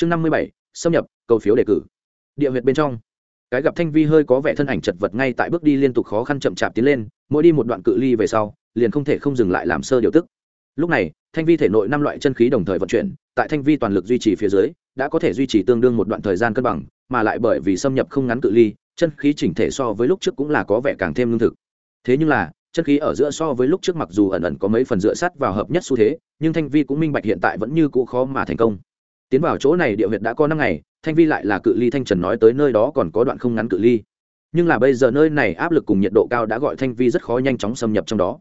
chương năm mươi bảy, xâm nhập, cầu phiếu đề cử. Địa huyệt bên trong, cái gặp thanh vi hơi có vẻ thân ảnh chật vật ngay tại bước đi liên tục khó khăn chậm chạp tiến lên, mỗi đi một đoạn cự ly về sau, liền không thể không dừng lại làm sơ điều tức. Lúc này, thanh vi thể nội năm loại chân khí đồng thời vận chuyển, tại thanh vi toàn lực duy trì phía dưới, đã có thể duy trì tương đương một đoạn thời gian cân bằng, mà lại bởi vì xâm nhập không ngắn cự ly, chân khí chỉnh thể so với lúc trước cũng là có vẻ càng thêm lương thực. Thế nhưng là, chân khí ở giữa so với lúc trước mặc dù ẩn ẩn có mấy phần dựa sắt vào hợp nhất xu thế, nhưng thanh vi cũng minh bạch hiện tại vẫn như cũ khó mà thành công tiến vào chỗ này địa huyệt đã có năm ngày, thanh vi lại là cự ly thanh trần nói tới nơi đó còn có đoạn không ngắn cự ly. Nhưng là bây giờ nơi này áp lực cùng nhiệt độ cao đã gọi thanh vi rất khó nhanh chóng xâm nhập trong đó.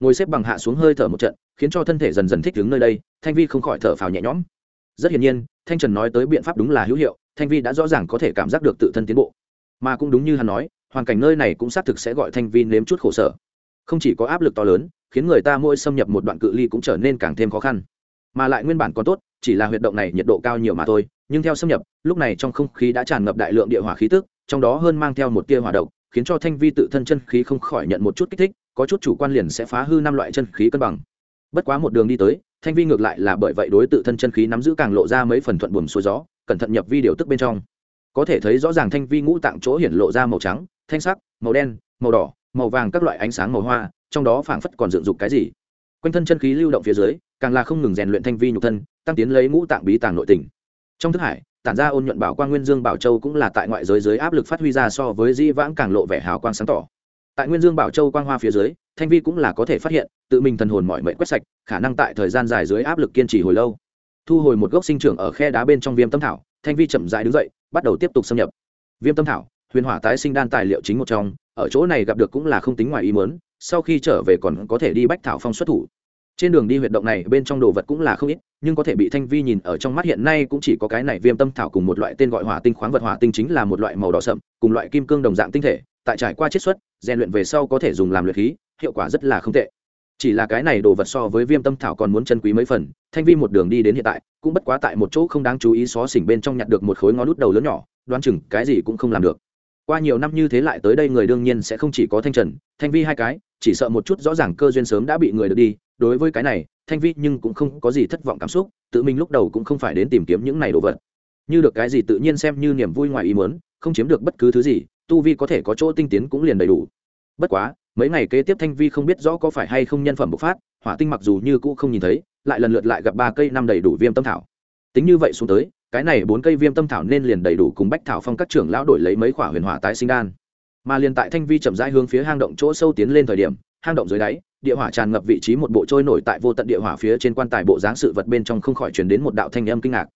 Ngồi xếp bằng hạ xuống hơi thở một trận, khiến cho thân thể dần dần thích ứng nơi đây, thanh vi không khỏi thở phào nhẹ nhõm. Rất hiển nhiên, thanh trần nói tới biện pháp đúng là hữu hiệu, thanh vi đã rõ ràng có thể cảm giác được tự thân tiến bộ. Mà cũng đúng như hắn nói, hoàn cảnh nơi này cũng xác thực sẽ gọi thanh vi nếm chút khổ sở. Không chỉ có áp lực to lớn, khiến người ta mỗi xâm nhập một đoạn cự ly cũng trở nên càng thêm khó khăn mà lại nguyên bản còn tốt, chỉ là huyệt động này nhiệt độ cao nhiều mà thôi, nhưng theo xâm nhập, lúc này trong không khí đã tràn ngập đại lượng địa hỏa khí tức, trong đó hơn mang theo một tia hỏa độc, khiến cho thanh vi tự thân chân khí không khỏi nhận một chút kích thích, có chút chủ quan liền sẽ phá hư năm loại chân khí cân bằng. Bất quá một đường đi tới, thanh vi ngược lại là bởi vậy đối tự thân chân khí nắm giữ càng lộ ra mấy phần thuận buồm xuôi gió, cẩn thận nhập vi điều tức bên trong. Có thể thấy rõ ràng thanh vi ngũ tạng chỗ hiển lộ ra màu trắng, thanh sắc, màu đen, màu đỏ, màu vàng các loại ánh sáng màu hoa, trong đó phảng phất còn dựng dục cái gì. Quanh thân chân khí lưu động phía dưới càng là không ngừng rèn luyện thanh vi nhục thân, tăng tiến lấy ngũ tạng bí tàng nội tình. Trong thức hải, tản ra ôn nhuận bảo quang nguyên dương bảo châu cũng là tại ngoại giới dưới áp lực phát huy ra so với di vãng càng lộ vẻ hào quang sáng tỏ. Tại nguyên dương bảo châu quang hoa phía dưới, thanh vi cũng là có thể phát hiện, tự mình thần hồn mọi mệnh quét sạch, khả năng tại thời gian dài dưới áp lực kiên trì hồi lâu. Thu hồi một gốc sinh trưởng ở khe đá bên trong viêm tâm thảo, thanh vi chậm dại đứng dậy, bắt đầu tiếp tục xâm nhập. Viêm tâm thảo, huyền hỏa tái sinh đan tài liệu chính một trong, ở chỗ này gặp được cũng là không tính ngoài ý mớn sau khi trở về còn có thể đi bách thảo phong xuất thủ trên đường đi huyệt động này, bên trong đồ vật cũng là không ít, nhưng có thể bị thanh vi nhìn ở trong mắt hiện nay cũng chỉ có cái này viêm tâm thảo cùng một loại tên gọi hỏa tinh khoáng vật. Hỏa tinh chính là một loại màu đỏ sậm, cùng loại kim cương đồng dạng tinh thể, tại trải qua chiết xuất, rèn luyện về sau có thể dùng làm luyện khí, hiệu quả rất là không tệ. Chỉ là cái này đồ vật so với viêm tâm thảo còn muốn chân quý mấy phần, thanh vi một đường đi đến hiện tại, cũng bất quá tại một chỗ không đáng chú ý xó xỉnh bên trong nhặt được một khối ngón lút đầu lớn nhỏ, đoán chừng cái gì cũng không làm được. Qua nhiều năm như thế lại tới đây người đương nhiên sẽ không chỉ có thanh trần, thanh vi hai cái, chỉ sợ một chút rõ ràng cơ duyên sớm đã bị người được đi đối với cái này, thanh vi nhưng cũng không có gì thất vọng cảm xúc, tự mình lúc đầu cũng không phải đến tìm kiếm những này đồ vật. Như được cái gì tự nhiên xem như niềm vui ngoài ý muốn, không chiếm được bất cứ thứ gì, tu vi có thể có chỗ tinh tiến cũng liền đầy đủ. Bất quá, mấy ngày kế tiếp thanh vi không biết rõ có phải hay không nhân phẩm bộc phát, hỏa tinh mặc dù như cũ không nhìn thấy, lại lần lượt lại gặp ba cây năm đầy đủ viêm tâm thảo. Tính như vậy xuống tới, cái này bốn cây viêm tâm thảo nên liền đầy đủ cùng bách thảo phong các trưởng lão đổi lấy mấy khỏa huyền hỏa tái sinh đan. Mà liền tại thanh vi chậm rãi hướng phía hang động chỗ sâu tiến lên thời điểm, hang động dưới đáy địa hỏa tràn ngập vị trí một bộ trôi nổi tại vô tận địa hỏa phía trên quan tài bộ dáng sự vật bên trong không khỏi truyền đến một đạo thanh âm kinh ngạc.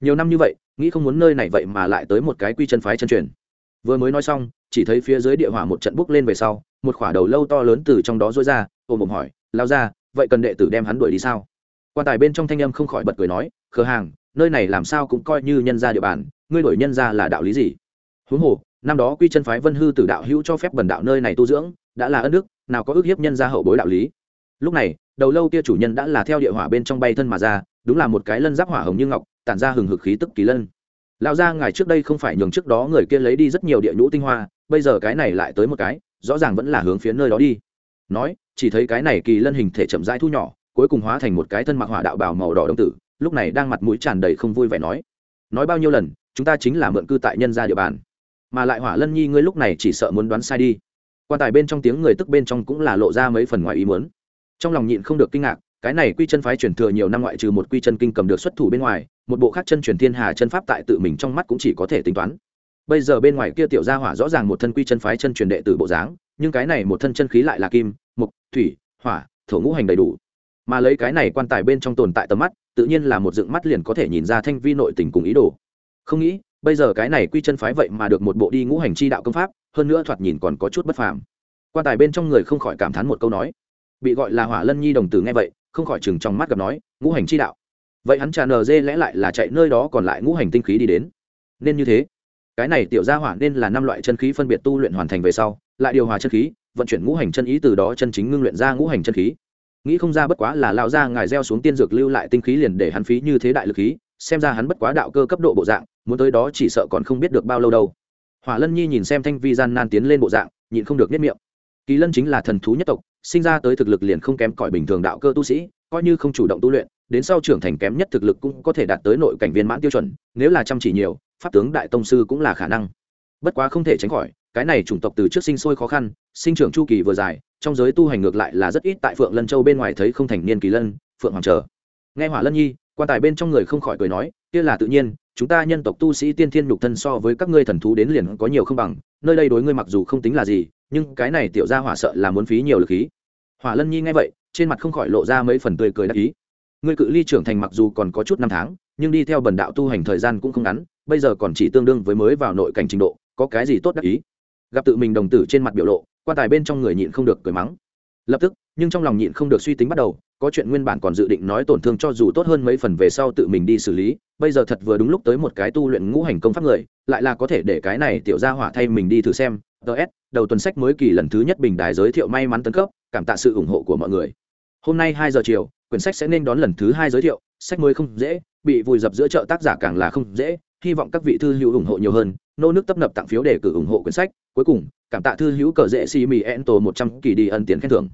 Nhiều năm như vậy, nghĩ không muốn nơi này vậy mà lại tới một cái quy chân phái chân truyền. Vừa mới nói xong, chỉ thấy phía dưới địa hỏa một trận bốc lên về sau, một khỏa đầu lâu to lớn từ trong đó rối ra, ôm ôm hỏi lao ra vậy cần đệ tử đem hắn đuổi đi sao? Quan tài bên trong thanh âm không khỏi bật cười nói, khờ hàng, nơi này làm sao cũng coi như nhân ra địa bàn, ngươi đổi nhân ra là đạo lý gì? Huống hồ, năm đó quy chân phái vân hư tử đạo hữu cho phép bần đạo nơi này tu dưỡng, đã là ân đức nào có ước hiếp nhân ra hậu bối đạo lý. Lúc này, đầu lâu kia chủ nhân đã là theo địa hỏa bên trong bay thân mà ra, đúng là một cái lân giáp hỏa hồng như ngọc, tản ra hừng hực khí tức kỳ lân. Lão gia ngài trước đây không phải nhường trước đó người kia lấy đi rất nhiều địa nhũ tinh hoa, bây giờ cái này lại tới một cái, rõ ràng vẫn là hướng phía nơi đó đi. Nói, chỉ thấy cái này kỳ lân hình thể chậm rãi thu nhỏ, cuối cùng hóa thành một cái thân mặc hỏa đạo bào màu đỏ đồng tử, lúc này đang mặt mũi tràn đầy không vui vẻ nói. Nói bao nhiêu lần, chúng ta chính là mượn cư tại nhân gia địa bàn. Mà lại hỏa lân nhi ngươi lúc này chỉ sợ muốn đoán sai đi quan tài bên trong tiếng người tức bên trong cũng là lộ ra mấy phần ngoài ý muốn. Trong lòng nhịn không được kinh ngạc, cái này quy chân phái truyền thừa nhiều năm ngoại trừ một quy chân kinh cầm được xuất thủ bên ngoài, một bộ khác chân truyền thiên hà chân pháp tại tự mình trong mắt cũng chỉ có thể tính toán. Bây giờ bên ngoài kia tiểu gia hỏa rõ ràng một thân quy chân phái chân truyền đệ tử bộ dáng, nhưng cái này một thân chân khí lại là kim mục thủy, hỏa, thổ ngũ hành đầy đủ. Mà lấy cái này quan tài bên trong tồn tại tầm mắt, tự nhiên là một dựng mắt liền có thể nhìn ra thanh vi nội tình cùng ý đồ. Không nghĩ, bây giờ cái này quy chân phái vậy mà được một bộ đi ngũ hành chi đạo công pháp hơn nữa thoạt nhìn còn có chút bất phàm. Quan tài bên trong người không khỏi cảm thán một câu nói. Bị gọi là hỏa lân nhi đồng tử nghe vậy, không khỏi chừng trong mắt gặp nói, ngũ hành chi đạo. Vậy hắn trà nờ dê lẽ lại là chạy nơi đó còn lại ngũ hành tinh khí đi đến. Nên như thế. Cái này tiểu gia hỏa nên là năm loại chân khí phân biệt tu luyện hoàn thành về sau, lại điều hòa chân khí, vận chuyển ngũ hành chân ý từ đó chân chính ngưng luyện ra ngũ hành chân khí. Nghĩ không ra bất quá là lao ra ngài gieo xuống tiên dược lưu lại tinh khí liền để hắn phí như thế đại lực khí, xem ra hắn bất quá đạo cơ cấp độ bộ dạng, muốn tới đó chỉ sợ còn không biết được bao lâu đâu hỏa lân nhi nhìn xem thanh vi gian nan tiến lên bộ dạng, nhịn không được nhất miệng. Kỳ lân chính là thần thú nhất tộc, sinh ra tới thực lực liền không kém cỏi bình thường đạo cơ tu sĩ, coi như không chủ động tu luyện, đến sau trưởng thành kém nhất thực lực cũng có thể đạt tới nội cảnh viên mãn tiêu chuẩn, nếu là chăm chỉ nhiều, pháp tướng đại tông sư cũng là khả năng. Bất quá không thể tránh khỏi, cái này chủng tộc từ trước sinh sôi khó khăn, sinh trưởng chu kỳ vừa dài, trong giới tu hành ngược lại là rất ít tại phượng lân châu bên ngoài thấy không thành niên kỳ lân, phượng hoàng trở nghe hỏa lân nhi, quan tài bên trong người không khỏi cười nói, kia là tự nhiên chúng ta nhân tộc tu sĩ tiên thiên nhục thân so với các ngươi thần thú đến liền có nhiều không bằng, nơi đây đối ngươi mặc dù không tính là gì, nhưng cái này tiểu ra hỏa sợ là muốn phí nhiều lực khí. Hỏa lân nhi nghe vậy, trên mặt không khỏi lộ ra mấy phần tươi cười đắc ý. Ngươi cự ly trưởng thành mặc dù còn có chút năm tháng, nhưng đi theo bần đạo tu hành thời gian cũng không ngắn, bây giờ còn chỉ tương đương với mới vào nội cảnh trình độ, có cái gì tốt đắc ý? Gặp tự mình đồng tử trên mặt biểu lộ, quan tài bên trong người nhịn không được cười mắng. Lập tức nhưng trong lòng nhịn không được suy tính bắt đầu, có chuyện nguyên bản còn dự định nói tổn thương cho dù tốt hơn mấy phần về sau tự mình đi xử lý, bây giờ thật vừa đúng lúc tới một cái tu luyện ngũ hành công pháp người, lại là có thể để cái này tiểu ra hỏa thay mình đi thử xem. Ts đầu tuần sách mới kỳ lần thứ nhất bình đài giới thiệu may mắn tấn cấp, cảm tạ sự ủng hộ của mọi người. Hôm nay hai giờ chiều, quyển sách sẽ nên đón lần thứ hai giới thiệu, sách mới không dễ, bị vùi dập giữa chợ tác giả càng là không dễ, hy vọng các vị thư hữu ủng hộ nhiều hơn, nô nước tấp nập tặng phiếu để cử ủng hộ quyển sách. Cuối cùng, cảm tạ thư hữu cờ dễ xì mì en tổ một trăm kỳ đi ân tiền khen thưởng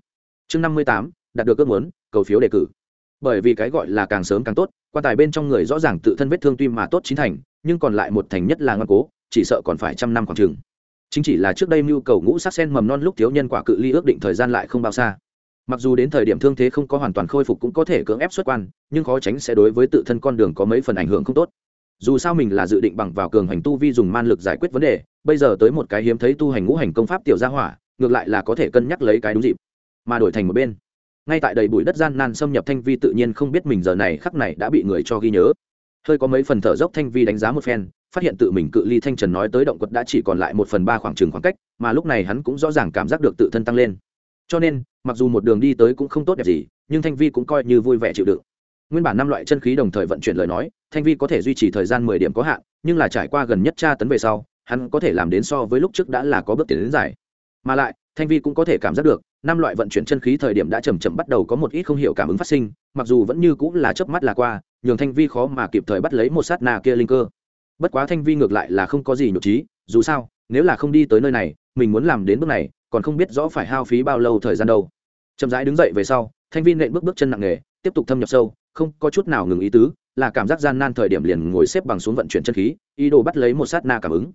chương năm mươi tám, đạt được ước muốn, cầu phiếu đề cử. Bởi vì cái gọi là càng sớm càng tốt, quan tài bên trong người rõ ràng tự thân vết thương tuy mà tốt chín thành, nhưng còn lại một thành nhất là ngoan cố, chỉ sợ còn phải trăm năm khoảng chừng. Chính chỉ là trước đây mưu cầu ngũ sắc sen mầm non lúc thiếu nhân quả cự ly ước định thời gian lại không bao xa. Mặc dù đến thời điểm thương thế không có hoàn toàn khôi phục cũng có thể cưỡng ép xuất quan, nhưng khó tránh sẽ đối với tự thân con đường có mấy phần ảnh hưởng không tốt. Dù sao mình là dự định bằng vào cường hành tu vi dùng man lực giải quyết vấn đề, bây giờ tới một cái hiếm thấy tu hành ngũ hành công pháp tiểu gia hỏa, ngược lại là có thể cân nhắc lấy cái đúng dịp mà đổi thành một bên. Ngay tại đầy bụi đất gian nan xâm nhập thanh vi tự nhiên không biết mình giờ này khắc này đã bị người cho ghi nhớ. Hơi có mấy phần thở dốc thanh vi đánh giá một phen, phát hiện tự mình cự ly thanh trần nói tới động quật đã chỉ còn lại một phần ba khoảng trừng khoảng cách, mà lúc này hắn cũng rõ ràng cảm giác được tự thân tăng lên. Cho nên, mặc dù một đường đi tới cũng không tốt đẹp gì, nhưng thanh vi cũng coi như vui vẻ chịu đựng. Nguyên bản năm loại chân khí đồng thời vận chuyển lời nói, thanh vi có thể duy trì thời gian mười điểm có hạn, nhưng là trải qua gần nhất tra tấn về sau, hắn có thể làm đến so với lúc trước đã là có bước tiến đến dài mà lại thanh vi cũng có thể cảm giác được, năm loại vận chuyển chân khí thời điểm đã chầm chậm bắt đầu có một ít không hiểu cảm ứng phát sinh, mặc dù vẫn như cũng là chớp mắt là qua, nhường thanh vi khó mà kịp thời bắt lấy một sát na kia linh cơ. Bất quá thanh vi ngược lại là không có gì nhục trí, dù sao, nếu là không đi tới nơi này, mình muốn làm đến bước này, còn không biết rõ phải hao phí bao lâu thời gian đâu. Chậm rãi đứng dậy về sau, thanh vi nện bước bước chân nặng nề, tiếp tục thâm nhập sâu, không có chút nào ngừng ý tứ, là cảm giác gian nan thời điểm liền ngồi xếp bằng xuống vận chuyển chân khí, ý đồ bắt lấy một sát na cảm ứng.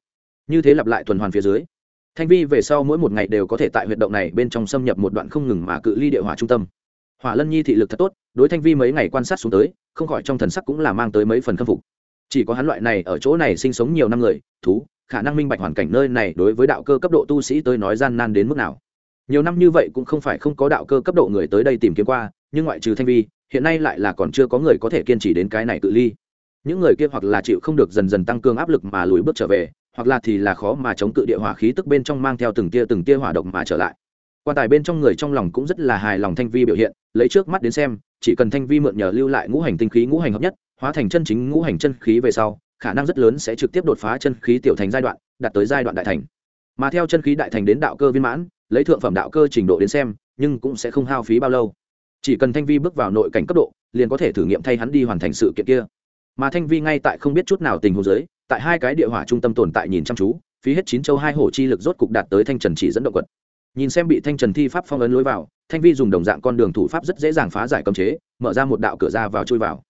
Như thế lặp lại tuần hoàn phía dưới thanh vi về sau mỗi một ngày đều có thể tại huyệt động này bên trong xâm nhập một đoạn không ngừng mà cự ly địa hỏa trung tâm. Hỏa lân nhi thị lực thật tốt, đối thanh vi mấy ngày quan sát xuống tới, không khỏi trong thần sắc cũng là mang tới mấy phần khâm phục. Chỉ có hắn loại này ở chỗ này sinh sống nhiều năm người, thú, khả năng minh bạch hoàn cảnh nơi này đối với đạo cơ cấp độ tu sĩ tới nói gian nan đến mức nào. Nhiều năm như vậy cũng không phải không có đạo cơ cấp độ người tới đây tìm kiếm qua, nhưng ngoại trừ thanh vi, hiện nay lại là còn chưa có người có thể kiên trì đến cái này cự ly. Những người kia hoặc là chịu không được dần dần tăng cường áp lực mà lùi bước trở về hoặc là thì là khó mà chống cự địa hỏa khí tức bên trong mang theo từng tia từng tia hỏa độc mà trở lại. Quan tài bên trong người trong lòng cũng rất là hài lòng thanh vi biểu hiện, lấy trước mắt đến xem, chỉ cần thanh vi mượn nhờ lưu lại ngũ hành tinh khí ngũ hành hợp nhất, hóa thành chân chính ngũ hành chân khí về sau, khả năng rất lớn sẽ trực tiếp đột phá chân khí tiểu thành giai đoạn, đạt tới giai đoạn đại thành. Mà theo chân khí đại thành đến đạo cơ viên mãn, lấy thượng phẩm đạo cơ trình độ đến xem, nhưng cũng sẽ không hao phí bao lâu. Chỉ cần thanh vi bước vào nội cảnh cấp độ, liền có thể thử nghiệm thay hắn đi hoàn thành sự kiện kia. Mà thanh vi ngay tại không biết chút nào tình huống giới tại hai cái địa hỏa trung tâm tồn tại nhìn chăm chú, phí hết chín châu hai hổ chi lực rốt cục đạt tới thanh trần chỉ dẫn động quật. Nhìn xem bị thanh trần thi pháp phong ấn lối vào, thanh vi dùng đồng dạng con đường thủ pháp rất dễ dàng phá giải cấm chế, mở ra một đạo cửa ra vào chui vào.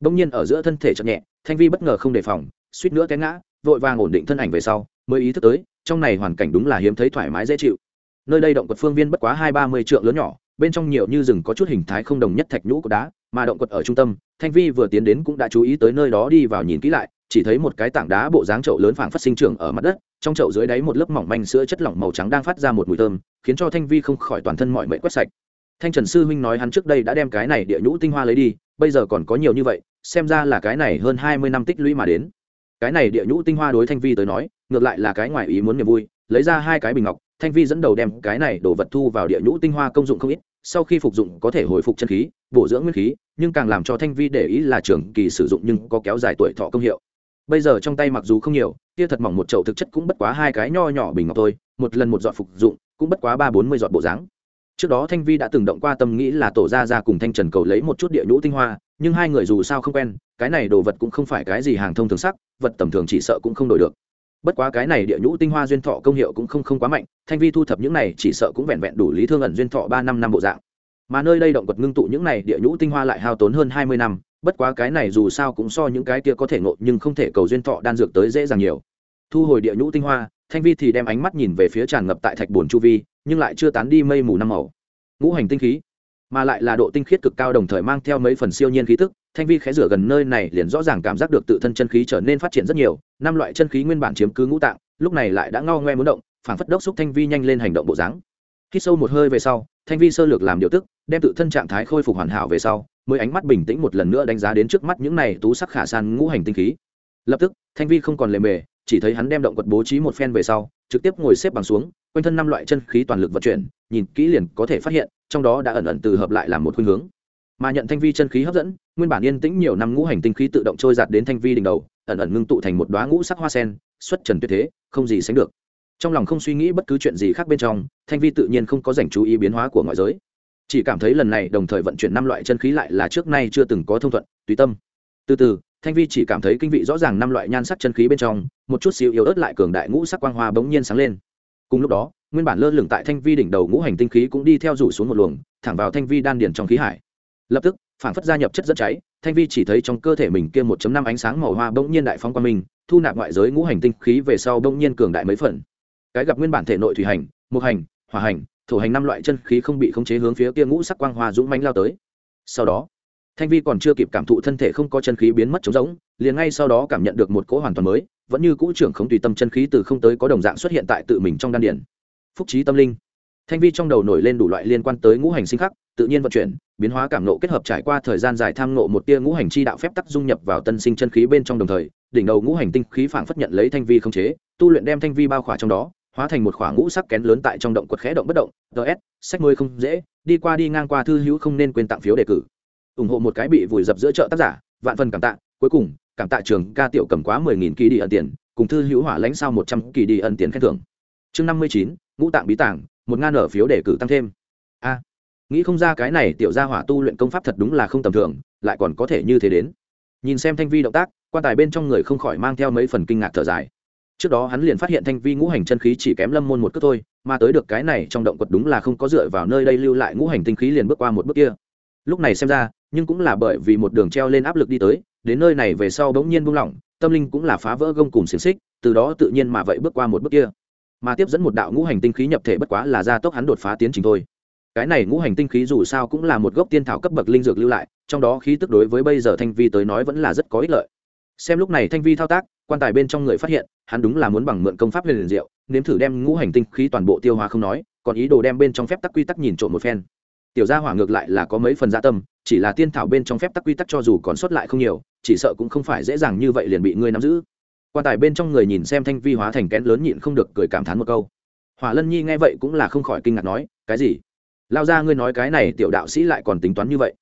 Đông nhiên ở giữa thân thể chậm nhẹ, thanh vi bất ngờ không đề phòng, suýt nữa té ngã, vội vàng ổn định thân ảnh về sau, mới ý thức tới, trong này hoàn cảnh đúng là hiếm thấy thoải mái dễ chịu. Nơi đây động quật phương viên bất quá hai ba mươi trượng lớn nhỏ, bên trong nhiều như rừng có chút hình thái không đồng nhất thạch nhũ của đá, mà động quật ở trung tâm, thanh vi vừa tiến đến cũng đã chú ý tới nơi đó đi vào nhìn kỹ lại chỉ thấy một cái tảng đá bộ dáng chậu lớn phảng phát sinh trưởng ở mặt đất, trong chậu dưới đáy một lớp mỏng manh sữa chất lỏng màu trắng đang phát ra một mùi thơm, khiến cho thanh vi không khỏi toàn thân mọi mệnh quét sạch. Thanh trần sư huynh nói hắn trước đây đã đem cái này địa nhũ tinh hoa lấy đi, bây giờ còn có nhiều như vậy, xem ra là cái này hơn hai mươi năm tích lũy mà đến. Cái này địa nhũ tinh hoa đối thanh vi tới nói, ngược lại là cái ngoài ý muốn niềm vui, lấy ra hai cái bình ngọc, thanh vi dẫn đầu đem cái này đổ vật thu vào địa nhũ tinh hoa công dụng không ít, sau khi phục dụng có thể hồi phục chân khí, bổ dưỡng nguyên khí, nhưng càng làm cho thanh vi để ý là trường kỳ sử dụng nhưng có kéo dài tuổi thọ công hiệu bây giờ trong tay mặc dù không nhiều, kia thật mỏng một chậu thực chất cũng bất quá hai cái nho nhỏ bình ngọc thôi, một lần một giọt phục dụng, cũng bất quá ba bốn mươi giọt bộ dáng. Trước đó thanh vi đã từng động qua tâm nghĩ là tổ ra ra cùng thanh trần cầu lấy một chút địa nhũ tinh hoa, nhưng hai người dù sao không quen, cái này đồ vật cũng không phải cái gì hàng thông thường sắc, vật tầm thường chỉ sợ cũng không đổi được. Bất quá cái này địa nhũ tinh hoa duyên thọ công hiệu cũng không không quá mạnh, thanh vi thu thập những này chỉ sợ cũng vẹn vẹn đủ lý thương ẩn duyên thọ ba năm năm bộ dạng. Mà nơi đây động vật ngưng tụ những này địa nhũ tinh hoa lại hao tốn hơn hai mươi năm bất quá cái này dù sao cũng so những cái kia có thể ngộ nhưng không thể cầu duyên thọ đan dược tới dễ dàng nhiều. Thu hồi địa nhũ tinh hoa, thanh vi thì đem ánh mắt nhìn về phía tràn ngập tại thạch bồn chu vi, nhưng lại chưa tán đi mây mù năm màu. Ngũ hành tinh khí, mà lại là độ tinh khiết cực cao đồng thời mang theo mấy phần siêu nhiên khí tức, thanh vi khẽ rửa gần nơi này liền rõ ràng cảm giác được tự thân chân khí trở nên phát triển rất nhiều, năm loại chân khí nguyên bản chiếm cứ ngũ tạng, lúc này lại đã ngao ngoe muốn động, phảng phất đốc xúc thanh vi nhanh lên hành động bộ dáng. Khi sâu một hơi về sau, thanh vi sơ lược làm điều tức, đem tự thân trạng thái khôi phục hoàn hảo về sau mới ánh mắt bình tĩnh một lần nữa đánh giá đến trước mắt những này tú sắc khả san ngũ hành tinh khí. Lập tức, thanh vi không còn lề mề, chỉ thấy hắn đem động quật bố trí một phen về sau, trực tiếp ngồi xếp bằng xuống, quanh thân năm loại chân khí toàn lực vận chuyển, nhìn kỹ liền có thể phát hiện, trong đó đã ẩn ẩn từ hợp lại làm một khuynh hướng. Mà nhận thanh vi chân khí hấp dẫn, nguyên bản yên tĩnh nhiều năm ngũ hành tinh khí tự động trôi giạt đến thanh vi đỉnh đầu, ẩn ẩn ngưng tụ thành một đoá ngũ sắc hoa sen, xuất trần tuyệt thế, không gì sánh được. Trong lòng không suy nghĩ bất cứ chuyện gì khác bên trong, thanh vi tự nhiên không có dành chú ý biến hóa của ngoại giới chỉ cảm thấy lần này đồng thời vận chuyển năm loại chân khí lại là trước nay chưa từng có thông thuận, tùy tâm. Từ từ, thanh vi chỉ cảm thấy kinh vị rõ ràng năm loại nhan sắc chân khí bên trong, một chút xíu yếu ớt lại cường đại ngũ sắc quang hoa bỗng nhiên sáng lên. Cùng lúc đó, nguyên bản lơ lửng tại thanh vi đỉnh đầu ngũ hành tinh khí cũng đi theo rủ xuống một luồng, thẳng vào thanh vi đan điền trong khí hải. Lập tức, phản phất gia nhập chất dẫn cháy, thanh vi chỉ thấy trong cơ thể mình kia 1 năm ánh sáng màu hoa bỗng nhiên đại phóng qua mình, thu nạp ngoại giới ngũ hành tinh khí về sau bỗng nhiên cường đại mấy phần. Cái gặp nguyên bản thể nội thủy hành mục hành, hỏa hành thổ hành năm loại chân khí không bị khống chế hướng phía kia ngũ sắc quang hoa dũng mãnh lao tới. Sau đó, thanh vi còn chưa kịp cảm thụ thân thể không có chân khí biến mất trống rỗng, liền ngay sau đó cảm nhận được một cỗ hoàn toàn mới, vẫn như cũ trưởng không tùy tâm chân khí từ không tới có đồng dạng xuất hiện tại tự mình trong đan điển phúc trí tâm linh. Thanh vi trong đầu nổi lên đủ loại liên quan tới ngũ hành sinh khắc, tự nhiên vận chuyển, biến hóa cảm nộ kết hợp trải qua thời gian dài tham nộ một tia ngũ hành chi đạo phép tắc dung nhập vào tân sinh chân khí bên trong đồng thời, đỉnh đầu ngũ hành tinh khí phảng phất nhận lấy thanh vi không chế, tu luyện đem thanh vi bao khỏa trong đó hóa thành một khoảng ngũ sắc kén lớn tại trong động quật khẽ động bất động ts sách mới không dễ, đi qua đi ngang qua thư hữu không nên quên tặng phiếu đề cử. Ủng hộ một cái bị vùi dập giữa chợ tác giả, vạn phần cảm tạ, cuối cùng, cảm tạ trường ca tiểu cầm quá mười nghìn kỳ đi ẩn tiền, cùng thư hữu hỏa lãnh sao một trăm kỳ đi ẩn tiền khen thưởng. Chương năm mươi chín, ngũ tạng bí tảng, một ngàn ở phiếu đề cử tăng thêm. A, nghĩ không ra cái này tiểu gia hỏa tu luyện công pháp thật đúng là không tầm thường, lại còn có thể như thế đến. Nhìn xem thanh vi động tác, quan tài bên trong người không khỏi mang theo mấy phần kinh ngạc thở dài trước đó hắn liền phát hiện thanh vi ngũ hành chân khí chỉ kém lâm môn một cước thôi, mà tới được cái này trong động quật đúng là không có dựa vào nơi đây lưu lại ngũ hành tinh khí liền bước qua một bước kia. Lúc này xem ra, nhưng cũng là bởi vì một đường treo lên áp lực đi tới, đến nơi này về sau bỗng nhiên buông lỏng, tâm linh cũng là phá vỡ gông cùng xiềng xích, từ đó tự nhiên mà vậy bước qua một bước kia. Mà tiếp dẫn một đạo ngũ hành tinh khí nhập thể bất quá là gia tốc hắn đột phá tiến trình thôi. Cái này ngũ hành tinh khí dù sao cũng là một gốc tiên thảo cấp bậc linh dược lưu lại, trong đó khí tức đối với bây giờ thanh vi tới nói vẫn là rất có ích lợi. Xem lúc này thanh vi thao tác quan tài bên trong người phát hiện, hắn đúng là muốn bằng mượn công pháp huyền liền diệu, nếm thử đem ngũ hành tinh khí toàn bộ tiêu hóa không nói, còn ý đồ đem bên trong phép tắc quy tắc nhìn trộm một phen. Tiểu gia hỏa ngược lại là có mấy phần gia dạ tâm, chỉ là tiên thảo bên trong phép tắc quy tắc cho dù còn sót lại không nhiều, chỉ sợ cũng không phải dễ dàng như vậy liền bị ngươi nắm giữ. Quan tài bên trong người nhìn xem thanh vi hóa thành kén lớn nhịn không được cười cảm thán một câu. Hỏa lân nhi nghe vậy cũng là không khỏi kinh ngạc nói, cái gì? Lao ra ngươi nói cái này tiểu đạo sĩ lại còn tính toán như vậy?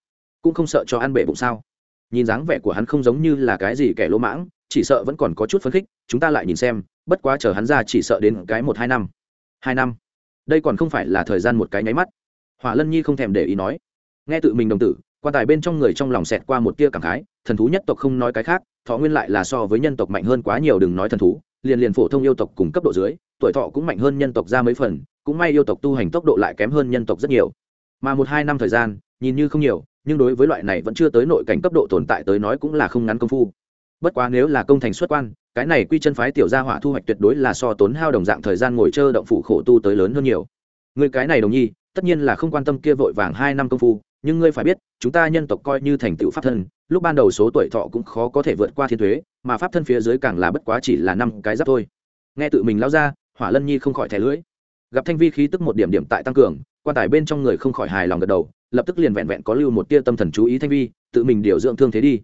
Cũng không sợ cho ăn bể bụng sao? Nhìn dáng vẻ của hắn không giống như là cái gì kẻ lỗ mãng chỉ sợ vẫn còn có chút phấn khích, chúng ta lại nhìn xem, bất quá chờ hắn ra chỉ sợ đến cái một hai năm. Hai năm? Đây còn không phải là thời gian một cái nháy mắt. Hỏa lân nhi không thèm để ý nói. Nghe tự mình đồng tử, quan tài bên trong người trong lòng xẹt qua một tia cảm khái, thần thú nhất tộc không nói cái khác, thọ nguyên lại là so với nhân tộc mạnh hơn quá nhiều đừng nói thần thú, liền liền phổ thông yêu tộc cùng cấp độ dưới, tuổi thọ cũng mạnh hơn nhân tộc ra mấy phần, cũng may yêu tộc tu hành tốc độ lại kém hơn nhân tộc rất nhiều. Mà một hai năm thời gian, nhìn như không nhiều, nhưng đối với loại này vẫn chưa tới nội cảnh cấp độ tồn tại tới nói cũng là không ngắn công phu bất quá nếu là công thành xuất quan, cái này quy chân phái tiểu gia hỏa thu hoạch tuyệt đối là so tốn hao đồng dạng thời gian ngồi chơi động phủ khổ tu tới lớn hơn nhiều. Người cái này đồng nhi, tất nhiên là không quan tâm kia vội vàng hai năm công phu, nhưng ngươi phải biết, chúng ta nhân tộc coi như thành tựu pháp thân, lúc ban đầu số tuổi thọ cũng khó có thể vượt qua thiên thuế, mà pháp thân phía dưới càng là bất quá chỉ là năm cái giáp thôi. Nghe tự mình lao ra, hỏa lân nhi không khỏi thẻ lưỡi. Gặp thanh vi khí tức một điểm điểm tại tăng cường, quan tài bên trong người không khỏi hài lòng gật đầu, lập tức liền vẹn vẹn có lưu một tia tâm thần chú ý thanh vi, tự mình điều dưỡng thương thế đi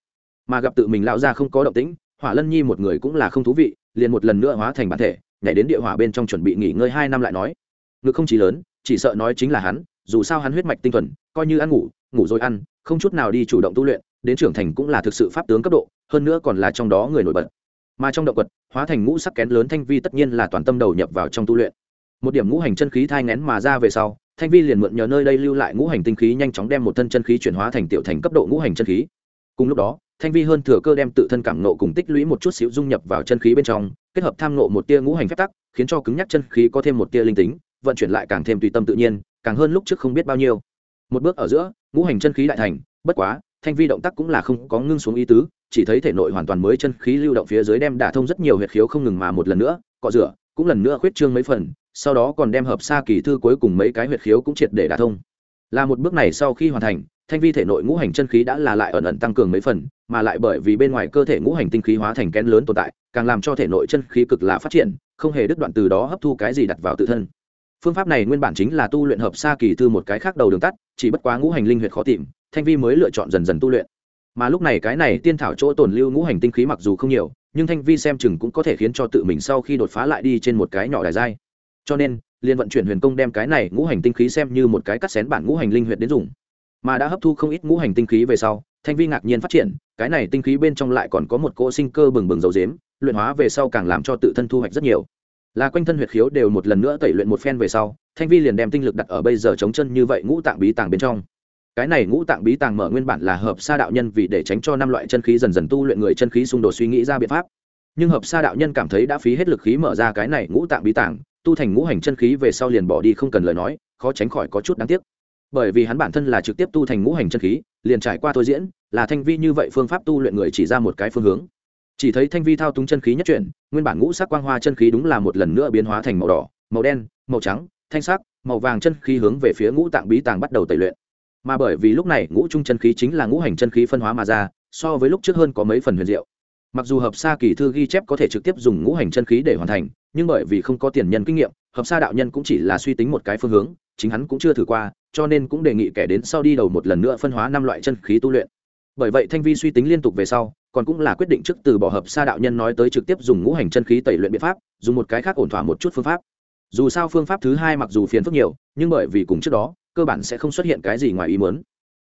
mà gặp tự mình lão gia không có động tĩnh, hỏa lân nhi một người cũng là không thú vị, liền một lần nữa hóa thành bản thể, nhảy đến địa hỏa bên trong chuẩn bị nghỉ ngơi hai năm lại nói, ngực không chỉ lớn, chỉ sợ nói chính là hắn, dù sao hắn huyết mạch tinh thuần, coi như ăn ngủ ngủ rồi ăn, không chút nào đi chủ động tu luyện, đến trưởng thành cũng là thực sự pháp tướng cấp độ, hơn nữa còn là trong đó người nổi bật. Mà trong động vật hóa thành ngũ sắc kén lớn thanh vi tất nhiên là toàn tâm đầu nhập vào trong tu luyện. Một điểm ngũ hành chân khí thai ngén mà ra về sau, thanh vi liền mượn nhờ nơi đây lưu lại ngũ hành tinh khí nhanh chóng đem một thân chân khí chuyển hóa thành tiểu thành cấp độ ngũ hành chân khí. Cùng lúc đó thanh vi hơn thừa cơ đem tự thân cảm nộ cùng tích lũy một chút xíu dung nhập vào chân khí bên trong, kết hợp tham nộ một tia ngũ hành phép tắc, khiến cho cứng nhắc chân khí có thêm một tia linh tính, vận chuyển lại càng thêm tùy tâm tự nhiên, càng hơn lúc trước không biết bao nhiêu. Một bước ở giữa, ngũ hành chân khí đại thành, bất quá, thanh vi động tác cũng là không có ngưng xuống ý tứ, chỉ thấy thể nội hoàn toàn mới chân khí lưu động phía dưới đem đả thông rất nhiều huyệt khiếu không ngừng mà một lần nữa, cọ rửa, cũng lần nữa khuyết trương mấy phần, sau đó còn đem hợp xa kỳ thư cuối cùng mấy cái huyệt khiếu cũng triệt để đả thông. Là một bước này sau khi hoàn thành, thanh vi thể nội ngũ hành chân khí đã là lại ẩn ẩn tăng cường mấy phần mà lại bởi vì bên ngoài cơ thể ngũ hành tinh khí hóa thành kén lớn tồn tại, càng làm cho thể nội chân khí cực là phát triển, không hề đứt đoạn từ đó hấp thu cái gì đặt vào tự thân. Phương pháp này nguyên bản chính là tu luyện hợp xa kỳ thư một cái khác đầu đường tắt, chỉ bất quá ngũ hành linh huyệt khó tìm, thanh vi mới lựa chọn dần dần tu luyện. Mà lúc này cái này tiên thảo chỗ tồn lưu ngũ hành tinh khí mặc dù không nhiều, nhưng thanh vi xem chừng cũng có thể khiến cho tự mình sau khi đột phá lại đi trên một cái nhỏ đài dai cho nên, liên vận chuyển huyền công đem cái này ngũ hành tinh khí xem như một cái cắt xén bản ngũ hành linh huyệt đến dùng. Mà đã hấp thu không ít ngũ hành tinh khí về sau thanh vi ngạc nhiên phát triển, cái này tinh khí bên trong lại còn có một cỗ sinh cơ bừng bừng dầu dếm, luyện hóa về sau càng làm cho tự thân thu hoạch rất nhiều. Là quanh thân huyệt khiếu đều một lần nữa tẩy luyện một phen về sau, thanh vi liền đem tinh lực đặt ở bây giờ chống chân như vậy ngũ tạng bí tàng bên trong. Cái này ngũ tạng bí tàng mở nguyên bản là hợp sa đạo nhân vì để tránh cho năm loại chân khí dần dần tu luyện người chân khí xung đột suy nghĩ ra biện pháp. Nhưng hợp sa đạo nhân cảm thấy đã phí hết lực khí mở ra cái này ngũ tạng bí tàng, tu thành ngũ hành chân khí về sau liền bỏ đi không cần lời nói, khó tránh khỏi có chút đáng tiếc bởi vì hắn bản thân là trực tiếp tu thành ngũ hành chân khí, liền trải qua thôi diễn, là thanh vi như vậy phương pháp tu luyện người chỉ ra một cái phương hướng. Chỉ thấy thanh vi thao túng chân khí nhất chuyển, nguyên bản ngũ sắc quang hoa chân khí đúng là một lần nữa biến hóa thành màu đỏ, màu đen, màu trắng, thanh sắc, màu vàng chân khí hướng về phía ngũ tạng bí tàng bắt đầu tẩy luyện. Mà bởi vì lúc này ngũ trung chân khí chính là ngũ hành chân khí phân hóa mà ra, so với lúc trước hơn có mấy phần huyền diệu. Mặc dù hợp sa kỳ thư ghi chép có thể trực tiếp dùng ngũ hành chân khí để hoàn thành, nhưng bởi vì không có tiền nhân kinh nghiệm hợp sa đạo nhân cũng chỉ là suy tính một cái phương hướng, chính hắn cũng chưa thử qua, cho nên cũng đề nghị kẻ đến sau đi đầu một lần nữa phân hóa năm loại chân khí tu luyện. Bởi vậy thanh vi suy tính liên tục về sau, còn cũng là quyết định trước từ bỏ hợp sa đạo nhân nói tới trực tiếp dùng ngũ hành chân khí tẩy luyện biện pháp, dùng một cái khác ổn thỏa một chút phương pháp. Dù sao phương pháp thứ hai mặc dù phiền phức nhiều, nhưng bởi vì cùng trước đó, cơ bản sẽ không xuất hiện cái gì ngoài ý muốn.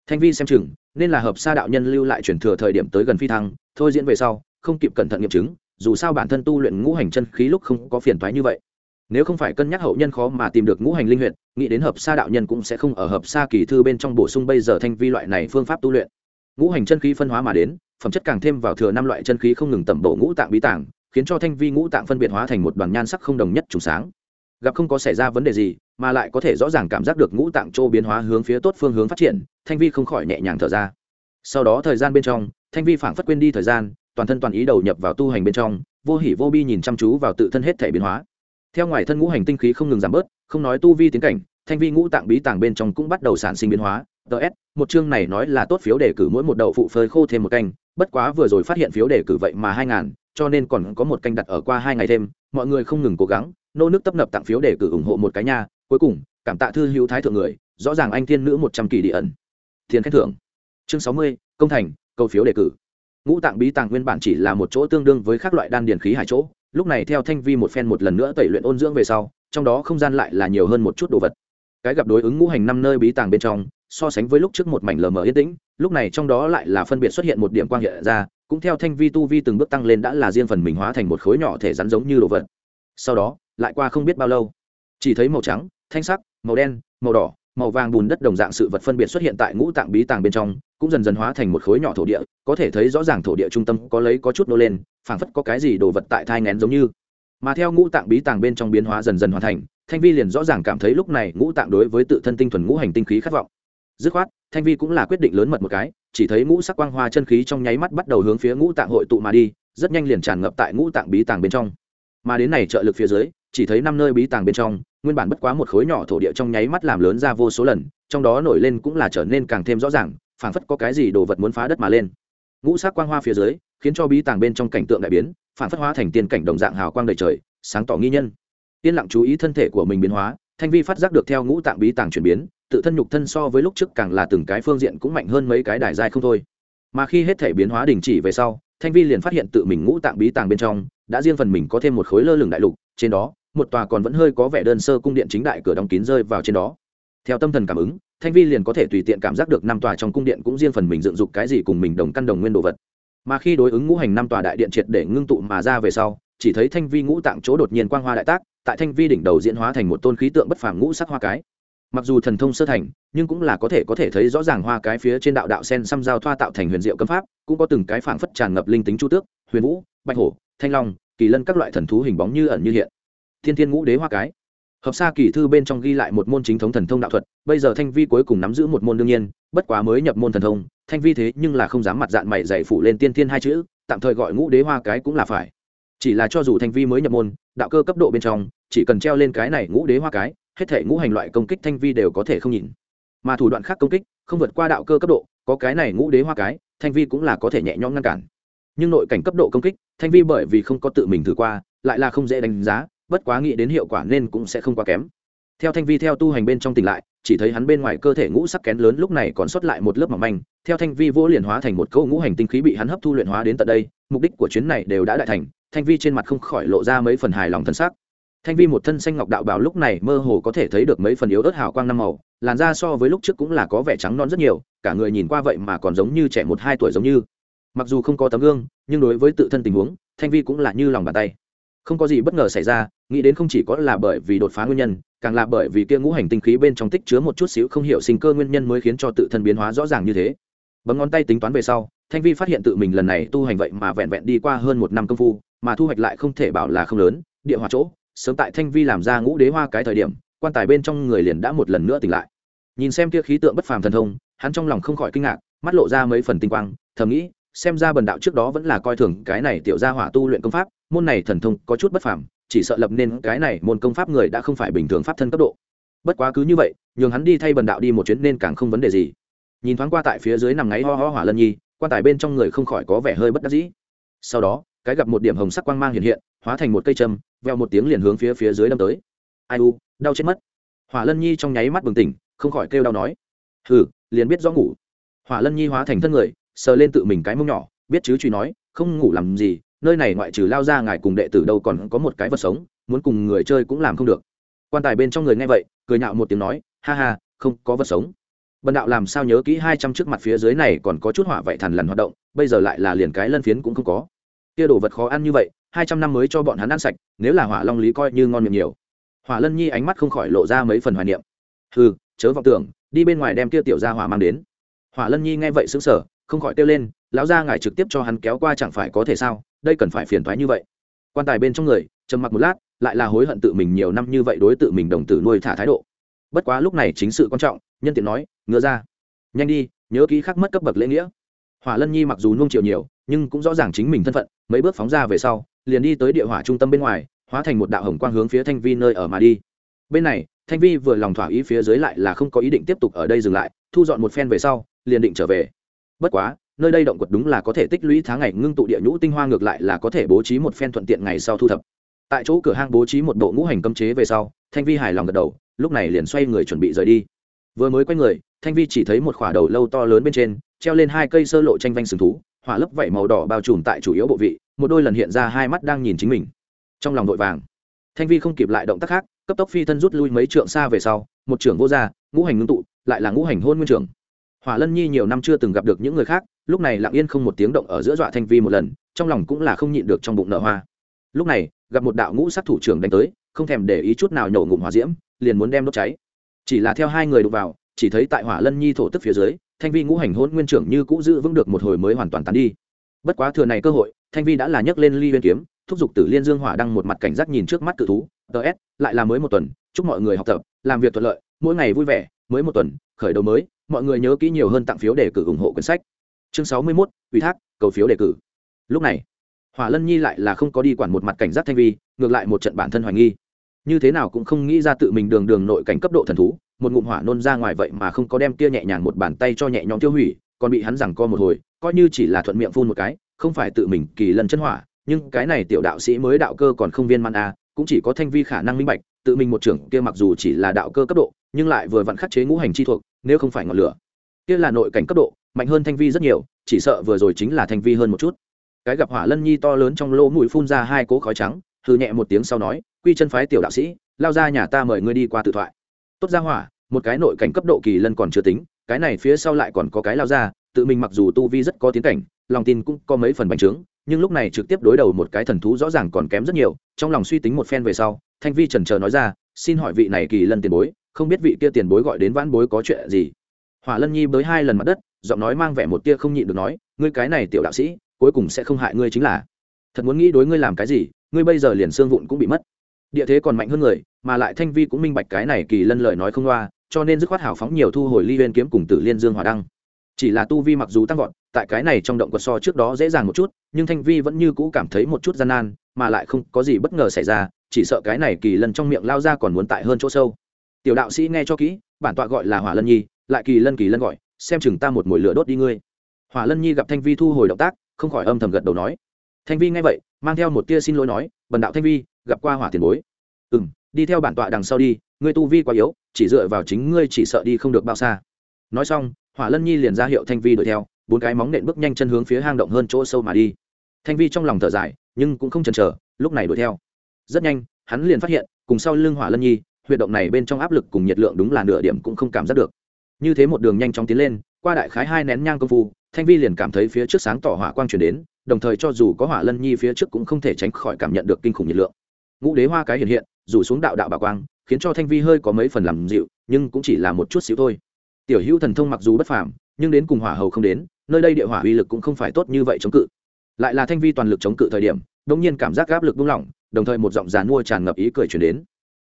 Thanh vi xem chừng, nên là hợp sa đạo nhân lưu lại chuyển thừa thời điểm tới gần phi thăng, thôi diễn về sau, không kịp cẩn thận nghiệm chứng, dù sao bản thân tu luyện ngũ hành chân khí lúc không có phiền thoái như vậy nếu không phải cân nhắc hậu nhân khó mà tìm được ngũ hành linh huyện nghĩ đến hợp sa đạo nhân cũng sẽ không ở hợp sa kỳ thư bên trong bổ sung bây giờ thanh vi loại này phương pháp tu luyện. Ngũ hành chân khí phân hóa mà đến, phẩm chất càng thêm vào thừa năm loại chân khí không ngừng tẩm bổ ngũ tạng bí tảng khiến cho thanh vi ngũ tạng phân biệt hóa thành một đoàn nhan sắc không đồng nhất trùng sáng. Gặp không có xảy ra vấn đề gì, mà lại có thể rõ ràng cảm giác được ngũ tạng châu biến hóa hướng phía tốt phương hướng phát triển, thanh vi không khỏi nhẹ nhàng thở ra. Sau đó thời gian bên trong, thanh vi phảng phất quên đi thời gian, toàn thân toàn ý đầu nhập vào tu hành bên trong, vô hỉ vô bi nhìn chăm chú vào tự thân hết thể biến hóa theo ngoài thân ngũ hành tinh khí không ngừng giảm bớt, không nói tu vi tiến cảnh, thanh vi ngũ tạng bí tàng bên trong cũng bắt đầu sản sinh biến hóa. Ts một chương này nói là tốt phiếu đề cử mỗi một đậu phụ phơi khô thêm một canh, bất quá vừa rồi phát hiện phiếu đề cử vậy mà hai ngàn, cho nên còn có một canh đặt ở qua hai ngày thêm, mọi người không ngừng cố gắng, nô nước tấp nập tặng phiếu đề cử ủng hộ một cái nha. Cuối cùng, cảm tạ thư hữu thái thượng người, rõ ràng anh thiên nữ một trăm kỳ địa ẩn. Thiên khen thưởng chương sáu mươi, công thành câu phiếu đề cử. Ngũ tạng bí tàng nguyên bản chỉ là một chỗ tương đương với các loại đan điền khí hải chỗ lúc này theo thanh vi một phen một lần nữa tẩy luyện ôn dưỡng về sau, trong đó không gian lại là nhiều hơn một chút đồ vật. Cái gặp đối ứng ngũ hành năm nơi bí tàng bên trong, so sánh với lúc trước một mảnh lờ mờ yên tĩnh, lúc này trong đó lại là phân biệt xuất hiện một điểm quang hiện ra, cũng theo thanh vi tu vi từng bước tăng lên đã là riêng phần mình hóa thành một khối nhỏ thể rắn giống như đồ vật. Sau đó, lại qua không biết bao lâu, chỉ thấy màu trắng, thanh sắc, màu đen, màu đỏ màu vàng bùn đất đồng dạng sự vật phân biệt xuất hiện tại ngũ tạng bí tàng bên trong, cũng dần dần hóa thành một khối nhỏ thổ địa, có thể thấy rõ ràng thổ địa trung tâm có lấy có chút nô lên, phảng phất có cái gì đồ vật tại thai ngén giống như. Mà theo ngũ tạng bí tàng bên trong biến hóa dần dần hoàn thành, thanh vi liền rõ ràng cảm thấy lúc này ngũ tạng đối với tự thân tinh thuần ngũ hành tinh khí khát vọng. Dứt khoát, thanh vi cũng là quyết định lớn mật một cái, chỉ thấy ngũ sắc quang hoa chân khí trong nháy mắt bắt đầu hướng phía ngũ tạng hội tụ mà đi, rất nhanh liền tràn ngập tại ngũ tạng bí tàng bên trong. Mà đến này trợ lực phía dưới chỉ thấy năm nơi bí tàng bên trong, nguyên bản bất quá một khối nhỏ thổ địa trong nháy mắt làm lớn ra vô số lần, trong đó nổi lên cũng là trở nên càng thêm rõ ràng, phảng phất có cái gì đồ vật muốn phá đất mà lên. Ngũ sắc quang hoa phía dưới, khiến cho bí tàng bên trong cảnh tượng đại biến phản phất hóa thành tiên cảnh đồng dạng hào quang đầy trời, sáng tỏ nghi nhân. Yên lặng chú ý thân thể của mình biến hóa, thanh vi phát giác được theo ngũ tạng bí tàng chuyển biến, tự thân nhục thân so với lúc trước càng là từng cái phương diện cũng mạnh hơn mấy cái đài dài không thôi. Mà khi hết thể biến hóa đình chỉ về sau, thanh vi liền phát hiện tự mình ngũ tạng bí tàng bên trong, đã riêng phần mình có thêm một khối lơ lửng đại lục, trên đó một tòa còn vẫn hơi có vẻ đơn sơ cung điện chính đại cửa đóng kín rơi vào trên đó. Theo tâm thần cảm ứng, thanh vi liền có thể tùy tiện cảm giác được năm tòa trong cung điện cũng riêng phần mình dựng dục cái gì cùng mình đồng căn đồng nguyên đồ vật. Mà khi đối ứng ngũ hành năm tòa đại điện triệt để ngưng tụ mà ra về sau, chỉ thấy thanh vi ngũ tạng chỗ đột nhiên quang hoa đại tác, tại thanh vi đỉnh đầu diễn hóa thành một tôn khí tượng bất phàm ngũ sắc hoa cái. Mặc dù thần thông sơ thành, nhưng cũng là có thể có thể thấy rõ ràng hoa cái phía trên đạo đạo sen xăm giao thoa tạo thành huyền diệu cấm pháp, cũng có từng cái phảng phất tràn ngập linh tính chu tước, huyền vũ, bạch hổ, thanh long, kỳ lân các loại thần thú hình bóng như ẩn như hiện thiên thiên ngũ đế hoa cái. Hợp sa kỳ thư bên trong ghi lại một môn chính thống thần thông đạo thuật, bây giờ thanh vi cuối cùng nắm giữ một môn đương nhiên, bất quá mới nhập môn thần thông, thanh vi thế nhưng là không dám mặt dạng mày dạy phủ lên tiên thiên hai chữ, tạm thời gọi ngũ đế hoa cái cũng là phải. Chỉ là cho dù thanh vi mới nhập môn, đạo cơ cấp độ bên trong, chỉ cần treo lên cái này ngũ đế hoa cái, hết thể ngũ hành loại công kích thanh vi đều có thể không nhìn mà thủ đoạn khác công kích, không vượt qua đạo cơ cấp độ, có cái này ngũ đế hoa cái, thanh vi cũng là có thể nhẹ nhõm ngăn cản. Nhưng nội cảnh cấp độ công kích, thanh vi bởi vì không có tự mình thử qua, lại là không dễ đánh giá bất quá nghĩ đến hiệu quả nên cũng sẽ không quá kém. Theo thanh vi theo tu hành bên trong tỉnh lại, chỉ thấy hắn bên ngoài cơ thể ngũ sắc kén lớn lúc này còn sót lại một lớp mỏng manh. Theo thanh vi vô liền hóa thành một câu ngũ hành tinh khí bị hắn hấp thu luyện hóa đến tận đây, mục đích của chuyến này đều đã đại thành. Thanh vi trên mặt không khỏi lộ ra mấy phần hài lòng thân xác thanh vi một thân xanh ngọc đạo bào lúc này mơ hồ có thể thấy được mấy phần yếu ớt hào quang năm màu, làn da so với lúc trước cũng là có vẻ trắng non rất nhiều, cả người nhìn qua vậy mà còn giống như trẻ một hai tuổi giống như. Mặc dù không có tấm gương, nhưng đối với tự thân tình huống, thanh vi cũng là như lòng bàn tay không có gì bất ngờ xảy ra, nghĩ đến không chỉ có là bởi vì đột phá nguyên nhân, càng là bởi vì kia ngũ hành tinh khí bên trong tích chứa một chút xíu không hiểu sinh cơ nguyên nhân mới khiến cho tự thân biến hóa rõ ràng như thế. Bấm ngón tay tính toán về sau, thanh vi phát hiện tự mình lần này tu hành vậy mà vẹn vẹn đi qua hơn một năm công phu, mà thu hoạch lại không thể bảo là không lớn, địa hòa chỗ, sớm tại thanh vi làm ra ngũ đế hoa cái thời điểm, quan tài bên trong người liền đã một lần nữa tỉnh lại. Nhìn xem kia khí tượng bất phàm thần thông, hắn trong lòng không khỏi kinh ngạc, mắt lộ ra mấy phần tinh quang, thầm nghĩ xem ra bần đạo trước đó vẫn là coi thường cái này tiểu gia hỏa tu luyện công pháp, môn này thần thông có chút bất phàm, chỉ sợ lập nên cái này môn công pháp người đã không phải bình thường pháp thân cấp độ. Bất quá cứ như vậy, nhường hắn đi thay bần đạo đi một chuyến nên càng không vấn đề gì. Nhìn thoáng qua tại phía dưới nằm ngáy ho ho hỏa lân nhi, quan tài bên trong người không khỏi có vẻ hơi bất đắc dĩ. Sau đó, cái gặp một điểm hồng sắc quang mang hiện hiện, hóa thành một cây châm, veo một tiếng liền hướng phía phía dưới đâm tới. Ai u, đau chết mất. Hỏa lân nhi trong nháy mắt bừng tỉnh, không khỏi kêu đau nói. Hừ, liền biết rõ ngủ. Hỏa lân nhi hóa thành thân người sờ lên tự mình cái mông nhỏ, biết chứ truy nói, không ngủ làm gì, nơi này ngoại trừ lao ra ngài cùng đệ tử đâu còn có một cái vật sống, muốn cùng người chơi cũng làm không được. Quan tài bên trong người nghe vậy, cười nhạo một tiếng nói, ha ha, không có vật sống. Bần đạo làm sao nhớ kỹ hai trăm trước mặt phía dưới này còn có chút hỏa vậy thằn lằn hoạt động, bây giờ lại là liền cái lân phiến cũng không có. Kia đồ vật khó ăn như vậy, hai trăm năm mới cho bọn hắn ăn sạch, nếu là hỏa long lý coi như ngon miệng nhiều. Hỏa lân nhi ánh mắt không khỏi lộ ra mấy phần hoài niệm. Ừ chớ vọng tưởng, đi bên ngoài đem kia tiểu ra hỏa mang đến. Hỏa lân nhi nghe vậy xứng sở không khỏi kêu lên, lão ra ngài trực tiếp cho hắn kéo qua chẳng phải có thể sao? Đây cần phải phiền thoái như vậy. Quan tài bên trong người, trầm mặc một lát, lại là hối hận tự mình nhiều năm như vậy đối tự mình đồng tử nuôi thả thái độ. Bất quá lúc này chính sự quan trọng, nhân tiện nói, ngựa ra. Nhanh đi, nhớ kỹ khắc mất cấp bậc lễ nghĩa. Hỏa lân nhi mặc dù nuông chiều nhiều, nhưng cũng rõ ràng chính mình thân phận, mấy bước phóng ra về sau, liền đi tới địa hỏa trung tâm bên ngoài, hóa thành một đạo hồng quang hướng phía thanh vi nơi ở mà đi. Bên này, thanh vi vừa lòng thỏa ý phía dưới lại là không có ý định tiếp tục ở đây dừng lại, thu dọn một phen về sau, liền định trở về bất quá, nơi đây động quật đúng là có thể tích lũy tháng ngày, ngưng tụ địa nhũ tinh hoa ngược lại là có thể bố trí một phen thuận tiện ngày sau thu thập. Tại chỗ cửa hang bố trí một bộ ngũ hành cấm chế về sau, thanh vi hài lòng gật đầu, lúc này liền xoay người chuẩn bị rời đi. Vừa mới quay người, thanh vi chỉ thấy một khỏa đầu lâu to lớn bên trên, treo lên hai cây sơ lộ tranh vanh sừng thú, hỏa lấp vẩy màu đỏ bao trùm tại chủ yếu bộ vị, một đôi lần hiện ra hai mắt đang nhìn chính mình. Trong lòng vội vàng, thanh vi không kịp lại động tác khác, cấp tốc phi thân rút lui mấy trượng xa về sau, một trưởng vô gia, ngũ hành ngưng tụ, lại là ngũ hành hôn nguyên trưởng hỏa lân nhi nhiều năm chưa từng gặp được những người khác, lúc này lặng yên không một tiếng động ở giữa dọa thanh vi một lần, trong lòng cũng là không nhịn được trong bụng nợ hoa. Lúc này, gặp một đạo ngũ sát thủ trưởng đánh tới, không thèm để ý chút nào nhổ ngụm hỏa diễm, liền muốn đem đốt cháy. Chỉ là theo hai người đụng vào, chỉ thấy tại hỏa lân nhi thổ tức phía dưới, thanh vi ngũ hành hôn nguyên trưởng như cũ giữ vững được một hồi mới hoàn toàn tán đi. Bất quá thừa này cơ hội, thanh vi đã là nhấc lên ly viên kiếm, thúc giục tử liên dương hỏa đăng một mặt cảnh giác nhìn trước mắt cự thú ts lại là mới một tuần, chúc mọi người học tập, làm việc thuận lợi, mỗi ngày vui vẻ, mới một tuần, khởi đầu mới mọi người nhớ kỹ nhiều hơn tặng phiếu để cử ủng hộ quyển sách. Chương sáu mươi 61, ủy thác cầu phiếu đề cử. Lúc này hỏa lân nhi lại là không có đi quản một mặt cảnh giác thanh vi ngược lại một trận bản thân hoài nghi. Như thế nào cũng không nghĩ ra tự mình đường đường nội cảnh cấp độ thần thú một ngụm hỏa nôn ra ngoài vậy mà không có đem kia nhẹ nhàng một bàn tay cho nhẹ nhõm tiêu hủy còn bị hắn giằng co một hồi coi như chỉ là thuận miệng phun một cái không phải tự mình kỳ lần chân hỏa nhưng cái này tiểu đạo sĩ mới đạo cơ còn không viên man a à, cũng chỉ có thanh vi khả năng minh bạch tự mình một trưởng kia mặc dù chỉ là đạo cơ cấp độ nhưng lại vừa vặn khắc chế ngũ hành chi thuộc nếu không phải ngọn lửa. Kia là nội cảnh cấp độ, mạnh hơn thanh vi rất nhiều, chỉ sợ vừa rồi chính là thanh vi hơn một chút. Cái gặp hỏa lân nhi to lớn trong lỗ mũi phun ra hai cỗ khói trắng hư nhẹ một tiếng sau nói, quy chân phái tiểu đạo sĩ, lao ra nhà ta mời ngươi đi qua tự thoại. Tốt ra hỏa, một cái nội cảnh cấp độ kỳ lân còn chưa tính, cái này phía sau lại còn có cái lao ra, tự mình mặc dù tu vi rất có tiến cảnh, lòng tin cũng có mấy phần bành trướng, nhưng lúc này trực tiếp đối đầu một cái thần thú rõ ràng còn kém rất nhiều, trong lòng suy tính một phen về sau, thanh vi trần trờ nói ra, xin hỏi vị này kỳ lân tiền bối không biết vị kia tiền bối gọi đến vãn bối có chuyện gì. Hỏa lân nhi bới hai lần mặt đất, giọng nói mang vẻ một tia không nhịn được nói, ngươi cái này tiểu đạo sĩ, cuối cùng sẽ không hại ngươi chính là. Thật muốn nghĩ đối ngươi làm cái gì, ngươi bây giờ liền xương vụn cũng bị mất. Địa thế còn mạnh hơn người, mà lại thanh vi cũng minh bạch cái này kỳ lân lời nói không loa, cho nên dứt khoát hào phóng nhiều thu hồi ly huyên kiếm cùng tử liên dương hòa đăng. Chỉ là tu vi mặc dù tăng vọt, tại cái này trong động quật so trước đó dễ dàng một chút, nhưng thanh vi vẫn như cũ cảm thấy một chút gian nan, mà lại không có gì bất ngờ xảy ra, chỉ sợ cái này kỳ lân trong miệng lao ra còn muốn tại hơn chỗ sâu tiểu đạo sĩ nghe cho kỹ, bản tọa gọi là hỏa lân nhi, lại kỳ lân kỳ lân gọi, xem chừng ta một mồi lửa đốt đi ngươi. Hỏa lân nhi gặp thanh vi thu hồi động tác, không khỏi âm thầm gật đầu nói. Thanh vi nghe vậy, mang theo một tia xin lỗi nói, bần đạo thanh vi, gặp qua hỏa tiền bối. Ừ m đi theo bản tọa đằng sau đi, ngươi tu vi quá yếu, chỉ dựa vào chính ngươi chỉ sợ đi không được bao xa. Nói xong, hỏa lân nhi liền ra hiệu thanh vi đuổi theo, bốn cái móng nện bước nhanh chân hướng phía hang động hơn chỗ sâu mà đi. Thanh vi trong lòng thở dài, nhưng cũng không chần chờ, lúc này đuổi theo. Rất nhanh, hắn liền phát hiện, cùng sau lưng hỏa lân nhi huyệt động này bên trong áp lực cùng nhiệt lượng đúng là nửa điểm cũng không cảm giác được. Như thế một đường nhanh chóng tiến lên, qua đại khái hai nén nhang công phu, thanh vi liền cảm thấy phía trước sáng tỏ hỏa quang chuyển đến, đồng thời cho dù có hỏa lân nhi phía trước cũng không thể tránh khỏi cảm nhận được kinh khủng nhiệt lượng. Ngũ đế hoa cái hiện hiện, rủ xuống đạo đạo bà quang, khiến cho thanh vi hơi có mấy phần làm dịu, nhưng cũng chỉ là một chút xíu thôi. Tiểu hữu thần thông mặc dù bất phàm, nhưng đến cùng hỏa hầu không đến, nơi đây địa hỏa uy lực cũng không phải tốt như vậy chống cự. Lại là thanh vi toàn lực chống cự thời điểm đông nhiên cảm giác áp lực buông lỏng, đồng thời một giọng giàn mua tràn ngập ý cười chuyển đến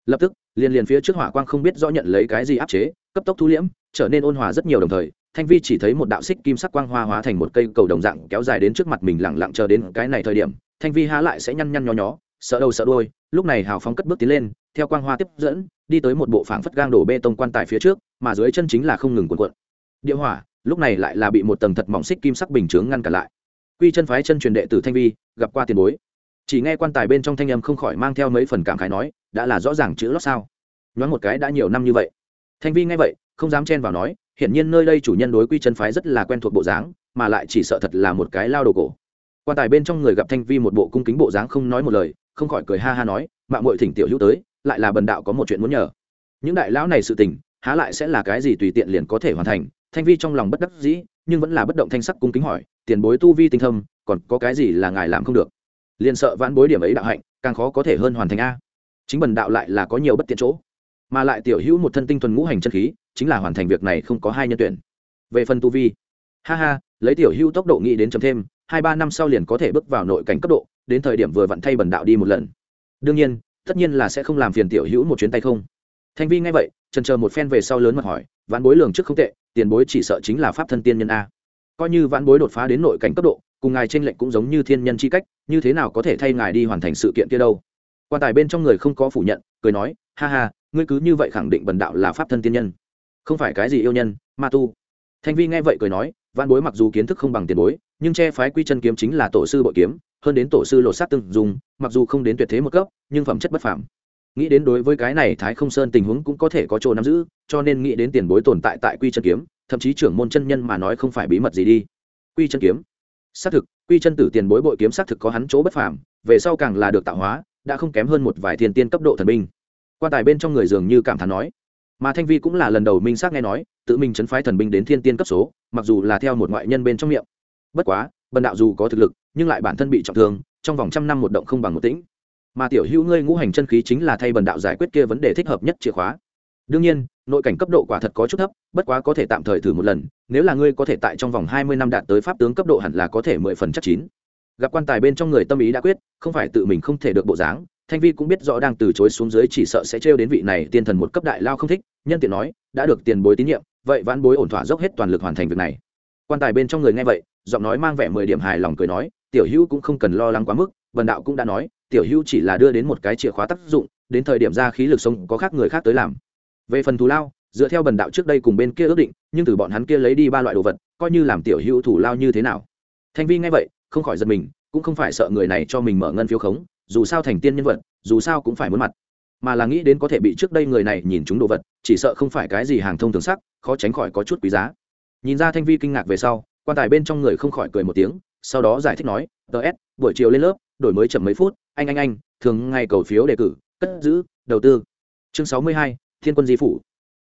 lập tức, liền liền phía trước hỏa quang không biết rõ nhận lấy cái gì áp chế, cấp tốc thu liễm, trở nên ôn hòa rất nhiều đồng thời, thanh vi chỉ thấy một đạo xích kim sắc quang hoa hóa thành một cây cầu đồng dạng kéo dài đến trước mặt mình lẳng lặng chờ đến cái này thời điểm, thanh vi há lại sẽ nhăn nhăn nho nhó, sợ đầu sợ đôi lúc này hào phóng cất bước tiến lên, theo quang hoa tiếp dẫn, đi tới một bộ phảng phất gang đổ bê tông quan tài phía trước, mà dưới chân chính là không ngừng cuộn cuộn. Địa hỏa, lúc này lại là bị một tầng thật mỏng xích kim sắc bình chướng ngăn cản lại. Quy chân phái chân truyền đệ tử thanh vi, gặp qua tiền bối chỉ nghe quan tài bên trong thanh âm không khỏi mang theo mấy phần cảm khái nói, đã là rõ ràng chữ lót sao? Nhoáng một cái đã nhiều năm như vậy. Thanh vi nghe vậy, không dám chen vào nói, hiển nhiên nơi đây chủ nhân đối quy chân phái rất là quen thuộc bộ dáng, mà lại chỉ sợ thật là một cái lao đồ cổ. Quan tài bên trong người gặp thanh vi một bộ cung kính bộ dáng không nói một lời, không khỏi cười ha ha nói mạng mội thỉnh tiểu hữu tới, lại là bần đạo có một chuyện muốn nhờ. Những đại lão này sự tình, há lại sẽ là cái gì tùy tiện liền có thể hoàn thành. Thanh vi trong lòng bất đắc dĩ, nhưng vẫn là bất động thanh sắc cung kính hỏi, tiền bối tu vi tinh thâm, còn có cái gì là ngài làm không được? Liền sợ vãn bối điểm ấy đạo hạnh, càng khó có thể hơn hoàn thành a. Chính bần đạo lại là có nhiều bất tiện chỗ, mà lại tiểu hữu một thân tinh thuần ngũ hành chân khí, chính là hoàn thành việc này không có hai nhân tuyển. Về phần tu vi, ha ha, lấy tiểu hữu tốc độ nghĩ đến chấm thêm, hai ba năm sau liền có thể bước vào nội cảnh cấp độ, đến thời điểm vừa vặn thay bần đạo đi một lần. Đương nhiên, tất nhiên là sẽ không làm phiền tiểu hữu một chuyến tay không. Thanh vi nghe vậy trần chờ một phen về sau lớn mật hỏi, vãn bối lường trước không tệ, tiền bối chỉ sợ chính là pháp thân tiên nhân a. Coi như vãn bối đột phá đến nội cảnh cấp độ cùng ngài trên lệnh cũng giống như thiên nhân c h i cách, như thế nào có thể thay ngài đi hoàn thành sự kiện kia đâu? Quan tài bên trong người không có phủ nhận, cười nói, ha ha, ngươi cứ như vậy khẳng định bần đạo là pháp thân tiên nhân, không phải cái gì yêu nhân, ma tu. Thanh vi nghe vậy cười nói văn bối mặc dù kiến thức không bằng tiền bối, nhưng che phái quy chân kiếm chính là tổ sư bội kiếm, hơn đến tổ sư lột sát từng dùng, mặc dù không đến tuyệt thế một cấp, nhưng phẩm chất bất phàm. Nghĩ đến đối với cái này thái không sơn tình huống cũng có thể có chỗ nắm giữ, cho nên nghĩ đến tiền bối tồn tại tại quy chân kiếm, thậm chí trưởng môn chân nhân mà nói không phải bí mật gì đi. Quy chân kiếm xác thực, quy chân tử tiền bối bội kiếm xác thực có hắn chỗ bất phàm, về sau càng là được tạo hóa, đã không kém hơn một vài thiên tiên cấp độ thần binh. Quan tài bên trong người dường như cảm thán nói. Mà thanh vi cũng là lần đầu minh xác nghe nói, tự mình chấn phái thần binh đến thiên tiên cấp số, mặc dù là theo một ngoại nhân bên trong miệng. Bất quá, bần đạo dù có thực lực, nhưng lại bản thân bị trọng thương, trong vòng trăm năm một động không bằng một tĩnh. Mà tiểu hữu ngươi ngũ hành chân khí chính là thay bần đạo giải quyết kia vấn đề thích hợp nhất chìa khóa. Đương nhiên nội cảnh cấp độ quả thật có chút thấp, bất quá có thể tạm thời thử một lần, nếu là ngươi có thể tại trong vòng hai mươi năm đạt tới pháp tướng cấp độ hẳn là có thể mười phần chắc chín. Gặp quan tài bên trong người tâm ý đã quyết, không phải tự mình không thể được bộ dáng, thanh vi cũng biết rõ đang từ chối xuống dưới chỉ sợ sẽ trêu đến vị này tiên thần một cấp đại lao không thích, nhân tiện nói, đã được tiền bối tín nhiệm, vậy vãn bối ổn thỏa dốc hết toàn lực hoàn thành việc này. Quan tài bên trong người nghe vậy, giọng nói mang vẻ mười điểm hài lòng cười nói, tiểu hữu cũng không cần lo lắng quá mức vần đạo cũng đã nói, tiểu hữu chỉ là đưa đến một cái chìa khóa tác dụng, đến thời điểm ra khí lực sống có khác người khác tới làm về phần thù lao, dựa theo bần đạo trước đây cùng bên kia ước định, nhưng từ bọn hắn kia lấy đi ba loại đồ vật, coi như làm tiểu hữu thủ lao như thế nào. Thanh vi nghe vậy, không khỏi giật mình, cũng không phải sợ người này cho mình mở ngân phiếu khống, dù sao thành tiên nhân vật, dù sao cũng phải muốn mặt. Mà là nghĩ đến có thể bị trước đây người này nhìn chúng đồ vật, chỉ sợ không phải cái gì hàng thông thường sắc, khó tránh khỏi có chút quý giá. Nhìn ra thanh vi kinh ngạc về sau, quan tài bên trong người không khỏi cười một tiếng, sau đó giải thích nói ts buổi chiều lên lớp, đổi mới chậm mấy phút, anh anh anh, thường ngày cầu phiếu đề cử, cất giữ, đầu tư. Chương sáu mươi hai thiên quân di phủ.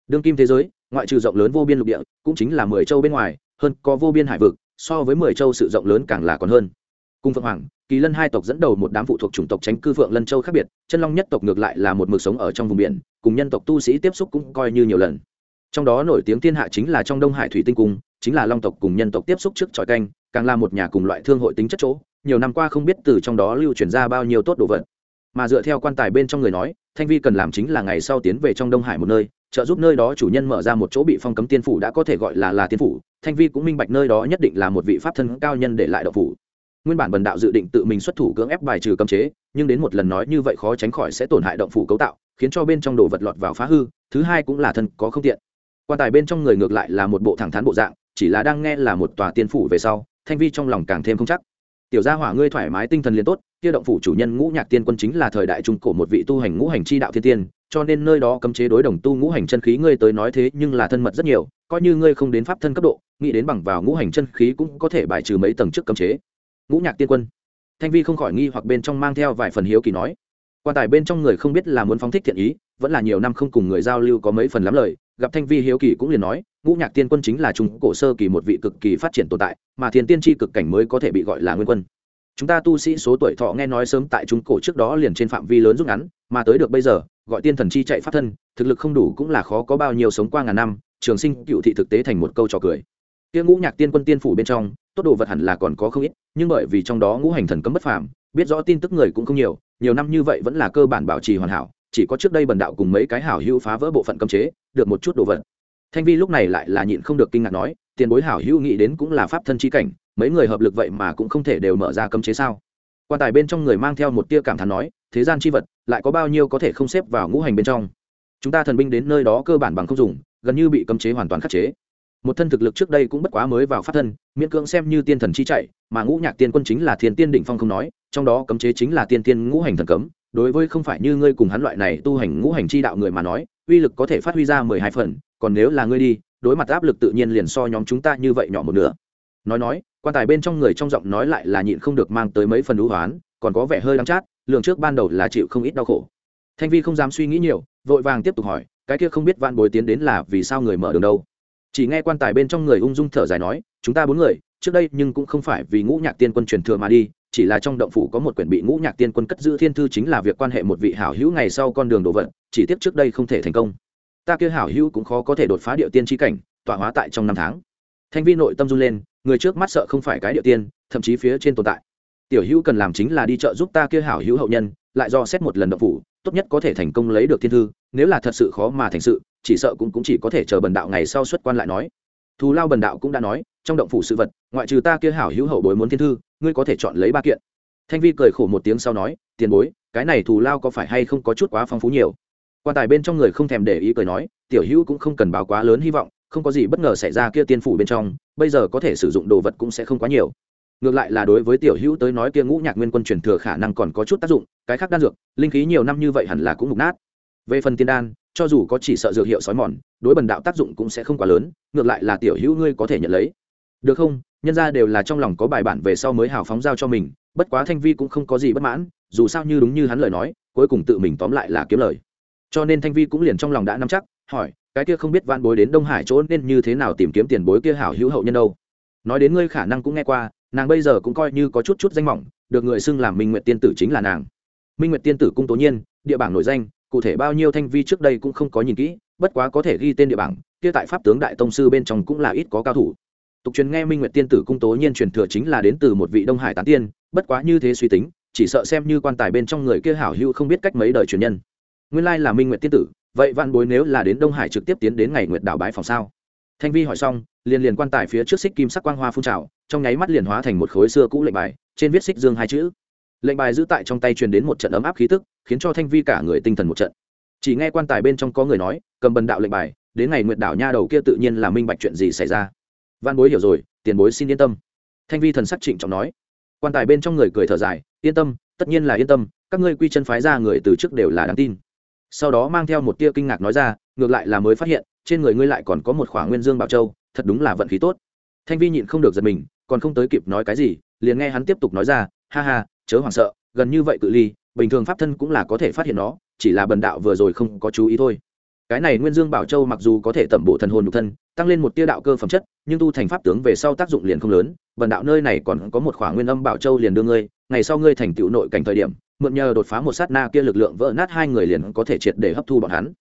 Đương kim thế giới, ngoại trừ rộng lớn vô biên lục địa, cũng chính là mười châu bên ngoài, hơn có vô biên hải vực, so với mười châu sự rộng lớn càng là còn hơn. Cung phượng hoàng, kỳ lân hai tộc dẫn đầu một đám phụ thuộc chủng tộc tránh cư phượng lân châu khác biệt, chân long nhất tộc ngược lại là một mực sống ở trong vùng biển, cùng nhân tộc tu sĩ tiếp xúc cũng coi như nhiều lần. Trong đó nổi tiếng thiên hạ chính là trong đông hải thủy tinh cung, chính là long tộc cùng nhân tộc tiếp xúc trước tròi canh, càng là một nhà cùng loại thương hội tính chất chỗ, nhiều năm qua không biết từ trong đó lưu truyền ra bao nhiêu tốt đồ vật mà dựa theo quan tài bên trong người nói, thanh vi cần làm chính là ngày sau tiến về trong đông hải một nơi, trợ giúp nơi đó chủ nhân mở ra một chỗ bị phong cấm tiên phủ đã có thể gọi là là tiên phủ. Thanh vi cũng minh bạch nơi đó nhất định là một vị pháp thân cao nhân để lại đậu phủ. Nguyên bản bần đạo dự định tự mình xuất thủ cưỡng ép bài trừ cấm chế, nhưng đến một lần nói như vậy khó tránh khỏi sẽ tổn hại động phủ cấu tạo, khiến cho bên trong đồ vật lọt vào phá hư, thứ hai cũng là thân có không tiện. Quan tài bên trong người ngược lại là một bộ thẳng thắn bộ dạng, chỉ là đang nghe là một tòa tiên phủ về sau, thanh vi trong lòng càng thêm không chắc. Tiểu gia hỏa ngươi thoải mái tinh thần liền tốt kia động phủ chủ nhân ngũ nhạc tiên quân chính là thời đại trung cổ một vị tu hành ngũ hành chi đạo thiên tiên, cho nên nơi đó cấm chế đối đồng tu ngũ hành chân khí ngươi tới nói thế nhưng là thân mật rất nhiều, coi như ngươi không đến pháp thân cấp độ, nghĩ đến bằng vào ngũ hành chân khí cũng có thể bài trừ mấy tầng trước cấm chế. Ngũ nhạc tiên quân. Thanh vi không khỏi nghi hoặc bên trong mang theo vài phần hiếu kỳ nói, quan tài bên trong người không biết là muốn phóng thích thiện ý, vẫn là nhiều năm không cùng người giao lưu có mấy phần lắm lời, gặp thanh vi hiếu kỳ cũng liền nói, ngũ nhạc tiên quân chính là trung cổ sơ kỳ một vị cực kỳ phát triển tồn tại, mà thiên tiên tri cực cảnh mới có thể bị gọi là nguyên quân chúng ta tu sĩ số tuổi thọ nghe nói sớm tại trung cổ trước đó liền trên phạm vi lớn rút ngắn, mà tới được bây giờ, gọi tiên thần chi chạy pháp thân, thực lực không đủ cũng là khó có bao nhiêu sống qua ngàn năm, trường sinh cựu thị thực tế thành một câu trò cười. Kia ngũ nhạc tiên quân tiên phủ bên trong, tốt đồ vật hẳn là còn có không ít, nhưng bởi vì trong đó ngũ hành thần cấm bất phàm, biết rõ tin tức người cũng không nhiều nhiều năm như vậy vẫn là cơ bản bảo trì hoàn hảo, chỉ có trước đây bần đạo cùng mấy cái hảo hữu phá vỡ bộ phận cấm chế, được một chút đồ vật. Thanh vi lúc này lại là nhịn không được kinh ngạc nói, tiền bối hảo hữu nghĩ đến cũng là pháp thân chi cảnh mấy người hợp lực vậy mà cũng không thể đều mở ra cấm chế sao? Quan tài bên trong người mang theo một tia cảm thán nói, thế gian chi vật, lại có bao nhiêu có thể không xếp vào ngũ hành bên trong? Chúng ta thần binh đến nơi đó cơ bản bằng không dùng, gần như bị cấm chế hoàn toàn khắc chế. Một thân thực lực trước đây cũng bất quá mới vào phát thân, miễn cưỡng xem như tiên thần chi chạy, mà ngũ nhạc tiên quân chính là thiên tiên đỉnh phong không nói, trong đó cấm chế chính là tiên tiên ngũ hành thần cấm. Đối với không phải như ngươi cùng hắn loại này tu hành ngũ hành chi đạo người mà nói, uy lực có thể phát huy ra mười hai phần, còn nếu là ngươi đi, đối mặt áp lực tự nhiên liền so nhóm chúng ta như vậy nhỏ một nửa. Nói nói quan tài bên trong người trong giọng nói lại là nhịn không được mang tới mấy phần đũ hoán, còn có vẻ hơi đắng chát lượng trước ban đầu là chịu không ít đau khổ. Thanh vi không dám suy nghĩ nhiều, vội vàng tiếp tục hỏi, cái kia không biết vạn bối tiến đến là vì sao người mở đường đâu? Chỉ nghe quan tài bên trong người ung dung thở dài nói, chúng ta bốn người, trước đây nhưng cũng không phải vì ngũ nhạc tiên quân truyền thừa mà đi, chỉ là trong động phủ có một quyển bị ngũ nhạc tiên quân cất giữ thiên thư chính là việc quan hệ một vị hảo hữu ngày sau con đường đổ vật chỉ tiếp trước đây không thể thành công. Ta kia hảo hữu cũng khó có thể đột phá địa tiên tri cảnh, tọa hóa tại trong năm tháng. Thanh vi nội tâm run lên người trước mắt sợ không phải cái địa tiên thậm chí phía trên tồn tại. Tiểu hữu cần làm chính là đi chợ giúp ta kia hảo hữu hậu nhân lại do xét một lần động phủ tốt nhất có thể thành công lấy được thiên thư nếu là thật sự khó mà thành sự chỉ sợ cũng, cũng chỉ có thể chờ bần đạo ngày sau xuất quan lại nói. Thù lao bần đạo cũng đã nói trong động phủ sự vật ngoại trừ ta kia hảo hữu hậu bối muốn thiên thư ngươi có thể chọn lấy ba kiện. Thanh vi cười khổ một tiếng sau nói tiền bối cái này thù lao có phải hay không có chút quá phong phú nhiều? Quan tài bên trong người không thèm để ý cười nói tiểu hữu cũng không cần báo quá lớn hy vọng không có gì bất ngờ xảy ra kia tiên phủ bên trong, bây giờ có thể sử dụng đồ vật cũng sẽ không quá nhiều. Ngược lại là đối với tiểu hữu tới nói kia ngũ nhạc nguyên quân truyền thừa khả năng còn có chút tác dụng, cái khác đan dược, linh khí nhiều năm như vậy hẳn là cũng mục nát. Về phần tiên đan, cho dù có chỉ sợ dược hiệu sói mòn, đối bần đạo tác dụng cũng sẽ không quá lớn, ngược lại là tiểu hữu ngươi có thể nhận lấy. Được không? Nhân ra đều là trong lòng có bài bản về sau mới hào phóng giao cho mình, bất quá thanh vi cũng không có gì bất mãn, dù sao như đúng như hắn lời nói, cuối cùng tự mình tóm lại là kiếm lời. Cho nên thanh vi cũng liền trong lòng đã nắm chắc, hỏi cái kia không biết van bối đến đông hải chỗ nên như thế nào tìm kiếm tiền bối kia hảo hữu hậu nhân đâu. Nói đến ngươi khả năng cũng nghe qua, nàng bây giờ cũng coi như có chút chút danh mỏng, được người xưng làm minh nguyệt tiên tử chính là nàng. Minh nguyệt tiên tử cung tố nhiên, địa bảng nổi danh, cụ thể bao nhiêu thanh vi trước đây cũng không có nhìn kỹ, bất quá có thể ghi tên địa bảng, kia tại pháp tướng đại tông sư bên trong cũng là ít có cao thủ. Tục truyền nghe minh nguyệt tiên tử cung tố nhiên truyền thừa chính là đến từ một vị đông hải tán tiên, bất quá như thế suy tính, chỉ sợ xem như quan tài bên trong người kia hảo hữu không biết cách mấy đời truyền nhân. Nguyên lai là minh nguyệt tiên tử vậy vạn bối nếu là đến đông hải trực tiếp tiến đến ngày nguyệt đảo bái phòng sao? Thanh vi hỏi xong, liền liền quan tài phía trước xích kim sắc quang hoa phun trào, trong nháy mắt liền hóa thành một khối xưa cũ lệnh bài, trên viết xích dương hai chữ. Lệnh bài giữ tại trong tay truyền đến một trận ấm áp khí tức, khiến cho thanh vi cả người tinh thần một trận. Chỉ nghe quan tài bên trong có người nói, cầm bần đạo lệnh bài, đến ngày nguyệt đảo nha đầu kia tự nhiên là minh bạch chuyện gì xảy ra. Văn bối hiểu rồi, tiền bối xin yên tâm. Thanh vi thần sắc trịnh trọng nói. Quan tài bên trong người cười thở dài, yên tâm, tất nhiên là yên tâm, các ngươi quy chân phái ra người từ trước đều là đáng tin sau đó mang theo một tia kinh ngạc nói ra, ngược lại là mới phát hiện, trên người ngươi lại còn có một khỏa nguyên dương bảo châu, thật đúng là vận khí tốt. Thanh vi nhịn không được giật mình, còn không tới kịp nói cái gì, liền nghe hắn tiếp tục nói ra, ha ha, chớ hoảng sợ, gần như vậy cự ly, bình thường pháp thân cũng là có thể phát hiện nó, chỉ là bần đạo vừa rồi không có chú ý thôi. Cái này nguyên dương bảo châu mặc dù có thể tẩm bộ thần hồn nhục thân, tăng lên một tia đạo cơ phẩm chất, nhưng tu thành pháp tướng về sau tác dụng liền không lớn, bần đạo nơi này còn có một khoảng nguyên âm bảo châu liền đưa ngươi, ngày sau ngươi thành tựu nội cảnh thời điểm mượn nhờ đột phá một sát na kia lực lượng vỡ nát hai người liền có thể triệt để hấp thu bọn hắn.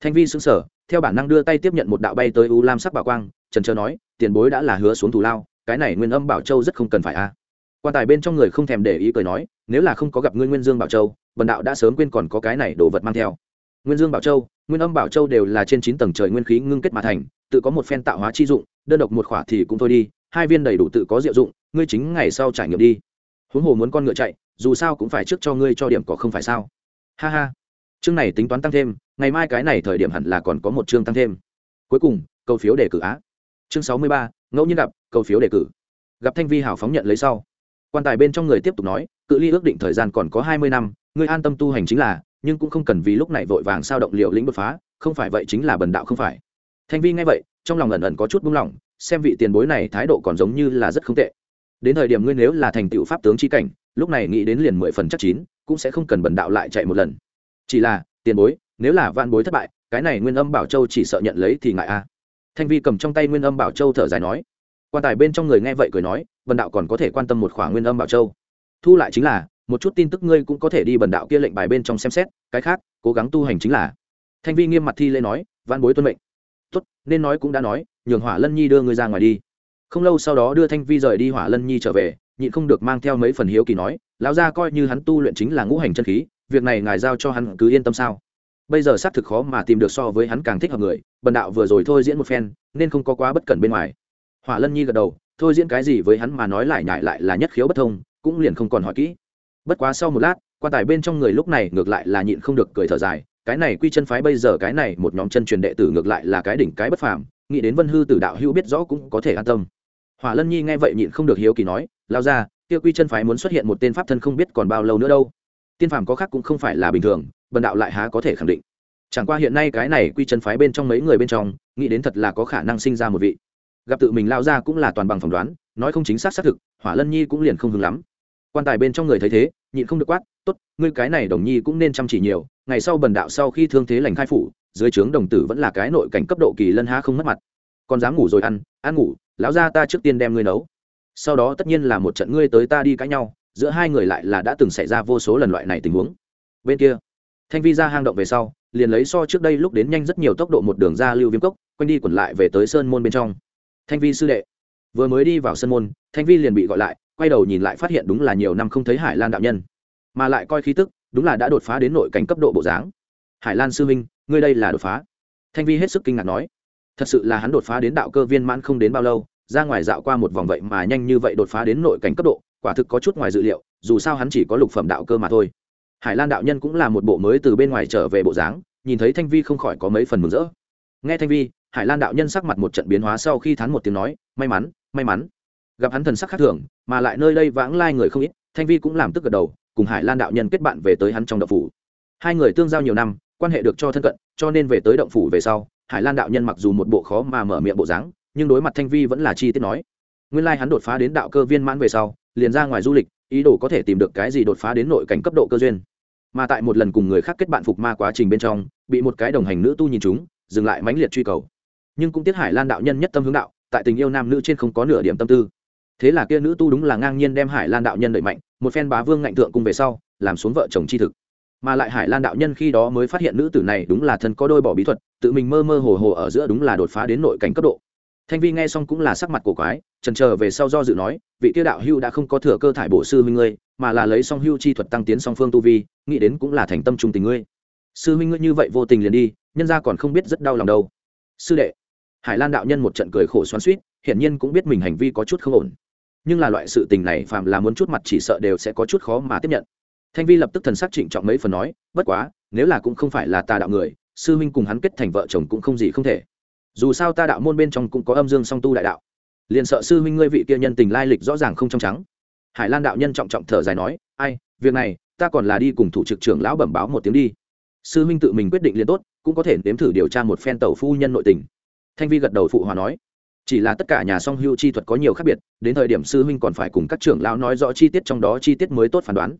Thanh vi xứng sở theo bản năng đưa tay tiếp nhận một đạo bay tới u lam sắc bảo quang, trần trơ nói, tiền bối đã là hứa xuống thù lao, cái này nguyên âm bảo châu rất không cần phải a. Quan tài bên trong người không thèm để ý cười nói, nếu là không có gặp ngươi nguyên dương bảo châu, bần đạo đã sớm quên còn có cái này đồ vật mang theo. Nguyên dương bảo châu, nguyên âm bảo châu đều là trên chín tầng trời nguyên khí ngưng kết mà thành, tự có một phen tạo hóa chi dụng, đơn độc một khỏa thì cũng thôi đi, hai viên đầy đủ tự có diệu dụng, ngươi chính ngày sau trải nghiệm đi huống hồ muốn con ngựa chạy, dù sao cũng phải trước cho ngươi cho điểm có không phải sao? Ha ha. Chương này tính toán tăng thêm, ngày mai cái này thời điểm hẳn là còn có một chương tăng thêm. Cuối cùng, cầu phiếu đề cử á. Chương sáu mươi ba, ngẫu nhiên gặp, cầu phiếu đề cử. Gặp thanh vi hảo phóng nhận lấy sau. Quan tài bên trong người tiếp tục nói, cự ly ước định thời gian còn có hai mươi năm ngươi an tâm tu hành chính là, nhưng cũng không cần vì lúc này vội vàng sao động liệu lĩnh đột phá, không phải vậy chính là bần đạo không phải. Thanh vi nghe vậy, trong lòng ẩn ẩn có chút buông lỏng, xem vị tiền bối này thái độ còn giống như là rất không tệ đến thời điểm ngươi nếu là thành tựu pháp tướng chi cảnh, lúc này nghĩ đến liền mười phần chắc chín, cũng sẽ không cần bần đạo lại chạy một lần. Chỉ là, tiền bối, nếu là van bối thất bại, cái này nguyên âm bảo châu chỉ sợ nhận lấy thì ngại a. Thanh vi cầm trong tay nguyên âm bảo châu thở dài nói. Quan tài bên trong người nghe vậy cười nói, bần đạo còn có thể quan tâm một khoảng nguyên âm bảo châu. Thu lại chính là, một chút tin tức ngươi cũng có thể đi bần đạo kia lệnh bài bên trong xem xét, cái khác, cố gắng tu hành chính là. Thanh vi nghiêm mặt thi lễ nói van bối tuân mệnh. Tốt, nên nói cũng đã nói, nhường hỏa lân nhi đưa ngươi ra ngoài đi không lâu sau đó đưa thanh vi rời đi hỏa lân nhi trở về, nhịn không được mang theo mấy phần hiếu kỳ nói, lão gia coi như hắn tu luyện chính là ngũ hành chân khí, việc này ngài giao cho hắn cứ yên tâm sao? Bây giờ xác thực khó mà tìm được so với hắn càng thích hợp người, bần đạo vừa rồi thôi diễn một phen, nên không có quá bất cẩn bên ngoài. Hỏa lân nhi gật đầu, thôi diễn cái gì với hắn mà nói lại nhại lại là nhất khiếu bất thông, cũng liền không còn hỏi kỹ. Bất quá sau một lát, quan tài bên trong người lúc này ngược lại là nhịn không được cười thở dài, cái này quy chân phái bây giờ cái này một nhóm chân truyền đệ tử ngược lại là cái đỉnh cái bất phàm, nghĩ đến vân hư tử đạo hữu biết rõ cũng có thể an tâm hỏa lân nhi nghe vậy nhịn không được hiếu kỳ nói, lao ra, kia quy chân phái muốn xuất hiện một tên pháp thân không biết còn bao lâu nữa đâu. Tiên phàm có khác cũng không phải là bình thường, bần đạo lại há có thể khẳng định. Chẳng qua hiện nay cái này quy chân phái bên trong mấy người bên trong, nghĩ đến thật là có khả năng sinh ra một vị. Gặp tự mình lao ra cũng là toàn bằng phỏng đoán, nói không chính xác xác thực, hỏa lân nhi cũng liền không hứng lắm. Quan tài bên trong người thấy thế, nhịn không được quát, tốt, ngươi cái này đồng nhi cũng nên chăm chỉ nhiều, ngày sau bần đạo sau khi thương thế lành khai phủ, dưới trướng đồng tử vẫn là cái nội cảnh cấp độ kỳ lân há không mất mặt. Còn dám ngủ rồi ăn ăn ngủ lão gia ta trước tiên đem ngươi nấu. Sau đó tất nhiên là một trận ngươi tới ta đi cãi nhau, giữa hai người lại là đã từng xảy ra vô số lần loại này tình huống. Bên kia, thanh vi ra hang động về sau, liền lấy so trước đây lúc đến nhanh rất nhiều tốc độ một đường ra lưu viêm cốc, quanh đi quẩn lại về tới sơn môn bên trong. Thanh vi sư đệ, vừa mới đi vào sơn môn, thanh vi liền bị gọi lại, quay đầu nhìn lại phát hiện đúng là nhiều năm không thấy hải lan đạo nhân, mà lại coi khí tức, đúng là đã đột phá đến nội cảnh cấp độ bộ dáng. Hải lan sư minh ngươi đây là đột phá. Thanh vi hết sức kinh ngạc nói thật sự là hắn đột phá đến đạo cơ viên mãn không đến bao lâu, ra ngoài dạo qua một vòng vậy mà nhanh như vậy đột phá đến nội cảnh cấp độ, quả thực có chút ngoài dự liệu, dù sao hắn chỉ có lục phẩm đạo cơ mà thôi. Hải lan đạo nhân cũng là một bộ mới từ bên ngoài trở về bộ dáng, nhìn thấy thanh vi không khỏi có mấy phần mừng rỡ. Nghe thanh vi, hải lan đạo nhân sắc mặt một trận biến hóa sau khi thắn một tiếng nói, may mắn may mắn. Gặp hắn thần sắc khác thường, mà lại nơi đây vãng lai người không ít, thanh vi cũng làm tức gật đầu, cùng hải lan đạo nhân kết bạn về tới hắn trong động phủ. Hai người tương giao nhiều năm, quan hệ được cho thân cận, cho nên về tới động phủ về sau hải lan đạo nhân mặc dù một bộ khó mà mở miệng bộ dáng, nhưng đối mặt thanh vi vẫn là chi tiết nói. Nguyên lai hắn đột phá đến đạo cơ viên mãn về sau, liền ra ngoài du lịch, ý đồ có thể tìm được cái gì đột phá đến nội cảnh cấp độ cơ duyên. Mà tại một lần cùng người khác kết bạn phục ma quá trình bên trong, bị một cái đồng hành nữ tu nhìn chúng, dừng lại mãnh liệt truy cầu. Nhưng cũng tiết hải lan đạo nhân nhất tâm hướng đạo, tại tình yêu nam nữ trên không có nửa điểm tâm tư. Thế là kia nữ tu đúng là ngang nhiên đem hải lan đạo nhân đẩy mạnh, một phen bá vương ngạnh thượng cung về sau, làm xuống vợ chồng chi thực mà lại hải lan đạo nhân khi đó mới phát hiện nữ tử này đúng là thân có đôi bỏ bí thuật, tự mình mơ mơ hồ hồ ở giữa đúng là đột phá đến nội cảnh cấp độ. Thanh vi nghe xong cũng là sắc mặt cổ quái trần trờ về sau do dự nói, vị tiêu đạo hưu đã không có thừa cơ thải bổ sư minh ngươi, mà là lấy song hưu chi thuật tăng tiến song phương tu vi, nghĩ đến cũng là thành tâm trung tình ngươi. Sư minh ngươi như vậy vô tình liền đi, nhân ra còn không biết rất đau lòng đâu. Sư đệ. Hải lan đạo nhân một trận cười khổ xoắn suýt hiển nhiên cũng biết mình hành vi có chút không ổn. Nhưng là loại sự tình này phàm là muốn chút mặt chỉ sợ đều sẽ có chút khó mà tiếp nhận thanh vi lập tức thần sắc trịnh trọng mấy phần nói, bất quá, nếu là cũng không phải là tà đạo người, sư huynh cùng hắn kết thành vợ chồng cũng không gì không thể. Dù sao ta đạo môn bên trong cũng có âm dương song tu đại đạo. Liền sợ sư huynh ngươi vị kia nhân tình lai lịch rõ ràng không trong trắng. Hải lan đạo nhân trọng trọng thở dài nói, ai, việc này, ta còn là đi cùng thủ trực trưởng lão bẩm báo một tiếng đi. Sư huynh tự mình quyết định liền tốt, cũng có thể nếm thử điều tra một phen tàu phu nhân nội tình. Thanh vi gật đầu phụ hòa nói, chỉ là tất cả nhà song hưu chi thuật có nhiều khác biệt, đến thời điểm sư huynh còn phải cùng các trưởng lão nói rõ chi tiết trong đó chi tiết mới tốt phán đoán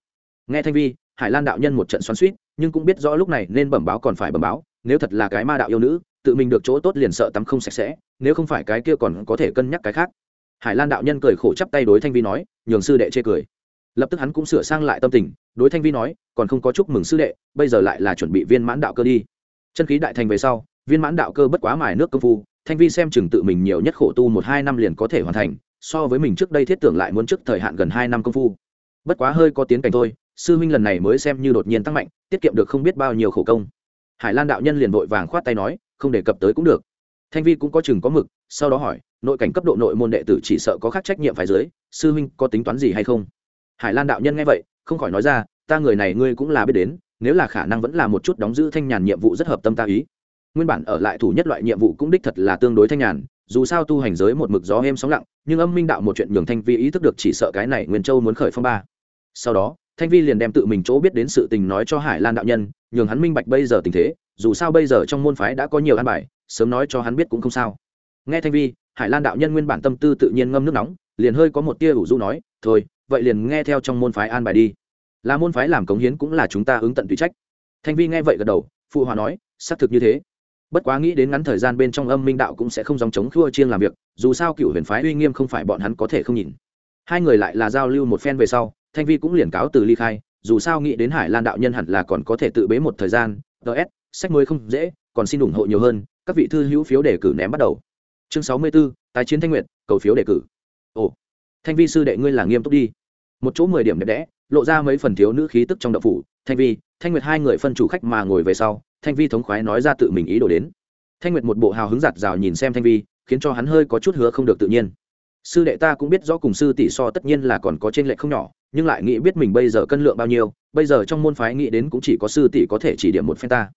nghe thanh vi, hải lan đạo nhân một trận xoắn suýt nhưng cũng biết rõ lúc này nên bẩm báo còn phải bẩm báo, nếu thật là cái ma đạo yêu nữ, tự mình được chỗ tốt liền sợ tắm không sạch sẽ, nếu không phải cái kia còn có thể cân nhắc cái khác. Hải lan đạo nhân cười khổ chắp tay đối thanh vi nói, nhường sư đệ chê cười. Lập tức hắn cũng sửa sang lại tâm tình, đối thanh vi nói, còn không có chúc mừng sư đệ, bây giờ lại là chuẩn bị viên mãn đạo cơ đi. Chân khí đại thành về sau, viên mãn đạo cơ bất quá mài nước công phu, thanh vi xem chừng tự mình nhiều nhất khổ tu một hai năm liền có thể hoàn thành, so với mình trước đây thiết tưởng lại muốn trước thời hạn gần hai năm công phu. Bất quá hơi có tiến cảnh thôi sư huynh lần này mới xem như đột nhiên tăng mạnh, tiết kiệm được không biết bao nhiêu khổ công. Hải lan đạo nhân liền vội vàng khoát tay nói, không đề cập tới cũng được. Thanh vi cũng có chừng có mực, sau đó hỏi, nội cảnh cấp độ nội môn đệ tử chỉ sợ có khác trách nhiệm phải dưới, sư huynh có tính toán gì hay không? Hải lan đạo nhân nghe vậy, không khỏi nói ra, ta người này ngươi cũng là biết đến, nếu là khả năng vẫn là một chút đóng giữ thanh nhàn nhiệm vụ rất hợp tâm ta ý. Nguyên bản ở lại thủ nhất loại nhiệm vụ cũng đích thật là tương đối thanh nhàn, dù sao tu hành giới một mực gió êm sóng lặng, nhưng âm minh đạo một chuyện nhường thanh vi ý thức được chỉ sợ cái này nguyên châu muốn khởi phong ba. Sau đó thanh vi liền đem tự mình chỗ biết đến sự tình nói cho hải lan đạo nhân, nhường hắn minh bạch bây giờ tình thế, dù sao bây giờ trong môn phái đã có nhiều an bài, sớm nói cho hắn biết cũng không sao. Nghe thanh vi, hải lan đạo nhân nguyên bản tâm tư tự nhiên ngâm nước nóng, liền hơi có một tia ủ du nói, thôi, vậy liền nghe theo trong môn phái an bài đi. Là môn phái làm cống hiến cũng là chúng ta ứng tận tùy trách. Thanh vi nghe vậy gật đầu, phụ hòa nói, xác thực như thế. Bất quá nghĩ đến ngắn thời gian bên trong âm minh đạo cũng sẽ không dòng chống khua chiêng làm việc, dù sao cựu huyền phái uy nghiêm không phải bọn hắn có thể không nhìn. Hai người lại là giao lưu một phen về sau thanh vi cũng liền cáo từ ly khai dù sao nghĩ đến hải lan đạo nhân hẳn là còn có thể tự bế một thời gian ts sách mới không dễ còn xin ủng hộ nhiều hơn các vị thư hữu phiếu đề cử ném bắt đầu. Chương sáu mươi 64, tái chiến thanh nguyện cầu phiếu đề cử. Ồ thanh vi sư đệ ngươi là nghiêm túc đi. Một chỗ mười điểm đẹp đẽ lộ ra mấy phần thiếu nữ khí tức trong đậu phủ. Thanh vi thanh nguyệt hai người phân chủ khách mà ngồi về sau thanh vi thống khoái nói ra tự mình ý đồ đến. Thanh nguyệt một bộ hào hứng giặt rào nhìn xem thanh vi khiến cho hắn hơi có chút hứa không được tự nhiên sư đệ ta cũng biết rõ cùng sư tỷ so tất nhiên là còn có trên lệ không nhỏ, nhưng lại nghĩ biết mình bây giờ cân lượng bao nhiêu, bây giờ trong môn phái nghĩ đến cũng chỉ có sư tỷ có thể chỉ điểm một phen ta.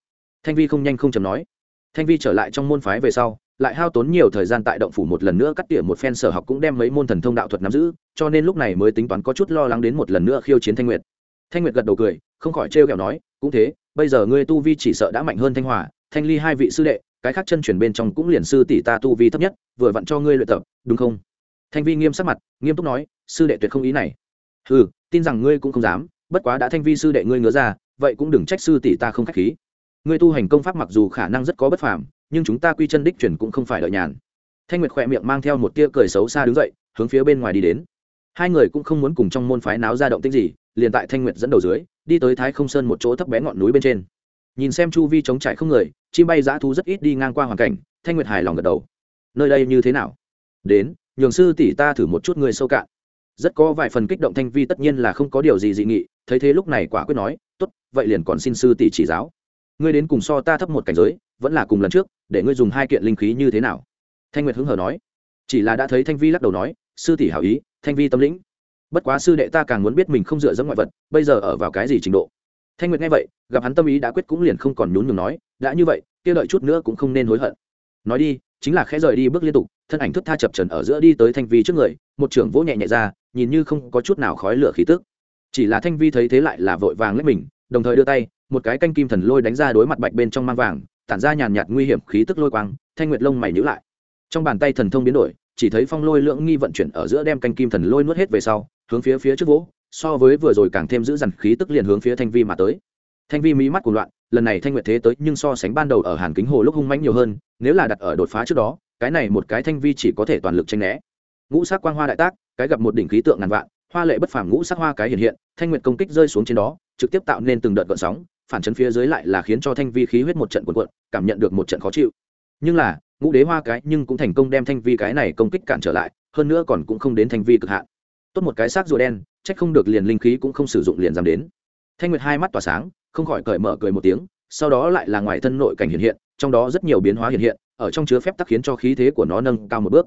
Thanh vi không nhanh không chầm nói. Thanh vi trở lại trong môn phái về sau, lại hao tốn nhiều thời gian tại động phủ một lần nữa cắt tỉa một phen sở học cũng đem mấy môn thần thông đạo thuật nắm giữ, cho nên lúc này mới tính toán có chút lo lắng đến một lần nữa khiêu chiến thanh nguyệt. Thanh nguyệt gật đầu cười, không khỏi trêu ghẹo nói, cũng thế, bây giờ ngươi tu vi chỉ sợ đã mạnh hơn thanh hòa, thanh ly hai vị sư đệ, cái khác chân chuyển bên trong cũng liền sư tỷ ta tu vi thấp nhất, vừa vặn cho ngươi luyện tập, đúng không? Thanh vi nghiêm sắc mặt, nghiêm túc nói, sư đệ tuyệt không ý này. Ừ tin rằng ngươi cũng không dám, bất quá đã thanh vi sư đệ ngươi ngứa ra, vậy cũng đừng trách sư tỷ ta không k h á c h khí. Ngươi tu hành công pháp mặc dù khả năng rất có bất phàm, nhưng chúng ta quy chân đích chuyển cũng không phải đợi nhàn. Thanh nguyệt khỏe miệng mang theo một tia cười xấu xa đứng dậy, hướng phía bên ngoài đi đến. Hai người cũng không muốn cùng trong môn phái náo ra động tích gì, liền tại thanh nguyệt dẫn đầu dưới, đi tới thái không sơn một chỗ thấp bé ngọn núi bên trên. Nhìn xem chu vi trống trải không người, chim bay dã thú rất ít đi ngang qua hoàn cảnh, thanh nguyệt hài lòng gật đầu. Nơi đây như thế nào? Đến nhường sư tỷ ta thử một chút người sâu cạn. Rất có vài phần kích động thanh vi tất nhiên là không có điều gì dị nghị, thấy thế lúc này quả quyết nói, tốt, vậy liền còn xin sư tỷ chỉ giáo. Ngươi đến cùng so ta thấp một cảnh giới, vẫn là cùng lần trước, để ngươi dùng hai kiện linh khí như thế nào? Thanh nguyệt hứng hờ nói. Chỉ là đã thấy thanh vi lắc đầu nói, sư tỷ hảo ý, thanh vi tâm lĩnh. Bất quá sư đệ ta càng muốn biết mình không dựa dẫm ngoại vật, bây giờ ở vào cái gì trình độ? Thanh nguyệt nghe vậy, gặp hắn tâm ý đã quyết cũng liền không còn nhún nhường nói, đã như vậy, kia đợi chút nữa cũng không nên hối hận. Nói đi, chính là khẽ rời đi bước liên tục thân ảnh thức tha chập trần ở giữa đi tới thanh vi trước người, một trưởng vỗ nhẹ nhẹ ra, nhìn như không có chút nào khói lửa khí tức. Chỉ là thanh vi thấy thế lại là vội vàng lấy mình, đồng thời đưa tay, một cái canh kim thần lôi đánh ra đối mặt bạch bên trong mang vàng, tản ra nhàn nhạt nguy hiểm khí tức lôi quang, thanh nguyệt lông mày nhữ lại. Trong bàn tay thần thông biến đổi, chỉ thấy phong lôi lượng nghi vận chuyển ở giữa đem canh kim thần lôi nuốt hết về sau, hướng phía phía trước vỗ, so với vừa rồi càng thêm giữ dằn khí tức liền hướng phía thanh vi mà tới. Thanh vi mí mắt của loạn, lần này thanh nguyệt thế tới nhưng so sánh ban đầu ở hàn kính hồ lúc hung mãnh nhiều hơn, nếu là đặt ở đột phá trước đó cái này một cái thanh vi chỉ có thể toàn lực tranh né. Ngũ sắc quang hoa đại tác, cái gặp một đỉnh khí tượng ngàn vạn, hoa lệ bất phàm ngũ sắc hoa cái hiện hiện, thanh nguyệt công kích rơi xuống trên đó, trực tiếp tạo nên từng đợt gợn sóng, phản chấn phía dưới lại là khiến cho thanh vi khí huyết một trận cuộn cuộn, cảm nhận được một trận khó chịu. Nhưng là, ngũ đế hoa cái nhưng cũng thành công đem thanh vi cái này công kích cản trở lại, hơn nữa còn cũng không đến thanh vi cực hạn. Tốt một cái xác rùa đen trách không được liền linh khí cũng không sử dụng liền dám đến. Thanh nguyệt hai mắt tỏa sáng, không khỏi cởi mở cười một tiếng, sau đó lại là ngoài thân nội cảnh hiện hiện, trong đó rất nhiều biến hóa hiện hiện ở trong chứa phép tắc khiến cho khí thế của nó nâng cao một bước.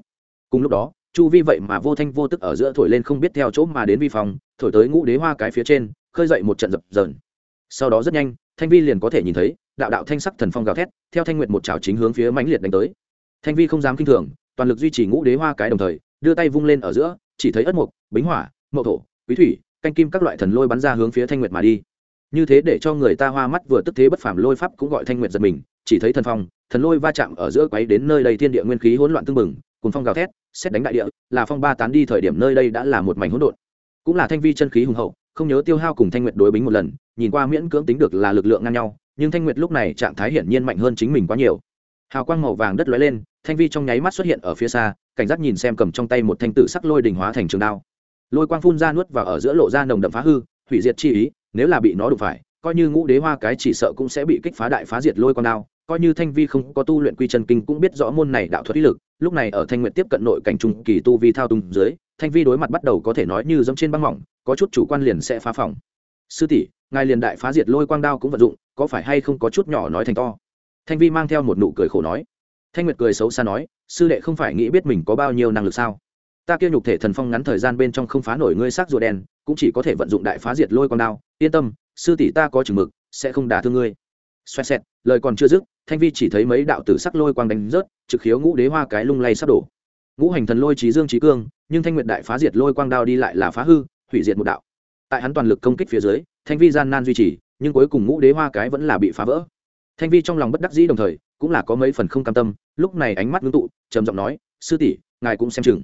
Cùng lúc đó, chu vi vậy mà vô thanh vô tức ở giữa thổi lên không biết theo chỗ mà đến vi phòng thổi tới ngũ đế hoa cái phía trên, khơi dậy một trận dập dờn. Sau đó rất nhanh, thanh vi liền có thể nhìn thấy, đạo đạo thanh sắc thần phong gào thét, theo thanh nguyện một trào chính hướng phía mãnh liệt đánh tới. Thanh vi không dám kinh thường, toàn lực duy trì ngũ đế hoa cái đồng thời, đưa tay vung lên ở giữa, chỉ thấy ất mục, bính hỏa, mậu thổ, quý thủy, canh kim các loại thần lôi bắn ra hướng phía thanh nguyệt mà đi. Như thế để cho người ta hoa mắt vừa tức thế bất phàm lôi pháp cũng gọi thanh nguyệt giật mình chỉ thấy thần phong, thần lôi va chạm ở giữa quấy đến nơi đây thiên địa nguyên khí hỗn loạn tương bừng cùng phong gào thét, xét đánh đại địa, là phong ba tán đi thời điểm nơi đây đã là một mảnh hỗn độn. Cũng là thanh vi chân khí hùng hậu, không nhớ tiêu hao cùng thanh nguyệt đối bính một lần, nhìn qua miễn cưỡng tính được là lực lượng ngang nhau, nhưng thanh nguyệt lúc này trạng thái hiển nhiên mạnh hơn chính mình quá nhiều. Hào quang màu vàng đất lóe lên, thanh vi trong nháy mắt xuất hiện ở phía xa, cảnh giác nhìn xem cầm trong tay một thanh tử sắc lôi đình hóa thành trường đao. Lôi quang phun ra nuốt và ở giữa lộ ra nồng đậm phá hư, hủy diệt chi ý, nếu là bị nó đụng phải, coi như ngũ đế hoa cái chỉ sợ cũng sẽ bị kích phá đại phá diệt lôi quang đao coi như thanh vi không có tu luyện quy chân kinh cũng biết rõ môn này đạo thuật ý lực, lúc này ở thanh nguyện tiếp cận nội cảnh trung kỳ tu vi thao tung dưới, thanh vi đối mặt bắt đầu có thể nói như dẫm trên băng mỏng, có chút chủ quan liền sẽ phá phòng. Sư tỷ, ngài liền đại phá diệt lôi quang đao cũng vận dụng, có phải hay không có chút nhỏ nói thành to? Thanh vi mang theo một nụ cười khổ nói. Thanh nguyệt cười xấu xa nói, sư đệ không phải nghĩ biết mình có bao nhiêu năng lực sao? Ta kia nhục thể thần phong ngắn thời gian bên trong không phá nổi ngươi sắc rùa đen, cũng chỉ có thể vận dụng đại phá diệt lôi quang đao. Yên tâm, sư tỷ ta có chừng mực, sẽ không đả thương ngươi xoẹt xẹt, lời còn chưa dứt, thanh vi chỉ thấy mấy đạo tử sắc lôi quang đánh rớt, trực khiếu ngũ đế hoa cái lung lay sắp đổ. Ngũ hành thần lôi trí dương trí cương, nhưng thanh nguyệt đại phá diệt lôi quang đao đi lại là phá hư, hủy diệt một đạo. Tại hắn toàn lực công kích phía dưới, thanh vi gian nan duy trì, nhưng cuối cùng ngũ đế hoa cái vẫn là bị phá vỡ. Thanh vi trong lòng bất đắc dĩ đồng thời, cũng là có mấy phần không cam tâm, lúc này ánh mắt ngưng tụ, trầm giọng nói, sư tỷ, ngài cũng xem chừng.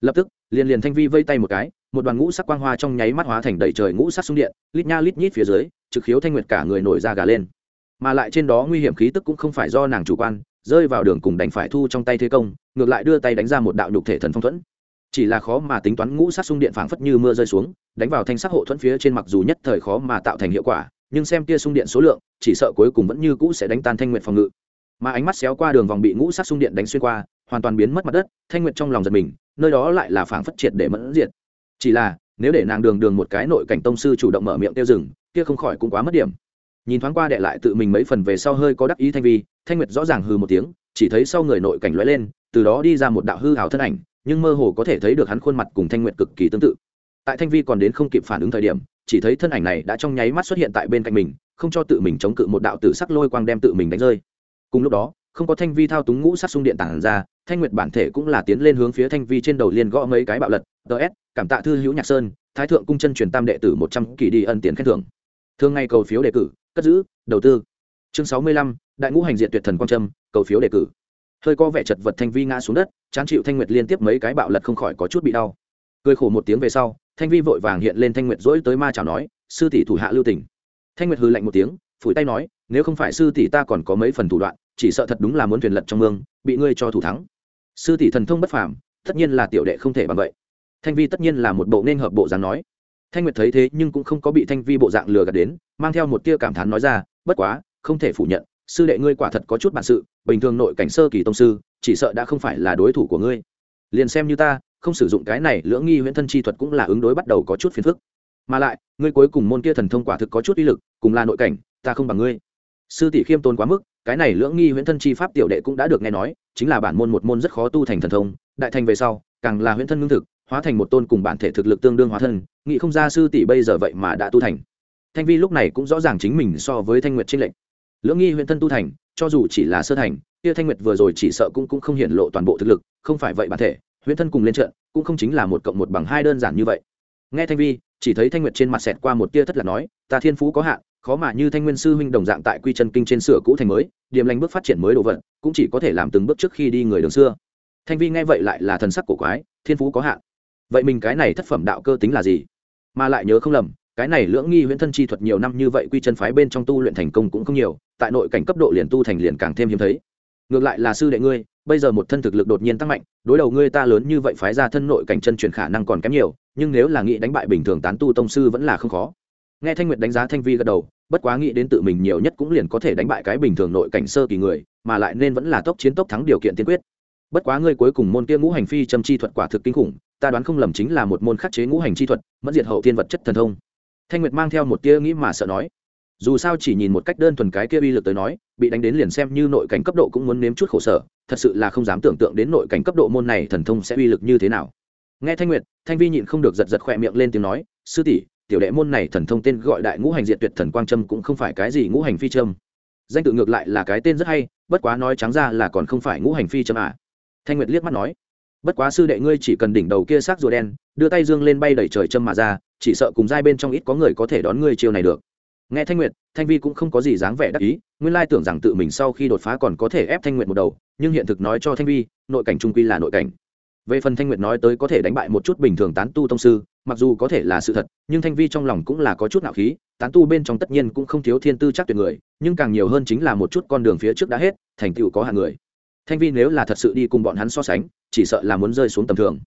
Lập tức, liền liền thanh vi vây tay một cái, một đoàn ngũ sắc quang hoa trong nháy mắt hóa thành đầy trời ngũ sắc xung điện, lít nha lít nhít phía dưới, trực khiếu thanh nguyệt cả người nổi ra gà lên mà lại trên đó nguy hiểm khí tức cũng không phải do nàng chủ quan, rơi vào đường cùng đành phải thu trong tay thế công, ngược lại đưa tay đánh ra một đạo nhục thể thần phong thuẫn. Chỉ là khó mà tính toán ngũ sát xung điện phảng phất như mưa rơi xuống, đánh vào thanh sắc hộ thuẫn phía trên mặc dù nhất thời khó mà tạo thành hiệu quả, nhưng xem tia xung điện số lượng, chỉ sợ cuối cùng vẫn như cũ sẽ đánh tan thanh nguyện phòng ngự. Mà ánh mắt xéo qua đường vòng bị ngũ sát xung điện đánh xuyên qua, hoàn toàn biến mất mặt đất, thanh nguyện trong lòng giật mình, nơi đó lại là phảng phất triệt để mẫn diệt. Chỉ là, nếu để nàng đường đường một cái nội cảnh tông sư chủ động mở miệng tiêu rừng kia không khỏi cũng quá mất điểm nhìn thoáng qua đệ lại tự mình mấy phần về sau hơi có đắc ý thanh vi, thanh nguyệt rõ ràng hừ một tiếng, chỉ thấy sau người nội cảnh lóe lên, từ đó đi ra một đạo hư hào thân ảnh, nhưng mơ hồ có thể thấy được hắn khuôn mặt cùng thanh nguyệt cực kỳ tương tự. Tại thanh vi còn đến không kịp phản ứng thời điểm, chỉ thấy thân ảnh này đã trong nháy mắt xuất hiện tại bên cạnh mình, không cho tự mình chống cự một đạo tử sắc lôi quang đem tự mình đánh rơi. Cùng lúc đó, không có thanh vi thao túng ngũ sắc xung điện tản ra, thanh nguyệt bản thể cũng là tiến lên hướng phía thanh vi trên đầu liền gõ mấy cái bạo lật ts cảm tạ thư hữu nhạc sơn, thái thượng cung chân truyền tam đệ tử một trăm kỳ đi ân tiền khen thưởng. Thường ngày cầu phiếu đề cử cất giữ, đầu tư. Chương sáu mươi lăm, đại ngũ hành diện tuyệt thần quang trâm, cầu phiếu đề cử. Hơi có vẻ chật vật thanh vi ngã xuống đất, chán chịu thanh nguyệt liên tiếp mấy cái bạo lật không khỏi có chút bị đau. Cười khổ một tiếng về sau, thanh vi vội vàng hiện lên thanh nguyệt dỗi tới ma chào nói, sư tỷ thủ hạ lưu tỉnh thanh nguyệt hư lạnh một tiếng, phủi tay nói, nếu không phải sư tỷ ta còn có mấy phần thủ đoạn, chỉ sợ thật đúng là muốn thuyền lật trong mương, bị ngươi cho thủ thắng. Sư tỷ thần thông bất phàm, tất nhiên là tiểu đệ không thể bằng vậy. Thanh vi tất nhiên là một bộ nên hợp bộ dáng nói thanh nguyệt thấy thế nhưng cũng không có bị thanh vi bộ dạng lừa gạt đến, mang theo một tia cảm thán nói ra, bất quá, không thể phủ nhận, sư đệ ngươi quả thật có chút bản sự, bình thường nội cảnh sơ kỳ tông sư, chỉ sợ đã không phải là đối thủ của ngươi. Liền xem như ta, không sử dụng cái này lưỡng nghi huyễn thân chi thuật cũng là ứng đối bắt đầu có chút phiền phức. Mà lại, ngươi cuối cùng môn kia thần thông quả thực có chút uy lực, cùng là nội cảnh, ta không bằng ngươi. Sư tỷ khiêm tôn quá mức, cái này lưỡng nghi huyễn thân chi pháp tiểu đệ cũng đã được nghe nói, chính là bản môn một môn rất khó tu thành thần thông, đại thành về sau, càng là huyễn thân ngưng thực hóa thành một tôn cùng bản thể thực lực tương đương hóa thân, nghĩ không ra sư tỷ bây giờ vậy mà đã tu thành. Thanh vi lúc này cũng rõ ràng chính mình so với thanh nguyệt trinh lệnh lưỡng nghi huyện thân tu thành, cho dù chỉ là sơ thành, kia thanh nguyệt vừa rồi chỉ sợ cũng cũng không hiện lộ toàn bộ thực lực, không phải vậy bản thể, huyện thân cùng lên trận, cũng không chính là một cộng một bằng hai đơn giản như vậy. Nghe thanh vi, chỉ thấy thanh nguyệt trên mặt xẹt qua một tia thất lạc nói, ta thiên phú có hạn, khó mà như thanh nguyên sư huynh đồng dạng tại quy chân kinh trên sửa cũ thành mới, điểm lành bước phát triển mới đồ vật, cũng chỉ có thể làm từng bước trước khi đi người đường xưa. Thanh vi nghe vậy lại là thần sắc cổ quái, thiên phú có hạn vậy mình cái này thất phẩm đạo cơ tính là gì? Mà lại nhớ không lầm, cái này lưỡng nghi huyễn thân chi thuật nhiều năm như vậy quy chân phái bên trong tu luyện thành công cũng không nhiều, tại nội cảnh cấp độ liền tu thành liền càng thêm hiếm thấy. Ngược lại là sư đệ ngươi, bây giờ một thân thực lực đột nhiên tăng mạnh, đối đầu ngươi ta lớn như vậy phái ra thân nội cảnh chân chuyển khả năng còn kém nhiều, nhưng nếu là nghĩ đánh bại bình thường tán tu tông sư vẫn là không khó. Nghe thanh nguyệt đánh giá thanh vi gật đầu, bất quá nghĩ đến tự mình nhiều nhất cũng liền có thể đánh bại cái bình thường nội cảnh sơ kỳ người, mà lại nên vẫn là tốc chiến tốc thắng điều kiện tiên quyết bất quá ngươi cuối cùng môn kia ngũ hành phi châm chi thuật quả thực kinh khủng, ta đoán không lầm chính là một môn khắc chế ngũ hành chi thuật mất diệt hậu thiên vật chất thần thông. Thanh nguyệt mang theo một tia nghĩ mà sợ nói. Dù sao chỉ nhìn một cách đơn thuần cái kia uy lực tới nói, bị đánh đến liền xem như nội cảnh cấp độ cũng muốn nếm chút khổ sở, thật sự là không dám tưởng tượng đến nội cảnh cấp độ môn này thần thông sẽ uy lực như thế nào. Nghe thanh nguyệt, thanh vi nhịn không được giật giật khỏe miệng lên tiếng nói, sư tỷ, tiểu đệ môn này thần thông tên gọi đại ngũ hành diệt tuyệt thần quang trâm cũng không phải cái gì ngũ hành phi trâm danh tự ngược lại là cái tên rất hay, bất quá nói trắng ra là còn không phải ngũ hành phi trâm à thanh nguyệt liếc mắt nói, bất quá sư đệ ngươi chỉ cần đỉnh đầu kia xác rùa đen, đưa tay dương lên bay đẩy trời châm mà ra, chỉ sợ cùng giai bên trong ít có người có thể đón ngươi chiều này được. Nghe thanh nguyệt, thanh vi cũng không có gì dáng vẻ đắc ý, nguyên lai tưởng rằng tự mình sau khi đột phá còn có thể ép thanh nguyệt một đầu, nhưng hiện thực nói cho thanh vi, nội cảnh trung quy là nội cảnh. Về phần thanh nguyệt nói tới có thể đánh bại một chút bình thường tán tu tông sư, mặc dù có thể là sự thật, nhưng thanh vi trong lòng cũng là có chút nạo khí, tán tu bên trong tất nhiên cũng không thiếu thiên tư chắc tuyệt người, nhưng càng nhiều hơn chính là một chút con đường phía trước đã hết, thành tựu có hạng người thanh vi nếu là thật sự đi cùng bọn hắn so sánh, chỉ sợ là muốn rơi xuống tầm thường.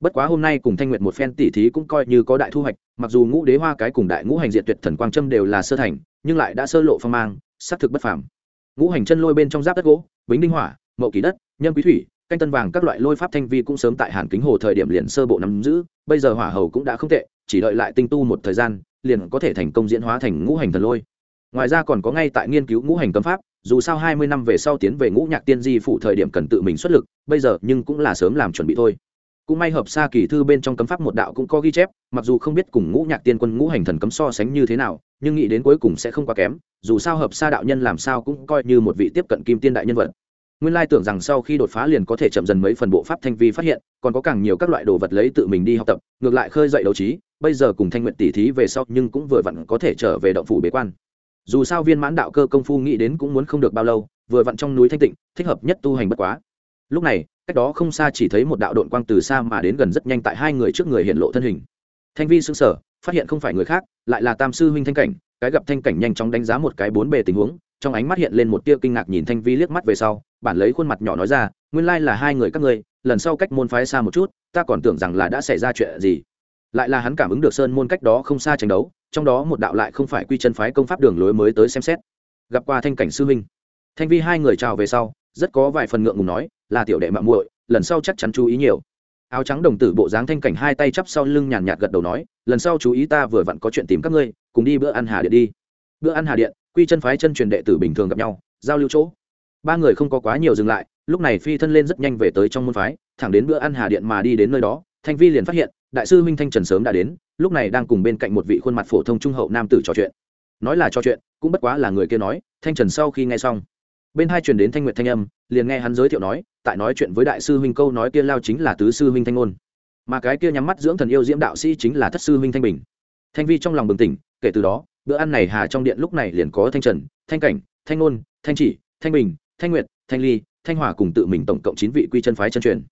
Bất quá hôm nay cùng thanh nguyệt một phen tỉ thí cũng coi như có đại thu hoạch, mặc dù ngũ đế hoa cái cùng đại ngũ hành diện tuyệt thần quang trâm đều là sơ thành, nhưng lại đã sơ lộ phong mang, xác thực bất phàm. Ngũ hành chân lôi bên trong giáp đất gỗ, bính đinh hỏa, mậu kỳ đất, nhâm quý thủy, canh tân vàng các loại lôi pháp thanh vi cũng sớm tại hàn kính hồ thời điểm liền sơ bộ nắm giữ, bây giờ hỏa hầu cũng đã không tệ, chỉ đợi lại tinh tu một thời gian, liền có thể thành công diễn hóa thành ngũ hành thần lôi. Ngoài ra còn có ngay tại nghiên cứu ngũ hành cấm pháp dù sao hai mươi năm về sau tiến về ngũ nhạc tiên di phụ thời điểm cần tự mình xuất lực, bây giờ nhưng cũng là sớm làm chuẩn bị thôi. Cũng may hợp xa kỳ thư bên trong cấm pháp một đạo cũng có ghi chép, mặc dù không biết cùng ngũ nhạc tiên quân ngũ hành thần cấm so sánh như thế nào, nhưng nghĩ đến cuối cùng sẽ không quá kém, dù sao hợp xa đạo nhân làm sao cũng coi như một vị tiếp cận kim tiên đại nhân vật. Nguyên lai tưởng rằng sau khi đột phá liền có thể chậm dần mấy phần bộ pháp thanh vi phát hiện, còn có càng nhiều các loại đồ vật lấy tự mình đi học tập, ngược lại khơi dậy đấu trí, bây giờ cùng thanh nguyện tỉ thí về sau nhưng cũng vừa vặn có thể trở về động phủ bế quan dù sao viên mãn đạo cơ công phu nghĩ đến cũng muốn không được bao lâu, vừa vặn trong núi thanh tịnh, thích hợp nhất tu hành bất quá. Lúc này, cách đó không xa chỉ thấy một đạo đội quang từ xa mà đến gần rất nhanh tại hai người trước người hiện lộ thân hình. Thanh vi xương sở phát hiện không phải người khác, lại là tam sư huynh thanh cảnh, cái gặp thanh cảnh nhanh chóng đánh giá một cái bốn bề tình huống, trong ánh mắt hiện lên một tia kinh ngạc nhìn thanh vi liếc mắt về sau, bản lấy khuôn mặt nhỏ nói ra, nguyên lai là hai người các ngươi, lần sau cách môn phái xa một chút, ta còn tưởng rằng là đã xảy ra chuyện gì. Lại là hắn cảm ứng được sơn môn cách đó không xa tranh đấu trong đó một đạo lại không phải quy chân phái công pháp đường lối mới tới xem xét. Gặp qua thanh cảnh sư huynh thanh vi hai người chào về sau, rất có vài phần ngượng ngùng nói, là tiểu đệ mạng muội, lần sau chắc chắn chú ý nhiều. Áo trắng đồng tử bộ dáng thanh cảnh hai tay chắp sau lưng nhàn nhạt gật đầu nói, lần sau chú ý ta vừa vặn có chuyện tìm các ngươi, cùng đi bữa ăn hà điện đi. Bữa ăn hà điện, quy chân phái chân truyền đệ tử bình thường gặp nhau, giao lưu chỗ. Ba người không có quá nhiều dừng lại, lúc này phi thân lên rất nhanh về tới trong môn phái, thẳng đến bữa ăn hà điện mà đi đến nơi đó, thanh vi liền phát hiện đại sư minh thanh trần sớm đã đến, lúc này đang cùng bên cạnh một vị khuôn mặt phổ thông trung hậu nam tử trò chuyện. Nói là trò chuyện, cũng bất quá là người kia nói, thanh trần sau khi nghe xong, bên hai truyền đến thanh nguyệt thanh âm, liền nghe hắn giới thiệu nói, tại nói chuyện với đại sư huynh câu nói kia lao chính là tứ sư huynh thanh ngôn. Mà cái kia nhắm mắt dưỡng thần yêu diễm đạo sĩ chính là thất sư huynh thanh bình. Thanh vi trong lòng bừng tỉnh, kể từ đó, bữa ăn này hà trong điện lúc này liền có thanh trần, thanh cảnh, thanh ngôn, thanh chỉ, thanh bình, thanh nguyệt, thanh ly, thanh hòa cùng tự mình tổng cộng chín vị quy chân phái chân truyền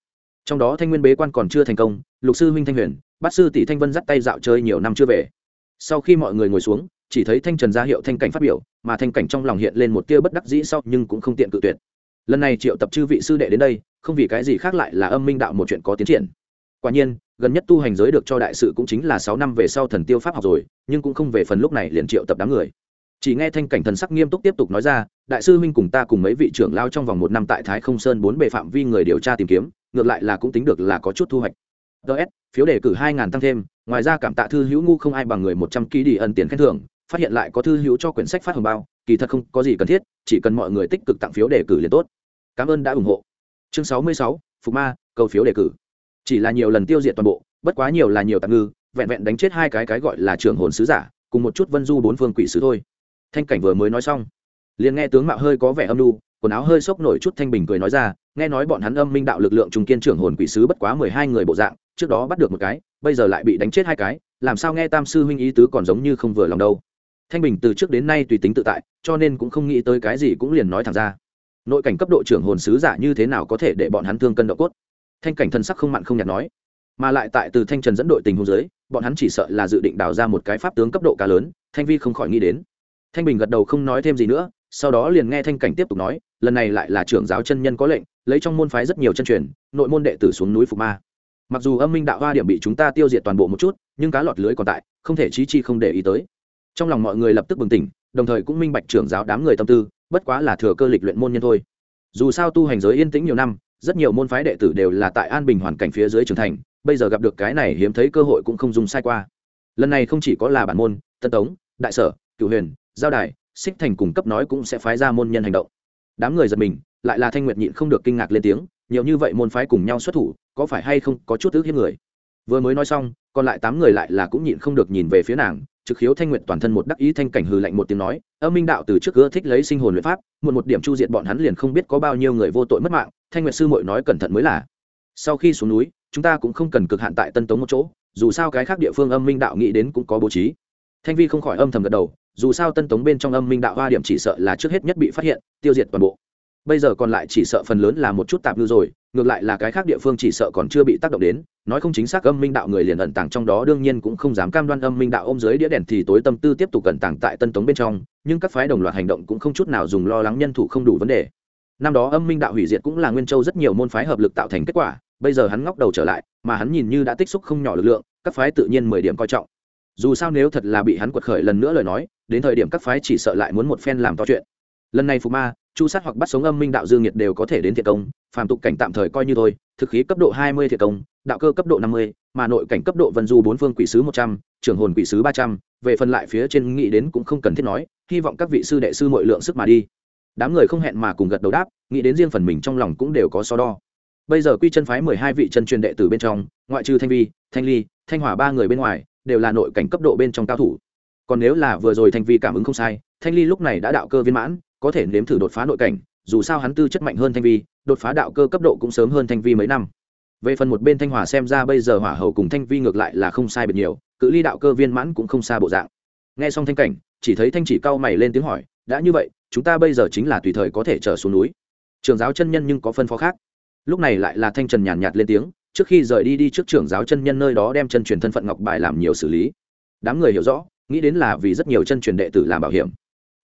trong đó thanh nguyên bế quan còn chưa thành công, lục sư huynh thanh huyền, bát sư tỷ thanh vân dắt tay dạo chơi nhiều năm chưa về. Sau khi mọi người ngồi xuống, chỉ thấy thanh trần ra hiệu thanh cảnh phát biểu, mà thanh cảnh trong lòng hiện lên một tia bất đắc dĩ sau nhưng cũng không tiện cự tuyệt. Lần này triệu tập chư vị sư đệ đến đây, không vì cái gì khác lại là âm minh đạo một chuyện có tiến triển. Quả nhiên, gần nhất tu hành giới được cho đại sự cũng chính là sáu năm về sau thần tiêu pháp học rồi, nhưng cũng không về phần lúc này liền triệu tập đám người. Chỉ nghe thanh cảnh thần sắc nghiêm túc tiếp tục nói ra, đại sư huynh cùng ta cùng mấy vị trưởng lao trong vòng một năm tại thái không sơn bốn bề phạm vi người điều tra tìm kiếm ngược lại là cũng tính được là có chút thu hoạch. Ts phiếu đề cử hai ngàn tăng thêm, ngoài ra cảm tạ thư hữu ngu không ai bằng người một trăm ký đi ân tiền khen thưởng, phát hiện lại có thư hữu cho quyển sách phát hồng bao, kỳ thật không có gì cần thiết, chỉ cần mọi người tích cực tặng phiếu đề cử liền tốt. Cảm ơn đã ủng hộ. Chương sáu mươi sáu, phục ma, cầu phiếu đề cử. Chỉ là nhiều lần tiêu diệt toàn bộ, bất quá nhiều là nhiều tạm ngư, vẹn vẹn đánh chết hai cái cái gọi là trưởng hồn sứ giả, cùng một chút vân du bốn phương quỷ sứ thôi. Thanh cảnh vừa mới nói xong, liền nghe tướng mạo hơi có vẻ âm lu quần áo hơi sốc nổi chút thanh bình cười nói ra nghe nói bọn hắn âm minh đạo lực lượng trung kiên trưởng hồn quỷ sứ bất quá mười hai người bộ dạng, trước đó bắt được một cái, bây giờ lại bị đánh chết hai cái, làm sao nghe tam sư huynh ý tứ còn giống như không vừa lòng đâu. Thanh bình từ trước đến nay tùy tính tự tại, cho nên cũng không nghĩ tới cái gì cũng liền nói thẳng ra. Nội cảnh cấp độ trưởng hồn sứ giả như thế nào có thể để bọn hắn thương cân độ cốt? Thanh cảnh thân sắc không mặn không nhạt nói. Mà lại tại từ thanh trần dẫn đội tình hôn giới bọn hắn chỉ sợ là dự định đào ra một cái pháp tướng cấp độ cá lớn, thanh vi không khỏi nghĩ đến. Thanh bình gật đầu không nói thêm gì nữa, sau đó liền nghe thanh cảnh tiếp tục nói, lần này lại là trưởng giáo chân nhân có lệnh lấy trong môn phái rất nhiều chân truyền, nội môn đệ tử xuống núi phục ma. Mặc dù âm minh đạo hoa điểm bị chúng ta tiêu diệt toàn bộ một chút, nhưng cá lọt lưới còn tại, không thể trí chi không để ý tới. Trong lòng mọi người lập tức bừng tỉnh, đồng thời cũng minh bạch trưởng giáo đám người tâm tư, bất quá là thừa cơ lịch luyện môn nhân thôi. Dù sao tu hành giới yên tĩnh nhiều năm, rất nhiều môn phái đệ tử đều là tại an bình hoàn cảnh phía dưới trưởng thành, bây giờ gặp được cái này hiếm thấy cơ hội cũng không dùng sai qua. Lần này không chỉ có là bản môn, tân tống, đại sở cựu huyền, giao đài, xích thành cùng cấp nói cũng sẽ phái ra môn nhân hành động. Đám người giật mình lại là thanh nguyệt nhịn không được kinh ngạc lên tiếng, nhiều như vậy môn phái cùng nhau xuất thủ, có phải hay không có chút ước hiếp người? Vừa mới nói xong, còn lại tám người lại là cũng nhịn không được nhìn về phía nàng, trực khiếu thanh nguyệt toàn thân một đắc ý thanh cảnh hừ lạnh một tiếng nói, âm minh đạo từ trước ưa thích lấy sinh hồn luyện pháp một một điểm chu diệt bọn hắn liền không biết có bao nhiêu người vô tội mất mạng, thanh nguyệt sư muội nói cẩn thận mới là. Sau khi xuống núi, chúng ta cũng không cần cực hạn tại tân tống một chỗ, dù sao cái khác địa phương âm minh đạo nghĩ đến cũng có bố trí. Thanh vi không khỏi âm thầm gật đầu, dù sao tân tống bên trong âm minh đạo hoa điểm chỉ sợ là trước hết nhất bị phát hiện, tiêu diệt toàn bộ bây giờ còn lại chỉ sợ phần lớn là một chút tạp ngư rồi, ngược lại là cái khác địa phương chỉ sợ còn chưa bị tác động đến, nói không chính xác âm minh đạo người liền ẩn tàng trong đó, đương nhiên cũng không dám cam đoan âm minh đạo ôm dưới đĩa đèn thì tối tâm tư tiếp tục ẩn tàng tại tân tống bên trong, nhưng các phái đồng loạt hành động cũng không chút nào dùng lo lắng nhân thủ không đủ vấn đề. Năm đó âm minh đạo hủy diệt cũng là nguyên châu rất nhiều môn phái hợp lực tạo thành kết quả, bây giờ hắn ngóc đầu trở lại, mà hắn nhìn như đã tích xúc không nhỏ lực lượng, các phái tự nhiên mười điểm coi trọng. Dù sao nếu thật là bị hắn quật khởi lần nữa lời nói, đến thời điểm các phái chỉ sợ lại muốn một phen làm to chuyện. Lần này phù ma chu sát hoặc bắt sống âm minh đạo dương nhiệt đều có thể đến thiệt công, phàm tục cảnh tạm thời coi như thôi, thực khí cấp độ hai mươi thiệt công, đạo cơ cấp độ năm mươi, mà nội cảnh cấp độ vân du bốn phương quỷ sứ một trăm, trưởng hồn quỷ sứ ba trăm, về phần lại phía trên nghĩ đến cũng không cần thiết nói, hy vọng các vị sư đệ sư mọi lượng sức mà đi. Đám người không hẹn mà cùng gật đầu đáp, nghĩ đến riêng phần mình trong lòng cũng đều có so đo. Bây giờ quy chân phái mười hai vị chân truyền đệ tử bên trong, ngoại trừ thanh vi, thanh ly, thanh hòa ba người bên ngoài, đều là nội cảnh cấp độ bên trong cao thủ còn nếu là vừa rồi thanh vi cảm ứng không sai thanh ly lúc này đã đạo cơ viên mãn có thể nếm thử đột phá nội cảnh dù sao hắn tư chất mạnh hơn thanh vi đột phá đạo cơ cấp độ cũng sớm hơn thanh vi mấy năm. Về phần một bên thanh hòa xem ra bây giờ hỏa hầu cùng thanh vi ngược lại là không sai biệt nhiều cự ly đạo cơ viên mãn cũng không xa bộ dạng. Nghe xong thanh cảnh chỉ thấy thanh chỉ cao mày lên tiếng hỏi đã như vậy chúng ta bây giờ chính là tùy thời có thể trở xuống núi. Trường giáo chân nhân nhưng có phân phó khác. Lúc này lại là thanh trần nhàn nhạt, lên tiếng trước khi rời đi đi trước trưởng giáo chân nhân nơi đó đem chân truyền thân phận ngọc bài làm nhiều xử lý. Đám người hiểu rõ nghĩ đến là vì rất nhiều chân truyền đệ tử làm bảo hiểm.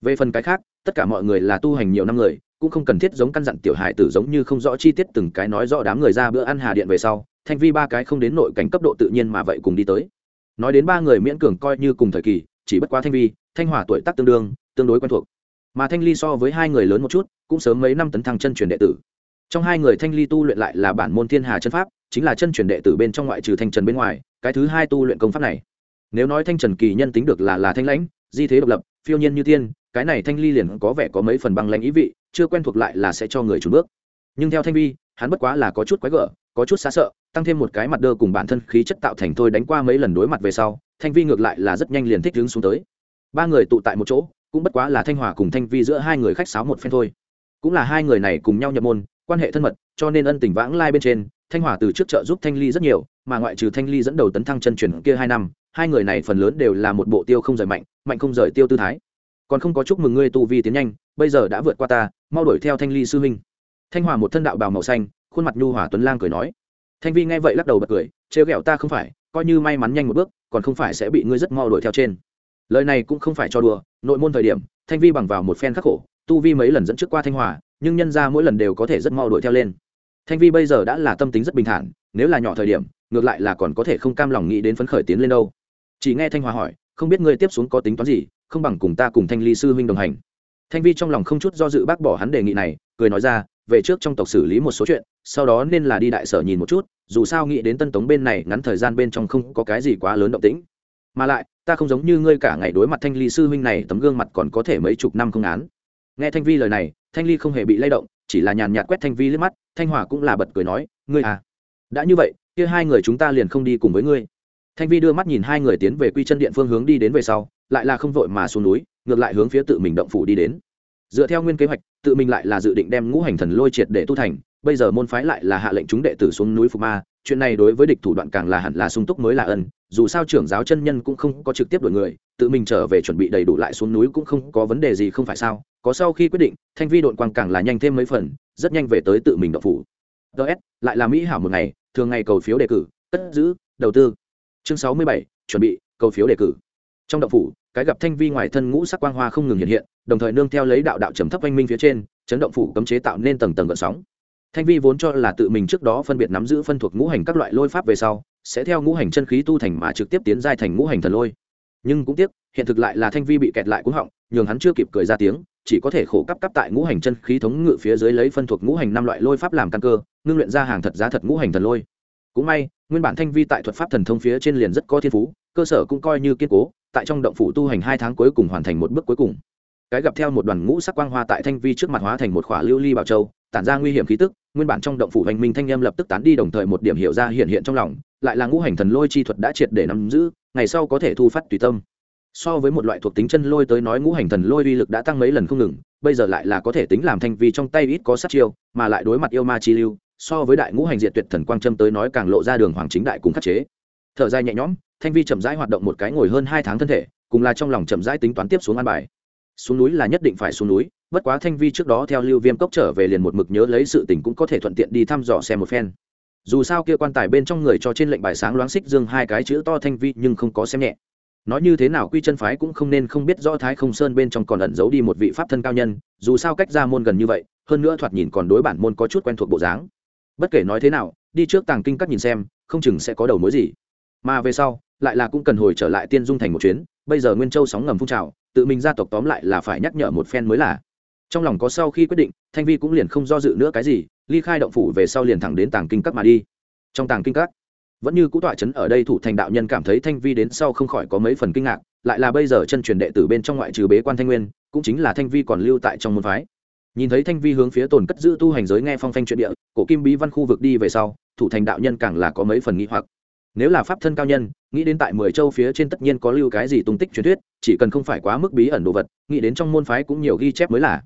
Về phần cái khác, tất cả mọi người là tu hành nhiều năm người, cũng không cần thiết giống căn dặn tiểu hải tử giống như không rõ chi tiết từng cái nói rõ đám người ra bữa ăn hà điện về sau, thanh vi ba cái không đến nội cảnh cấp độ tự nhiên mà vậy cùng đi tới. Nói đến ba người miễn cường coi như cùng thời kỳ, chỉ bất quá thanh vi, thanh hỏa tuổi tác tương đương, tương đối quen thuộc. Mà thanh ly so với hai người lớn một chút, cũng sớm mấy năm tấn thăng chân truyền đệ tử. Trong hai người thanh ly tu luyện lại là bản môn thiên hà chân pháp, chính là chân truyền đệ tử bên trong ngoại trừ thanh trần bên ngoài, cái thứ hai tu luyện công pháp này nếu nói thanh trần kỳ nhân tính được là là thanh lãnh, di thế độc lập, phiêu nhiên như tiên, cái này thanh ly liền có vẻ có mấy phần băng lãnh ý vị, chưa quen thuộc lại là sẽ cho người trùn bước. Nhưng theo thanh vi, hắn bất quá là có chút quái gở, có chút xa sợ, tăng thêm một cái mặt đơ cùng bản thân khí chất tạo thành thôi đánh qua mấy lần đối mặt về sau, thanh vi ngược lại là rất nhanh liền thích đứng xuống tới. Ba người tụ tại một chỗ, cũng bất quá là thanh hòa cùng thanh vi giữa hai người khách sáo một phen thôi. Cũng là hai người này cùng nhau nhập môn, quan hệ thân mật, cho nên ân tình vãng lai bên trên, thanh hòa từ trước trợ giúp thanh ly rất nhiều, mà ngoại trừ thanh ly dẫn đầu tấn thăng chân chuyển kia hai năm hai người này phần lớn đều là một bộ tiêu không rời mạnh mạnh không rời tiêu tư thái. Còn không có chúc mừng ngươi tu vi tiến nhanh, bây giờ đã vượt qua ta, mau đuổi theo thanh ly sư huynh. Thanh hòa một thân đạo bào màu xanh, khuôn mặt nhu hòa tuấn lang cười nói. Thanh vi nghe vậy lắc đầu bật cười, trêu ghẹo ta không phải, coi như may mắn nhanh một bước, còn không phải sẽ bị ngươi rất mau đuổi theo trên. Lời này cũng không phải cho đùa, nội môn thời điểm, thanh vi bằng vào một phen khắc khổ, tu vi mấy lần dẫn trước qua thanh hòa, nhưng nhân ra mỗi lần đều có thể rất mau đuổi theo lên. Thanh vi bây giờ đã là tâm tính rất bình thản, nếu là nhỏ thời điểm, ngược lại là còn có thể không cam lòng nghĩ đến phấn khởi tiến lên đâu chỉ nghe thanh hòa hỏi, không biết ngươi tiếp xuống có tính toán gì, không bằng cùng ta cùng thanh ly sư huynh đồng hành. Thanh vi trong lòng không chút do dự bác bỏ hắn đề nghị này, cười nói ra, về trước trong tộc xử lý một số chuyện, sau đó nên là đi đại sở nhìn một chút, dù sao nghĩ đến tân tống bên này ngắn thời gian bên trong không có cái gì quá lớn động tĩnh. Mà lại, ta không giống như ngươi cả ngày đối mặt thanh ly sư huynh này, tấm gương mặt còn có thể mấy chục năm không án. Nghe thanh vi lời này, thanh ly không hề bị lay động, chỉ là nhàn nhạt quét thanh vi liếc mắt, thanh hòa cũng là bật cười nói, ngươi à đã như vậy, kia hai người chúng ta liền không đi cùng với ngươi thanh vi đưa mắt nhìn hai người tiến về quy chân điện phương hướng đi đến về sau, lại là không vội mà xuống núi, ngược lại hướng phía tự mình động phủ đi đến. Dựa theo nguyên kế hoạch, tự mình lại là dự định đem ngũ hành thần lôi triệt để tu thành, bây giờ môn phái lại là hạ lệnh chúng đệ tử xuống núi phục ma, chuyện này đối với địch thủ đoạn càng là hẳn là sung túc mới là ân, dù sao trưởng giáo chân nhân cũng không có trực tiếp đổi người, tự mình trở về chuẩn bị đầy đủ lại xuống núi cũng không có vấn đề gì không phải sao? Có sau khi quyết định, thanh vi đội quang càng là nhanh thêm mấy phần, rất nhanh về tới tự mình động phủ. Ts lại là mỹ hảo một ngày, thường ngày cầu phiếu đề cử, cất giữ, đầu tư chương sáu mươi bảy, chuẩn bị, cầu phiếu đề cử. Trong động phủ, cái gặp thanh vi ngoài thân ngũ sắc quang hoa không ngừng hiện hiện, đồng thời nương theo lấy đạo đạo trầm thấp oanh minh phía trên, chấn động phủ cấm chế tạo nên tầng tầng gợn sóng. Thanh vi vốn cho là tự mình trước đó phân biệt nắm giữ phân thuộc ngũ hành các loại lôi pháp về sau, sẽ theo ngũ hành chân khí tu thành mà trực tiếp tiến giai thành ngũ hành thần lôi. Nhưng cũng tiếc, hiện thực lại là thanh vi bị kẹt lại cúng họng, nhường hắn chưa kịp cười ra tiếng, chỉ có thể khổ cấp cấp tại ngũ hành chân khí thống ngự phía dưới lấy phân thuộc ngũ hành năm loại lôi pháp làm căn cơ, ngưng luyện ra hàng thật giá thật ngũ hành thần lôi cũng may, nguyên bản thanh vi tại thuật pháp thần thông phía trên liền rất có thiên phú, cơ sở cũng coi như kiên cố, tại trong động phủ tu hành hai tháng cuối cùng hoàn thành một bước cuối cùng. Cái gặp theo một đoàn ngũ sắc quang hoa tại thanh vi trước mặt hóa thành một khỏa lưu ly bảo châu, tản ra nguy hiểm khí tức, nguyên bản trong động phủ hành minh thanh em lập tức tán đi đồng thời một điểm hiểu ra hiện hiện trong lòng, lại là ngũ hành thần lôi chi thuật đã triệt để nắm giữ, ngày sau có thể thu phát tùy tâm. So với một loại thuộc tính chân lôi tới nói ngũ hành thần lôi uy lực đã tăng mấy lần không ngừng, bây giờ lại là có thể tính làm thanh vi trong tay ít có sát chiêu, mà lại đối mặt yêu ma chi lưu so với đại ngũ hành diệt tuyệt thần quang châm tới nói càng lộ ra đường hoàng chính đại cùng khắc chế. Thở dài nhẹ nhõm, thanh vi chậm rãi hoạt động một cái ngồi hơn hai tháng thân thể, cùng là trong lòng chậm rãi tính toán tiếp xuống an bài. Xuống núi là nhất định phải xuống núi, bất quá thanh vi trước đó theo lưu viêm cốc trở về liền một mực nhớ lấy sự tình cũng có thể thuận tiện đi thăm dò xem một phen. Dù sao kia quan tài bên trong người cho trên lệnh bài sáng loáng xích dương hai cái chữ to thanh vi nhưng không có xem nhẹ. Nói như thế nào quy chân phái cũng không nên không biết rõ thái không sơn bên trong còn ẩn giấu đi một vị pháp thân cao nhân, dù sao cách ra môn gần như vậy, hơn nữa thoạt nhìn còn đối bản môn có chút quen thuộc bộ dáng bất kể nói thế nào, đi trước tàng kinh các nhìn xem, không chừng sẽ có đầu mối gì. Mà về sau, lại là cũng cần hồi trở lại tiên dung thành một chuyến, bây giờ nguyên châu sóng ngầm phun trào, tự mình gia tộc tóm lại là phải nhắc nhở một phen mới là. Trong lòng có sau khi quyết định, thanh vi cũng liền không do dự nữa cái gì, ly khai động phủ về sau liền thẳng đến tàng kinh các mà đi. Trong tàng kinh các, vẫn như cũ tọa chấn ở đây thủ thành đạo nhân cảm thấy thanh vi đến sau không khỏi có mấy phần kinh ngạc, lại là bây giờ chân truyền đệ tử bên trong ngoại trừ bế quan thanh nguyên, cũng chính là thanh vi còn lưu tại trong môn phái nhìn thấy thanh vi hướng phía tồn cất giữ tu hành giới nghe phong phanh chuyện địa, cổ kim bí văn khu vực đi về sau, thủ thành đạo nhân càng là có mấy phần nghĩ hoặc. Nếu là pháp thân cao nhân, nghĩ đến tại mười châu phía trên tất nhiên có lưu cái gì tung tích truyền thuyết, chỉ cần không phải quá mức bí ẩn đồ vật, nghĩ đến trong môn phái cũng nhiều ghi chép mới là.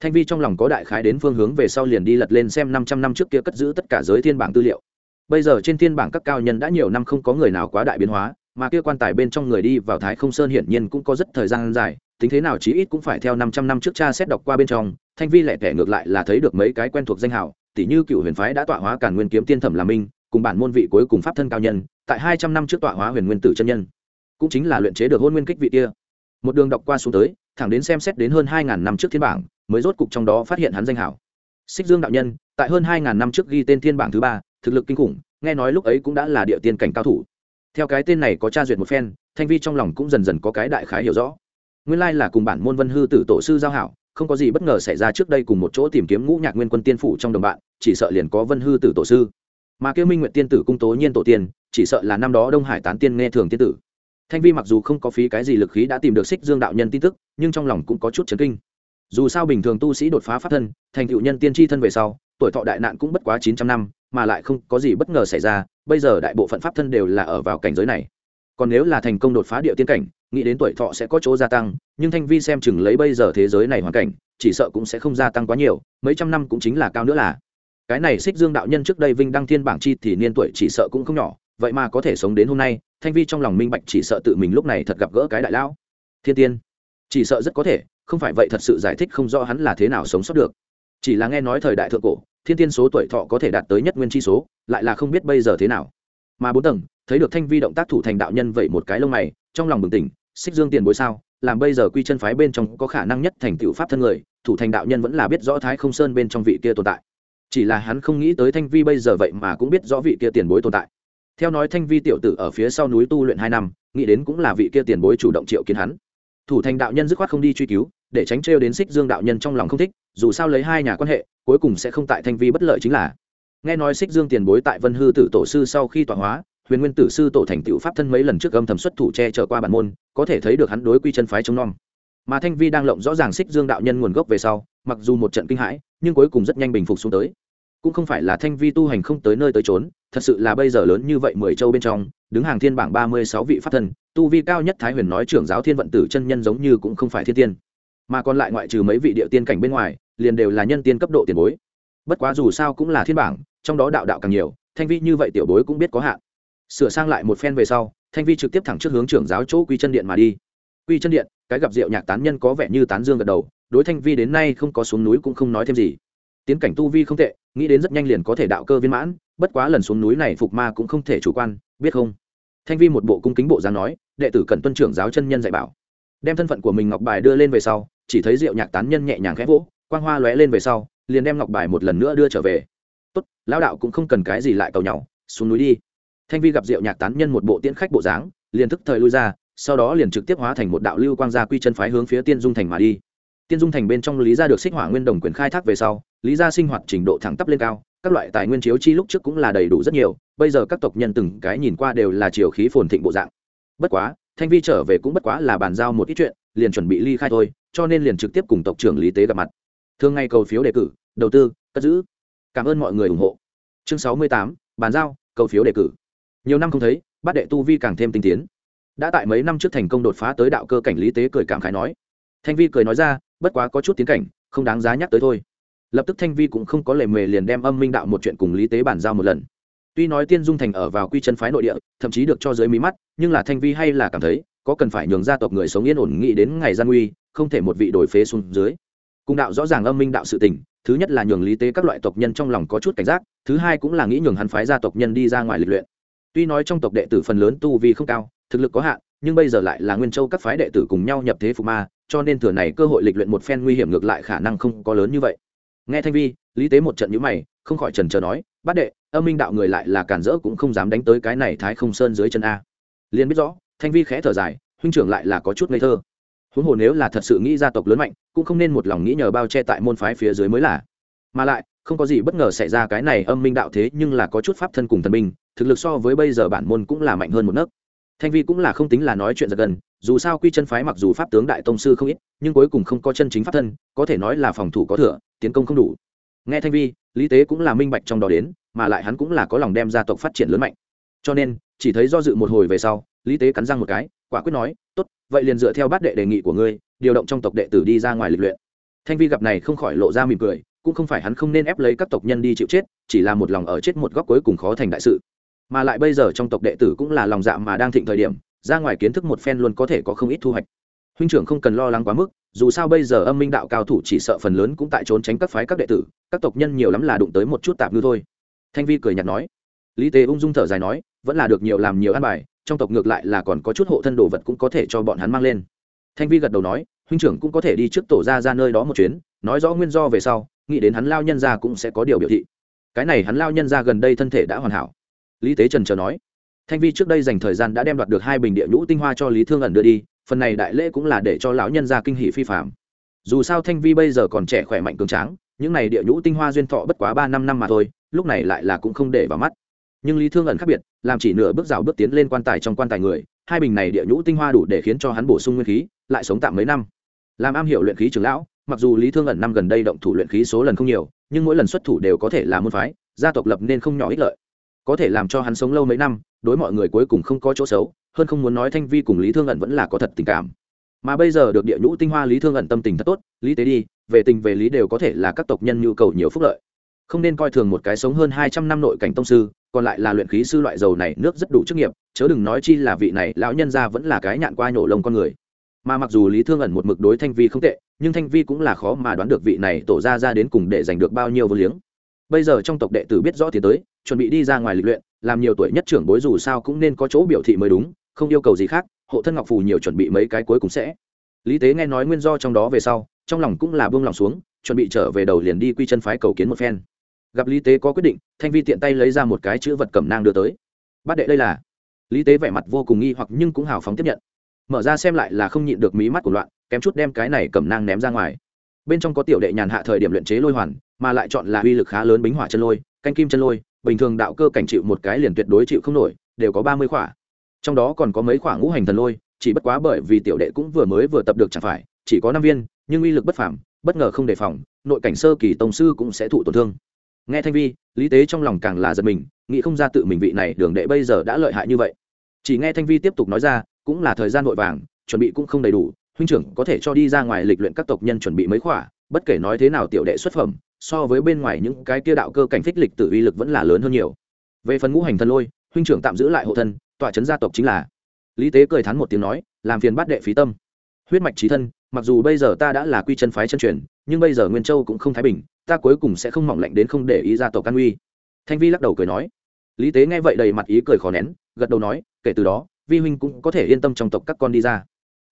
Thanh vi trong lòng có đại khái đến phương hướng về sau liền đi lật lên xem năm trăm năm trước kia cất giữ tất cả giới thiên bảng tư liệu. Bây giờ trên thiên bảng các cao nhân đã nhiều năm không có người nào quá đại biến hóa, mà kia quan tài bên trong người đi vào thái không sơn hiển nhiên cũng có rất thời gian dài tính thế nào chí ít cũng phải theo năm trăm năm trước cha xét đọc qua bên trong, thanh vi lẻ tẻ ngược lại là thấy được mấy cái quen thuộc danh hào tỷ như cựu huyền phái đã tọa hóa cản nguyên kiếm tiên thẩm là minh, cùng bản môn vị cuối cùng pháp thân cao nhân, tại hai trăm năm trước tọa hóa huyền nguyên tử chân nhân. Cũng chính là luyện chế được hôn nguyên kích vị kia. Một đường đọc qua xuống tới, thẳng đến xem xét đến hơn hai ngàn năm trước thiên bảng, mới rốt cục trong đó phát hiện hắn danh hảo xích dương đạo nhân, tại hơn hai ngàn năm trước ghi tên thiên bảng thứ ba, thực lực kinh khủng, nghe nói lúc ấy cũng đã là địa tiên cảnh cao thủ. Theo cái tên này có tra duyệt một phen, thanh vi trong lòng cũng dần dần có cái đại khái hiểu rõ nguyên lai là cùng bản môn vân hư tử tổ sư giao hảo, không có gì bất ngờ xảy ra trước đây cùng một chỗ tìm kiếm ngũ nhạc nguyên quân tiên phủ trong đồng bạn, chỉ sợ liền có vân hư tử tổ sư. Mà kêu minh nguyện tiên tử cung tố nhiên tổ tiên, chỉ sợ là năm đó đông hải tán tiên nghe thường tiên tử. Thanh vi mặc dù không có phí cái gì lực khí đã tìm được xích dương đạo nhân tin tức, nhưng trong lòng cũng có chút chấn kinh. Dù sao bình thường tu sĩ đột phá pháp thân, thành cựu nhân tiên tri thân về sau, tuổi thọ đại nạn cũng bất quá chín trăm năm, mà lại không có gì bất ngờ xảy ra, bây giờ đại bộ phận pháp thân đều là ở vào cảnh giới này. Còn nếu là thành công đột phá địa tiên cảnh nghĩ đến tuổi thọ sẽ có chỗ gia tăng, nhưng thanh vi xem chừng lấy bây giờ thế giới này hoàn cảnh, chỉ sợ cũng sẽ không gia tăng quá nhiều, mấy trăm năm cũng chính là cao nữa là. Cái này xích dương đạo nhân trước đây vinh đăng thiên bảng chi thì niên tuổi chỉ sợ cũng không nhỏ, vậy mà có thể sống đến hôm nay, thanh vi trong lòng minh bạch chỉ sợ tự mình lúc này thật gặp gỡ cái đại lão. Thiên tiên. Chỉ sợ rất có thể, không phải vậy thật sự giải thích không rõ hắn là thế nào sống sót được. Chỉ là nghe nói thời đại thượng cổ, thiên tiên số tuổi thọ có thể đạt tới nhất nguyên chi số, lại là không biết bây giờ thế nào. Mà bốn tầng, thấy được thanh vi động tác thủ thành đạo nhân vậy một cái lông mày, trong lòng bừng tỉnh xích dương tiền bối sao? Làm bây giờ quy chân phái bên trong có khả năng nhất thành tựu pháp thân người, thủ thành đạo nhân vẫn là biết rõ thái không sơn bên trong vị kia tồn tại. Chỉ là hắn không nghĩ tới thanh vi bây giờ vậy mà cũng biết rõ vị kia tiền bối tồn tại. Theo nói thanh vi tiểu tử ở phía sau núi tu luyện hai năm, nghĩ đến cũng là vị kia tiền bối chủ động triệu kiến hắn. Thủ thành đạo nhân dứt khoát không đi truy cứu, để tránh trêu đến xích dương đạo nhân trong lòng không thích, dù sao lấy hai nhà quan hệ, cuối cùng sẽ không tại thanh vi bất lợi chính là. Nghe nói xích dương tiền bối tại vân hư tử tổ sư sau khi tọa hóa huyền nguyên tử sư tổ thành tựu pháp thân mấy lần trước âm thầm xuất thủ che trở qua bản môn, có thể thấy được hắn đối quy chân phái chống nom. Mà thanh vi đang lộng rõ ràng xích dương đạo nhân nguồn gốc về sau, mặc dù một trận kinh hãi, nhưng cuối cùng rất nhanh bình phục xuống tới. Cũng không phải là thanh vi tu hành không tới nơi tới trốn thật sự là bây giờ lớn như vậy mười châu bên trong, đứng hàng thiên bảng ba mươi sáu vị pháp thân, tu vi cao nhất thái huyền nói trưởng giáo thiên vận tử chân nhân giống như cũng không phải thiên tiên. Mà còn lại ngoại trừ mấy vị địa tiên cảnh bên ngoài, liền đều là nhân tiên cấp độ tiền bối. Bất quá dù sao cũng là thiên bảng, trong đó đạo đạo càng nhiều, thanh vi như vậy tiểu bối cũng biết có hạn sửa sang lại một phen về sau, thanh vi trực tiếp thẳng trước hướng trưởng giáo chỗ quy chân điện mà đi. Quy chân điện, cái gặp rượu nhạc tán nhân có vẻ như tán dương gật đầu, đối thanh vi đến nay không có xuống núi cũng không nói thêm gì. Tiến cảnh tu vi không tệ, nghĩ đến rất nhanh liền có thể đạo cơ viên mãn, bất quá lần xuống núi này phục ma cũng không thể chủ quan, biết không? Thanh vi một bộ cung kính bộ dáng nói, đệ tử cần tuân trưởng giáo chân nhân dạy bảo. Đem thân phận của mình ngọc bài đưa lên về sau, chỉ thấy rượu nhạc tán nhân nhẹ nhàng khẽ vỗ, quang hoa lóe lên về sau, liền đem ngọc bài một lần nữa đưa trở về. Tốt, lão đạo cũng không cần cái gì lại cầu nhau, xuống núi đi thanh vi gặp Diệu nhạc tán nhân một bộ tiễn khách bộ dáng, liền thức thời lui ra, sau đó liền trực tiếp hóa thành một đạo lưu quang gia quy chân phái hướng phía tiên dung thành mà đi. Tiên dung thành bên trong lý gia được xích hỏa nguyên đồng quyền khai thác về sau, lý gia sinh hoạt trình độ thẳng tắp lên cao, các loại tài nguyên chiếu chi lúc trước cũng là đầy đủ rất nhiều, bây giờ các tộc nhân từng cái nhìn qua đều là chiều khí phồn thịnh bộ dạng. Bất quá, thanh vi trở về cũng bất quá là bàn giao một ít chuyện, liền chuẩn bị ly khai thôi, cho nên liền trực tiếp cùng tộc trưởng lý tế gặp mặt. Thường ngày cầu phiếu đề cử, đầu tư, cất giữ. Cảm ơn mọi người ủng hộ. Chương sáu mươi tám, bàn giao, cầu phiếu đề cử nhiều năm không thấy, bát đệ tu vi càng thêm tinh tiến. Đã tại mấy năm trước thành công đột phá tới đạo cơ cảnh lý tế cười cảm khái nói. Thanh vi cười nói ra, bất quá có chút tiến cảnh, không đáng giá nhắc tới thôi. Lập tức thanh vi cũng không có lề mề liền đem âm minh đạo một chuyện cùng lý tế bàn giao một lần. Tuy nói tiên dung thành ở vào quy chân phái nội địa, thậm chí được cho dưới mí mắt, nhưng là thanh vi hay là cảm thấy, có cần phải nhường gia tộc người sống yên ổn nghĩ đến ngày gian nguy, không thể một vị đổi phế xuống dưới. Cung đạo rõ ràng âm minh đạo sự tình, thứ nhất là nhường lý tế các loại tộc nhân trong lòng có chút cảnh giác, thứ hai cũng là nghĩ nhường hắn phái gia tộc nhân đi ra ngoài lịch luyện tuy nói trong tộc đệ tử phần lớn tu vi không cao, thực lực có hạn, nhưng bây giờ lại là nguyên châu các phái đệ tử cùng nhau nhập thế phục ma, cho nên thừa này cơ hội lịch luyện một phen nguy hiểm ngược lại khả năng không có lớn như vậy. Nghe thanh vi, lý tế một trận nhữ mày, không khỏi trần trờ nói, bát đệ, âm minh đạo người lại là cản rỡ cũng không dám đánh tới cái này thái không sơn dưới chân a. Liền biết rõ, thanh vi khẽ thở dài, huynh trưởng lại là có chút ngây thơ. Huống hồ nếu là thật sự nghĩ gia tộc lớn mạnh, cũng không nên một lòng nghĩ nhờ bao che tại môn phái phía dưới mới là. Mà lại không có gì bất ngờ xảy ra cái này âm minh đạo thế, nhưng là có chút pháp thân cùng thần minh, thực lực so với bây giờ bản môn cũng là mạnh hơn một nấc. Thanh vi cũng là không tính là nói chuyện giật gần dù sao quy chân phái mặc dù pháp tướng đại tông sư không ít, nhưng cuối cùng không có chân chính pháp thân, có thể nói là phòng thủ có thừa, tiến công không đủ. Nghe thanh vi, lý tế cũng là minh bạch trong đó đến, mà lại hắn cũng là có lòng đem gia tộc phát triển lớn mạnh. Cho nên, chỉ thấy do dự một hồi về sau, lý tế cắn răng một cái, quả quyết nói, tốt, vậy liền dựa theo bát đệ đề nghị của ngươi, điều động trong tộc đệ tử đi ra ngoài lịch luyện. Thanh vi gặp này không khỏi lộ ra mỉm cười cũng không phải hắn không nên ép lấy các tộc nhân đi chịu chết, chỉ là một lòng ở chết một góc cuối cùng khó thành đại sự. Mà lại bây giờ trong tộc đệ tử cũng là lòng dạ mà đang thịnh thời điểm, ra ngoài kiến thức một phen luôn có thể có không ít thu hoạch. Huynh trưởng không cần lo lắng quá mức, dù sao bây giờ âm minh đạo cao thủ chỉ sợ phần lớn cũng tại trốn tránh các phái các đệ tử, các tộc nhân nhiều lắm là đụng tới một chút tạp ngư thôi. Thanh vi cười nhạt nói. Lý tế ung dung thở dài nói, vẫn là được nhiều làm nhiều ăn bài, trong tộc ngược lại là còn có chút hộ thân đồ vật cũng có thể cho bọn hắn mang lên. Thanh vi gật đầu nói, huynh trưởng cũng có thể đi trước tổ ra ra nơi đó một chuyến, nói rõ nguyên do về sau nghĩ đến hắn lao nhân ra cũng sẽ có điều biểu thị. Cái này hắn lao nhân ra gần đây thân thể đã hoàn hảo. Lý tế trần chờ nói, thanh vi trước đây dành thời gian đã đem đoạt được hai bình địa nhũ tinh hoa cho lý thương ẩn đưa đi, phần này đại lễ cũng là để cho lão nhân ra kinh hỷ phi phạm dù sao thanh vi bây giờ còn trẻ khỏe mạnh cường tráng, những này địa nhũ tinh hoa duyên thọ bất quá ba năm năm mà thôi, lúc này lại là cũng không để vào mắt. Nhưng lý thương ẩn khác biệt, làm chỉ nửa bước rào bước tiến lên quan tài trong quan tài người, hai bình này địa nhũ tinh hoa đủ để khiến cho hắn bổ sung nguyên khí, lại sống tạm mấy năm. Làm am hiểu luyện khí trường lão mặc dù lý thương ẩn năm gần đây động thủ luyện khí số lần không nhiều, nhưng mỗi lần xuất thủ đều có thể là môn phái, gia tộc lập nên không nhỏ ích lợi. Có thể làm cho hắn sống lâu mấy năm, đối mọi người cuối cùng không có chỗ xấu, hơn không muốn nói thanh vi cùng lý thương ẩn vẫn là có thật tình cảm. Mà bây giờ được địa nhũ tinh hoa lý thương ẩn tâm tình thật tốt, lý tế đi, về tình về lý đều có thể là các tộc nhân nhu cầu nhiều phúc lợi. Không nên coi thường một cái sống hơn hai trăm năm nội cảnh tông sư, còn lại là luyện khí sư loại dầu này, nước rất đủ chức nghiệp, chớ đừng nói chi là vị này, lão nhân ra vẫn là cái nhạn qua nhổ lông con người mà mặc dù lý thương ẩn một mực đối thanh vi không tệ, nhưng thanh vi cũng là khó mà đoán được vị này tổ ra ra đến cùng để giành được bao nhiêu vô liếng. Bây giờ trong tộc đệ tử biết rõ thì tới, chuẩn bị đi ra ngoài lịch luyện, làm nhiều tuổi nhất trưởng bối dù sao cũng nên có chỗ biểu thị mới đúng, không yêu cầu gì khác, hộ thân ngọc phù nhiều chuẩn bị mấy cái cuối cùng sẽ. Lý tế nghe nói nguyên do trong đó về sau, trong lòng cũng là buông lòng xuống, chuẩn bị trở về đầu liền đi quy chân phái cầu kiến một phen. Gặp lý tế có quyết định, thanh vi tiện tay lấy ra một cái chữ vật cẩm nang đưa tới. Bát đệ đây là. Lý tế vẻ mặt vô cùng nghi hoặc nhưng cũng hào phóng tiếp nhận mở ra xem lại là không nhịn được mí mắt của loạn, kém chút đem cái này cầm nang ném ra ngoài. Bên trong có tiểu đệ nhàn hạ thời điểm luyện chế lôi hoàn, mà lại chọn là uy lực khá lớn bính hỏa chân lôi, canh kim chân lôi, bình thường đạo cơ cảnh chịu một cái liền tuyệt đối chịu không nổi, đều có ba mươi khỏa. Trong đó còn có mấy khỏa ngũ hành thần lôi, chỉ bất quá bởi vì tiểu đệ cũng vừa mới vừa tập được chẳng phải, chỉ có năm viên, nhưng uy lực bất phảm bất ngờ không đề phòng, nội cảnh sơ kỳ tông sư cũng sẽ thụ tổn thương. Nghe thanh vi, lý tế trong lòng càng là giật mình, nghĩ không ra tự mình vị này đường đệ bây giờ đã lợi hại như vậy. Chỉ nghe thanh vi tiếp tục nói ra cũng là thời gian vội vàng, chuẩn bị cũng không đầy đủ, huynh trưởng có thể cho đi ra ngoài lịch luyện các tộc nhân chuẩn bị mấy khỏa, bất kể nói thế nào tiểu đệ xuất phẩm, so với bên ngoài những cái kia đạo cơ cảnh phích lịch tự uy lực vẫn là lớn hơn nhiều. Về phần ngũ hành thân lôi, huynh trưởng tạm giữ lại hộ thân, tọa trấn gia tộc chính là. Lý tế cười thắn một tiếng nói, làm phiền bắt đệ phí tâm. Huyết mạch trí thân, mặc dù bây giờ ta đã là quy chân phái chân truyền, nhưng bây giờ nguyên châu cũng không thái bình, ta cuối cùng sẽ không mỏng lạnh đến không để ý gia tộc can uy. Thanh vi lắc đầu cười nói. Lý tế nghe vậy đầy mặt ý cười khó nén, gật đầu nói, kể từ đó vi huynh cũng có thể yên tâm trong tộc các con đi ra.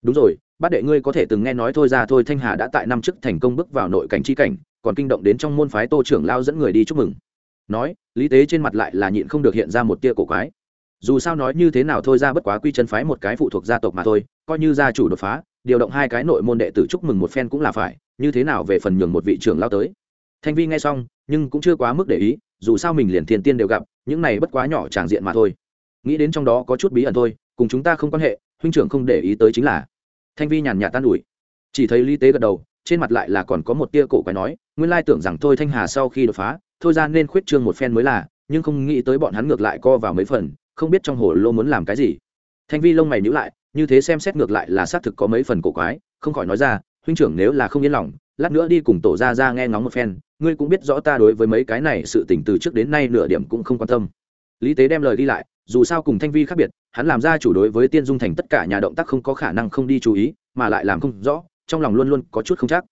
Đúng rồi, bát đệ ngươi có thể từng nghe nói thôi ra thôi, thanh hà đã tại năm trước thành công bước vào nội cảnh chi cảnh, còn kinh động đến trong môn phái tô trưởng lao dẫn người đi chúc mừng. Nói, lý tế trên mặt lại là nhịn không được hiện ra một tia cổ quái. Dù sao nói như thế nào thôi ra bất quá quy chân phái một cái phụ thuộc gia tộc mà thôi, coi như gia chủ đột phá, điều động hai cái nội môn đệ tử chúc mừng một phen cũng là phải, như thế nào về phần nhường một vị trưởng lao tới. Thanh vi nghe xong, nhưng cũng chưa quá mức để ý, dù sao mình liền thiên tiên đều gặp, những này bất quá nhỏ tràng diện mà thôi. Nghĩ đến trong đó có chút bí ẩn thôi cùng chúng ta không quan hệ, huynh trưởng không để ý tới chính là. Thanh vi nhàn nhạt tan ủi. Chỉ thấy lý tế gật đầu, trên mặt lại là còn có một tia cổ quái nói, nguyên lai tưởng rằng thôi thanh hà sau khi đột phá, thôi ra nên khuyết trương một phen mới là, nhưng không nghĩ tới bọn hắn ngược lại co vào mấy phần, không biết trong hồ lô muốn làm cái gì. Thanh vi lông mày nhữ lại, như thế xem xét ngược lại là xác thực có mấy phần cổ quái, không khỏi nói ra, huynh trưởng nếu là không yên lòng, lát nữa đi cùng tổ ra ra nghe ngóng một phen, ngươi cũng biết rõ ta đối với mấy cái này sự tỉnh từ trước đến nay nửa điểm cũng không quan tâm. Lý tế đem lời đi lại dù sao cùng thanh vi khác biệt, hắn làm ra chủ đối với tiên dung thành tất cả nhà động tác không có khả năng không đi chú ý, mà lại làm không rõ, trong lòng luôn luôn có chút không chắc.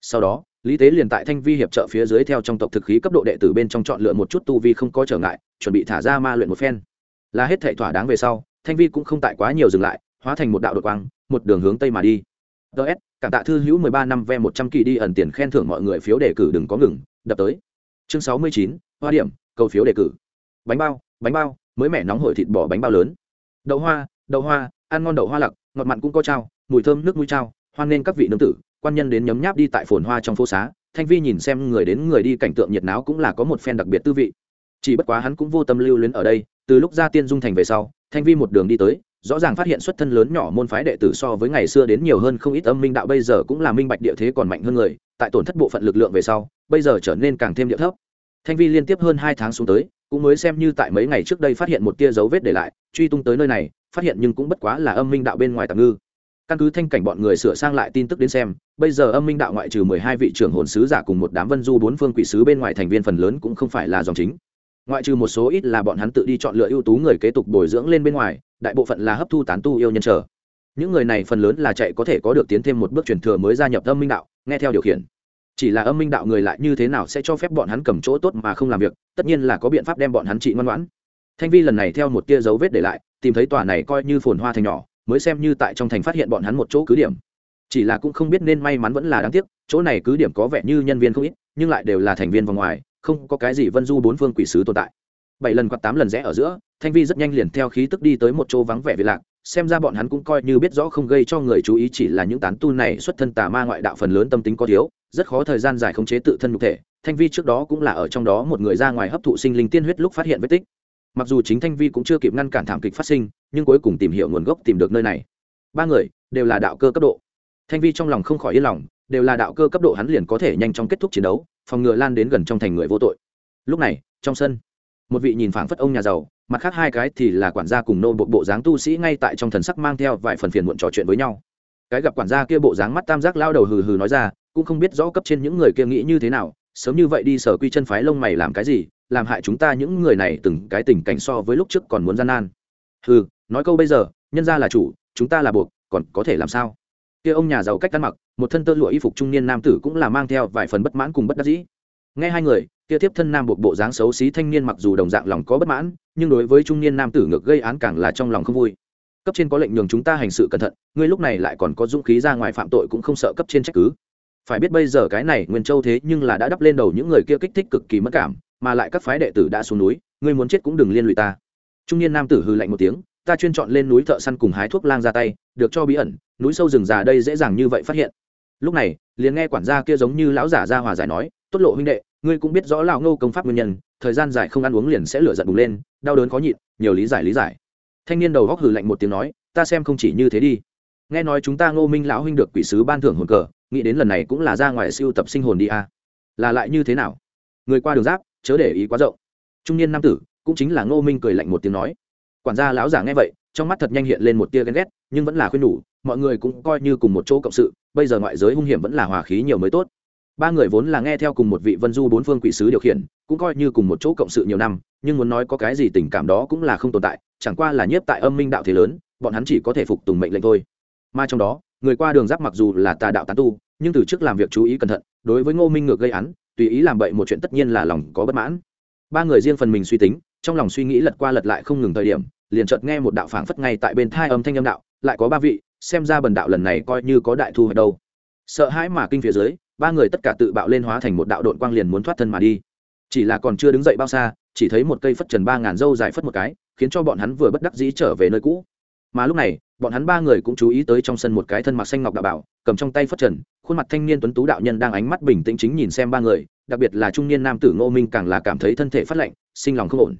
Sau đó, lý tế liền tại thanh vi hiệp trợ phía dưới theo trong tộc thực khí cấp độ đệ tử bên trong chọn lựa một chút tu vi không có trở ngại, chuẩn bị thả ra ma luyện một phen. Là hết thể thỏa đáng về sau, thanh vi cũng không tại quá nhiều dừng lại, hóa thành một đạo đột quang, một đường hướng tây mà đi. Ts cảm tạ thư hữu mười ba năm ve một trăm kỳ đi ẩn tiền khen thưởng mọi người phiếu đề cử đừng có ngừng, đập tới. Chương sáu mươi chín, hoa điểm, cầu phiếu đề cử. Bánh bao bánh bao mới mẻ nóng hổi thịt bò bánh bao lớn. Đậu hoa đậu hoa, ăn ngon đậu hoa lặc, ngọt mặn cũng có trao, mùi thơm nước mũi trao, hoan nên các vị nương tử, quan nhân đến nhấm nháp đi tại phồn hoa trong phố xá, thanh vi nhìn xem người đến người đi cảnh tượng nhiệt náo cũng là có một phen đặc biệt tư vị. Chỉ bất quá hắn cũng vô tâm lưu luyến ở đây, từ lúc ra tiên dung thành về sau, thanh vi một đường đi tới, rõ ràng phát hiện xuất thân lớn nhỏ môn phái đệ tử so với ngày xưa đến nhiều hơn không ít âm minh đạo bây giờ cũng là minh bạch địa thế còn mạnh hơn người, tại tổn thất bộ phận lực lượng về sau, bây giờ trở nên càng thêm địa thấp. Thanh vi liên tiếp hơn hai tháng xuống tới cũng mới xem như tại mấy ngày trước đây phát hiện một tia dấu vết để lại, truy tung tới nơi này, phát hiện nhưng cũng bất quá là âm minh đạo bên ngoài tạm ngư. Căn cứ thanh cảnh bọn người sửa sang lại tin tức đến xem, bây giờ âm minh đạo ngoại trừ mười hai vị trưởng hồn sứ giả cùng một đám vân du bốn phương quỷ sứ bên ngoài thành viên phần lớn cũng không phải là dòng chính. Ngoại trừ một số ít là bọn hắn tự đi chọn lựa ưu tú người kế tục bồi dưỡng lên bên ngoài, đại bộ phận là hấp thu tán tu yêu nhân trở những người này phần lớn là chạy có thể có được tiến thêm một bước truyền thừa mới gia nhập âm minh đạo, nghe theo điều khiển chỉ là âm minh đạo người lại như thế nào sẽ cho phép bọn hắn cầm chỗ tốt mà không làm việc, tất nhiên là có biện pháp đem bọn hắn trị ngoan ngoãn. Thanh vi lần này theo một tia dấu vết để lại, tìm thấy tòa này coi như phồn hoa thành nhỏ, mới xem như tại trong thành phát hiện bọn hắn một chỗ cứ điểm. Chỉ là cũng không biết nên may mắn vẫn là đáng tiếc, chỗ này cứ điểm có vẻ như nhân viên không ít, nhưng lại đều là thành viên vòng ngoài, không có cái gì vân du bốn phương quỷ sứ tồn tại. Bảy lần hoặc tám lần rẽ ở giữa, thanh vi rất nhanh liền theo khí tức đi tới một chỗ vắng vẻ vị lạc xem ra bọn hắn cũng coi như biết rõ không gây cho người chú ý chỉ là những tán tu này xuất thân tà ma ngoại đạo phần lớn tâm tính có thiếu, rất khó thời gian dài khống chế tự thân nhục thể. Thanh vi trước đó cũng là ở trong đó một người ra ngoài hấp thụ sinh linh tiên huyết lúc phát hiện vết tích. Mặc dù chính thanh vi cũng chưa kịp ngăn cản thảm kịch phát sinh, nhưng cuối cùng tìm hiểu nguồn gốc tìm được nơi này. Ba người, đều là đạo cơ cấp độ. Thanh vi trong lòng không khỏi yên lòng, đều là đạo cơ cấp độ hắn liền có thể nhanh chóng kết thúc chiến đấu, phòng ngừa lan đến gần trong thành người vô tội. Lúc này, trong sân, một vị nhìn phảng phất ông nhà giàu mặt khác hai cái thì là quản gia cùng nô bộ bộ dáng tu sĩ ngay tại trong thần sắc mang theo vài phần phiền muộn trò chuyện với nhau. Cái gặp quản gia kia bộ dáng mắt tam giác lao đầu hừ hừ nói ra, cũng không biết rõ cấp trên những người kia nghĩ như thế nào, sớm như vậy đi sở quy chân phái lông mày làm cái gì, làm hại chúng ta những người này từng cái tình cảnh so với lúc trước còn muốn gian nan. Hừ, nói câu bây giờ, nhân gia là chủ, chúng ta là buộc, còn có thể làm sao? Kia ông nhà giàu cách ăn mặc, một thân tơ lụa y phục trung niên nam tử cũng là mang theo vài phần bất mãn cùng bất đắc dĩ. Nghe hai người kia tiếp thân nam buộc bộ dáng xấu xí thanh niên mặc dù đồng dạng lòng có bất mãn, nhưng đối với trung niên nam tử ngược gây án càng là trong lòng không vui. Cấp trên có lệnh nhường chúng ta hành sự cẩn thận, ngươi lúc này lại còn có dũng khí ra ngoài phạm tội cũng không sợ cấp trên trách cứ. Phải biết bây giờ cái này nguyên châu thế nhưng là đã đắp lên đầu những người kia kích thích cực kỳ mất cảm, mà lại các phái đệ tử đã xuống núi, ngươi muốn chết cũng đừng liên lụy ta. Trung niên nam tử hư lạnh một tiếng, ta chuyên chọn lên núi thợ săn cùng hái thuốc lang ra tay, được cho bí ẩn, núi sâu rừng già đây dễ dàng như vậy phát hiện. Lúc này, liền nghe quản gia kia giống như lão giả ra hòa giải nói, tốt lộ huynh đệ ngươi cũng biết rõ lão ngô công pháp nguyên nhân, thời gian dài không ăn uống liền sẽ lửa giận bùng lên, đau đớn khó nhịn, nhiều lý giải lý giải. Thanh niên đầu góc hừ lạnh một tiếng nói, ta xem không chỉ như thế đi. Nghe nói chúng ta ngô minh lão huynh được quỷ sứ ban thưởng hồn cờ, nghĩ đến lần này cũng là ra ngoài siêu tập sinh hồn đi à. là lại như thế nào? Người qua đường giáp, chớ để ý quá rộng. Trung niên nam tử, cũng chính là ngô minh cười lạnh một tiếng nói. Quản gia lão giả nghe vậy, trong mắt thật nhanh hiện lên một tia ghen ghét, nhưng vẫn là khuyên nhủ, mọi người cũng coi như cùng một chỗ cộng sự, bây giờ ngoại giới hung hiểm vẫn là hòa khí nhiều mới tốt ba người vốn là nghe theo cùng một vị vân du bốn phương quỷ sứ điều khiển, cũng coi như cùng một chỗ cộng sự nhiều năm, nhưng muốn nói có cái gì tình cảm đó cũng là không tồn tại, chẳng qua là nhiếp tại âm minh đạo thế lớn, bọn hắn chỉ có thể phục tùng mệnh lệnh thôi. Mà trong đó, người qua đường giáp mặc dù là tà đạo tán tu, nhưng từ trước làm việc chú ý cẩn thận, đối với ngô minh ngược gây án, tùy ý làm bậy một chuyện tất nhiên là lòng có bất mãn. Ba người riêng phần mình suy tính, trong lòng suy nghĩ lật qua lật lại không ngừng thời điểm, liền chợt nghe một đạo phảng phất ngay tại bên thai âm thanh âm đạo, lại có ba vị, xem ra bần đạo lần này coi như có đại thu hoạch đâu. Sợ hãi mà kinh phía dưới ba người tất cả tự bạo lên hóa thành một đạo đội quang liền muốn thoát thân mà đi. Chỉ là còn chưa đứng dậy bao xa, chỉ thấy một cây phất trần ba ngàn dâu dài phất một cái, khiến cho bọn hắn vừa bất đắc dĩ trở về nơi cũ. Mà lúc này, bọn hắn ba người cũng chú ý tới trong sân một cái thân mặc xanh ngọc đạo bảo, cầm trong tay phất trần, khuôn mặt thanh niên tuấn tú đạo nhân đang ánh mắt bình tĩnh chính nhìn xem ba người, đặc biệt là trung niên nam tử ngô minh càng là cảm thấy thân thể phát lạnh, sinh lòng không ổn.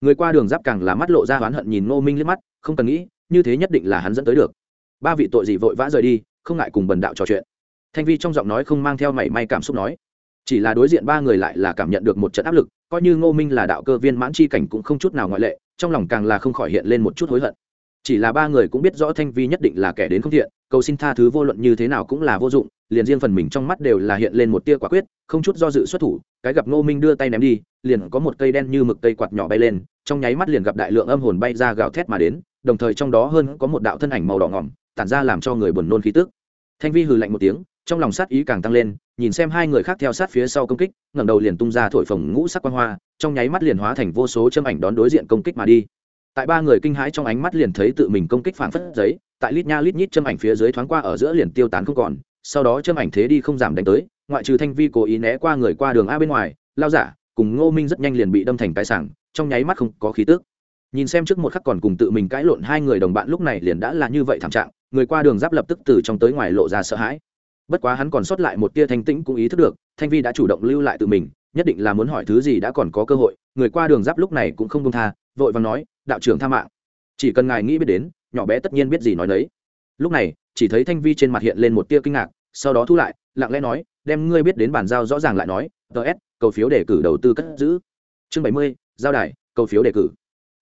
Người qua đường giáp càng là mắt lộ ra oán hận nhìn ngô minh liếc mắt, không cần nghĩ, như thế nhất định là hắn dẫn tới được. Ba vị tội gì vội vã rời đi, không ngại cùng bần đạo trò chuyện thanh vi trong giọng nói không mang theo mảy may cảm xúc nói, chỉ là đối diện ba người lại là cảm nhận được một trận áp lực, coi như ngô minh là đạo cơ viên mãn chi cảnh cũng không chút nào ngoại lệ, trong lòng càng là không khỏi hiện lên một chút hối hận. Chỉ là ba người cũng biết rõ thanh vi nhất định là kẻ đến không thiện, cầu xin tha thứ vô luận như thế nào cũng là vô dụng, liền riêng phần mình trong mắt đều là hiện lên một tia quả quyết, không chút do dự xuất thủ, cái gặp ngô minh đưa tay ném đi, liền có một cây đen như mực cây quạt nhỏ bay lên, trong nháy mắt liền gặp đại lượng âm hồn bay ra gào thét mà đến, đồng thời trong đó hơn có một đạo thân ảnh màu đỏ ngỏm, tản ra làm cho người buồn nôn khí tức. Thanh vi hừ lạnh một tiếng trong lòng sát ý càng tăng lên, nhìn xem hai người khác theo sát phía sau công kích, ngẩng đầu liền tung ra thổi phồng ngũ sắc quan hoa, trong nháy mắt liền hóa thành vô số châm ảnh đón đối diện công kích mà đi. Tại ba người kinh hãi trong ánh mắt liền thấy tự mình công kích phản phất giấy, tại lít nha lít nhít châm ảnh phía dưới thoáng qua ở giữa liền tiêu tán không còn, sau đó châm ảnh thế đi không giảm đánh tới, ngoại trừ thanh vi cố ý né qua người qua đường a bên ngoài, lao giả cùng ngô minh rất nhanh liền bị đâm thành cái sảng, trong nháy mắt không có khí tước nhìn xem trước một khắc còn cùng tự mình cãi lộn hai người đồng bạn lúc này liền đã là như vậy thảm trạng, người qua đường giáp lập tức từ trong tới ngoài lộ ra sợ hãi bất quá hắn còn sót lại một tia thanh tĩnh cũng ý thức được, thanh vi đã chủ động lưu lại tự mình, nhất định là muốn hỏi thứ gì đã còn có cơ hội, người qua đường giáp lúc này cũng không công tha, vội vàng nói, đạo trưởng tha mạng. Chỉ cần ngài nghĩ biết đến, nhỏ bé tất nhiên biết gì nói đấy lúc này, chỉ thấy thanh vi trên mặt hiện lên một tia kinh ngạc, sau đó thu lại, lặng lẽ nói, đem ngươi biết đến bàn giao rõ ràng lại nói ts cầu phiếu đề cử đầu tư cất giữ. Chương bảy mươi, giao đài, cầu phiếu đề cử.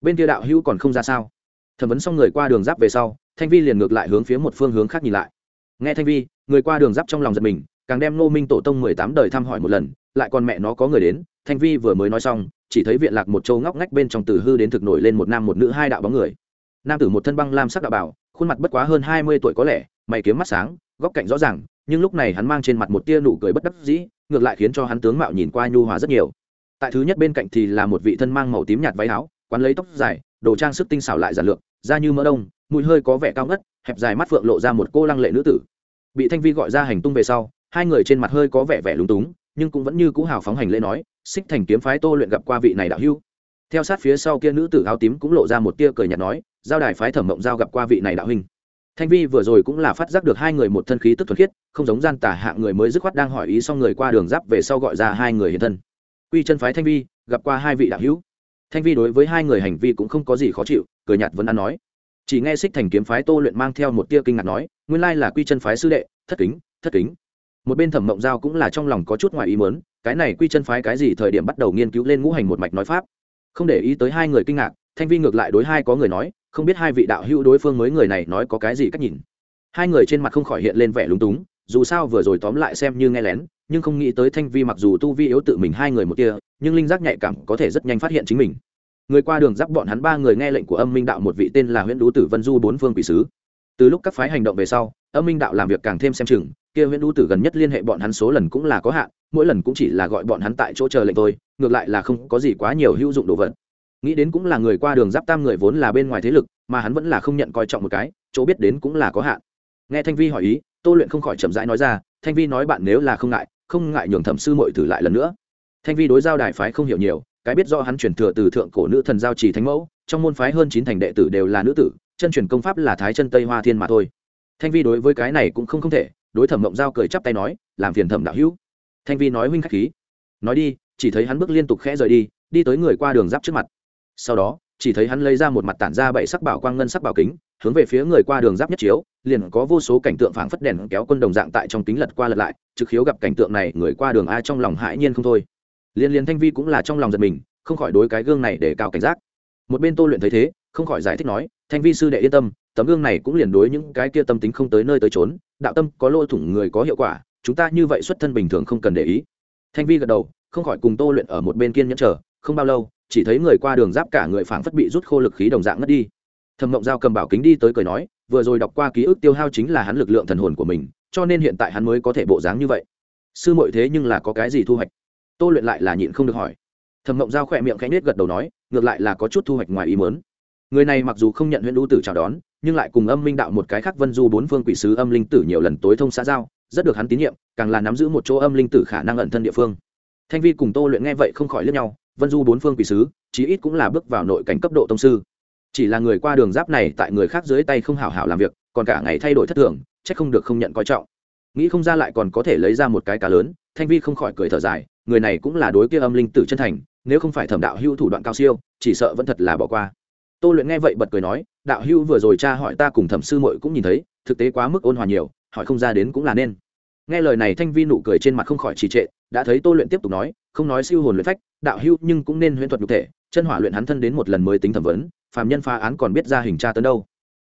Bên kia đạo hữu còn không ra sao? Thẩm vấn xong người qua đường giáp về sau, thanh vi liền ngược lại hướng phía một phương hướng khác nhìn lại. Nghe thanh vi người qua đường giáp trong lòng giật mình, càng đem ngô minh tổ tông mười tám đời thăm hỏi một lần, lại còn mẹ nó có người đến, thanh vi vừa mới nói xong, chỉ thấy viện lạc một châu ngóc ngách bên trong từ hư đến thực nổi lên một nam một nữ hai đạo bóng người. Nam tử một thân băng lam sắc đạo bảo, khuôn mặt bất quá hơn hai mươi tuổi có lẽ, mày kiếm mắt sáng, góc cạnh rõ ràng, nhưng lúc này hắn mang trên mặt một tia nụ cười bất đắc dĩ, ngược lại khiến cho hắn tướng mạo nhìn qua nhu hòa rất nhiều. Tại thứ nhất bên cạnh thì là một vị thân mang màu tím nhạt váy áo, quán lấy tóc dài, đồ trang sức tinh xảo lại giản lược, da như mỡ đông, mùi hơi có vẻ cao ngất, hẹp dài mắt phượng lộ ra một cô lăng lệ nữ tử bị thanh vi gọi ra hành tung về sau, hai người trên mặt hơi có vẻ vẻ lúng túng, nhưng cũng vẫn như cũ hào phóng hành lễ nói, xích thành kiếm phái tô luyện gặp qua vị này đạo hưu theo sát phía sau kia nữ tử áo tím cũng lộ ra một tia cười nhạt nói, giao đài phái thẩm mộng giao gặp qua vị này đạo huynh. Thanh vi vừa rồi cũng là phát giác được hai người một thân khí tức thuần khiết, không giống gian tả hạng người mới dứt khoát đang hỏi ý xong người qua đường giáp về sau gọi ra hai người hiện thân. Quy chân phái thanh vi, gặp qua hai vị đạo hữu. Thanh vi đối với hai người hành vi cũng không có gì khó chịu, cười nhạt vẫn ăn nói chỉ nghe xích thành kiếm phái tô luyện mang theo một tia kinh ngạc nói, nguyên lai là quy chân phái sư đệ, thất kính thất kính. Một bên thẩm mộng giao cũng là trong lòng có chút ngoài ý mớn cái này quy chân phái cái gì thời điểm bắt đầu nghiên cứu lên ngũ hành một mạch nói pháp. Không để ý tới hai người kinh ngạc, thanh vi ngược lại đối hai có người nói, không biết hai vị đạo hữu đối phương mới người này nói có cái gì cách nhìn. Hai người trên mặt không khỏi hiện lên vẻ lúng túng, dù sao vừa rồi tóm lại xem như nghe lén, nhưng không nghĩ tới thanh vi mặc dù tu vi yếu tự mình hai người một kia nhưng linh giác nhạy cảm có thể rất nhanh phát hiện chính mình người qua đường giáp bọn hắn ba người nghe lệnh của âm minh đạo một vị tên là huyện đũ tử vân du bốn phương quỷ sứ. Từ lúc các phái hành động về sau, âm minh đạo làm việc càng thêm xem chừng, kia huyện đũ tử gần nhất liên hệ bọn hắn số lần cũng là có hạn, mỗi lần cũng chỉ là gọi bọn hắn tại chỗ chờ lệnh thôi, ngược lại là không có gì quá nhiều hữu dụng đồ vật. Nghĩ đến cũng là người qua đường giáp tam người vốn là bên ngoài thế lực, mà hắn vẫn là không nhận coi trọng một cái, chỗ biết đến cũng là có hạn. Nghe thanh vi hỏi ý, tô luyện không khỏi chậm rãi nói ra, thanh vi nói bạn nếu là không ngại không ngại nhường thẩm sư mội thử lại lần nữa. Thanh vi đối giao đài phái không hiểu nhiều cái biết do hắn chuyển thừa từ thượng cổ nữ thần giao trì thánh mẫu, trong môn phái hơn chín thành đệ tử đều là nữ tử, chân truyền công pháp là thái chân tây hoa thiên mà thôi. Thanh vi đối với cái này cũng không không thể, đối thẩm mộng giao cười chắp tay nói, làm phiền thẩm đạo hữu. Thanh vi nói huynh khách khí. Nói đi, chỉ thấy hắn bước liên tục khẽ rời đi đi tới người qua đường giáp trước mặt. Sau đó, chỉ thấy hắn lấy ra một mặt tản ra bảy sắc bảo quang ngân sắc bảo kính, hướng về phía người qua đường giáp nhất chiếu, liền có vô số cảnh tượng phảng phất đèn kéo quân đồng dạng tại trong kính lật qua lật lại, trực khiếu gặp cảnh tượng này người qua đường ai trong lòng hãi nhiên không thôi liên liên thanh vi cũng là trong lòng giật mình, không khỏi đối cái gương này để cao cảnh giác. Một bên tô luyện thấy thế, không khỏi giải thích nói, thanh vi sư đệ yên tâm, tấm gương này cũng liền đối những cái kia tâm tính không tới nơi tới trốn đạo tâm có lỗ thủng người có hiệu quả, chúng ta như vậy xuất thân bình thường không cần để ý. Thanh vi gật đầu, không khỏi cùng tô luyện ở một bên kiên nhẫn chờ, không bao lâu, chỉ thấy người qua đường giáp cả người phảng phất bị rút khô lực khí đồng dạng ngất đi. Thẩm mộng giao cầm bảo kính đi tới cười nói, vừa rồi đọc qua ký ức tiêu hao chính là hắn lực lượng thần hồn của mình, cho nên hiện tại hắn mới có thể bộ dáng như vậy. Sư muội thế nhưng là có cái gì thu hoạch? Tô luyện lại là nhịn không được hỏi. Thẩm mộng giao khỏe miệng khẽ nết gật đầu nói, ngược lại là có chút thu hoạch ngoài ý mớn người này mặc dù không nhận huyện đũ tử chào đón, nhưng lại cùng âm minh đạo một cái khác vân du bốn phương quỷ sứ âm linh tử nhiều lần tối thông xã giao, rất được hắn tín nhiệm, càng là nắm giữ một chỗ âm linh tử khả năng ẩn thân địa phương. Thanh vi cùng tô luyện nghe vậy không khỏi lướt nhau, vân du bốn phương quỷ sứ, chí ít cũng là bước vào nội cảnh cấp độ tông sư. Chỉ là người qua đường giáp này tại người khác dưới tay không hảo hảo làm việc, còn cả ngày thay đổi thất thường c h ắ c không được không nhận coi trọng. Nghĩ không ra lại còn có thể lấy ra một cái cá lớn, thanh vi không khỏi cười thở dài người này cũng là đối kia âm linh tử chân thành, nếu không phải thẩm đạo hưu thủ đoạn cao siêu, chỉ sợ vẫn thật là bỏ qua. Tô luyện nghe vậy bật cười nói, đạo hưu vừa rồi cha hỏi ta cùng thẩm sư mội cũng nhìn thấy, thực tế quá mức ôn hòa nhiều, hỏi không ra đến cũng là nên. Nghe lời này thanh vi nụ cười trên mặt không khỏi trì trệ, đã thấy tô luyện tiếp tục nói, không nói siêu hồn luyện phách, đạo hưu nhưng cũng nên huyễn thuật nhục thể, chân hỏa luyện hắn thân đến một lần mới tính thẩm vấn, phàm nhân phá án còn biết ra hình tra tấn đâu.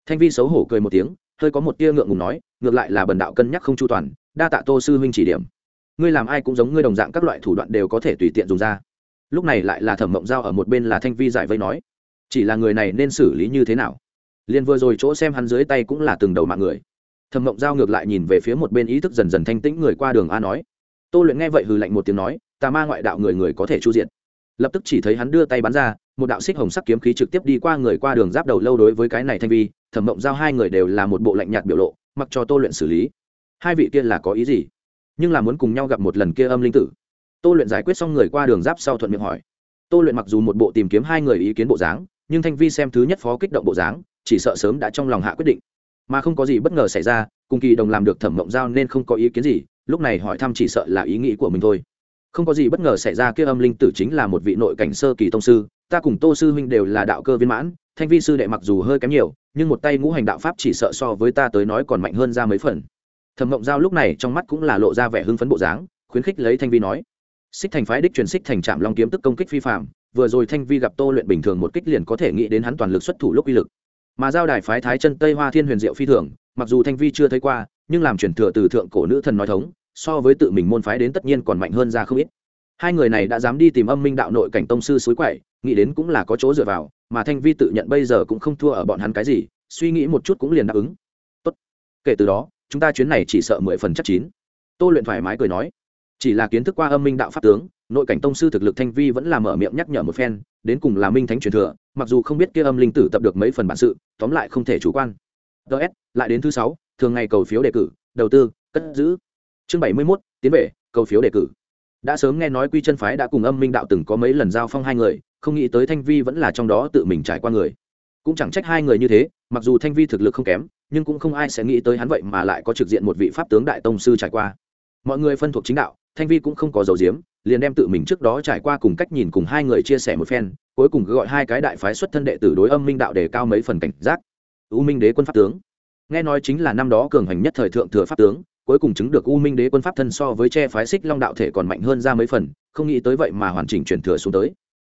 Thanh vi xấu hổ cười một tiếng, hơi có một tia ngượng ngùng nói, ngược lại là bần đạo cân nhắc không chu toàn, đa tạ tô sư huynh chỉ điểm ngươi làm ai cũng giống ngươi đồng dạng các loại thủ đoạn đều có thể tùy tiện dùng ra. Lúc này lại là thẩm mộng giao ở một bên là thanh vi giải vây nói, chỉ là người này nên xử lý như thế nào? Liền vừa rồi chỗ xem hắn dưới tay cũng là từng đầu mạng người. Thẩm mộng giao ngược lại nhìn về phía một bên ý thức dần dần thanh tĩnh người qua đường a nói, tô luyện nghe vậy hừ lạnh một tiếng nói, tà ma ngoại đạo người người có thể chu diện lập tức chỉ thấy hắn đưa tay bắn ra, một đạo xích hồng sắc kiếm khí trực tiếp đi qua người qua đường giáp đầu lâu đối với cái này thanh vi, thẩm mộng giao hai người đều là một bộ lạnh nhạt biểu lộ, mặc cho tô luyện xử lý. Hai vị kia là có ý gì? Nhưng là muốn cùng nhau gặp một lần kia âm linh tử. Tô luyện giải quyết xong người qua đường giáp sau thuận miệng hỏi. Tô luyện mặc dù một bộ tìm kiếm hai người ý kiến bộ dáng, nhưng thanh vi xem thứ nhất phó kích động bộ dáng, chỉ sợ sớm đã trong lòng hạ quyết định. Mà không có gì bất ngờ xảy ra, cùng kỳ đồng làm được thẩm mộng giao nên không có ý kiến gì, lúc này hỏi thăm chỉ sợ là ý nghĩ của mình thôi. Không có gì bất ngờ xảy ra kia âm linh tử chính là một vị nội cảnh sơ kỳ tông sư, ta cùng tô sư huynh đều là đạo cơ viên mãn, thanh vi sư đệ mặc dù hơi kém nhiều, nhưng một tay ngũ hành đạo pháp chỉ sợ so với ta tới nói còn mạnh hơn ra mấy phần thẩm mộng giao lúc này trong mắt cũng là lộ ra vẻ hưng phấn bộ dáng, khuyến khích lấy thanh vi nói, xích thành phái đích truyền xích thành trạm long kiếm tức công kích phi phạm vừa rồi thanh vi gặp tô luyện bình thường một kích liền có thể nghĩ đến hắn toàn lực xuất thủ lúc uy lực. Mà giao đài phái thái chân tây hoa thiên huyền diệu phi thường, mặc dù thanh vi chưa thấy qua, nhưng làm truyền thừa từ thượng cổ nữ thần nói thống, so với tự mình môn phái đến tất nhiên còn mạnh hơn ra không ít. Hai người này đã dám đi tìm âm minh đạo nội cảnh tông sư suối quậy, nghĩ đến cũng là có chỗ dựa vào, mà thanh vi tự nhận bây giờ cũng không thua ở bọn hắn cái gì, suy nghĩ một chút cũng liền đáp ứng. Tốt. kể từ đó chúng ta chuyến này chỉ sợ mười phần chắc chín. Tô luyện thoải mái cười nói, chỉ là kiến thức qua âm minh đạo pháp tướng, nội cảnh tông sư thực lực thanh vi vẫn là mở miệng nhắc nhở một phen, đến cùng là minh thánh truyền thừa, mặc dù không biết kia âm linh tử tập được mấy phần bản sự, tóm lại không thể chủ quan. Ts lại đến thứ sáu, thường ngày cầu phiếu đề cử, đầu tư, cất giữ. Chương bảy mươi mốt, tiến về, cầu phiếu đề cử. Đã sớm nghe nói quy chân phái đã cùng âm minh đạo từng có mấy lần giao phong hai người, không nghĩ tới thanh vi vẫn là trong đó tự mình trải qua người. Cũng chẳng trách hai người như thế mặc dù thanh vi thực lực không kém, nhưng cũng không ai sẽ nghĩ tới hắn vậy mà lại có trực diện một vị pháp tướng đại tông sư trải qua. Mọi người phân thuộc chính đạo, thanh vi cũng không có dầu diếm liền đem tự mình trước đó trải qua cùng cách nhìn cùng hai người chia sẻ một phen, cuối cùng gọi hai cái đại phái xuất thân đệ tử đối âm minh đạo để cao mấy phần cảnh giác. U minh đế quân pháp tướng. Nghe nói chính là năm đó cường hành nhất thời thượng thừa pháp tướng, cuối cùng chứng được u minh đế quân pháp thân so với che phái xích long đạo thể còn mạnh hơn ra mấy phần, không nghĩ tới vậy mà hoàn chỉnh truyền thừa xuống tới.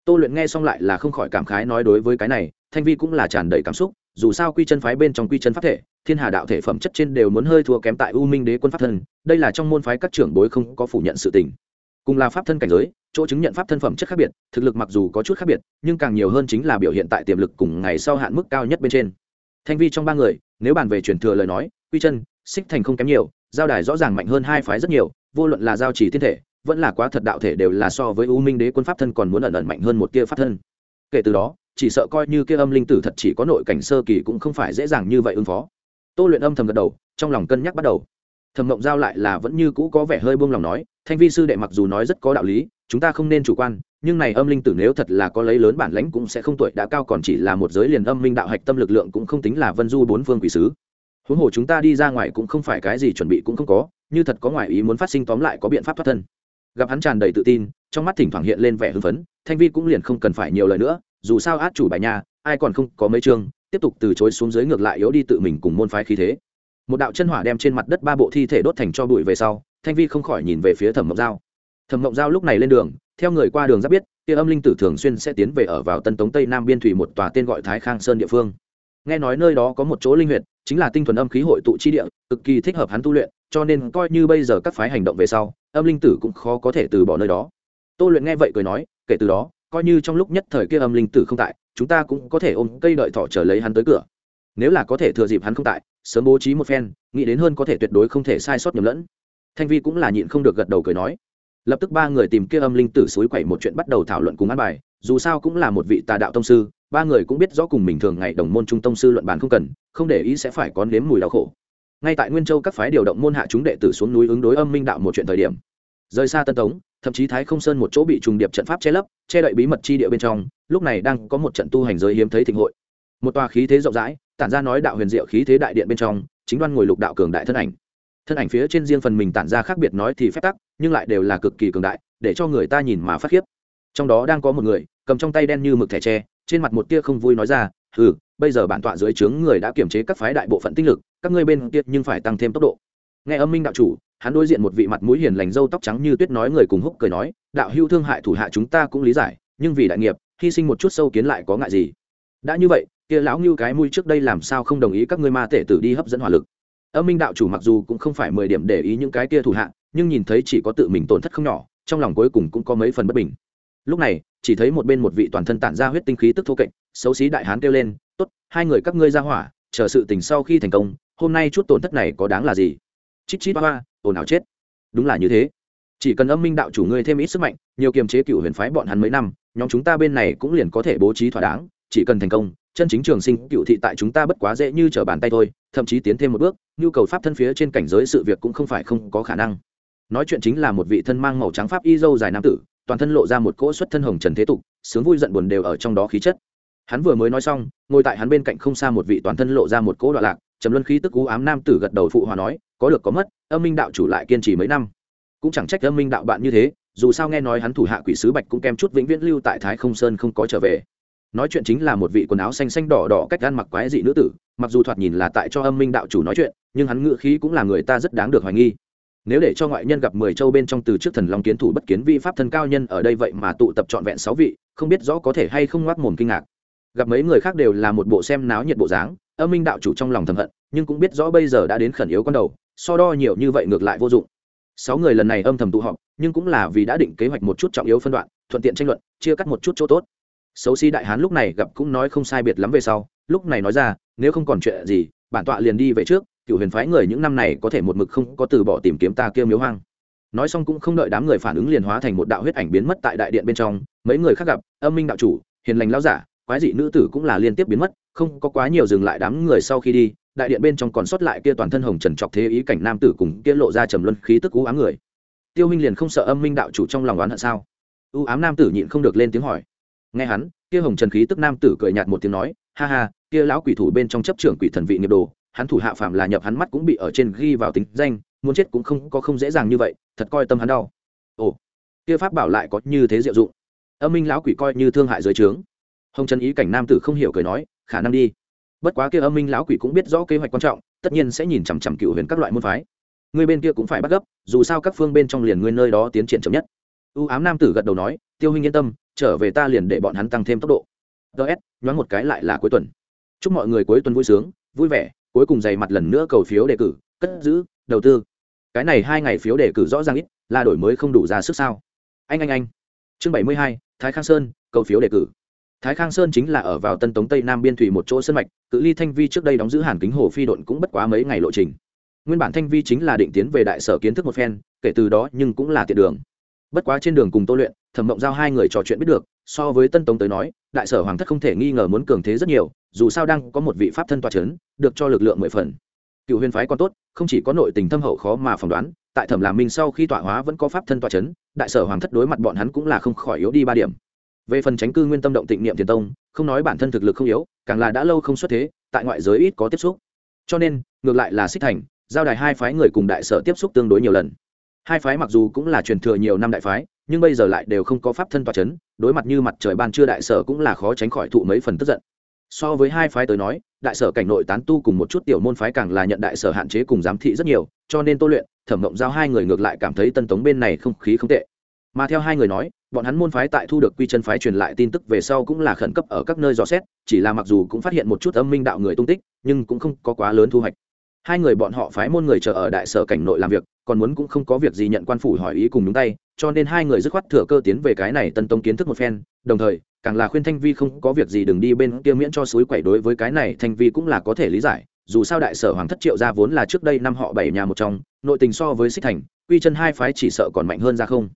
Tô luyện nghe xong lại là không khỏi cảm khái nói đối với cái này, thanh vi cũng là tràn đầy cảm xúc dù sao quy chân phái bên trong quy chân pháp thể, thiên hà đạo thể phẩm chất trên đều muốn hơi thua kém tại u minh đế quân pháp thân, đây là trong môn phái các trưởng bối không có phủ nhận sự tình. Cùng là pháp thân cảnh giới, chỗ chứng nhận pháp thân phẩm chất khác biệt, thực lực mặc dù có chút khác biệt, nhưng càng nhiều hơn chính là biểu hiện tại tiềm lực cùng ngày sau hạn mức cao nhất bên trên. Thanh vi trong ba người, nếu bàn về truyền thừa lời nói, quy chân, xích thành không kém nhiều, giao đài rõ ràng mạnh hơn hai phái rất nhiều, vô luận là giao chỉ thiên thể, vẫn là quá thật đạo thể đều là so với u minh đế quân pháp thân còn muốn ẩn ẩn mạnh hơn một tia pháp thân. Kể từ đó chỉ sợ coi như kia âm linh tử thật chỉ có nội cảnh sơ kỳ cũng không phải dễ dàng như vậy ứng phó. Tô luyện âm thầm gật đầu, trong lòng cân nhắc bắt đầu. Thẩm mộng giao lại là vẫn như cũ có vẻ hơi buông lòng nói, thanh vi sư đệ mặc dù nói rất có đạo lý, chúng ta không nên chủ quan, nhưng này âm linh tử nếu thật là có lấy lớn bản lãnh cũng sẽ không tuổi đã cao còn chỉ là một giới liền âm minh đạo hạch tâm lực lượng cũng không tính là vân du bốn phương quỷ sứ. Huống hồ chúng ta đi ra ngoài cũng không phải cái gì chuẩn bị cũng không có, như thật có ngoại ý muốn phát sinh tóm lại có biện pháp thoát thân. Gặp hắn tràn đầy tự tin, trong mắt thỉnh thoảng hiện lên vẻ hưng phấn, thanh vi cũng liền không cần phải nhiều lời nữa dù sao át chủ bài nhà ai còn không có mấy chương, tiếp tục từ chối xuống dưới ngược lại yếu đi tự mình cùng môn phái khí thế. Một đạo chân hỏa đem trên mặt đất ba bộ thi thể đốt thành cho bụi về sau, thanh vi không khỏi nhìn về phía thẩm mộng giao. Thẩm mộng giao lúc này lên đường, theo người qua đường giáp biết tia âm linh tử thường xuyên sẽ tiến về ở vào tân tống tây nam biên thủy một tòa tên gọi thái khang sơn địa phương. Nghe nói nơi đó có một chỗ linh huyệt, chính là tinh thuần âm khí hội tụ chi địa, cực kỳ thích hợp hắn tu luyện, cho nên coi như bây giờ các phái hành động về sau, âm linh tử cũng khó có thể từ bỏ nơi đó. Tô luyện nghe vậy cười nói, kể từ đó coi như trong lúc nhất thời kia âm linh tử không tại, chúng ta cũng có thể ôm cây đợi thỏ trở lấy hắn tới cửa. Nếu là có thể thừa dịp hắn không tại, sớm bố trí một phen, nghĩ đến hơn có thể tuyệt đối không thể sai sót nhầm lẫn. Thanh vi cũng là nhịn không được gật đầu cười nói. Lập tức ba người tìm kia âm linh tử suối quẩy một chuyện bắt đầu thảo luận cùng ăn bài, dù sao cũng là một vị tà đạo tông sư, ba người cũng biết rõ cùng mình thường ngày đồng môn trung tông sư luận bàn không cần, không để ý sẽ phải có nếm mùi đau khổ. Ngay tại nguyên châu các phái điều động môn hạ chúng đệ tử xuống núi ứng đối âm minh đạo một chuyện thời điểm, rời xa tân tống thậm chí thái không sơn một chỗ bị trùng điệp trận pháp che lấp, che đậy bí mật chi địa bên trong, lúc này đang có một trận tu hành giới hiếm thấy thịnh hội. Một tòa khí thế rộng rãi, tản ra nói đạo huyền diệu khí thế đại điện bên trong, chính đoan ngồi lục đạo cường đại thân ảnh. Thân ảnh phía trên riêng phần mình tản ra khác biệt nói thì phép tắc, nhưng lại đều là cực kỳ cường đại, để cho người ta nhìn mà phát khiếp. Trong đó đang có một người, cầm trong tay đen như mực thẻ tre, trên mặt một tia không vui nói ra ừ bây giờ bản tọa dưới trướng người đã kiểm chế các phái đại bộ phận tinh lực, các ngươi bên kia nhưng phải tăng thêm tốc độ. Nghe âm minh đạo chủ hắn đối diện một vị mặt mũi hiền lành râu tóc trắng như tuyết nói người cùng húc cười nói, đạo hưu thương hại thủ hạ chúng ta cũng lý giải, nhưng vì đại nghiệp, hy sinh một chút sâu kiến lại có ngại gì? Đã như vậy, kia lão như cái mũi trước đây làm sao không đồng ý các ngươi ma tể tử đi hấp dẫn hỏa lực? Âm minh đạo chủ mặc dù cũng không phải mười điểm để ý những cái kia thủ hạ, nhưng nhìn thấy chỉ có tự mình tổn thất không nhỏ, trong lòng cuối cùng cũng có mấy phần bất bình. Lúc này, chỉ thấy một bên một vị toàn thân tản ra huyết tinh khí tức thô kệch, xấu xí đại hán kêu lên, tốt, hai người các ngươi ra hỏa, chờ sự tình sau khi thành công, hôm nay chút tổn thất này có đáng là gì? Chít chít hoa ồn ào chết. Đúng là như thế. Chỉ cần âm minh đạo chủ ngươi thêm ít sức mạnh, nhiều kiềm chế cựu huyền phái bọn hắn mấy năm, nhóm chúng ta bên này cũng liền có thể bố trí thỏa đáng. Chỉ cần thành công, chân chính trường sinh cựu thị tại chúng ta bất quá dễ như trở bàn tay thôi, thậm chí tiến thêm một bước, nhu cầu pháp thân phía trên cảnh giới sự việc cũng không phải không có khả năng. Nói chuyện chính là một vị thân mang màu trắng pháp y dâu dài nam tử, toàn thân lộ ra một cỗ xuất thân hồng trần thế tục, sướng vui giận buồn đều ở trong đó khí chất. Hắn vừa mới nói xong, ngồi tại hắn bên cạnh không xa một vị toàn thân lộ ra một cỗ đoạn lạc, trầm luân khí tức cú ám nam tử gật đầu phụ hòa nói có được có mất, âm minh đạo chủ lại kiên trì mấy năm. Cũng chẳng trách âm minh đạo bạn như thế, dù sao nghe nói hắn thủ hạ quỷ sứ bạch cũng kèm chút vĩnh viễn lưu tại thái không sơn không có trở về. Nói chuyện chính là một vị quần áo xanh xanh đỏ đỏ cách gan mặc quái dị nữ tử, mặc dù thoạt nhìn là tại cho âm minh đạo chủ nói chuyện, nhưng hắn ngự khí cũng là người ta rất đáng được hoài nghi. Nếu để cho ngoại nhân gặp mười châu bên trong từ trước thần long kiến thủ bất kiến vi pháp thân cao nhân ở đây vậy mà tụ tập trọn vẹn sáu vị, không biết rõ có thể hay không ngoác mồm kinh ngạc. Gặp mấy người khác đều là một bộ xem náo nhiệt bộ dáng, âm minh đạo chủ trong lòng thầm hận, nhưng cũng biết rõ bây giờ đã đến khẩn yếu con đầu so đo nhiều như vậy ngược lại vô dụng. Sáu người lần này âm thầm tụ họp, nhưng cũng là vì đã định kế hoạch một chút trọng yếu phân đoạn, thuận tiện tranh luận, chia cắt một chút chỗ tốt. Xấu xí đại hán lúc này gặp cũng nói không sai biệt lắm về sau, lúc này nói ra, nếu không còn chuyện gì, bản tọa liền đi về trước, cựu huyền phái người những năm này có thể một mực không có từ bỏ tìm kiếm ta kia miếu hoang. Nói xong cũng không đợi đám người phản ứng liền hóa thành một đạo huyết ảnh biến mất tại đại điện bên trong, mấy người khác gặp, âm minh đạo chủ, hiền lành lao giả, quái dị nữ tử cũng là liên tiếp biến mất, không có quá nhiều dừng lại đám người sau khi đi đại điện bên trong còn sót lại kia toàn thân hồng trần trọc thế ý cảnh nam tử cùng kia lộ ra trầm luân khí tức cú ám người. Tiêu minh liền không sợ âm minh đạo chủ trong lòng oán hận sao? U ám nam tử nhịn không được lên tiếng hỏi. Nghe hắn, kia hồng trần khí tức nam tử cười nhạt một tiếng nói, ha ha, kia lão quỷ thủ bên trong chấp trưởng quỷ thần vị nghiệp đồ, hắn thủ hạ phạm là nhập hắn mắt cũng bị ở trên ghi vào tính danh, muốn chết cũng không có không dễ dàng như vậy, thật coi tâm hắn đau. Ồ, kia pháp bảo lại có như thế diệu dụng. Âm minh lão quỷ coi như thương hại dưới trướng. Hồng trần ý cảnh nam tử không hiểu cười nói, khả năng đi bất quá kia âm minh lão quỷ cũng biết rõ kế hoạch quan trọng, tất nhiên sẽ nhìn chằm chằm cựu huyền các loại môn phái. Người bên kia cũng phải bắt gấp, dù sao các phương bên trong liền nguyên nơi đó tiến triển chậm nhất. U ám nam tử gật đầu nói, tiêu huynh yên tâm, trở về ta liền để bọn hắn tăng thêm tốc độ. Ts nhoáng một cái lại là cuối tuần. Chúc mọi người cuối tuần vui sướng, vui vẻ, cuối cùng dày mặt lần nữa cầu phiếu đề cử, cất giữ, đầu tư. Cái này hai ngày phiếu đề cử rõ ràng ít, là đổi mới không đủ ra sức sao. Anh anh anh. Chương bảy mươi hai, thái khang sơn, cầu phiếu đề cử thái khang sơn chính là ở vào tân tống tây nam biên thủy một chỗ sân mạch, cự ly thanh vi trước đây đóng giữ hàn kính hồ phi độn cũng bất quá mấy ngày lộ trình. Nguyên bản thanh vi chính là định tiến về đại sở kiến thức một phen, kể từ đó nhưng cũng là tiện đường. Bất quá trên đường cùng tô luyện, thẩm mộng giao hai người trò chuyện biết được, so với tân tống tới nói, đại sở hoàng thất không thể nghi ngờ muốn cường thế rất nhiều, dù sao đang có một vị pháp thân tòa c h ấ n được cho lực lượng mười phần. Cựu huyền phái còn tốt, không chỉ có nội tình thâm hậu khó mà phỏng đoán, tại thẩm làm minh sau khi tọa hóa vẫn có pháp thân tòa c h ấ n đại sở hoàng thất đối mặt bọn hắn cũng là không khỏi yếu đi ba điểm về phần tránh cư nguyên tâm động tịnh niệm tiền tông, không nói bản thân thực lực không yếu, càng là đã lâu không xuất thế, tại ngoại giới ít có tiếp xúc. Cho nên, ngược lại là xích thành, giao đài hai phái người cùng đại sở tiếp xúc tương đối nhiều lần. Hai phái mặc dù cũng là truyền thừa nhiều năm đại phái, nhưng bây giờ lại đều không có pháp thân tòa c h ấ n đối mặt như mặt trời ban trưa đại sở cũng là khó tránh khỏi thụ mấy phần tức giận. So với hai phái tới nói, đại sở cảnh nội tán tu cùng một chút tiểu môn phái càng là nhận đại sở hạn chế cùng giám thị rất nhiều, cho nên tô luyện, thẩm mộng giao hai người ngược lại cảm thấy tân tống bên này không khí không tệ mà theo hai người nói, bọn hắn môn phái tại thu được quy chân phái truyền lại tin tức về sau cũng là khẩn cấp ở các nơi dò xét, chỉ là mặc dù cũng phát hiện một chút âm minh đạo người tung tích, nhưng cũng không có quá lớn thu hoạch. Hai người bọn họ phái môn người chờ ở đại sở cảnh nội làm việc, còn muốn cũng không có việc gì nhận quan phủ hỏi ý cùng đúng tay, cho nên hai người dứt khoát thừa cơ tiến về cái này tân tông kiến thức một phen, đồng thời, càng là khuyên thanh vi không có việc gì đừng đi bên kia miễn cho suối quẩy đối với cái này, thanh vi cũng là có thể lý giải, dù sao đại sở hoàng thất triệu gia vốn là trước đây năm họ bảy nhà một trong, nội tình so với xích thành, quy chân hai phái chỉ sợ còn mạnh hơn ra không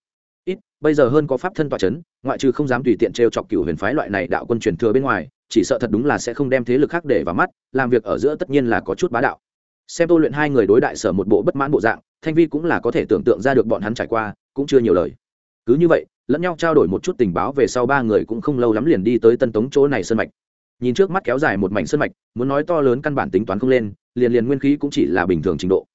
ít, bây giờ hơn có pháp thân tọa c h ấ n ngoại trừ không dám tùy tiện t r e o chọc cựu huyền phái loại này đạo quân truyền thừa bên ngoài, chỉ sợ thật đúng là sẽ không đem thế lực khác để vào mắt, làm việc ở giữa tất nhiên là có chút bá đạo. Xem tôi luyện hai người đối đại sở một bộ bất mãn bộ dạng, thanh vi cũng là có thể tưởng tượng ra được bọn hắn trải qua, cũng chưa nhiều lời. Cứ như vậy, lẫn nhau trao đổi một chút tình báo về sau ba người cũng không lâu lắm liền đi tới tân tống chỗ này sơn mạch. Nhìn trước mắt kéo dài một mảnh sơn mạch, muốn nói to lớn căn bản tính toán không lên, liền liền nguyên khí cũng chỉ là bình thường trình độ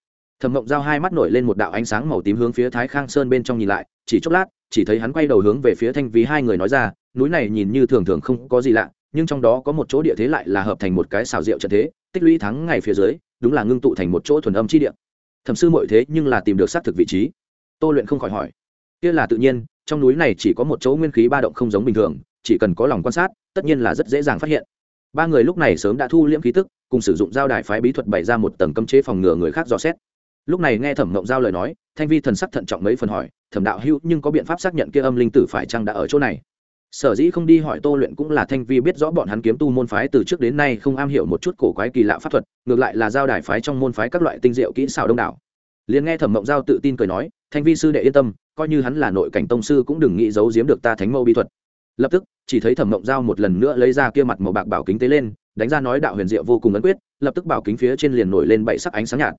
thẩm mộng giao hai mắt nổi lên một đạo ánh sáng màu tím hướng phía thái khang sơn bên trong nhìn lại, chỉ chốc lát, chỉ thấy hắn quay đầu hướng về phía thanh vi hai người nói ra, núi này nhìn như thường thường không có gì lạ, nhưng trong đó có một chỗ địa thế lại là hợp thành một cái xào rượu trận thế, tích lũy thắng ngày phía dưới, đúng là ngưng tụ thành một chỗ thuần âm chi địa. Thẩm sư mọi thế nhưng là tìm được xác thực vị trí. Tô luyện không khỏi hỏi. Kia là tự nhiên, trong núi này chỉ có một chỗ nguyên khí ba động không giống bình thường, chỉ cần có lòng quan sát, tất nhiên là rất dễ dàng phát hiện. Ba người lúc này sớm đã thu liễm khí tức, cùng sử dụng giao đài phái bí thuật bày ra một tầng cấm chế phòng ngừa người khác dò xét lúc này nghe thẩm mộng giao lời nói, thanh vi thần sắc thận trọng mấy phần hỏi, thẩm đạo hữu, nhưng có biện pháp xác nhận kia âm linh tử phải chăng đã ở chỗ này? Sở dĩ không đi hỏi tô luyện cũng là thanh vi biết rõ bọn hắn kiếm tu môn phái từ trước đến nay không am hiểu một chút cổ quái kỳ lạ pháp thuật, ngược lại là giao đài phái trong môn phái các loại tinh diệu kỹ xảo đông đảo. Liền nghe thẩm mộng giao tự tin cười nói, thanh vi sư đệ yên tâm, coi như hắn là nội cảnh tông sư cũng đừng nghĩ giấu giếm được ta thánh mâu bí thuật. Lập tức, chỉ thấy thẩm mộng giao một lần nữa lấy ra kia mặt màu bạc bảo kính tế lên, đánh ra nói đạo huyền diệu vô cùng ấn quyết, lập tức bảo kính phía trên liền nổi lên bảy sắc ánh sáng nhạt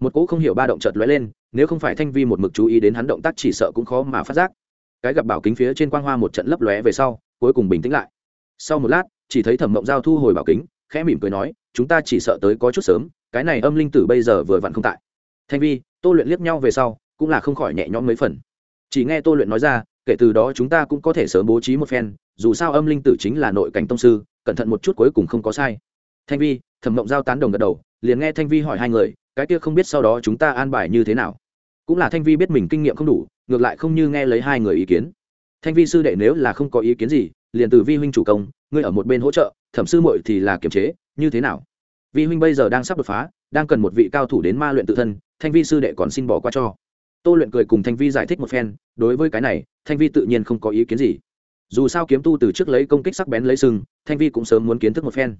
một cỗ không hiểu ba động chợt lóe lên, nếu không phải thanh vi một mực chú ý đến hắn động tác chỉ sợ cũng khó mà phát giác. Cái gặp bảo kính phía trên quang hoa một trận lấp lóe về sau, cuối cùng bình tĩnh lại. Sau một lát, chỉ thấy thẩm mộng giao thu hồi bảo kính, khẽ mỉm cười nói, chúng ta chỉ sợ tới có chút sớm, cái này âm linh tử bây giờ vừa vặn không tại. Thanh vi, tô luyện liếc nhau về sau, cũng là không khỏi nhẹ nhõm mấy phần. Chỉ nghe tô luyện nói ra, kể từ đó chúng ta cũng có thể sớm bố trí một phen, dù sao âm linh tử chính là nội cảnh tông sư, cẩn thận một chút cuối cùng không có sai. Thanh vi, thẩm mộng giao tán đồng gật đầu, liền nghe thanh vi hỏi hai người cái kia không biết sau đó chúng ta an bài như thế nào. Cũng là thanh vi biết mình kinh nghiệm không đủ, ngược lại không như nghe lấy hai người ý kiến. Thanh vi sư đệ nếu là không có ý kiến gì, liền từ vi huynh chủ công, ngươi ở một bên hỗ trợ, thẩm sư muội thì là kiềm chế, như thế nào? Vi huynh bây giờ đang sắp đột phá, đang cần một vị cao thủ đến ma luyện tự thân, thanh vi sư đệ còn xin bỏ qua cho. Tô luyện cười cùng thanh vi giải thích một phen, đối với cái này, thanh vi tự nhiên không có ý kiến gì. Dù sao kiếm tu từ trước lấy công kích sắc bén lấy sừng, thanh vi cũng sớm muốn kiến thức một phen.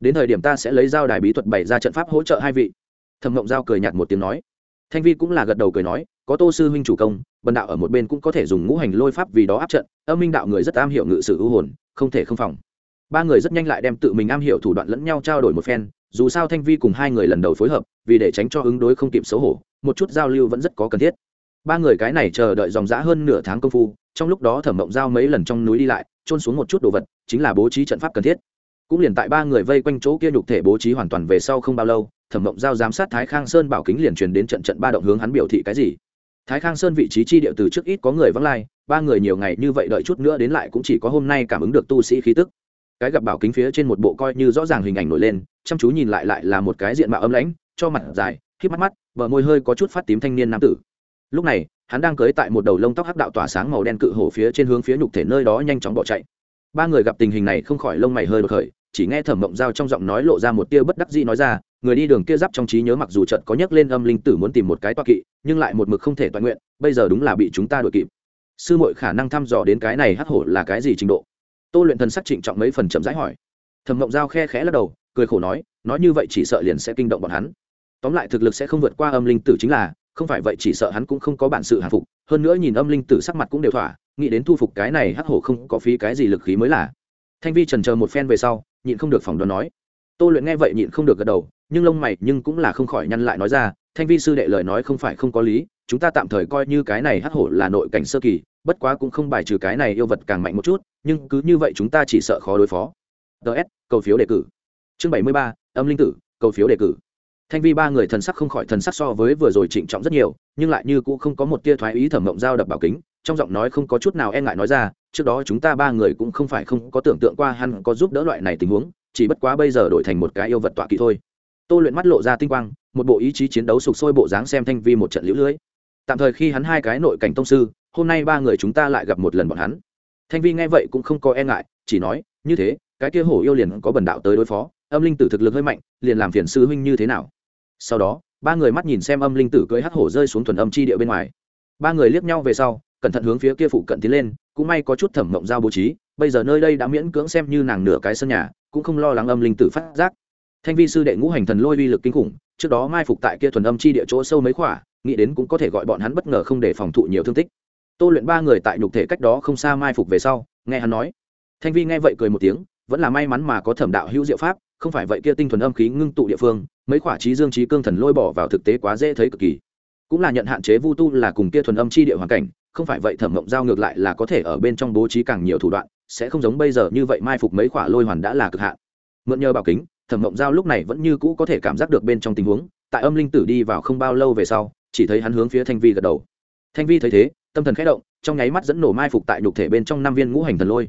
Đến thời điểm ta sẽ lấy dao đài bí thuật bày ra trận pháp hỗ trợ hai vị thẩm ngộng giao cười nhạt một tiếng nói. Thanh vi cũng là gật đầu cười nói, có tô sư huynh chủ công, bần đạo ở một bên cũng có thể dùng ngũ hành lôi pháp vì đó áp trận, âm minh đạo người rất am hiểu ngự sử ưu hồn, không thể không phòng. Ba người rất nhanh lại đem tự mình am hiểu thủ đoạn lẫn nhau trao đổi một phen, dù sao thanh vi cùng hai người lần đầu phối hợp, vì để tránh cho ứng đối không kịp xấu hổ, một chút giao lưu vẫn rất có cần thiết. Ba người cái này chờ đợi dòng dã hơn nửa tháng công phu, trong lúc đó thẩm mộng giao mấy lần trong núi đi lại trôn xuống một chút đồ vật, chính là bố trí trận pháp cần thiết cũng liền tại ba người vây quanh chỗ kia nhục thể bố trí hoàn toàn về sau không bao lâu, thẩm mộng giao giám sát thái khang sơn bảo kính liền truyền đến trận trận ba động hướng hắn biểu thị cái gì. Thái khang sơn vị trí chi địa từ trước ít có người vắng lai, ba người nhiều ngày như vậy đợi chút nữa đến lại cũng chỉ có hôm nay cảm ứng được tu sĩ khí tức. Cái gặp bảo kính phía trên một bộ coi như rõ ràng hình ảnh nổi lên, chăm chú nhìn lại lại là một cái diện mạo âm lãnh, cho mặt dài khi mắt mắt vợ môi hơi có chút phát tím thanh niên nam tử. Lúc này, hắn đang cưới tại một đầu lông tóc hắc đạo tỏa sáng màu đen cự hổ phía trên hướng phía nhục thể nơi đó nhanh chóng bỏ chạy. Ba người gặp tình hình này không khỏi lông mày hơi đột khởi chỉ nghe thẩm mộng giao trong giọng nói lộ ra một tia bất đắc dĩ nói ra, người đi đường kia giáp trong trí nhớ mặc dù trận có nhắc lên âm linh tử muốn tìm một cái toa kỵ, nhưng lại một mực không thể toàn nguyện, bây giờ đúng là bị chúng ta đuổi kịp. Sư muội khả năng thăm dò đến cái này hắc hổ là cái gì trình độ? Tô luyện thần sắc trịnh trọng mấy phần chậm rãi hỏi. Thẩm mộng giao khe khẽ lắc đầu, cười khổ nói nói như vậy chỉ sợ liền sẽ kinh động bọn hắn. Tóm lại thực lực sẽ không vượt qua âm linh tử chính là, không phải vậy chỉ sợ hắn cũng không có bản sự hạ phục, hơn nữa nhìn âm linh tử sắc mặt cũng đều thỏa, nghĩ đến thu phục cái này hắc hổ không có phí cái gì lực khí mới là. Thanh vi trần chờ một phen về sau nhịn không được phỏng đoán nói. Tô luyện nghe vậy nhịn không được gật đầu, nhưng lông mày nhưng cũng là không khỏi nhăn lại nói ra, thanh vi sư đệ lời nói không phải không có lý, chúng ta tạm thời coi như cái này hắc hổ là nội cảnh sơ kỳ, bất quá cũng không bài trừ cái này yêu vật càng mạnh một chút, nhưng cứ như vậy chúng ta chỉ sợ khó đối phó. Ts cầu phiếu đề cử. Chương bảy mươi ba, âm linh tử, cầu phiếu đề cử. Thanh vi ba người thần sắc không khỏi thần sắc so với vừa rồi trịnh trọng rất nhiều, nhưng lại như cũng không có một tia thoái ý thẩm mộng giao đập bảo kính, trong giọng nói không có chút nào e ngại nói ra trước đó chúng ta ba người cũng không phải không có tưởng tượng qua hắn có giúp đỡ loại này tình huống, chỉ bất quá bây giờ đổi thành một cái yêu vật tọa kỵ thôi. Tô luyện mắt lộ ra tinh quang, một bộ ý chí chiến đấu sục sôi bộ dáng xem thanh vi một trận lũ lưới. Tạm thời khi hắn hai cái nội cảnh tông sư, hôm nay ba người chúng ta lại gặp một lần bọn hắn. Thanh vi nghe vậy cũng không có e ngại, chỉ nói, như thế, cái kia hổ yêu liền có bần đạo tới đối phó, âm linh tử thực lực hơi mạnh, liền làm phiền sư huynh như thế nào? Sau đó, ba người mắt nhìn xem âm linh tử cưỡi hắc hổ rơi xuống thuần âm chi địa bên ngoài. Ba người liếc nhau về sau cẩn thận hướng phía kia phụ cận tiến lên, cũng may có chút thẩm mộng giao bố trí, bây giờ nơi đây đã miễn cưỡng xem như nàng nửa cái sân nhà, cũng không lo lắng âm linh tử phát giác. Thanh vi sư đệ ngũ hành thần lôi vi lực kinh khủng, trước đó mai phục tại kia thuần âm chi địa chỗ sâu mấy khỏa, nghĩ đến cũng có thể gọi bọn hắn bất ngờ không để phòng thụ nhiều thương tích. Tô luyện ba người tại nhục thể cách đó không xa mai phục về sau, nghe hắn nói. Thanh vi nghe vậy cười một tiếng, vẫn là may mắn mà có thẩm đạo hữu diệu pháp, không phải vậy kia tinh thuần âm khí ngưng tụ địa phương, mấy khỏa trí dương trí cương thần lôi bỏ vào thực tế quá dễ thấy cực kỳ. Cũng là nhận hạn chế vu tu là cùng kia thuần âm chi địa hoàn cảnh không phải vậy thẩm mộng giao ngược lại là có thể ở bên trong bố trí càng nhiều thủ đoạn, sẽ không giống bây giờ như vậy mai phục mấy khỏa lôi hoàn đã là cực hạn. Mượn nhờ bảo kính, thẩm mộng giao lúc này vẫn như cũ có thể cảm giác được bên trong tình huống, tại âm linh tử đi vào không bao lâu về sau, chỉ thấy hắn hướng phía thanh vi gật đầu. Thanh vi thấy thế, tâm thần khẽ động, trong nháy mắt dẫn nổ mai phục tại nhục thể bên trong năm viên ngũ hành thần lôi.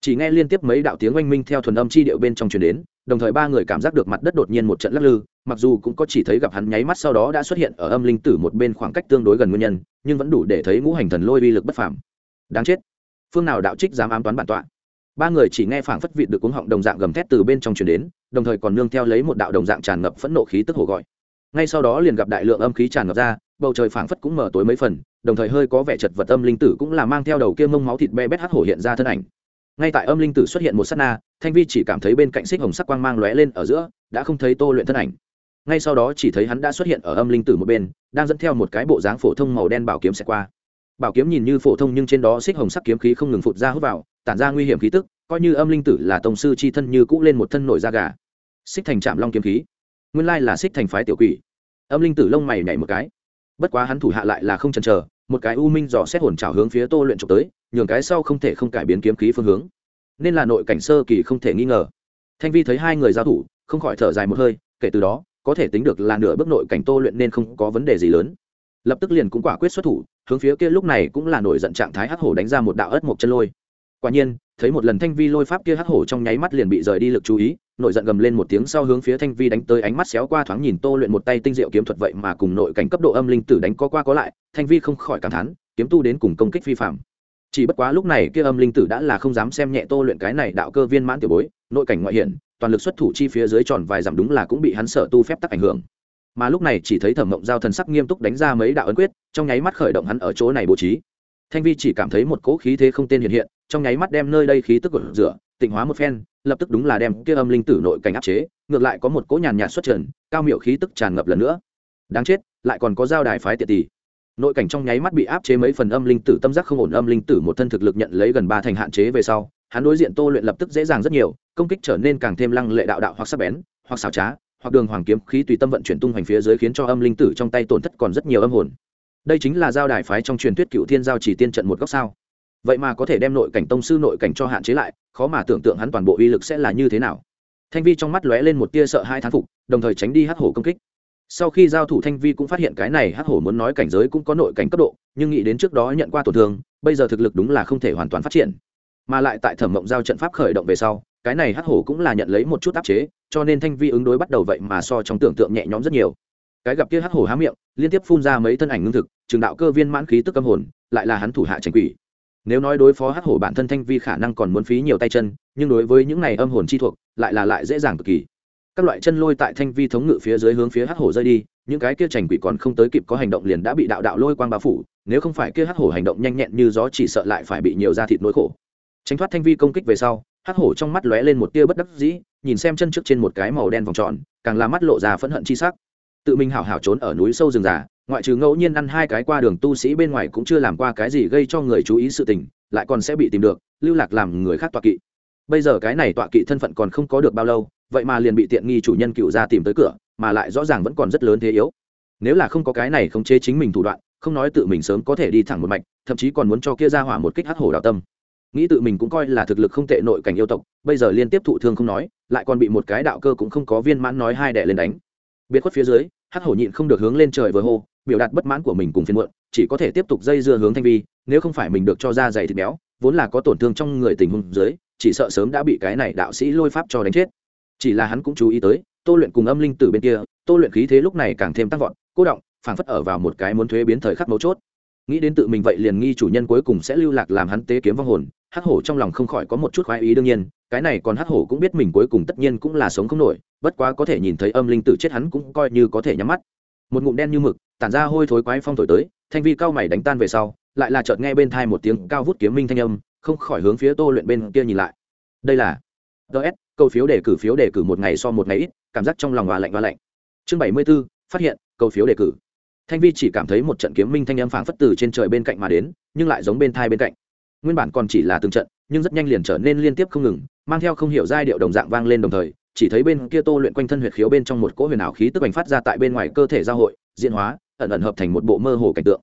Chỉ nghe liên tiếp mấy đạo tiếng oanh minh theo thuần âm chi điệu bên trong truyền đến đồng thời ba người cảm giác được mặt đất đột nhiên một trận lắc lư, mặc dù cũng có chỉ thấy gặp hắn nháy mắt sau đó đã xuất hiện ở âm linh tử một bên khoảng cách tương đối gần nguyên nhân, nhưng vẫn đủ để thấy ngũ hành thần lôi uy lực bất phàm. Đáng chết. Phương nào đạo trích dám ám toán bản tọa. Ba người chỉ nghe phảng phất vịt được cuống họng đồng dạng gầm thét từ bên trong truyền đến, đồng thời còn nương theo lấy một đạo đồng dạng tràn ngập phẫn nộ khí tức hồ gọi. Ngay sau đó liền gặp đại lượng âm khí tràn ngập ra, bầu trời phảng phất cũng mở tối mấy phần, đồng thời hơi có vẻ chật vật âm linh tử cũng là mang theo đầu kia mông máu thịt be bét hắt hổ hiện ra thân ảnh ngay tại âm linh tử xuất hiện một s á t na, thanh vi chỉ cảm thấy bên cạnh xích hồng sắc quang mang lóe lên ở giữa, đã không thấy tô luyện thân ảnh. Ngay sau đó chỉ thấy hắn đã xuất hiện ở âm linh tử một bên, đang dẫn theo một cái bộ dáng phổ thông màu đen bảo kiếm xẹt qua. Bảo kiếm nhìn như phổ thông nhưng trên đó xích hồng sắc kiếm khí không ngừng phụt ra hút vào, tản ra nguy hiểm khí tức, coi như âm linh tử là tổng sư c h i thân như cũ lên một thân nổi da gà. Xích thành trạm long kiếm khí. Nguyên lai là xích thành phái tiểu quỷ. Âm linh tử lông mày nhảy một cái. Bất quá hắn thủ hạ lại là không chần chờ một cái u minh dò xét hồn trào hướng phía tô luyện trộm tới, nhường cái sau không thể không cải biến kiếm khí phương hướng. Nên là nội cảnh sơ kỳ không thể nghi ngờ. Thanh vi thấy hai người giao thủ, không khỏi thở dài một hơi, kể từ đó, có thể tính được là nửa bước nội cảnh tô luyện nên không có vấn đề gì lớn. Lập tức liền cũng quả quyết xuất thủ, hướng phía kia lúc này cũng là nổi giận trạng thái hắc hổ đánh ra một đạo ớt một chân lôi. Quả nhiên, thấy một lần thanh vi lôi pháp kia hắc hổ trong nháy mắt liền bị rời đi lực chú ý nội giận gầm lên một tiếng sau hướng phía thanh vi đánh tới ánh mắt xéo qua thoáng nhìn tô luyện một tay tinh diệu kiếm thuật vậy mà cùng nội cảnh cấp độ âm linh tử đánh có qua có lại, thanh vi không khỏi cảm thán, kiếm tu đến cùng công kích vi phạm. Chỉ bất quá lúc này kia âm linh tử đã là không dám xem nhẹ tô luyện cái này đạo cơ viên mãn tiểu bối, nội cảnh ngoại hiển toàn lực xuất thủ chi phía dưới tròn vài dặm đúng là cũng bị hắn sở tu phép tắc ảnh hưởng. Mà lúc này chỉ thấy thẩm mộng giao thần sắc nghiêm túc đánh ra mấy đạo ấn quyết, trong nháy mắt khởi động hắn ở chỗ này bố trí. Thanh vi chỉ cảm thấy một cỗ khí thế không tên hiện hiện, trong nháy mắt đem nơi đây khí tức gột rửa tịnh hóa một phen lập tức đúng là đem kia âm linh tử nội cảnh áp chế, ngược lại có một cỗ nhàn nhạt xuất trần, cao miệu khí tức tràn ngập lần nữa. Đáng chết, lại còn có giao đài phái tiệt tỷ. Nội cảnh trong nháy mắt bị áp chế mấy phần âm linh tử, tâm giác không ổn, âm linh tử một thân thực lực nhận lấy gần ba thành hạn chế về sau, hắn đối diện tô luyện lập tức dễ dàng rất nhiều, công kích trở nên càng thêm lăng lệ đạo đạo hoặc sắc bén, hoặc xảo trá, hoặc đường hoàng kiếm khí tùy tâm vận chuyển tung hoành phía dưới khiến cho âm linh tử trong tay tổn thất còn rất nhiều âm hồn. Đây chính là giao đài phái trong truyền thuyết cựu thiên giao chỉ tiên trận một góc sao vậy mà có thể đem nội cảnh tông sư nội cảnh cho hạn chế lại, khó mà tưởng tượng hắn toàn bộ uy lực sẽ là như thế nào. Thanh vi trong mắt lóe lên một tia sợ hai thán phục, đồng thời tránh đi hắc hổ công kích. Sau khi giao thủ, thanh vi cũng phát hiện cái này hắc hổ muốn nói cảnh giới cũng có nội cảnh cấp độ, nhưng nghĩ đến trước đó nhận qua tổn thương, bây giờ thực lực đúng là không thể hoàn toàn phát triển. Mà lại tại thẩm mộng giao trận pháp khởi động về sau, cái này hắc hổ cũng là nhận lấy một chút áp chế, cho nên thanh vi ứng đối bắt đầu vậy mà so trong tưởng tượng nhẹ nhõm rất nhiều. Cái gặp kia hắc hổ há miệng, liên tiếp phun ra mấy thân ảnh ngưng thực, trường đạo cơ viên mãn khí tức âm hồn, lại là hắn thủ hạ tranh quỷ nếu nói đối phó hắc hổ bản thân thanh vi khả năng còn muốn phí nhiều tay chân, nhưng đối với những này âm hồn chi thuộc, lại là lại dễ dàng cực kỳ. Các loại chân lôi tại thanh vi thống ngự phía dưới hướng phía hắc hổ rơi đi, những cái kia chành quỷ còn không tới kịp có hành động liền đã bị đạo đạo lôi quang bao phủ, nếu không phải kia hắc hổ hành động nhanh nhẹn như gió chỉ sợ lại phải bị nhiều da thịt nỗi khổ. Tránh thoát thanh vi công kích về sau, hắc hổ trong mắt lóe lên một tia bất đắc dĩ, nhìn xem chân trước trên một cái màu đen vòng tròn, càng là mắt lộ ra phẫn hận chi sắc. Tự mình hảo hảo trốn ở núi sâu rừng già ngoại trừ ngẫu nhiên ăn hai cái qua đường tu sĩ bên ngoài cũng chưa làm qua cái gì gây cho người chú ý sự tình, lại còn sẽ bị tìm được, lưu lạc làm người khác tọa kỵ. Bây giờ cái này tọa kỵ thân phận còn không có được bao lâu, vậy mà liền bị tiện nghi chủ nhân cựu ra tìm tới cửa, mà lại rõ ràng vẫn còn rất lớn thế yếu. Nếu là không có cái này khống chế chính mình thủ đoạn, không nói tự mình sớm có thể đi thẳng một mạch, thậm chí còn muốn cho kia ra hỏa một kích hắc hổ đào tâm. Nghĩ tự mình cũng coi là thực lực không tệ nội cảnh yêu tộc, bây giờ liên tiếp thụ thương không nói, lại còn bị một cái đạo cơ cũng không có viên mãn nói hai đẻ lên đánh. Biệt khuất phía dưới, hắc hổ nhịn không được hướng lên trời vừa hô biểu đạt bất mãn của mình cùng phiền muộn, chỉ có thể tiếp tục dây dưa hướng thanh vi, nếu không phải mình được cho ra dày thịt béo, vốn là có tổn thương trong người tình huống dưới, chỉ sợ sớm đã bị cái này đạo sĩ lôi pháp cho đánh chết. Chỉ là hắn cũng chú ý tới, tô luyện cùng âm linh tử bên kia, tô luyện khí thế lúc này càng thêm tăng vọt, cô động, phảng phất ở vào một cái muốn thuế biến thời khắc mấu chốt. Nghĩ đến tự mình vậy liền nghi chủ nhân cuối cùng sẽ lưu lạc làm hắn tế kiếm vong hồn, hắc hổ trong lòng không khỏi có một chút khoái ý đương nhiên, cái này còn hắc hổ cũng biết mình cuối cùng tất nhiên cũng là sống không nổi, bất quá có thể nhìn thấy âm linh tử chết hắn cũng coi như có thể nhắm mắt. Một ngụm đen như mực tản ra hôi thối quái phong thổi tới, thanh vi cao mày đánh tan về sau, lại là chợt nghe bên thai một tiếng cao vút kiếm minh thanh âm, không khỏi hướng phía tô luyện bên kia nhìn lại. Đây là ts câu phiếu đề cử, phiếu đề cử một ngày so một ngày ít, cảm giác trong lòng và lạnh và lạnh. Chương bảy mươi b ố phát hiện câu phiếu đề cử. Thanh vi chỉ cảm thấy một trận kiếm minh thanh âm phảng phất từ trên trời bên cạnh mà đến, nhưng lại giống bên thai bên cạnh. Nguyên bản còn chỉ là từng trận, nhưng rất nhanh liền trở nên liên tiếp không ngừng, mang theo không hiểu giai điệu đồng dạng vang lên đồng thời, chỉ thấy bên kia tô luyện quanh thân huyệt khiếu bên trong một cỗ huyền ảo khí tức bành phát ra tại bên ngoài cơ thể giao hội diễn hóa, ẩn ẩn hợp thành một bộ mơ hồ cảnh tượng.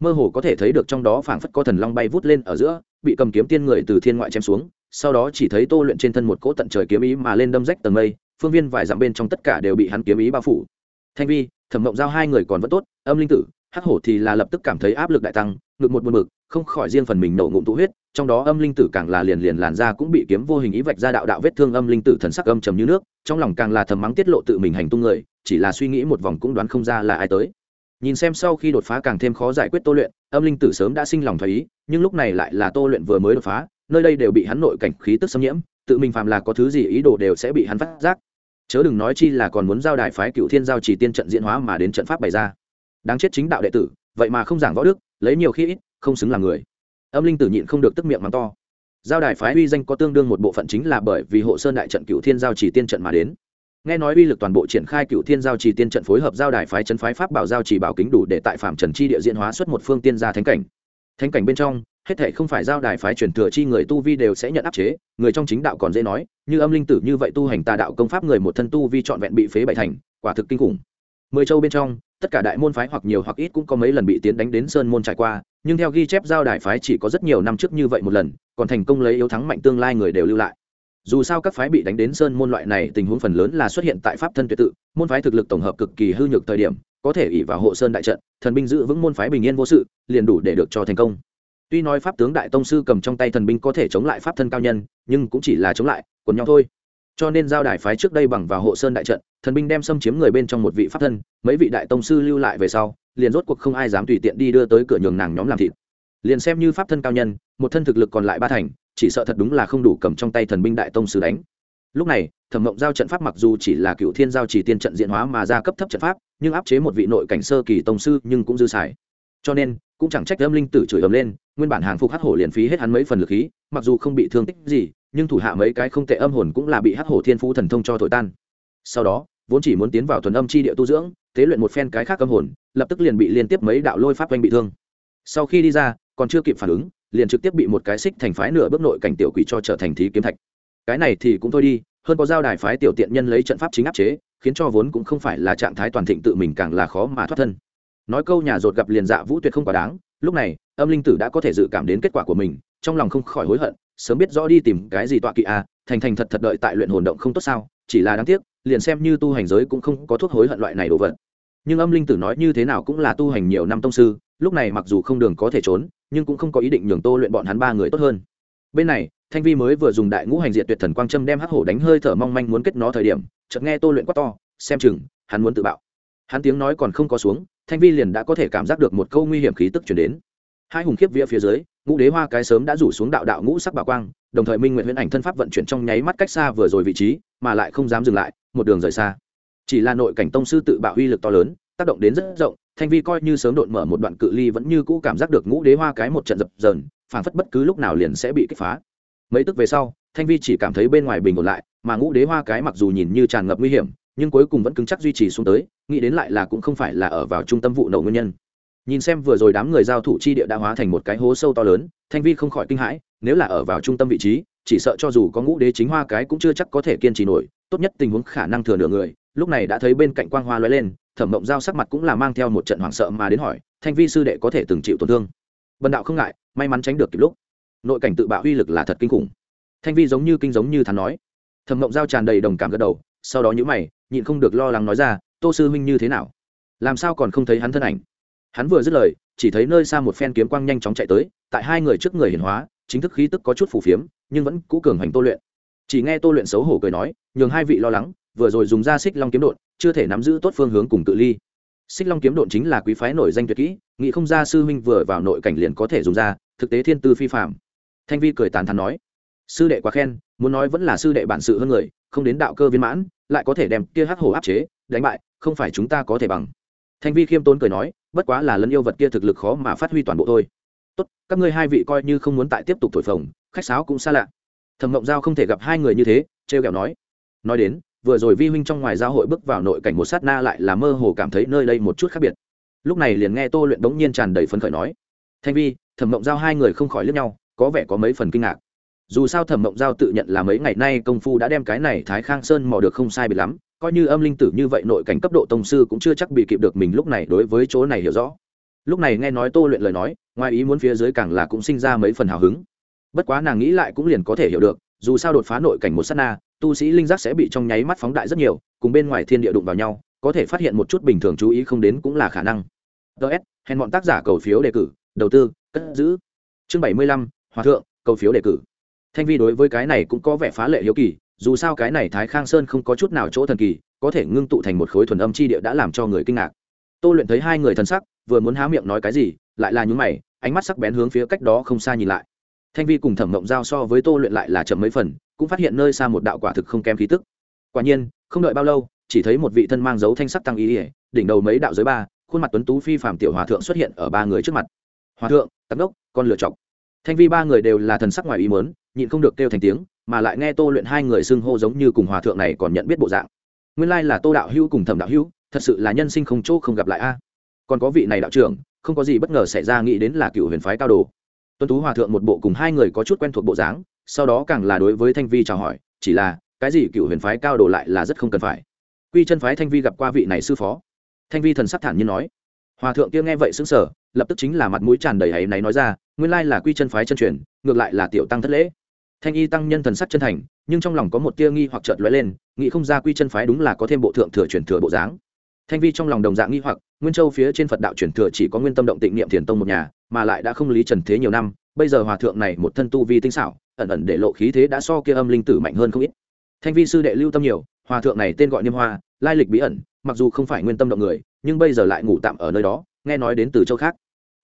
Mơ hồ có thể thấy được trong đó phảng phất có thần long bay vút lên ở giữa, bị cầm kiếm tiên người từ thiên ngoại chém xuống, sau đó chỉ thấy tô luyện trên thân một cỗ tận trời kiếm ý mà lên đâm rách tầng mây, phương viên vài dặm bên trong tất cả đều bị hắn kiếm ý bao phủ. Thanh vi, thẩm mộng giao hai người còn vẫn tốt, âm linh tử, hắc hổ thì là lập tức cảm thấy áp lực đại tăng, ngực một buồn mực không khỏi riêng phần mình nổ ngụm tụ huyết, trong đó âm linh tử càng là liền liền làn da cũng bị kiếm vô hình ý vạch ra đạo đạo vết thương âm linh tử thần sắc âm trầm như nước, trong lòng càng là thầm mắng tiết lộ tự mình hành tung người, chỉ là suy nghĩ một vòng cũng đoán không ra là ai tới. Nhìn xem sau khi đột phá càng thêm khó giải quyết tô luyện, âm linh tử sớm đã sinh lòng thoái ý, nhưng lúc này lại là tô luyện vừa mới đột phá, nơi đây đều bị hắn nội cảnh khí tức xâm nhiễm, tự mình phàm là có thứ gì ý đồ đều sẽ bị hắn phát giác. Chớ đừng nói chi là còn muốn giao đại phái cựu thiên giao chỉ tiên trận diễn hóa mà đến trận pháp bày ra. Đáng chết chính đạo đệ tử, vậy mà không giảng võ đức, lấy nhiều khi ít không xứng là người. Âm linh tử nhịn không được tức miệng mắng to. Giao đài phái uy danh có tương đương một bộ phận chính là bởi vì hộ sơn đại trận cựu thiên giao chỉ tiên trận mà đến. Nghe nói uy lực toàn bộ triển khai cựu thiên giao chỉ tiên trận phối hợp giao đài phái chấn phái pháp bảo giao chỉ bảo kính đủ để tại phạm trần chi địa diễn hóa xuất một phương tiên gia thánh cảnh. Thánh cảnh bên trong, hết thể không phải giao đài phái truyền thừa chi người tu vi đều sẽ nhận áp chế, người trong chính đạo còn dễ nói, như âm linh tử như vậy tu hành tà đạo công pháp người một thân tu vi trọn vẹn bị phế bại thành, quả thực kinh khủng. Mười châu bên trong, tất cả đại môn phái hoặc nhiều hoặc ít cũng có mấy lần bị tiến đánh đến sơn môn trải qua nhưng theo ghi chép giao đài phái chỉ có rất nhiều năm trước như vậy một lần, còn thành công lấy yếu thắng mạnh tương lai người đều lưu lại. Dù sao các phái bị đánh đến sơn môn loại này, tình huống phần lớn là xuất hiện tại pháp thân tuyệt tự, môn phái thực lực tổng hợp cực kỳ hư nhược thời điểm, có thể ỉ vào hộ sơn đại trận, thần binh giữ vững môn phái bình yên vô sự, liền đủ để được cho thành công. Tuy nói pháp tướng đại tông sư cầm trong tay thần binh có thể chống lại pháp thân cao nhân, nhưng cũng chỉ là chống lại, quần nhau thôi. Cho nên giao đài phái trước đây bằng vào hộ sơn đại trận, thần binh đem xâm chiếm người bên trong một vị pháp thân, mấy vị đại tông sư lưu lại về sau liền rốt cuộc không ai dám tùy tiện đi đưa tới cửa nhường nàng nhóm làm thịt. Liền xem như pháp thân cao nhân, một thân thực lực còn lại ba thành, chỉ sợ thật đúng là không đủ cầm trong tay thần binh đại tông sư đánh. Lúc này, thẩm mộng giao trận pháp mặc dù chỉ là cựu thiên giao chỉ tiên trận diện hóa mà ra cấp thấp trận pháp, nhưng áp chế một vị nội cảnh sơ kỳ tông sư nhưng cũng dư xài. Cho nên, cũng chẳng trách âm linh tử chửi ầm lên, nguyên bản hàng phục hắc hổ liền phí hết hắn mấy phần lực khí, mặc dù không bị thương tích gì, nhưng thủ hạ mấy cái không tệ âm hồn cũng là bị hắc hổ thiên phú thần thông cho thổi tan. Sau đó, vốn chỉ muốn tiến vào thuần âm chi địa tu dưỡng tế luyện một phen cái khác âm hồn, lập tức liền bị liên tiếp mấy đạo lôi pháp oanh bị thương. Sau khi đi ra, còn chưa kịp phản ứng, liền trực tiếp bị một cái xích thành phái nửa bước nội cảnh tiểu quỷ cho trở thành thí kiếm thạch. Cái này thì cũng thôi đi, hơn có giao đài phái tiểu tiện nhân lấy trận pháp chính áp chế, khiến cho vốn cũng không phải là trạng thái toàn thịnh tự mình càng là khó mà thoát thân. Nói câu nhà rột gặp liền dạ vũ tuyệt không quá đáng, lúc này, âm linh tử đã có thể dự cảm đến kết quả của mình, trong lòng không khỏi hối hận, sớm biết rõ đi tìm cái gì tọa kỵ à thành thành thật thật đợi tại luyện hồn động không tốt sao, chỉ là đáng tiếc liền xem như tu hành giới cũng không có thuốc hối hận loại này đồ vật. Nhưng âm linh tử nói như thế nào cũng là tu hành nhiều năm tông sư, lúc này mặc dù không đường có thể trốn, nhưng cũng không có ý định nhường tô luyện bọn hắn ba người tốt hơn. Bên này, thanh vi mới vừa dùng đại ngũ hành diệt tuyệt thần quang trâm đem hắc hổ đánh hơi thở mong manh muốn kết nó thời điểm, chợt nghe tô luyện quát to, xem chừng, hắn muốn tự bạo. Hắn tiếng nói còn không có xuống, thanh vi liền đã có thể cảm giác được một câu nguy hiểm khí tức chuyển đến. Hai hùng khiếp vía phía dưới, ngũ đế hoa cái sớm đã rủ xuống đạo đạo ngũ sắc bảo quang, đồng thời minh nguyện huyễn ảnh thân pháp vận chuyển trong nháy mắt cách xa vừa rồi vị trí mà lại không dám dừng lại, một đường rời xa. Chỉ là nội cảnh tông sư tự bạo uy lực to lớn, tác động đến rất rộng, thanh vi coi như sớm độn mở một đoạn cự ly vẫn như cũ cảm giác được ngũ đế hoa cái một trận dập dờn phảng phất bất cứ lúc nào liền sẽ bị kích phá. Mấy tức về sau, thanh vi chỉ cảm thấy bên ngoài bình ổn lại, mà ngũ đế hoa cái mặc dù nhìn như tràn ngập nguy hiểm, nhưng cuối cùng vẫn cứng chắc duy trì xuống tới, nghĩ đến lại là cũng không phải là ở vào trung tâm vụ nổ nguyên nhân. Nhìn xem vừa rồi đám người giao thủ chi địa đã hóa thành một cái hố sâu to lớn, thanh vi không khỏi kinh hãi, nếu là ở vào trung tâm vị trí chỉ sợ cho dù có ngũ đế chính hoa cái cũng chưa chắc có thể kiên trì nổi, tốt nhất tình huống khả năng thừa nửa người. Lúc này đã thấy bên cạnh quang hoa lóe lên, thẩm mộng giao sắc mặt cũng là mang theo một trận hoảng sợ mà đến hỏi, thanh vi sư đệ có thể từng chịu tổn thương? Bần đạo không ngại, may mắn tránh được kịp lúc. Nội cảnh tự bạo uy lực là thật kinh khủng. Thanh vi giống như kinh giống như thắn nói. Thẩm mộng giao tràn đầy đồng cảm gật đầu, sau đó nhữ mày, nhịn không được lo lắng nói ra, tô sư huynh như thế nào? Làm sao còn không thấy hắn thân ảnh? Hắn vừa dứt lời, chỉ thấy nơi xa một phen kiếm quang nhanh chóng chạy tới, tại hai người trước người hiển hóa chính thức khí tức có chút phù phiếm, nhưng vẫn cũ cường hành tô luyện. Chỉ nghe tô luyện xấu hổ cười nói, nhường hai vị lo lắng, vừa rồi dùng ra xích long kiếm đột chưa thể nắm giữ tốt phương hướng cùng tự ly. Xích long kiếm đột chính là quý phái nổi danh tuyệt kỹ, nghĩ không ra sư huynh vừa vào nội cảnh liền có thể dùng ra, thực tế thiên tư phi phạm thanh vi cười tàn thắn nói, sư đệ quá khen, muốn nói vẫn là sư đệ bản sự hơn người, không đến đạo cơ viên mãn, lại có thể đem kia hắc hổ áp chế, đánh bại, không phải chúng ta có thể bằng. Thanh vi khiêm tốn cười nói, bất quá là lẫn yêu vật kia thực lực khó mà phát huy toàn bộ thôi tốt, các ngươi hai vị coi như không muốn tại tiếp tục thổi phồng, khách sáo cũng xa lạ. Thẩm mộng giao không thể gặp hai người như thế, trêu kẹo nói. Nói đến, vừa rồi vi huynh trong ngoài giao hội bước vào nội cảnh một sát na lại là mơ hồ cảm thấy nơi đây một chút khác biệt. Lúc này liền nghe tô luyện đống nhiên tràn đầy phấn khởi nói. Thanh vi, thẩm mộng giao hai người không khỏi lướt nhau, có vẻ có mấy phần kinh ngạc. Dù sao thẩm mộng giao tự nhận là mấy ngày nay công phu đã đem cái này thái khang sơn mò được không sai biệt lắm, coi như âm linh tử như vậy nội cảnh cấp độ tông sư cũng chưa chắc bị kịp được mình lúc này đối với chỗ này hiểu rõ lúc này nghe nói tô luyện lời nói, ngoài ý muốn phía dưới càng là cũng sinh ra mấy phần hào hứng. Bất quá nàng nghĩ lại cũng liền có thể hiểu được, dù sao đột phá nội cảnh một s á t na, tu sĩ linh giác sẽ bị trong nháy mắt phóng đại rất nhiều, cùng bên ngoài thiên địa đụng vào nhau, có thể phát hiện một chút bình thường chú ý không đến cũng là khả năng. Ts hẹn bọn tác giả cầu phiếu đề cử, đầu tư, cất giữ. Chương bảy mươi lăm, hòa thượng, cầu phiếu đề cử. Thanh vi đối với cái này cũng có vẻ phá lệ hiếu kỳ, dù sao cái này thái khang sơn không có chút nào chỗ thần kỳ, có thể ngưng tụ thành một khối thuần âm chi địa đã làm cho người kinh ngạc tô luyện thấy hai người thần sắc, vừa muốn há miệng nói cái gì, lại là nhún mày, ánh mắt sắc bén hướng phía cách đó không xa nhìn lại. Thanh vi cùng thẩm mộng giao so với tô luyện lại là chậm mấy phần, cũng phát hiện nơi xa một đạo quả thực không kém khí tức. Quả nhiên, không đợi bao lâu, chỉ thấy một vị thân mang dấu thanh sắc tăng ý ỉa đỉnh đầu mấy đạo giới ba, khuôn mặt tuấn tú phi phạm tiểu hòa thượng xuất hiện ở ba người trước mặt. Hòa thượng tắc đốc, con lựa chọc. Thanh vi ba người đều là thần sắc ngoài ý mớn nhịn không được kêu thành tiếng, mà lại nghe tô luyện hai người xưng hô giống như cùng hòa thượng này còn nhận biết bộ dạng. Nguyên lai là tô đạo hữu cùng thẩm đạo hữu thật sự là nhân sinh không chỗ không gặp lại a. Còn có vị này đạo trưởng, không có gì bất ngờ xảy ra nghĩ đến là cựu huyền phái cao đồ. Tuân tú hòa thượng một bộ cùng hai người có chút quen thuộc bộ dáng, sau đó càng là đối với thanh vi chào hỏi, chỉ là, cái gì cựu huyền phái cao đồ lại là rất không cần phải. Quy chân phái thanh vi gặp qua vị này sư phó. Thanh vi thần sắc thản nhiên nói. Hòa thượng kia nghe vậy xứng sở lập tức chính là mặt mũi tràn đầy áy náy nói ra, nguyên lai là quy chân phái chân truyền, ngược lại là tiểu tăng thất lễ. Thanh y tăng nhân thần sắc chân thành, nhưng trong lòng có một tia nghi hoặc chợt lóe lên, nghĩ không ra quy chân phái đúng là có thêm bộ thượng thừa truyền thừa bộ dáng thanh vi trong lòng đồng dạng nghi hoặc, nguyên châu phía trên phật đạo truyền thừa chỉ có nguyên tâm động tịnh niệm thiền tông một nhà, mà lại đã không lý trần thế nhiều năm, bây giờ hòa thượng này một thân tu vi tinh xảo, ẩn ẩn để lộ khí thế đã so kia âm linh tử mạnh hơn không ít. Thanh vi sư đệ lưu tâm nhiều, hòa thượng này tên gọi niêm hoa, lai lịch bí ẩn, mặc dù không phải nguyên tâm động người, nhưng bây giờ lại ngủ tạm ở nơi đó, nghe nói đến từ châu khác.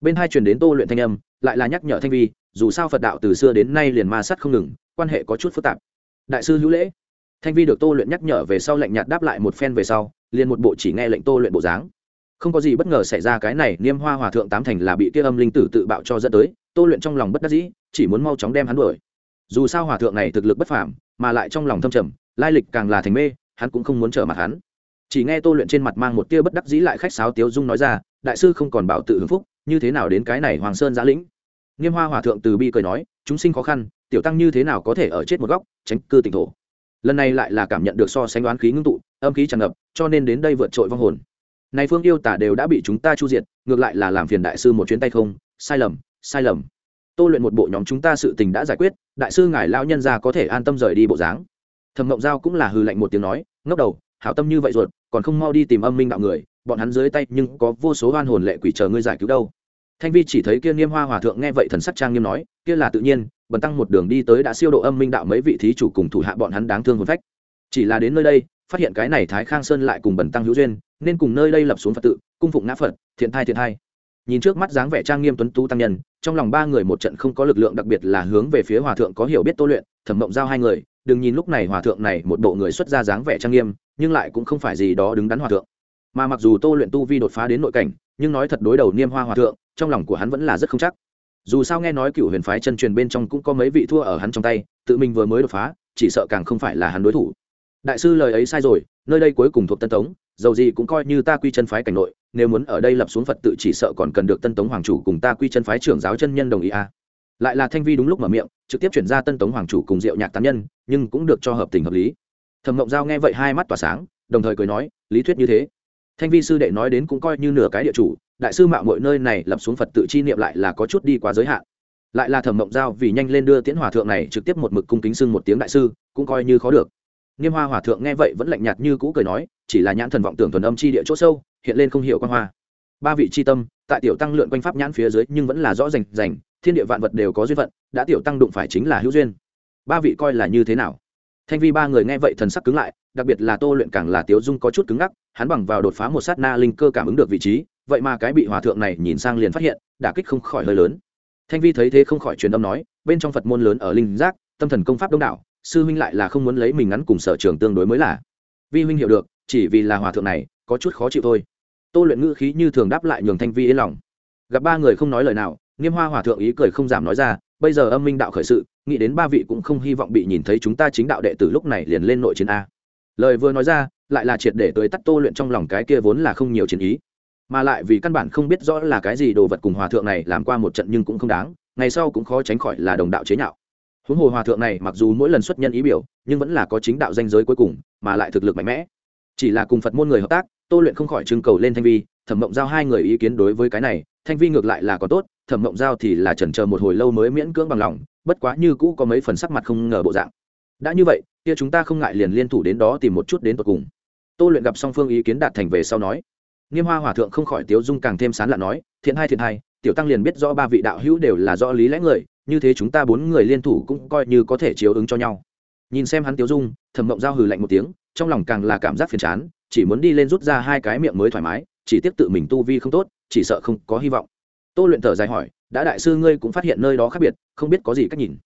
Bên hai truyền đến tô luyện thanh âm, lại là nhắc nhở thanh vi, dù sao phật đạo từ xưa đến nay liền ma sát không ngừng, quan hệ có chút phức tạp. Đại sư hữu lễ thanh vi được tô luyện nhắc nhở về sau lệnh nhạt đáp lại một phen về sau, liền một bộ chỉ nghe lệnh tô luyện bộ dáng. Không có gì bất ngờ xảy ra cái này, niêm hoa hòa thượng tám thành là bị kia âm linh tử tự bạo cho dẫn tới, tô luyện trong lòng bất đắc dĩ, chỉ muốn mau chóng đem hắn đuổi. Dù sao hòa thượng này thực lực bất phàm, mà lại trong lòng thâm trầm, lai lịch càng là thành mê, hắn cũng không muốn trở mặt hắn. Chỉ nghe tô luyện trên mặt mang một tia bất đắc dĩ lại khách sáo tiếu dung nói ra, đại sư không còn bảo tự hưng phúc, như thế nào đến cái này hoàng sơn giã lĩnh? Niêm hoa hòa thượng từ bi cười nói, chúng sinh khó khăn, tiểu tăng như thế nào có thể ở chết một góc, tránh cư tỉnh thổ? Lần này lại là cảm nhận được so sánh đoán khí ngưng tụ, âm khí tràn ngập, cho nên đến đây vượt trội vong hồn. Này phương yêu tả đều đã bị chúng ta chu diệt, ngược lại là làm phiền đại sư một chuyến tay không? Sai lầm sai lầm. Tô luyện một bộ nhóm chúng ta sự tình đã giải quyết, đại sư ngài lao nhân ra có thể an tâm rời đi bộ dáng. Thẩm mộng giao cũng là hư lạnh một tiếng nói, ngốc đầu, hảo tâm như vậy ruột, còn không mau đi tìm âm minh đạo người, bọn hắn dưới tay nhưng có vô số oan hồn lệ quỷ chờ ngươi giải cứu đâu thanh vi chỉ thấy kia nghiêm hoa hòa thượng nghe vậy thần sắc trang nghiêm nói, kia là tự nhiên, bần tăng một đường đi tới đã siêu độ âm minh đạo mấy vị thí chủ cùng thủ hạ bọn hắn đáng thương hồn phách. Chỉ là đến nơi đây, phát hiện cái này thái khang sơn lại cùng bần tăng hữu duyên, nên cùng nơi đây lập xuống phật tự, cung phụng ngã phật, thiện thai thiện thai. Nhìn trước mắt dáng vẻ trang nghiêm tuấn tú tăng nhân, trong lòng ba người một trận không có lực lượng đặc biệt là hướng về phía hòa thượng có hiểu biết tô luyện, thẩm mộng giao hai người, đừng nhìn lúc này hòa thượng này một bộ người xuất ra dáng vẻ trang nghiêm, nhưng lại cũng không phải gì đó đứng đắn hòa thượng. Mà mặc dù tô luyện tu vi đột phá đến nội cảnh, nhưng nói thật đối đầu niêm hoa hòa thượng trong lòng của hắn vẫn là rất không chắc. Dù sao nghe nói cựu huyền phái chân truyền bên trong cũng có mấy vị thua ở hắn trong tay, tự mình vừa mới đột phá, chỉ sợ càng không phải là hắn đối thủ. Đại sư lời ấy sai rồi, nơi đây cuối cùng thuộc tân tống, dầu gì cũng coi như ta quy chân phái cảnh nội, nếu muốn ở đây lập xuống phật tự chỉ sợ còn cần được tân tống hoàng chủ cùng ta quy chân phái trưởng giáo chân nhân đồng ý a à. lại là thanh vi đúng lúc mở miệng, trực tiếp chuyển ra tân tống hoàng chủ cùng diệu nhạc tán nhân, nhưng cũng được cho hợp tình hợp lý. Thẩm mộng giao nghe vậy hai mắt tỏa sáng, đồng thời cười nói, lý thuyết như thế. Thanh vi sư đệ nói đến cũng coi như nửa cái địa chủ đại sư mạo mọi nơi này lập xuống phật tự chi niệm lại là có chút đi quá giới hạn. Lại là thẩm mộng giao vì nhanh lên đưa tiễn hòa thượng này trực tiếp một mực cung kính xưng một tiếng đại sư, cũng coi như khó được. Nghiêm hoa hòa thượng nghe vậy vẫn lạnh nhạt như cũ cười nói, chỉ là nhãn thần vọng tưởng thuần âm chi địa chỗ sâu, hiện lên không hiểu quan hoa. Ba vị chi tâm, tại tiểu tăng lượn quanh pháp nhãn phía dưới nhưng vẫn là rõ rành rành, thiên địa vạn vật đều có duyên phận, đã tiểu tăng đụng phải chính là hữu duyên. Ba vị coi là như thế nào? Thanh vi ba người nghe vậy thần sắc cứng lại, đặc biệt là tô luyện càng là tiếu dung có chút cứng ngắc, hắn bằng vào đột phá một sát na linh cơ cảm ứng được vị trí vậy mà cái bị hòa thượng này nhìn sang liền phát hiện, đả kích không khỏi hơi lớn. Thanh vi thấy thế không khỏi truyền âm nói, bên trong phật môn lớn ở linh giác, tâm thần công pháp đông đảo, sư huynh lại là không muốn lấy mình ngắn cùng sở trường tương đối mới là vi huynh hiểu được, chỉ vì là hòa thượng này, có chút khó chịu thôi. Tô luyện ngữ khí như thường đáp lại nhường thanh vi yên lòng. Gặp ba người không nói lời nào, nghiêm hoa hòa thượng ý cười không giảm nói ra, bây giờ âm minh đạo khởi sự, nghĩ đến ba vị cũng không hy vọng bị nhìn thấy chúng ta chính đạo đệ tử lúc này liền lên nội chiến a. Lời vừa nói ra, lại là triệt để tới tắt tô luyện trong lòng cái kia vốn là không nhiều chiến ý mà lại vì căn bản không biết rõ là cái gì đồ vật cùng hòa thượng này làm qua một trận nhưng cũng không đáng, ngày sau cũng khó tránh khỏi là đồng đạo chế nhạo. Huống hồ hòa thượng này mặc dù mỗi lần xuất nhân ý biểu, nhưng vẫn là có chính đạo danh giới cuối cùng, mà lại thực lực mạnh mẽ. Chỉ là cùng phật môn người hợp tác, tô luyện không khỏi trưng cầu lên thanh vi, thẩm mộng giao hai người ý kiến đối với cái này, thanh vi ngược lại là có tốt, thẩm mộng giao thì là chần chờ một hồi lâu mới miễn cưỡng bằng lòng, bất quá như cũ có mấy phần sắc mặt không ngờ bộ dạng. Đã như vậy, kia chúng ta không ngại liền liên thủ đến đó tìm một chút đến tột cùng. Tô luyện gặp song phương ý kiến đạt thành về sau nói nghiêm hoa hòa thượng không khỏi tiếu dung càng thêm sán lạ nói, thiện hai thiện hai tiểu tăng liền biết rõ ba vị đạo hữu đều là do lý lẽ người, như thế chúng ta bốn người liên thủ cũng coi như có thể chiếu ứng cho nhau. Nhìn xem hắn tiếu dung, thẩm mộng giao hừ lạnh một tiếng, trong lòng càng là cảm giác phiền chán, chỉ muốn đi lên rút ra hai cái miệng mới thoải mái, chỉ tiếp tự mình tu vi không tốt, chỉ sợ không có hy vọng. Tô luyện thở dài hỏi, đã đại sư ngươi cũng phát hiện nơi đó khác biệt, không biết có gì cách nhìn?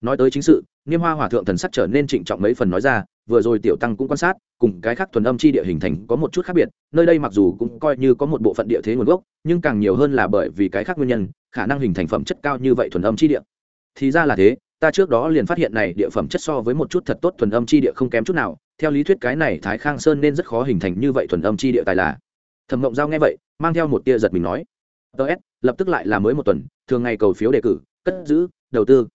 Nói tới chính sự, niêm hoa hòa thượng thần sắc trở nên trịnh trọng mấy phần nói ra, vừa rồi tiểu tăng cũng quan sát, cùng cái khác thuần âm chi địa hình thành có một chút khác biệt, nơi đây mặc dù cũng coi như có một bộ phận địa thế nguồn gốc, nhưng càng nhiều hơn là bởi vì cái khác nguyên nhân, khả năng hình thành phẩm chất cao như vậy thuần âm chi địa. Thì ra là thế, ta trước đó liền phát hiện này địa phẩm chất so với một chút thật tốt thuần âm chi địa không kém chút nào, theo lý thuyết cái này thái khang sơn nên rất khó hình thành như vậy thuần âm chi địa tài là. Thẩm mộng giao nghe vậy, mang theo một tia giật mình nói ts lập tức lại là mới một tuần, thường ngày cầu phiếu đề cử, cất giữ, đầu tư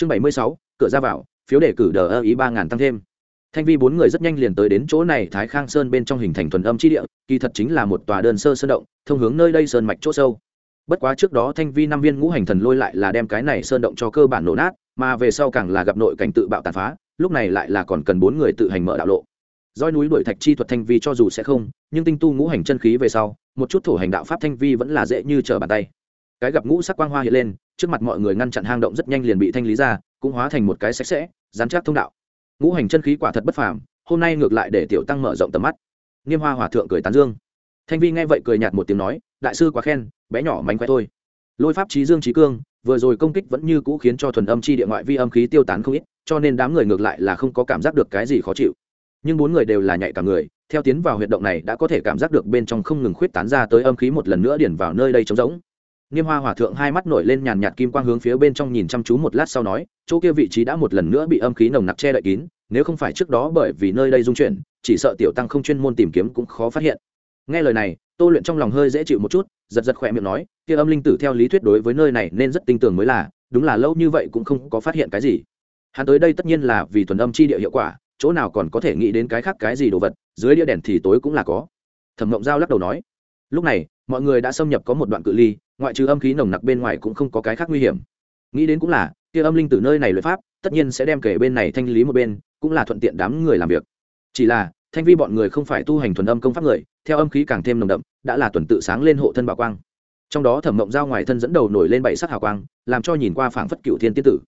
chương bảy mươi sáu, cửa ra vào, phiếu đề cử đờ ơ ý ba ngàn tăng thêm. Thanh vi bốn người rất nhanh liền tới đến chỗ này, thái khang sơn bên trong hình thành thuần âm chi địa, kỳ thật chính là một tòa đơn sơ sơn động, thông hướng nơi đây sơn mạch chỗ sâu. Bất quá trước đó thanh vi năm viên ngũ hành thần lôi lại là đem cái này sơn động cho cơ bản nổ nát, mà về sau càng là gặp nội cảnh tự bạo tàn phá, lúc này lại là còn cần bốn người tự hành mở đạo lộ. Doi núi đuổi thạch chi thuật thanh vi cho dù sẽ không, nhưng tinh tu ngũ hành chân khí về sau, một chút thổ hành đạo pháp thanh vi vẫn là dễ như trở bàn tay. Cái gặp ngũ sắc quang hoa hiện lên trước mặt mọi người ngăn chặn hang động rất nhanh liền bị thanh lý ra, cũng hóa thành một cái sạch sẽ dán chắc thông đạo. Ngũ hành chân khí quả thật bất phàm, hôm nay ngược lại để tiểu tăng mở rộng tầm mắt. Nghiêm hoa hòa thượng cười tán dương. Thanh vi nghe vậy cười nhạt một tiếng nói, đại sư quá khen, bé nhỏ mánh khoe thôi. Lôi pháp trí dương trí cương, vừa rồi công kích vẫn như cũ khiến cho thuần âm chi địa ngoại vi âm khí tiêu tán không ít, cho nên đám người ngược lại là không có cảm giác được cái gì khó chịu. Nhưng bốn người đều là nhạy cả người, theo tiến vào huyệt động này đã có thể cảm giác được bên trong không ngừng khuyết tán ra tới âm khí một lần nữa điển vào nơi đây trống rỗng. Niêm Hoa Hòa thượng hai mắt nổi lên nhàn nhạt kim quang hướng phía bên trong nhìn chăm chú một lát sau nói, chỗ kia vị trí đã một lần nữa bị âm khí nồng nặc che đậy kín, nếu không phải trước đó bởi vì nơi đây dung chuyển, chỉ sợ tiểu tăng không chuyên môn tìm kiếm cũng khó phát hiện. Nghe lời này, Tô Luyện trong lòng hơi dễ chịu một chút, giật giật khóe miệng nói, kia âm linh tử theo lý thuyết đối với nơi này nên rất tinh tường mới là, đúng là lâu như vậy cũng không có phát hiện cái gì. Hắn tới đây tất nhiên là vì thuần âm chi địa hiệu quả, chỗ nào còn có thể nghĩ đến cái khác cái gì đồ vật, dưới đĩa đèn thì tối cũng là có. Thẩm Ngộng Giao lắc đầu nói. Lúc này, mọi người đã xâm nhập có một đoạn cự ly, ngoại trừ âm khí nồng nặc bên ngoài cũng không có cái khác nguy hiểm. Nghĩ đến cũng là, kia âm linh từ nơi này luyện pháp, tất nhiên sẽ đem kể bên này thanh lý một bên, cũng là thuận tiện đám người làm việc. Chỉ là, thanh vi bọn người không phải tu hành thuần âm công pháp người, theo âm khí càng thêm nồng đậm, đã là tuần tự sáng lên hộ thân bảo quang. Trong đó thẩm mộng giao ngoài thân dẫn đầu nổi lên bảy sắc hào quang, làm cho nhìn qua phảng phất cựu thiên tiên tử.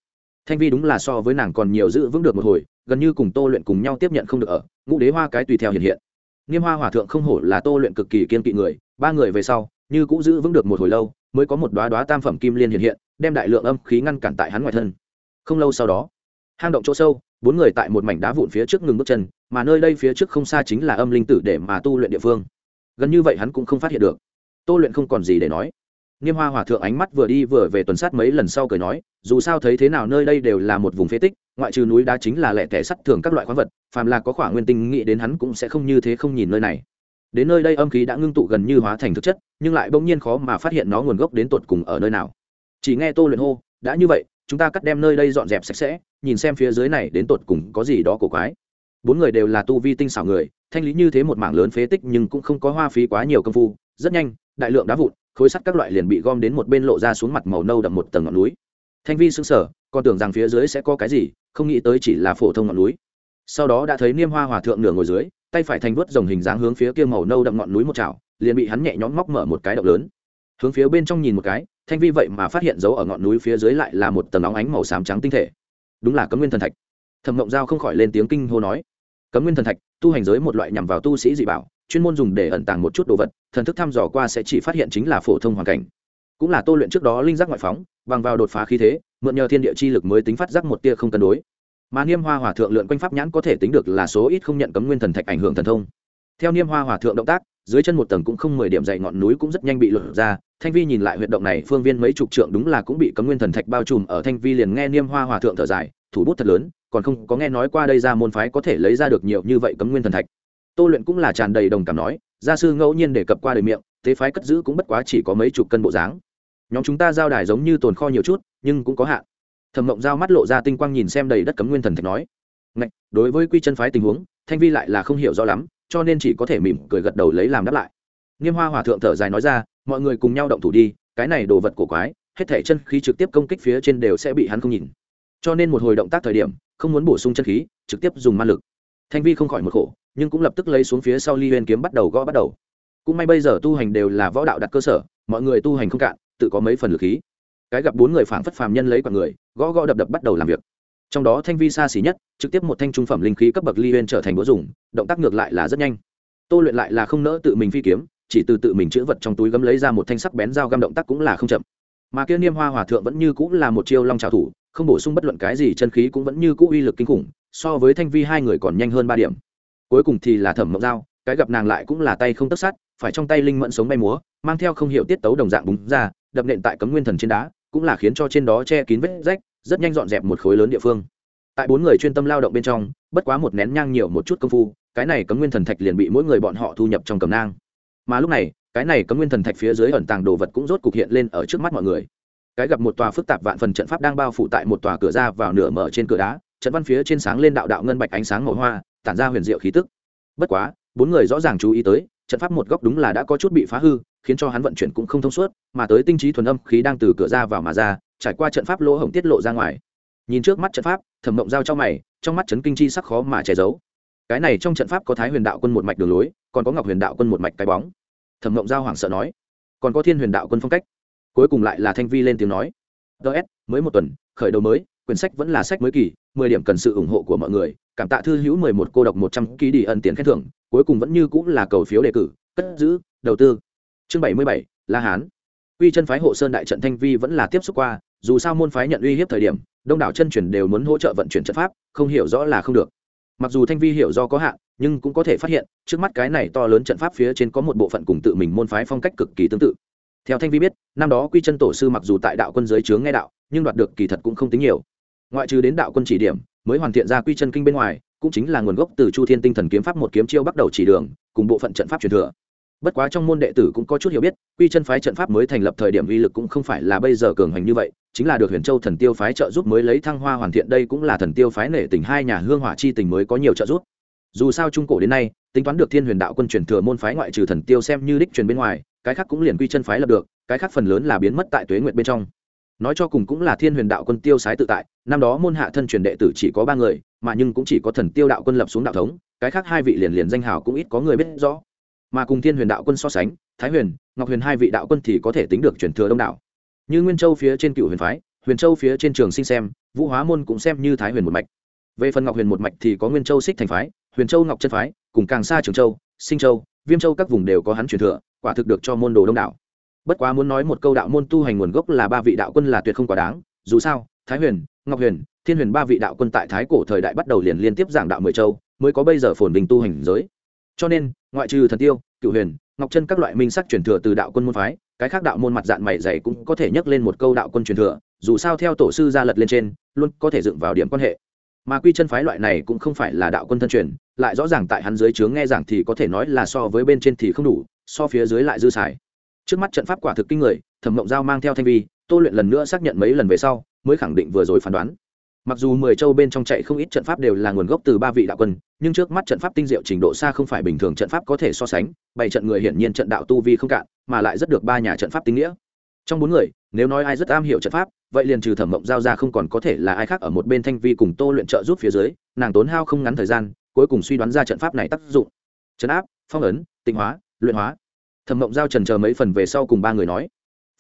Thanh vi đúng là so với nàng còn nhiều giữ vững được một hồi, gần như cùng tô luyện cùng nhau tiếp nhận không được ở, ngũ đế hoa cái tùy theo hiện hiện. Nghiêm hoa hòa thượng không hổ là tô luyện cực kỳ kiên kỵ người, ba người về sau, như cũng giữ vững được một hồi lâu mới có một đoá đoá tam phẩm kim liên hiện hiện, đem đại lượng âm khí ngăn cản tại hắn ngoài thân. Không lâu sau đó, hang động chỗ sâu, bốn người tại một mảnh đá vụn phía trước ngừng bước chân, mà nơi đây phía trước không xa chính là âm linh tử để mà tu luyện địa phương. Gần như vậy hắn cũng không phát hiện được. Tô luyện không còn gì để nói. Niêm hoa hòa thượng ánh mắt vừa đi vừa về tuần sát mấy lần sau cười nói, dù sao thấy thế nào nơi đây đều là một vùng phế tích, ngoại trừ núi đá chính là lẻ tẻ sắt thường các loại khoáng vật, phàm là có khoảng nguyên tinh nghĩ đến hắn cũng sẽ không như thế không nhìn nơi này đến nơi đây âm khí đã ngưng tụ gần như hóa thành thực chất, nhưng lại bỗng nhiên khó mà phát hiện nó nguồn gốc đến tột cùng ở nơi nào. Chỉ nghe tô luyện hô, đã như vậy, chúng ta cắt đem nơi đây dọn dẹp sạch sẽ, nhìn xem phía dưới này đến tột cùng có gì đó cổ quái. Bốn người đều là tu vi tinh xảo người, thanh lý như thế một mảng lớn phế tích nhưng cũng không có hoa phí quá nhiều công phu, rất nhanh, đại lượng đá vụn, khối sắt các loại liền bị gom đến một bên lộ ra xuống mặt màu nâu đậm một tầng ngọn núi. Thanh vi sững sờ, còn tưởng rằng phía dưới sẽ có cái gì, không nghĩ tới chỉ là phổ thông ngọn núi. Sau đó đã thấy niêm hoa hòa thượng nửa ngồi dưới tay phải thành vớt rồng hình dáng hướng phía kia màu nâu đậm ngọn núi một chảo, liền bị hắn nhẹ nhõm móc mở một cái động lớn. Hướng phía bên trong nhìn một cái, thanh vi vậy mà phát hiện dấu ở ngọn núi phía dưới lại là một tầng óng ánh màu xám trắng tinh thể. Đúng là cấm nguyên thần thạch. Thẩm ngộng giao không khỏi lên tiếng kinh hô nói, cấm nguyên thần thạch, tu hành giới một loại nhằm vào tu sĩ dị bảo, chuyên môn dùng để ẩn tàng một chút đồ vật, thần thức thăm dò qua sẽ chỉ phát hiện chính là phổ thông hoàn cảnh. Cũng là tô luyện trước đó linh giác ngoại phóng, bằng vào đột phá khí thế, mượn nhờ thiên địa chi lực mới tính phát giác một tia không cân đối mà niêm hoa hòa thượng lượn quanh pháp nhãn có thể tính được là số ít không nhận cấm nguyên thần thạch ảnh hưởng thần thông. Theo niêm hoa hòa thượng động tác, dưới chân một tầng cũng không mười điểm dậy ngọn núi cũng rất nhanh bị lột ra. Thanh vi nhìn lại huyệt động này, phương viên mấy chục trượng đúng là cũng bị cấm nguyên thần thạch bao trùm ở thanh vi liền nghe niêm hoa hòa thượng thở dài, thủ bút thật lớn, còn không có nghe nói qua đây ra môn phái có thể lấy ra được nhiều như vậy cấm nguyên thần thạch. Tô luyện cũng là tràn đầy đồng cảm nói, gia sư ngẫu nhiên đề cập qua đời miệng, thế phái cất giữ cũng bất quá chỉ có mấy chục cân bộ dáng. Nhóm chúng ta giao đài giống như tồn kho nhiều chút, nhưng cũng có hạn thẩm mộng giao mắt lộ ra tinh quang nhìn xem đầy đất cấm nguyên thần thạch nói Ngạch, đối với quy chân phái tình huống thanh vi lại là không hiểu rõ lắm cho nên chỉ có thể mỉm cười gật đầu lấy làm đáp lại. Nghiêm hoa hòa thượng thở dài nói ra mọi người cùng nhau động thủ đi cái này đồ vật cổ quái hết thể chân khí trực tiếp công kích phía trên đều sẽ bị hắn không nhìn. Cho nên một hồi động tác thời điểm không muốn bổ sung chân khí trực tiếp dùng ma lực. Thanh vi không khỏi một khổ nhưng cũng lập tức lấy xuống phía sau ly huyên kiếm bắt đầu gõ bắt đầu. Cũng may bây giờ tu hành đều là võ đạo đặt cơ sở mọi người tu hành không cạn tự có mấy phần lực khí. Cái gặp bốn người phảng phất phàm nhân lấy quả người gõ gõ đập đập bắt đầu làm việc. Trong đó thanh vi xa xỉ nhất, trực tiếp một thanh trung phẩm linh khí cấp bậc ly huyên trở thành búa dùng, động tác ngược lại là rất nhanh. Tô luyện lại là không nỡ tự mình phi kiếm, chỉ từ tự mình chữ vật trong túi gấm lấy ra một thanh sắc bén dao găm động tác cũng là không chậm. Mà kia niêm hoa hòa thượng vẫn như cũng là một chiêu long trào thủ, không bổ sung bất luận cái gì chân khí cũng vẫn như cũ uy lực kinh khủng, so với thanh vi hai người còn nhanh hơn ba điểm. Cuối cùng thì là thẩm mộng dao, cái gặp nàng lại cũng là tay không tất sát, phải trong tay linh mẫn sống bay múa, mang theo không hiểu tiết tấu đồng dạng búng ra, đập nện tại cấm nguyên thần trên đá, cũng là khiến cho trên đó che kín vết rách rất nhanh dọn dẹp một khối lớn địa phương. Tại bốn người chuyên tâm lao động bên trong, bất quá một nén nhang nhiều một chút công phu, cái này cấm nguyên thần thạch liền bị mỗi người bọn họ thu nhập trong cầm nang. Mà lúc này, cái này cấm nguyên thần thạch phía dưới ẩn tàng đồ vật cũng rốt cục hiện lên ở trước mắt mọi người. Cái gặp một tòa phức tạp vạn phần trận pháp đang bao phủ tại một tòa cửa ra vào nửa mở trên cửa đá, trận văn phía trên sáng lên đạo đạo ngân bạch ánh sáng màu hoa, tản ra huyền diệu khí tức. Bất quá, bốn người rõ ràng chú ý tới trận pháp một góc đúng là đã có chút bị phá hư, khiến cho hắn vận chuyển cũng không thông suốt, mà tới tinh trí thuần âm khí đang từ cửa ra vào mà ra, trải qua trận pháp lỗ hổng tiết lộ ra ngoài. Nhìn trước mắt trận pháp, thẩm mộng giao cho mày, trong mắt chấn kinh chi sắc khó mà che giấu. Cái này trong trận pháp có thái huyền đạo quân một mạch đường lối, còn có ngọc huyền đạo quân một mạch cái bóng. Thẩm mộng giao hoảng sợ nói, còn có thiên huyền đạo quân phong cách. Cuối cùng lại là thanh vi lên tiếng nói ts mới một tuần, khởi đầu mới, quyển sách vẫn là sách mới kỳ, mười điểm cần sự ủng hộ của mọi người, cảm tạ thư hữu mười một cô độc một trăm ký đi ân tiền khen thưởng cuối cùng vẫn như cũng là cầu phiếu đề cử, cất giữ, đầu tư. Chương bảy mươi bảy, la hán. Quy chân phái hộ sơn đại trận thanh vi vẫn là tiếp xúc qua, dù sao môn phái nhận uy hiếp thời điểm, đông đảo chân truyền đều muốn hỗ trợ vận chuyển trận pháp, không hiểu rõ là không được. Mặc dù thanh vi hiểu do có hạn, nhưng cũng có thể phát hiện, trước mắt cái này to lớn trận pháp phía trên có một bộ phận cùng tự mình môn phái phong cách cực kỳ tương tự. Theo thanh vi biết, năm đó quy chân tổ sư mặc dù tại đạo quân giới chướng nghe đạo, nhưng đoạt được kỳ thật cũng không tính nhiều ngoại trừ đến đạo quân chỉ điểm, mới hoàn thiện ra quy chân kinh bên ngoài, cũng chính là nguồn gốc từ chu thiên tinh thần kiếm pháp một kiếm chiêu bắt đầu chỉ đường, cùng bộ phận trận pháp truyền thừa. Bất quá trong môn đệ tử cũng có chút hiểu biết, quy chân phái trận pháp mới thành lập thời điểm uy lực cũng không phải là bây giờ cường hành như vậy, chính là được huyền châu thần tiêu phái trợ giúp mới lấy thăng hoa hoàn thiện đây cũng là thần tiêu phái nể tình hai nhà hương hỏa chi tình mới có nhiều trợ giúp. Dù sao trung cổ đến nay, tính toán được thiên huyền đạo quân truyền thừa môn phái ngoại trừ thần tiêu xem như đích truyền bên ngoài, cái khác cũng liền quy chân phái lập được, cái khác phần lớn là biến mất tại tuế Nguyệt bên trong nói cho cùng cũng là thiên huyền đạo quân tiêu sái tự tại, năm đó môn hạ thân truyền đệ tử chỉ có ba người, mà nhưng cũng chỉ có thần tiêu đạo quân lập xuống đạo thống, cái khác hai vị liền liền danh hào cũng ít có người biết rõ. Mà cùng thiên huyền đạo quân so sánh, thái huyền, ngọc huyền hai vị đạo quân thì có thể tính được truyền thừa đông đạo như nguyên châu phía trên cựu huyền phái, huyền châu phía trên trường sinh xem, vũ hóa môn cũng xem như thái huyền một mạch. Về phần ngọc huyền một mạch thì có nguyên châu xích thành phái, huyền châu ngọc chân phái, cùng càng xa trường châu, sinh châu, viêm châu các vùng đều có hắn truyền thừa, quả thực được cho môn đồ đông đảo bất quá muốn nói một câu đạo môn tu hành nguồn gốc là ba vị đạo quân là tuyệt không quá đáng. Dù sao, thái huyền, ngọc huyền, thiên huyền ba vị đạo quân tại thái cổ thời đại bắt đầu liền liên tiếp giảng đạo mười châu, mới có bây giờ phồn bình tu hành giới. Cho nên, ngoại trừ thần tiêu, cựu huyền, ngọc chân các loại minh sắc truyền thừa từ đạo quân môn phái, cái khác đạo môn mặt dạng mày dày cũng có thể nhắc lên một câu đạo quân truyền thừa, dù sao theo tổ sư gia lật lên trên, luôn có thể dựng vào điểm quan hệ. Mà quy chân phái loại này cũng không phải là đạo quân thân truyền, lại rõ ràng tại hắn dưới chướng nghe giảng thì có thể nói là so với bên trên thì không đủ, so phía dưới lại dư xài trước mắt trận pháp quả thực kinh người, thẩm mộng giao mang theo thanh vi, tô luyện lần nữa xác nhận mấy lần về sau, mới khẳng định vừa rồi phán đoán. Mặc dù mười châu bên trong chạy không ít trận pháp đều là nguồn gốc từ ba vị đạo quân, nhưng trước mắt trận pháp tinh diệu trình độ xa không phải bình thường trận pháp có thể so sánh, bảy trận người hiển nhiên trận đạo tu vi không cạn, mà lại rất được ba nhà trận pháp tinh nghĩa. Trong bốn người, nếu nói ai rất am hiểu trận pháp, vậy liền trừ thẩm mộng giao ra không còn có thể là ai khác ở một bên thanh vi cùng tô luyện trợ giúp phía dưới, nàng tốn hao không ngắn thời gian, cuối cùng suy đoán ra trận pháp này tác dụng. Trấn áp, phong ấn, tịnh hóa, luyện hóa thẩm mộng giao trần chờ mấy phần về sau cùng ba người nói,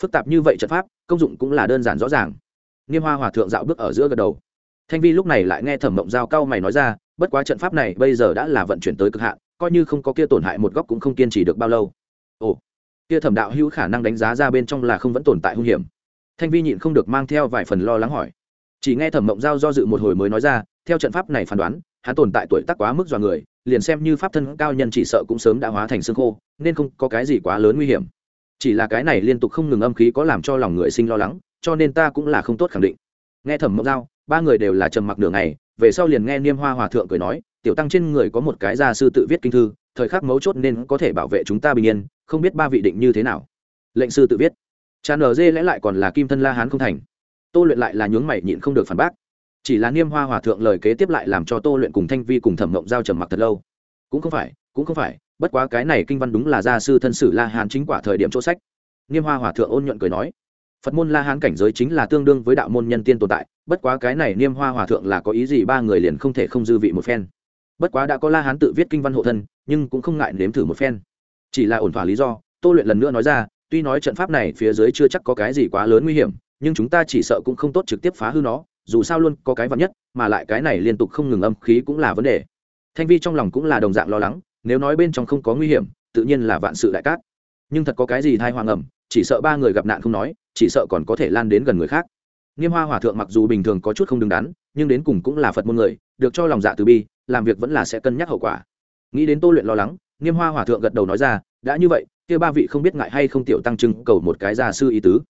phức tạp như vậy trận pháp, công dụng cũng là đơn giản rõ ràng. Nghiêm hoa hòa thượng dạo bước ở giữa gật đầu. Thanh vi lúc này lại nghe thẩm mộng giao cao mày nói ra, bất quá trận pháp này bây giờ đã là vận chuyển tới cực hạn, coi như không có kia tổn hại một góc cũng không kiên trì được bao lâu. Ồ, kia thẩm đạo hữu khả năng đánh giá ra bên trong là không vẫn tồn tại hung hiểm. Thanh vi nhịn không được mang theo vài phần lo lắng hỏi. Chỉ nghe thẩm mộng giao do dự một hồi mới nói ra, theo trận pháp này phán đoán, hắn tồn tại tuổi tác quá mức dọa người liền xem như pháp thân cao nhân chỉ sợ cũng sớm đã hóa thành xương khô, nên không có cái gì quá lớn nguy hiểm. Chỉ là cái này liên tục không ngừng âm khí có làm cho lòng người sinh lo lắng, cho nên ta cũng là không tốt khẳng định. Nghe thẩm mộng giao, ba người đều là trầm mặc nửa ngày, về sau liền nghe niêm hoa hòa thượng cười nói, tiểu tăng trên người có một cái gia sư tự viết kinh thư, thời khắc mấu chốt nên có thể bảo vệ chúng ta bình yên, không biết ba vị định như thế nào. Lệnh sư tự viết. Cha nở dê lẽ lại còn là kim thân la hán không thành. Tô luyện lại là nhướng mày nhịn không được phản bác chỉ là niêm hoa hòa thượng lời kế tiếp lại làm cho tô luyện cùng thanh vi cùng thẩm mộng giao trầm mặc thật lâu. Cũng không phải, cũng không phải, bất quá cái này kinh văn đúng là gia sư thân sử la hán chính quả thời điểm chỗ sách. Niêm hoa hòa thượng ôn nhuận cười nói, phật môn la hán cảnh giới chính là tương đương với đạo môn nhân tiên tồn tại, bất quá cái này niêm hoa hòa thượng là có ý gì ba người liền không thể không dư vị một phen. Bất quá đã có la hán tự viết kinh văn hộ thân, nhưng cũng không ngại nếm thử một phen. Chỉ là ổn thỏa lý do, tô luyện lần nữa nói ra, tuy nói trận pháp này phía dưới chưa chắc có cái gì quá lớn nguy hiểm, nhưng chúng ta chỉ sợ cũng không tốt trực tiếp phá hư nó dù sao luôn có cái vắn nhất, mà lại cái này liên tục không ngừng âm khí cũng là vấn đề. Thanh vi trong lòng cũng là đồng dạng lo lắng, nếu nói bên trong không có nguy hiểm, tự nhiên là vạn sự đại cát. Nhưng thật có cái gì thai hoàng ẩm chỉ sợ ba người gặp nạn không nói, chỉ sợ còn có thể lan đến gần người khác. Nghiêm hoa hòa thượng mặc dù bình thường có chút không đứng đắn, nhưng đến cùng cũng là phật môn người, được cho lòng dạ từ bi, làm việc vẫn là sẽ cân nhắc hậu quả. Nghĩ đến tô luyện lo lắng, nghiêm hoa hòa thượng gật đầu nói ra, đã như vậy, kia ba vị không biết ngại hay không tiểu tăng trưng cầu một cái gia sư ý tứ.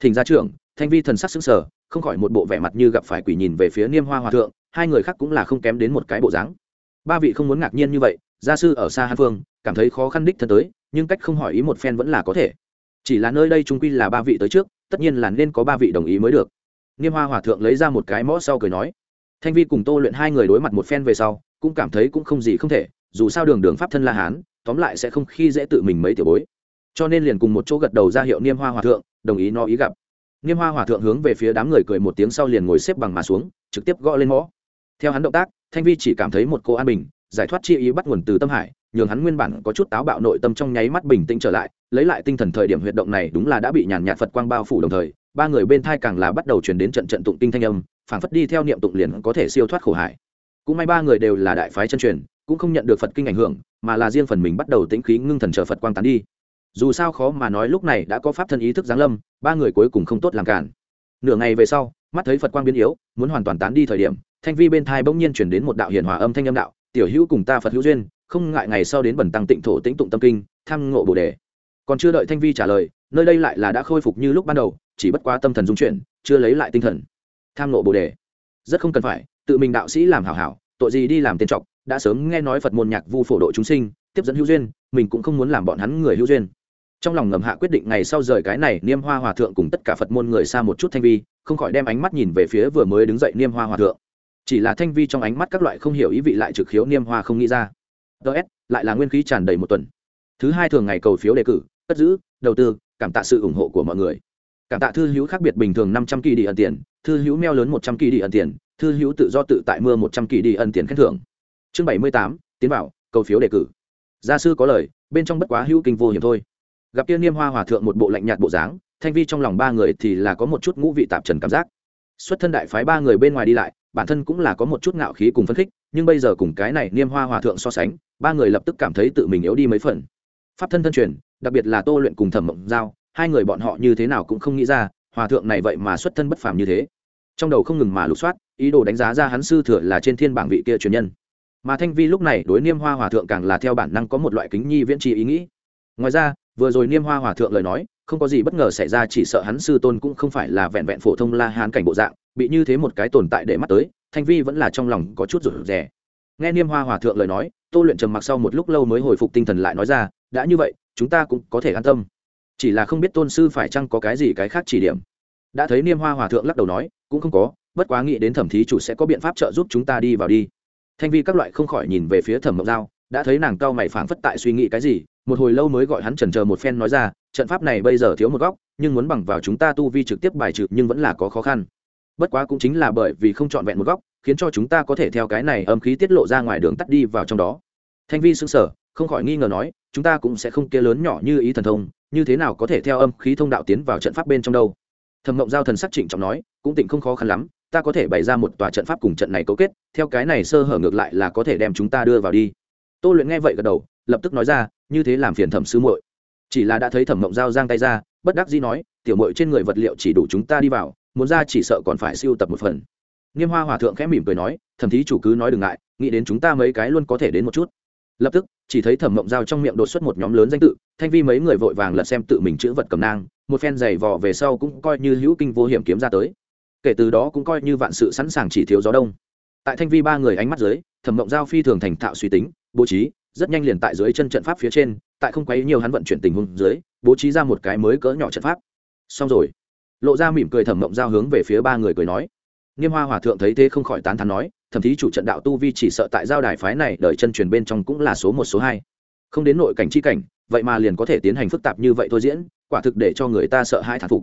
Thỉnh gia trưởng thanh vi thần sắc xứng sở không khỏi một bộ vẻ mặt như gặp phải quỷ nhìn về phía niêm hoa hòa thượng, hai người khác cũng là không kém đến một cái bộ dáng. Ba vị không muốn ngạc nhiên như vậy, gia sư ở xa hàn phương, cảm thấy khó khăn đích thân tới, nhưng cách không hỏi ý một phen vẫn là có thể. Chỉ là nơi đây trung quy là ba vị tới trước, tất nhiên là nên có ba vị đồng ý mới được. Niêm hoa hòa thượng lấy ra một cái mõ sau cười nói. Thanh vi cùng tô luyện hai người đối mặt một phen về sau, cũng cảm thấy cũng không gì không thể, dù sao đường đường pháp thân la hán, tóm lại sẽ không khi dễ tự mình mấy tiểu bối. Cho nên liền cùng một chỗ gật đầu ra hiệu niêm hoa hòa thượng, đồng ý nó ý gặp niêm hoa hòa thượng hướng về phía đám người cười một tiếng sau liền ngồi xếp bằng mà xuống, trực tiếp gõ lên mõ. Theo hắn động tác, thanh vi chỉ cảm thấy một cô an bình, giải thoát chi ý bắt nguồn từ tâm hải, nhường hắn nguyên bản có chút táo bạo nội tâm trong nháy mắt bình tĩnh trở lại, lấy lại tinh thần thời điểm huyệt động này đúng là đã bị nhàn nhạt phật quang bao phủ đồng thời, ba người bên thai càng là bắt đầu chuyển đến trận trận tụng kinh thanh âm, phảng phất đi theo niệm tụng liền có thể siêu thoát khổ hải. Cũng may ba người đều là đại phái chân truyền, cũng không nhận được phật kinh ảnh hưởng, mà là riêng phần mình bắt đầu tĩnh khí ngưng thần chờ phật quang tán đi dù sao khó mà nói lúc này đã có pháp thân ý thức giáng lâm, ba người cuối cùng không tốt làm cản. Nửa ngày về sau, mắt thấy phật quang biến yếu, muốn hoàn toàn tán đi thời điểm, thanh vi bên thai bỗng nhiên chuyển đến một đạo hiền hòa âm thanh âm đạo, tiểu hữu cùng ta phật hữu duyên, không ngại ngày sau đến bẩn tăng tịnh thổ tĩnh tụng tâm kinh, tham ngộ bồ đề. Còn chưa đợi thanh vi trả lời, nơi đây lại là đã khôi phục như lúc ban đầu, chỉ bất quá tâm thần dung chuyển, chưa lấy lại tinh thần. Tham ngộ bồ đề. Rất không cần phải, tự mình đạo sĩ làm hảo hảo, tội gì đi làm tên trọc, đã sớm nghe nói phật môn nhạc vu phổ độ chúng sinh, tiếp dẫn hữu duyên, mình cũng không muốn làm bọn hắn người hữu duyên trong lòng ngầm hạ quyết định ngày sau rời cái này, niêm hoa hòa thượng cùng tất cả phật môn người xa một chút thanh vi, không khỏi đem ánh mắt nhìn về phía vừa mới đứng dậy niêm hoa hòa thượng. Chỉ là thanh vi trong ánh mắt các loại không hiểu ý vị lại trực khiếu niêm hoa không nghĩ ra. Ts lại là nguyên khí tràn đầy một tuần. Thứ hai thường ngày cầu phiếu đề cử, cất giữ, đầu tư, cảm tạ sự ủng hộ của mọi người. Cảm tạ thư hữu khác biệt bình thường năm trăm kỳ đi ẩn tiền, thư hữu meo lớn một trăm kỳ đi ẩn tiền, thư hữu tự do tự tại mưa một trăm kỳ đi ẩn tiền khen thưởng. Chương bảy mươi tám, tiến bảo cầu phiếu đề cử. Gia sư có lời, bên trong bất quá hữu kinh vô hiểm thôi gặp tiên niêm hoa hòa thượng một bộ lạnh nhạt bộ dáng, thanh vi trong lòng ba người thì là có một chút ngũ vị tạp trần cảm giác. Xuất thân đại phái ba người bên ngoài đi lại, bản thân cũng là có một chút ngạo khí cùng phấn khích, nhưng bây giờ cùng cái này niêm hoa hòa thượng so sánh, ba người lập tức cảm thấy tự mình yếu đi mấy phần. Pháp thân thân truyền, đặc biệt là tô luyện cùng thẩm mộng giao, hai người bọn họ như thế nào cũng không nghĩ ra, hòa thượng này vậy mà xuất thân bất phàm như thế. Trong đầu không ngừng mà lục soát, ý đồ đánh giá ra hắn sư thừa là trên thiên bảng vị kia truyền nhân. Mà thanh vi lúc này đối niêm hoa hòa thượng càng là theo bản năng có một loại kính nhi viễn tri ý nghĩ. Ngoài ra vừa rồi niêm hoa hòa thượng lời nói, không có gì bất ngờ xảy ra, chỉ sợ hắn sư tôn cũng không phải là vẹn vẹn phổ thông la hán cảnh bộ dạng, bị như thế một cái tồn tại để mắt tới, thanh vi vẫn là trong lòng có chút rủi rè. Nghe niêm hoa hòa thượng lời nói, tô luyện trầm mặc sau một lúc lâu mới hồi phục tinh thần lại nói ra, đã như vậy, chúng ta cũng có thể an tâm. Chỉ là không biết tôn sư phải chăng có cái gì cái khác chỉ điểm. Đã thấy niêm hoa hòa thượng lắc đầu nói, cũng không có, bất quá nghĩ đến thẩm thí chủ sẽ có biện pháp trợ giúp chúng ta đi vào đi. Thanh vi các loại không khỏi nhìn về phía thẩm mộng giao, đã thấy nàng cao mày phảng phất tại suy nghĩ cái gì một hồi lâu mới gọi hắn chần chờ một phen nói ra, trận pháp này bây giờ thiếu một góc, nhưng muốn bằng vào chúng ta tu vi trực tiếp bài trừ nhưng vẫn là có khó khăn. Bất quá cũng chính là bởi vì không trọn vẹn một góc, khiến cho chúng ta có thể theo cái này âm khí tiết lộ ra ngoài đường tắt đi vào trong đó. Thanh vi xứng sở không khỏi nghi ngờ nói, chúng ta cũng sẽ không kia lớn nhỏ như ý thần thông, như thế nào có thể theo âm khí thông đạo tiến vào trận pháp bên trong đâu? Thẩm mộng giao thần sắc trịnh trọng nói, cũng tịnh không khó khăn lắm, ta có thể bày ra một tòa trận pháp cùng trận này cấu kết, theo cái này sơ hở ngược lại là có thể đem chúng ta đưa vào đi. Tô luyện nghe vậy gật đầu, lập tức nói ra như thế làm phiền thẩm sư muội. Chỉ là đã thấy thẩm mộng giao giang tay ra, bất đắc dĩ nói, tiểu muội trên người vật liệu chỉ đủ chúng ta đi vào, muốn ra chỉ sợ còn phải siêu tập một phần. Nghiêm hoa hòa thượng khẽ mỉm cười nói, thẩm thí chủ cứ nói đừng ngại, nghĩ đến chúng ta mấy cái luôn có thể đến một chút. Lập tức, chỉ thấy thẩm mộng giao trong miệng đột xuất một nhóm lớn danh tự, thanh vi mấy người vội vàng lật xem tự mình chữ vật cầm nang, một phen giày vò về sau cũng coi như hữu kinh vô hiểm kiếm ra tới. Kể từ đó cũng coi như vạn sự sẵn sàng chỉ thiếu gió đông. Tại thanh vi ba người ánh mắt dưới, thẩm mộng giao phi thường thành thạo suy tính, bố trí rất nhanh liền tại dưới chân trận pháp phía trên, tại không quấy nhiều hắn vận chuyển tình huống dưới, bố trí ra một cái mới cỡ nhỏ trận pháp. Xong rồi, lộ ra mỉm cười thẩm mộng giao hướng về phía ba người cười nói. Niêm hoa hòa thượng thấy thế không khỏi tán thán nói, thậm chí chủ trận đạo tu vi chỉ sợ tại giao đài phái này đợi chân truyền bên trong cũng là số một, số hai. Không đến nội cảnh chi cảnh, vậy mà liền có thể tiến hành phức tạp như vậy thôi diễn, quả thực để cho người ta sợ hãi thán phục.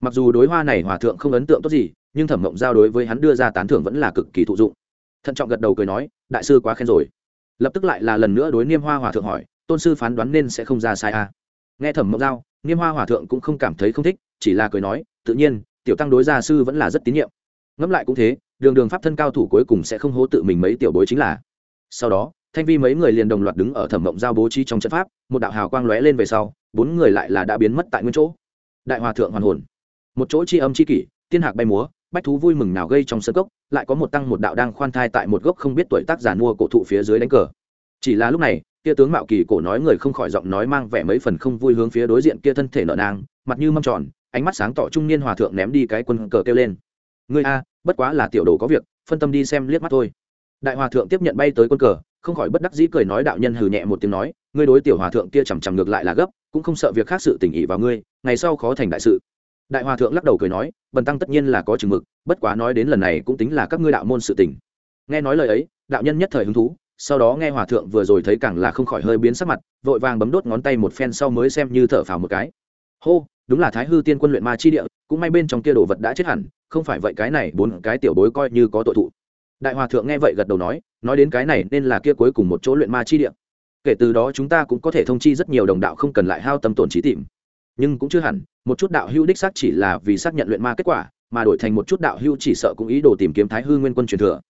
Mặc dù đối hoa này hòa thượng không ấn tượng tốt gì, nhưng thẩm mộng giao đối với hắn đưa ra tán thưởng vẫn là cực kỳ thụ dụng. Thận trọng gật đầu cười nói, đại sư quá khen rồi lập tức lại là lần nữa đối niêm hoa hòa thượng hỏi, tôn sư phán đoán nên sẽ không ra sai à. nghe thẩm mộng giao, niêm hoa hòa thượng cũng không cảm thấy không thích, chỉ là cười nói, tự nhiên, tiểu tăng đối gia sư vẫn là rất tín nhiệm. Ngẫm lại cũng thế, đường đường pháp thân cao thủ cuối cùng sẽ không hố tự mình mấy tiểu bối chính là. Sau đó, thanh vi mấy người liền đồng loạt đứng ở thẩm mộng giao bố trí trong trận pháp, một đạo hào quang lóe lên về sau, bốn người lại là đã biến mất tại nguyên chỗ. Đại hòa thượng hoàn hồn. Một chỗ chi âm chi kỷ, tiên hạc bay múa bách thú vui mừng nào gây trong sân cốc, lại có một tăng một đạo đang khoan thai tại một gốc không biết tuổi tác giàn mua cổ thụ phía dưới đánh cờ. Chỉ là lúc này, kia tướng mạo kỳ cổ nói người không khỏi giọng nói mang vẻ mấy phần không vui hướng phía đối diện kia thân thể nợ nang, mặt như mâm tròn, ánh mắt sáng tỏ trung niên hòa thượng ném đi cái quân cờ kêu lên. Ngươi a, bất quá là tiểu đồ có việc, phân tâm đi xem liếc mắt thôi. Đại hòa thượng tiếp nhận bay tới quân cờ, không khỏi bất đắc dĩ cười nói đạo nhân hừ nhẹ một tiếng nói, ngươi đối tiểu hòa thượng kia chằm chằm ngược lại là gấp, cũng không sợ việc khác sự tình ý vào ngươi, ngày sau khó thành đại sự đại hòa thượng lắc đầu cười nói, bần tăng tất nhiên là có chừng mực, bất quá nói đến lần này cũng tính là các ngươi đạo môn sự tình. Nghe nói lời ấy, đạo nhân nhất thời hứng thú, sau đó nghe hòa thượng vừa rồi thấy càng là không khỏi hơi biến sắc mặt, vội vàng bấm đốt ngón tay một phen sau mới xem như thở phào một cái. Hô, đúng là thái hư tiên quân luyện ma chi địa, cũng may bên trong kia đồ vật đã chết hẳn, không phải vậy cái này bốn cái tiểu bối coi như có tội thụ. Đại hòa thượng nghe vậy gật đầu nói nói đến cái này nên là kia cuối cùng một chỗ luyện ma chi địa. Kể từ đó chúng ta cũng có thể thông chi rất nhiều đồng đạo không cần lại hao tâm tổn trí tìm nhưng cũng chưa hẳn, một chút đạo hưu đích xác chỉ là vì xác nhận luyện ma kết quả, mà đổi thành một chút đạo hưu chỉ sợ cũng ý đồ tìm kiếm thái hư nguyên quân truyền thừa.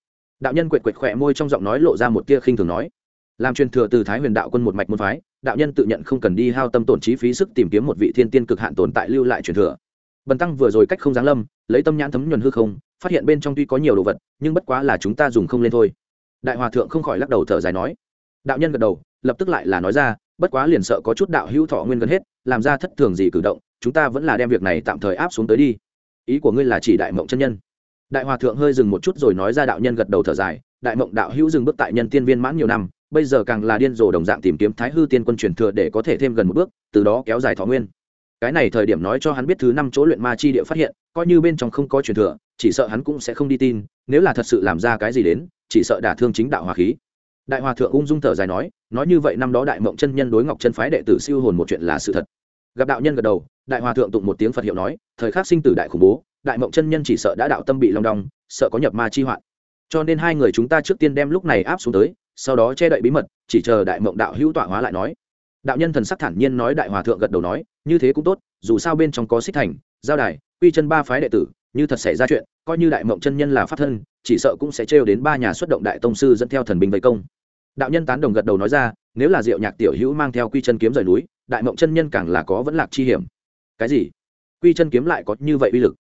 Đạo nhân quệt quệt khỏe môi trong giọng nói lộ ra một tia khinh thường nói. Làm truyền thừa từ thái huyền đạo quân một mạch môn phái, đạo nhân tự nhận không cần đi hao tâm tổn trí phí sức tìm kiếm một vị thiên tiên cực hạn tồn tại lưu lại truyền thừa. Bần tăng vừa rồi cách không giáng lâm, lấy tâm nhãn thấm nhuần hư không, phát hiện bên trong tuy có nhiều đồ vật, nhưng bất quá là chúng ta dùng không lên thôi. Đại hòa thượng không khỏi lắc đầu thở dài nói. Đạo nhân gật đầu, lập tức lại là nói ra bất quá liền sợ có chút đạo hữu thọ nguyên gần hết, làm ra thất thường gì cử động, chúng ta vẫn là đem việc này tạm thời áp xuống tới đi. Ý của ngươi là chỉ đại mộng chân nhân. Đại hòa thượng hơi dừng một chút rồi nói ra đạo nhân gật đầu thở dài, đại mộng đạo hữu dừng bước tại nhân tiên viên mãn nhiều năm, bây giờ càng là điên rồ đồng dạng tìm kiếm thái hư tiên quân truyền thừa để có thể thêm gần một bước, từ đó kéo dài thọ nguyên. Cái này thời điểm nói cho hắn biết thứ năm chỗ luyện ma chi địa phát hiện, coi như bên trong không có truyền thừa, chỉ sợ hắn cũng sẽ không đi tin, nếu là thật sự làm ra cái gì đến, chỉ sợ đả thương chính đạo hòa khí đại hòa thượng ung dung thở dài nói nói như vậy năm đó đại mộng chân nhân đối ngọc chân phái đệ tử siêu hồn một chuyện là sự thật. Gặp đạo nhân gật đầu, đại hòa thượng tụng một tiếng phật hiệu nói, thời khắc sinh tử đại khủng bố, đại mộng chân nhân chỉ sợ đã đạo tâm bị long đong, sợ có nhập ma chi hoạn. Cho nên hai người chúng ta trước tiên đem lúc này áp xuống tới, sau đó che đậy bí mật, chỉ chờ đại mộng đạo hữu tọa hóa lại nói. Đạo nhân thần sắc thản nhiên nói đại hòa thượng gật đầu nói, như thế cũng tốt, dù sao bên trong có xích thành, giao đài, quy chân ba phái đệ tử, như thật xảy ra chuyện, coi như đại mộng chân nhân là pháp thân, chỉ sợ cũng sẽ trêu đến ba nhà xuất động đại tông sư dẫn theo thần binh vây công đạo nhân tán đồng gật đầu nói ra, nếu là diệu nhạc tiểu hữu mang theo quy chân kiếm rời núi, đại mộng chân nhân càng là có vẫn lạc chi hiểm. Cái gì? Quy chân kiếm lại có như vậy uy lực?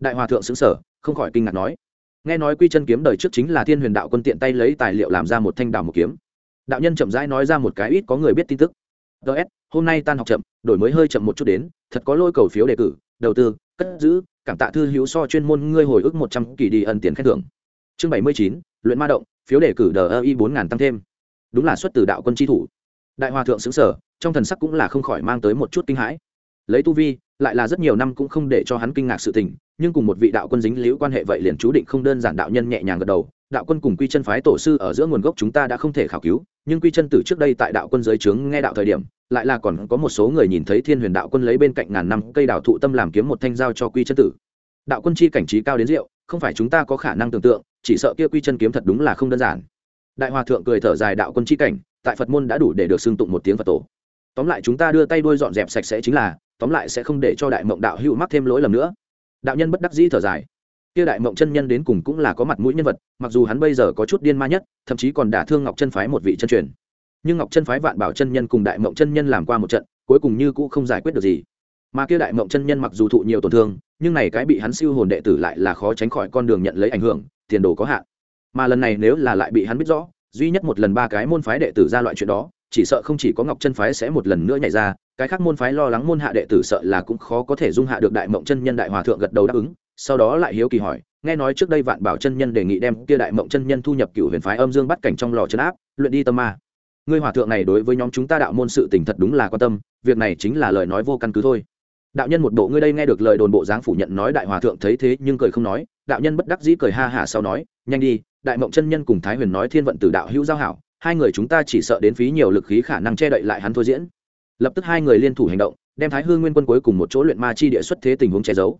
Đại hòa thượng xứng sở không khỏi kinh ngạc nói. Nghe nói quy chân kiếm đời trước chính là thiên huyền đạo quân tiện tay lấy tài liệu làm ra một thanh đào một kiếm. Đạo nhân chậm rãi nói ra một cái ít có người biết tin tức. Ts hôm nay tan học chậm, đổi mới hơi chậm một chút đến, thật có lôi cầu phiếu đề cử, đầu tư, cất giữ, cảm tạ thư hữu so chuyên môn ngươi hồi ức một trăm kỳ đi ân tiền khen thưởng. Chương bảy mươi chín, luyện ma động, phiếu đề cử đờ ơ y bốn ngàn tăng thêm đúng là xuất từ đạo quân tri thủ. Đại hòa thượng xứng sở trong thần sắc cũng là không khỏi mang tới một chút kinh hãi. Lấy tu vi, lại là rất nhiều năm cũng không để cho hắn kinh ngạc sự tình, nhưng cùng một vị đạo quân dính liễu quan hệ vậy liền chú định không đơn giản đạo nhân nhẹ nhàng gật đầu. Đạo quân cùng quy chân phái tổ sư ở giữa nguồn gốc chúng ta đã không thể khảo cứu, nhưng quy chân tử trước đây tại đạo quân giới trướng nghe đạo thời điểm, lại là còn có một số người nhìn thấy thiên huyền đạo quân lấy bên cạnh ngàn năm cây đào thụ tâm làm kiếm một thanh dao cho quy chân tử. Đạo quân chi cảnh trí cao đến rượu không phải chúng ta có khả năng tưởng tượng, chỉ sợ kia quy chân kiếm thật đúng là không đơn giản đại hòa thượng cười thở dài đạo quân chi cảnh, tại phật môn đã đủ để được xưng tụng một tiếng phật tổ. Tóm lại chúng ta đưa tay đôi dọn dẹp sạch sẽ chính là, tóm lại sẽ không để cho đại mộng đạo hữu mắc thêm lỗi lầm nữa. Đạo nhân bất đắc dĩ thở dài. Kia đại mộng chân nhân đến cùng cũng là có mặt mũi nhân vật, mặc dù hắn bây giờ có chút điên ma nhất, thậm chí còn đả thương ngọc chân phái một vị chân truyền. Nhưng ngọc chân phái vạn bảo chân nhân cùng đại mộng chân nhân làm qua một trận, cuối cùng như cũ không giải quyết được gì. Mà kia đại mộng chân nhân mặc dù thụ nhiều tổn thương, nhưng này cái bị hắn siêu hồn đệ tử lại là khó tránh khỏi con đường nhận lấy ảnh hưởng, tiền đồ có hạn mà lần này nếu là lại bị hắn biết rõ, duy nhất một lần ba cái môn phái đệ tử ra loại chuyện đó, chỉ sợ không chỉ có ngọc chân phái sẽ một lần nữa nhảy ra, cái khác môn phái lo lắng môn hạ đệ tử sợ là cũng khó có thể dung hạ được đại mộng chân nhân đại hòa thượng gật đầu đáp ứng, sau đó lại hiếu kỳ hỏi, nghe nói trước đây vạn bảo chân nhân đề nghị đem kia đại mộng chân nhân thu nhập cựu huyền phái âm dương bắt cảnh trong lò chân áp, luyện đi tâm ma. Ngươi hòa thượng này đối với nhóm chúng ta đạo môn sự tình thật đúng là quan tâm, việc này chính là lời nói vô căn cứ thôi. Đạo nhân một bộ ngươi đây nghe được lời đồn bộ dáng phủ nhận nói đại hòa thượng thấy thế nhưng cười không nói, đạo nhân bất đắc dĩ cười ha hả sau nói, nhanh đi đại mộng chân nhân cùng thái huyền nói thiên vận tử đạo hữu giao hảo, hai người chúng ta chỉ sợ đến phí nhiều lực khí khả năng che đậy lại hắn thôi diễn. Lập tức hai người liên thủ hành động, đem thái hư nguyên quân cuối cùng một chỗ luyện ma chi địa xuất thế tình huống che giấu.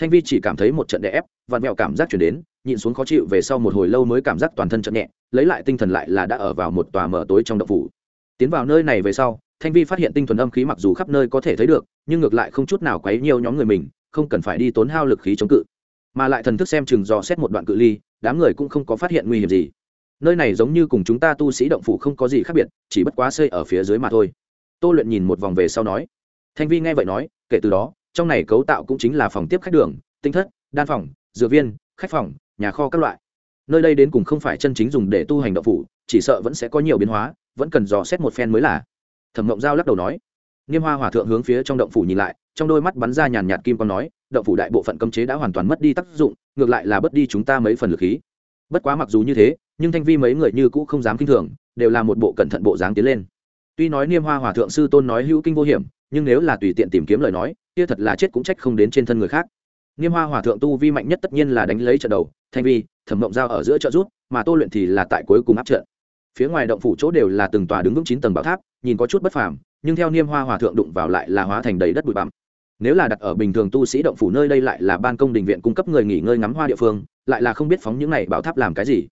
Thanh vi chỉ cảm thấy một trận đè ép, vặn mẹo cảm giác chuyển đến, nhịn xuống khó chịu về sau một hồi lâu mới cảm giác toàn thân chậm nhẹ, lấy lại tinh thần lại là đã ở vào một tòa mở tối trong động phủ. Tiến vào nơi này về sau, thanh vi phát hiện tinh thuần âm khí mặc dù khắp nơi có thể thấy được, nhưng ngược lại không chút nào quấy nhiều nhóm người mình, không cần phải đi tốn hao lực khí chống cự. Mà lại thần thức xem chừng dò xét một đoạn cự ly đám người cũng không có phát hiện nguy hiểm gì. Nơi này giống như cùng chúng ta tu sĩ động phủ không có gì khác biệt, chỉ bất quá xây ở phía dưới mà thôi. Tô luyện nhìn một vòng về sau nói. Thanh vi nghe vậy nói, kể từ đó, trong này cấu tạo cũng chính là phòng tiếp khách đường, tinh thất, đan phòng, dược viên, khách phòng, nhà kho các loại. Nơi đây đến cùng không phải chân chính dùng để tu hành động phủ, chỉ sợ vẫn sẽ có nhiều biến hóa, vẫn cần dò xét một phen mới là. Thẩm ngộng giao lắc đầu nói. Nghiêm hoa hòa thượng hướng phía trong động phủ nhìn lại, trong đôi mắt bắn ra nhàn nhạt kim quang nói động phủ đại bộ phận cấm chế đã hoàn toàn mất đi tác dụng, ngược lại là bất đi chúng ta mấy phần lực khí. Bất quá mặc dù như thế, nhưng thanh vi mấy người như cũ không dám kinh thường, đều là một bộ cẩn thận bộ dáng tiến lên. Tuy nói niêm hoa hòa thượng sư tôn nói hữu kinh vô hiểm, nhưng nếu là tùy tiện tìm kiếm lời nói, kia thật là chết cũng trách không đến trên thân người khác. Niêm hoa hòa thượng tu vi mạnh nhất tất nhiên là đánh lấy trận đầu, thanh vi, thẩm mộng giao ở giữa trợ rút mà tô luyện thì là tại cuối cùng áp trận. Phía ngoài động phủ chỗ đều là từng tòa đứng vững chín tầng bảo tháp, nhìn có chút bất phàm, nhưng theo niêm hoa hòa thượng đụng vào lại là hóa thành đầy đất bụi bặm nếu là đặt ở bình thường tu sĩ động phủ nơi đây lại là ban công đình viện cung cấp người nghỉ ngơi ngắm hoa địa phương, lại là không biết phóng những này bảo tháp làm cái gì.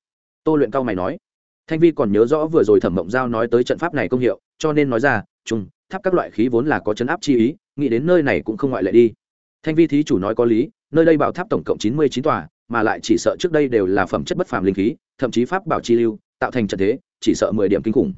Tô luyện cao mày nói. Thanh vi còn nhớ rõ vừa rồi thẩm mộng giao nói tới trận pháp này công hiệu, cho nên nói ra chung tháp các loại khí vốn là có chấn áp chi ý, nghĩ đến nơi này cũng không ngoại lệ đi. Thanh vi thí chủ nói có lý, nơi đây bảo tháp tổng cộng chín mươi chín tòa, mà lại chỉ sợ trước đây đều là phẩm chất bất phàm linh khí, thậm chí pháp bảo chi lưu, tạo thành trận thế, chỉ sợ mười điểm kinh khủng.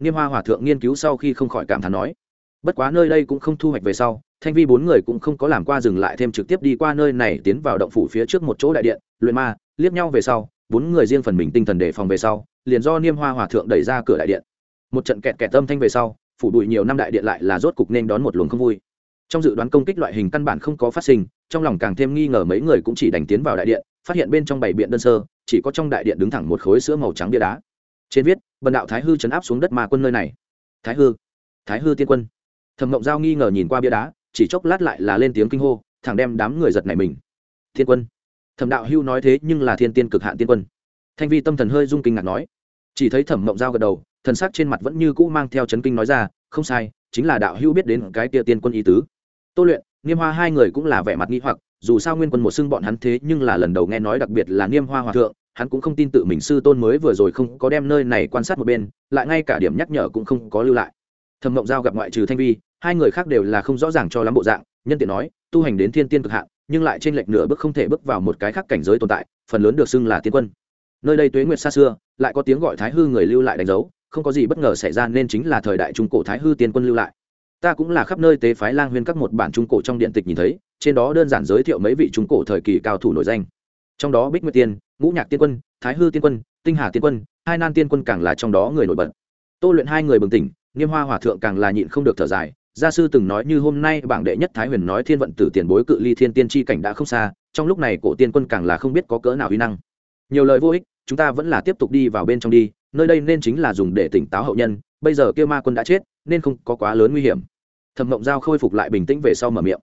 Niêm hoa hòa thượng nghiên cứu sau khi không khỏi cảm thán nói bất quá nơi đây cũng không thu hoạch về sau, thanh vi bốn người cũng không có làm qua dừng lại thêm trực tiếp đi qua nơi này tiến vào động phủ phía trước một chỗ đại điện, luyện ma, liếc nhau về sau, bốn người riêng phần mình tinh thần đề phòng về sau, liền do niêm hoa hòa thượng đẩy ra cửa đại điện. Một trận kẹt kẹt tâm thanh về sau, phủ đuổi nhiều năm đại điện lại là rốt cục nên đón một luồng không vui. Trong dự đoán công kích loại hình căn bản không có phát sinh, trong lòng càng thêm nghi ngờ mấy người cũng chỉ đành tiến vào đại điện, phát hiện bên trong bảy biện đơn sơ, chỉ có trong đại điện đứng thẳng một khối sữa màu trắng bia đá. Trên viết, bần đạo thái hư chấn áp xuống đất ma quân nơi này. Thái hư thái hư tiên quân thẩm mộng giao nghi ngờ nhìn qua bia đá, chỉ chốc lát lại là lên tiếng kinh hô, thẳng đem đám người giật này mình. Thiên quân. Thẩm đạo hưu nói thế nhưng là thiên tiên cực hạn tiên quân. Thanh vi tâm thần hơi rung kinh ngạc nói. Chỉ thấy thẩm mộng giao gật đầu, thần sắc trên mặt vẫn như cũ mang theo chấn kinh nói ra, không sai, chính là đạo hưu biết đến cái tia tiên quân ý tứ. Tô luyện, niêm hoa hai người cũng là vẻ mặt nghi hoặc, dù sao nguyên quân một xưng bọn hắn thế nhưng là lần đầu nghe nói đặc biệt là niêm hoa hòa thượng, hắn cũng không tin tự mình sư tôn mới vừa rồi không có đem nơi này quan sát một bên, lại ngay cả điểm nhắc nhở cũng không có lưu lại thẩm mộng giao gặp ngoại trừ thanh vi, hai người khác đều là không rõ ràng cho lắm bộ dạng, nhân tiện nói, tu hành đến thiên tiên cực hạn, nhưng lại trên lệch nửa bước không thể bước vào một cái khác cảnh giới tồn tại, phần lớn được xưng là tiên quân. Nơi đây tuế nguyệt xa xưa, lại có tiếng gọi thái hư người lưu lại đánh dấu, không có gì bất ngờ xảy ra nên chính là thời đại trung cổ thái hư tiên quân lưu lại. Ta cũng là khắp nơi tế phái lang huyên các một bản trung cổ trong điện tịch nhìn thấy, trên đó đơn giản giới thiệu mấy vị trung cổ thời kỳ cao thủ nổi danh. Trong đó bích nguyệt tiên, ngũ nhạc tiên quân, thái hư tiên quân, tinh hà tiên quân, hai nan tiên quân càng là trong đó người nổi bật. Tô luyện hai người bừng tỉnh nghiêm hoa hòa thượng càng là nhịn không được thở dài, gia sư từng nói như hôm nay bảng đệ nhất thái huyền nói thiên vận tử tiền bối cự ly thiên tiên tri cảnh đã không xa, trong lúc này cổ tiên quân càng là không biết có cỡ nào uy năng. Nhiều lời vô ích, chúng ta vẫn là tiếp tục đi vào bên trong đi, nơi đây nên chính là dùng để tỉnh táo hậu nhân, bây giờ kêu ma quân đã chết, nên không có quá lớn nguy hiểm. Thẩm mộng giao khôi phục lại bình tĩnh về sau mở miệng.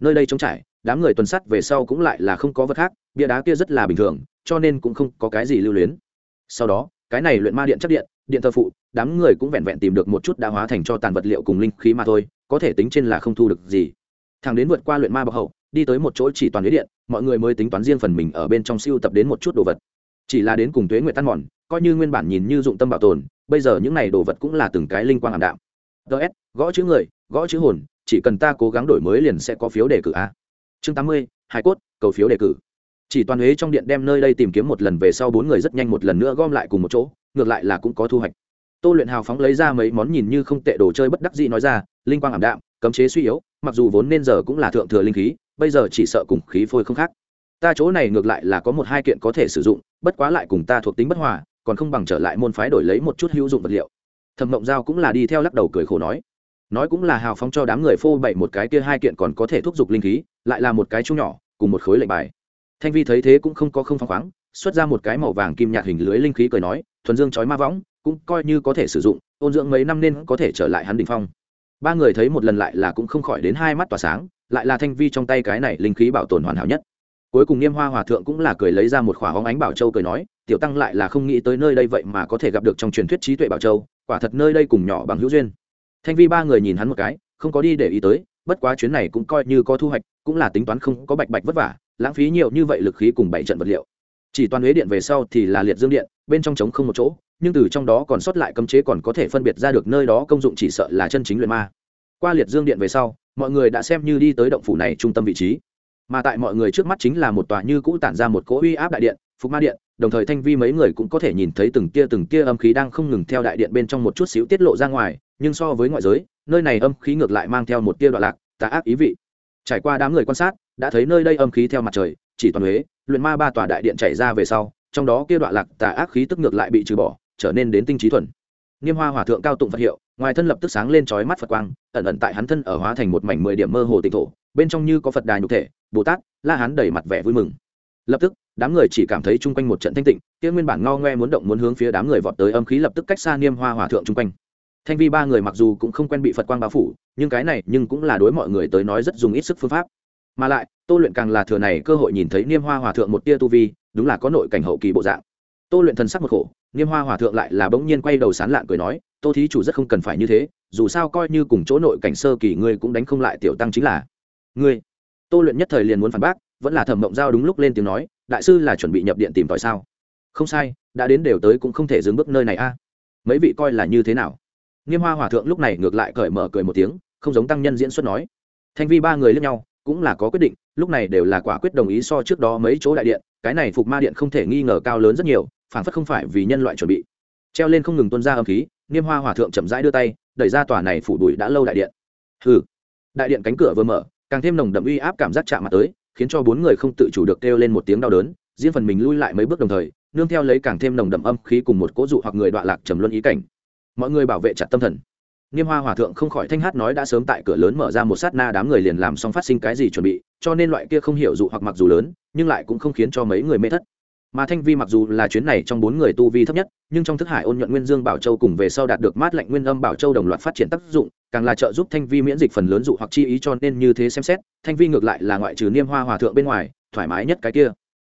Nơi đây trống trải, đám người tuần sắt về sau cũng lại là không có vật khác, bia đá kia rất là bình thường, cho nên cũng không có cái gì lưu luyến. Sau đó, cái này luyện ma điện chắc điện điện thờ phụ, đám người cũng vẹn vẹn tìm được một chút đã hóa thành cho tàn vật liệu cùng linh khí mà thôi, có thể tính trên là không thu được gì. Thằng đến vượt qua luyện ma bọc hậu, đi tới một chỗ chỉ toàn lưới điện, mọi người mới tính toán riêng phần mình ở bên trong siêu tập đến một chút đồ vật. Chỉ là đến cùng tuế nguyệt tan mòn, coi như nguyên bản nhìn như dụng tâm bảo tồn, bây giờ những này đồ vật cũng là từng cái linh quang ảm đạm. Ts gõ chữ người, gõ chữ hồn, chỉ cần ta cố gắng đổi mới liền sẽ có phiếu đề cử a. Chương tám mươi hải cốt, cầu phiếu đề cử. Chỉ toàn huế trong điện đem nơi đây tìm kiếm một lần về sau bốn người rất nhanh một lần nữa gom lại cùng một chỗ ngược lại là cũng có thu hoạch. Tô luyện hào phóng lấy ra mấy món nhìn như không tệ đồ chơi bất đắc dĩ nói ra, linh quang ảm đạm, cấm chế suy yếu, mặc dù vốn nên giờ cũng là thượng thừa linh khí, bây giờ chỉ sợ cùng khí phôi không khác. Ta chỗ này ngược lại là có một hai kiện có thể sử dụng, bất quá lại cùng ta thuộc tính bất hòa, còn không bằng trở lại môn phái đổi lấy một chút hữu dụng vật liệu. Thẩm mộng giao cũng là đi theo lắc đầu cười khổ nói. Nói cũng là hào phóng cho đám người phô bậy một cái kia hai kiện còn có thể thúc giục linh khí, lại là một cái chung nhỏ, cùng một khối lệnh bài. Thanh vi thấy thế cũng không có không phăng khoáng, xuất ra một cái màu vàng kim nhạt hình lưới linh khí cười nói thuần dương chói ma võng, cũng coi như có thể sử dụng, ôn dưỡng mấy năm nên có thể trở lại hắn đ ỉ n h phong. Ba người thấy một lần lại là cũng không khỏi đến hai mắt tỏa sáng, lại là thanh vi trong tay cái này linh khí bảo tồn hoàn hảo nhất. Cuối cùng niêm hoa hòa thượng cũng là cười lấy ra một khỏa hóng ánh bảo châu cười nói, tiểu tăng lại là không nghĩ tới nơi đây vậy mà có thể gặp được trong truyền thuyết trí tuệ bảo châu, quả thật nơi đây cùng nhỏ bằng hữu duyên. Thanh vi ba người nhìn hắn một cái, không có đi để ý tới, bất quá chuyến này cũng coi như có thu hoạch, cũng là tính toán không có bạch bạch vất vả, lãng phí nhiều như vậy lực khí cùng bảy trận vật liệu chỉ toàn huế điện về sau thì là liệt dương điện, bên trong trống không một chỗ, nhưng từ trong đó còn sót lại cấm chế còn có thể phân biệt ra được nơi đó công dụng chỉ sợ là chân chính luyện ma. Qua liệt dương điện về sau, mọi người đã xem như đi tới động phủ này trung tâm vị trí. Mà tại mọi người trước mắt chính là một tòa như cũ tản ra một cỗ uy áp đại điện, phục ma điện, đồng thời thanh vi mấy người cũng có thể nhìn thấy từng tia từng tia âm khí đang không ngừng theo đại điện bên trong một chút xíu tiết lộ ra ngoài, nhưng so với ngoại giới, nơi này âm khí ngược lại mang theo một tia đoạn lạc, tà ác ý vị. Trải qua đám người quan sát, đã thấy nơi đây âm khí theo mặt trời chỉ toàn huế, luyện ma ba tòa đại điện chảy ra về sau, trong đó kia đoạn lạc tà ác khí tức ngược lại bị trừ bỏ, trở nên đến tinh trí thuần. Niêm hoa hòa thượng cao tụng phật hiệu, ngoài thân lập tức sáng lên trói mắt phật quang, ẩn ẩn tại hắn thân ở hóa thành một mảnh mười điểm mơ hồ tịnh thổ, bên trong như có phật đài nhục thể, bồ tát, la hắn đầy mặt vẻ vui mừng. Lập tức, đám người chỉ cảm thấy chung quanh một trận thanh tịnh, kia nguyên bản ngao ngoe muốn động muốn hướng phía đám người vọt tới âm khí lập tức cách xa niêm hoa hòa thượng chung quanh. Thanh vi ba người mặc dù cũng không quen bị phật quang bao phủ, nhưng cái này nhưng cũng là đối mọi người tới nói rất dùng ít sức phương pháp mà lại, tô luyện càng là thừa này cơ hội nhìn thấy niêm hoa hòa thượng một tia tu vi, đúng là có nội cảnh hậu kỳ bộ dạng. Tô luyện thần sắc một khổ, niêm hoa hòa thượng lại là bỗng nhiên quay đầu sán lạn cười nói, tô thí chủ rất không cần phải như thế, dù sao coi như cùng chỗ nội cảnh sơ kỳ ngươi cũng đánh không lại tiểu tăng chính là ngươi. Tô luyện nhất thời liền muốn phản bác, vẫn là thẩm mộng giao đúng lúc lên tiếng nói, đại sư là chuẩn bị nhập điện tìm tòi sao? Không sai, đã đến đều tới cũng không thể dừng bước nơi này a. Mấy vị coi là như thế nào? Nghiêm hoa hòa thượng lúc này ngược lại cởi mở cười một tiếng, không giống tăng nhân diễn xuất nói. Thanh vi ba người lẫn nhau cũng là có quyết định, lúc này đều là quả quyết đồng ý so trước đó mấy chỗ đại điện, cái này phục ma điện không thể nghi ngờ cao lớn rất nhiều, phản phất không phải vì nhân loại chuẩn bị. Treo lên không ngừng tuân ra âm khí, niêm hoa hòa thượng chậm rãi đưa tay, đẩy ra tòa này phủ bụi đã lâu đại điện. Hừ. Đại điện cánh cửa vừa mở, càng thêm nồng đậm uy áp cảm giác chạm mặt tới, khiến cho bốn người không tự chủ được kêu lên một tiếng đau đớn, riêng phần mình lui lại mấy bước đồng thời, nương theo lấy càng thêm nồng đậm âm khí cùng một cố dụ hoặc người đọa lạc trầm luân ý cảnh. Mọi người bảo vệ chặt tâm thần niêm hoa hòa thượng không khỏi thanh hát nói đã sớm tại cửa lớn mở ra một sát na đám người liền làm xong phát sinh cái gì chuẩn bị, cho nên loại kia không hiểu dụ hoặc mặc dù lớn, nhưng lại cũng không khiến cho mấy người mê thất. Mà thanh vi mặc dù là chuyến này trong bốn người tu vi thấp nhất, nhưng trong thức hải ôn nhuận nguyên dương bảo châu cùng về sau đạt được mát lạnh nguyên âm bảo châu đồng loạt phát triển tác dụng, càng là trợ giúp thanh vi miễn dịch phần lớn dụ hoặc chi ý cho nên như thế xem xét, thanh vi ngược lại là ngoại trừ niêm hoa hòa thượng bên ngoài, thoải mái nhất cái kia.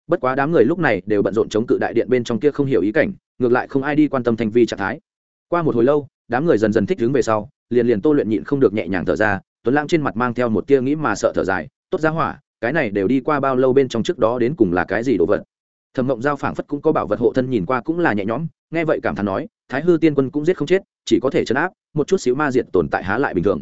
Bất quá đám người lúc này đều bận rộn chống cự đại điện bên trong kia không hiểu ý cảnh, ngược lại không ai đi quan tâm thanh vi trạng thái. Qua một hồi lâu đám người dần dần thích đứng về sau, liền liền tô luyện nhịn không được nhẹ nhàng thở ra, tuấn lãng trên mặt mang theo một tia nghĩ mà sợ thở dài, tốt ra hỏa, cái này đều đi qua bao lâu bên trong trước đó đến cùng là cái gì đồ vật? Thẩm mộng giao phảng phất cũng có bảo vật hộ thân nhìn qua cũng là nhẹ nhõm, nghe vậy cảm thán nói, thái hư tiên quân cũng giết không chết, chỉ có thể chấn áp, một chút xíu ma diệt tồn tại há lại bình thường.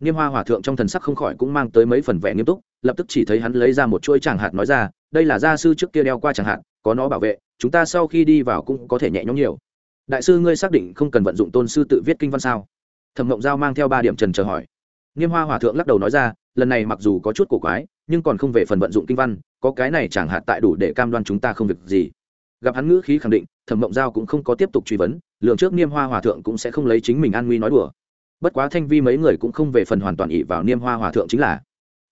Niêm hoa hòa thượng trong thần sắc không khỏi cũng mang tới mấy phần vẻ nghiêm túc, lập tức chỉ thấy hắn lấy ra một chuỗi tràng hạt nói ra, đây là gia sư trước kia đeo qua tràng hạt, có nó bảo vệ, chúng ta sau khi đi vào cũng có thể nhẹ nhõm nhiều đại sư ngươi xác định không cần vận dụng tôn sư tự viết kinh văn sao? Thẩm mộng giao mang theo ba điểm trần chờ hỏi. Niêm hoa hòa thượng lắc đầu nói ra, lần này mặc dù có chút cổ quái, nhưng còn không về phần vận dụng kinh văn, có cái này chẳng hạn tại đủ để cam đoan chúng ta không việc gì. Gặp hắn ngữ khí khẳng định, thẩm mộng giao cũng không có tiếp tục truy vấn lượng trước niêm hoa hòa thượng cũng sẽ không lấy chính mình an nguy nói đùa. Bất quá thanh vi mấy người cũng không về phần hoàn toàn ỉ vào niêm hoa hòa thượng chính là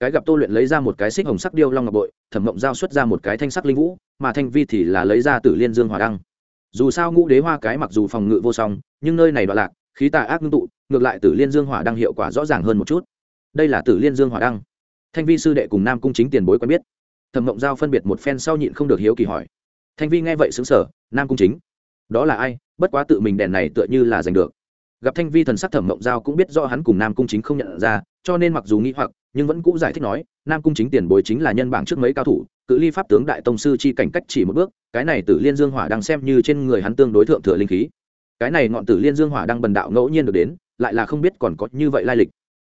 cái gặp tô luyện lấy ra một cái xích hồng sắc điêu long ngọc bội, thẩm mộng giao xuất ra một cái thanh sắc linh vũ, mà thanh vi thì là lấy ra tử liên dương hòa đăng dù sao ngũ đế hoa cái mặc dù phòng ngự vô song, nhưng nơi này đoạn lạc, khí tà ác ngưng tụ, ngược lại tử liên dương hỏa đăng hiệu quả rõ ràng hơn một chút. Đây là tử liên dương hỏa đăng. Thanh vi sư đệ cùng nam cung chính tiền bối quen biết. Thẩm mộng giao phân biệt một phen sau nhịn không được hiếu kỳ hỏi. Thanh vi nghe vậy xứng sở nam cung chính. Đó là ai? Bất quá tự mình đèn này tựa như là giành được. Gặp thanh vi thần sắc thẩm mộng giao cũng biết do hắn cùng nam cung chính không nhận ra, cho nên mặc dù nghĩ hoặc nhưng vẫn cũ giải thích nói, nam cung chính tiền bối chính là nhân bảng trước mấy cao thủ, cự ly pháp tướng đại tông sư chi cảnh cách chỉ một bước, cái này tử liên dương hỏa đang xem như trên người hắn tương đối thượng thừa linh khí. Cái này ngọn tử liên dương hỏa đang bần đạo ngẫu nhiên được đến, lại là không biết còn có như vậy lai lịch.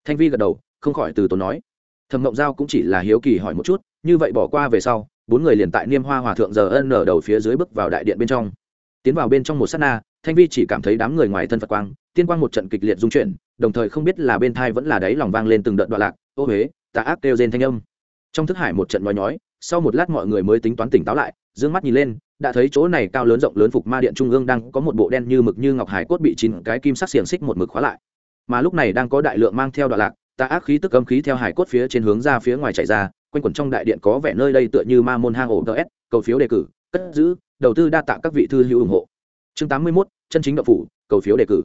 Thanh vi gật đầu, không khỏi từ tốn nói. Thẩm mộng giao cũng chỉ là hiếu kỳ hỏi một chút, như vậy bỏ qua về sau, bốn người liền tại niêm hoa hòa thượng giờ ân nở đầu phía dưới bước vào đại điện bên trong. Tiến vào bên trong một s á t na, thanh vi chỉ cảm thấy đám người ngoài thân phật quang, tiên quang một trận kịch liệt dung chuyển đồng thời không biết là bên thai vẫn là đáy lòng vang lên từng đợt đoạn lạc, ô huế, tà ác kêu rên thanh âm. Trong thức hải một trận nói nhói, sau một lát mọi người mới tính toán tỉnh táo lại d ư ơ n g mắt nhìn lên, đã thấy chỗ này cao lớn rộng lớn phục ma điện trung ương đang có một bộ đen như mực như ngọc hải cốt bị chín cái kim sắc xiềng xích một mực khóa lại. Mà lúc này đang có đại lượng mang theo đoạn lạc, tà ác khí tức âm khí theo hải cốt phía trên hướng ra phía ngoài chạy ra, quanh quẩn trong đại điện có vẻ nơi đây tựa như ma môn hang ổ ts cầu phiếu đề cử, cất giữ, đầu tư đa tạ các vị thư hữu ủng hộ. Chương tám mươi mốt, chân chính đậu phủ, cầu phiếu đề cử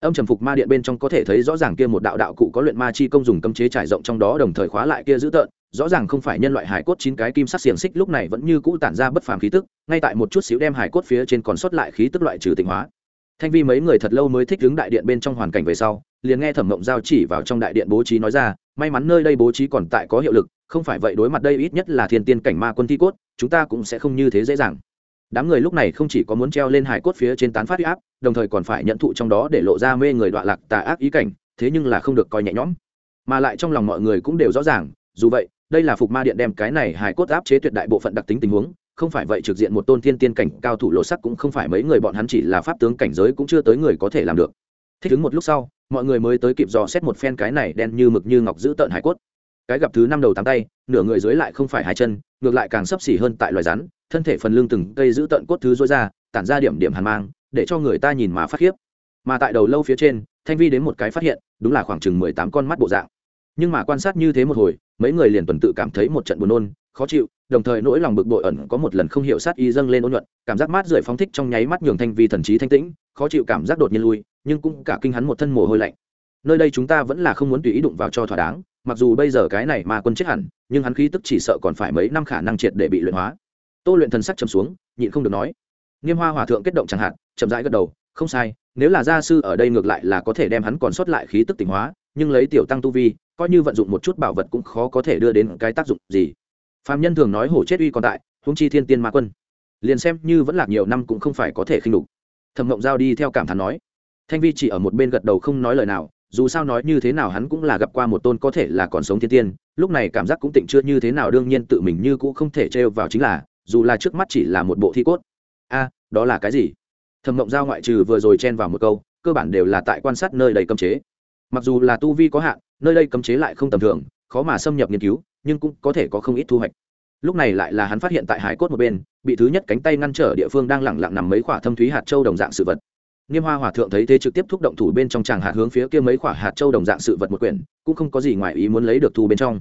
âm trầm phục ma điện bên trong có thể thấy rõ ràng kia một đạo đạo cụ có luyện ma chi công dùng cấm chế trải rộng trong đó đồng thời khóa lại kia giữ tợn. Rõ ràng không phải nhân loại hải cốt chín cái kim sắc xiềng xích lúc này vẫn như cũ tản ra bất phàm khí tức, ngay tại một chút xíu đem hải cốt phía trên còn sót lại khí tức loại trừ tịnh hóa. Thanh vi mấy người thật lâu mới thích đứng đại điện bên trong hoàn cảnh về sau, liền nghe thẩm mộng giao chỉ vào trong đại điện bố trí nói ra, may mắn nơi đây bố trí còn tại có hiệu lực, không phải vậy đối mặt đây ít nhất là thiên tiên cảnh ma quân thi cốt, chúng ta cũng sẽ không như thế dễ dàng đám người lúc này không chỉ có muốn treo lên hải cốt phía trên tán phát huy áp, đồng thời còn phải nhận thụ trong đó để lộ ra mê người đoạn lạc tà ác ý cảnh, thế nhưng là không được coi nhẹ nhõm. Mà lại trong lòng mọi người cũng đều rõ ràng, dù vậy, đây là phục ma điện đem cái này hải cốt áp chế tuyệt đại bộ phận đặc tính tình huống, không phải vậy trực diện một tôn thiên tiên cảnh cao thủ lộ sắc cũng không phải mấy người bọn hắn chỉ là pháp tướng cảnh giới cũng chưa tới người có thể làm được. Thích ứng một lúc sau, mọi người mới tới kịp dò xét một phen cái này đen như mực như ngọc giữ tợn hải cốt cái gặp thứ năm đầu tám tay, nửa người dưới lại không phải hai chân, ngược lại càng sấp xỉ hơn tại loài rắn, thân thể phần lưng từng cây giữ tận cốt thứ rối ra, tản ra điểm điểm hàn mang, để cho người ta nhìn mà phát khiếp. Mà tại đầu lâu phía trên, thanh vi đến một cái phát hiện, đúng là khoảng chừng mười tám con mắt bộ dạng. Nhưng mà quan sát như thế một hồi, mấy người liền tuần tự cảm thấy một trận buồn nôn, khó chịu, đồng thời nỗi lòng bực bội ẩn có một lần không hiểu sát y dâng lên ôn nhuận, cảm giác mát rượi phóng thích trong nháy mắt nhường thanh vi thần trí thanh tĩnh, khó chịu cảm giác đột nhiên lui, nhưng cũng cả kinh hắn một thân mồ hôi lạnh. Nơi đây chúng ta vẫn là không muốn tùy ý đụng vào cho thỏa đáng mặc dù bây giờ cái này mà quân chết hẳn, nhưng hắn khí tức chỉ sợ còn phải mấy năm khả năng triệt để bị luyện hóa. Tô luyện thần sắc trầm xuống, nhịn không được nói. Nghiêm hoa hòa thượng kết động chẳng hạn, chậm rãi gật đầu, không sai, nếu là gia sư ở đây ngược lại là có thể đem hắn còn sót lại khí tức tỉnh hóa, nhưng lấy tiểu tăng tu vi, coi như vận dụng một chút bảo vật cũng khó có thể đưa đến cái tác dụng gì. Phạm nhân thường nói hổ chết uy còn tại húng chi thiên tiên ma quân. Liền xem như vẫn lạc nhiều năm cũng không phải có thể khinh đục. Thẩm ngộng giao đi theo cảm thán nói. Thanh vi chỉ ở một bên gật đầu không nói lời nào dù sao nói như thế nào hắn cũng là gặp qua một tôn có thể là còn sống thiên tiên, lúc này cảm giác cũng tịnh chưa như thế nào, đương nhiên tự mình như cũng không thể trêu vào chính là, dù là trước mắt chỉ là một bộ thi cốt. A, đó là cái gì? Thẩm mộng giao ngoại trừ vừa rồi chen vào một câu, cơ bản đều là tại quan sát nơi đầy cấm chế. Mặc dù là tu vi có hạn, nơi đây cấm chế lại không tầm thường, khó mà xâm nhập nghiên cứu, nhưng cũng có thể có không ít thu hoạch. Lúc này lại là hắn phát hiện tại hải cốt một bên, bị thứ nhất cánh tay ngăn trở địa phương đang lẳng lặng nằm mấy khoả thâm thúy hạt châu đồng dạng sự vật. Niêm hoa hòa thượng thấy thế trực tiếp thúc động thủ bên trong tràng hạt hướng phía kia mấy quả hạt châu đồng dạng sự vật một quyển, cũng không có gì ngoài ý muốn lấy được thu bên trong.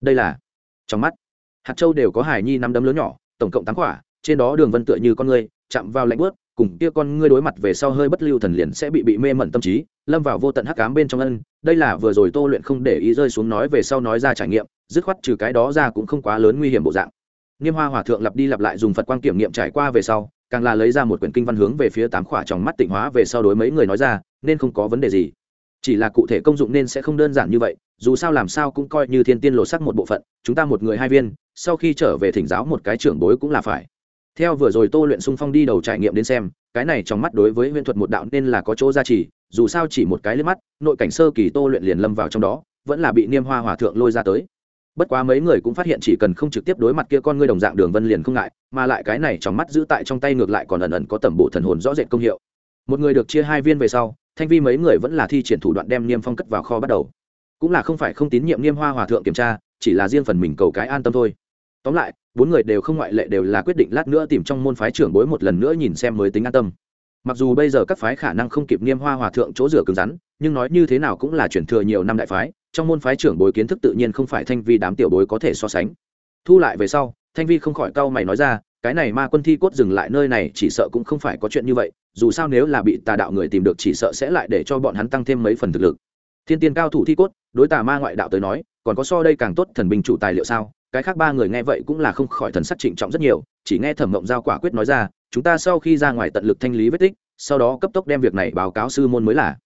Đây là trong mắt. Hạt châu đều có hải nhi năm đấm lớn nhỏ, tổng cộng tám quả. trên đó đường vân tựa như con người chạm vào lạnh bớt cùng kia con ngươi đối mặt về sau hơi bất lưu thần liền sẽ bị bị mê mẩn tâm trí, lâm vào vô tận hắc ám bên trong ân. Đây là vừa rồi tô luyện không để ý rơi xuống nói về sau nói ra trải nghiệm, dứt khoát trừ cái đó ra cũng không quá lớn nguy hiểm bộ dạng. Niêm hoa hòa thượng lặp đi lặp lại dùng phật quan kiểm nghiệm trải qua về sau càng là lấy ra một quyển kinh văn hướng về phía tám khỏa trong mắt tịnh hóa về sau đối mấy người nói ra, nên không có vấn đề gì. Chỉ là cụ thể công dụng nên sẽ không đơn giản như vậy, dù sao làm sao cũng coi như thiên tiên lộ sắc một bộ phận, chúng ta một người hai viên, sau khi trở về thỉnh giáo một cái trưởng bối cũng là phải. Theo vừa rồi tô luyện sung phong đi đầu trải nghiệm đến xem, cái này trong mắt đối với huyễn thuật một đạo nên là có chỗ gia trì, dù sao chỉ một cái liếc mắt, nội cảnh sơ kỳ tô luyện liền lâm vào trong đó, vẫn là bị niêm hoa hòa thượng lôi ra tới bất quá mấy người cũng phát hiện chỉ cần không trực tiếp đối mặt kia con ngươi đồng dạng đường vân liền không ngại, mà lại cái này trong mắt giữ tại trong tay ngược lại còn ẩn ẩn có tẩm bộ thần hồn rõ rệt công hiệu. Một người được chia hai viên về sau, thanh vi mấy người vẫn là thi triển thủ đoạn đem niêm phong cất vào kho bắt đầu. Cũng là không phải không tín nhiệm niêm hoa hòa thượng kiểm tra, chỉ là riêng phần mình cầu cái an tâm thôi. Tóm lại, bốn người đều không ngoại lệ đều là quyết định lát nữa tìm trong môn phái trưởng bối một lần nữa nhìn xem mới tính an tâm. Mặc dù bây giờ các phái khả năng không kịp niêm hoa hòa thượng chỗ rửa cứng rắn, nhưng nói như thế nào cũng là chuyển thừa nhiều năm đại phái trong môn phái trưởng bối kiến thức tự nhiên không phải thanh vi đám tiểu bối có thể so sánh. Thu lại về sau, thanh vi không khỏi cau mày nói ra, cái này ma quân thi cốt dừng lại nơi này chỉ sợ cũng không phải có chuyện như vậy, dù sao nếu là bị tà đạo người tìm được chỉ sợ sẽ lại để cho bọn hắn tăng thêm mấy phần thực lực. Thiên tiên cao thủ thi cốt, đối tà ma ngoại đạo tới nói, còn có so đây càng tốt thần binh chủ tài liệu sao? Cái khác ba người nghe vậy cũng là không khỏi thần sắc trịnh trọng rất nhiều, chỉ nghe thẩm mộng giao quả quyết nói ra, chúng ta sau khi ra ngoài tận lực thanh lý vết tích, sau đó cấp tốc đem việc này báo cáo sư môn mới là.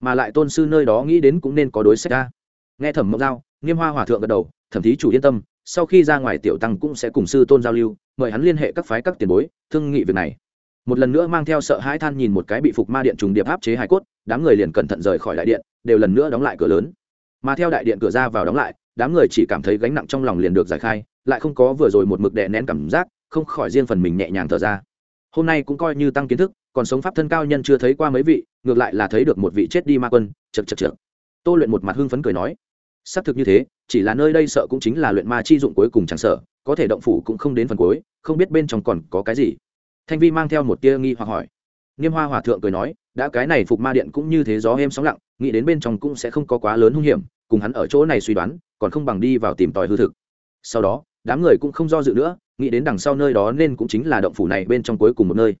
Mà lại tôn sư nơi đó nghĩ đến cũng nên có đối sách ra nghe thẩm mộng giao, nghiêm hoa hòa thượng gật đầu, thẩm thí chủ yên tâm, sau khi ra ngoài tiểu tăng cũng sẽ cùng sư tôn giao lưu, mời hắn liên hệ các phái các tiền bối, thương nghị việc này. Một lần nữa mang theo sợ hãi than nhìn một cái bị phục ma điện trùng điệp áp chế hải cốt, đám người liền cẩn thận rời khỏi đại điện, đều lần nữa đóng lại cửa lớn. Mà theo đại điện cửa ra vào đóng lại, đám người chỉ cảm thấy gánh nặng trong lòng liền được giải khai, lại không có vừa rồi một mực đè nén cảm giác, không khỏi riêng phần mình nhẹ nhàng thở ra. Hôm nay cũng coi như tăng kiến thức, còn sống pháp thân cao nhân chưa thấy qua mấy vị, ngược lại là thấy được một vị chết đi ma quân chật chật chật tô luyện một mặt hưng phấn cười nói, xác thực như thế, chỉ là nơi đây sợ cũng chính là luyện ma chi dụng cuối cùng chẳng sợ, có thể động phủ cũng không đến phần cuối, không biết bên trong còn có cái gì. Thanh vi mang theo một tia nghi hoặc hỏi. Nghiêm hoa hòa thượng cười nói, đã cái này phục ma điện cũng như thế gió êm sóng lặng, nghĩ đến bên trong cũng sẽ không có quá lớn hung hiểm, cùng hắn ở chỗ này suy đoán, còn không bằng đi vào tìm tòi hư thực. Sau đó, đám người cũng không do dự nữa, nghĩ đến đằng sau nơi đó nên cũng chính là động phủ này bên trong cuối cùng một nơi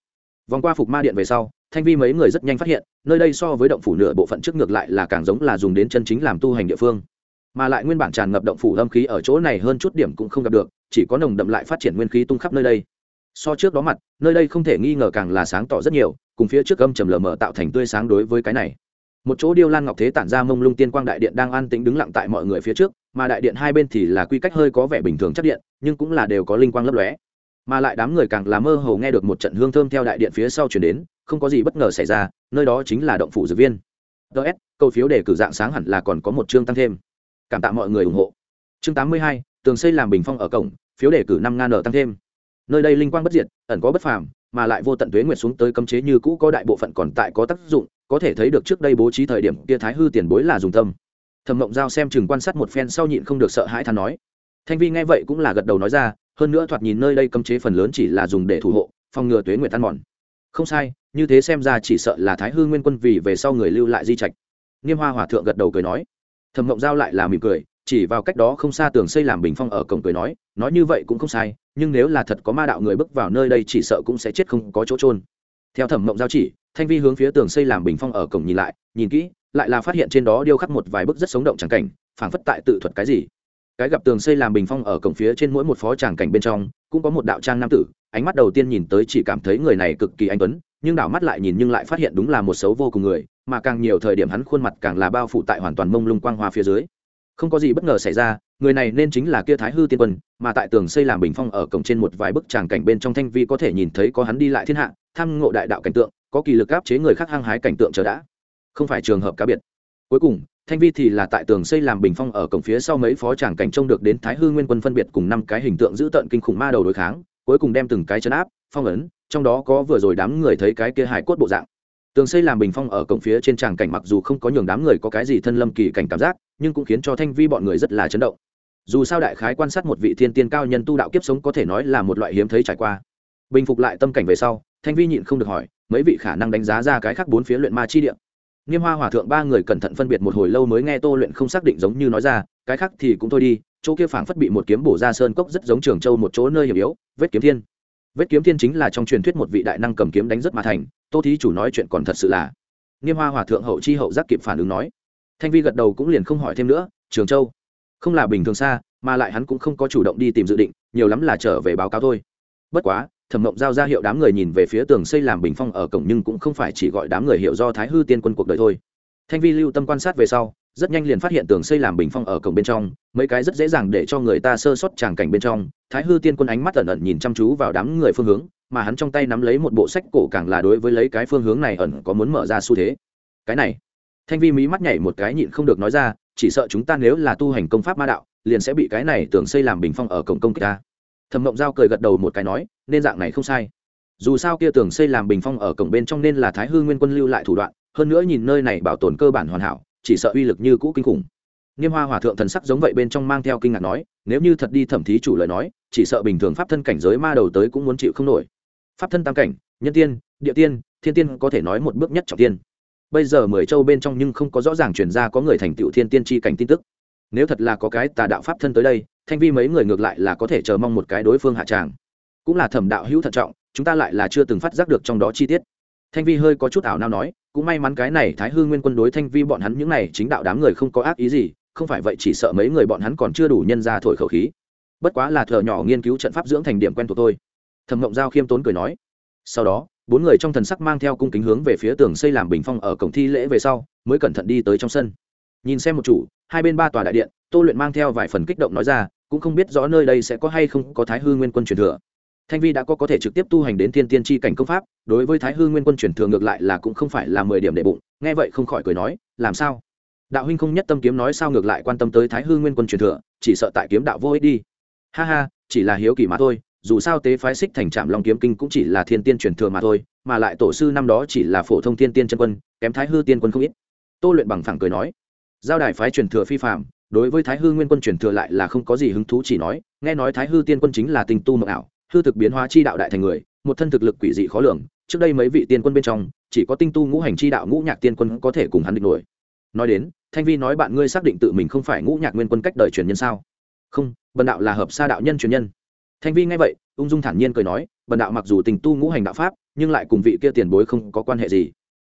vòng qua phục ma điện về sau, thanh vi mấy người rất nhanh phát hiện, nơi đây so với động phủ nửa bộ phận trước ngược lại là càng giống là dùng đến chân chính làm tu hành địa phương. Mà lại nguyên bản tràn ngập động phủ âm khí ở chỗ này hơn chút điểm cũng không gặp được, chỉ có nồng đậm lại phát triển nguyên khí tung khắp nơi đây. So trước đó mặt, nơi đây không thể nghi ngờ càng là sáng tỏ rất nhiều, cùng phía trước âm trầm lờ mờ tạo thành tươi sáng đối với cái này. Một chỗ điêu lan ngọc thế tản ra mông lung tiên quang đại điện đang an tĩnh đứng lặng tại mọi người phía trước, mà đại điện hai bên thì là quy cách hơi có vẻ bình thường chắc điện, nhưng cũng là đều có linh quang lấp lóe mà lại đám người càng là mơ hồ nghe được một trận hương thơm theo đại điện phía sau chuyển đến, không có gì bất ngờ xảy ra, nơi đó chính là động phủ dược viên. Ts câu phiếu để cử dạng sáng hẳn là còn có một chương tăng thêm. Cảm tạ mọi người ủng hộ. Chương tám mươi hai, tường xây làm bình phong ở cổng, phiếu đề cử năm ngàn nở tăng thêm. Nơi đây linh quang bất diệt, ẩn có bất phàm, mà lại vô tận tuế nguyệt xuống tới cấm chế như cũ có đại bộ phận còn tại có tác dụng, có thể thấy được trước đây bố trí thời điểm kia thái hư tiền bối là dùng tâm. Thẩm mộng giao xem chừng quan sát một phen sau nhịn không được sợ hãi than nói thanh vi nghe vậy cũng là gật đầu nói ra, hơn nữa thoạt nhìn nơi đây cấm chế phần lớn chỉ là dùng để thủ hộ, phòng ngừa tuế nguyệt tan mòn. Không sai, như thế xem ra chỉ sợ là thái hư nguyên quân vì về sau người lưu lại di trạch. Nghiêm hoa hòa thượng gật đầu cười nói. Thẩm mộng giao lại là mỉm cười, chỉ vào cách đó không xa tường xây làm bình phong ở cổng cười nói nói như vậy cũng không sai, nhưng nếu là thật có ma đạo người bước vào nơi đây chỉ sợ cũng sẽ chết không có chỗ trôn theo thẩm mộng giao chỉ, thanh vi hướng phía tường xây làm bình phong ở cổng nhìn lại, nhìn kỹ, lại là phát hiện trên đó điêu khắc một vài bức rất sống động tràng cảnh, phảng phất tại tự thuật cái gì cái gặp tường xây làm bình phong ở cổng phía trên mỗi một phó tràng cảnh bên trong, cũng có một đạo trang nam tử, ánh mắt đầu tiên nhìn tới chỉ cảm thấy người này cực kỳ anh tuấn, nhưng đảo mắt lại nhìn nhưng lại phát hiện đúng là một xấu vô cùng người, mà càng nhiều thời điểm hắn khuôn mặt càng là bao phủ tại hoàn toàn mông lung quang hoa phía dưới. Không có gì bất ngờ xảy ra, người này nên chính là kia thái hư tiên quân, mà tại tường xây làm bình phong ở cổng trên một vài bức tràng cảnh bên trong thanh vi có thể nhìn thấy có hắn đi lại thiên hạ, tham ngộ đại đạo cảnh tượng, có kỳ lực áp chế người khác hăng hái cảnh tượng chờ đã. Không phải trường hợp cá biệt. Cuối cùng thanh vi thì là tại tường xây làm bình phong ở cổng phía sau mấy phó tràng cảnh trông được đến thái hư nguyên quân phân biệt cùng năm cái hình tượng giữ tợn kinh khủng ma đầu đối kháng, cuối cùng đem từng cái chấn áp, phong ấn, trong đó có vừa rồi đám người thấy cái kia hải cốt bộ dạng. Tường xây làm bình phong ở cổng phía trên tràng cảnh mặc dù không có nhường đám người có cái gì thân lâm kỳ cảnh cảm giác, nhưng cũng khiến cho thanh vi bọn người rất là chấn động. Dù sao đại khái quan sát một vị thiên tiên cao nhân tu đạo kiếp sống có thể nói là một loại hiếm thấy trải qua. Bình phục lại tâm cảnh về sau, thanh vi nhịn không được hỏi, mấy vị khả năng đánh giá ra cái khác bốn phía luyện ma chi địa? Niêm hoa hòa thượng ba người cẩn thận phân biệt một hồi lâu mới nghe tô luyện không xác định giống như nói ra, cái khác thì cũng thôi đi, chỗ kia phảng phất bị một kiếm bổ ra sơn cốc rất giống trường châu một chỗ nơi hiểm yếu, vết kiếm thiên. Vết kiếm thiên chính là trong truyền thuyết một vị đại năng cầm kiếm đánh rất mà thành, tô thí chủ nói chuyện còn thật sự là niêm hoa hòa thượng hậu chi hậu giác kịp phản ứng nói. Thanh vi gật đầu cũng liền không hỏi thêm nữa, trường châu, không là bình thường xa, mà lại hắn cũng không có chủ động đi tìm dự định, nhiều lắm là trở về báo cáo thôi. Bất quá thẩm mộng giao ra hiệu đám người nhìn về phía tường xây làm bình phong ở cổng nhưng cũng không phải chỉ gọi đám người hiệu do thái hư tiên quân cuộc đời thôi. Thanh vi lưu tâm quan sát về sau, rất nhanh liền phát hiện tường xây làm bình phong ở cổng bên trong, mấy cái rất dễ dàng để cho người ta sơ sót tràng cảnh bên trong. Thái hư tiên quân ánh mắt ẩn ẩn nhìn chăm chú vào đám người phương hướng, mà hắn trong tay nắm lấy một bộ sách cổ càng là đối với lấy cái phương hướng này ẩn có muốn mở ra xu thế. Cái này, thanh vi mí mắt nhảy một cái nhịn không được nói ra, chỉ sợ chúng ta nếu là tu hành công pháp ma đạo, liền sẽ bị cái này tưởng xây làm bình phong ở cổng công kích ta thẩm mộng giao cười gật đầu một cái nói, nên dạng này không sai. Dù sao kia tưởng xây làm bình phong ở cổng bên trong nên là thái hư nguyên quân lưu lại thủ đoạn, hơn nữa nhìn nơi này bảo tồn cơ bản hoàn hảo, chỉ sợ uy lực như cũ kinh khủng. Niêm hoa hòa thượng thần sắc giống vậy bên trong mang theo kinh ngạc nói, nếu như thật đi thẩm thí chủ lời nói, chỉ sợ bình thường pháp thân cảnh giới ma đầu tới cũng muốn chịu không nổi. Pháp thân tam cảnh, nhân tiên, địa tiên, thiên tiên có thể nói một bước nhất trọng tiên. Bây giờ mười châu bên trong nhưng không có rõ ràng truyền ra có người thành tựu thiên tiên tri cảnh tin tức. Nếu thật là có cái tà đạo pháp thân tới đây thanh vi mấy người ngược lại là có thể chờ mong một cái đối phương hạ tràng. Cũng là thẩm đạo hữu thận trọng, chúng ta lại là chưa từng phát giác được trong đó chi tiết. Thanh vi hơi có chút ảo nao nói, cũng may mắn cái này thái hư nguyên quân đối thanh vi bọn hắn những này chính đạo đám người không có ác ý gì, không phải vậy chỉ sợ mấy người bọn hắn còn chưa đủ nhân ra thổi khẩu khí. Bất quá là thợ nhỏ nghiên cứu trận pháp dưỡng thành điểm quen thuộc thôi. Thẩm ngộng giao khiêm tốn cười nói. Sau đó, bốn người trong thần sắc mang theo cung kính hướng về phía tường xây làm bình phong ở cổng thi lễ về sau, mới cẩn thận đi tới trong sân. Nhìn xem một chủ, hai bên ba tòa đại điện tô luyện mang theo vài phần kích động nói ra, cũng không biết rõ nơi đây sẽ có hay không có thái hư nguyên quân truyền thừa. Thanh vi đã có có thể trực tiếp tu hành đến thiên tiên tri cảnh công pháp, đối với thái hư nguyên quân truyền thừa ngược lại là cũng không phải là mười điểm đệ bụng, nghe vậy không khỏi cười nói, làm sao? Đạo huynh không nhất tâm kiếm nói sao ngược lại quan tâm tới thái hư nguyên quân truyền thừa, chỉ sợ tại kiếm đạo vô ích đi. Ha ha, chỉ là hiếu kỳ mà thôi, dù sao tế phái xích thành trạm long kiếm kinh cũng chỉ là thiên tiên truyền thừa mà thôi, mà lại tổ sư năm đó chỉ là phổ thông thiên tiên chân quân, kém thái hư tiên quân không ít. Tô luyện bằng phẳng cười nói, giao đài phái truyền thừa phi phạm đối với thái hư nguyên quân truyền thừa lại là không có gì hứng thú chỉ nói, nghe nói thái hư tiên quân chính là tình tu mộng ảo, hư thực biến hóa chi đạo đại thành người, một thân thực lực quỷ dị khó lường, trước đây mấy vị tiên quân bên trong, chỉ có tinh tu ngũ hành chi đạo ngũ nhạc tiên quân có thể cùng hắn địch nổi. Nói đến, thanh vi nói bạn ngươi xác định tự mình không phải ngũ nhạc nguyên quân cách đời truyền nhân sao? Không, bần đạo là hợp sa đạo nhân truyền nhân. Thanh vi nghe vậy, ung dung thản nhiên cười nói, bần đạo mặc dù tình tu ngũ hành đạo pháp, nhưng lại cùng vị kia tiền bối không có quan hệ gì.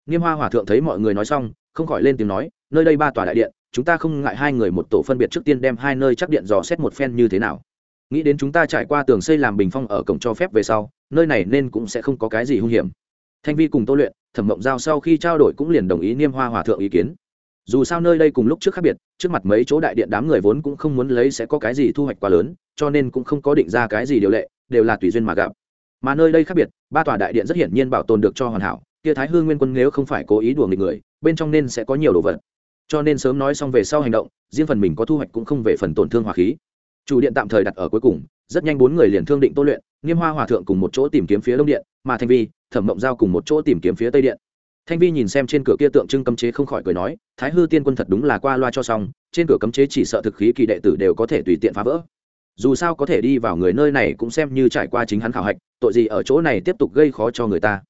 Nghiêm hoa hòa thượng thấy mọi người nói xong, không khỏi lên tiếng nói, nơi đây ba tòa đại điện chúng ta không ngại hai người một tổ phân biệt trước tiên đem hai nơi chắc điện dò xét một phen như thế nào. Nghĩ đến chúng ta trải qua tường xây làm bình phong ở cổng cho phép về sau, nơi này nên cũng sẽ không có cái gì hung hiểm. Thanh vi cùng tô luyện, thẩm mộng giao sau khi trao đổi cũng liền đồng ý niêm hoa hòa thượng ý kiến. Dù sao nơi đây cùng lúc trước khác biệt, trước mặt mấy chỗ đại điện đám người vốn cũng không muốn lấy sẽ có cái gì thu hoạch quá lớn, cho nên cũng không có định ra cái gì điều lệ, đều là tùy duyên mà gặp. Mà nơi đây khác biệt, ba tòa đại điện rất hiển nhiên bảo tồn được cho hoàn hảo, kia thái hương nguyên quân nếu không phải cố ý đùa nghịch người, bên trong nên sẽ có nhiều đồ vật cho nên sớm nói xong về sau hành động, riêng phần mình có thu hoạch cũng không về phần tổn thương hỏa khí. Chủ điện tạm thời đặt ở cuối cùng, rất nhanh bốn người liền thương định tô luyện, nghiêm hoa hòa thượng cùng một chỗ tìm kiếm phía đông điện, mà thanh vi, thẩm mộng giao cùng một chỗ tìm kiếm phía tây điện. Thanh vi nhìn xem trên cửa kia tượng trưng cấm chế không khỏi cười nói, thái hư tiên quân thật đúng là qua loa cho xong, trên cửa cấm chế chỉ sợ thực khí kỳ đệ tử đều có thể tùy tiện phá vỡ. Dù sao có thể đi vào người nơi này cũng xem như trải qua chính hắn khảo hạch, tội gì ở chỗ này tiếp tục gây khó cho người ta.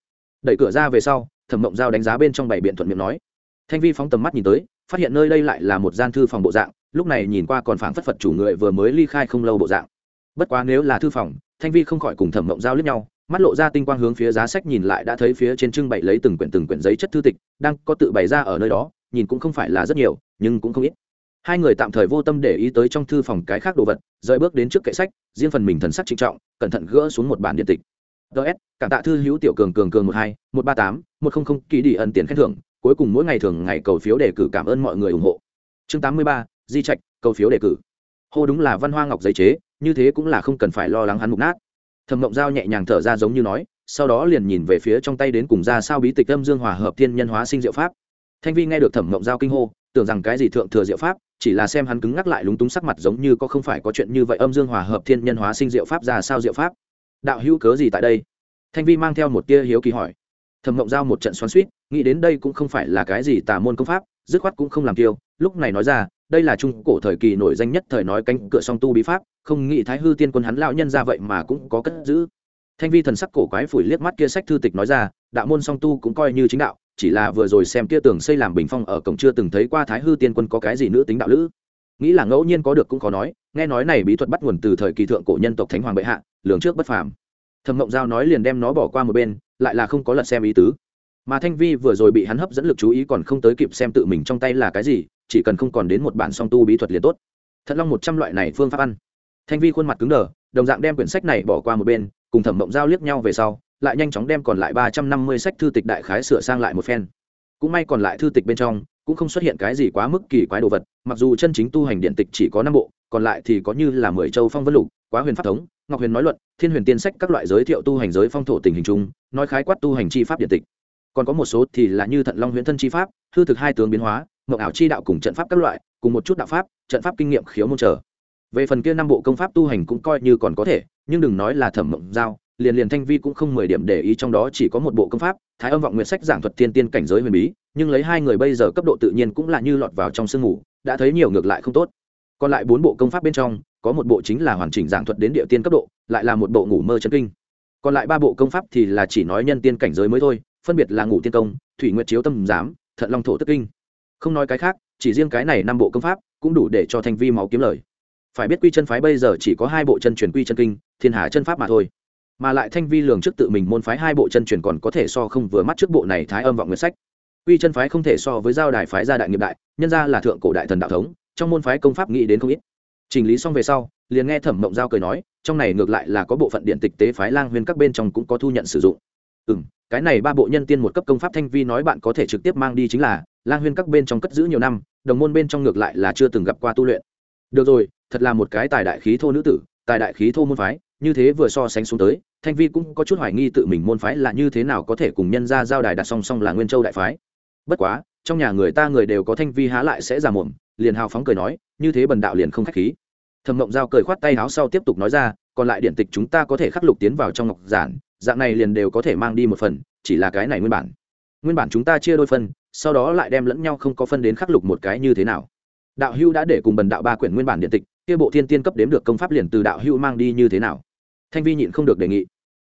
Đẩy cửa ra về sau, thẩm mộng giao đánh giá bên trong bảy biện thuận miệng nói. Thanh vi phóng tầm mắt nhìn tới phát hiện nơi đây lại là một gian thư phòng bộ dạng, lúc này nhìn qua còn phảng phất phật chủ người vừa mới ly khai không lâu bộ dạng. Bất quá nếu là thư phòng, thanh vi không khỏi cùng thẩm mộng giao lướt nhau, mắt lộ ra tinh quang hướng phía giá sách nhìn lại đã thấy phía trên trưng bày lấy từng quyển từng quyển giấy chất thư tịch, đang có tự bày ra ở nơi đó, nhìn cũng không phải là rất nhiều, nhưng cũng không ít. Hai người tạm thời vô tâm để ý tới trong thư phòng cái khác đồ vật, rời bước đến trước kệ sách, riêng phần mình thần sắc trịnh trọng, cẩn thận gỡ xuống một bản điện tịch. Ts cảm tạ thư hữu tiểu cường cường cường một hai, một ba tám, một không không kỳ đi ẩn tiền khen thưởng cuối cùng mỗi ngày thường ngày cầu phiếu đề cử cảm ơn mọi người ủng hộ. Chương tám mươi ba, di trạch, cầu phiếu đề cử. Hô đúng là văn hoa ngọc giấy chế, như thế cũng là không cần phải lo lắng hắn mục nát. Thẩm mộng giao nhẹ nhàng thở ra giống như nói, sau đó liền nhìn về phía trong tay đến cùng ra sao bí tịch âm dương hòa hợp thiên nhân hóa sinh diệu pháp. Thanh vi nghe được thẩm mộng giao kinh hô, tưởng rằng cái gì thượng thừa diệu pháp, chỉ là xem hắn cứng ngắc lại lúng túng sắc mặt giống như có không phải có chuyện như vậy âm dương hòa hợp thiên nhân hóa sinh diệu pháp ra sao diệu pháp. Đạo hữu cớ gì tại đây? Thanh vi mang theo một tia hiếu kỳ hỏi thẩm mộng giao một trận xoắn suýt, nghĩ đến đây cũng không phải là cái gì tà môn công pháp, dứt khoát cũng không làm tiêu lúc này nói ra, đây là trung cổ thời kỳ nổi danh nhất thời nói cánh cửa song tu bí pháp, không nghĩ thái hư tiên quân hắn lão nhân ra vậy mà cũng có cất giữ. Thanh vi thần sắc cổ quái phủi liếc mắt kia sách thư tịch nói ra, đạo môn song tu cũng coi như chính đạo, chỉ là vừa rồi xem kia tường xây làm bình phong ở cổng chưa từng thấy qua thái hư tiên quân có cái gì nữ tính đạo lữ. Nghĩ là ngẫu nhiên có được cũng khó nói, nghe nói này bí thuật bắt nguồn từ thời kỳ thượng cổ nhân tộc thánh hoàng bệ hạ, lường trước bất phàm. Thẩm mộng giao nói liền đem nó bỏ qua một bên lại là không có lật xem ý tứ. Mà thanh vi vừa rồi bị hắn hấp dẫn lực chú ý còn không tới kịp xem tự mình trong tay là cái gì, chỉ cần không còn đến một bản song tu bí thuật liền tốt. Thật long một trăm loại này phương pháp ăn. Thanh vi khuôn mặt cứng đờ, đồng dạng đem quyển sách này bỏ qua một bên, cùng thẩm mộng giao liếc nhau về sau, lại nhanh chóng đem còn lại ba trăm năm mươi sách thư tịch đại khái sửa sang lại một phen. Cũng may còn lại thư tịch bên trong, cũng không xuất hiện cái gì quá mức kỳ quái đồ vật, mặc dù chân chính tu hành điện tịch chỉ có năm bộ, còn lại thì có như là mười châu phong vân lục, quá huyền pháp thống ngọc huyền nói luận, thiên huyền tiên sách các loại giới thiệu tu hành giới phong thổ tình hình chung, nói khái quát tu hành chi pháp điện tịch. Còn có một số thì là như thận long huyễn thân chi pháp, hư thực hai tướng biến hóa, mộng ảo chi đạo cùng trận pháp các loại, cùng một chút đạo pháp, trận pháp kinh nghiệm khiếu môn trở về phần kia năm bộ công pháp tu hành cũng coi như còn có thể, nhưng đừng nói là thẩm mộng giao, liền liền thanh vi cũng không mười điểm để ý trong đó chỉ có một bộ công pháp, thái âm vọng nguyện sách giảng thuật thiên tiên cảnh giới huyền bí, nhưng lấy hai người bây giờ cấp độ tự nhiên cũng là như lọt vào trong sương ngủ đã thấy nhiều ngược lại không tốt. Còn lại bốn bộ công pháp bên trong có một bộ chính là hoàn chỉnh giảng thuật đến địa tiên cấp độ, lại là một bộ ngủ mơ chân kinh. Còn lại ba bộ công pháp thì là chỉ nói nhân tiên cảnh giới mới thôi, phân biệt là ngủ tiên công, thủy nguyệt chiếu tâm giám, thận long thổ tức kinh. Không nói cái khác, chỉ riêng cái này năm bộ công pháp cũng đủ để cho thanh vi máu kiếm lời. Phải biết quy chân phái bây giờ chỉ có hai bộ chân truyền quy chân kinh, thiên hà chân pháp mà thôi. Mà lại thanh vi lường trước tự mình môn phái hai bộ chân truyền còn có thể so không vừa mắt trước bộ này thái âm vọng nguyệt sách. Quy chân phái không thể so với giao đài phái gia đại nghiệp đại, nhân ra là thượng cổ đại thần đạo thống, trong môn phái công pháp nghĩ đến không ít chỉnh lý xong về sau, liền nghe thẩm mộng giao cười nói, trong này ngược lại là có bộ phận điện tịch tế phái lang huyên các bên trong cũng có thu nhận sử dụng. Ừ m cái này ba bộ nhân tiên một cấp công pháp thanh vi nói bạn có thể trực tiếp mang đi chính là, lang huyên các bên trong cất giữ nhiều năm, đồng môn bên trong ngược lại là chưa từng gặp qua tu luyện. Được rồi, thật là một cái tài đại khí thô nữ tử, tài đại khí thô môn phái, như thế vừa so sánh xuống tới, thanh vi cũng có chút hoài nghi tự mình môn phái là như thế nào có thể cùng nhân ra giao đài đặt song song là nguyên châu đại phái. Bất quá, trong nhà người ta người đều có thanh vi há lại sẽ già mồm liền hào phóng cười nói, như thế bần đạo liền không k h á c h khí. Thầm mộng giao cười khoát tay áo sau tiếp tục nói ra, còn lại điện tịch chúng ta có thể khắc lục tiến vào trong ngọc giản, dạng này liền đều có thể mang đi một phần, chỉ là cái này nguyên bản. Nguyên bản chúng ta chia đôi phân sau đó lại đem lẫn nhau không có phân đến khắc lục một cái như thế nào. Đạo hưu đã để cùng bần đạo ba quyển nguyên bản điện tịch, kia bộ thiên tiên cấp đếm được công pháp liền từ đạo hưu mang đi như thế nào? Thanh vi nhịn không được đề nghị.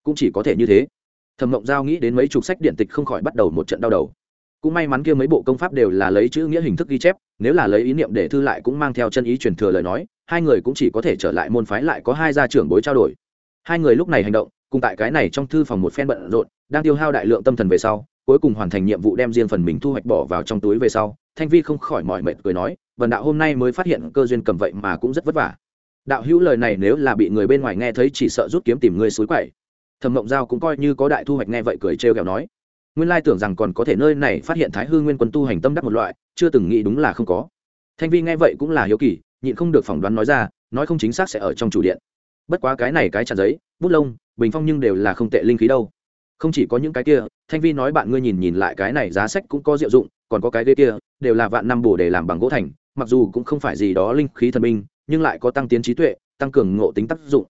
Cũng chỉ có thể như thế. Thẩm mộng giao nghĩ đến mấy chục sách điện tịch không khỏi bắt đầu một trận đau đầu cũng may mắn kia mấy bộ công pháp đều là lấy chữ nghĩa hình thức ghi chép, nếu là lấy ý niệm để thư lại cũng mang theo chân ý truyền thừa lời nói, hai người cũng chỉ có thể trở lại môn phái lại có hai gia trưởng bối trao đổi. Hai người lúc này hành động, cùng tại cái này trong thư phòng một phen bận rộn, đang tiêu hao đại lượng tâm thần về sau, cuối cùng hoàn thành nhiệm vụ đem riêng phần mình thu hoạch bỏ vào trong túi về sau, thanh vi không khỏi mỏi mệt cười nói vần đạo hôm nay mới phát hiện cơ duyên cầm vậy mà cũng rất vất vả. Đạo hữu lời này nếu là bị người bên ngoài nghe thấy chỉ sợ rút kiếm tìm người suối quậy. Thẩm mộng giao cũng coi như có đại thu hoạch nghe vậy cười trêu ghẹo nói nguyên lai tưởng rằng còn có thể nơi này phát hiện thái hư nguyên quân tu hành tâm đắc một loại, chưa từng nghĩ đúng là không có. Thanh vi nghe vậy cũng là hiếu kỳ, nhịn không được phỏng đoán nói ra, nói không chính xác sẽ ở trong chủ điện. Bất quá cái này cái chặt giấy, bút lông, bình phong nhưng đều là không tệ linh khí đâu. Không chỉ có những cái kia, thanh vi nói bạn ngươi nhìn nhìn lại cái này giá sách cũng có diệu dụng, còn có cái ghế kia, đều là vạn năm bổ để làm bằng gỗ thành, mặc dù cũng không phải gì đó linh khí thần minh, nhưng lại có tăng tiến trí tuệ, tăng cường ngộ tính tác dụng.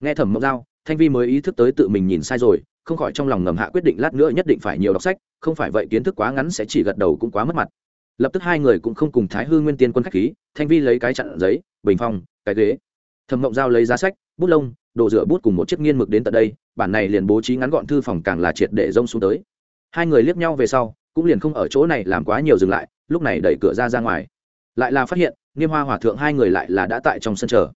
Nghe thẩm mộng giao thanh vi mới ý thức tới tự mình nhìn sai rồi, không khỏi trong lòng ngầm hạ quyết định lát nữa nhất định phải nhiều đọc sách, không phải vậy kiến thức quá ngắn sẽ chỉ gật đầu cũng quá mất mặt. Lập tức hai người cũng không cùng thái hư nguyên tiên quân khách khí, thanh vi lấy cái chặn giấy, bình phong, cái ghế. Thẩm mộng giao lấy giá sách, bút lông, đồ rửa bút cùng một chiếc nghiên mực đến tận đây, bản này liền bố trí ngắn gọn thư phòng càng là triệt để rông xuống tới. Hai người liếc nhau về sau, cũng liền không ở chỗ này làm quá nhiều dừng lại, lúc này đẩy cửa ra ra ngoài. Lại là phát hiện, niêm hoa hòa thượng hai người lại là đã tại trong sân chờ.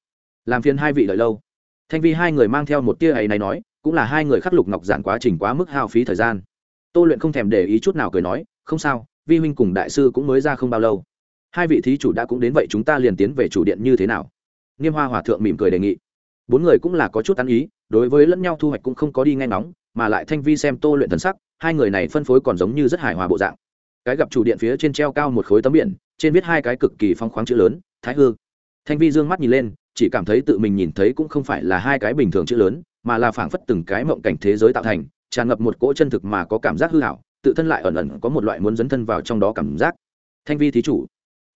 Làm phiền hai vị đợi lâu thanh vi hai người mang theo một tia ấy này nói, cũng là hai người khắc lục ngọc giản quá trình quá mức hao phí thời gian. Tô luyện không thèm để ý chút nào cười nói, không sao, vi huynh cùng đại sư cũng mới ra không bao lâu. Hai vị thí chủ đã cũng đến vậy chúng ta liền tiến về chủ điện như thế nào? Niêm hoa hòa thượng mỉm cười đề nghị. Bốn người cũng là có chút ăn ý, đối với lẫn nhau thu hoạch cũng không có đi ngay nóng mà lại thanh vi xem tô luyện thần sắc, hai người này phân phối còn giống như rất hài hòa bộ dạng. Cái gặp chủ điện phía trên treo cao một khối tấm biển, trên viết hai cái cực kỳ phong khoáng chữ lớn, thái hư. Thanh vi dương mắt nhìn lên chỉ cảm thấy tự mình nhìn thấy cũng không phải là hai cái bình thường chữ lớn, mà là phảng phất từng cái mộng cảnh thế giới tạo thành, tràn ngập một cỗ chân thực mà có cảm giác hư hảo, tự thân lại ẩn ẩn có một loại muốn dấn thân vào trong đó cảm giác. Thanh vi thí chủ.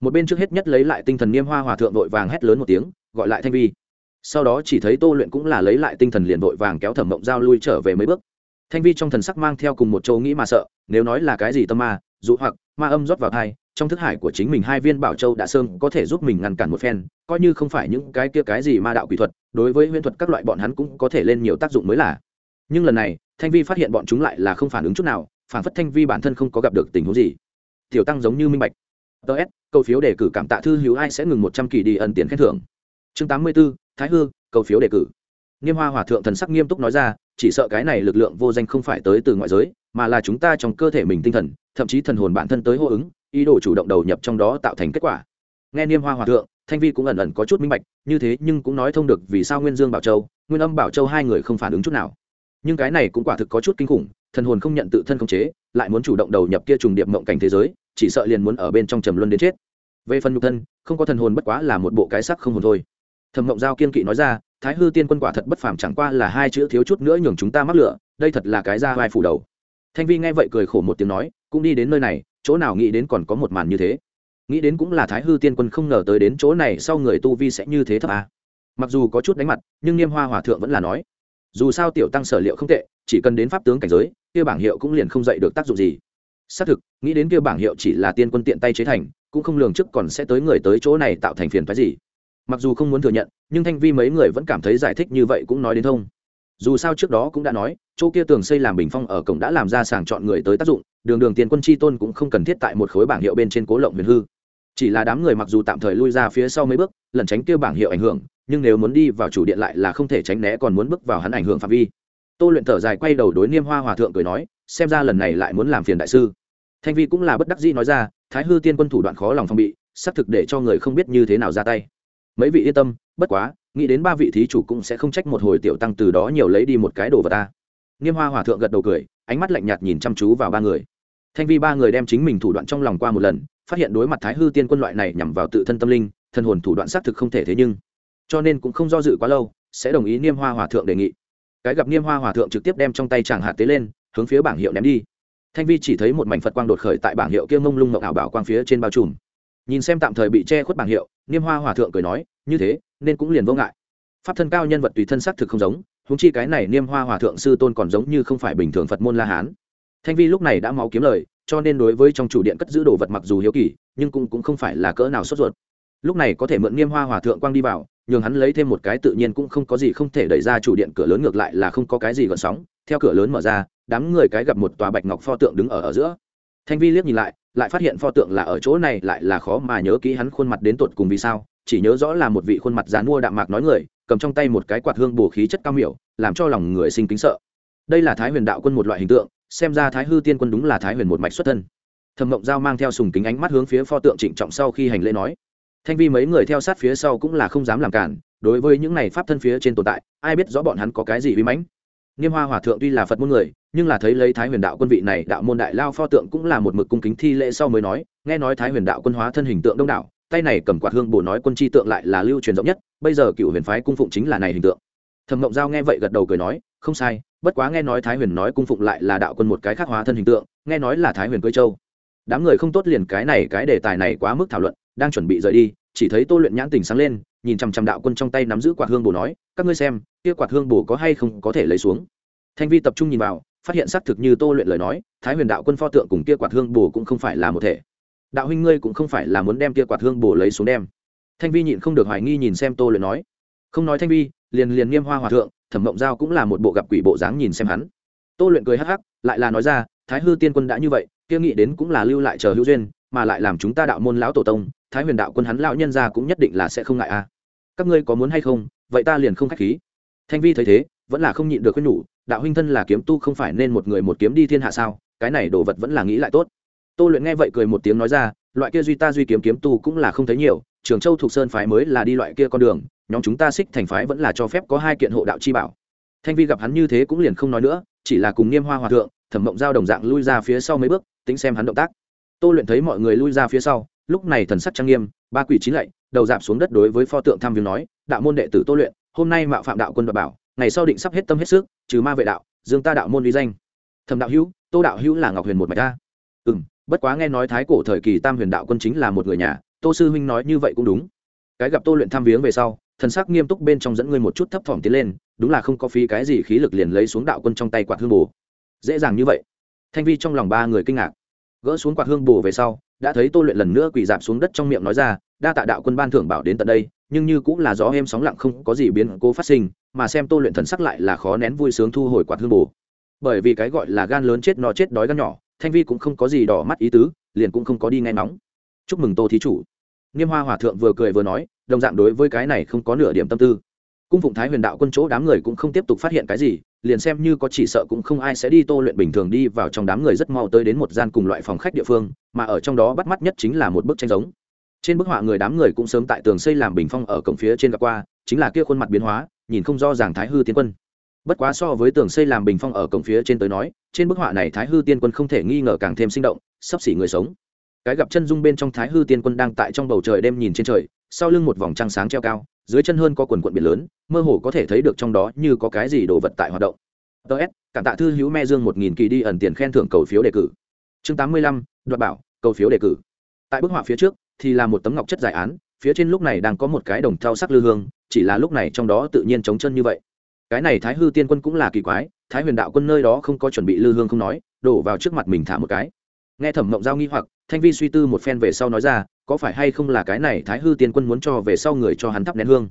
Một bên trước hết nhất lấy lại tinh thần niêm hoa hòa thượng vội vàng hét lớn một tiếng, gọi lại thanh vi. Sau đó chỉ thấy tô luyện cũng là lấy lại tinh thần liền vội vàng kéo thẩm mộng giao lui trở về mấy bước. Thanh vi trong thần sắc mang theo cùng một châu nghĩ mà sợ, nếu nói là cái gì tâm ma, dụ hoặc ma âm rót vào thai, trong thức hải của chính mình hai viên bảo châu đã sơn có thể giúp mình ngăn cản một phen, coi như không phải những cái kia cái gì ma đạo quỷ thuật, đối với huyễn thuật các loại bọn hắn cũng có thể lên nhiều tác dụng mới là. Nhưng lần này, thanh vi phát hiện bọn chúng lại là không phản ứng chút nào, phản phất thanh vi bản thân không có gặp được tình huống gì. Tiểu tăng giống như minh bạch. Ts cầu phiếu đề cử cảm tạ thư hữu ai sẽ ngừng một trăm kỳ đi ẩn tiền khen thưởng. Chương tám mươi b ố thái hư, cầu phiếu đề cử. Nghiêm hoa hòa thượng thần sắc nghiêm túc nói ra, chỉ sợ cái này lực lượng vô danh không phải tới từ ngoại giới mà là chúng ta trong cơ thể mình tinh thần thậm chí thần hồn bản thân tới hô ứng ý đồ chủ động đầu nhập trong đó tạo thành kết quả. Nghe niêm hoa hòa thượng thanh vi cũng ẩn ẩn có chút minh bạch như thế nhưng cũng nói thông được vì sao nguyên dương bảo châu nguyên âm bảo châu hai người không phản ứng chút nào. Nhưng cái này cũng quả thực có chút kinh khủng thần hồn không nhận tự thân khống chế lại muốn chủ động đầu nhập kia trùng điệp mộng cảnh thế giới chỉ sợ liền muốn ở bên trong trầm luân đến chết. Về phần nhục thân không có thần hồn bất quá là một bộ cái sắc không hồn thôi. Thẩm mộng giao kiên kỵ nói ra thái hư tiên quân quả thật bất phàm chẳng qua là hai chữ thiếu chút nữa nhường chúng ta mắc lựa, đây thật là cái ra vai phủ đầu thanh vi nghe vậy cười khổ một tiếng nói, cũng đi đến nơi này, chỗ nào nghĩ đến còn có một màn như thế. Nghĩ đến cũng là thái hư tiên quân không ngờ tới đến chỗ này sau người tu vi sẽ như thế thấp à. mặc dù có chút đánh mặt, nhưng niêm hoa hòa thượng vẫn là nói, dù sao tiểu tăng sở liệu không tệ, chỉ cần đến pháp tướng cảnh giới, kia bảng hiệu cũng liền không dạy được tác dụng gì. Xác thực, nghĩ đến kia bảng hiệu chỉ là tiên quân tiện tay chế thành, cũng không lường trước còn sẽ tới người tới chỗ này tạo thành phiền phái gì. Mặc dù không muốn thừa nhận, nhưng thanh vi mấy người vẫn cảm thấy giải thích như vậy cũng nói đến thông dù sao trước đó cũng đã nói, chỗ kia tường xây làm bình phong ở cổng đã làm ra sàng chọn người tới tác dụng, đường đường tiền quân chi tôn cũng không cần thiết tại một khối bảng hiệu bên trên cố lộng huyền hư. Chỉ là đám người mặc dù tạm thời lui ra phía sau mấy bước, lẩn tránh kia bảng hiệu ảnh hưởng, nhưng nếu muốn đi vào chủ điện lại là không thể tránh né còn muốn bước vào hắn ảnh hưởng phạm vi. Tô luyện thở dài quay đầu đối niêm hoa hòa thượng cười nói, xem ra lần này lại muốn làm phiền đại sư. Thanh vi cũng là bất đắc dĩ nói ra, thái hư tiên quân thủ đoạn khó lòng phòng bị, xác thực để cho người không biết như thế nào ra tay. Mấy vị yên tâm, bất quá nghĩ đến ba vị thí chủ cũng sẽ không trách một hồi tiểu tăng từ đó nhiều lấy đi một cái đồ vật ta. Niêm hoa hòa thượng gật đầu cười, ánh mắt lạnh nhạt nhìn chăm chú vào ba người. Thanh vi ba người đem chính mình thủ đoạn trong lòng qua một lần, phát hiện đối mặt thái hư tiên quân loại này nhằm vào tự thân tâm linh thân hồn thủ đoạn xác thực không thể thế nhưng. Cho nên cũng không do dự quá lâu, sẽ đồng ý niêm hoa hòa thượng đề nghị. Cái gặp niêm hoa hòa thượng trực tiếp đem trong tay chàng hạt tế lên, hướng phía bảng hiệu ném đi. Thanh vi chỉ thấy một mảnh phật quang đột khởi tại bảng hiệu kia mông lung mộng ảo bảo quang phía trên bao trùm. Nhìn xem tạm thời bị che khuất bảng hiệu niêm hoa hòa thượng cười nói, như thế nên cũng liền vô ngại. Pháp thân cao nhân vật tùy thân xác thực không giống húng chi cái này niêm hoa hòa thượng sư tôn còn giống như không phải bình thường phật môn la hán. Thanh vi lúc này đã máu kiếm lời cho nên đối với trong chủ điện cất giữ đồ vật mặc dù hiếu kỳ nhưng cũng, cũng không phải là cỡ nào sốt ruột. Lúc này có thể mượn niêm hoa hòa thượng quang đi vào nhường hắn lấy thêm một cái tự nhiên cũng không có gì không thể đẩy ra chủ điện cửa lớn ngược lại là không có cái gì gợn sóng. Theo cửa lớn mở ra đám người cái gặp một tòa bạch ngọc pho tượng đứng ở ở giữa. Thanh vi liếc nhìn lại lại phát hiện pho tượng là ở chỗ này lại là khó mà nhớ kỹ hắn khuôn mặt đến tột cùng vì sao, chỉ nhớ rõ là một vị khuôn mặt dán mua đạm mạc nói người, cầm trong tay một cái quạt hương bổ khí chất cao miểu, làm cho lòng người sinh kính sợ. Đây là thái huyền đạo quân một loại hình tượng, xem ra thái hư tiên quân đúng là thái huyền một mạch xuất thân. Thẩm mộng giao mang theo sùng kính ánh mắt hướng phía pho tượng trịnh trọng sau khi hành lễ nói, thanh vi mấy người theo sát phía sau cũng là không dám làm cản, đối với những này pháp thân phía trên tồn tại, ai biết rõ bọn hắn có cái gì uy mãnh nghiêm hoa hòa thượng tuy là phật môn người, nhưng là thấy lấy thái huyền đạo quân vị này đạo môn đại lao pho tượng cũng là một mực cung kính thi lễ sau mới nói, nghe nói thái huyền đạo quân hóa thân hình tượng đông đảo, tay này cầm quạt hương bổ nói quân chi tượng lại là lưu truyền rộng nhất, bây giờ cựu huyền phái cung phụng chính là này hình tượng. Thẩm mộng giao nghe vậy gật đầu cười nói, không sai, bất quá nghe nói thái huyền nói cung phụng lại là đạo quân một cái khác hóa thân hình tượng, nghe nói là thái huyền cơ châu. Đám người không tốt liền cái này cái đề tài này quá mức thảo luận, đang chuẩn bị rời đi, chỉ thấy tô luyện nhãn tình sáng lên nhìn chằm chằm đạo quân trong tay nắm giữ quạt hương bồ nói, các ngươi xem, kia quạt hương bồ có hay không có thể lấy xuống? Thanh vi tập trung nhìn vào, phát hiện xác thực như tô luyện lời nói, thái huyền đạo quân pho tượng cùng kia quạt hương bồ cũng không phải là một thể. Đạo huynh ngươi cũng không phải là muốn đem kia quạt hương bồ lấy xuống đem. Thanh vi nhịn không được hoài nghi nhìn xem tô luyện nói. Không nói thanh vi, liền liền nghiêm hoa hòa thượng, thẩm mộng giao cũng là một bộ gặp quỷ bộ dáng nhìn xem hắn. Tô luyện cười hắc hắc, lại là nói ra, thái hư tiên quân đã như vậy, kia nghĩ đến cũng là lưu lại chờ hữu duyên, mà lại làm chúng ta đạo môn lão tổ tông thái huyền đạo quân hắn lão nhân ra cũng nhất định là sẽ không ngại a. Các ngươi có muốn hay không? Vậy ta liền không khách khí. Thanh vi thấy thế, vẫn là không nhịn được khuyên nhủ, đạo huynh thân là kiếm tu không phải nên một người một kiếm đi thiên hạ sao? Cái này đồ vật vẫn là nghĩ lại tốt. Tô luyện nghe vậy cười một tiếng nói ra, loại kia duy ta duy kiếm kiếm tu cũng là không thấy nhiều, trường châu thuộc sơn phái mới là đi loại kia con đường, nhóm chúng ta xích thành phái vẫn là cho phép có hai kiện hộ đạo chi bảo. Thanh vi gặp hắn như thế cũng liền không nói nữa, chỉ là cùng niêm hoa hòa thượng, thẩm mộng giao đồng dạng lui ra phía sau mấy bước, tính xem hắn động tác. Tô luyện thấy mọi người lui ra phía sau lúc này thần sắc trang nghiêm, ba quỷ chín lạy, đầu dạp xuống đất đối với pho tượng tham viếng nói, đạo môn đệ tử tô luyện, hôm nay mạo phạm đạo quân và bảo, ngày sau định sắp hết tâm hết sức, trừ ma vệ đạo, dương ta đạo môn uy danh. Thầm đạo hữu, tô đạo hữu là ngọc huyền một mạch ta. Ừ m bất quá nghe nói thái cổ thời kỳ tam huyền đạo quân chính là một người nhà, tô sư huynh nói như vậy cũng đúng. Cái gặp tô luyện tham viếng về sau, thần sắc nghiêm túc bên trong dẫn ngươi một chút thấp thỏm tiến lên, đúng là không có phí cái gì khí lực liền lấy xuống đạo quân trong tay quạt hương bồ dễ dàng như vậy. Thanh vi trong lòng ba người kinh ngạc. Gỡ xuống quạt hương bồ về sau đã thấy tô luyện lần nữa quỳ dạp xuống đất trong miệng nói ra, đa tạ đạo quân ban thưởng bảo đến tận đây, nhưng như cũng là gió êm sóng lặng không có gì biến cố phát sinh, mà xem tô luyện thần sắc lại là khó nén vui sướng thu hồi quạt hương bồ bởi vì cái gọi là gan lớn chết nó chết đói gan nhỏ, thanh vi cũng không có gì đỏ mắt ý tứ, liền cũng không có đi nghe nóng chúc mừng tô thí chủ. Niêm hoa hòa thượng vừa cười vừa nói, đồng dạng đối với cái này không có nửa điểm tâm tư cung phụng thái huyền đạo quân chỗ đám người cũng không tiếp tục phát hiện cái gì, liền xem như có chỉ sợ cũng không ai sẽ đi tô luyện bình thường đi vào trong đám người rất mau tới đến một gian cùng loại phòng khách địa phương, mà ở trong đó bắt mắt nhất chính là một bức tranh giống. Trên bức họa người đám người cũng sớm tại tường xây làm bình phong ở cổng phía trên gặp qua, chính là kia khuôn mặt biến hóa, nhìn không do ràng thái hư tiến quân. Bất quá so với tường xây làm bình phong ở cổng phía trên tới nói, trên bức họa này thái hư tiên quân không thể nghi ngờ càng thêm sinh động, sắp xỉ người sống. Cái gặp chân dung bên trong thái hư tiên quân đang tại trong bầu trời đêm nhìn trên trời, sau lưng một vòng trăng sáng treo cao dưới chân hơn có quần quận biển lớn, mơ hồ có thể thấy được trong đó như có cái gì đồ vật tại hoạt động. Ts cảm tạ thư hữu me dương một nghìn kỳ đi ẩn tiền khen thưởng cầu phiếu đề cử. Chương tám mươi lăm, đoạt bảo, cầu phiếu đề cử. Tại bức họa phía trước, thì là một tấm ngọc chất giải án, phía trên lúc này đang có một cái đồng thau sắc lư hương, chỉ là lúc này trong đó tự nhiên trống chân như vậy. Cái này thái hư tiên quân cũng là kỳ quái, thái huyền đạo quân nơi đó không có chuẩn bị lư hương không nói, đổ vào trước mặt mình thả một cái nghe thẩm mộng giao nghi hoặc thanh vi suy tư một phen về sau nói ra có phải hay không là cái này thái hư tiên quân muốn cho về sau người cho hắn thắp nén hương?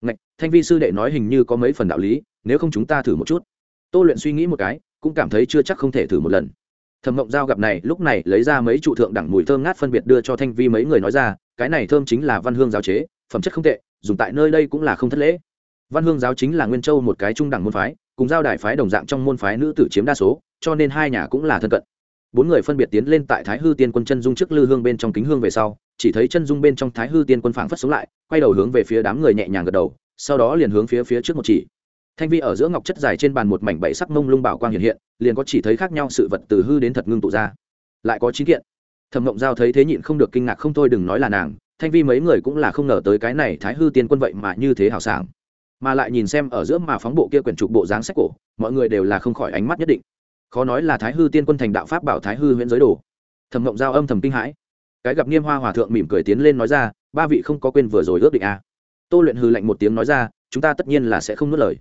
Ngạch, thanh vi sư đệ nói hình như có mấy phần đạo lý nếu không chúng ta thử một chút. Tô luyện suy nghĩ một cái cũng cảm thấy chưa chắc không thể thử một lần. Thẩm mộng giao gặp này lúc này lấy ra mấy trụ thượng đẳng mùi thơm ngát phân biệt đưa cho thanh vi mấy người nói ra cái này thơm chính là văn hương giáo chế phẩm chất không tệ dùng tại nơi đây cũng là không thất lễ. Văn hương giáo chính là nguyên châu một cái trung đẳng môn phái cùng giao đài phái đồng dạng trong môn phái nữ tử chiếm đa số cho nên hai nhà cũng là thân cận bốn người phân biệt tiến lên tại thái hư tiên quân chân dung trước lư hương bên trong kính hương về sau, chỉ thấy chân dung bên trong thái hư tiên quân phảng phất xuống lại, quay đầu hướng về phía đám người nhẹ nhàng gật đầu, sau đó liền hướng phía phía trước một chỉ. Thanh vi ở giữa ngọc chất dài trên bàn một mảnh bảy sắc mông lung bảo quang hiện hiện, liền có chỉ thấy khác nhau sự vật từ hư đến thật ngưng tụ ra. Lại có chín kiện. Thẩm mộng giao thấy thế nhịn không được kinh ngạc không thôi đừng nói là nàng, thanh vi mấy người cũng là không ngờ tới cái này thái hư tiên quân vậy mà như thế hào sảng. Mà lại nhìn xem ở giữa mà phóng bộ kia quyển trục bộ dáng sách cổ, mọi người đều là không khỏi ánh mắt nhất định khó nói là thái hư tiên quân thành đạo pháp bảo thái hư huyện giới đồ. Thẩm mộng giao âm thầm kinh hãi. Cái gặp nghiêm hoa hòa thượng mỉm cười tiến lên nói ra, ba vị không có quên vừa rồi ước định a à. tô luyện hư lạnh một tiếng nói ra, chúng ta tất nhiên là sẽ không nuốt lời.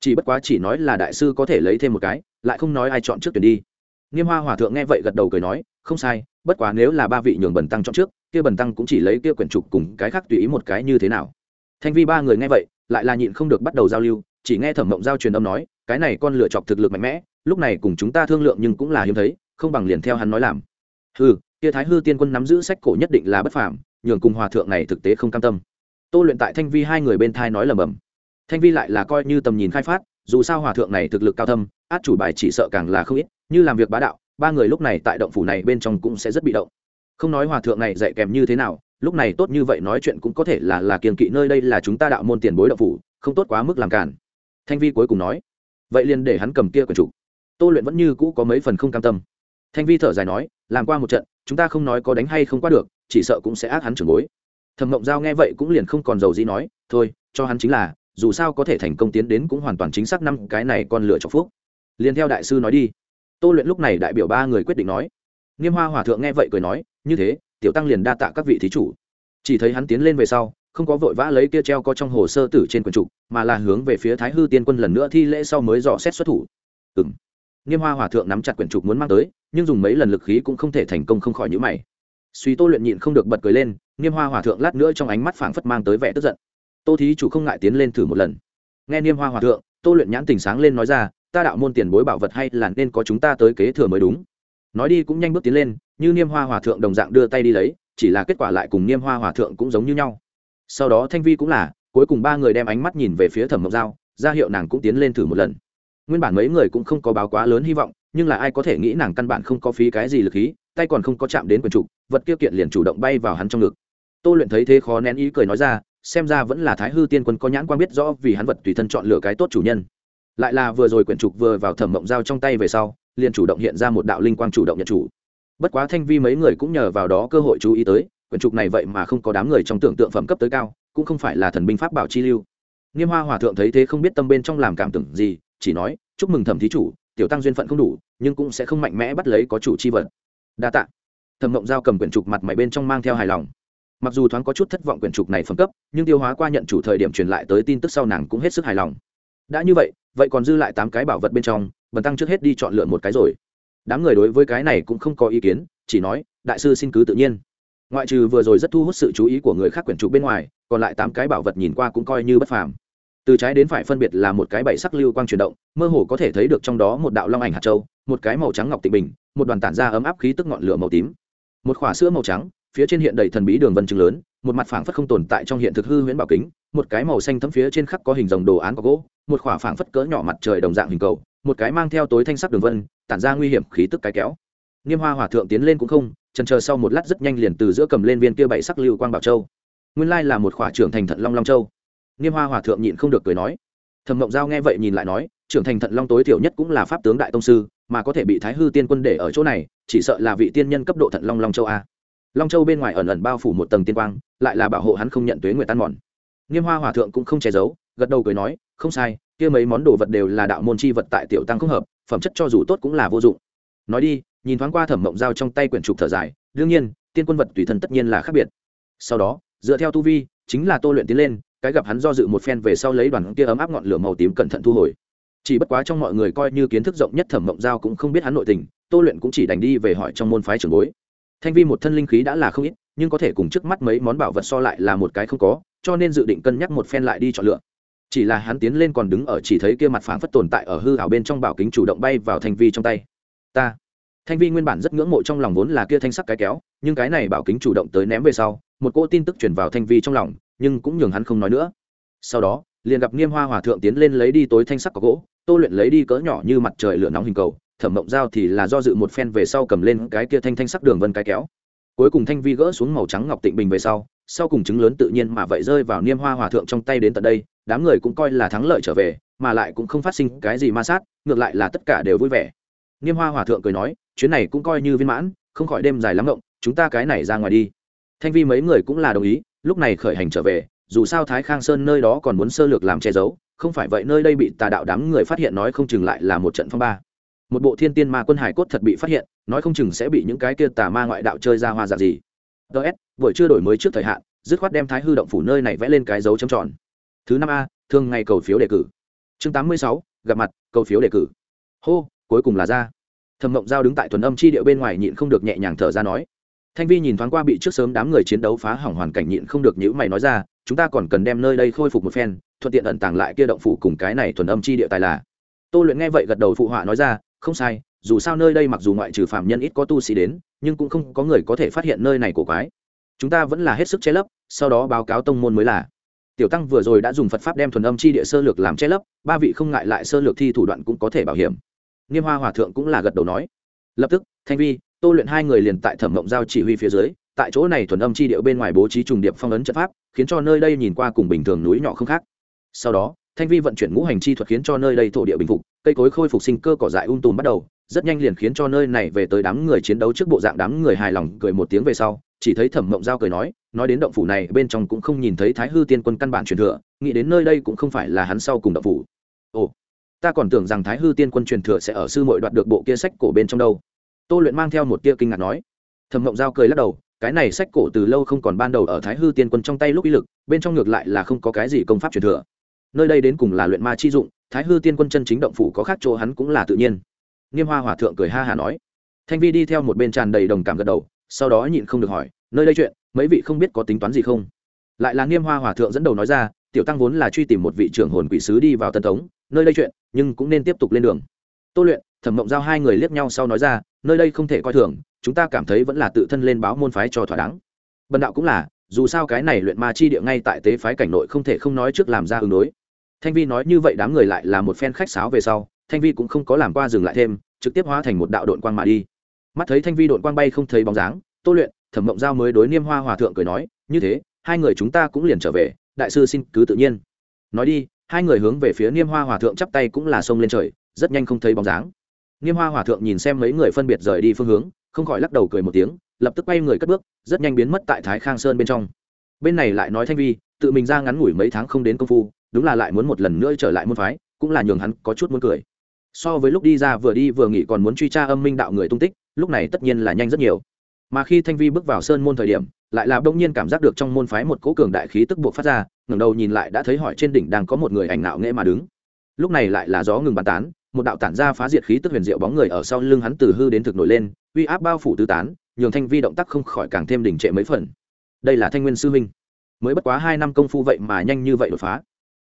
Chỉ bất quá chỉ nói là đại sư có thể lấy thêm một cái, lại không nói ai chọn trước tuyển đi. Nghiêm hoa hòa thượng nghe vậy gật đầu cười nói, không sai, bất quá nếu là ba vị nhường bần tăng chọn trước, kia bần tăng cũng chỉ lấy kia quyển trục cùng cái khác tùy ý một cái như thế nào. Thanh vi ba người nghe vậy, lại là nhịn không được bắt đầu giao lưu, chỉ nghe thẩm mộng giao truyền âm nói, cái này con lựa chọc thực lực mạnh mẽ lúc này cùng chúng ta thương lượng nhưng cũng là hiếm thấy, không bằng liền theo hắn nói làm. Hư kia thái hư tiên quân nắm giữ sách cổ nhất định là bất phàm, nhường cùng hòa thượng này thực tế không cam tâm. Tô luyện tại thanh vi hai người bên thai nói lầm bầm. Thanh vi lại là coi như tầm nhìn khai phát, dù sao hòa thượng này thực lực cao thâm, át chủ bài chỉ sợ càng là không ít, như làm việc bá đạo, ba người lúc này tại động phủ này bên trong cũng sẽ rất bị động. Không nói hòa thượng này dạy kèm như thế nào, lúc này tốt như vậy nói chuyện cũng có thể là là kiềm kỵ nơi đây là chúng ta đạo môn tiền bối động phủ, không tốt quá mức làm cản thanh vi cuối cùng nói, vậy liền để hắn cầm kia quần chủ tô luyện vẫn như cũ có mấy phần không cam tâm. Thanh vi thở dài nói, làm qua một trận, chúng ta không nói có đánh hay không qua được, chỉ sợ cũng sẽ ác hắn trưởng bối. Thẩm mộng giao nghe vậy cũng liền không còn dầu gì nói, thôi, cho hắn chính là, dù sao có thể thành công tiến đến cũng hoàn toàn chính xác năm cái này con lựa chọc phúc. Liền theo đại sư nói đi. Tô luyện lúc này đại biểu ba người quyết định nói. Nghiêm hoa hòa thượng nghe vậy cười nói, như thế, tiểu tăng liền đa tạ các vị thí chủ. Chỉ thấy hắn tiến lên về sau, không có vội vã lấy kia treo có trong hồ sơ tử trên quần trục, mà là hướng về phía thái hư tiên quân lần nữa thi lễ sau mới dò xét xuất thủ. Ừng nghiêm hoa hòa thượng nắm chặt quyển trục muốn mang tới, nhưng dùng mấy lần lực khí cũng không thể thành công không khỏi nhữ mày. Suy tô luyện nhịn không được bật cười lên, nghiêm hoa hòa thượng lát nữa trong ánh mắt phảng phất mang tới vẻ tức giận. Tô thí chủ không ngại tiến lên thử một lần. Nghe niêm hoa hòa thượng, tô luyện nhãn tình sáng lên nói ra, ta đạo môn tiền bối bảo vật hay là nên có chúng ta tới kế thừa mới đúng. Nói đi cũng nhanh bước tiến lên, như niêm hoa hòa thượng đồng dạng đưa tay đi lấy, chỉ là kết quả lại cùng niêm hoa hòa thượng cũng giống như nhau. Sau đó thanh vi cũng là, cuối cùng ba người đem ánh mắt nhìn về phía thẩm mộc giao, ra hiệu nàng cũng tiến lên thử một lần nguyên bản mấy người cũng không có báo quá lớn hy vọng, nhưng là ai có thể nghĩ nàng căn bản không có phí cái gì lực khí, tay còn không có chạm đến quần trục vật kia kiện liền chủ động bay vào hắn trong ngực. Tô luyện thấy thế khó nén ý cười nói ra, xem ra vẫn là thái hư tiên quân có nhãn quan biết rõ vì hắn vật tùy thân chọn lựa cái tốt chủ nhân. Lại là vừa rồi quyển trục vừa vào thẩm mộng dao trong tay về sau, liền chủ động hiện ra một đạo linh quang chủ động nhận chủ. Bất quá thanh vi mấy người cũng nhờ vào đó cơ hội chú ý tới quyển trục này vậy mà không có đám người trong tưởng tượng phẩm cấp tới cao, cũng không phải là thần binh pháp bảo chi lưu. Nghiêm hoa hòa thượng thấy thế không biết tâm bên trong làm cảm tưởng gì chỉ nói, chúc mừng thẩm thí chủ, tiểu tăng duyên phận không đủ, nhưng cũng sẽ không mạnh mẽ bắt lấy có chủ chi vật. Đa tạ. Thẩm mộng giao cầm quyển trục mặt mày bên trong mang theo hài lòng. Mặc dù thoáng có chút thất vọng quyển trục này phẩm cấp, nhưng tiêu hóa qua nhận chủ thời điểm truyền lại tới tin tức sau nàng cũng hết sức hài lòng. Đã như vậy vậy còn dư lại tám cái bảo vật bên trong, bần tăng trước hết đi chọn lựa một cái rồi. Đám người đối với cái này cũng không có ý kiến, chỉ nói, đại sư xin cứ tự nhiên. Ngoại trừ vừa rồi rất thu hút sự chú ý của người khác quyển trục bên ngoài, còn lại tám cái bảo vật nhìn qua cũng coi như bất phàm từ trái đến phải phân biệt là một cái bảy sắc lưu quang chuyển động, mơ hồ có thể thấy được trong đó một đạo long ảnh hạt châu, một cái màu trắng ngọc tịnh bình, một đoàn tản ra ấm áp khí tức ngọn lửa màu tím. Một khỏa sữa màu trắng, phía trên hiện đầy thần bí đường vân chứng lớn, một mặt phảng phất không tồn tại trong hiện thực hư huyễn bảo kính, một cái màu xanh thấm phía trên khắc có hình dòng đồ án có gỗ, một khỏa phảng phất cỡ nhỏ mặt trời đồng dạng hình cầu, một cái mang theo tối thanh sắc đường vân, tản ra nguy hiểm khí tức cái kéo. Niêm hoa hòa thượng tiến lên cũng không trần chờ sau một lát rất nhanh liền từ giữa cầm lên viên kia bảy sắc lưu quang bảo châu. Nguyên lai là một khỏa trưởng thành thận long long châu nghiêm hoa hòa thượng nhịn không được cười nói. Thẩm mộng giao nghe vậy nhìn lại nói, trưởng thành thận long tối thiểu nhất cũng là pháp tướng đại tông sư, mà có thể bị thái hư tiên quân để ở chỗ này, chỉ sợ là vị tiên nhân cấp độ thận long long châu a. Long châu bên ngoài ẩn ẩn bao phủ một tầng tiên quang, lại là bảo hộ hắn không nhận tuế Nguyệt tan mòn. Nghiêm hoa hòa thượng cũng không che giấu, gật đầu cười nói, không sai, kia mấy món đồ vật đều là đạo môn chi vật tại tiểu tăng không hợp, phẩm chất cho dù tốt cũng là vô dụng. Nói đi, nhìn thoáng qua thẩm mộng dao trong tay quyển trục thở dài, đương nhiên, tiên quân vật tùy thân tất nhiên là khác biệt. Sau đó, dựa theo tu vi, chính là tô luyện tiến lên cái gặp hắn do dự một phen về sau lấy đoàn kia ấm áp ngọn lửa màu tím cẩn thận thu hồi. Chỉ bất quá trong mọi người coi như kiến thức rộng nhất thẩm mộng giao cũng không biết hắn nội tình tô luyện cũng chỉ đành đi về hỏi trong môn phái trường bối. Thanh vi một thân linh khí đã là không ít, nhưng có thể cùng trước mắt mấy món bảo vật so lại là một cái không có, cho nên dự định cân nhắc một phen lại đi chọn lựa. Chỉ là hắn tiến lên còn đứng ở chỉ thấy kia mặt phảng phất tồn tại ở hư ảo bên trong bảo kính chủ động bay vào thanh vi trong tay. Ta. Thanh vi nguyên bản rất ngưỡng mộ trong lòng vốn là kia thanh sắc cái kéo, nhưng cái này bảo kính chủ động tới ném về sau, một cỗ tin tức chuyển vào thanh vi trong lòng nhưng cũng nhường hắn không nói nữa. Sau đó, liền gặp nghiêm hoa hòa thượng tiến lên lấy đi tối thanh sắc có gỗ, tô luyện lấy đi cỡ nhỏ như mặt trời lửa nóng hình cầu, thẩm mộng dao thì là do dự một phen về sau cầm lên cái kia thanh thanh sắc đường vân cái kéo. Cuối cùng thanh vi gỡ xuống màu trắng ngọc tịnh bình về sau sau cùng chứng lớn tự nhiên mà vậy rơi vào niêm hoa hòa thượng trong tay đến tận đây, đám người cũng coi là thắng lợi trở về, mà lại cũng không phát sinh cái gì ma sát, ngược lại là tất cả đều vui vẻ. Niêm hoa hòa thượng cười nói, chuyến này cũng coi như viên mãn, không khỏi đêm dài lắm ngộng, chúng ta cái này ra ngoài đi thanh vi mấy người cũng là đồng ý, lúc này khởi hành trở về, dù sao thái khang sơn nơi đó còn muốn sơ lược làm che giấu, không phải vậy nơi đây bị tà đạo đám người phát hiện nói không chừng lại là một trận phong ba. Một bộ thiên tiên ma quân hải cốt thật bị phát hiện, nói không chừng sẽ bị những cái kia tà ma ngoại đạo chơi ra hoa dạng gì. Ts vội chưa đổi mới trước thời hạn, dứt khoát đem thái hư động phủ nơi này vẽ lên cái dấu chấm tròn. Thứ năm a, thường ngày cầu phiếu đề cử. Chương tám mươi sáu, gặp mặt, cầu phiếu đề cử. Hô, cuối cùng là ra. Thẩm mộng giao đứng tại thuần âm chi điệu bên ngoài nhịn không được nhẹ nhàng thở ra nói thanh vi nhìn thoáng qua bị trước sớm đám người chiến đấu phá hỏng hoàn cảnh nhịn không được nhữ mày nói ra, chúng ta còn cần đem nơi đây khôi phục một phen, thuận tiện ẩn tàng lại kia động phủ cùng cái này thuần âm chi địa tài là. Tô luyện nghe vậy gật đầu phụ họa nói ra, không sai, dù sao nơi đây mặc dù ngoại trừ phạm nhân ít có tu sĩ đến, nhưng cũng không có người có thể phát hiện nơi này của quái. Chúng ta vẫn là hết sức che lấp, sau đó báo cáo tông môn mới là. Tiểu tăng vừa rồi đã dùng phật pháp đem thuần âm chi địa sơ lược làm che lấp, ba vị không ngại lại sơ lược thi thủ đoạn cũng có thể bảo hiểm. Nghiêm hoa hòa thượng cũng là gật đầu nói. Lập tức, thanh vi tô luyện hai người liền tại thẩm mộng giao chỉ huy phía dưới, tại chỗ này thuần âm chi điệu bên ngoài bố trí trùng điệp phong ấn trận pháp, khiến cho nơi đây nhìn qua cùng bình thường núi nhỏ không khác. Sau đó, thanh vi vận chuyển ngũ hành chi thuật khiến cho nơi đây thổ địa bình phục, cây cối khôi phục sinh cơ cỏ dại um tùm bắt đầu, rất nhanh liền khiến cho nơi này về tới đám người chiến đấu trước bộ dạng đám người hài lòng cười một tiếng về sau, chỉ thấy thẩm mộng giao cười nói nói đến động phủ này, bên trong cũng không nhìn thấy thái hư tiên quân căn bản truyền thừa, nghĩ đến nơi đây cũng không phải là hắn sau cùng động phủ. Ồ, ta còn tưởng rằng thái hư tiên quân truyền thừa sẽ ở sư mội đoạt được bộ kia sách cổ bên trong đâu tô luyện mang theo một tia kinh ngạc nói. Thẩm mộng giao cười lắc đầu, cái này sách cổ từ lâu không còn ban đầu ở thái hư tiên quân trong tay lúc uy lực, bên trong ngược lại là không có cái gì công pháp truyền thừa. Nơi đây đến cùng là luyện ma chi dụng, thái hư tiên quân chân chính động phủ có khác chỗ hắn cũng là tự nhiên. Nghiêm hoa hòa thượng cười ha hà nói. Thanh vi đi theo một bên tràn đầy đồng cảm gật đầu, sau đó nhịn không được hỏi, nơi đây chuyện, mấy vị không biết có tính toán gì không? Lại là nghiêm hoa hòa thượng dẫn đầu nói ra, tiểu tăng vốn là truy tìm một vị trưởng hồn quỷ sứ đi vào tân tống, nơi đây chuyện, nhưng cũng nên tiếp tục lên đường. Tô luyện thẩm mộng giao hai người liếc nhau sau nói ra, nơi đây không thể coi thường, chúng ta cảm thấy vẫn là tự thân lên báo môn phái cho thỏa đáng. Bần đạo cũng là, dù sao cái này luyện ma chi địa ngay tại tế phái cảnh nội không thể không nói trước làm ra ứng đối. Thanh vi nói như vậy đám người lại là một phen khách sáo về sau, thanh vi cũng không có làm qua dừng lại thêm, trực tiếp hóa thành một đạo đội quang mà đi. Mắt thấy thanh vi đội quang bay không thấy bóng dáng, tô luyện, thẩm mộng giao mới đối niêm hoa hòa thượng cười nói, như thế, hai người chúng ta cũng liền trở về, đại sư xin cứ tự nhiên. Nói đi, hai người hướng về phía niêm hoa hòa thượng chắp tay cũng là sông lên trời, rất nhanh không thấy bóng dáng niêm hoa hòa thượng nhìn xem mấy người phân biệt rời đi phương hướng, không khỏi lắc đầu cười một tiếng, lập tức quay người cất bước, rất nhanh biến mất tại thái khang sơn bên trong. Bên này lại nói thanh vi, tự mình ra ngắn ngủi mấy tháng không đến công phu, đúng là lại muốn một lần nữa trở lại môn phái, cũng là nhường hắn có chút muốn cười. So với lúc đi ra vừa đi vừa nghỉ còn muốn truy tra âm minh đạo người tung tích, lúc này tất nhiên là nhanh rất nhiều. Mà khi thanh vi bước vào sơn môn thời điểm, lại là đột nhiên cảm giác được trong môn phái một cỗ cường đại khí tức buộc phát ra, ngẩng đầu nhìn lại đã thấy hỏi trên đỉnh đang có một người ảnh nạo nghệ mà đứng. Lúc này lại là gió ngừng bàn tán một đạo tản ra phá diệt khí tức huyền diệu bóng người ở sau lưng hắn từ hư đến thực nổi lên, uy áp bao phủ tứ tán, nhường thanh vi động tác không khỏi càng thêm đỉnh trệ mấy phần. Đây là thanh nguyên sư huynh mới bất quá hai năm công phu vậy mà nhanh như vậy đột phá.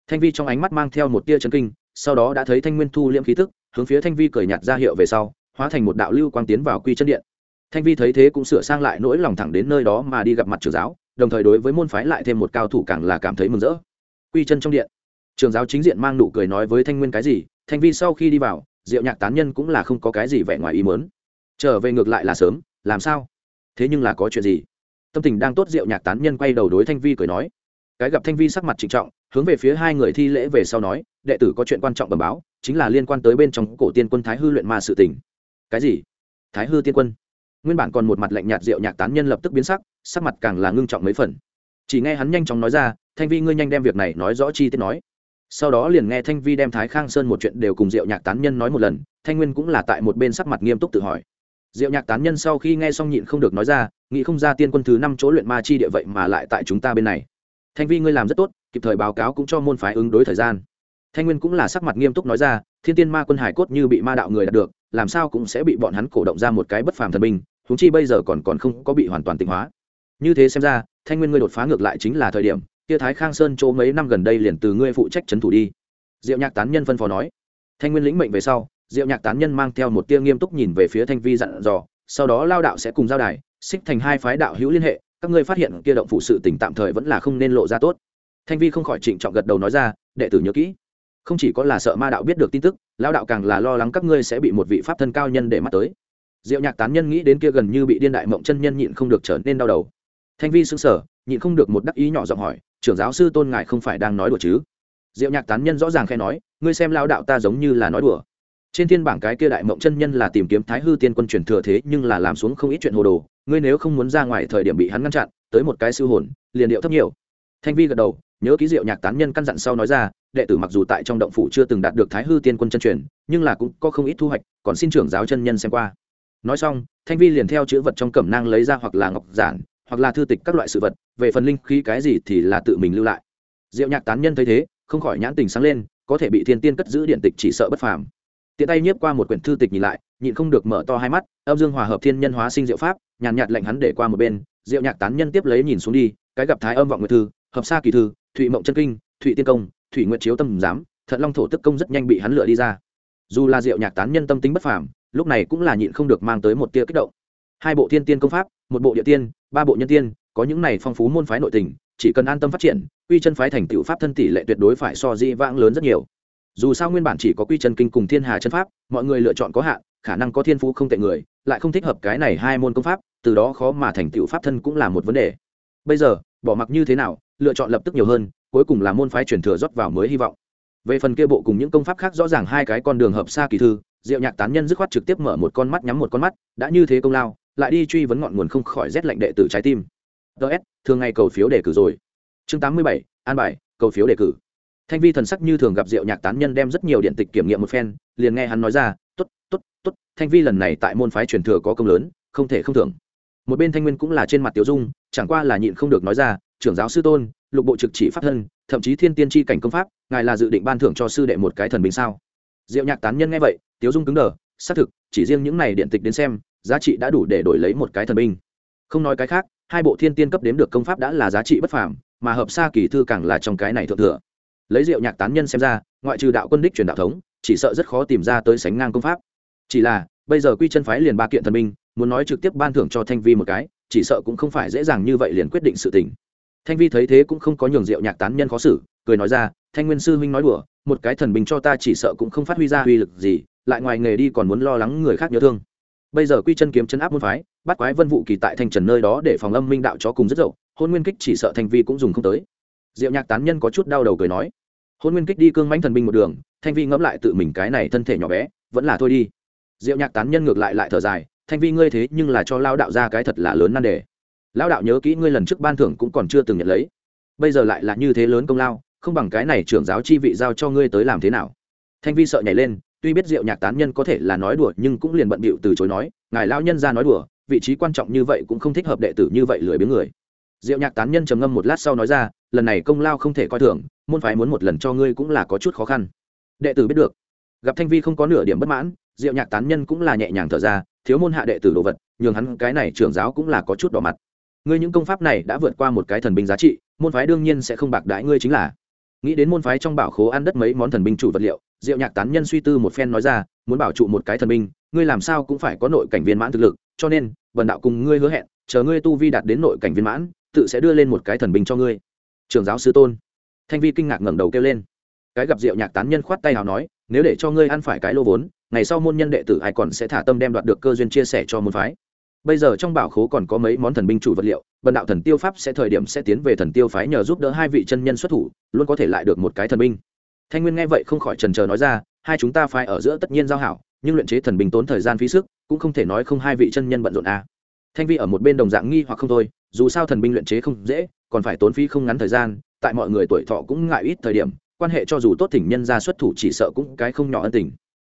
Thanh vi trong ánh mắt mang theo một tia chấn kinh, sau đó đã thấy thanh nguyên thu liễm khí tức, hướng phía thanh vi cười nhạt ra hiệu về sau, hóa thành một đạo lưu quang tiến vào quy chân điện. Thanh vi thấy thế cũng sửa sang lại nỗi lòng thẳng đến nơi đó mà đi gặp mặt trường giáo, đồng thời đối với môn phái lại thêm một cao thủ càng là cảm thấy mừng rỡ. Quy chân trong điện. Trường giáo chính diện mang nụ cười nói với thanh nguyên cái gì? Thanh vi sau khi đi vào, diệu nhạc tán nhân cũng là không có cái gì vẻ ngoài ý mớn trở về ngược lại là sớm, làm sao? Thế nhưng là có chuyện gì? Tâm tình đang tốt, diệu nhạc tán nhân quay đầu đối thanh vi cười nói. Cái gặp thanh vi sắc mặt trịnh trọng, hướng về phía hai người thi lễ về sau nói, đệ tử có chuyện quan trọng bẩm báo, chính là liên quan tới bên trong cổ tiên quân thái hư luyện ma sự tình. Cái gì? Thái hư tiên quân? Nguyên bản còn một mặt lạnh nhạt, diệu nhạc tán nhân lập tức biến sắc sắc mặt càng là ngưng trọng mấy phần. Chỉ nghe hắn nhanh chóng nói ra, thanh vi ngươi nhanh đem việc này nói rõ chi tiết nói sau đó liền nghe thanh vi đem thái khang sơn một chuyện đều cùng diệu nhạc tán nhân nói một lần, thanh nguyên cũng là tại một bên sắc mặt nghiêm túc tự hỏi. Diệu nhạc tán nhân sau khi nghe xong nhịn không được nói ra, nghĩ không ra tiên quân thứ năm chỗ luyện ma chi địa vậy mà lại tại chúng ta bên này. Thanh vi ngươi làm rất tốt, kịp thời báo cáo cũng cho môn phái ứng đối thời gian. Thanh nguyên cũng là sắc mặt nghiêm túc nói ra, thiên tiên ma quân hải cốt như bị ma đạo người đạt được, làm sao cũng sẽ bị bọn hắn cổ động ra một cái bất phàm thần binh thúng chi bây giờ còn còn không có bị hoàn toàn tịnh hóa. Như thế xem ra, thanh nguyên ngươi đột phá ngược lại chính là thời điểm kia thái khang sơn chỗ mấy năm gần đây liền từ ngươi phụ trách trấn thủ đi. Diệu nhạc tán nhân phân phó nói. Thanh nguyên lĩnh mệnh về sau, diệu nhạc tán nhân mang theo một tia nghiêm túc nhìn về phía thanh vi dặn dò, sau đó lao đạo sẽ cùng giao đài, xích thành hai phái đạo hữu liên hệ, các ngươi phát hiện kia động phụ sự tỉnh tạm thời vẫn là không nên lộ ra tốt. Thanh vi không khỏi trịnh trọng gật đầu nói ra, đệ tử nhớ kỹ, không chỉ có là sợ ma đạo biết được tin tức, lao đạo càng là lo lắng các ngươi sẽ bị một vị pháp thân cao nhân để mắt tới. Diệu nhạc tán nhân nghĩ đến kia gần như bị điên đại mộng chân nhân nhịn không được trở nên đau đầu. Thanh vi sững sờ, nhịn không được một đắc ý nhỏ giọng hỏi trưởng giáo sư tôn ngài không phải đang nói đùa chứ? Diệu nhạc tán nhân rõ ràng khe nói, ngươi xem lao đạo ta giống như là nói đùa. Trên thiên bảng cái kia đại mộng chân nhân là tìm kiếm thái hư tiên quân truyền thừa thế, nhưng là làm xuống không ít chuyện hồ đồ. Ngươi nếu không muốn ra ngoài thời điểm bị hắn ngăn chặn, tới một cái sư hồn, liền điệu thấp nhiều. Thanh vi gật đầu, nhớ ký diệu nhạc tán nhân căn dặn sau nói ra, đệ tử mặc dù tại trong động phủ chưa từng đạt được thái hư tiên quân chân truyền, nhưng là cũng có không ít thu hoạch, còn xin trưởng giáo chân nhân xem qua. Nói xong, thanh vi liền theo chữ vật trong cẩm nang lấy ra hoặc là ngọc giản hoặc là thư tịch các loại sự vật, về phần linh khí cái gì thì là tự mình lưu lại. Diệu nhạc tán nhân thấy thế, không khỏi nhãn tình sáng lên, có thể bị thiên tiên cất giữ điện tịch chỉ sợ bất phàm. Tiện tay nhiếp qua một quyển thư tịch nhìn lại, nhịn không được mở to hai mắt, âm dương hòa hợp thiên nhân hóa sinh diệu pháp, nhàn nhạt lệnh hắn để qua một bên, diệu nhạc tán nhân tiếp lấy nhìn xuống đi, cái gặp thái âm vọng nguyệt thư, hợp sa kỳ thư, thụy mộng chân kinh, thụy tiên công, thụy nguyệt chiếu tâm giám, thận long thổ tức công rất nhanh bị hắn lựa đi ra. Dù là diệu nhạc tán nhân tâm tính bất phàm, lúc này cũng là nhịn không được mang tới một tia kích động. Hai bộ thiên tiên công pháp một bộ địa tiên, ba bộ nhân tiên, có những này phong phú môn phái nội tình, chỉ cần an tâm phát triển, quy chân phái thành tựu pháp thân tỷ lệ tuyệt đối phải so di vãng lớn rất nhiều. Dù sao nguyên bản chỉ có quy chân kinh cùng thiên hà chân pháp, mọi người lựa chọn có hạn, khả năng có thiên phú không tệ người, lại không thích hợp cái này hai môn công pháp, từ đó khó mà thành tựu pháp thân cũng là một vấn đề. Bây giờ, bỏ mặc như thế nào, lựa chọn lập tức nhiều hơn, cuối cùng là môn phái truyền thừa rót vào mới hy vọng. Về phần kia bộ cùng những công pháp khác rõ ràng hai cái con đường hợp xa kỳ thư, diệu nhạc tán nhân dứt khoát trực tiếp mở một con mắt nhắm một con mắt, đã như thế công lao lại đi truy vấn ngọn nguồn không khỏi rét lạnh đệ tử trái tim. Ts thường ngày cầu phiếu đề cử rồi. Chương tám mươi bảy, an bài, cầu phiếu đề cử. Thanh vi thần sắc như thường gặp diệu nhạc tán nhân đem rất nhiều điện tịch kiểm nghiệm một phen, liền nghe hắn nói ra t ố t t ố t t ố t thanh vi lần này tại môn phái truyền thừa có công lớn, không thể không thưởng. Một bên thanh nguyên cũng là trên mặt tiểu dung, chẳng qua là nhịn không được nói ra, trưởng giáo sư tôn, lục bộ trực chỉ pháp thân, thậm chí thiên tiên tri cảnh công pháp, ngài là dự định ban thưởng cho sư đệ một cái thần bình sao? Diệu nhạc tán nhân nghe vậy, tiếu dung cứng đờ, xác thực, chỉ riêng những này điện tịch đến xem giá trị đã đủ để đổi lấy một cái thần binh. Không nói cái khác, hai bộ thiên tiên cấp đếm được công pháp đã là giá trị bất phàm, mà hợp xa kỳ thư càng là trong cái này thượng thừa. Lấy rượu nhạc tán nhân xem ra, ngoại trừ đạo quân đích truyền đạo thống, chỉ sợ rất khó tìm ra tới sánh ngang công pháp. Chỉ là, bây giờ quy chân phái liền ba kiện thần binh, muốn nói trực tiếp ban thưởng cho thanh vi một cái, chỉ sợ cũng không phải dễ dàng như vậy liền quyết định sự tình. Thanh vi thấy thế cũng không có nhường rượu nhạc tán nhân khó xử, cười nói ra, thanh nguyên sư huynh nói đùa, một cái thần binh cho ta chỉ sợ cũng không phát huy ra uy lực gì, lại ngoài nghề đi còn muốn lo lắng người khác nhớ thương bây giờ quy chân kiếm chân áp môn phái, bắt quái vân vụ kỳ tại thanh trần nơi đó để phòng âm minh đạo chó cùng rất dậu, hôn nguyên kích chỉ sợ thanh vi cũng dùng không tới. Diệu nhạc tán nhân có chút đau đầu cười nói, hôn nguyên kích đi cương mãnh thần binh một đường, thanh vi ngẫm lại tự mình cái này thân thể nhỏ bé, vẫn là thôi đi. Diệu nhạc tán nhân ngược lại lại thở dài, thanh vi ngươi thế nhưng là cho lao đạo ra cái thật là lớn nan đề. Lao đạo nhớ kỹ ngươi lần trước ban thưởng cũng còn chưa từng nhận lấy. Bây giờ lại là như thế lớn công lao, không bằng cái này trưởng giáo chi vị giao cho ngươi tới làm thế nào. Thanh vi sợ nhảy lên tuy biết diệu nhạc tán nhân có thể là nói đùa nhưng cũng liền bận bịu từ chối nói, ngài lao nhân ra nói đùa, vị trí quan trọng như vậy cũng không thích hợp đệ tử như vậy lười biếng người. Diệu nhạc tán nhân trầm ngâm một lát sau nói ra, lần này công lao không thể coi thường, môn phái muốn một lần cho ngươi cũng là có chút khó khăn. Đệ tử biết được. Gặp thanh vi không có nửa điểm bất mãn diệu nhạc tán nhân cũng là nhẹ nhàng thở ra, thiếu môn hạ đệ tử đồ vật, nhường hắn cái này trưởng giáo cũng là có chút đỏ mặt. Ngươi những công pháp này đã vượt qua một cái thần binh giá trị, môn phái đương nhiên sẽ không bạc đãi ngươi chính là. Nghĩ đến môn phái trong bảo khố ăn đất mấy món thần binh chủ vật liệu diệu nhạc tán nhân suy tư một phen nói ra, muốn bảo trụ một cái thần binh, ngươi làm sao cũng phải có nội cảnh viên mãn thực lực, cho nên Bần đạo cùng ngươi hứa hẹn, chờ ngươi tu vi đạt đến nội cảnh viên mãn, tự sẽ đưa lên một cái thần binh cho ngươi. Trường giáo sư tôn. Thanh vi kinh ngạc ngẩng đầu kêu lên. Cái gặp diệu nhạc tán nhân khoát tay nào nói, nếu để cho ngươi ăn phải cái lô vốn, ngày sau môn nhân đệ tử ai còn sẽ thả tâm đem đoạt được cơ duyên chia sẻ cho môn phái. Bây giờ trong bảo khố còn có mấy món thần binh chủ vật liệu Bần đạo thần tiêu pháp sẽ thời điểm sẽ tiến về thần tiêu phái nhờ giúp đỡ hai vị chân nhân xuất thủ, luôn có thể lại được một cái thần binh thanh nguyên nghe vậy không khỏi trần trờ nói ra, hai chúng ta phải ở giữa tất nhiên giao hảo, nhưng luyện chế thần binh tốn thời gian phí sức, cũng không thể nói không hai vị chân nhân bận rộn à. thanh vi ở một bên đồng dạng nghi hoặc không thôi, dù sao thần binh luyện chế không dễ, còn phải tốn phí không ngắn thời gian, tại mọi người tuổi thọ cũng ngại ít thời điểm, quan hệ cho dù tốt thỉnh nhân ra xuất thủ chỉ sợ cũng cái không nhỏ ân tình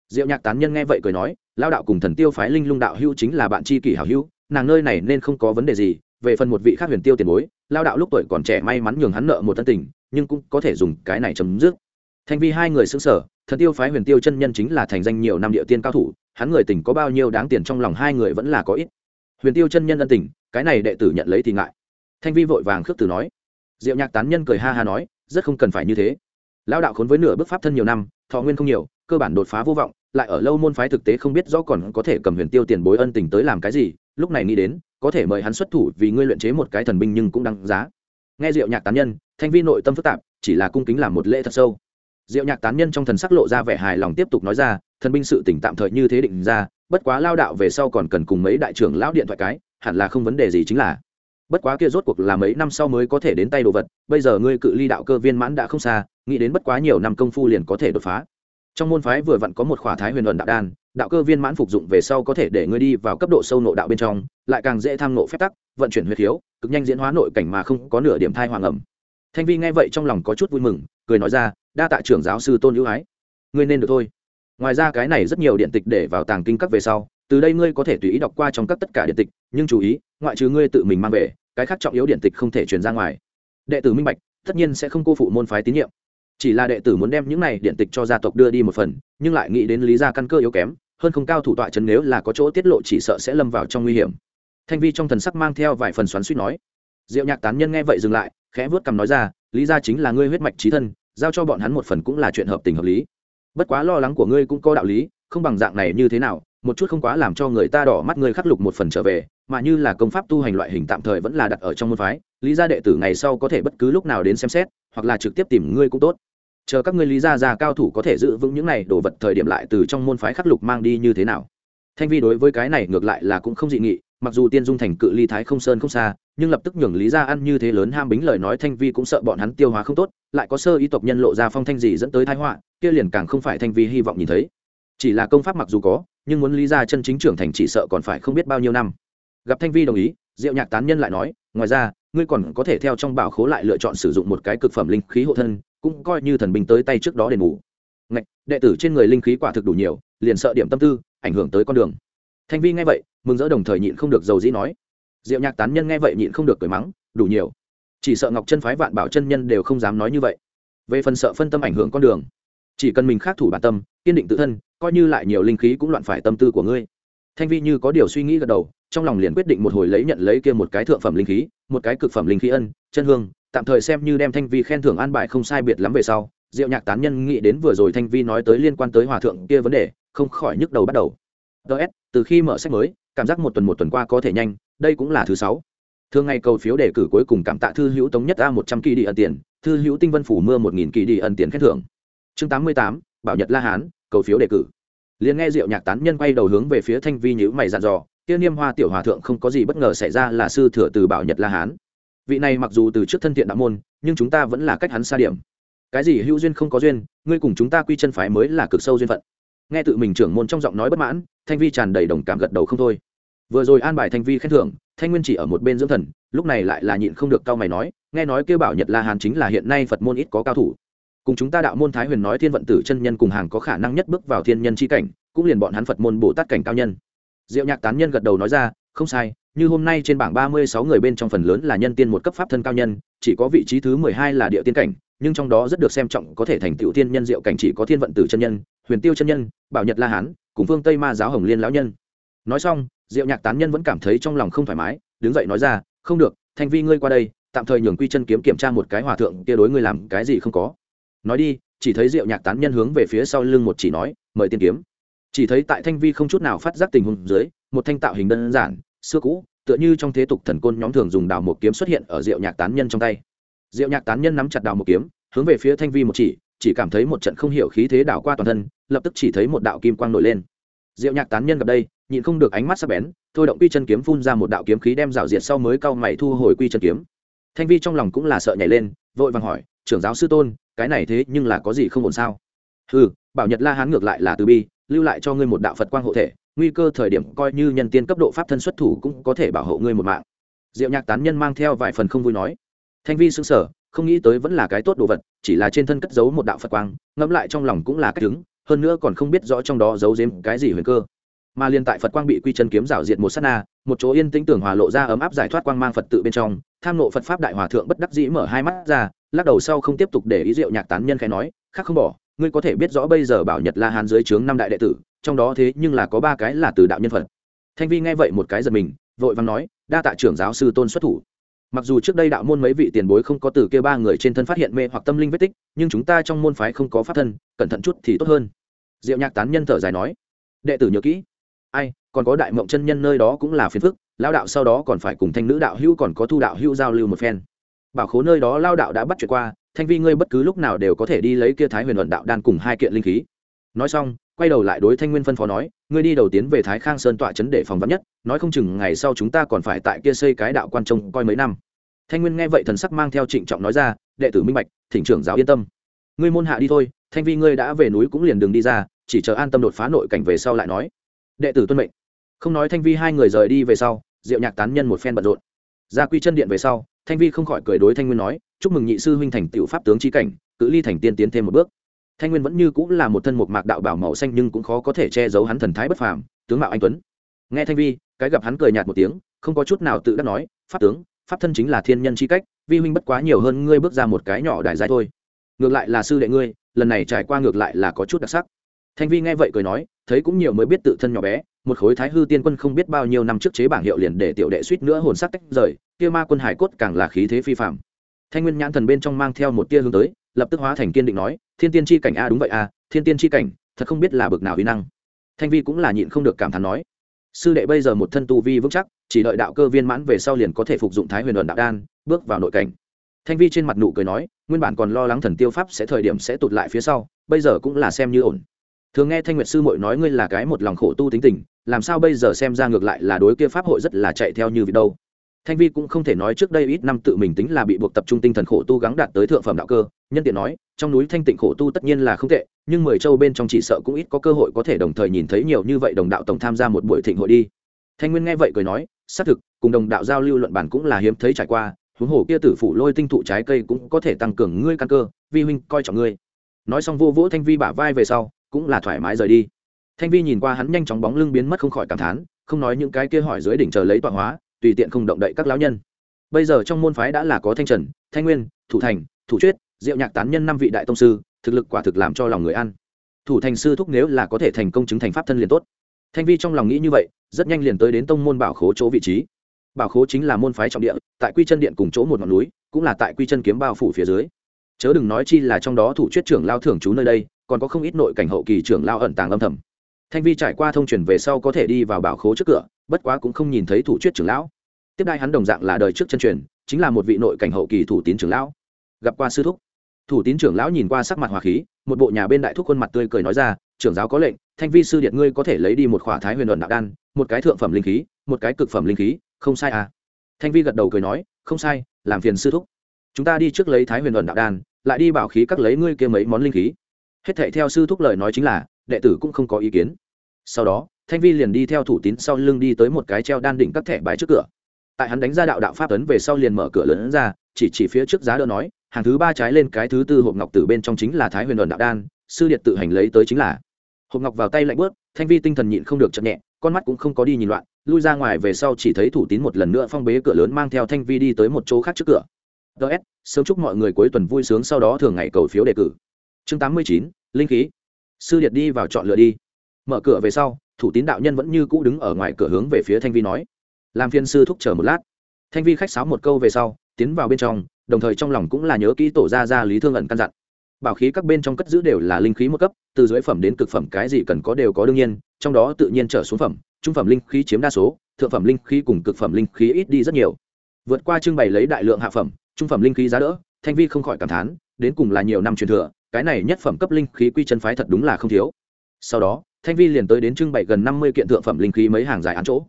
diệu nhạc tán nhân nghe vậy cười nói lao đạo cùng thần tiêu phái linh lung đạo hưu chính là bạn tri kỷ hảo hưu nàng nơi này nên không có vấn đề gì, về phần một vị khác huyền tiêu tiền bối lao đạo lúc tuổi còn trẻ may mắn nhường hắn nợ một thân tình, nhưng cũng có thể dùng cái này chấm dứt thanh vi hai người xứng sở thần tiêu phái huyền tiêu chân nhân chính là thành danh nhiều năm địa tiên cao thủ, hắn người tình có bao nhiêu đáng tiền trong lòng hai người vẫn là có ít. Huyền tiêu chân nhân ân tình, cái này đệ tử nhận lấy thì ngại. Thanh vi vội vàng khước từ nói. Diệu nhạc tán nhân cười ha ha nói, rất không cần phải như thế. Lão đạo khốn với nửa bước pháp thân nhiều năm, thọ nguyên không nhiều, cơ bản đột phá vô vọng, lại ở lâu môn phái thực tế không biết rõ còn có thể cầm huyền tiêu tiền bối ân tình tới làm cái gì, lúc này nghĩ đến, có thể mời hắn xuất thủ vì ngươi luyện chế một cái thần binh nhưng cũng đăng giá. Nghe diệu nhạc tán nhân, thanh vi nội tâm phức tạp, chỉ là cung kính làm một lễ thật sâu diệu nhạc tán nhân trong thần sắc lộ ra vẻ hài lòng tiếp tục nói ra, thần binh sự tỉnh tạm thời như thế định ra, bất quá lao đạo về sau còn cần cùng mấy đại trưởng lão điện thoại cái, hẳn là không vấn đề gì chính là. Bất quá kia rốt cuộc là mấy năm sau mới có thể đến tay đồ vật, bây giờ ngươi cự ly đạo cơ viên mãn đã không xa, nghĩ đến bất quá nhiều năm công phu liền có thể đột phá. Trong môn phái vừa vặn có một khỏa thái huyền luận đạo đan, đạo cơ viên mãn phục dụng về sau có thể để ngươi đi vào cấp độ sâu nộ đạo bên trong, lại càng dễ tham nộ phép tắc, vận chuyển huyết thiếu, cực nhanh diễn hóa nội cảnh mà không có nửa điểm thai hoàng ẩm. Thanh vi nghe vậy trong lòng có chút vui mừng, cười nói ra đa tạ trưởng giáo sư tôn ưu ái. Ngươi nên được thôi. Ngoài ra cái này rất nhiều điện tịch để vào tàng kinh các về sau, từ đây ngươi có thể tùy ý đọc qua trong các tất cả điện tịch, nhưng chú ý, ngoại trừ ngươi tự mình mang về, cái khác trọng yếu điện tịch không thể truyền ra ngoài. Đệ tử minh bạch, tất nhiên sẽ không cô phụ môn phái tín nhiệm. Chỉ là đệ tử muốn đem những này điện tịch cho gia tộc đưa đi một phần, nhưng lại nghĩ đến lý gia căn cơ yếu kém, hơn không cao thủ tọa chấn nếu là có chỗ tiết lộ chỉ sợ sẽ lâm vào trong nguy hiểm. Thanh vi trong thần sắc mang theo vài phần xoắn suýt nói. Diệu nhạc tán nhân nghe vậy dừng lại, khẽ vớt cằm nói ra, lý gia chính là ngươi huyết mạch trí thân giao cho bọn hắn một phần cũng là chuyện hợp tình hợp lý. Bất quá lo lắng của ngươi cũng có đạo lý, không bằng dạng này như thế nào, một chút không quá làm cho người ta đỏ mắt ngươi khắc lục một phần trở về, mà như là công pháp tu hành loại hình tạm thời vẫn là đặt ở trong môn phái, lý gia đệ tử ngày sau có thể bất cứ lúc nào đến xem xét, hoặc là trực tiếp tìm ngươi cũng tốt. Chờ các ngươi lý gia già cao thủ có thể giữ vững những này đồ vật thời điểm lại từ trong môn phái khắc lục mang đi như thế nào. Thanh vi đối với cái này ngược lại là cũng không dị nghị, mặc dù tiên dung thành cự ly thái không sơn không xa nhưng lập tức nhường lý gia ăn như thế lớn ham bính lời nói thanh vi cũng sợ bọn hắn tiêu hóa không tốt, lại có sơ ý tộc nhân lộ ra phong thanh gì dẫn tới thái họa, kia liền càng không phải thanh vi hy vọng nhìn thấy. Chỉ là công pháp mặc dù có, nhưng muốn lý gia chân chính trưởng thành chỉ sợ còn phải không biết bao nhiêu năm. Gặp thanh vi đồng ý, diệu nhạc tán nhân lại nói, ngoài ra, ngươi còn có thể theo trong bảo khố lại lựa chọn sử dụng một cái cực phẩm linh khí hộ thân, cũng coi như thần binh tới tay trước đó đền bù. Ngạch, đệ tử trên người linh khí quả thực đủ nhiều, liền sợ điểm tâm tư, ảnh hưởng tới con đường. Thanh vi nghe vậy, mừng rỡ đồng thời nhịn không được dầu dĩ nói diệu nhạc tán nhân nghe vậy nhịn không được cười mắng, đủ nhiều. Chỉ sợ ngọc chân phái vạn bảo chân nhân đều không dám nói như vậy. Về phần sợ phân tâm ảnh hưởng con đường, chỉ cần mình khắc thủ bản tâm, kiên định tự thân, coi như lại nhiều linh khí cũng loạn phải tâm tư của ngươi. Thanh vi như có điều suy nghĩ gật đầu, trong lòng liền quyết định một hồi lấy nhận lấy kia một cái thượng phẩm linh khí, một cái cực phẩm linh khí ân, chân hương, tạm thời xem như đem thanh vi khen thưởng an bài không sai biệt lắm về sau, diệu nhạc tán nhân nghĩ đến vừa rồi thanh vi nói tới liên quan tới hòa thượng kia vấn đề, không khỏi nhức đầu bắt đầu ts từ khi mở sách mới, cảm giác một tuần một tuần qua có thể nhanh, đây cũng là thứ sáu. Thường ngày cầu phiếu đề cử cuối cùng cảm tạ thư hữu tống nhất a một trăm kỳ đi ẩn tiền, thư hữu tinh vân phủ mưa một nghìn kỳ đi ẩn tiền khen thưởng. Chương tám mươi tám, bảo nhật la hán, cầu phiếu đề cử. Liền nghe diệu nhạc tán nhân quay đầu hướng về phía thanh vi nhữ mày dặn dò, tiên niêm hoa tiểu hòa thượng không có gì bất ngờ xảy ra là sư thừa từ bảo nhật la hán. Vị này mặc dù từ trước thân thiện đạo môn, nhưng chúng ta vẫn là cách hắn xa điểm. Cái gì hữu duyên không có duyên, ngươi cùng chúng ta quy chân phái mới là cực sâu duyên phận. Nghe tự mình trưởng môn trong giọng nói bất mãn thanh vi tràn đầy đồng cảm gật đầu không thôi. Vừa rồi an bài thanh vi khen thưởng, thanh nguyên chỉ ở một bên dưỡng thần, lúc này lại là nhịn không được cao mày nói, nghe nói kêu bảo nhật la hán chính là hiện nay phật môn ít có cao thủ. Cùng chúng ta đạo môn thái huyền nói thiên vận tử chân nhân cùng hàng có khả năng nhất bước vào thiên nhân c h i cảnh, cũng liền bọn hắn phật môn bồ tát cảnh cao nhân. Diệu nhạc tán nhân gật đầu nói ra, không sai, như hôm nay trên bảng ba mươi sáu người bên trong phần lớn là nhân tiên một cấp pháp thân cao nhân, chỉ có vị trí thứ mười hai là địa tiên cảnh, nhưng trong đó rất được xem trọng có thể thành tựu tiên nhân diệu cảnh chỉ có thiên vận tử chân nhân, huyền tiêu chân nhân, bảo nhật la hán cùng phương tây ma giáo hồng liên lão nhân. Nói xong, diệu nhạc tán nhân vẫn cảm thấy trong lòng không thoải mái, đứng dậy nói ra, không được, thanh vi ngươi qua đây, tạm thời nhường quy chân kiếm kiểm tra một cái hòa thượng kia đối ngươi làm cái gì không có. Nói đi, chỉ thấy diệu nhạc tán nhân hướng về phía sau lưng một chỉ nói, mời tiên kiếm. Chỉ thấy tại thanh vi không chút nào phát giác tình huống dưới, một thanh tạo hình đơn giản, xưa cũ, tựa như trong thế tục thần côn nhóm thường dùng đào một kiếm xuất hiện ở diệu nhạc tán nhân trong tay. Diệu nhạc tán nhân nắm chặt đào một kiếm, hướng về phía thanh vi một chỉ chỉ cảm thấy một trận không hiểu khí thế đảo qua toàn thân lập tức chỉ thấy một đạo kim quang nổi lên. Diệu nhạc tán nhân gặp đây, nhịn không được ánh mắt sắc bén, thôi động quy chân kiếm phun ra một đạo kiếm khí đem rào diệt sau mới cau mày thu hồi quy chân kiếm. Thanh vi trong lòng cũng là sợ nhảy lên, vội vàng hỏi, trưởng giáo sư tôn, cái này thế nhưng là có gì không ổn sao? Ừ bảo nhật la hán ngược lại là từ bi, lưu lại cho ngươi một đạo phật quang hộ thể, nguy cơ thời điểm coi như nhân tiên cấp độ pháp thân xuất thủ cũng có thể bảo hộ ngươi một mạng. Diệu nhạc tán nhân mang theo vài phần không vui nói. Thanh vi xứng sở không nghĩ tới vẫn là cái tốt đồ vật, chỉ là trên thân cất giấu một đạo phật quang, ngẫm lại trong lòng cũng là cách đứng hơn nữa còn không biết rõ trong đó giấu giếm cái gì huyền cơ. Mà liên tại phật quang bị quy chân kiếm rảo diệt một sát na, một chỗ yên tĩnh tưởng hòa lộ ra ấm áp giải thoát quang mang phật tự bên trong, tham nộ phật pháp đại hòa thượng bất đắc dĩ mở hai mắt ra, lắc đầu sau không tiếp tục để ý rượu nhạc tán nhân khai nói, khác không bỏ, ngươi có thể biết rõ bây giờ bảo nhật la hán dưới trướng năm đại đệ tử, trong đó thế nhưng là có ba cái là từ đạo nhân phật. Thanh vi nghe vậy một cái giật mình, vội vàng nói, đa tạ trưởng giáo sư tôn xuất thủ mặc dù trước đây đạo môn mấy vị tiền bối không có từ kia ba người trên thân phát hiện mê hoặc tâm linh vết tích, nhưng chúng ta trong môn phái không có pháp thân, cẩn thận chút thì tốt hơn. Diệu nhạc tán nhân thở dài nói. Đệ tử nhớ kỹ. Ai, còn có đại mộng chân nhân nơi đó cũng là phiền phức lao đạo sau đó còn phải cùng thanh nữ đạo hữu còn có thu đạo hữu giao lưu một phen. Bảo khố nơi đó lao đạo đã bắt chuyện qua, thanh vi ngươi bất cứ lúc nào đều có thể đi lấy kia thái huyền luận đạo đan cùng hai kiện linh khí. Nói xong, quay đầu lại đối thanh nguyên phân phó nói, ngươi đi đầu tiến về thái khang sơn tọa chấn để phòng vắn nhất, nói không chừng ngày sau chúng ta còn phải tại kia xây cái đạo quan trông coi mấy năm thanh nguyên nghe vậy thần sắc mang theo trịnh trọng nói ra, đệ tử minh bạch, thỉnh trưởng giáo yên tâm. Ngươi môn hạ đi thôi, thanh vi ngươi đã về núi cũng liền đường đi ra, chỉ chờ an tâm đột phá nội cảnh về sau lại nói. Đệ tử tuân mệnh. Không nói thanh vi hai người rời đi về sau, diệu nhạc tán nhân một phen bận rộn. Ra quy chân điện về sau, thanh vi không khỏi cười đối thanh nguyên nói, chúc mừng nhị sư huynh thành tựu pháp tướng trí cảnh, cự ly thành tiên tiến thêm một bước. Thanh nguyên vẫn như cũng là một thân một mạc đạo bảo màu xanh nhưng cũng khó có thể che giấu hắn thần thái bất phàm, tướng mạo anh tuấn. Nghe thanh vi, cái gặp hắn cười nhạt một tiếng, không có chút nào tự đắc nói, pháp tướng pháp thân chính là thiên nhân chi cách, vi huynh bất quá nhiều hơn ngươi bước ra một cái nhỏ đại dài thôi. Ngược lại là sư đệ ngươi, lần này trải qua ngược lại là có chút đặc sắc. Thanh vi nghe vậy cười nói, thấy cũng nhiều mới biết tự thân nhỏ bé, một khối thái hư tiên quân không biết bao nhiêu năm trước chế bảng hiệu liền để tiểu đệ suýt nữa hồn sắc tách rời, kia ma quân hải cốt càng là khí thế phi phạm thanh nguyên nhãn thần bên trong mang theo một tia hướng tới, lập tức hóa thành kiên định nói, thiên tiên chi cảnh a, đúng vậy a, thiên tiên chi cảnh, thật không biết là bực nào uy năng. Thanh vi cũng là nhịn không được cảm thán nói, sư đệ bây giờ một thân tu vi vững chắc chỉ đợi đạo cơ viên mãn về sau liền có thể phục dụng thái huyền luận đạo đan, bước vào nội cảnh. Thanh vi trên mặt nụ cười nói, nguyên bản còn lo lắng thần tiêu pháp sẽ thời điểm sẽ tụt lại phía sau, bây giờ cũng là xem như ổn. Thường nghe thanh nguyệt sư muội nói ngươi là cái một lòng khổ tu tính tình, làm sao bây giờ xem ra ngược lại là đối kia pháp hội rất là chạy theo như vị đâu. Thanh vi cũng không thể nói trước đây ít năm tự mình tính là bị buộc tập trung tinh thần khổ tu gắng đạt tới thượng phẩm đạo cơ, nhân tiện nói, trong núi thanh tịnh khổ tu tất nhiên là không tệ, nhưng mười châu bên trong chỉ sợ cũng ít có cơ hội có thể đồng thời nhìn thấy nhiều như vậy đồng đạo tổng tham gia một buổi thịnh hội đi thanh nguyên nghe vậy cười nói, xác thực, cùng đồng đạo giao lưu luận bản cũng là hiếm thấy trải qua, huống hồ kia tử phủ lôi tinh thụ trái cây cũng có thể tăng cường ngươi căn cơ, vi huynh coi trọng ngươi. Nói xong vô vỗ thanh vi bả vai về sau, cũng là thoải mái rời đi. Thanh vi nhìn qua hắn nhanh chóng bóng lưng biến mất không khỏi cảm thán, không nói những cái kia hỏi dưới đỉnh chờ lấy tọa hóa, tùy tiện không động đậy các lão nhân. Bây giờ trong môn phái đã là có thanh trần, thanh nguyên, thủ thành, thủ chuyết, diệu nhạc tán nhân năm vị đại tông sư, thực lực quả thực làm cho lòng người ăn. Thủ thành sư thúc nếu là có thể thành công chứng thành pháp thân liền tốt thanh vi trong lòng nghĩ như vậy, rất nhanh liền tới đến tông môn bảo khố chỗ vị trí. Bảo khố chính là môn phái trọng địa, tại quy chân điện cùng chỗ một ngọn núi, cũng là tại quy chân kiếm bao phủ phía dưới. Chớ đừng nói chi là trong đó thủ chuyết trưởng lao thưởng trú nơi đây, còn có không ít nội cảnh hậu kỳ trưởng lao ẩn tàng âm thầm. Thanh vi trải qua thông truyền về sau có thể đi vào bảo khố trước cửa, bất quá cũng không nhìn thấy thủ chuyết trưởng lão. Tiếp đai hắn đồng dạng là đời trước chân truyền, chính là một vị nội cảnh hậu kỳ thủ tín trưởng lão. Gặp qua sư thúc. Thủ tín trưởng lão nhìn qua sắc mặt hòa khí, một bộ nhà bên đại thúc khuôn mặt tươi cười nói ra trưởng giáo có lệnh, thanh vi sư điện ngươi có thể lấy đi một khỏa thái huyền luận đạo đan, một cái thượng phẩm linh khí, một cái cực phẩm linh khí, không sai à? Thanh vi gật đầu cười nói, không sai, làm phiền sư thúc. Chúng ta đi trước lấy thái huyền luận đạo đan, lại đi bảo khí các lấy ngươi kia mấy món linh khí. Hết thệ theo sư thúc lời nói chính là, đệ tử cũng không có ý kiến. Sau đó, thanh vi liền đi theo thủ tín sau lưng đi tới một cái treo đan đỉnh các thẻ bài trước cửa. Tại hắn đánh ra đạo đạo pháp tấn về sau liền mở cửa lớn ra, chỉ chỉ phía trước giá đỡ nói, hàng thứ ba trái lên cái thứ tư hộp ngọc từ bên trong chính là thái huyền luận đạo đan, sư điện tự hành lấy tới chính là hộp ngọc vào tay lạnh bớt, thanh vi tinh thần nhịn không được chậm nhẹ, con mắt cũng không có đi nhìn loạn, lui ra ngoài về sau chỉ thấy thủ tín một lần nữa phong bế cửa lớn mang theo thanh vi đi tới một chỗ khác trước cửa. Ts sớm chúc mọi người cuối tuần vui sướng, sau đó thường ngày cầu phiếu đề cử. Chương tám mươi chín, linh khí. Sư điệt đi vào chọn lựa đi. Mở cửa về sau, thủ tín đạo nhân vẫn như cũ đứng ở ngoài cửa hướng về phía thanh vi nói. Làm phiên sư thúc chờ một lát. Thanh vi khách sáo một câu về sau, tiến vào bên trong, đồng thời trong lòng cũng là nhớ kỹ tổ ra ra lý thương ẩn căn dặn bảo khí các bên trong cất giữ đều là linh khí một cấp, từ dưới phẩm đến cực phẩm cái gì cần có đều có đương nhiên, trong đó tự nhiên trở xuống phẩm, trung phẩm linh khí chiếm đa số, thượng phẩm linh khí cùng cực phẩm linh khí ít đi rất nhiều. Vượt qua trưng bày lấy đại lượng hạ phẩm, trung phẩm linh khí giá đỡ, thanh vi không khỏi cảm thán, đến cùng là nhiều năm truyền thừa, cái này nhất phẩm cấp linh khí quy chân phái thật đúng là không thiếu. Sau đó, thanh vi liền tới đến trưng bày gần năm mươi kiện thượng phẩm linh khí mấy hàng dài án chỗ.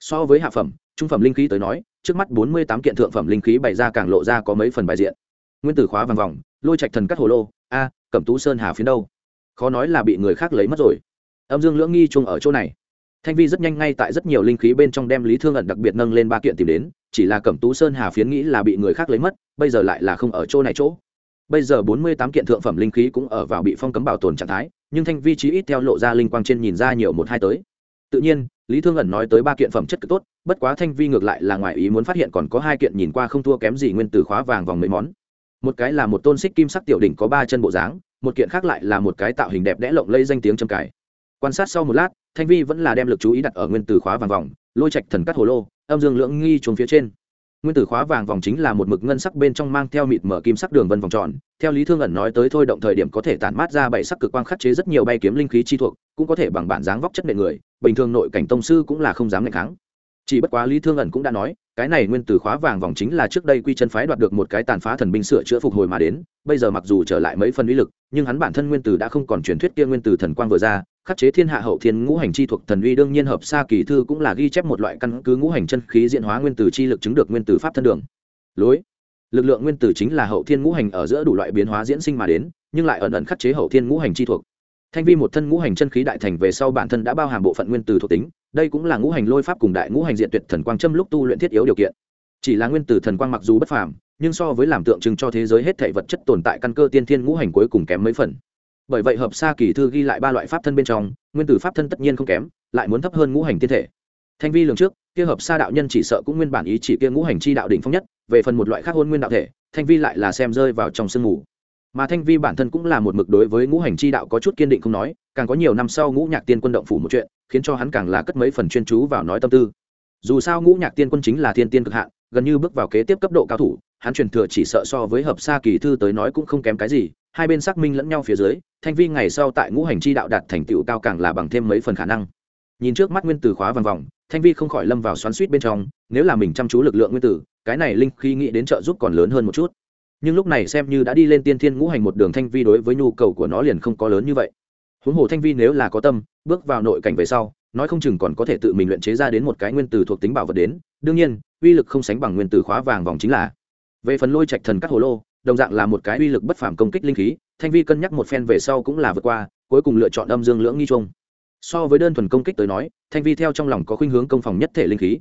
So với hạ phẩm, trung phẩm linh khí tới nói, trước mắt bốn mươi tám kiện thượng phẩm linh khí bày ra càng lộ ra có mấy phần bài diện. Nguyên tử khóa vàng vòng lôi trạch thần cắt hồ lô, a, cẩm tú sơn hà phiến đâu? Khó nói là bị người khác lấy mất rồi. Âm dương lưỡng nghi chung ở chỗ này. Thanh vi rất nhanh ngay tại rất nhiều linh khí bên trong đem lý thương ẩn đặc biệt nâng lên ba kiện tìm đến, chỉ là cẩm tú sơn hà phiến nghĩ là bị người khác lấy mất, bây giờ lại là không ở chỗ này chỗ. Bây giờ bốn mươi tám kiện thượng phẩm linh khí cũng ở vào bị phong cấm bảo tồn trạng thái, nhưng thanh vi chí ít theo lộ ra linh quang trên nhìn ra nhiều một hai tới. Tự nhiên, lý thương ẩn nói tới ba kiện phẩm chất cực tốt, bất quá thanh vi ngược lại là ngoài ý muốn phát hiện còn có hai kiện nhìn qua không thua kém gì nguyên từ khóa vàng vòng mấy món một cái là một tôn xích kim sắc tiểu đỉnh có ba chân bộ dáng, một kiện khác lại là một cái tạo hình đẹp đẽ lộng lây danh tiếng trầm cải quan sát sau một lát, thanh vi vẫn là đem lực chú ý đặt ở nguyên từ khóa vàng vòng, lôi trạch thần cắt hồ lô, âm dương lưỡng nghi trốn phía trên. Nguyên tử khóa vàng vòng chính là một mực ngân sắc bên trong mang theo mịt mở kim sắc đường vân vòng tròn, theo lý thương ẩn nói tới thôi động thời điểm có thể tản mát ra bảy sắc cực quang khắc chế rất nhiều bay kiếm linh khí chi thuộc, cũng có thể bằng bản dáng vóc chất nệ người, bình thường nội cảnh tông sư cũng là không dám ngày kháng chỉ bất quá lý thương ẩn cũng đã nói, cái này nguyên tử khóa vàng vòng chính là trước đây quy chân phái đoạt được một cái tàn phá thần binh sửa chữa phục hồi mà đến, bây giờ mặc dù trở lại mấy phần uy lực, nhưng hắn bản thân nguyên tử đã không còn truyền thuyết kia nguyên tử thần quang vừa ra, khắc chế thiên hạ hậu thiên ngũ hành chi thuộc thần uy đương nhiên hợp xa kỳ thư cũng là ghi chép một loại căn cứ ngũ hành chân khí diễn hóa nguyên tử chi lực chứng được nguyên tử pháp thân đường. Lối, lực lượng nguyên tử chính là hậu thiên ngũ hành ở giữa đủ loại biến hóa diễn sinh mà đến, nhưng lại ẩn ẩn khắc chế hậu thiên ngũ hành chi thuộc. Thanh vi một thân ngũ hành chân khí đại thành về sau bản thân đã bao hàm bộ phận nguyên tử thuộc tính đây cũng là ngũ hành lôi pháp cùng đại ngũ hành diện tuyệt thần quang châm lúc tu luyện thiết yếu điều kiện. Chỉ là nguyên tử thần quang mặc dù bất phàm, nhưng so với làm tượng trưng cho thế giới hết thể vật chất tồn tại căn cơ tiên thiên ngũ hành cuối cùng kém mấy phần. Bởi vậy hợp xa kỳ thư ghi lại ba loại pháp thân bên trong, nguyên tử pháp thân tất nhiên không kém, lại muốn thấp hơn ngũ hành tiên thể. Thanh vi lường trước, kia hợp xa đạo nhân chỉ sợ cũng nguyên bản ý chỉ kia ngũ hành chi đạo đỉnh phong nhất, về phần một loại khác hôn nguyên đạo thể, thanh vi lại là xem rơi vào trong sương mù mà thanh vi bản thân cũng là một mực đối với ngũ hành chi đạo có chút kiên định không nói, càng có nhiều năm sau ngũ nhạc tiên quân động phủ một chuyện, khiến cho hắn càng là cất mấy phần chuyên chú vào nói tâm tư. Dù sao ngũ nhạc tiên quân chính là thiên tiên cực hạn, gần như bước vào kế tiếp cấp độ cao thủ, hắn truyền thừa chỉ sợ so với hợp xa kỳ thư tới nói cũng không kém cái gì, hai bên xác minh lẫn nhau phía dưới, thanh vi ngày sau tại ngũ hành chi đạo đạt thành tựu cao càng là bằng thêm mấy phần khả năng. Nhìn trước mắt nguyên tử khóa vòng vòng, thanh vi không khỏi lâm vào xoắn suýt bên trong, nếu là mình chăm chú lực lượng nguyên tử, cái này linh khi nghĩ đến trợ giúp còn lớn hơn một chút nhưng lúc này xem như đã đi lên tiên thiên ngũ hành một đường thanh vi đối với nhu cầu của nó liền không có lớn như vậy. Huống hồ thanh vi nếu là có tâm, bước vào nội cảnh về sau, nói không chừng còn có thể tự mình luyện chế ra đến một cái nguyên tử thuộc tính bảo vật đến. Đương nhiên, uy lực không sánh bằng nguyên tử khóa vàng vòng chính là. Về phần lôi trạch thần cắt hồ lô, đồng dạng là một cái uy lực bất phàm công kích linh khí, thanh vi cân nhắc một phen về sau cũng là vượt qua, cuối cùng lựa chọn âm dương lưỡng nghi trung so với đơn thuần công kích tới nói, thanh vi theo trong lòng có khuynh hướng công phòng nhất thể linh khí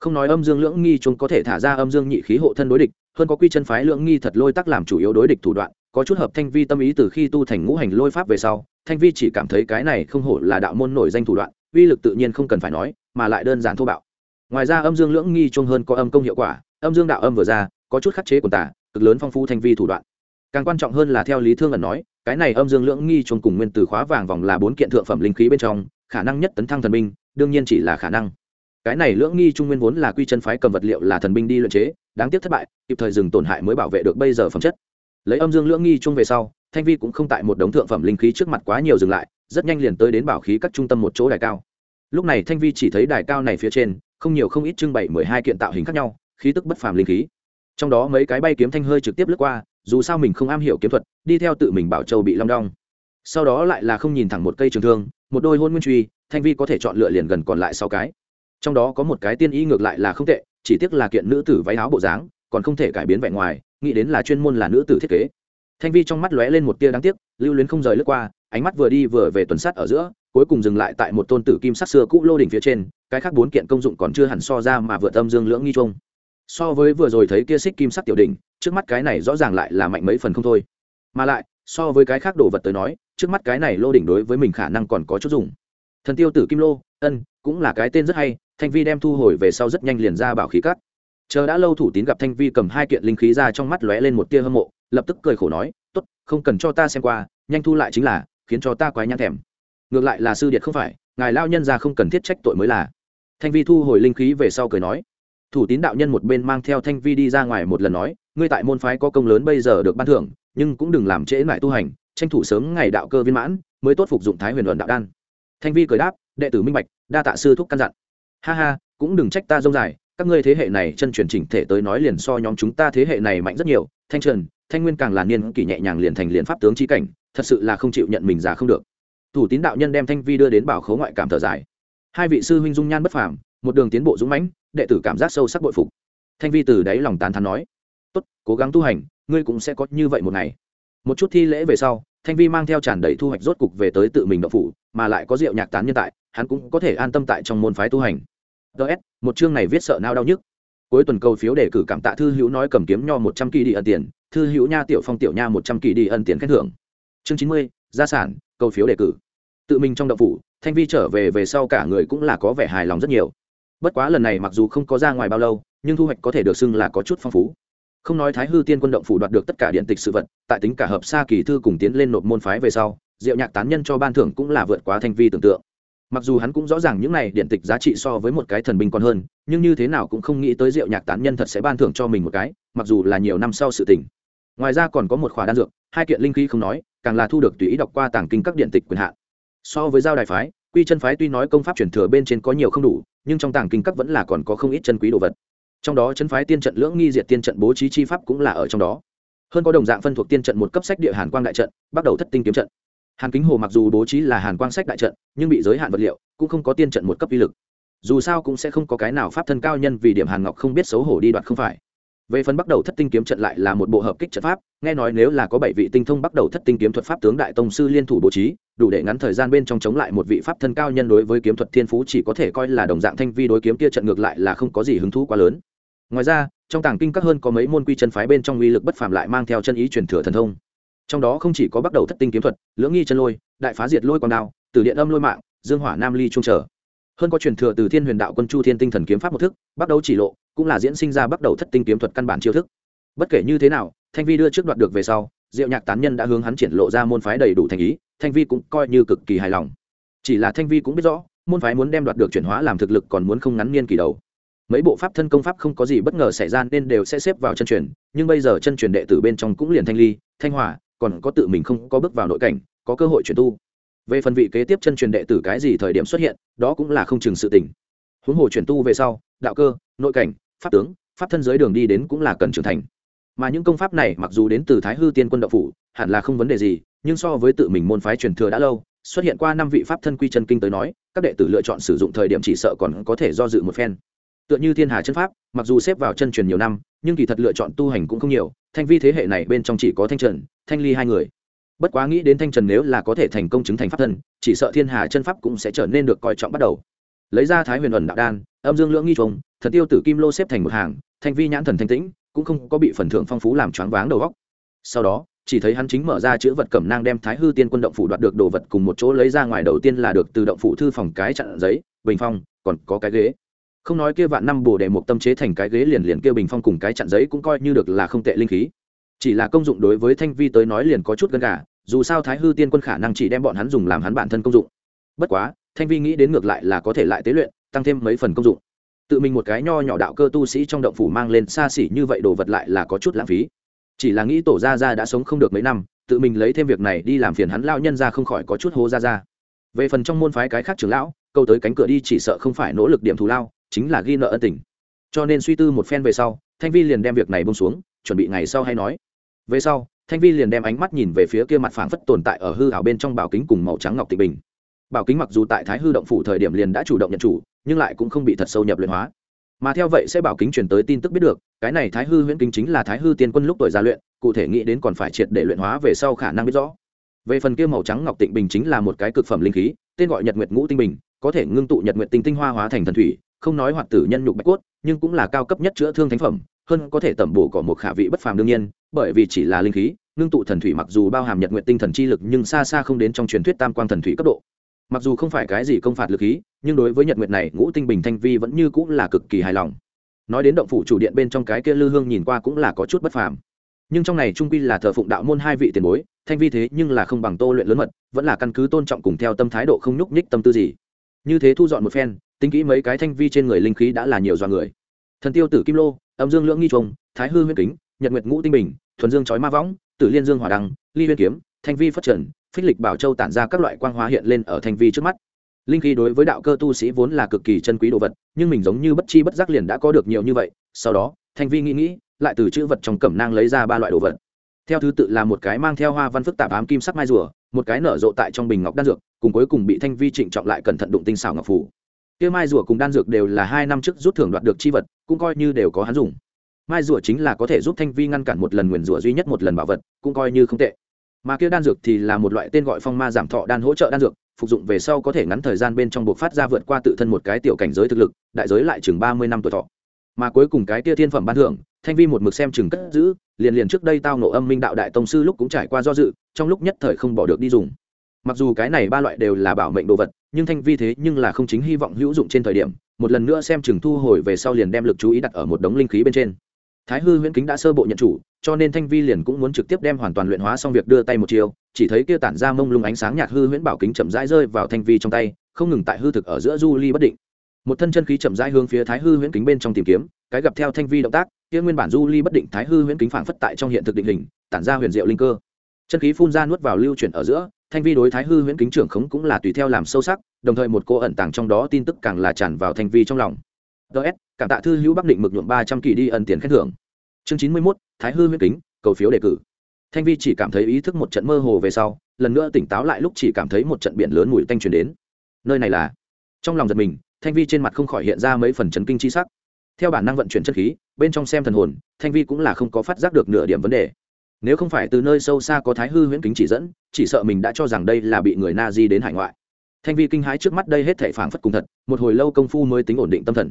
không nói âm dương lưỡng nghi trung có thể thả ra âm dương nhị khí hộ thân đối địch hơn có quy chân phái lưỡng nghi thật lôi tắc làm chủ yếu đối địch thủ đoạn có chút hợp thanh vi tâm ý từ khi tu thành ngũ hành lôi pháp về sau thanh vi chỉ cảm thấy cái này không hổ là đạo môn nổi danh thủ đoạn uy lực tự nhiên không cần phải nói mà lại đơn giản thô bạo. Ngoài ra âm dương lưỡng nghi trung hơn có âm công hiệu quả âm dương đạo âm vừa ra có chút khắc chế quần tả cực lớn phong phú thanh vi thủ đoạn. Càng quan trọng hơn là theo lý thương ẩn nói cái này âm dương lưỡng nghi chung cùng nguyên từ khóa vàng vòng là bốn kiện thượng phẩm linh khí bên trong khả năng nhất tấn thăng thần minh, đương nhiên chỉ là khả năng cái này lưỡng nghi trung nguyên vốn là quy chân phái cầm vật liệu là thần binh đi luyện chế, đáng tiếc thất bại, kịp thời dừng tổn hại mới bảo vệ được bây giờ phẩm chất. Lấy âm dương lưỡng nghi chung về sau, thanh vi cũng không tại một đống thượng phẩm linh khí trước mặt quá nhiều dừng lại, rất nhanh liền tới đến bảo khí các trung tâm một chỗ đài cao. Lúc này thanh vi chỉ thấy đài cao này phía trên, không nhiều không ít trưng bày mười hai kiện tạo hình khác nhau, khí tức bất phàm linh khí. Trong đó mấy cái bay kiếm thanh hơi trực tiếp lướt qua, dù sao mình không am hiểu kiếm thuật, đi theo tự mình bảo châu bị long đong. Sau đó lại là không nhìn thẳng một cây trường thương, một đôi hôn nguyên truy, thanh vi có thể chọn lựa liền gần còn lại sáu cái trong đó có một cái tiên ý ngược lại là không tệ, chỉ tiếc là kiện nữ tử váy áo bộ dáng, còn không thể cải biến vẻ ngoài, nghĩ đến là chuyên môn là nữ tử thiết kế. Thanh vi trong mắt lóe lên một tia đáng tiếc, lưu luyến không rời lướt qua, ánh mắt vừa đi vừa về tuần sát ở giữa, cuối cùng dừng lại tại một tôn tử kim sắc xưa cũ lô đỉnh phía trên, cái khác bốn kiện công dụng còn chưa hẳn so ra mà vượt âm dương lưỡng nghi trung so với vừa rồi thấy kia xích kim sắc tiểu đỉnh, trước mắt cái này rõ ràng lại là mạnh mấy phần không thôi. Mà lại, so với cái khác đồ vật tới nói, trước mắt cái này lô đỉnh đối với mình khả năng còn có chút dùng. Thần tiêu tử kim lô, ân, cũng là cái tên rất hay thanh vi đem thu hồi về sau rất nhanh liền ra bảo khí cắt chờ đã lâu thủ tín gặp thanh vi cầm hai kiện linh khí ra trong mắt lóe lên một tia hâm mộ, lập tức cười khổ nói, tốt, không cần cho ta xem qua, nhanh thu lại chính là, khiến cho ta quái nhãn thèm. Ngược lại là sư điệt không phải, ngài lao nhân ra không cần thiết trách tội mới là. Thanh vi thu hồi linh khí về sau cười nói. Thủ tín đạo nhân một bên mang theo thanh vi đi ra ngoài một lần nói, ngươi tại môn phái có công lớn bây giờ được ban thưởng, nhưng cũng đừng làm trễ lại tu hành, tranh thủ sớm ngày đạo cơ viên mãn, mới tốt phục dụng thái huyền luận đạo đan. Thanh vi cười đáp, đệ tử minh bạch, đa tạ sư thúc căn dặn ha ha, cũng đừng trách ta dông dài, các ngươi thế hệ này chân truyền chỉnh thể tới nói liền so nhóm chúng ta thế hệ này mạnh rất nhiều. Thanh trần, thanh nguyên càng là niên kỷ nhẹ nhàng liền thành liền pháp tướng trí cảnh, thật sự là không chịu nhận mình già không được. Thủ tín đạo nhân đem thanh vi đưa đến bảo khấu ngoại cảm thở dài. Hai vị sư huynh dung nhan bất phàm, một đường tiến bộ dũng mãnh, đệ tử cảm giác sâu sắc bội phục. Thanh vi từ đáy lòng tán thán nói, tốt, cố gắng tu hành, ngươi cũng sẽ có như vậy một ngày. Một chút thi lễ về sau, thanh vi mang theo tràn đầy thu hoạch rốt cục về tới tự mình đậu phủ, mà lại có rượu nhạc tán nhân tại hắn cũng có thể an tâm tại trong môn phái tu hành. Ts một chương này viết sợ nao đau nhức. Cuối tuần cầu phiếu đề cử cảm tạ thư hữu nói cầm kiếm nho một trăm kỳ đi ân tiền, thư hữu nha tiểu phong tiểu nha một trăm kỳ đi ân tiền khen thưởng. Chương chín mươi, gia sản cầu phiếu đề cử. Tự mình trong đậu phủ, thanh vi trở về về sau cả người cũng là có vẻ hài lòng rất nhiều. Bất quá lần này mặc dù không có ra ngoài bao lâu, nhưng thu hoạch có thể được xưng là có chút phong phú. Không nói thái hư tiên quân động phủ đoạt được tất cả điện tịch sự vật, tại tính cả hợp xa kỳ thư cùng tiến lên nộp môn phái về sau, diệu nhạc tán nhân cho ban thưởng cũng là vượt quá thanh vi tưởng tượng mặc dù hắn cũng rõ ràng những này điện tịch giá trị so với một cái thần binh còn hơn, nhưng như thế nào cũng không nghĩ tới diệu nhạc tán nhân thật sẽ ban thưởng cho mình một cái, mặc dù là nhiều năm sau sự tình. Ngoài ra còn có một khóa đan dược, hai kiện linh khí không nói, càng là thu được tùy ý đọc qua tàng kinh các điện tịch quyền hạn. So với giao đài phái, quy chân phái tuy nói công pháp truyền thừa bên trên có nhiều không đủ, nhưng trong tàng kinh các vẫn là còn có không ít chân quý đồ vật. Trong đó chân phái tiên trận lưỡng nghi diệt tiên trận bố trí chi pháp cũng là ở trong đó. Hơn có đồng dạng phân thuộc tiên trận một cấp sách địa hàn quang đại trận, bắt đầu thất tinh kiếm trận hàn kính hồ mặc dù bố trí là hàn quang sách đại trận, nhưng bị giới hạn vật liệu, cũng không có tiên trận một cấp uy lực. Dù sao cũng sẽ không có cái nào pháp thân cao nhân vì điểm hàn ngọc không biết xấu hổ đi đoạt không phải. Về phần bắt đầu thất tinh kiếm trận lại là một bộ hợp kích trận pháp, nghe nói nếu là có bảy vị tinh thông bắt đầu thất tinh kiếm thuật pháp tướng đại tông sư liên thủ bố trí, đủ để ngắn thời gian bên trong chống lại một vị pháp thân cao nhân đối với kiếm thuật thiên phú chỉ có thể coi là đồng dạng thanh vi đối kiếm kia trận ngược lại là không có gì hứng thú quá lớn. Ngoài ra, trong tàng kinh các hơn có mấy môn quy chân phái bên trong uy lực bất phàm lại mang theo chân ý truyền thừa thần thông trong đó không chỉ có bắt đầu thất tinh kiếm thuật, lưỡng nghi chân lôi, đại phá diệt lôi còn đao, từ điện âm lôi mạng, dương hỏa nam ly trung trở. Hơn có truyền thừa từ thiên huyền đạo quân chu thiên tinh thần kiếm pháp một thức, bắt đầu chỉ lộ, cũng là diễn sinh ra bắt đầu thất tinh kiếm thuật căn bản chiêu thức. Bất kể như thế nào, thanh vi đưa trước đoạt được về sau, diệu nhạc tán nhân đã hướng hắn triển lộ ra môn phái đầy đủ thành ý, thanh vi cũng coi như cực kỳ hài lòng. Chỉ là thanh vi cũng biết rõ, môn phái muốn đem đoạt được chuyển hóa làm thực lực còn muốn không ngắn niên kỳ đầu. Mấy bộ pháp thân công pháp không có gì bất ngờ xảy ra nên đều sẽ xếp vào chân truyền, nhưng bây giờ chân truyền đệ tử bên trong cũng liền thanh ly, thanh hòa còn có tự mình không có bước vào nội cảnh, có cơ hội chuyển tu. Về phần vị kế tiếp chân truyền đệ tử cái gì thời điểm xuất hiện, đó cũng là không chừng sự tình. Huống hồ chuyển tu về sau, đạo cơ, nội cảnh, pháp tướng, pháp thân giới đường đi đến cũng là cần trưởng thành. Mà những công pháp này mặc dù đến từ thái hư tiên quân đạo phủ, hẳn là không vấn đề gì, nhưng so với tự mình môn phái truyền thừa đã lâu, xuất hiện qua năm vị pháp thân quy chân kinh tới nói, các đệ tử lựa chọn sử dụng thời điểm chỉ sợ còn có thể do dự một phen. Tựa như thiên hà chân pháp, mặc dù xếp vào chân truyền nhiều năm, nhưng kỳ thật lựa chọn tu hành cũng không nhiều thanh vi thế hệ này bên trong chỉ có thanh trần, thanh ly hai người. Bất quá nghĩ đến thanh trần nếu là có thể thành công chứng thành pháp thân, chỉ sợ thiên hà chân pháp cũng sẽ trở nên được coi trọng bắt đầu. Lấy ra thái huyền ẩn đạo đan, âm dương lưỡng nghi trùng, thần tiêu tử kim lô xếp thành một hàng, thanh vi nhãn thần thanh tĩnh, cũng không có bị phần thưởng phong phú làm choáng váng đầu góc sau đó, chỉ thấy hắn chính mở ra chữ vật cẩm nang đem thái hư tiên quân động phủ đoạt được đồ vật cùng một chỗ lấy ra ngoài đầu tiên là được từ động phủ thư phòng cái chặn giấy, bình phong, còn có cái ghế không nói kia vạn năm bồ đề một tâm chế thành cái ghế liền liền kia bình phong cùng cái chặn giấy cũng coi như được là không tệ linh khí. Chỉ là công dụng đối với thanh vi tới nói liền có chút gần cả dù sao thái hư tiên quân khả năng chỉ đem bọn hắn dùng làm hắn bản thân công dụng. Bất quá, thanh vi nghĩ đến ngược lại là có thể lại tế luyện, tăng thêm mấy phần công dụng. Tự mình một cái nho nhỏ đạo cơ tu sĩ trong động phủ mang lên xa xỉ như vậy đồ vật lại là có chút lãng phí. Chỉ là nghĩ tổ gia gia đã sống không được mấy năm, tự mình lấy thêm việc này đi làm phiền hắn lao nhân ra không khỏi có chút hố ra ra. Về phần trong môn phái cái khác trưởng lão, câu tới cánh cửa đi chỉ sợ không phải nỗ lực điểm thù lao chính là ghi nợ ân tình. Cho nên suy tư một phen về sau, thanh vi liền đem việc này bông xuống, chuẩn bị ngày sau hay nói. Về sau, thanh vi liền đem ánh mắt nhìn về phía kia mặt phảng phất tồn tại ở hư hảo bên trong bảo kính cùng màu trắng ngọc tịch bình. Bảo kính mặc dù tại thái hư động phủ thời điểm liền đã chủ động nhận chủ, nhưng lại cũng không bị thật sâu nhập luyện hóa. Mà theo vậy sẽ bảo kính truyền tới tin tức biết được, cái này thái hư huyễn kính chính là thái hư tiên quân lúc tuổi gia luyện, cụ thể nghĩ đến còn phải triệt để luyện hóa về sau khả năng biết rõ. Về phần kia màu trắng ngọc tịnh bình chính là một cái cực phẩm linh khí, tên gọi nhật nguyệt ngũ tinh bình, có thể ngưng tụ nhật nguyệt tinh tinh hoa hóa thành thần thủy không nói hoạt tử nhân nhục bạch cốt, nhưng cũng là cao cấp nhất chữa thương thánh phẩm, hơn có thể tẩm bổ cỏ một khả vị bất phàm đương nhiên, bởi vì chỉ là linh khí, ngưng tụ thần thủy mặc dù bao hàm nhật nguyệt tinh thần chi lực nhưng xa xa không đến trong truyền thuyết tam quang thần thủy cấp độ. Mặc dù không phải cái gì công phạt lực khí, nhưng đối với nhật nguyệt này, ngũ tinh bình thanh vi vẫn như cũng là cực kỳ hài lòng. Nói đến động phủ chủ điện bên trong cái kia lư hương nhìn qua cũng là có chút bất phàm. Nhưng trong này trung quy là thờ phụng đạo môn hai vị tiền bối, thanh vi thế nhưng là không bằng tô luyện lớn mật, vẫn là căn cứ tôn trọng cùng theo tâm thái độ không nhúc nhích tâm tư gì. Như thế thu dọn một phen tính kỹ mấy cái thanh vi trên người linh khí đã là nhiều do người. Thần tiêu tử kim lô, âm dương lưỡng nghi trùng, thái hư huyết kính, nhật nguyệt ngũ tinh bình, thuần dương chói ma võng, tử liên dương hỏa đăng, ly huyên kiếm, thanh vi phát trần, phích lịch bảo châu tản ra các loại quang hóa hiện lên ở thanh vi trước mắt. Linh khí đối với đạo cơ tu sĩ vốn là cực kỳ chân quý đồ vật, nhưng mình giống như bất chi bất giác liền đã có được nhiều như vậy, sau đó, thanh vi nghĩ nghĩ, lại từ chữ vật trong cẩm nang lấy ra ba loại đồ vật. Theo thứ tự là một cái mang theo hoa văn phức tạp ám kim sắc mai rùa, một cái nở rộ tại trong bình ngọc đan dược, cùng cuối cùng bị thanh vi trịnh trọng lại cẩn thận đụng tinh xảo ngọc phủ kia mai rùa cùng đan dược đều là hai năm trước rút thưởng đoạt được chi vật, cũng coi như đều có hắn dùng. Mai rùa chính là có thể giúp thanh vi ngăn cản một lần nguyền rùa duy nhất một lần bảo vật, cũng coi như không tệ. Mà kia đan dược thì là một loại tên gọi phong ma giảm thọ đan hỗ trợ đan dược, phục dụng về sau có thể ngắn thời gian bên trong buộc phát ra vượt qua tự thân một cái tiểu cảnh giới thực lực, đại giới lại chừng ba mươi năm tuổi thọ. Mà cuối cùng cái kia thiên phẩm ban thưởng, thanh vi một mực xem chừng cất giữ, liền liền trước đây tao nộ âm minh đạo đại tông sư lúc cũng trải qua do dự, trong lúc nhất thời không bỏ được đi dùng. Mặc dù cái này ba loại đều là bảo mệnh đồ vật nhưng thanh vi thế nhưng là không chính hy vọng hữu dụng trên thời điểm, một lần nữa xem chừng thu hồi về sau liền đem lực chú ý đặt ở một đống linh khí bên trên. Thái hư huyễn kính đã sơ bộ nhận chủ, cho nên thanh vi liền cũng muốn trực tiếp đem hoàn toàn luyện hóa xong việc đưa tay một chiều chỉ thấy kia tản ra mông lung ánh sáng nhạt hư huyễn bảo kính chậm rãi rơi vào thanh vi trong tay, không ngừng tại hư thực ở giữa du ly bất định. Một thân chân khí chậm rãi hướng phía thái hư huyễn kính bên trong tìm kiếm, cái gặp theo thanh vi động tác, kia nguyên bản du ly bất định thái hư huyễn kính phảng phất tại trong hiện thực định hình, tản ra huyền diệu linh cơ. Chân khí phun ra nuốt vào lưu chuyển ở giữa thanh vi đối thái hư huyễn kính trưởng khống cũng là tùy theo làm sâu sắc, đồng thời một cô ẩn tàng trong đó tin tức càng là tràn vào thanh vi trong lòng. Ts cảm tạ thư hữu bắc định mực nhuộm ba trăm kỳ đi ẩn tiền khen thưởng. Chương chín mươi mốt, thái hư huyễn kính, cầu phiếu đề cử. Thanh vi chỉ cảm thấy ý thức một trận mơ hồ về sau, lần nữa tỉnh táo lại lúc chỉ cảm thấy một trận biển lớn mùi tanh truyền đến. Nơi này là? Trong lòng giật mình, thanh vi trên mặt không khỏi hiện ra mấy phần chấn kinh chi sắc. Theo bản năng vận chuyển chất khí, bên trong xem thần hồn, thanh vi cũng là không có phát giác được nửa điểm vấn đề nếu không phải từ nơi sâu xa có thái hư huyễn kính chỉ dẫn, chỉ sợ mình đã cho rằng đây là bị người na di đến hải ngoại. Thanh vi kinh hãi trước mắt đây hết thể phảng phất cùng thật, một hồi lâu công phu mới tính ổn định tâm thần.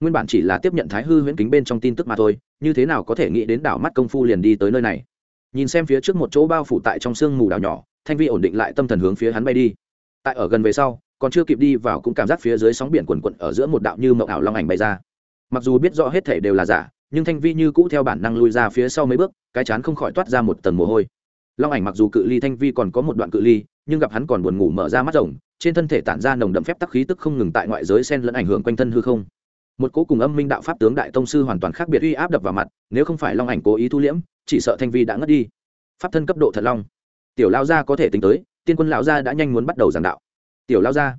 Nguyên bản chỉ là tiếp nhận thái hư huyễn kính bên trong tin tức mà thôi, như thế nào có thể nghĩ đến đảo mắt công phu liền đi tới nơi này. Nhìn xem phía trước một chỗ bao phủ tại trong sương mù đảo nhỏ, thanh vi ổn định lại tâm thần hướng phía hắn bay đi. Tại ở gần về sau, còn chưa kịp đi vào cũng cảm giác phía dưới sóng biển quần quận ở giữa một đạo như mộng ảo long ảnh bay ra. Mặc dù biết rõ hết thể đều là giả nhưng thanh vi như cũ theo bản năng lui ra phía sau mấy bước, cái chán không khỏi toát ra một tầng mồ hôi. Long ảnh mặc dù cự ly thanh vi còn có một đoạn cự ly, nhưng gặp hắn còn buồn ngủ mở ra mắt rồng, trên thân thể tản ra nồng đậm phép tắc khí tức không ngừng tại ngoại giới sen lẫn ảnh hưởng quanh thân hư không. Một cố cùng âm minh đạo pháp tướng đại tông sư hoàn toàn khác biệt uy áp đập vào mặt, nếu không phải long ảnh cố ý thu liễm, chỉ sợ thanh vi đã ngất đi. Pháp thân cấp độ thật long. Tiểu lao gia có thể tính tới, tiên quân lão gia đã nhanh muốn bắt đầu giảng đạo. Tiểu lao gia.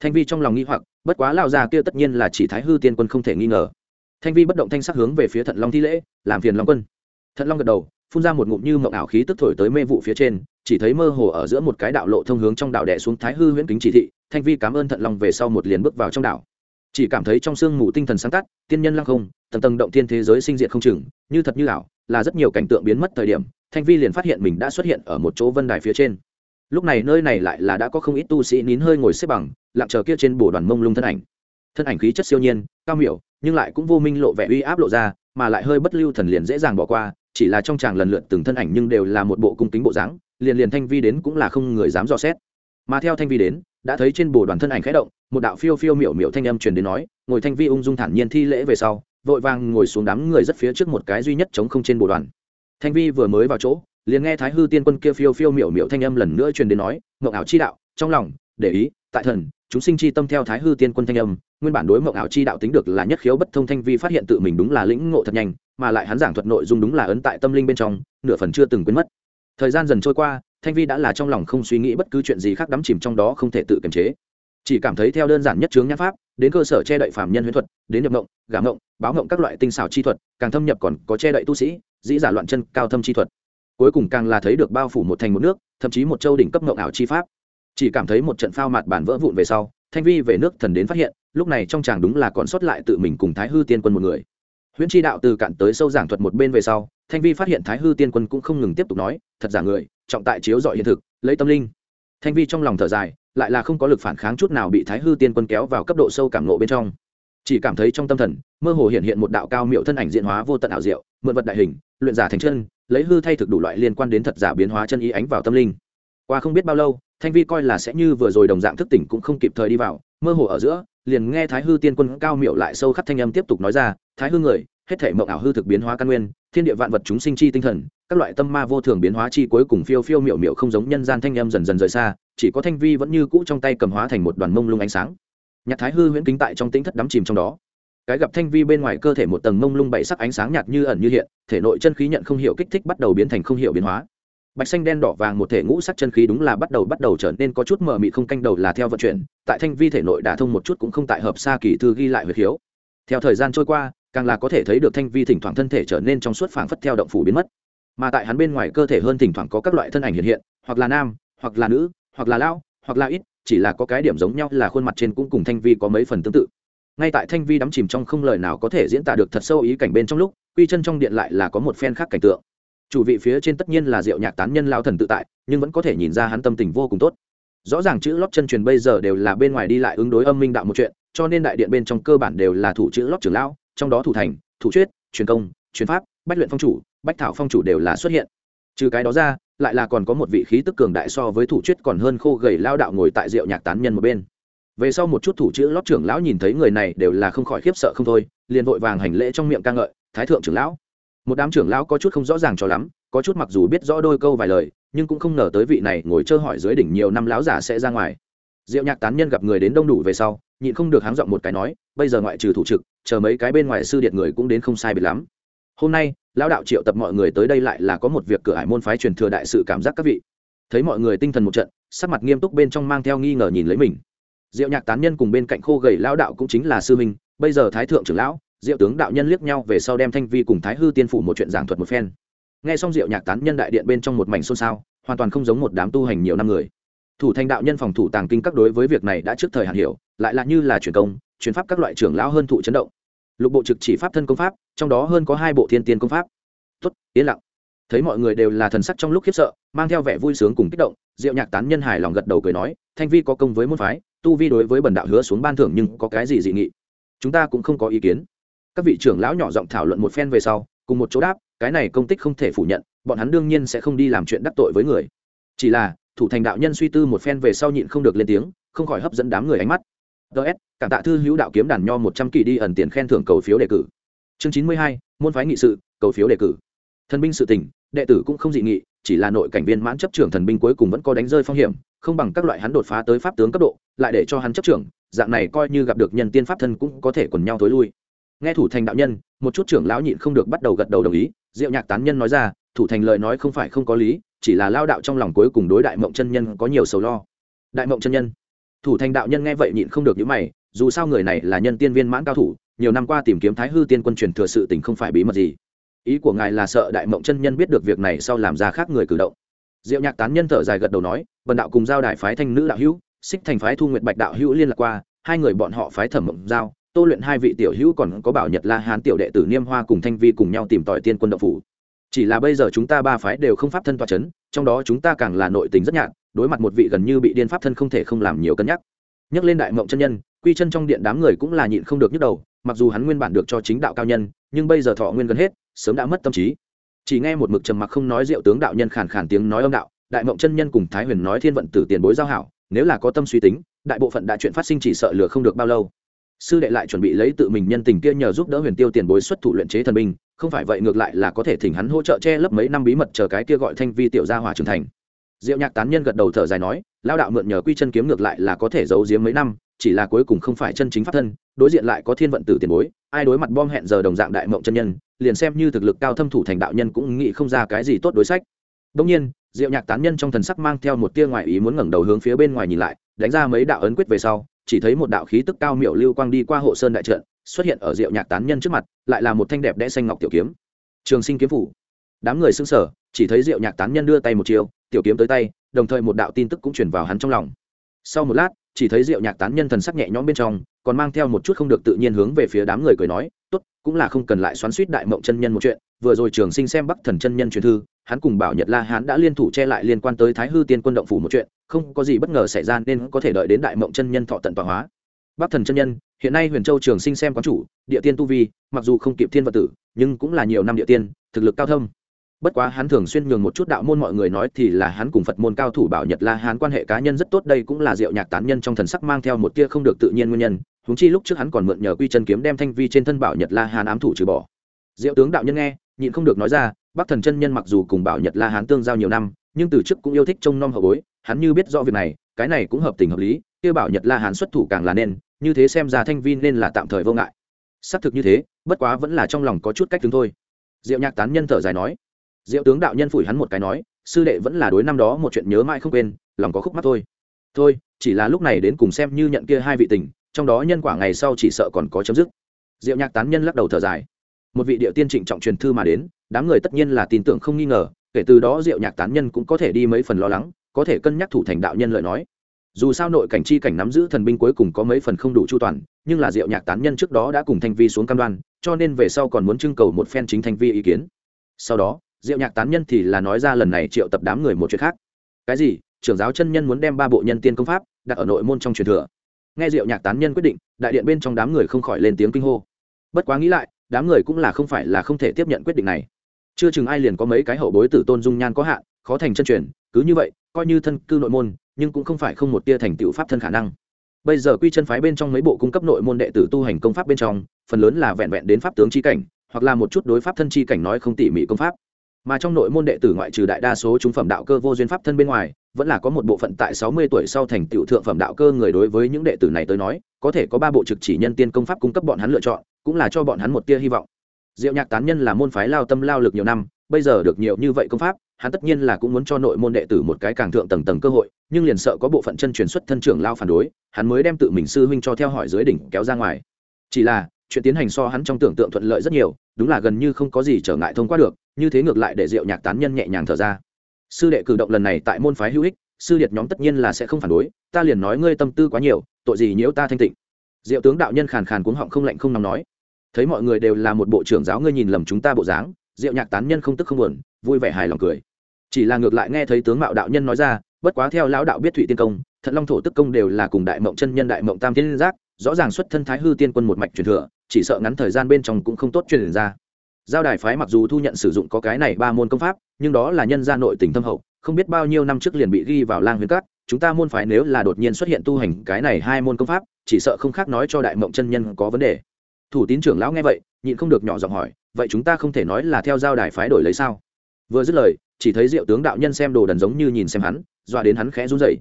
Thanh vi trong lòng nghi hoặc, bất quá lao gia kia tất nhiên là chỉ thái hư tiên quân không thể nghi ngờ thanh vi bất động thanh sắc hướng về phía thận long thi lễ, làm phiền long quân. Thận long gật đầu, phun ra một ngụm như mộng ảo khí tức thổi tới mê vụ phía trên, chỉ thấy mơ hồ ở giữa một cái đạo lộ thông hướng trong đảo đẻ xuống thái hư huyễn kính chỉ thị, thanh vi cảm ơn thận long về sau một liền bước vào trong đảo. Chỉ cảm thấy trong sương mù tinh thần sáng tắt, tiên nhân lăng không, tầng tầng động thiên thế giới sinh diệt không chừng, như thật như ảo, là rất nhiều cảnh tượng biến mất thời điểm, thanh vi liền phát hiện mình đã xuất hiện ở một chỗ vân đài phía trên. Lúc này nơi này lại là đã có không ít tu sĩ nín hơi ngồi xếp bằng, lặng chờ kia trên bồ đoàn mông lung thân ảnh. Thân ảnh khí chất siêu nhiên, cao miểu nhưng lại cũng vô minh lộ vẻ uy áp lộ ra, mà lại hơi bất lưu thần liền dễ dàng bỏ qua, chỉ là trong chàng lần lượt từng thân ảnh nhưng đều là một bộ cung kính bộ dáng, liền liền thanh vi đến cũng là không người dám dò xét. Mà theo thanh vi đến, đã thấy trên bồ đoàn thân ảnh khẽ động, một đạo phiêu phiêu miểu miểu thanh âm truyền đến nói, ngồi thanh vi ung dung thản nhiên thi lễ về sau, vội vàng ngồi xuống đám người rất phía trước một cái duy nhất chống không trên bồ đoàn. Thanh vi vừa mới vào chỗ, liền nghe thái hư tiên quân kia phiêu phiêu miểu miểu thanh âm lần nữa truyền đến nói ngộng ảo chi đạo, trong lòng, để ý, tại thần chúng sinh chi tâm theo thái hư tiên quân thanh âm, nguyên bản đối mộng ảo chi đạo tính được là nhất khiếu bất thông thanh vi phát hiện tự mình đúng là lĩnh ngộ thật nhanh, mà lại hắn giảng thuật nội dung đúng là ấn tại tâm linh bên trong, nửa phần chưa từng quên mất. Thời gian dần trôi qua, thanh vi đã là trong lòng không suy nghĩ bất cứ chuyện gì khác đắm chìm trong đó không thể tự kiềm chế. Chỉ cảm thấy theo đơn giản nhất chướng nhãn pháp, đến cơ sở che đậy phạm nhân huyễn thuật, đến nhập ngộng gà ngộng báo ngộng các loại tinh xảo chi thuật, càng thâm nhập còn có che đậy tu sĩ, dĩ giả loạn chân, cao thâm chi thuật. Cuối cùng càng là thấy được bao phủ một thành một nước, thậm chí một châu đỉnh cấp ngộng ảo chi pháp chỉ cảm thấy một trận phao mặt bản vỡ vụn về sau, thanh vi về nước thần đến phát hiện, lúc này trong chàng đúng là còn sót lại tự mình cùng thái hư tiên quân một người. Huyễn chi đạo từ cạn tới sâu giảng thuật một bên về sau, thanh vi phát hiện thái hư tiên quân cũng không ngừng tiếp tục nói, thật giả người, trọng tại chiếu dọi hiện thực, lấy tâm linh. Thanh vi trong lòng thở dài, lại là không có lực phản kháng chút nào bị thái hư tiên quân kéo vào cấp độ sâu cảm nộ bên trong. Chỉ cảm thấy trong tâm thần, mơ hồ hiện hiện một đạo cao miệu thân ảnh diện hóa vô tận ảo diệu, mượn vật đại hình, luyện giả thành chân, lấy hư thay thực đủ loại liên quan đến thật giả biến hóa chân ý ánh vào tâm linh qua không biết bao lâu, thanh vi coi là sẽ như vừa rồi đồng dạng thức tỉnh cũng không kịp thời đi vào, mơ hồ ở giữa, liền nghe thái hư tiên quân cao miệu lại sâu khắc thanh âm tiếp tục nói ra, thái hư người, hết thể mộng ảo hư thực biến hóa căn nguyên, thiên địa vạn vật chúng sinh chi tinh thần, các loại tâm ma vô thường biến hóa chi cuối cùng phiêu phiêu miệu miệu không giống nhân gian thanh âm dần dần rời xa, chỉ có thanh vi vẫn như cũ trong tay cầm hóa thành một đoàn mông lung ánh sáng. Nhạc thái hư huyễn kính tại trong tĩnh thất đắm chìm trong đó. Cái gặp thanh vi bên ngoài cơ thể một tầng mông lung bảy sắc ánh sáng nhạt như ẩn như hiện, thể nội chân khí nhận không hiểu kích thích bắt đầu biến thành không hiểu biến hóa bạch xanh đen đỏ vàng một thể ngũ sắc chân khí đúng là bắt đầu bắt đầu trở nên có chút mờ mị không canh đầu là theo vận chuyển, tại thanh vi thể nội đả thông một chút cũng không tại hợp xa kỳ thư ghi lại huyệt hiếu theo thời gian trôi qua, càng là có thể thấy được thanh vi thỉnh thoảng thân thể trở nên trong suốt phảng phất theo động phủ biến mất. Mà tại hắn bên ngoài cơ thể hơn thỉnh thoảng có các loại thân ảnh hiện hiện, hoặc là nam, hoặc là nữ, hoặc là lão, hoặc là ít, chỉ là có cái điểm giống nhau là khuôn mặt trên cũng cùng thanh vi có mấy phần tương tự. Ngay tại thanh vi đắm chìm trong không lời nào có thể diễn tả được thật sâu ý cảnh bên trong lúc, quy chân trong điện lại là có một phen khác cảnh tượng chủ vị phía trên tất nhiên là diệu nhạc tán nhân lao thần tự tại, nhưng vẫn có thể nhìn ra hắn tâm tình vô cùng tốt. Rõ ràng chữ lót chân truyền bây giờ đều là bên ngoài đi lại ứng đối âm minh đạo một chuyện, cho nên đại điện bên trong cơ bản đều là thủ chữ lót trưởng lão, trong đó thủ thành, thủ chuyết truyền công, truyền pháp, bách luyện phong chủ, bách thảo phong chủ đều là xuất hiện. Trừ cái đó ra, lại là còn có một vị khí tức cường đại so với thủ chuyết còn hơn khô gầy lao đạo ngồi tại diệu nhạc tán nhân một bên. Về sau một chút thủ chữ lót trưởng lão nhìn thấy người này đều là không khỏi khiếp sợ không thôi, liền vội vàng hành lễ trong miệng ca ngợi, thái thượng trưởng lão một đám trưởng lão có chút không rõ ràng cho lắm, có chút mặc dù biết rõ đôi câu vài lời, nhưng cũng không ngờ tới vị này ngồi chơi hỏi dưới đỉnh nhiều năm lão giả sẽ ra ngoài. Diệu nhạc tán nhân gặp người đến đông đủ về sau, nhịn không được háng giọng một cái nói, bây giờ ngoại trừ thủ trực, chờ mấy cái bên ngoài sư điện người cũng đến không sai biệt lắm. Hôm nay, lão đạo triệu tập mọi người tới đây lại là có một việc cửa hải môn phái truyền thừa đại sự cảm giác các vị. Thấy mọi người tinh thần một trận, sắc mặt nghiêm túc bên trong mang theo nghi ngờ nhìn lấy mình. Diệu nhạc tán nhân cùng bên cạnh khô gầy lão đạo cũng chính là sư minh bây giờ thái thượng trưởng lão diệu tướng đạo nhân liếc nhau về sau đem thanh vi cùng thái hư tiên phủ một chuyện giảng thuật một phen. Nghe xong diệu nhạc tán nhân đại điện bên trong một mảnh xôn xao, hoàn toàn không giống một đám tu hành nhiều năm người. Thủ thành đạo nhân phòng thủ tàng kinh các đối với việc này đã trước thời hạn hiểu, lại là như là truyền công, truyền pháp các loại trưởng lão hơn thụ chấn động. Lục bộ trực chỉ pháp thân công pháp, trong đó hơn có hai bộ thiên tiên công pháp. Tốt, yên lặng. Thấy mọi người đều là thần sắc trong lúc khiếp sợ, mang theo vẻ vui sướng cùng kích động, diệu nhạc tán nhân hài lòng gật đầu cười nói, thanh vi có công với môn phái, tu vi đối với bần đạo hứa xuống ban thưởng nhưng có cái gì dị nghị? Chúng ta cũng không có ý kiến các vị trưởng lão nhỏ giọng thảo luận một phen về sau, cùng một chỗ đáp, cái này công tích không thể phủ nhận, bọn hắn đương nhiên sẽ không đi làm chuyện đắc tội với người. Chỉ là, thủ thành đạo nhân suy tư một phen về sau nhịn không được lên tiếng, không khỏi hấp dẫn đám người ánh mắt. Ts cảm tạ thư hữu đạo kiếm đàn nho một trăm kỳ đi ẩn tiền khen thưởng cầu phiếu đề cử. Chương chín mươi hai, môn phái nghị sự, cầu phiếu đề cử. Thần binh sự tình, đệ tử cũng không dị nghị, chỉ là nội cảnh viên mãn chấp trưởng thần binh cuối cùng vẫn có đánh rơi phong hiểm, không bằng các loại hắn đột phá tới pháp tướng cấp độ, lại để cho hắn chấp trưởng, dạng này coi như gặp được nhân tiên pháp thân cũng có thể quần nhau tối lui nghe thủ thành đạo nhân, một chút trưởng lão nhịn không được bắt đầu gật đầu đồng ý, diệu nhạc tán nhân nói ra, thủ thành lời nói không phải không có lý, chỉ là lao đạo trong lòng cuối cùng đối đại mộng chân nhân có nhiều sầu lo. Đại mộng chân nhân. Thủ thành đạo nhân nghe vậy nhịn không được những mày, dù sao người này là nhân tiên viên mãn cao thủ, nhiều năm qua tìm kiếm thái hư tiên quân truyền thừa sự tình không phải bí mật gì. Ý của ngài là sợ đại mộng chân nhân biết được việc này sau làm ra khác người cử động. Diệu nhạc tán nhân thở dài gật đầu nói vần đạo cùng giao đại phái thanh nữ đạo hữu, xích thành phái thu nguyệt bạch đạo hữu liên lạc qua, hai người bọn họ phái thẩm mộng giao tô luyện hai vị tiểu hữu còn có bảo nhật la hán tiểu đệ tử niêm hoa cùng thanh vi cùng nhau tìm tòi tiên quân đậu phủ. Chỉ là bây giờ chúng ta ba phái đều không pháp thân toa c h ấ n trong đó chúng ta càng là nội tình rất nhạt, đối mặt một vị gần như bị điên pháp thân không thể không làm nhiều cân nhắc. Nhắc lên đại mộng chân nhân, quy chân trong điện đám người cũng là nhịn không được nhức đầu, mặc dù hắn nguyên bản được cho chính đạo cao nhân, nhưng bây giờ thọ nguyên gần hết, sớm đã mất tâm trí. Chỉ nghe một mực trầm mặc không nói diệu tướng đạo nhân khàn khàn tiếng nói âm đạo, đại mộng chân nhân cùng thái huyền nói thiên vận tử tiền bối giao hảo, nếu là có tâm suy tính, đại bộ phận đại chuyện phát sinh chỉ sợ lừa không được bao lâu sư đệ lại chuẩn bị lấy tự mình nhân tình kia nhờ giúp đỡ huyền tiêu tiền bối xuất thủ luyện chế thần binh, không phải vậy ngược lại là có thể thỉnh hắn hỗ trợ che lấp mấy năm bí mật chờ cái kia gọi thanh vi tiểu gia hỏa trưởng thành. Diệu nhạc tán nhân gật đầu thở dài nói, lao đạo mượn nhờ quy chân kiếm ngược lại là có thể giấu giếm mấy năm, chỉ là cuối cùng không phải chân chính pháp thân, đối diện lại có thiên vận tử tiền bối, ai đối mặt bom hẹn giờ đồng dạng đại mộng chân nhân, liền xem như thực lực cao thâm thủ thành đạo nhân cũng nghĩ không ra cái gì tốt đối sách. Đông nhiên, diệu nhạc tán nhân trong thần sắc mang theo một tia ngoại ý muốn ngẩng đầu hướng phía bên ngoài nhìn lại, đánh ra mấy đạo ấn quyết về sau chỉ thấy một đạo khí tức cao miệu lưu quang đi qua hộ sơn đại trận, xuất hiện ở rượu nhạc tán nhân trước mặt, lại là một thanh đẹp đẽ xanh ngọc tiểu kiếm. Trường sinh kiếm phủ. Đám người xưng sở chỉ thấy rượu nhạc tán nhân đưa tay một chiều, tiểu kiếm tới tay, đồng thời một đạo tin tức cũng chuyển vào hắn trong lòng. Sau một lát, chỉ thấy rượu nhạc tán nhân thần sắc nhẹ nhõm bên trong, còn mang theo một chút không được tự nhiên hướng về phía đám người cười nói, tốt cũng là không cần lại xoắn suýt đại mộng chân nhân một chuyện, vừa rồi trường sinh xem bắc thần chân nhân truyền thư, hắn cùng bảo nhật la hán đã liên thủ che lại liên quan tới thái hư tiên quân động phủ một chuyện, không có gì bất ngờ xảy ra nên có thể đợi đến đại mộng chân nhân thọ tận tọa hóa. Bắc thần chân nhân, hiện nay huyền châu trường sinh xem quán chủ, địa tiên tu vi, mặc dù không kịp thiên vật tử, nhưng cũng là nhiều năm địa tiên, thực lực cao thâm. Bất quá hắn thường xuyên nhường một chút đạo môn mọi người nói thì là hắn cùng phật môn cao thủ bảo nhật la hán quan hệ cá nhân rất tốt, đây cũng là diệu nhạc tán nhân trong thần sắc mang theo một tia không được tự nhiên nguyên nhân húng chi lúc trước hắn còn mượn nhờ quy chân kiếm đem thanh vi trên thân bảo nhật la hán ám thủ trừ bỏ. Diệu tướng đạo nhân nghe, nhịn không được nói ra, bắc thần chân nhân mặc dù cùng bảo nhật la hán tương giao nhiều năm, nhưng từ trước cũng yêu thích trông nom hậu bối, hắn như biết rõ việc này, cái này cũng hợp tình hợp lý kêu bảo nhật la hán xuất thủ càng là nên, như thế xem ra thanh vi nên là tạm thời vô ngại. Xác thực như thế, bất quá vẫn là trong lòng có chút cách tướng thôi. Diệu nhạc tán nhân thở dài nói. Diệu tướng đạo nhân phủi hắn một cái nói, sư đệ vẫn là đối năm đó một chuyện nhớ mãi không quên, lòng có khúc mắt thôi. Thôi, chỉ là lúc này đến cùng xem như nhận kia hai vị tình trong đó nhân quả ngày sau chỉ sợ còn có chấm dứt. Diệu nhạc tán nhân lắc đầu thở dài. Một vị địa tiên trịnh trọng truyền thư mà đến, đám người tất nhiên là tin tưởng không nghi ngờ, kể từ đó diệu nhạc tán nhân cũng có thể đi mấy phần lo lắng, có thể cân nhắc thủ thành đạo nhân lời nói. Dù sao nội cảnh chi cảnh nắm giữ thần binh cuối cùng có mấy phần không đủ chu toàn, nhưng là diệu nhạc tán nhân trước đó đã cùng thanh vi xuống cam đoan, cho nên về sau còn muốn trưng cầu một phen chính thanh vi ý kiến. Sau đó, diệu nhạc tán nhân thì là nói ra lần này triệu tập đám người một chuyện khác. Cái gì? Trưởng giáo chân nhân muốn đem ba bộ nhân tiên công pháp đặt ở nội môn trong truyền thừa nghe diệu nhạc tán nhân quyết định, đại điện bên trong đám người không khỏi lên tiếng kinh hô. Bất quá nghĩ lại, đám người cũng là không phải là không thể tiếp nhận quyết định này. Chưa chừng ai liền có mấy cái hậu bối tử tôn dung nhan có hạn, khó thành chân truyền, cứ như vậy, coi như thân cư nội môn, nhưng cũng không phải không một tia thành tựu pháp thân khả năng. Bây giờ quy chân phái bên trong mấy bộ cung cấp nội môn đệ tử tu hành công pháp bên trong, phần lớn là vẹn vẹn đến pháp tướng chi cảnh, hoặc là một chút đối pháp thân chi cảnh nói không tỉ mỉ công pháp mà trong nội môn đệ tử ngoại trừ đại đa số trung phẩm đạo cơ vô duyên pháp thân bên ngoài, vẫn là có một bộ phận tại sáu mươi tuổi sau thành tựu thượng phẩm đạo cơ người đối với những đệ tử này tới nói, có thể có ba bộ trực chỉ nhân tiên công pháp cung cấp bọn hắn lựa chọn, cũng là cho bọn hắn một tia hy vọng. Diệu nhạc tán nhân là môn phái lao tâm lao lực nhiều năm, bây giờ được nhiều như vậy công pháp, hắn tất nhiên là cũng muốn cho nội môn đệ tử một cái càng thượng tầng tầng cơ hội, nhưng liền sợ có bộ phận chân truyền xuất thân trưởng lao phản đối, hắn mới đem tự mình sư huynh cho theo hỏi dưới đỉnh kéo ra ngoài. Chỉ là, chuyện tiến hành so hắn trong tưởng tượng thuận lợi rất nhiều, đúng là gần như không có gì trở ngại thông qua được như thế ngược lại để diệu nhạc tán nhân nhẹ nhàng thở ra. Sư đệ cử động lần này tại môn phái hữu ích, sư điệt nhóm tất nhiên là sẽ không phản đối, ta liền nói ngươi tâm tư quá nhiều, tội gì nhiễu ta thanh tịnh. Diệu tướng đạo nhân khàn khàn cuống họng không lạnh không nóng nói. Thấy mọi người đều là một bộ trưởng giáo ngươi nhìn lầm chúng ta bộ dáng, diệu nhạc tán nhân không tức không buồn, vui vẻ hài lòng cười. Chỉ là ngược lại nghe thấy tướng mạo đạo nhân nói ra, bất quá theo lão đạo biết thụy tiên công, thận long thổ tức công đều là cùng đại mộng chân nhân, đại mộng tam thiên giác, rõ ràng xuất thân thái hư tiên quân một mạch truyền thừa, chỉ sợ ngắn thời gian bên trong cũng không tốt truyền ra giao đài phái mặc dù thu nhận sử dụng có cái này ba môn công pháp, nhưng đó là nhân gia nội tình thâm hậu, không biết bao nhiêu năm trước liền bị ghi vào lang huyền cát chúng ta môn phái nếu là đột nhiên xuất hiện tu hành cái này hai môn công pháp, chỉ sợ không khác nói cho đại mộng chân nhân có vấn đề. Thủ tín trưởng lão nghe vậy, nhịn không được nhỏ giọng hỏi, vậy chúng ta không thể nói là theo giao đài phái đổi lấy sao? Vừa dứt lời, chỉ thấy diệu tướng đạo nhân xem đồ đần giống như nhìn xem hắn, dọa đến hắn khẽ run rẩy.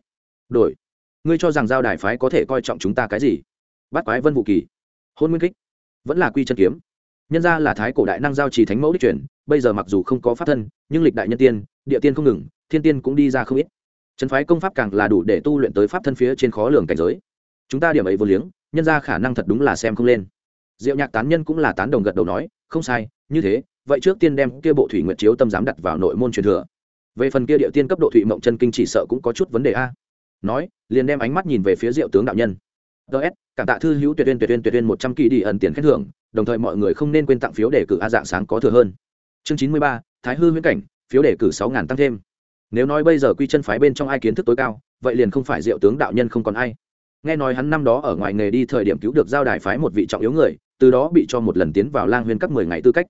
Đổi, ngươi cho rằng giao đài phái có thể coi trọng chúng ta cái gì? Bắt quái vân vũ kỳ. Hôn nguyên kích. Vẫn là quy chân kiếm nhân ra là thái cổ đại năng giao trì thánh mẫu đích truyền, bây giờ mặc dù không có pháp thân, nhưng lịch đại nhân tiên, địa tiên không ngừng, thiên tiên cũng đi ra không ít. Trấn phái công pháp càng là đủ để tu luyện tới pháp thân phía trên khó lường cảnh giới. Chúng ta điểm ấy vô liếng, nhân ra khả năng thật đúng là xem không lên. Diệu nhạc tán nhân cũng là tán đồng gật đầu nói, không sai, như thế, vậy trước tiên đem kia bộ thủy nguyệt chiếu tâm giám đặt vào nội môn truyền thừa. Về phần kia địa tiên cấp độ thủy mộng chân kinh chỉ sợ cũng có chút vấn đề a. Nói, liền đem ánh mắt nhìn về phía diệu tướng đạo nhân ts cảm tạ thư hữu tuyệt uyên tuyệt uyên tuyệt uyên một trăm kỳ đi ẩn tiền khen thưởng, đồng thời mọi người không nên quên tặng phiếu đề cử a dạng sáng có thừa hơn. Chương chín mươi ba, thái hư huyễn cảnh, phiếu đề cử sáu ngàn tăng thêm. Nếu nói bây giờ quy chân phái bên trong ai kiến thức tối cao, vậy liền không phải diệu tướng đạo nhân không còn ai. Nghe nói hắn năm đó ở ngoài nghề đi thời điểm cứu được giao đài phái một vị trọng yếu người, từ đó bị cho một lần tiến vào lang huyên các mười ngày tư cách.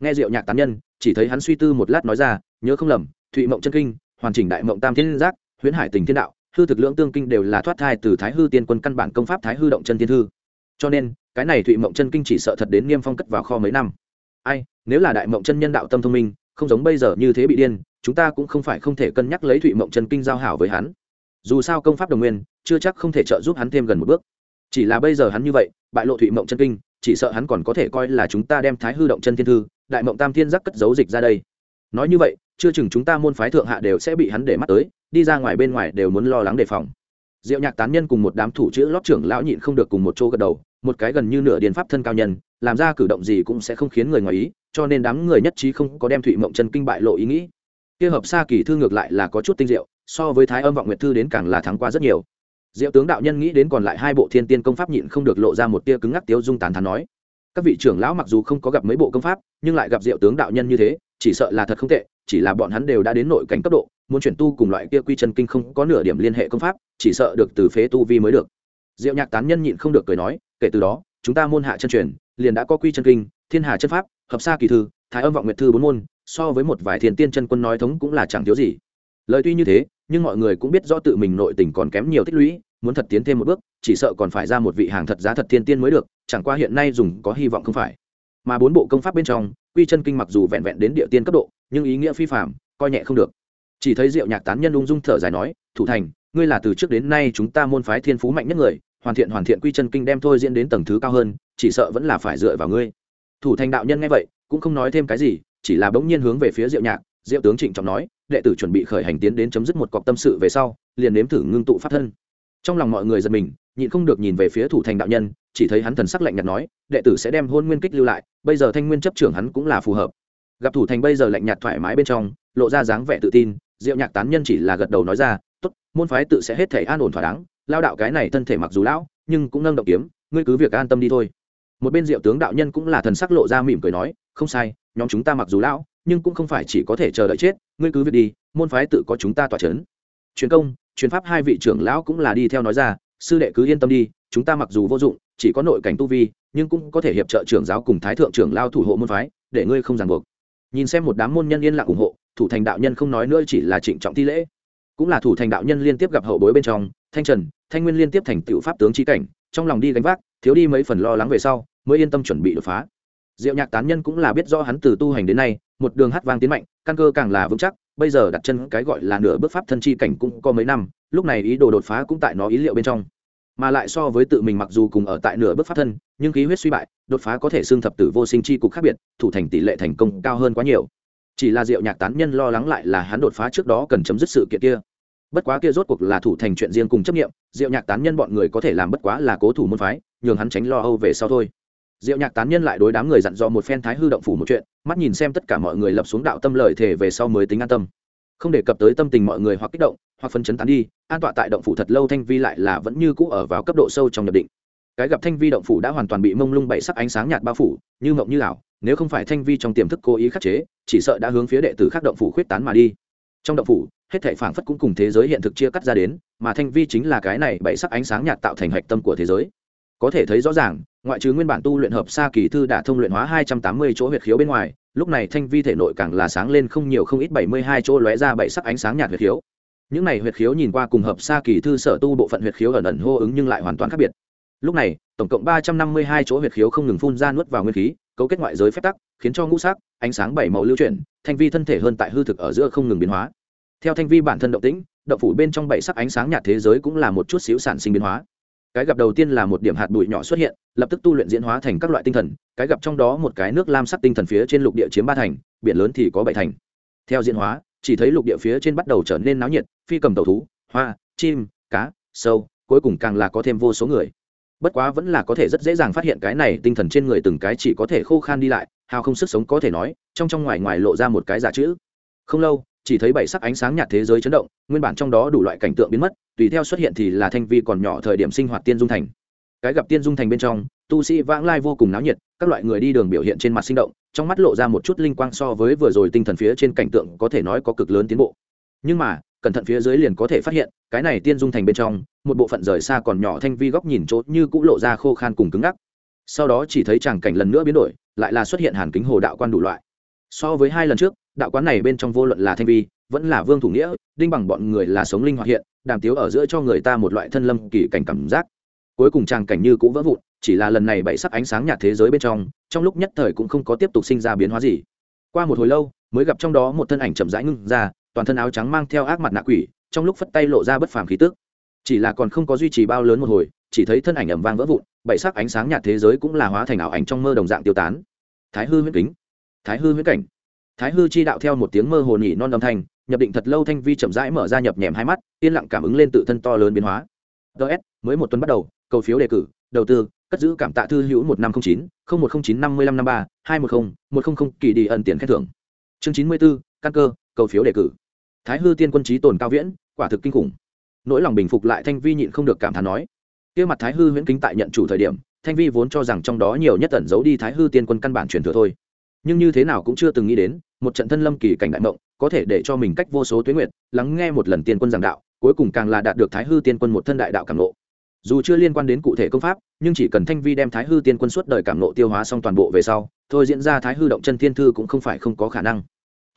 Nghe diệu nhạc tán nhân, chỉ thấy hắn suy tư một lát nói ra, nhớ không lầm, thụy mộng chân kinh, hoàn chỉnh đại mộng tam thiên giác, huyễn hải tình thiên đạo hư thực lưỡng tương kinh đều là thoát thai từ thái hư tiên quân căn bản công pháp thái hư động chân tiên thư. Cho nên, cái này thụy mộng chân kinh chỉ sợ thật đến niêm phong cất vào kho mấy năm. Ai, nếu là đại mộng chân nhân đạo tâm thông minh, không giống bây giờ như thế bị điên, chúng ta cũng không phải không thể cân nhắc lấy thụy mộng chân kinh giao hảo với hắn. Dù sao công pháp đồng nguyên, chưa chắc không thể trợ giúp hắn thêm gần một bước. Chỉ là bây giờ hắn như vậy, bại lộ thụy mộng chân kinh, chỉ sợ hắn còn có thể coi là chúng ta đem thái hư động chân thiên thư, đại mộng tam thiên giác cất giấu dịch ra đây. Nói như vậy, chưa chừng chúng ta môn phái thượng hạ đều sẽ bị hắn để mắt tới đi ra ngoài bên ngoài đều muốn lo lắng đề phòng. Diệu nhạc tán nhân cùng một đám thủ chữ lót trưởng lão nhịn không được cùng một chỗ gật đầu, một cái gần như nửa điền pháp thân cao nhân, làm ra cử động gì cũng sẽ không khiến người ngoài ý, cho nên đám người nhất trí không có đem thụy mộng chân kinh bại lộ ý nghĩ. Kia hợp xa kỳ thư ngược lại là có chút tinh diệu, so với thái âm vọng nguyệt thư đến càng là thắng qua rất nhiều. Diệu tướng đạo nhân nghĩ đến còn lại hai bộ thiên tiên công pháp nhịn không được lộ ra một tia cứng ngắc tiếu dung tán thán nói. Các vị trưởng lão mặc dù không có gặp mấy bộ công pháp, nhưng lại gặp diệu tướng đạo nhân như thế, chỉ sợ là thật không tệ, chỉ là bọn hắn đều đã đến nội cảnh cấp độ muốn chuyển tu cùng loại kia quy chân kinh không có nửa điểm liên hệ công pháp, chỉ sợ được từ phế tu vi mới được. Diệu nhạc tán nhân nhịn không được cười nói, kể từ đó, chúng ta môn hạ chân truyền, liền đã có quy chân kinh, thiên hà chân pháp, hợp sa kỳ thư, thái âm vọng nguyệt thư bốn môn, so với một vài thiền tiên chân quân nói thống cũng là chẳng thiếu gì. Lời tuy như thế, nhưng mọi người cũng biết rõ tự mình nội tình còn kém nhiều tích lũy, muốn thật tiến thêm một bước, chỉ sợ còn phải ra một vị hàng thật giá thật thiên tiên mới được, chẳng qua hiện nay dùng có hy vọng không phải. Mà bốn bộ công pháp bên trong, quy chân kinh mặc dù vẹn vẹn đến địa tiên cấp độ, nhưng ý nghĩa phi phạm coi nhẹ không được chỉ thấy diệu nhạc tán nhân ung dung thở dài nói, thủ thành, ngươi là từ trước đến nay chúng ta môn phái thiên phú mạnh nhất người, hoàn thiện hoàn thiện quy chân kinh đem thôi diễn đến tầng thứ cao hơn, chỉ sợ vẫn là phải dựa vào ngươi. Thủ thành đạo nhân nghe vậy, cũng không nói thêm cái gì, chỉ là bỗng nhiên hướng về phía diệu nhạc, diệu tướng trịnh trọng nói, đệ tử chuẩn bị khởi hành tiến đến chấm dứt một cọc tâm sự về sau, liền nếm thử ngưng tụ pháp thân. Trong lòng mọi người giật mình, nhịn không được nhìn về phía thủ thành đạo nhân, chỉ thấy hắn thần sắc lạnh nhạt nói, đệ tử sẽ đem hôn nguyên kích lưu lại, bây giờ thanh nguyên chấp trưởng hắn cũng là phù hợp. Gặp thủ thành bây giờ lạnh nhạt thoải mái bên trong, lộ ra dáng vẻ tự tin diệu nhạc tán nhân chỉ là gật đầu nói ra, tốt, môn phái tự sẽ hết thể an ổn thỏa đáng, lao đạo cái này thân thể mặc dù lão, nhưng cũng nâng động kiếm, ngươi cứ việc an tâm đi thôi. Một bên diệu tướng đạo nhân cũng là thần sắc lộ ra mỉm cười nói, không sai, nhóm chúng ta mặc dù lão, nhưng cũng không phải chỉ có thể chờ đợi chết, ngươi cứ việc đi, môn phái tự có chúng ta tỏa c truyền công, truyền pháp hai vị trưởng lão cũng là đi theo nói ra, sư đệ cứ yên tâm đi, chúng ta mặc dù vô dụng, chỉ có nội cảnh tu vi, nhưng cũng có thể hiệp trợ trưởng giáo cùng thái thượng trưởng lao thủ hộ môn phái, để ngươi không ràng buộc. Nhìn xem một đám môn nhân yên lặng ủng hộ thủ thành đạo nhân không nói nữa chỉ là trịnh trọng thi lễ. Cũng là thủ thành đạo nhân liên tiếp gặp hậu bối bên trong, thanh trần, thanh nguyên liên tiếp thành tựu pháp tướng trí cảnh, trong lòng đi gánh vác, thiếu đi mấy phần lo lắng về sau, mới yên tâm chuẩn bị đột phá. Diệu nhạc tán nhân cũng là biết rõ hắn từ tu hành đến nay, một đường hát vang tiến mạnh, căn cơ càng là vững chắc, bây giờ đặt chân cái gọi là nửa bước pháp thân chi cảnh cũng có mấy năm, lúc này ý đồ đột phá cũng tại nó ý liệu bên trong. Mà lại so với tự mình mặc dù cùng ở tại nửa bước pháp thân, nhưng khí huyết suy bại, đột phá có thể xương thập tử vô sinh chi cục khác biệt, thủ thành tỷ lệ thành công cao hơn quá nhiều chỉ là diệu nhạc tán nhân lo lắng lại là hắn đột phá trước đó cần chấm dứt sự kiện kia. Bất quá kia rốt cuộc là thủ thành chuyện riêng cùng chấp nghiệm diệu nhạc tán nhân bọn người có thể làm bất quá là cố thủ môn phái, nhường hắn tránh lo âu về sau thôi. Diệu nhạc tán nhân lại đối đám người dặn dò một phen thái hư động phủ một chuyện, mắt nhìn xem tất cả mọi người lập xuống đạo tâm lợi thể về sau mới tính an tâm. Không đề cập tới tâm tình mọi người hoặc kích động, hoặc phân chấn tán đi, an tọa tại động phủ thật lâu thanh vi lại là vẫn như cũ ở vào cấp độ sâu trong nhập định. Cái gặp thanh vi động phủ đã hoàn toàn bị mông lung bảy sắc ánh sáng nhạt bao phủ, như mộng như ảo nếu không phải thanh vi trong tiềm thức cố ý khắc chế, chỉ sợ đã hướng phía đệ tử khác động phủ khuyết tán mà đi. Trong động phủ, hết thảy phảng phất cũng cùng thế giới hiện thực chia cắt ra đến, mà thanh vi chính là cái này bảy sắc ánh sáng nhạt tạo thành hạch tâm của thế giới. Có thể thấy rõ ràng, ngoại trừ nguyên bản tu luyện hợp xa kỳ thư đã thông luyện hóa hai trăm tám mươi chỗ huyệt khiếu bên ngoài, lúc này thanh vi thể nội càng là sáng lên không nhiều không ít bảy mươi hai chỗ lóe ra bảy sắc ánh sáng nhạt huyệt khiếu. Những này huyệt khiếu nhìn qua cùng hợp xa kỳ thư sở tu bộ phận huyệt khiếu ẩn ẩn hô ứng nhưng lại hoàn toàn khác biệt. Lúc này, tổng cộng ba trăm năm mươi hai chỗ huyệt khiếu không ngừng phun ra nuốt vào nguyên khí cấu kết ngoại giới phép tắc, khiến cho ngũ sắc, ánh sáng bảy màu lưu chuyển, thanh vi thân thể hơn tại hư thực ở giữa không ngừng biến hóa. Theo thanh vi bản thân động tĩnh, động phủ bên trong bảy sắc ánh sáng nhạt thế giới cũng là một chút xíu sản sinh biến hóa. Cái gặp đầu tiên là một điểm hạt bụi nhỏ xuất hiện, lập tức tu luyện diễn hóa thành các loại tinh thần, cái gặp trong đó một cái nước lam sắc tinh thần phía trên lục địa chiếm ba thành, biển lớn thì có bảy thành. Theo diễn hóa, chỉ thấy lục địa phía trên bắt đầu trở nên náo nhiệt, phi cầm tàu thú, hoa, chim, cá, sâu, cuối cùng càng là có thêm vô số người bất quá vẫn là có thể rất dễ dàng phát hiện cái này tinh thần trên người từng cái chỉ có thể khô khan đi lại, hào không sức sống có thể nói, trong trong ngoài ngoài lộ ra một cái giả chữ. Không lâu, chỉ thấy bảy sắc ánh sáng nhạt thế giới chấn động, nguyên bản trong đó đủ loại cảnh tượng biến mất, tùy theo xuất hiện thì là thanh vi còn nhỏ thời điểm sinh hoạt tiên dung thành. Cái gặp tiên dung thành bên trong, tu sĩ vãng lai vô cùng náo nhiệt, các loại người đi đường biểu hiện trên mặt sinh động, trong mắt lộ ra một chút linh quang so với vừa rồi tinh thần phía trên cảnh tượng có thể nói có cực lớn tiến bộ. Nhưng mà cẩn thận phía dưới liền có thể phát hiện, cái này tiên dung thành bên trong, một bộ phận rời xa còn nhỏ thanh vi góc nhìn chốt như cũng lộ ra khô khan cùng cứng ngắc. Sau đó chỉ thấy tràng cảnh lần nữa biến đổi, lại là xuất hiện hàn kính hồ đạo quan đủ loại. So với hai lần trước, đạo quán này bên trong vô luận là thanh vi, vẫn là vương thủ nghĩa, đinh bằng bọn người là sống linh hoạt hiện, đàm tiếu ở giữa cho người ta một loại thân lâm kỳ cảnh cảm giác. Cuối cùng tràng cảnh như cũng vỡ vụn, chỉ là lần này bảy sắc ánh sáng nhạt thế giới bên trong trong lúc nhất thời cũng không có tiếp tục sinh ra biến hóa gì. Qua một hồi lâu, mới gặp trong đó một thân ảnh chậm rãi ngưng ra toàn thân áo trắng mang theo ác mặt nạ quỷ, trong lúc phất tay lộ ra bất phàm khí tức. Chỉ là còn không có duy trì bao lớn một hồi, chỉ thấy thân ảnh ầm vang vỡ vụn, bảy sắc ánh sáng nhạt thế giới cũng là hóa thành ảo ảnh trong mơ đồng dạng tiêu tán. Thái hư huyết kính, thái hư huyết cảnh. Thái hư chi đạo theo một tiếng mơ hồ nhỉ non âm thanh, nhập định thật lâu thanh vi chậm rãi mở ra nhập nhèm hai mắt, yên lặng cảm ứng lên tự thân to lớn biến hóa. Ts mới một tuần bắt đầu, cầu phiếu đề cử, đầu tư, cất giữ cảm tạ thư hữu một năm không chín, không một không chín năm mươi lăm năm ba, hai một không một không không kỳ đi ẩn tiền khen thưởng. Chương chín mươi b ố căn cơ cầu phiếu đề cử. Thái hư tiên quân trí tồn cao viễn, quả thực kinh khủng. Nỗi lòng bình phục lại thanh vi nhịn không được cảm thán nói. Kia mặt thái hư huyễn kính tại nhận chủ thời điểm, thanh vi vốn cho rằng trong đó nhiều nhất tẩn giấu đi thái hư tiên quân căn bản truyền thừa thôi. Nhưng như thế nào cũng chưa từng nghĩ đến, một trận thân lâm kỳ cảnh đại mộng, có thể để cho mình cách vô số tuyến nguyện lắng nghe một lần tiên quân giảng đạo, cuối cùng càng là đạt được thái hư tiên quân một thân đại đạo cảm nộ dù chưa liên quan đến cụ thể công pháp, nhưng chỉ cần thanh vi đem thái hư tiên quân suốt đời cảm nộ tiêu hóa xong toàn bộ về sau, thôi diễn ra thái hư động chân thiên thư cũng không phải không có khả năng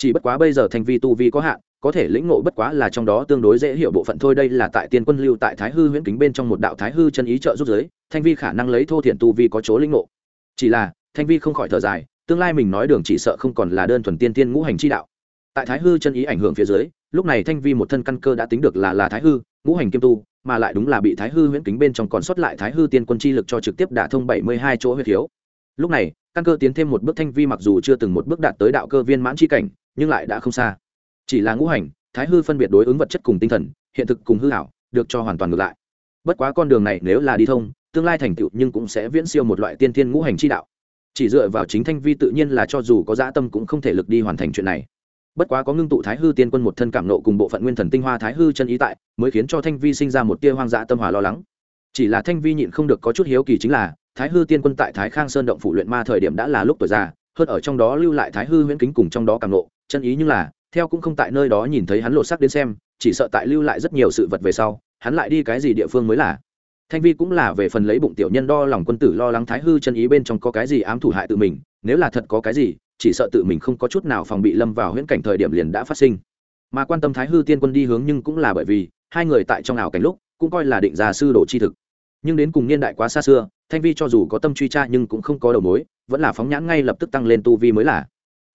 chỉ bất quá bây giờ thanh vi tu vi có hạn, có thể lĩnh ngộ bất quá là trong đó tương đối dễ hiểu bộ phận thôi. Đây là tại tiên quân lưu tại thái hư huyễn kính bên trong một đạo thái hư chân ý trợ giúp giới, thanh vi khả năng lấy thô thiện tu vi có chỗ lĩnh ngộ. Chỉ là, thanh vi không khỏi thở dài, tương lai mình nói đường chỉ sợ không còn là đơn thuần tiên tiên ngũ hành chi đạo. Tại thái hư chân ý ảnh hưởng phía dưới, lúc này thanh vi một thân căn cơ đã tính được là là thái hư, ngũ hành kim tu, mà lại đúng là bị thái hư huyễn kính bên trong còn sót lại thái hư tiên quân chi lực cho trực tiếp đả thông bảy mươi hai chỗ huyết thiếu. Lúc này, căn cơ tiến thêm một bước thanh vi mặc dù chưa từng một bước đạt tới đạo cơ viên mãn chi cảnh nhưng lại đã không xa. Chỉ là ngũ hành, thái hư phân biệt đối ứng vật chất cùng tinh thần, hiện thực cùng hư hảo được cho hoàn toàn ngược lại. Bất quá con đường này nếu là đi thông, tương lai thành tựu nhưng cũng sẽ viễn siêu một loại tiên thiên ngũ hành chi đạo. Chỉ dựa vào chính thanh vi tự nhiên là cho dù có dã tâm cũng không thể lực đi hoàn thành chuyện này. Bất quá có ngưng tụ thái hư tiên quân một thân cảm nộ cùng bộ phận nguyên thần tinh hoa thái hư chân ý tại, mới khiến cho thanh vi sinh ra một tia hoang dã tâm hòa lo lắng. Chỉ là thanh vi nhịn không được có chút hiếu kỳ chính là, thái hư tiên quân tại thái khang sơn động phủ luyện ma thời điểm đã là lúc tuổi già hơn ở trong đó lưu lại thái hư huyễn kính cùng trong đó càng nộ chân ý nhưng là, theo cũng không tại nơi đó nhìn thấy hắn lột sắc đến xem, chỉ sợ tại lưu lại rất nhiều sự vật về sau, hắn lại đi cái gì địa phương mới là. Thanh vi cũng là về phần lấy bụng tiểu nhân đo lòng quân tử lo lắng thái hư chân ý bên trong có cái gì ám thủ hại tự mình, nếu là thật có cái gì, chỉ sợ tự mình không có chút nào phòng bị lâm vào huyễn cảnh thời điểm liền đã phát sinh. Mà quan tâm thái hư tiên quân đi hướng nhưng cũng là bởi vì, hai người tại trong ảo cảnh lúc, cũng coi là định ra sư đồ chi thực. Nhưng đến cùng niên đại quá xa xưa, thanh vi cho dù có tâm truy tra nhưng cũng không có đầu mối vẫn là phóng nhãn ngay lập tức tăng lên tu vi mới là.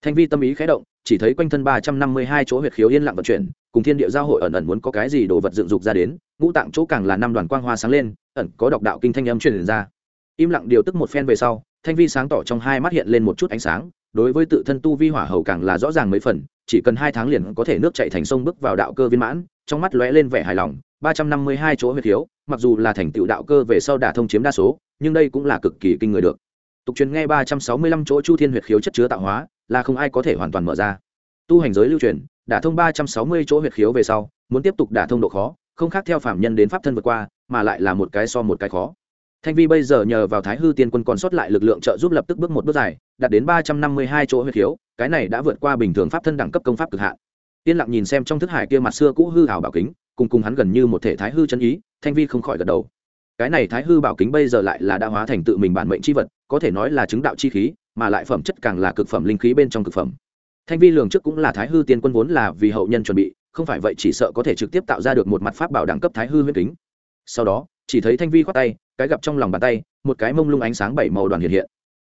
Thanh vi tâm ý khé động, chỉ thấy quanh thân ba trăm năm mươi hai chỗ huyệt khiếu yên lặng vận chuyển, cùng thiên địa giao hội ẩn ẩn muốn có cái gì đồ vật dựng dục ra đến, ngũ tạng chỗ càng là năm đoàn quang hoa sáng lên, ẩn có độc đạo kinh thanh âm truyền ra. Im lặng điều tức một phen về sau, thanh vi sáng tỏ trong hai mắt hiện lên một chút ánh sáng, đối với tự thân tu vi hỏa hầu càng là rõ ràng mấy phần, chỉ cần hai tháng liền có thể nước chạy thành sông bước vào đạo cơ viên mãn, trong mắt lóe lên vẻ hài lòng, ba trăm năm mươi hai chỗ huyệt khiếu, mặc dù là thành tựu đạo cơ về sau đả thông chiếm đa số, nhưng đây cũng là cực kỳ kinh người được tục truyền nghe ba trăm sáu mươi lăm chỗ chu thiên huyệt khiếu chất chứa tạo hóa, là không ai có thể hoàn toàn mở ra. Tu hành giới lưu truyền đả thông ba trăm sáu mươi chỗ huyệt khiếu về sau, muốn tiếp tục đả thông độ khó, không khác theo phạm nhân đến pháp thân vượt qua, mà lại là một cái so một cái khó. Thanh vi bây giờ nhờ vào thái hư tiên quân còn sót lại lực lượng trợ giúp lập tức bước một bước dài, đạt đến ba trăm năm mươi hai chỗ huyệt khiếu, cái này đã vượt qua bình thường pháp thân đẳng cấp công pháp cực hạn. Yên lặng nhìn xem trong thức hải kia mặt xưa cũ hư hảo bảo kính, cùng cùng hắn gần như một thể thái hư chân ý, thanh vi không khỏi gật đầu. Cái này thái hư bảo kính bây giờ lại là đã hóa thành tự mình bản mệnh c h i vật có thể nói là chứng đạo chi khí, mà lại phẩm chất càng là cực phẩm linh khí bên trong cực phẩm. Thanh vi lường trước cũng là thái hư tiên quân vốn là vì hậu nhân chuẩn bị, không phải vậy chỉ sợ có thể trực tiếp tạo ra được một mặt pháp bảo đẳng cấp thái hư huyết kính. Sau đó, chỉ thấy thanh vi khoát tay, cái gặp trong lòng bàn tay, một cái mông lung ánh sáng bảy màu đoàn hiện hiện.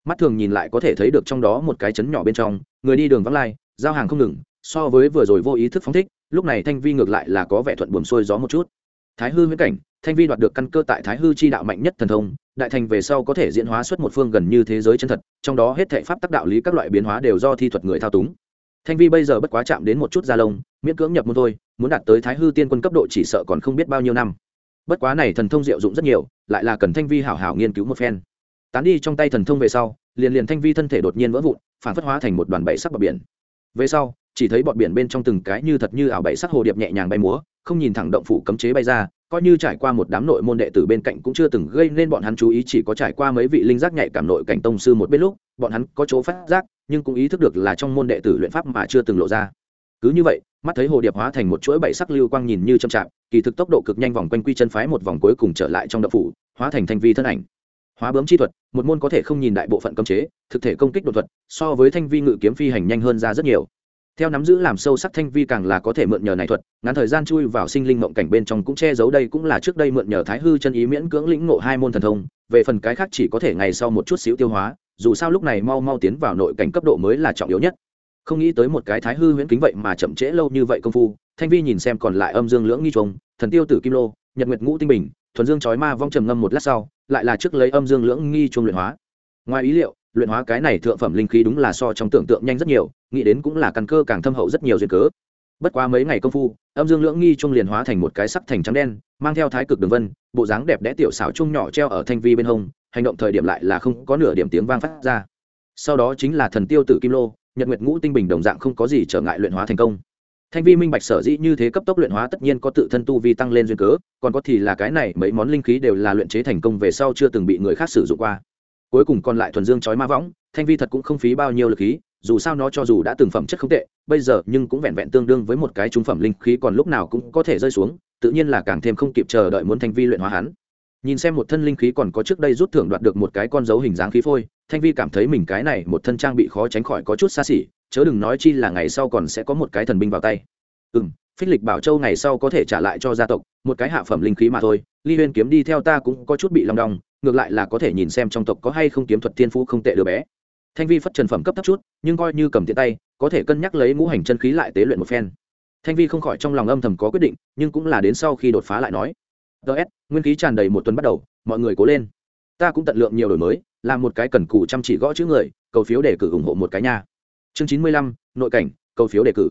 Mắt thường nhìn lại có thể thấy được trong đó một cái chấn nhỏ bên trong, người đi đường vắng lai, giao hàng không ngừng, so với vừa rồi vô ý thức phóng thích, lúc này thanh vi ngược lại là có vẻ thuận buồm xuôi gió một chút. Thái hư huyễn cảnh, thanh vi đoạt được căn cơ tại thái hư chi đạo mạnh nhất thần thông đại thành về sau có thể diễn hóa xuất một phương gần như thế giới chân thật, trong đó hết thể pháp tác đạo lý các loại biến hóa đều do thi thuật người thao túng. Thanh vi bây giờ bất quá chạm đến một chút da lông, miễn cưỡng nhập môn thôi, muốn đạt tới thái hư tiên quân cấp độ chỉ sợ còn không biết bao nhiêu năm. Bất quá này thần thông diệu dụng rất nhiều, lại là cần thanh vi hảo hảo nghiên cứu một phen. Tán đi trong tay thần thông về sau, liền liền thanh vi thân thể đột nhiên vỡ vụn, phản phất hóa thành một đoàn bảy sắc bờ biển. Về sau, chỉ thấy bọt biển bên trong từng cái như thật như ảo bảy sắc hồ điệp nhẹ nhàng bay múa, không nhìn thẳng động phủ cấm chế bay ra coi như trải qua một đám nội môn đệ tử bên cạnh cũng chưa từng gây nên bọn hắn chú ý, chỉ có trải qua mấy vị linh giác nhạy cảm nội cảnh tông sư một bên lúc, bọn hắn có chỗ phát giác, nhưng cũng ý thức được là trong môn đệ tử luyện pháp mà chưa từng lộ ra. Cứ như vậy, mắt thấy hồ điệp hóa thành một chuỗi bảy sắc lưu quang nhìn như chậm chạp, kỳ thực tốc độ cực nhanh vòng quanh quy chân phái một vòng cuối cùng trở lại trong đậu phủ, hóa thành thanh vi thân ảnh. Hóa bướm chi thuật, một môn có thể không nhìn đại bộ phận cấm chế, thực thể công kích đột thuật, so với thanh vi ngự kiếm phi hành nhanh hơn ra rất nhiều theo nắm giữ làm sâu sắc thanh vi càng là có thể mượn nhờ này thuật, ngắn thời gian chui vào sinh linh mộng cảnh bên trong cũng che giấu đây cũng là trước đây mượn nhờ thái hư chân ý miễn cưỡng lĩnh ngộ hai môn thần thông, về phần cái khác chỉ có thể ngày sau một chút xíu tiêu hóa, dù sao lúc này mau mau tiến vào nội cảnh cấp độ mới là trọng yếu nhất. Không nghĩ tới một cái thái hư huyễn kính vậy mà chậm trễ lâu như vậy công phu, thanh vi nhìn xem còn lại âm dương lưỡng nghi trùng, thần tiêu tử kim lô, nhật nguyệt ngũ tinh bình, thuần dương chói ma vong trầm ngâm một lát sau, lại là trước lấy âm dương lưỡng nghi trùng luyện hóa. Ngoài ý liệu luyện hóa cái này thượng phẩm linh khí đúng là so trong tưởng tượng nhanh rất nhiều, nghĩ đến cũng là căn cơ càng thâm hậu rất nhiều duyên cớ. Bất quá mấy ngày công phu, âm dương lưỡng nghi trung liền hóa thành một cái sắc thành trắng đen, mang theo thái cực đường vân, bộ dáng đẹp đẽ tiểu xảo chung nhỏ treo ở thanh vi bên hông, hành động thời điểm lại là không có nửa điểm tiếng vang phát ra. Sau đó chính là thần tiêu tử kim lô, nhật nguyệt ngũ tinh bình đồng dạng không có gì trở ngại luyện hóa thành công. Thanh vi minh bạch sở dĩ như thế cấp tốc luyện hóa tất nhiên có tự thân tu vi tăng lên duyên cớ, còn có thì là cái này mấy món linh khí đều là luyện chế thành công về sau chưa từng bị người khác sử dụng qua cuối cùng còn lại thuần dương chói ma võng, thanh vi thật cũng không phí bao nhiêu lực khí, dù sao nó cho dù đã từng phẩm chất không tệ, bây giờ nhưng cũng vẹn vẹn tương đương với một cái trung phẩm linh khí còn lúc nào cũng có thể rơi xuống, tự nhiên là càng thêm không kịp chờ đợi muốn thanh vi luyện hóa hắn. Nhìn xem một thân linh khí còn có trước đây rút thưởng đoạt được một cái con dấu hình dáng khí phôi, thanh vi cảm thấy mình cái này một thân trang bị khó tránh khỏi có chút xa xỉ, chớ đừng nói chi là ngày sau còn sẽ có một cái thần binh vào tay. Ừ m phích lịch bảo châu ngày sau có thể trả lại cho gia tộc, một cái hạ phẩm linh khí mà thôi, ly huyên kiếm đi theo ta cũng có chút bị lòng đong ngược lại là có thể nhìn xem trong tộc có hay không kiếm thuật thiên phú không tệ đứa bé. Thanh vi phất trần phẩm cấp thấp chút, nhưng coi như cầm tiện tay, có thể cân nhắc lấy ngũ hành chân khí lại tế luyện một phen. Thanh vi không khỏi trong lòng âm thầm có quyết định, nhưng cũng là đến sau khi đột phá lại nói. Ts nguyên khí tràn đầy một tuần bắt đầu, mọi người cố lên. Ta cũng tận lượng nhiều đổi mới, làm một cái cần cù chăm chỉ gõ chữ người, cầu phiếu để cử ủng hộ một cái nha. Chương chín mươi lăm, nội cảnh, cầu phiếu đề cử.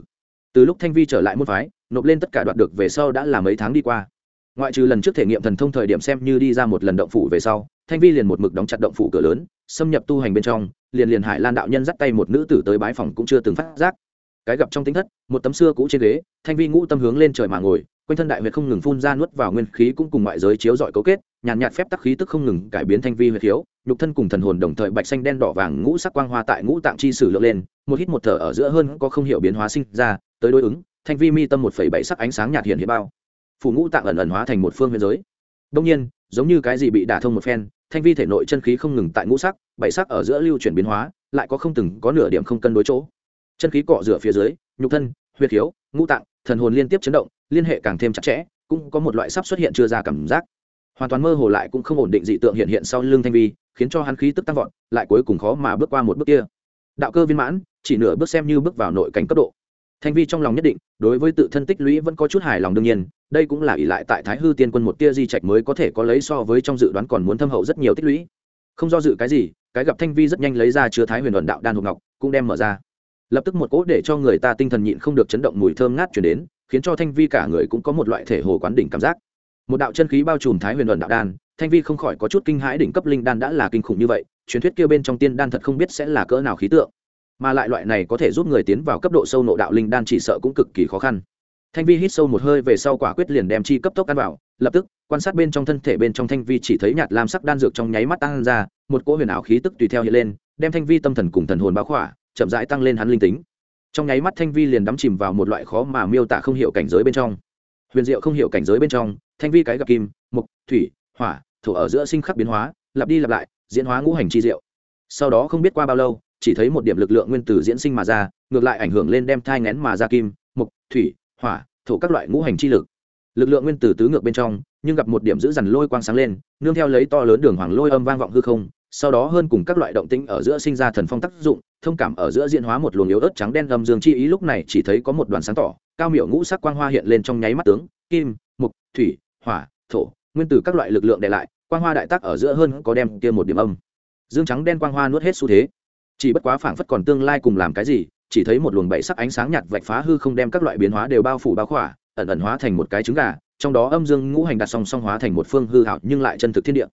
Từ lúc thanh vi trở lại môn phái, nộp lên tất cả đoạt được về sau đã là mấy tháng đi qua ngoại trừ lần trước thể nghiệm thần thông thời điểm xem như đi ra một lần động phủ về sau thanh vi liền một mực đóng chặt động phủ cửa lớn xâm nhập tu hành bên trong liền liền hải lan đạo nhân dắt tay một nữ tử tới bái phòng cũng chưa từng phát giác. Cái gặp trong tính thất một tấm xưa cũ trên ghế thanh vi ngũ tâm hướng lên trời mà ngồi quanh thân đại huyệt không ngừng phun ra nuốt vào nguyên khí cũng cùng ngoại giới chiếu dọi cấu kết nhàn nhạt, nhạt phép tắc khí tức không ngừng cải biến thanh vi huyệt khiếu nhục thân cùng thần hồn đồng thời bạch xanh đen đỏ vàng ngũ sắc quang hoa tại ngũ tạng chi sử lượng lên một hít một thở ở giữa hơn có không hiểu biến hóa sinh ra tới đối ứng thanh vi mi tâm một phẩy bảy sắc ánh sáng nhạt hiện hiện bao phủ ngũ tạng ẩn ẩn hóa thành một phương biên giới. Đông nhiên, giống như cái gì bị đả thông một phen, thanh vi thể nội chân khí không ngừng tại ngũ sắc, bảy sắc ở giữa lưu chuyển biến hóa, lại có không từng có nửa điểm không cân đối chỗ. Chân khí cọ rửa phía dưới, nhục thân, huyệt khiếu, ngũ tạng, thần hồn liên tiếp chấn động, liên hệ càng thêm chặt chẽ, cũng có một loại sắp xuất hiện chưa ra cảm giác. Hoàn toàn mơ hồ lại cũng không ổn định dị tượng hiện hiện sau lưng thanh vi, khiến cho hắn khí tức tăng vọt, lại cuối cùng khó mà bước qua một bước kia. Đạo cơ viên mãn, chỉ nửa bước xem như bước vào nội cảnh cấp độ thanh vi trong lòng nhất định, đối với tự thân tích lũy vẫn có chút hài lòng đương nhiên, đây cũng là ỷ lại tại thái hư tiên quân một tia di trạch mới có thể có lấy so với trong dự đoán còn muốn thâm hậu rất nhiều tích lũy. Không do dự cái gì, cái gặp thanh vi rất nhanh lấy ra chứa thái huyền luận đạo đan hộp ngọc, cũng đem mở ra. Lập tức một cỗ để cho người ta tinh thần nhịn không được chấn động mùi thơm ngát chuyển đến, khiến cho thanh vi cả người cũng có một loại thể hồ quán đỉnh cảm giác. Một đạo chân khí bao trùm thái huyền luận đạo đan, thanh vi không khỏi có chút kinh hãi đỉnh cấp linh đan đã là kinh khủng như vậy, truyền thuyết kia bên trong tiên đan thật không biết sẽ là cỡ nào khí tượng mà lại loại này có thể giúp người tiến vào cấp độ sâu nộ đạo linh đan chỉ sợ cũng cực kỳ khó khăn. Thanh vi hít sâu một hơi về sau quả quyết liền đem chi cấp tốc ăn vào, lập tức, quan sát bên trong thân thể bên trong thanh vi chỉ thấy nhạt lam sắc đan dược trong nháy mắt tăng ra, một cỗ huyền ảo khí tức tùy theo hiện lên, đem thanh vi tâm thần cùng thần hồn báo khỏa, chậm rãi tăng lên hắn linh tính. Trong nháy mắt thanh vi liền đắm chìm vào một loại khó mà miêu tả không hiểu cảnh giới bên trong. Huyền diệu không hiểu cảnh giới bên trong, thanh vi cái gặp kim, mục, thủy, hỏa, thổ ở giữa sinh khắc biến hóa, lặp đi lặp lại, diễn hóa ngũ hành chi diệu. Sau đó không biết qua bao lâu chỉ thấy một điểm lực lượng nguyên tử diễn sinh mà ra, ngược lại ảnh hưởng lên đem thai ngén mà ra kim mục thủy, hỏa, thổ các loại ngũ hành chi lực. Lực lượng nguyên tử tứ ngược bên trong, nhưng gặp một điểm giữ dằn lôi quang sáng lên, nương theo lấy to lớn đường hoàng lôi âm vang vọng hư không, sau đó hơn cùng các loại động tĩnh ở giữa sinh ra thần phong tác dụng, thông cảm ở giữa diễn hóa một luồng yếu ớt trắng đen âm dương chi ý lúc này chỉ thấy có một đoàn sáng tỏ, cao miệu ngũ sắc quang hoa hiện lên trong nháy mắt tướng, kim mục thủy, hỏa, thổ, nguyên tử các loại lực lượng để lại, quang hoa đại tác ở giữa hơn có đem kia một điểm âm. Dương trắng đen quang hoa nuốt hết xu thế chỉ bất quá phảng phất còn tương lai cùng làm cái gì, chỉ thấy một luồng bảy sắc ánh sáng nhạt vạch phá hư không đem các loại biến hóa đều bao phủ bao khỏa, ẩn ẩn hóa thành một cái trứng gà, trong đó âm dương ngũ hành đặt song song hóa thành một phương hư hảo nhưng lại chân thực thiên địa.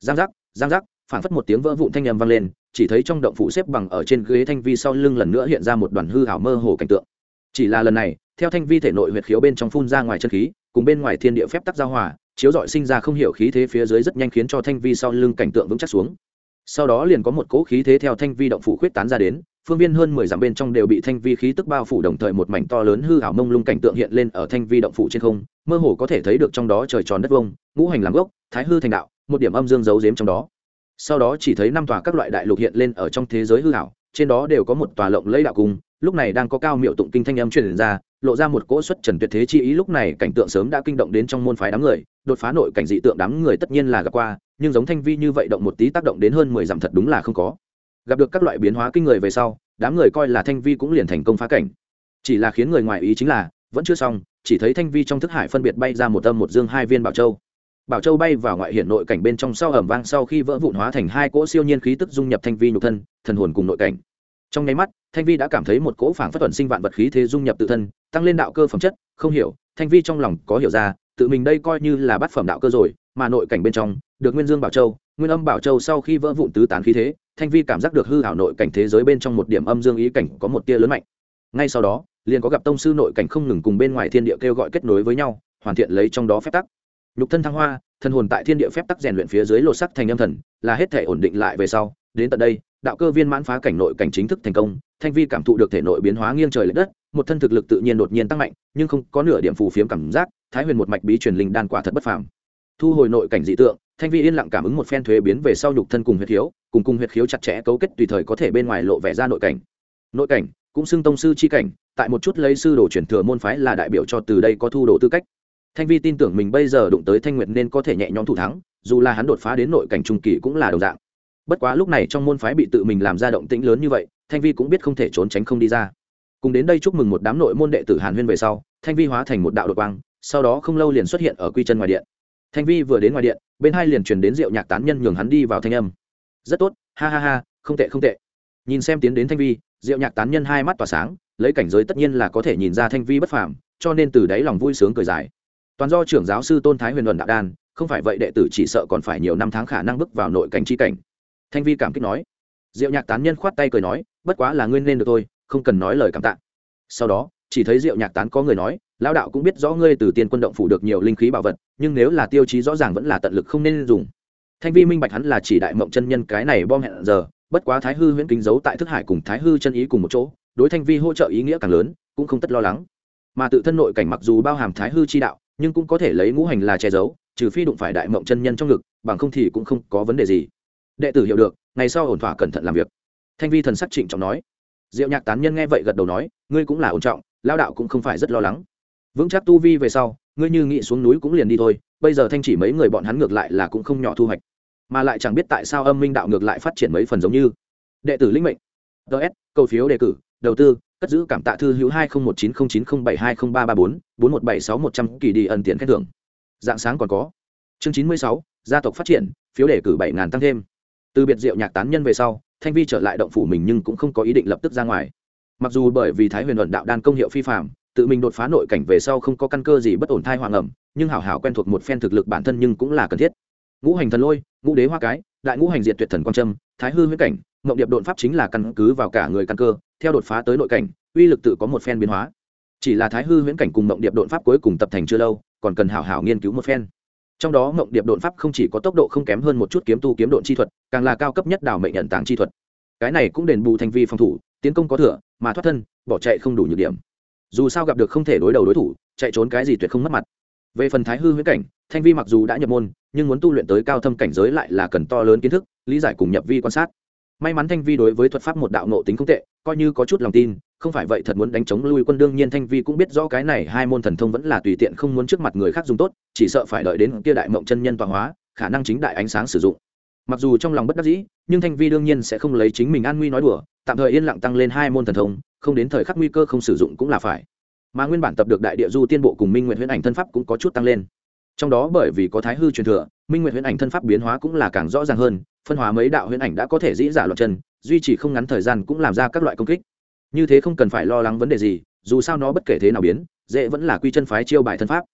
Giang giác giang giác, phảng phất một tiếng vỡ vụn thanh âm vang lên, chỉ thấy trong động phủ xếp bằng ở trên ghế thanh vi sau lưng lần nữa hiện ra một đoàn hư hảo mơ hồ cảnh tượng. Chỉ là lần này, theo thanh vi thể nội huyệt khiếu bên trong phun ra ngoài chân khí, cùng bên ngoài thiên địa phép tắc giao hòa, chiếu dọi sinh ra không hiểu khí thế phía dưới rất nhanh khiến cho thanh vi sau lưng cảnh tượng vững chắc xuống sau đó liền có một cỗ khí thế theo thanh vi động phủ khuyết tán ra đến, phương viên hơn mười dặm bên trong đều bị thanh vi khí tức bao phủ đồng thời một mảnh to lớn hư hảo mông lung cảnh tượng hiện lên ở thanh vi động phủ trên không, mơ hồ có thể thấy được trong đó trời tròn đất vông, ngũ hành làm gốc, thái hư thành đạo, một điểm âm dương giấu giếm trong đó. Sau đó chỉ thấy năm tòa các loại đại lục hiện lên ở trong thế giới hư hảo trên đó đều có một tòa lộng lẫy đạo cung, lúc này đang có cao miệu tụng kinh thanh âm truyền ra, lộ ra một cỗ xuất trần tuyệt thế chi ý, lúc này cảnh tượng sớm đã kinh động đến trong môn phái đám người, đột phá nội cảnh dị tượng đám người tất nhiên là gặp qua nhưng giống thanh vi như vậy động một tí tác động đến hơn mười dặm thật đúng là không có. Gặp được các loại biến hóa kinh người về sau, đám người coi là thanh vi cũng liền thành công phá cảnh. Chỉ là khiến người ngoài ý chính là, vẫn chưa xong, chỉ thấy thanh vi trong thức hải phân biệt bay ra một âm một dương hai viên bảo châu. Bảo châu bay vào ngoại hiển nội cảnh bên trong sau ẩm vang sau khi vỡ vụn hóa thành hai cỗ siêu nhiên khí tức dung nhập thanh vi nhục thân, thần hồn cùng nội cảnh. Trong nháy mắt, thanh vi đã cảm thấy một cỗ phảng phất tuần sinh vạn vật khí thế dung nhập tự thân, tăng lên đạo cơ phẩm chất, không hiểu, thanh vi trong lòng có hiểu ra, tự mình đây coi như là bát phẩm đạo cơ rồi, mà nội cảnh bên trong được nguyên dương bảo châu, nguyên âm bảo châu sau khi vỡ vụn tứ tán khí thế, thanh vi cảm giác được hư hảo nội cảnh thế giới bên trong một điểm âm dương ý cảnh có một tia lớn mạnh. Ngay sau đó, liền có gặp tông sư nội cảnh không ngừng cùng bên ngoài thiên địa kêu gọi kết nối với nhau, hoàn thiện lấy trong đó phép tắc. Nhục thân thăng hoa thân hồn tại thiên địa phép tắc rèn luyện phía dưới lột sắc thành âm thần, là hết thể ổn định lại về sau, đến tận đây, đạo cơ viên mãn phá cảnh nội cảnh chính thức thành công, thanh vi cảm thụ được thể nội biến hóa nghiêng trời l ệ đất, một thân thực lực tự nhiên đột nhiên tăng mạnh, nhưng không có nửa điểm phù phiếm cảm giác, thái huyền một mạch bí truyền linh đan quả thật bất phàm. Thu hồi nội cảnh dị tượng thanh vi yên lặng cảm ứng một phen thuế biến về sau nhục thân cùng huyệt khiếu, cùng cùng huyệt khiếu chặt chẽ cấu kết tùy thời có thể bên ngoài lộ vẻ ra nội cảnh. Nội cảnh, cũng xưng tông sư chi cảnh, tại một chút lấy sư đồ chuyển thừa môn phái là đại biểu cho từ đây có thu đồ tư cách. Thanh vi tin tưởng mình bây giờ đụng tới thanh nguyệt nên có thể nhẹ nhõm thủ thắng, dù là hắn đột phá đến nội cảnh trung kỳ cũng là đồng dạng. Bất quá lúc này trong môn phái bị tự mình làm ra động tĩnh lớn như vậy, thanh vi cũng biết không thể trốn tránh không đi ra. Cùng đến đây chúc mừng một đám nội môn đệ tử hàn huyên về sau, thanh vi hóa thành một đạo đột quang, sau đó không lâu liền xuất hiện ở quy chân ngoài điện thanh vi vừa đến ngoài điện, bên hai liền truyền đến rượu nhạc tán nhân nhường hắn đi vào thanh âm. Rất tốt, ha ha ha, không tệ không tệ. Nhìn xem tiến đến thanh vi, rượu nhạc tán nhân hai mắt tỏa sáng, lấy cảnh giới tất nhiên là có thể nhìn ra thanh vi bất phàm, cho nên từ đáy lòng vui sướng cười dài. Toàn do trưởng giáo sư tôn thái huyền luận đạo đan, không phải vậy đệ tử chỉ sợ còn phải nhiều năm tháng khả năng bước vào nội cảnh chi cảnh. Thanh vi cảm kích nói. Diệu nhạc tán nhân khoát tay cười nói, bất quá là nguyên nên được thôi, không cần nói lời cảm tạ. Sau đó chỉ thấy diệu nhạc tán có người nói lão đạo cũng biết rõ ngươi từ tiên quân động phủ được nhiều linh khí bảo vật nhưng nếu là tiêu chí rõ ràng vẫn là tận lực không nên dùng. Thanh vi minh bạch hắn là chỉ đại mộng chân nhân cái này bom hẹn giờ bất quá thái hư huyễn kính giấu tại thức hải cùng thái hư chân ý cùng một chỗ đối thanh vi hỗ trợ ý nghĩa càng lớn cũng không tất lo lắng. Mà tự thân nội cảnh mặc dù bao hàm thái hư chi đạo nhưng cũng có thể lấy ngũ hành là che giấu trừ phi đụng phải đại mộng chân nhân trong lực, bằng không thì cũng không có vấn đề gì. Đệ tử hiểu được ngày sau ổn thỏa cẩn thận làm việc. Thanh vi thần sắc trịnh trọng nói. Diệu nhạc tán nhân nghe vậy gật đầu nói ngươi cũng là ổn trọng lao đạo cũng không phải rất lo lắng. Vững chắc tu vi về sau, ngươi như nghĩ xuống núi cũng liền đi thôi, bây giờ thanh chỉ mấy người bọn hắn ngược lại là cũng không nhỏ thu hoạch. Mà lại chẳng biết tại sao âm minh đạo ngược lại phát triển mấy phần giống như. Đệ tử linh mệnh. Ts cầu phiếu đề cử, đầu tư, cất giữ cảm tạ thư hữu hai nghìn một chín không chín không bảy hai không ba ba bốn bốn một bảy sáu một trăm, kỳ đi ẩn tiền khen thưởng. Dạng sáng còn có. Chương chín mươi sáu, gia tộc phát triển, phiếu đề cử bảy ngàn tăng thêm. Từ biệt diệu nhạc tán nhân về sau, thanh vi trở lại động phủ mình nhưng cũng không có ý định lập tức ra ngoài mặc dù bởi vì thái huyền luận đạo đan công hiệu phi phạm tự mình đột phá nội cảnh về sau không có căn cơ gì bất ổn thai hoàng ẩm, nhưng hảo hảo quen thuộc một phen thực lực bản thân nhưng cũng là cần thiết. Ngũ hành thần lôi, ngũ đế hoa cái, đại ngũ hành diệt tuyệt thần quang trâm thái hư huyết cảnh, mộng điệp đột pháp chính là căn cứ vào cả người căn cơ, theo đột phá tới nội cảnh, uy lực tự có một phen biến hóa. Chỉ là thái hư huyễn cảnh cùng mộng điệp đột pháp cuối cùng tập thành chưa lâu, còn cần hảo hảo nghiên cứu một phen. Trong đó mộng điệp đột pháp không chỉ có tốc độ không kém hơn một chút kiếm tu kiếm độn chi thuật, càng là cao cấp nhất đảo mệnh nhận tàng chi thuật. Cái này cũng đền bù thành vi phòng thủ tiến công có thừa, mà thoát thân, bỏ chạy không đủ nhược điểm. Dù sao gặp được không thể đối đầu đối thủ, chạy trốn cái gì tuyệt không mất mặt. Về phần thái hư huyễn cảnh, thanh vi mặc dù đã nhập môn, nhưng muốn tu luyện tới cao thâm cảnh giới lại là cần to lớn kiến thức, lý giải cùng nhập vi quan sát. May mắn thanh vi đối với thuật pháp một đạo nộ tính không tệ, coi như có chút lòng tin, không phải vậy thật muốn đánh chống lui quân đương nhiên thanh vi cũng biết rõ cái này hai môn thần thông vẫn là tùy tiện không muốn trước mặt người khác dùng tốt, chỉ sợ phải đợi đến kia đại mộng chân nhân tọa hóa, khả năng chính đại ánh sáng sử dụng mặc dù trong lòng bất đắc dĩ, nhưng thanh vi đương nhiên sẽ không lấy chính mình an nguy nói đùa, tạm thời yên lặng tăng lên hai môn thần thông, không đến thời khắc nguy cơ không sử dụng cũng là phải. Mà nguyên bản tập được đại địa du tiên bộ cùng minh nguyện huyễn ảnh thân pháp cũng có chút tăng lên. Trong đó bởi vì có thái hư truyền thừa, minh nguyện huyễn ảnh thân pháp biến hóa cũng là càng rõ ràng hơn, phân hóa mấy đạo huyễn ảnh đã có thể dĩ giả loạt chân, duy trì không ngắn thời gian cũng làm ra các loại công kích. Như thế không cần phải lo lắng vấn đề gì, dù sao nó bất kể thế nào biến, dễ vẫn là quy chân phái chiêu bài thân pháp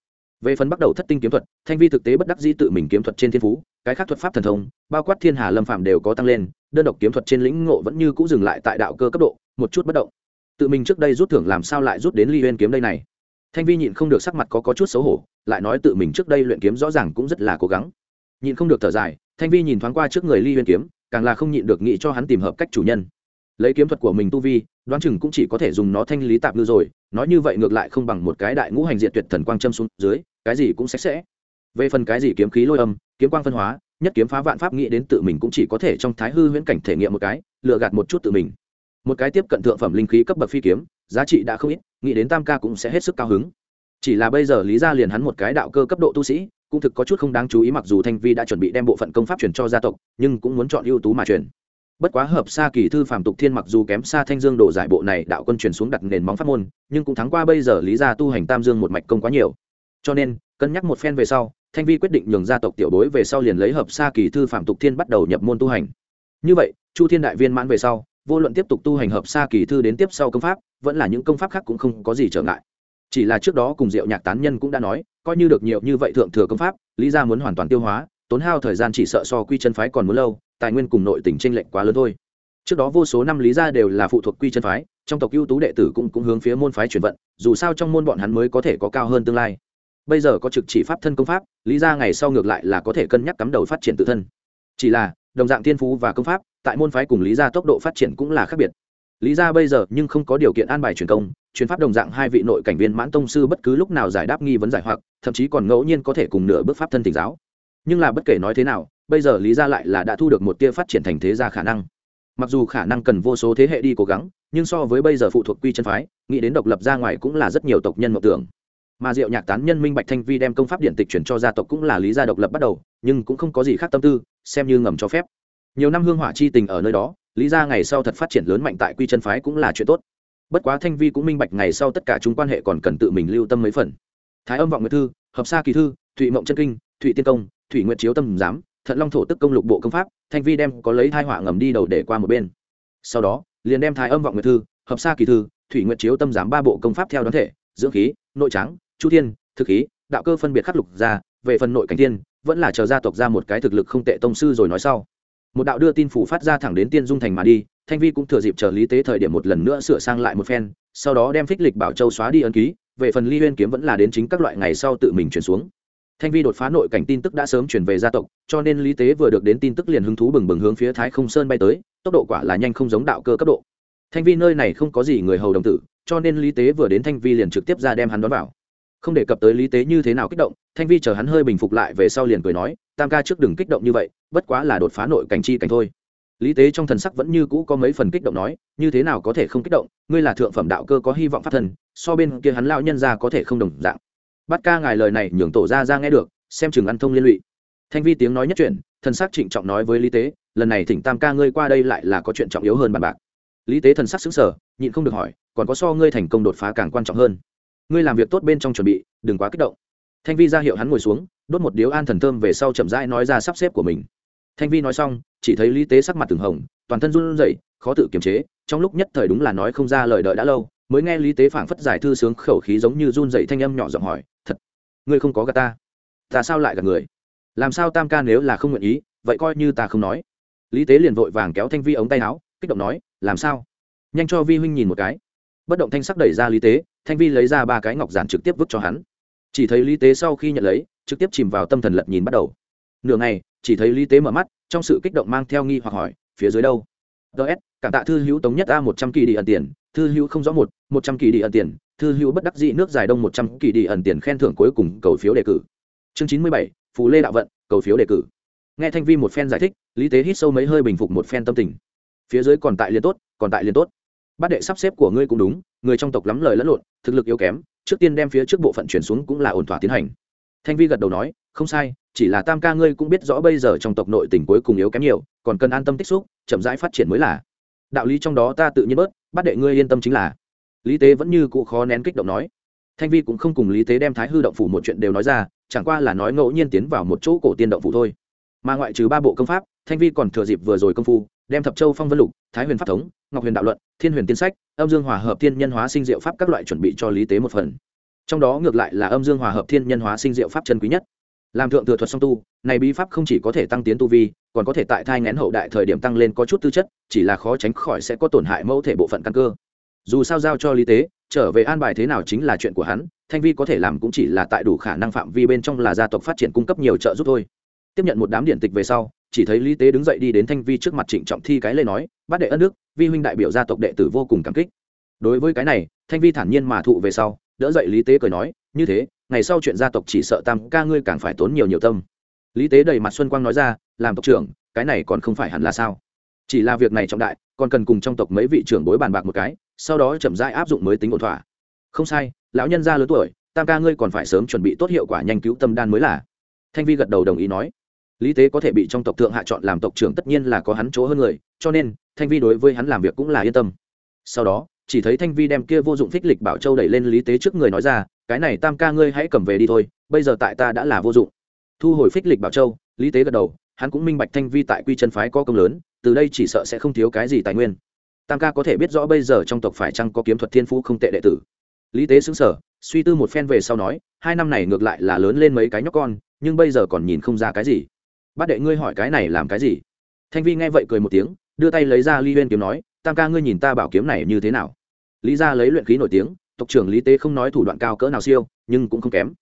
về phần bắt đầu thất tinh kiếm thuật thanh vi thực tế bất đắc dĩ tự mình kiếm thuật trên thiên phú cái khác thuật pháp thần thông bao quát thiên hà lâm phạm đều có tăng lên đơn độc kiếm thuật trên lĩnh ngộ vẫn như cũ dừng lại tại đạo cơ cấp độ một chút bất động. Tự mình trước đây rút thưởng làm sao lại rút đến ly huyên kiếm đây này? Thanh vi nhịn không được sắc mặt có, có chút xấu hổ lại nói tự mình trước đây luyện kiếm rõ ràng cũng rất là cố gắng. Nhịn không được thở dài thanh vi nhìn thoáng qua trước người ly huyên kiếm càng là không nhịn được nghĩ cho hắn tìm hợp cách chủ nhân. Lấy kiếm thuật của mình tu vi đoán chừng cũng chỉ có thể dùng nó thanh lý tạp ngư rồi nói như vậy ngược lại không bằng một cái đại ngũ hành diện tuyệt thần quang châm xuống dưới cái gì cũng sạch sẽ. Về phần cái gì kiếm khí lôi âm, kiếm quang phân hóa, nhất kiếm phá vạn pháp nghĩ đến tự mình cũng chỉ có thể trong thái hư huyễn cảnh thể nghiệm một cái lựa gạt một chút tự mình. Một cái tiếp cận thượng phẩm linh khí cấp bậc phi kiếm, giá trị đã không ít, nghĩ đến tam ca cũng sẽ hết sức cao hứng. Chỉ là bây giờ lý ra liền hắn một cái đạo cơ cấp độ tu sĩ, cũng thực có chút không đáng chú ý mặc dù thanh vi đã chuẩn bị đem bộ phận công pháp truyền cho gia tộc, nhưng cũng muốn chọn ưu tú mà truyền. Bất quá hợp xa kỳ thư phàm tục thiên mặc dù kém xa thanh dương đồ giải bộ này đạo quân truyền xuống đặt nền móng pháp môn, nhưng cũng thắng qua bây giờ lý gia tu hành tam dương một mạch công quá nhiều cho nên, cân nhắc một phen về sau, thanh vi quyết định nhường gia tộc tiểu bối về sau liền lấy hợp xa kỳ thư phạm tục thiên bắt đầu nhập môn tu hành. Như vậy, chu thiên đại viên mãn về sau, vô luận tiếp tục tu hành hợp xa kỳ thư đến tiếp sau công pháp, vẫn là những công pháp khác cũng không có gì trở ngại. Chỉ là trước đó cùng diệu nhạc tán nhân cũng đã nói, coi như được nhiều như vậy thượng thừa công pháp, lý gia muốn hoàn toàn tiêu hóa, tốn hao thời gian chỉ sợ so quy chân phái còn muốn lâu, tài nguyên cùng nội tình tranh lệch quá lớn thôi. Trước đó vô số năm lý gia đều là phụ thuộc quy chân phái, trong tộc ưu tú đệ tử cũng cũng hướng phía môn phái chuyển vận, dù sao trong môn bọn hắn mới có thể có cao hơn tương lai bây giờ có trực chỉ pháp thân công pháp, lý ra ngày sau ngược lại là có thể cân nhắc cắm đầu phát triển tự thân. Chỉ là, đồng dạng thiên phú và công pháp, tại môn phái cùng lý ra tốc độ phát triển cũng là khác biệt. Lý ra bây giờ nhưng không có điều kiện an bài truyền công, truyền pháp đồng dạng hai vị nội cảnh viên mãn tông sư bất cứ lúc nào giải đáp nghi vấn giải hoặc, thậm chí còn ngẫu nhiên có thể cùng nửa bước pháp thân tỉnh giáo. Nhưng là bất kể nói thế nào, bây giờ lý ra lại là đã thu được một tia phát triển thành thế gia khả năng. Mặc dù khả năng cần vô số thế hệ đi cố gắng, nhưng so với bây giờ phụ thuộc quy chân phái, nghĩ đến độc lập ra ngoài cũng là rất nhiều tộc nhân mộng tưởng mà diệu nhạc tán nhân minh bạch thanh vi đem công pháp điện tịch chuyển cho gia tộc cũng là lý gia độc lập bắt đầu, nhưng cũng không có gì khác tâm tư, xem như ngầm cho phép. Nhiều năm hương hỏa chi tình ở nơi đó, lý gia ngày sau thật phát triển lớn mạnh tại quy chân phái cũng là chuyện tốt. Bất quá thanh vi cũng minh bạch ngày sau tất cả chúng quan hệ còn cần tự mình lưu tâm mấy phần. Thái âm vọng nguyệt thư, hợp sa kỳ thư, thụy mộng chân kinh, thụy tiên công, thụy nguyệt chiếu tâm giám, thận long thổ tức công lục bộ công pháp, thanh vi đem có lấy thai họa ngầm đi đầu để qua một bên. Sau đó, liền đem thái âm vọng nguyệt thư, hợp sa kỳ thư thủy nguyệt chiếu tâm giám ba bộ công pháp theo đoán thể, dưỡng khí, nội trắng chu thiên, thực khí, đạo cơ phân biệt khắc lục ra, về phần nội cảnh tiên, vẫn là chờ gia tộc ra một cái thực lực không tệ tông sư rồi nói sau. Một đạo đưa tin phủ phát ra thẳng đến tiên dung thành mà đi, thanh vi cũng thừa dịp chờ lý tế thời điểm một lần nữa sửa sang lại một phen, sau đó đem phích lịch bảo châu xóa đi ấn ký, về phần ly huyên kiếm vẫn là đến chính các loại ngày sau tự mình chuyển xuống. Thanh vi đột phá nội cảnh tin tức đã sớm chuyển về gia tộc, cho nên lý tế vừa được đến tin tức liền hứng thú bừng bừng hướng phía thái không sơn bay tới, tốc độ quả là nhanh không giống đạo cơ cấp độ. Thanh vi nơi này không có gì người hầu đồng tử, cho nên lý tế vừa đến thanh vi liền trực tiếp ra đem hắn đón vào không đề cập tới lý tế như thế nào kích động, thanh vi chờ hắn hơi bình phục lại về sau liền cười nói, tam ca trước đừng kích động như vậy, bất quá là đột phá nội cảnh chi cảnh thôi. Lý tế trong thần sắc vẫn như cũ có mấy phần kích động nói, như thế nào có thể không kích động, ngươi là thượng phẩm đạo cơ có hy vọng phát thần, so bên kia hắn lao nhân ra có thể không đồng dạng. Bắt ca ngài lời này nhường tổ ra ra nghe được, xem chừng ăn thông liên lụy. Thanh vi tiếng nói nhất chuyển, thần sắc trịnh trọng nói với lý tế, lần này thỉnh tam ca ngươi qua đây lại là có chuyện trọng yếu hơn bàn bạc. Lý tế thần sắc xứng sở nhịn không được hỏi, còn có so ngươi thành công đột phá càng quan trọng hơn? Ngươi làm việc tốt bên trong chuẩn bị, đừng quá kích động. Thanh vi ra hiệu hắn ngồi xuống, đốt một điếu an thần thơm về sau chậm rãi nói ra sắp xếp của mình. Thanh vi nói xong, chỉ thấy lý tế sắc mặt từng hồng, toàn thân run rẩy, khó tự kiềm chế, trong lúc nhất thời đúng là nói không ra lời đợi đã lâu, mới nghe lý tế phảng phất giải thư sướng khẩu khí giống như run rẩy thanh âm nhỏ giọng hỏi, thật, ngươi không có gạt ta? Ta sao lại gạt người? Làm sao tam ca nếu là không nguyện ý, vậy coi như ta không nói. Lý tế liền vội vàng kéo thanh vi ống tay áo, kích động nói, làm sao? Nhanh cho vi huynh nhìn một cái bất động thanh sắc đẩy ra lý tế, thanh vi lấy ra ba cái ngọc giản trực tiếp vứt cho hắn. Chỉ thấy lý tế sau khi nhận lấy, trực tiếp chìm vào tâm thần lật nhìn bắt đầu. Nửa ngày, chỉ thấy lý tế mở mắt, trong sự kích động mang theo nghi hoặc hỏi, phía dưới đâu? Ts cảm tạ thư hữu tống nhất a một trăm kỳ đi ẩn tiền, thư hữu không rõ một một trăm kỳ đi ẩn tiền, thư hữu bất đắc dĩ nước dài đông một trăm kỳ đi ẩn tiền khen thưởng cuối cùng, cầu phiếu đề cử. Chương chín mươi bảy phú lê đạo vận, cầu phiếu đề cử. Nghe thanh vi một phen giải thích, lý tế hít sâu mấy hơi bình phục một phen tâm tình. Phía dưới còn tại liên tốt, còn tại liên tốt bát đệ sắp xếp của ngươi cũng đúng, người trong tộc lắm lời lẫn lộn, thực lực yếu kém, trước tiên đem phía trước bộ phận chuyển xuống cũng là ổn thỏa tiến hành. Thanh vi gật đầu nói, không sai, chỉ là tam ca ngươi cũng biết rõ bây giờ trong tộc nội tỉnh cuối cùng yếu kém nhiều, còn cần an tâm tích xúc, chậm rãi phát triển mới là. Đạo lý trong đó ta tự nhiên bớt bắt đệ ngươi yên tâm chính là. Lý tế vẫn như cụ khó nén kích động nói. Thanh vi cũng không cùng lý tế đem thái hư động phủ một chuyện đều nói ra, chẳng qua là nói ngẫu nhiên tiến vào một chỗ cổ tiên động phủ thôi. Mà ngoại trừ ba bộ công pháp thanh vi còn thừa dịp vừa rồi công phu, đem thập châu phong vân lục, thái huyền pháp thống, ngọc huyền đạo luận, thiên huyền tiên sách, âm dương hòa hợp thiên nhân hóa sinh diệu pháp các loại chuẩn bị cho lý tế một phần. Trong đó ngược lại là âm dương hòa hợp thiên nhân hóa sinh diệu pháp chân quý nhất. Làm thượng thừa thuật song tu, này bí pháp không chỉ có thể tăng tiến tu vi, còn có thể tại thai ngén hậu đại thời điểm tăng lên có chút tư chất, chỉ là khó tránh khỏi sẽ có tổn hại mẫu thể bộ phận căn cơ. Dù sao giao cho lý tế, trở về an bài thế nào chính là chuyện của hắn, thanh vi có thể làm cũng chỉ là tại đủ khả năng phạm vi bên trong là gia tộc phát triển cung cấp nhiều trợ giúp thôi. Tiếp nhận một đám điện tịch về sau chỉ thấy lý tế đứng dậy đi đến thanh vi trước mặt trịnh trọng thi cái lê nói, bát đệ ân đức, vi huynh đại biểu gia tộc đệ tử vô cùng cảm kích. Đối với cái này, thanh vi thản nhiên mà thụ về sau, đỡ dậy lý tế cười nói, như thế, ngày sau chuyện gia tộc chỉ sợ tam ca ngươi càng phải tốn nhiều nhiều tâm. Lý tế đầy mặt xuân quang nói ra, làm tộc trưởng, cái này còn không phải hẳn là sao? Chỉ là việc này trọng đại, còn cần cùng trong tộc mấy vị trưởng bối bàn bạc một cái, sau đó chậm rãi áp dụng mới tính ổn thỏa. Không sai, lão nhân gia lớn tuổi, tam ca ngươi còn phải sớm chuẩn bị tốt hiệu quả nhanh cứu tâm đan mới là. Thanh vi gật đầu đồng ý nói lý tế có thể bị trong tộc thượng hạ chọn làm tộc trưởng tất nhiên là có hắn chỗ hơn người, cho nên, thanh vi đối với hắn làm việc cũng là yên tâm. Sau đó, chỉ thấy thanh vi đem kia vô dụng phích lịch bảo châu đẩy lên lý tế trước người nói ra, cái này tam ca ngươi hãy cầm về đi thôi, bây giờ tại ta đã là vô dụng. Thu hồi phích lịch bảo châu, lý tế gật đầu, hắn cũng minh bạch thanh vi tại quy chân phái có công lớn, từ đây chỉ sợ sẽ không thiếu cái gì tài nguyên. Tam ca có thể biết rõ bây giờ trong tộc phải chăng có kiếm thuật thiên phú không tệ đệ tử. Lý tế xứng sở suy tư một phen về sau nói, hai năm này ngược lại là lớn lên mấy cái nhóc con, nhưng bây giờ còn nhìn không ra cái gì bát đệ ngươi hỏi cái này làm cái gì? Thanh vi nghe vậy cười một tiếng, đưa tay lấy ra ly huyên kiếm nói, tam ca ngươi nhìn ta bảo kiếm này như thế nào? Lý ra lấy luyện khí nổi tiếng, tộc trưởng lý tế không nói thủ đoạn cao cỡ nào siêu, nhưng cũng không kém.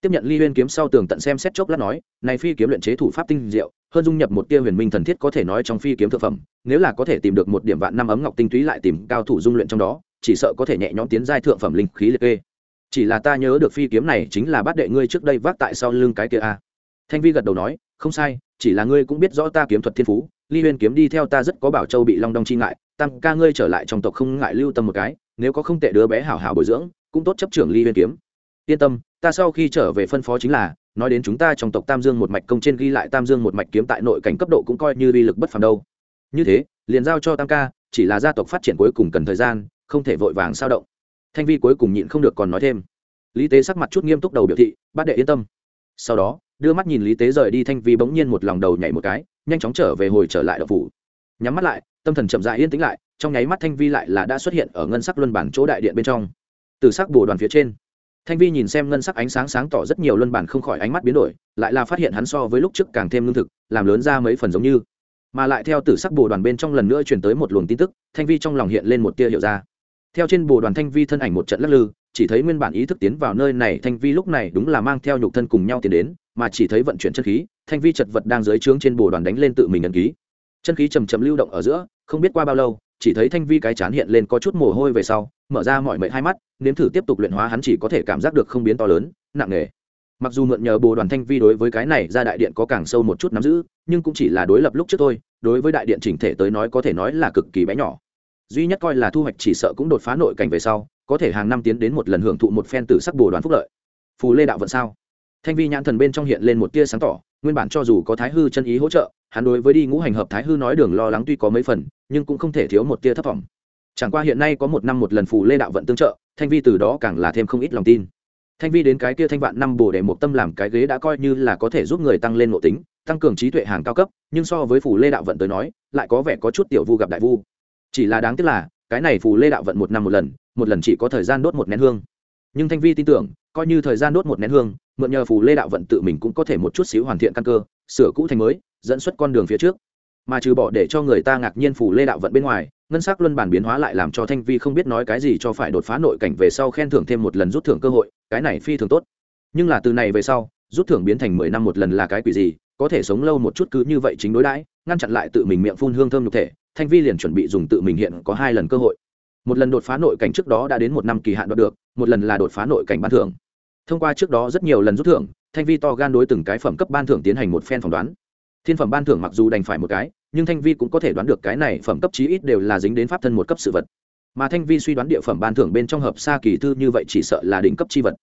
Tiếp nhận ly huyên kiếm sau tường tận xem xét chốc lát nói, này phi kiếm luyện chế thủ pháp tinh diệu, hơn dung nhập một tia huyền minh thần thiết có thể nói trong phi kiếm thực phẩm, nếu là có thể tìm được một điểm vạn năm ấm ngọc tinh túy lại tìm cao thủ dung luyện trong đó, chỉ sợ có thể nhẹ nhõm tiến giai thượng phẩm linh khí liệt kê. Chỉ là ta nhớ được phi kiếm này chính là bát đệ ngươi trước đây vác tại sau lưng cái kia a. Thanh vi gật đầu nói không sai, chỉ là ngươi cũng biết rõ ta kiếm thuật thiên phú, ly huyên kiếm đi theo ta rất có bảo châu bị long đong chi ngại, tam ca ngươi trở lại trong tộc không ngại lưu tâm một cái, nếu có không tệ đứa bé hảo hảo bồi dưỡng, cũng tốt chấp trưởng ly huyên kiếm. Yên tâm, ta sau khi trở về phân phó chính là, nói đến chúng ta trong tộc tam dương một mạch công trên ghi lại tam dương một mạch kiếm tại nội cảnh cấp độ cũng coi như uy lực bất phàm đâu. Như thế, liền giao cho tam ca, chỉ là gia tộc phát triển cuối cùng cần thời gian, không thể vội vàng sao động. Thanh vi cuối cùng nhịn không được còn nói thêm. Lý tế sắc mặt chút nghiêm túc đầu biểu thị, bát đệ yên tâm. Sau đó đưa mắt nhìn lý tế rời đi thanh vi bỗng nhiên một lòng đầu nhảy một cái, nhanh chóng trở về hồi trở lại đậu phủ. Nhắm mắt lại, tâm thần chậm dại yên tĩnh lại, trong nháy mắt thanh vi lại là đã xuất hiện ở ngân sắc luân bản chỗ đại điện bên trong. Từ sắc bồ đoàn phía trên, thanh vi nhìn xem ngân sắc ánh sáng sáng tỏ rất nhiều luân bản không khỏi ánh mắt biến đổi, lại là phát hiện hắn so với lúc trước càng thêm lương thực, làm lớn ra mấy phần giống như. Mà lại theo tử sắc bồ đoàn bên trong lần nữa truyền tới một luồng tin tức, thanh vi trong lòng hiện lên một tia hiệu ra. Theo trên bồ đoàn thanh vi thân ảnh một trận lắc lư, chỉ thấy nguyên bản ý thức tiến vào nơi này, thanh vi lúc này đúng là mang theo nhục thân cùng nhau tiến đến mà chỉ thấy vận chuyển chân khí, thanh vi chật vật đang dưới trướng trên bồ đoàn đánh lên tự mình ấn ký. Chân khí chầm chầm lưu động ở giữa, không biết qua bao lâu, chỉ thấy thanh vi cái chán hiện lên có chút mồ hôi về sau, mở ra mọi mệnh hai mắt, nếm thử tiếp tục luyện hóa hắn chỉ có thể cảm giác được không biến to lớn, nặng nề. Mặc dù mượn nhờ bồ đoàn thanh vi đối với cái này ra đại điện có càng sâu một chút nắm giữ, nhưng cũng chỉ là đối lập lúc trước thôi, đối với đại điện chỉnh thể tới nói có thể nói là cực kỳ bé nhỏ. Duy nhất coi là thu hoạch chỉ sợ cũng đột phá nội cảnh về sau, có thể hàng năm tiến đến một lần hưởng thụ một phen từ sắc bồ đoàn phúc lợi. Phù lê đạo vận sao? Thanh vi nhãn thần bên trong hiện lên một tia sáng tỏ, nguyên bản cho dù có thái hư chân ý hỗ trợ, hắn đối với đi ngũ hành hợp thái hư nói đường lo lắng tuy có mấy phần, nhưng cũng không thể thiếu một tia thất vọng. Chẳng qua hiện nay có một năm một lần phù lê đạo vận tương trợ, thanh vi từ đó càng là thêm không ít lòng tin. Thanh vi đến cái kia thanh vạn năm bồ để một tâm làm cái ghế đã coi như là có thể giúp người tăng lên nội tính, tăng cường trí tuệ hàng cao cấp, nhưng so với phù lê đạo vận tới nói, lại có vẻ có chút tiểu vu gặp đại vu. Chỉ là đáng tiếc là, cái này phù lê đạo vận một năm một lần một lần chỉ có thời gian đốt một nén hương. Nhưng thanh vi tin tưởng coi như thời gian đốt một nén hương, mượn nhờ phù lê đạo vận tự mình cũng có thể một chút xíu hoàn thiện căn cơ, sửa cũ thành mới, dẫn xuất con đường phía trước. Mà trừ bỏ để cho người ta ngạc nhiên phù lê đạo vận bên ngoài, ngân sắc luân bản biến hóa lại làm cho thanh vi không biết nói cái gì cho phải đột phá nội cảnh về sau khen thưởng thêm một lần rút thưởng cơ hội, cái này phi thường tốt. Nhưng là từ này về sau, rút thưởng biến thành mười năm một lần là cái quỷ gì, có thể sống lâu một chút cứ như vậy chính đối đãi, ngăn chặn lại tự mình miệng phun hương thơm nhục thể, thanh vi liền chuẩn bị dùng tự mình hiện có hai lần cơ hội. Một lần đột phá nội cảnh trước đó đã đến một năm kỳ hạn đoạt được một lần là đột phá nội cảnh ban thưởng. Thông qua trước đó rất nhiều lần rút thưởng, thanh vi to gan đối từng cái phẩm cấp ban thưởng tiến hành một phen phỏng đoán. Thiên phẩm ban thưởng mặc dù đành phải một cái, nhưng thanh vi cũng có thể đoán được cái này phẩm cấp chí ít đều là dính đến pháp thân một cấp sự vật. Mà thanh vi suy đoán địa phẩm ban thưởng bên trong hợp xa kỳ thư như vậy chỉ sợ là đỉnh cấp chi vật.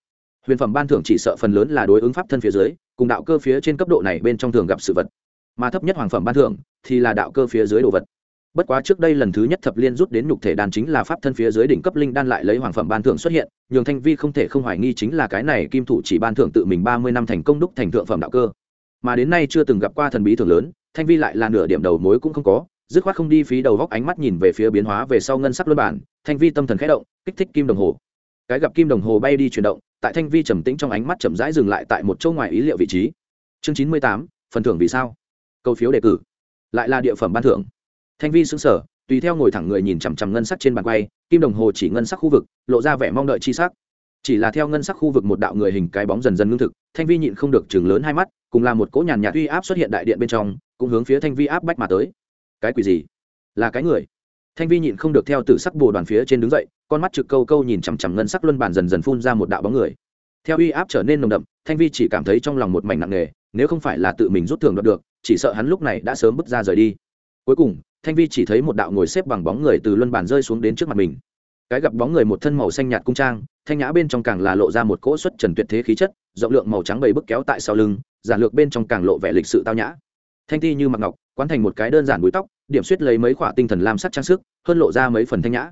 Huyền phẩm ban thưởng chỉ sợ phần lớn là đối ứng pháp thân phía dưới, cùng đạo cơ phía trên cấp độ này bên trong thường gặp sự vật. Mà thấp nhất hoàng phẩm ban thưởng thì là đạo cơ phía dưới đồ vật bất quá trước đây lần thứ nhất thập liên rút đến nhục thể đan chính là pháp thân phía dưới đỉnh cấp linh đan lại lấy hoàng phẩm ban thưởng xuất hiện, nhường thanh vi không thể không hoài nghi chính là cái này kim thủ chỉ ban thưởng tự mình ba mươi năm thành công đúc thành thượng phẩm đạo cơ. Mà đến nay chưa từng gặp qua thần bí thường lớn, thanh vi lại là nửa điểm đầu mối cũng không có, dứt khoát không đi phí đầu góc ánh mắt nhìn về phía biến hóa về sau ngân sắc luân bản, thanh vi tâm thần khẽ động, kích thích kim đồng hồ. Cái gặp kim đồng hồ bay đi chuyển động, tại thanh vi trầm tĩnh trong ánh mắt chậm rãi dừng lại tại một chỗ ngoài ý liệu vị trí. Chương chín mươi tám, phần thưởng vì sao? Câu phiếu đề cử. Lại là địa phẩm ban thưởng thanh vi xứng sở tùy theo ngồi thẳng người nhìn chằm chằm ngân sắc trên bàn quay, kim đồng hồ chỉ ngân sắc khu vực, lộ ra vẻ mong đợi chi sắc. Chỉ là theo ngân sắc khu vực một đạo người hình cái bóng dần dần ngưng thực, thanh vi nhịn không được chừng lớn hai mắt, cùng là một cỗ nhàn nhạt uy áp xuất hiện đại điện bên trong, cũng hướng phía thanh vi áp bách mà tới. Cái quỷ gì? Là cái người? Thanh vi nhịn không được theo tử sắc bồ đoàn phía trên đứng dậy, con mắt trực câu câu nhìn chằm chằm ngân sắc luân bàn dần dần phun ra một đạo bóng người. Theo uy áp trở nên nồng đậm, thanh vi chỉ cảm thấy trong lòng một mảnh nặng nề, nếu không phải là tự mình rút thường đoạt được, chỉ sợ hắn lúc này đã sớm bước ra rời đi. Cuối cùng thanh vi chỉ thấy một đạo ngồi xếp bằng bóng người từ luân bàn rơi xuống đến trước mặt mình. Cái gặp bóng người một thân màu xanh nhạt cung trang, thanh nhã bên trong càng là lộ ra một cỗ xuất trần tuyệt thế khí chất, rộng lượng màu trắng bầy bức kéo tại sau lưng, giản lược bên trong càng lộ vẻ lịch sự tao nhã. Thanh ti như mặc ngọc, quán thành một cái đơn giản búi tóc, điểm suýt lấy mấy khoả tinh thần lam sắc trang sức, hơn lộ ra mấy phần thanh nhã.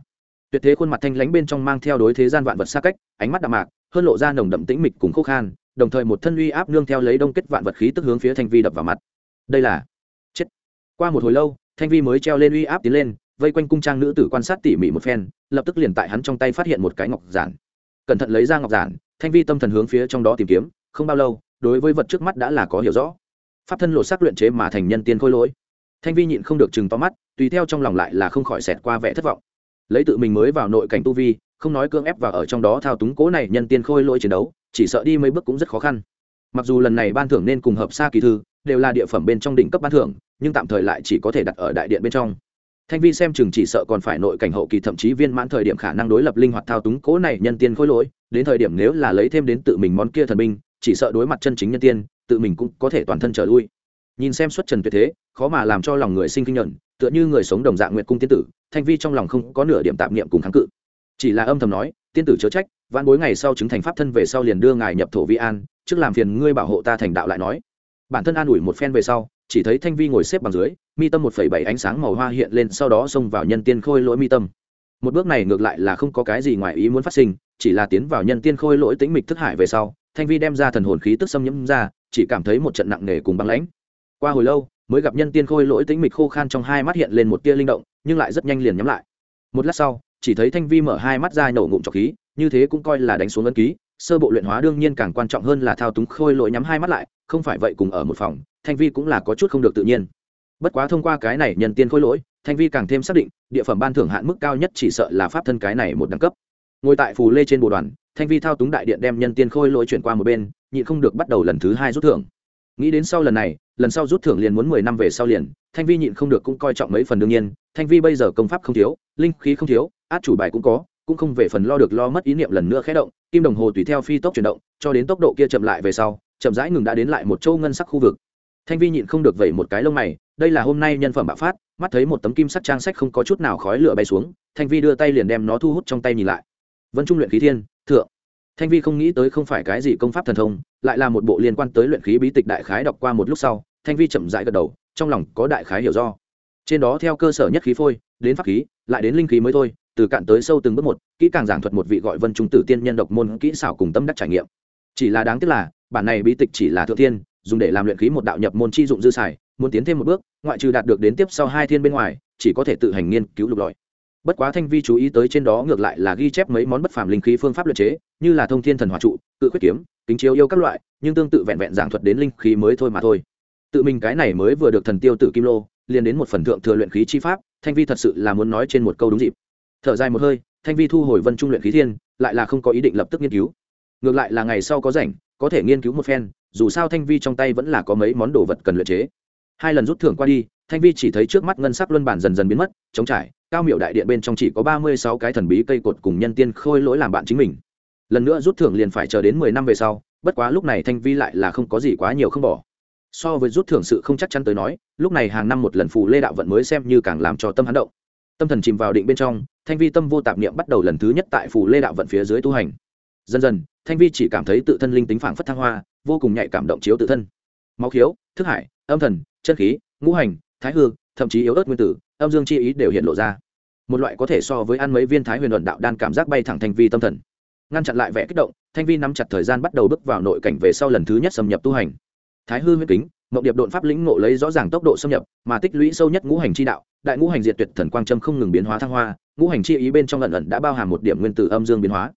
Tuyệt thế khuôn mặt thanh lãnh bên trong mang theo đối thế gian vạn vật xa cách, ánh mắt đạm mạc, hơn lộ ra nồng đậm tĩnh mịch cùng khúc khan, đồng thời một thân uy áp nương theo lấy đông kết vạn vật khí tức hướng phía thanh vi đập vào mặt. Đây là chết. Qua một hồi lâu thanh vi mới treo lên uy áp tiến lên, vây quanh cung trang nữ tử quan sát tỉ mỉ một phen, lập tức liền tại hắn trong tay phát hiện một cái ngọc giản. Cẩn thận lấy ra ngọc giản, thanh vi tâm thần hướng phía trong đó tìm kiếm, không bao lâu, đối với vật trước mắt đã là có hiểu rõ. Pháp thân lộ sắc luyện chế mà thành nhân tiên khôi lỗi. Thanh vi nhịn không được chừng to mắt, tùy theo trong lòng lại là không khỏi xẹt qua vẻ thất vọng. Lấy tự mình mới vào nội cảnh tu vi, không nói cưỡng ép và ở trong đó thao túng cố này nhân tiên khôi lỗi chiến đấu, chỉ sợ đi mấy bước cũng rất khó khăn. Mặc dù lần này ban thưởng nên cùng hợp xa kỳ thư, đều là địa phẩm bên trong đỉnh cấp ban thưởng nhưng tạm thời lại chỉ có thể đặt ở đại điện bên trong. Thanh vi xem chừng chỉ sợ còn phải nội cảnh hậu kỳ thậm chí viên mãn thời điểm khả năng đối lập linh hoạt thao túng cố này nhân tiên khôi lỗi, đến thời điểm nếu là lấy thêm đến tự mình món kia thần binh, chỉ sợ đối mặt chân chính nhân tiên, tự mình cũng có thể toàn thân trở lui. Nhìn xem xuất trần tuyệt thế, khó mà làm cho lòng người sinh kinh nhuận, tựa như người sống đồng dạng nguyện cung tiên tử, thanh vi trong lòng không có nửa điểm tạp niệm cùng kháng cự. Chỉ là âm thầm nói, tiên tử chớ trách vạn bối ngày sau chứng thành pháp thân về sau liền đưa ngài nhập thổ vi an, trước làm phiền ngươi bảo hộ ta thành đạo lại nói. Bản thân an ủi một phen về sau chỉ thấy thanh vi ngồi xếp bằng dưới, mi tâm một phẩy bảy ánh sáng màu hoa hiện lên, sau đó xông vào nhân tiên khôi lỗi mi tâm. Một bước này ngược lại là không có cái gì ngoài ý muốn phát sinh, chỉ là tiến vào nhân tiên khôi lỗi tĩnh mịch thức hải về sau, thanh vi đem ra thần hồn khí tức xâm nhiễm ra, chỉ cảm thấy một trận nặng nề cùng băng lãnh. Qua hồi lâu, mới gặp nhân tiên khôi lỗi tĩnh mịch khô khan trong hai mắt hiện lên một tia linh động, nhưng lại rất nhanh liền nhắm lại. Một lát sau, chỉ thấy thanh vi mở hai mắt ra nổ ngụm trọc khí, như thế cũng coi là đánh xuống ấn ký sơ bộ luyện hóa đương nhiên càng quan trọng hơn là thao túng khôi lỗi nhắm hai mắt lại, không phải vậy cùng ở một phòng, thanh vi cũng là có chút không được tự nhiên. Bất quá thông qua cái này nhân tiên khôi lỗi, thanh vi càng thêm xác định, địa phẩm ban thưởng hạn mức cao nhất chỉ sợ là pháp thân cái này một đẳng cấp. Ngồi tại phù lê trên bồ đoàn, thanh vi thao túng đại điện đem nhân tiên khôi lỗi chuyển qua một bên, nhịn không được bắt đầu lần thứ hai rút thưởng. Nghĩ đến sau lần này, lần sau rút thưởng liền muốn mười năm về sau liền, thanh vi nhịn không được cũng coi trọng mấy phần đương nhiên, thanh vi bây giờ công pháp không thiếu, linh khí không thiếu, át chủ bài cũng có cũng không về phần lo được lo mất ý niệm lần nữa khé động, kim đồng hồ tùy theo phi tốc chuyển động, cho đến tốc độ kia chậm lại về sau, chậm rãi ngừng đã đến lại một châu ngân sắc khu vực. Thanh vi nhịn không được vẩy một cái lông mày, đây là hôm nay nhân phẩm bạo phát, mắt thấy một tấm kim sắc trang sách không có chút nào khói lửa bay xuống, thanh vi đưa tay liền đem nó thu hút trong tay nhìn lại. Vân trung luyện khí thiên, thượng. Thanh vi không nghĩ tới không phải cái gì công pháp thần thông, lại là một bộ liên quan tới luyện khí bí tịch đại khái đọc qua một lúc sau, thanh vi chậm rãi gật đầu, trong lòng có đại khái hiểu do. Trên đó theo cơ sở nhất khí phôi, đến pháp khí, lại đến linh khí mới thôi từ cạn tới sâu từng bước một, kỹ càng giảng thuật một vị gọi vân trung tử tiên nhân độc môn kỹ xảo cùng tâm đắc trải nghiệm. Chỉ là đáng tiếc là, bản này bí tịch chỉ là thượng thiên, dùng để làm luyện khí một đạo nhập môn chi dụng dư xài, muốn tiến thêm một bước, ngoại trừ đạt được đến tiếp sau hai thiên bên ngoài, chỉ có thể tự hành nghiên cứu lục lọi. Bất quá thanh vi chú ý tới trên đó ngược lại là ghi chép mấy món bất phàm linh khí phương pháp luyện chế, như là thông thiên thần hòa trụ, cự khuyết kiếm, kính chiếu yêu các loại, nhưng tương tự vẹn vẹn giảng thuật đến linh khí mới thôi mà thôi. Tự mình cái này mới vừa được thần tiêu tử kim lô, liền đến một phần thượng thừa luyện khí chi pháp, thanh vi thật sự là muốn nói trên một câu đúng dịp thở dài một hơi, thanh vi thu hồi vân trung luyện khí thiên, lại là không có ý định lập tức nghiên cứu. Ngược lại là ngày sau có rảnh, có thể nghiên cứu một phen, dù sao thanh vi trong tay vẫn là có mấy món đồ vật cần luyện chế. Hai lần rút thưởng qua đi, thanh vi chỉ thấy trước mắt ngân sắc luân bản dần dần biến mất chống trải, cao miệu đại điện bên trong chỉ có ba mươi sáu cái thần bí cây cột cùng nhân tiên khôi lỗi làm bạn chính mình. Lần nữa rút thưởng liền phải chờ đến mười năm về sau, bất quá lúc này thanh vi lại là không có gì quá nhiều không bỏ. So với rút thưởng sự không chắc chắn tới nói, lúc này hàng năm một lần phù lê đạo vận mới xem như càng làm cho tâm hắn động. Tâm thần chìm vào định bên trong thanh vi tâm vô tạp niệm bắt đầu lần thứ nhất tại phủ lê đạo vận phía dưới tu hành. Dần dần, thanh vi chỉ cảm thấy tự thân linh tính phảng phất thăng hoa, vô cùng nhạy cảm động chiếu tự thân. Máu khiếu, thức hải, âm thần, chân khí, ngũ hành, thái hư, thậm chí yếu ớt nguyên tử, âm dương chi ý đều hiện lộ ra. Một loại có thể so với ăn mấy viên thái huyền luận đạo đan cảm giác bay thẳng thanh vi tâm thần. Ngăn chặn lại vẻ kích động, thanh vi nắm chặt thời gian bắt đầu bước vào nội cảnh về sau lần thứ nhất xâm nhập tu hành. Thái hư huyết kính mộng điệp đột pháp lĩnh ngộ lấy rõ ràng tốc độ xâm nhập, mà tích lũy sâu nhất ngũ hành chi đạo, đại ngũ hành diệt tuyệt thần quang trâm không ngừng biến hóa thăng hoa, ngũ hành chi ý bên trong lần lần đã bao hàm một điểm nguyên tử âm dương biến hóa.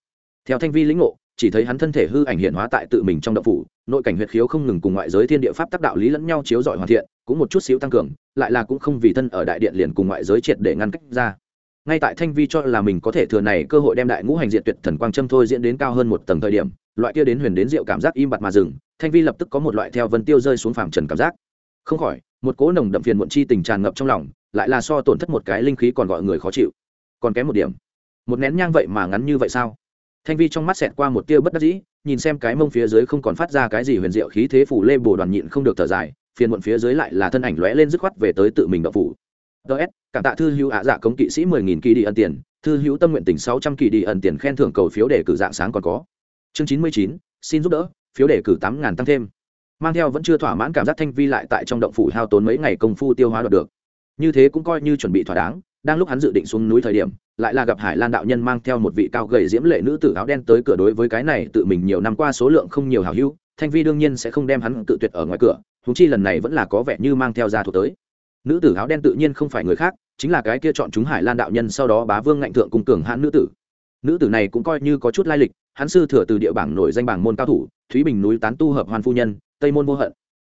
Theo thanh vi lĩnh ngộ, chỉ thấy hắn thân thể hư ảnh hiện hóa tại tự mình trong động phủ, nội cảnh huyệt khiếu không ngừng cùng ngoại giới thiên địa pháp tác đạo lý lẫn nhau chiếu giỏi hoàn thiện, cũng một chút xíu tăng cường, lại là cũng không vì thân ở đại điện liền cùng ngoại giới triệt để ngăn cách ra. Ngay tại thanh vi cho là mình có thể thừa này cơ hội đem đại ngũ hành diệt tuyệt thần quang trâm thôi diễn đến cao hơn một tầng thời điểm, loại kia đến huyền đến diệu cảm giác im bặt mà dừng thanh vi lập tức có một loại theo vân tiêu rơi xuống phàm trần cảm giác. Không khỏi, một cỗ nồng đậm phiền muộn chi tình tràn ngập trong lòng, lại là so tổn thất một cái linh khí còn gọi người khó chịu. Còn kém một điểm. Một nén nhang vậy mà ngắn như vậy sao? Thanh vi trong mắt xẹt qua một tia bất đắc dĩ, nhìn xem cái mông phía dưới không còn phát ra cái gì huyền diệu khí thế phủ lê bồ đoàn nhịn không được thở dài, phiền muộn phía dưới lại là thân ảnh lóe lên dứt khoát về tới tự mình đậu phủ. Ts cảm tạ thư hữu ạ dạ cống kỵ sĩ mười nghìn kỳ đi ân tiền, thư hữu tâm nguyện tỉnh sáu trăm kỳ đi ân tiền khen thưởng cầu phiếu để cử dạng sáng còn có. Chương chín mươi chín, xin giúp đỡ phiếu đề cử tám ngàn tăng thêm. Mang theo vẫn chưa thỏa mãn cảm giác thanh vi lại tại trong động phủ hao tốn mấy ngày công phu tiêu hóa đoạt được. Như thế cũng coi như chuẩn bị thỏa đáng, đang lúc hắn dự định xuống núi thời điểm, lại là gặp hải lan đạo nhân mang theo một vị cao gầy diễm lệ nữ tử áo đen tới cửa đối với cái này tự mình nhiều năm qua số lượng không nhiều hào hữu, thanh vi đương nhiên sẽ không đem hắn tự tuyệt ở ngoài cửa thú chi lần này vẫn là có vẻ như mang theo gia thuộc tới. Nữ tử áo đen tự nhiên không phải người khác, chính là cái kia chọn chúng hải lan đạo nhân sau đó bá vương ngạnh thượng cùng cường hãn nữ tử. Nữ tử này cũng coi như có chút lai lịch hắn sư thừa từ địa bảng nổi danh bảng môn cao thủ, thúy bình núi tán tu hợp hoàn phu nhân, tây môn vô hận.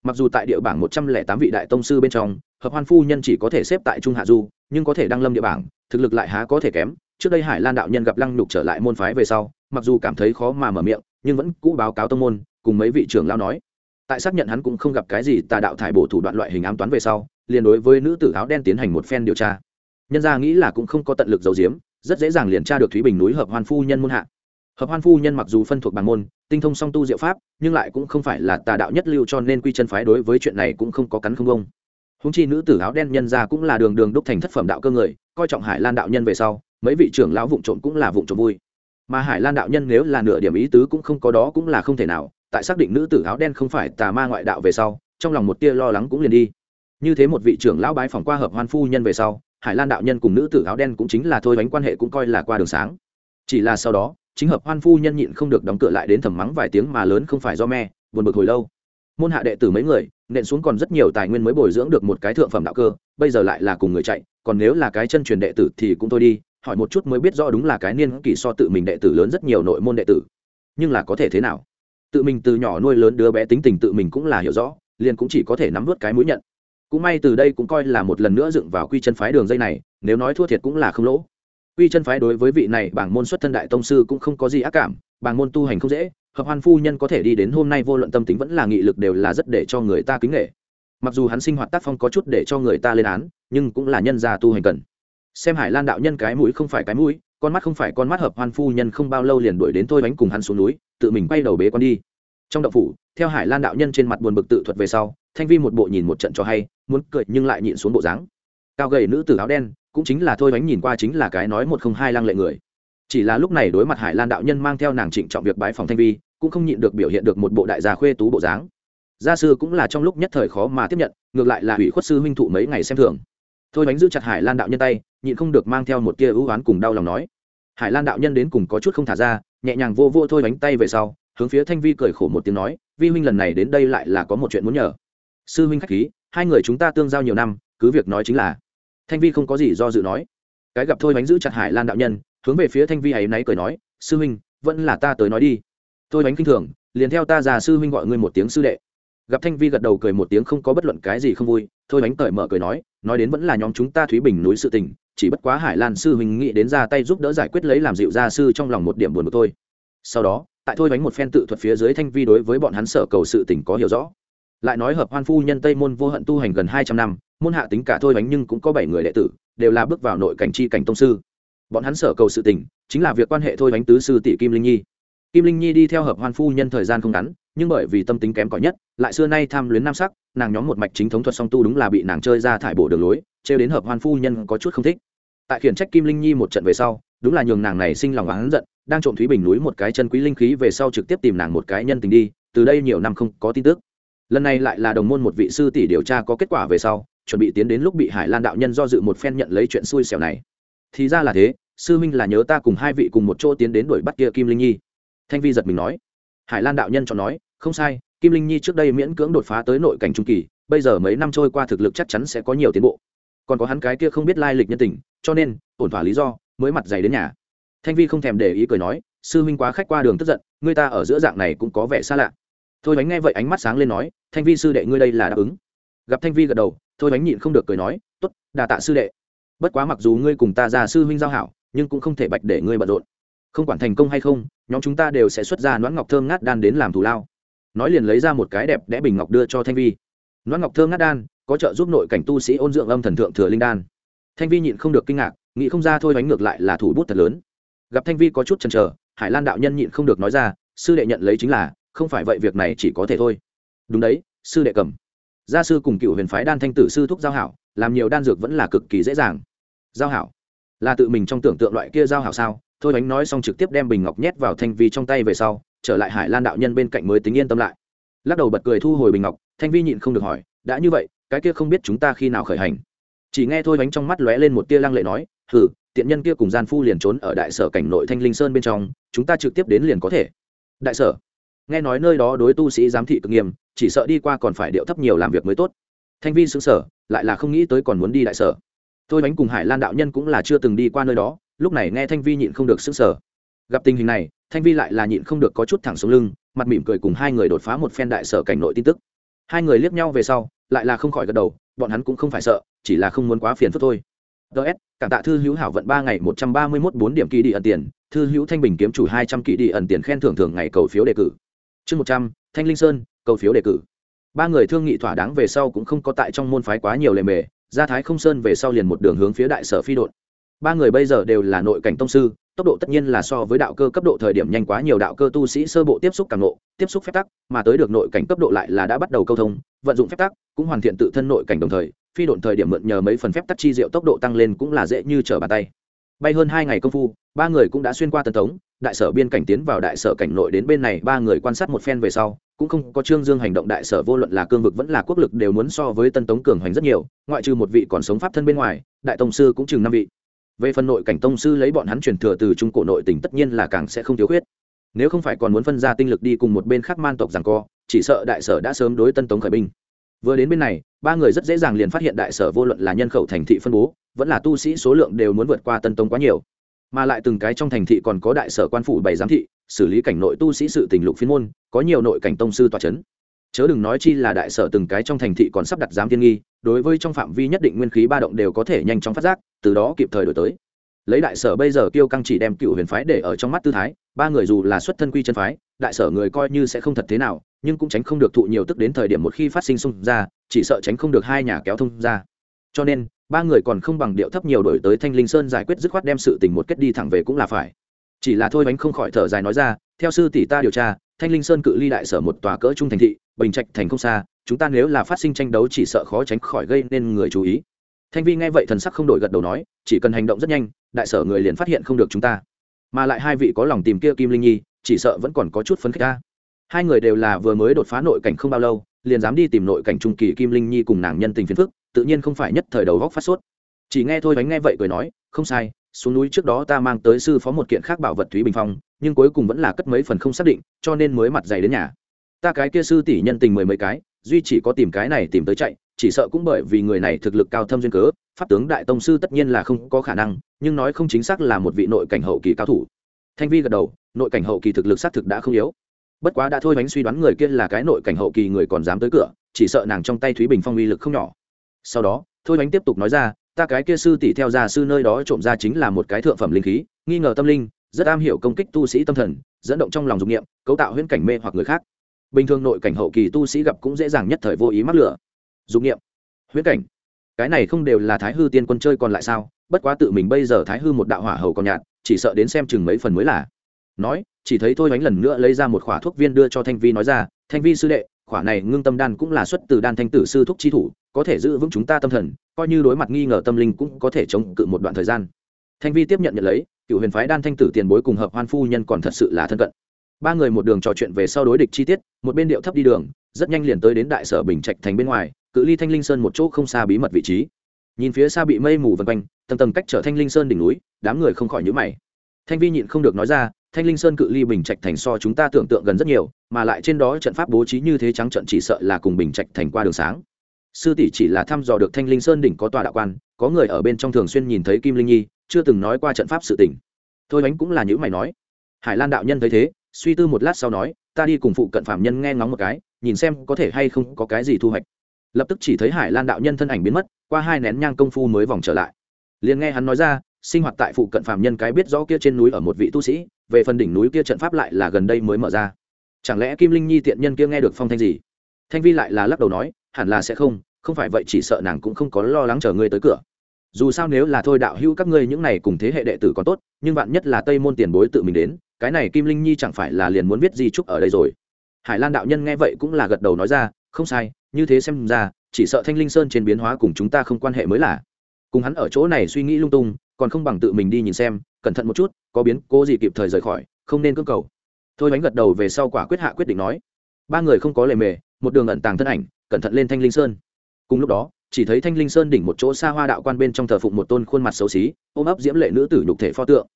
Mặc dù tại địa bảng một trăm lẻ tám vị đại tông sư bên trong, hợp hoan phu nhân chỉ có thể xếp tại trung hạ du, nhưng có thể đăng lâm địa bảng, thực lực lại há có thể kém. Trước đây hải lan đạo nhân gặp lăng nhục trở lại môn phái về sau, mặc dù cảm thấy khó mà mở miệng, nhưng vẫn cũ báo cáo tông môn, cùng mấy vị trưởng lao nói. Tại xác nhận hắn cũng không gặp cái gì, tà đạo thải bổ thủ đoạn loại hình ám toán về sau, liền đối với nữ tử áo đen tiến hành một phen điều tra. Nhân ra nghĩ là cũng không có tận lực giấu giếm, rất dễ dàng liền tra được thúy bình núi hợp hoan phu nhân môn hạ hợp hoan phu nhân mặc dù phân thuộc bằng môn, tinh thông song tu diệu pháp, nhưng lại cũng không phải là tà đạo nhất lưu cho nên quy chân phái đối với chuyện này cũng không có cắn không công húng chi nữ tử áo đen nhân ra cũng là đường đường đúc thành thất phẩm đạo cơ người, coi trọng hải lan đạo nhân về sau, mấy vị trưởng lão vụng trộm cũng là vụng trộm vui. Mà hải lan đạo nhân nếu là nửa điểm ý tứ cũng không có đó cũng là không thể nào, tại xác định nữ tử áo đen không phải tà ma ngoại đạo về sau, trong lòng một tia lo lắng cũng liền đi. Như thế một vị trưởng lão bái phỏng qua hợp hoan phu nhân về sau, hải lan đạo nhân cùng nữ tử áo đen cũng chính là thôi bánh quan hệ cũng coi là qua đường sáng. Chỉ là sau đó chính hợp hoan phu nhân nhịn không được đóng cửa lại đến thầm mắng vài tiếng mà lớn không phải do me, buồn bực hồi lâu. Môn hạ đệ tử mấy người, nện xuống còn rất nhiều tài nguyên mới bồi dưỡng được một cái thượng phẩm đạo cơ, bây giờ lại là cùng người chạy, còn nếu là cái chân truyền đệ tử thì cũng thôi đi, hỏi một chút mới biết rõ đúng là cái niên kỷ so tự mình đệ tử lớn rất nhiều nội môn đệ tử. Nhưng là có thể thế nào? Tự mình từ nhỏ nuôi lớn đứa bé tính tình tự mình cũng là hiểu rõ, liền cũng chỉ có thể nắm vớt cái mũi nhận. Cũng may từ đây cũng coi là một lần nữa dựng vào quy chân phái đường dây này, nếu nói thua thiệt cũng là không lỗ quy chân phái đối với vị này bảng môn xuất thân đại tông sư cũng không có gì ác cảm, bảng môn tu hành không dễ, hợp hoan phu nhân có thể đi đến hôm nay vô luận tâm tính vẫn là nghị lực đều là rất để cho người ta kính nể. mặc dù hắn sinh hoạt tác phong có chút để cho người ta lên án, nhưng cũng là nhân gia tu hành cần. Xem hải lan đạo nhân cái mũi không phải cái mũi, con mắt không phải con mắt, hợp hoan phu nhân không bao lâu liền đuổi đến thôi bánh cùng hắn xuống núi, tự mình quay đầu bế con đi. Trong động phủ, theo hải lan đạo nhân trên mặt buồn bực tự thuật về sau, thanh vi một bộ nhìn một trận cho hay, muốn cười nhưng lại nhịn xuống bộ dáng. Cao gầy nữ tử áo đen cũng chính là thôi bánh nhìn qua chính là cái nói một không hai lăng lệ người. Chỉ là lúc này đối mặt hải lan đạo nhân mang theo nàng trịnh trọng việc bái phòng thanh vi, cũng không nhịn được biểu hiện được một bộ đại gia khuê tú bộ dáng. Gia sư cũng là trong lúc nhất thời khó mà tiếp nhận, ngược lại là ủy khuất sư huynh thụ mấy ngày xem thường. Thôi bánh giữ chặt hải lan đạo nhân tay, nhịn không được mang theo một tia ưu oán cùng đau lòng nói. Hải lan đạo nhân đến cùng có chút không thả ra, nhẹ nhàng vô vô thôi bánh tay về sau, hướng phía thanh vi cười khổ một tiếng nói, vi huynh lần này đến đây lại là có một chuyện muốn nhờ. Sư huynh khách khí, hai người chúng ta tương giao nhiều năm, cứ việc nói chính là thanh vi không có gì do dự nói. Cái gặp thôi bánh giữ chặt hải lan đạo nhân, hướng về phía thanh vi ấy náy cười nói, sư huynh, vẫn là ta tới nói đi. Thôi bánh kinh thường, liền theo ta già sư huynh gọi ngươi một tiếng sư đệ. Gặp thanh vi gật đầu cười một tiếng không có bất luận cái gì không vui, thôi bánh cởi mở cười nói nói đến vẫn là nhóm chúng ta thúy bình núi sự tình, chỉ bất quá hải lan sư huynh nghĩ đến ra tay giúp đỡ giải quyết lấy làm dịu gia sư trong lòng một điểm buồn của tôi sau đó, tại thôi bánh một phen tự thuật phía dưới thanh vi đối với bọn hắn sở cầu sự tình có hiểu rõ lại nói hợp hoan phu nhân tây môn vô hận tu hành gần hai trăm năm, môn hạ tính cả thôi bánh nhưng cũng có bảy người đệ tử, đều là bước vào nội cảnh chi cảnh tông sư. Bọn hắn sở cầu sự tình, chính là việc quan hệ thôi bánh tứ sư tỷ kim linh nhi. Kim linh nhi đi theo hợp hoan phu nhân thời gian không ngắn, nhưng bởi vì tâm tính kém cỏi nhất, lại xưa nay tham luyến nam sắc, nàng nhóm một mạch chính thống thuật song tu đúng là bị nàng chơi ra thải bổ đường lối, trêu đến hợp hoan phu nhân có chút không thích. Tại khiển trách kim linh nhi một trận về sau, đúng là nhường nàng này sinh lòng oán giận, đang trộm thúy bình núi một cái chân quý linh khí về sau trực tiếp tìm nàng một cái nhân tình đi, từ đây nhiều năm không có tin tức lần này lại là đồng môn một vị sư tỷ điều tra có kết quả về sau, chuẩn bị tiến đến lúc bị hải lan đạo nhân do dự một phen nhận lấy chuyện xui xẻo này. Thì ra là thế, sư minh là nhớ ta cùng hai vị cùng một chỗ tiến đến đuổi bắt kia kim linh nhi. Thanh vi giật mình nói. Hải lan đạo nhân cho nói, không sai, kim linh nhi trước đây miễn cưỡng đột phá tới nội cảnh trung kỳ, bây giờ mấy năm trôi qua thực lực chắc chắn sẽ có nhiều tiến bộ. Còn có hắn cái kia không biết lai lịch nhân tình, cho nên, ổn thỏa lý do, mới mặt dày đến nhà. Thanh vi không thèm để ý cười nói, sư huynh quá khách qua đường tức giận, người ta ở giữa dạng này cũng có vẻ xa lạ thôi bánh nghe vậy ánh mắt sáng lên nói, thanh vi sư đệ ngươi đây là đáp ứng. Gặp thanh vi gật đầu, thôi bánh nhịn không được cười nói t ố t đà tạ sư đệ. Bất quá mặc dù ngươi cùng ta già sư huynh giao hảo, nhưng cũng không thể bạch để ngươi bận rộn. Không quản thành công hay không, nhóm chúng ta đều sẽ xuất ra nón ngọc thơm ngát đan đến làm thù lao. Nói liền lấy ra một cái đẹp đẽ bình ngọc đưa cho thanh vi. Nón ngọc thơm ngát đan có trợ giúp nội cảnh tu sĩ ôn dưỡng âm thần thượng thừa linh đan. Thanh vi nhịn không được kinh ngạc, nghĩ không ra thôi bánh ngược lại là thủ bút thật lớn. Gặp thanh vi có chút chần chờ, hải lan đạo nhân nhịn không được nói ra, sư đệ nhận lấy chính là không phải vậy việc này chỉ có thể thôi. Đúng đấy, sư đệ cầm. Gia sư cùng cựu huyền phái đan thanh tử sư thúc giao hảo, làm nhiều đan dược vẫn là cực kỳ dễ dàng. Giao hảo? Là tự mình trong tưởng tượng loại kia giao hảo sao? Thôi bánh nói xong trực tiếp đem bình ngọc nhét vào thanh vi trong tay về sau, trở lại hải lan đạo nhân bên cạnh mới tính yên tâm lại. Lắc đầu bật cười thu hồi bình ngọc, thanh vi nhịn không được hỏi, đã như vậy, cái kia không biết chúng ta khi nào khởi hành? Chỉ nghe thôi bánh trong mắt lóe lên một tia lăng lệ nói, hừ, tiện nhân kia cùng gian phu liền trốn ở đại sở cảnh nội thanh linh sơn bên trong, chúng ta trực tiếp đến liền có thể. Đại sở? Nghe nói nơi đó đối tu sĩ giám thị cực nghiêm, chỉ sợ đi qua còn phải điệu thấp nhiều làm việc mới tốt. Thanh vi xứng sở lại là không nghĩ tới còn muốn đi đại sở. Thôi bánh cùng hải lan đạo nhân cũng là chưa từng đi qua nơi đó, lúc này nghe thanh vi nhịn không được xứng sở gặp tình hình này, thanh vi lại là nhịn không được có chút thẳng xuống lưng, mặt mỉm cười cùng hai người đột phá một phen đại sở cảnh nội tin tức. Hai người liếc nhau về sau, lại là không khỏi gật đầu, bọn hắn cũng không phải sợ, chỉ là không muốn quá phiền phức thôi. Ts cảm tạ thư hữu hảo vận ba ngày một trăm ba mươi mốt bốn điểm kỳ đi ẩn tiền, thư hữu thanh bình kiếm chủ hai trăm kỳ đi ẩn tiền khen thưởng thường ngày cầu phiếu đề cử chương một trăm, thanh linh sơn, cầu phiếu đề cử. Ba người thương nghị thỏa đáng về sau cũng không có tại trong môn phái quá nhiều lề mề ra thái không sơn về sau liền một đường hướng phía đại sở phi đột ba người bây giờ đều là nội cảnh tông sư, tốc độ tất nhiên là so với đạo cơ cấp độ thời điểm nhanh quá nhiều đạo cơ tu sĩ sơ bộ tiếp xúc càng nộ tiếp xúc phép tắc, mà tới được nội cảnh cấp độ lại là đã bắt đầu câu thông, vận dụng phép tắc cũng hoàn thiện tự thân nội cảnh đồng thời, phi độn thời điểm mượn nhờ mấy phần phép tắc chi diệu tốc độ tăng lên cũng là dễ như trở bàn tay. Bay hơn hai ngày công phu, ba người cũng đã xuyên qua tần tống đại sở biên cảnh tiến vào đại sở cảnh nội đến bên này, ba người quan sát một phen về sau, cũng không có trương dương hành động đại sở vô luận là cương vực vẫn là quốc lực đều muốn so với tân tống cường hoành rất nhiều, ngoại trừ một vị còn sống pháp thân bên ngoài, đại tông sư cũng chừng năm vị. Về phần nội cảnh tông sư lấy bọn hắn truyền thừa từ trung cổ nội tỉnh tất nhiên là càng sẽ không thiếu khuyết. Nếu không phải còn muốn phân ra tinh lực đi cùng một bên khác man tộc rằng co, chỉ sợ đại sở đã sớm đối tân tống khởi binh. Vừa đến bên này, ba người rất dễ dàng liền phát hiện đại sở vô luận là nhân khẩu thành thị phân bố, vẫn là tu sĩ số lượng đều muốn vượt qua tân tống quá nhiều mà lại từng cái trong thành thị còn có đại sở quan phủ bảy giám thị, xử lý cảnh nội tu sĩ sự tình lục phiên môn, có nhiều nội cảnh tông sư tòa c h ấ n chớ đừng nói chi là đại sở từng cái trong thành thị còn sắp đặt giám thiên nghi, đối với trong phạm vi nhất định nguyên khí ba động đều có thể nhanh chóng phát giác, từ đó kịp thời đổi tới. Lấy đại sở bây giờ kiêu căng chỉ đem cựu huyền phái để ở trong mắt tư thái, ba người dù là xuất thân quy chân phái, đại sở người coi như sẽ không thật thế nào, nhưng cũng tránh không được thụ nhiều tức đến thời điểm một khi phát sinh xung ra, chỉ sợ tránh không được hai nhà kéo thông ra. Cho nên ba người còn không bằng điệu thấp nhiều đổi tới thanh linh sơn giải quyết dứt khoát đem sự tình một kết đi thẳng về cũng là phải. Chỉ là thôi bánh không khỏi thở dài nói ra, theo sư tỷ ta điều tra, thanh linh sơn cự ly đại sở một tòa cỡ trung thành thị, bình trạch thành không xa, chúng ta nếu là phát sinh tranh đấu chỉ sợ khó tránh khỏi gây nên người chú ý. Thanh vi nghe vậy thần sắc không đổi gật đầu nói, chỉ cần hành động rất nhanh, đại sở người liền phát hiện không được chúng ta. Mà lại hai vị có lòng tìm kia kim linh nhi, chỉ sợ vẫn còn có chút phấn khích ta. Hai người đều là vừa mới đột phá nội cảnh không bao lâu, liền dám đi tìm nội cảnh trung kỳ kim linh nhi cùng nàng nhân tình phiền phức tự nhiên không phải nhất thời đầu góc phát sốt. Chỉ nghe thôi, bánh nghe vậy cười nói, không sai, xuống núi trước đó ta mang tới sư phó một kiện khác bảo vật thúy bình phong, nhưng cuối cùng vẫn là cất mấy phần không xác định, cho nên mới mặt dày đến nhà. Ta cái kia sư tỷ nhân tình mười mấy cái, duy chỉ có tìm cái này tìm tới chạy, chỉ sợ cũng bởi vì người này thực lực cao thâm duyên cớ, pháp tướng đại tông sư tất nhiên là không có khả năng, nhưng nói không chính xác là một vị nội cảnh hậu kỳ cao thủ. Thanh vi gật đầu, nội cảnh hậu kỳ thực lực xác thực đã không yếu. Bất quá đã thôi, bánh suy đoán người kia là cái nội cảnh hậu kỳ người còn dám tới cửa, chỉ sợ nàng trong tay thúy bình phong uy lực không nhỏ sau đó, thôi bánh tiếp tục nói ra, ta cái kia sư tỷ theo gia sư nơi đó trộm ra chính là một cái thượng phẩm linh khí, nghi ngờ tâm linh, rất am hiểu công kích tu sĩ tâm thần, dẫn động trong lòng dục niệm, cấu tạo huyễn cảnh mê hoặc người khác. Bình thường nội cảnh hậu kỳ tu sĩ gặp cũng dễ dàng nhất thời vô ý mắc lửa. Dục niệm. Huyễn cảnh. Cái này không đều là thái hư tiên quân chơi còn lại sao? Bất quá tự mình bây giờ thái hư một đạo hỏa hầu còn nhạt, chỉ sợ đến xem chừng mấy phần mới là. Nói, chỉ thấy thôi bánh lần nữa lấy ra một khỏa thuốc viên đưa cho thanh vi nói ra, thanh vi sư đệ, khỏa này ngưng tâm đan cũng là xuất từ đan thanh tử sư thúc chi thủ có thể giữ vững chúng ta tâm thần, coi như đối mặt nghi ngờ tâm linh cũng có thể chống cự một đoạn thời gian. Thanh vi tiếp nhận nhận lấy, cựu huyền phái đan thanh tử tiền bối cùng hợp hoan phu nhân còn thật sự là thân cận. Ba người một đường trò chuyện về sau đối địch chi tiết, một bên điệu thấp đi đường, rất nhanh liền tới đến đại sở bình trạch thành bên ngoài, cự ly thanh linh sơn một chỗ không xa bí mật vị trí. Nhìn phía xa bị mây mù vần quanh, tầng tầng cách trở thanh linh sơn đỉnh núi, đám người không khỏi nhữ mày. Thanh vi nhịn không được nói ra, thanh linh sơn cự ly bình trạch thành so chúng ta tưởng tượng gần rất nhiều, mà lại trên đó trận pháp bố trí như thế trắng trận chỉ sợ là cùng bình trạch thành qua đường sáng sư tỷ chỉ là thăm dò được thanh linh sơn đỉnh có tòa đạo quan, có người ở bên trong thường xuyên nhìn thấy kim linh nhi, chưa từng nói qua trận pháp sự tỉnh thôi bánh cũng là những mày nói. Hải lan đạo nhân thấy thế, suy tư một lát sau nói, ta đi cùng phụ cận phạm nhân nghe ngóng một cái, nhìn xem có thể hay không có cái gì thu hoạch. Lập tức chỉ thấy hải lan đạo nhân thân ảnh biến mất, qua hai nén nhang công phu mới vòng trở lại. Liền nghe hắn nói ra, sinh hoạt tại phụ cận phạm nhân cái biết rõ kia trên núi ở một vị tu sĩ, về phần đỉnh núi kia trận pháp lại là gần đây mới mở ra. Chẳng lẽ kim linh nhi tiện nhân kia nghe được phong thanh gì? Thanh vi lại là lắc đầu nói hẳn là sẽ không không phải vậy chỉ sợ nàng cũng không có lo lắng chờ ngươi tới cửa. Dù sao nếu là thôi đạo hữu các ngươi những này cùng thế hệ đệ tử còn tốt, nhưng bạn nhất là tây môn tiền bối tự mình đến, cái này kim linh nhi chẳng phải là liền muốn viết di trúc ở đây rồi. Hải lan đạo nhân nghe vậy cũng là gật đầu nói ra, không sai, như thế xem ra, chỉ sợ thanh linh sơn trên biến hóa cùng chúng ta không quan hệ mới là. Cùng hắn ở chỗ này suy nghĩ lung tung, còn không bằng tự mình đi nhìn xem, cẩn thận một chút, có biến, cố gì kịp thời rời khỏi, không nên cưỡng cầu. Thôi bánh gật đầu về sau quả quyết hạ quyết định nói. Ba người không có lề mề, một đường ẩn tàng thân ảnh cẩn thận lên thanh linh sơn. Cùng lúc đó, chỉ thấy thanh linh sơn đỉnh một chỗ xa hoa đạo quan bên trong thờ phụng một tôn khuôn mặt xấu xí, ôm ấp diễm lệ nữ tử nhục thể pho tượng.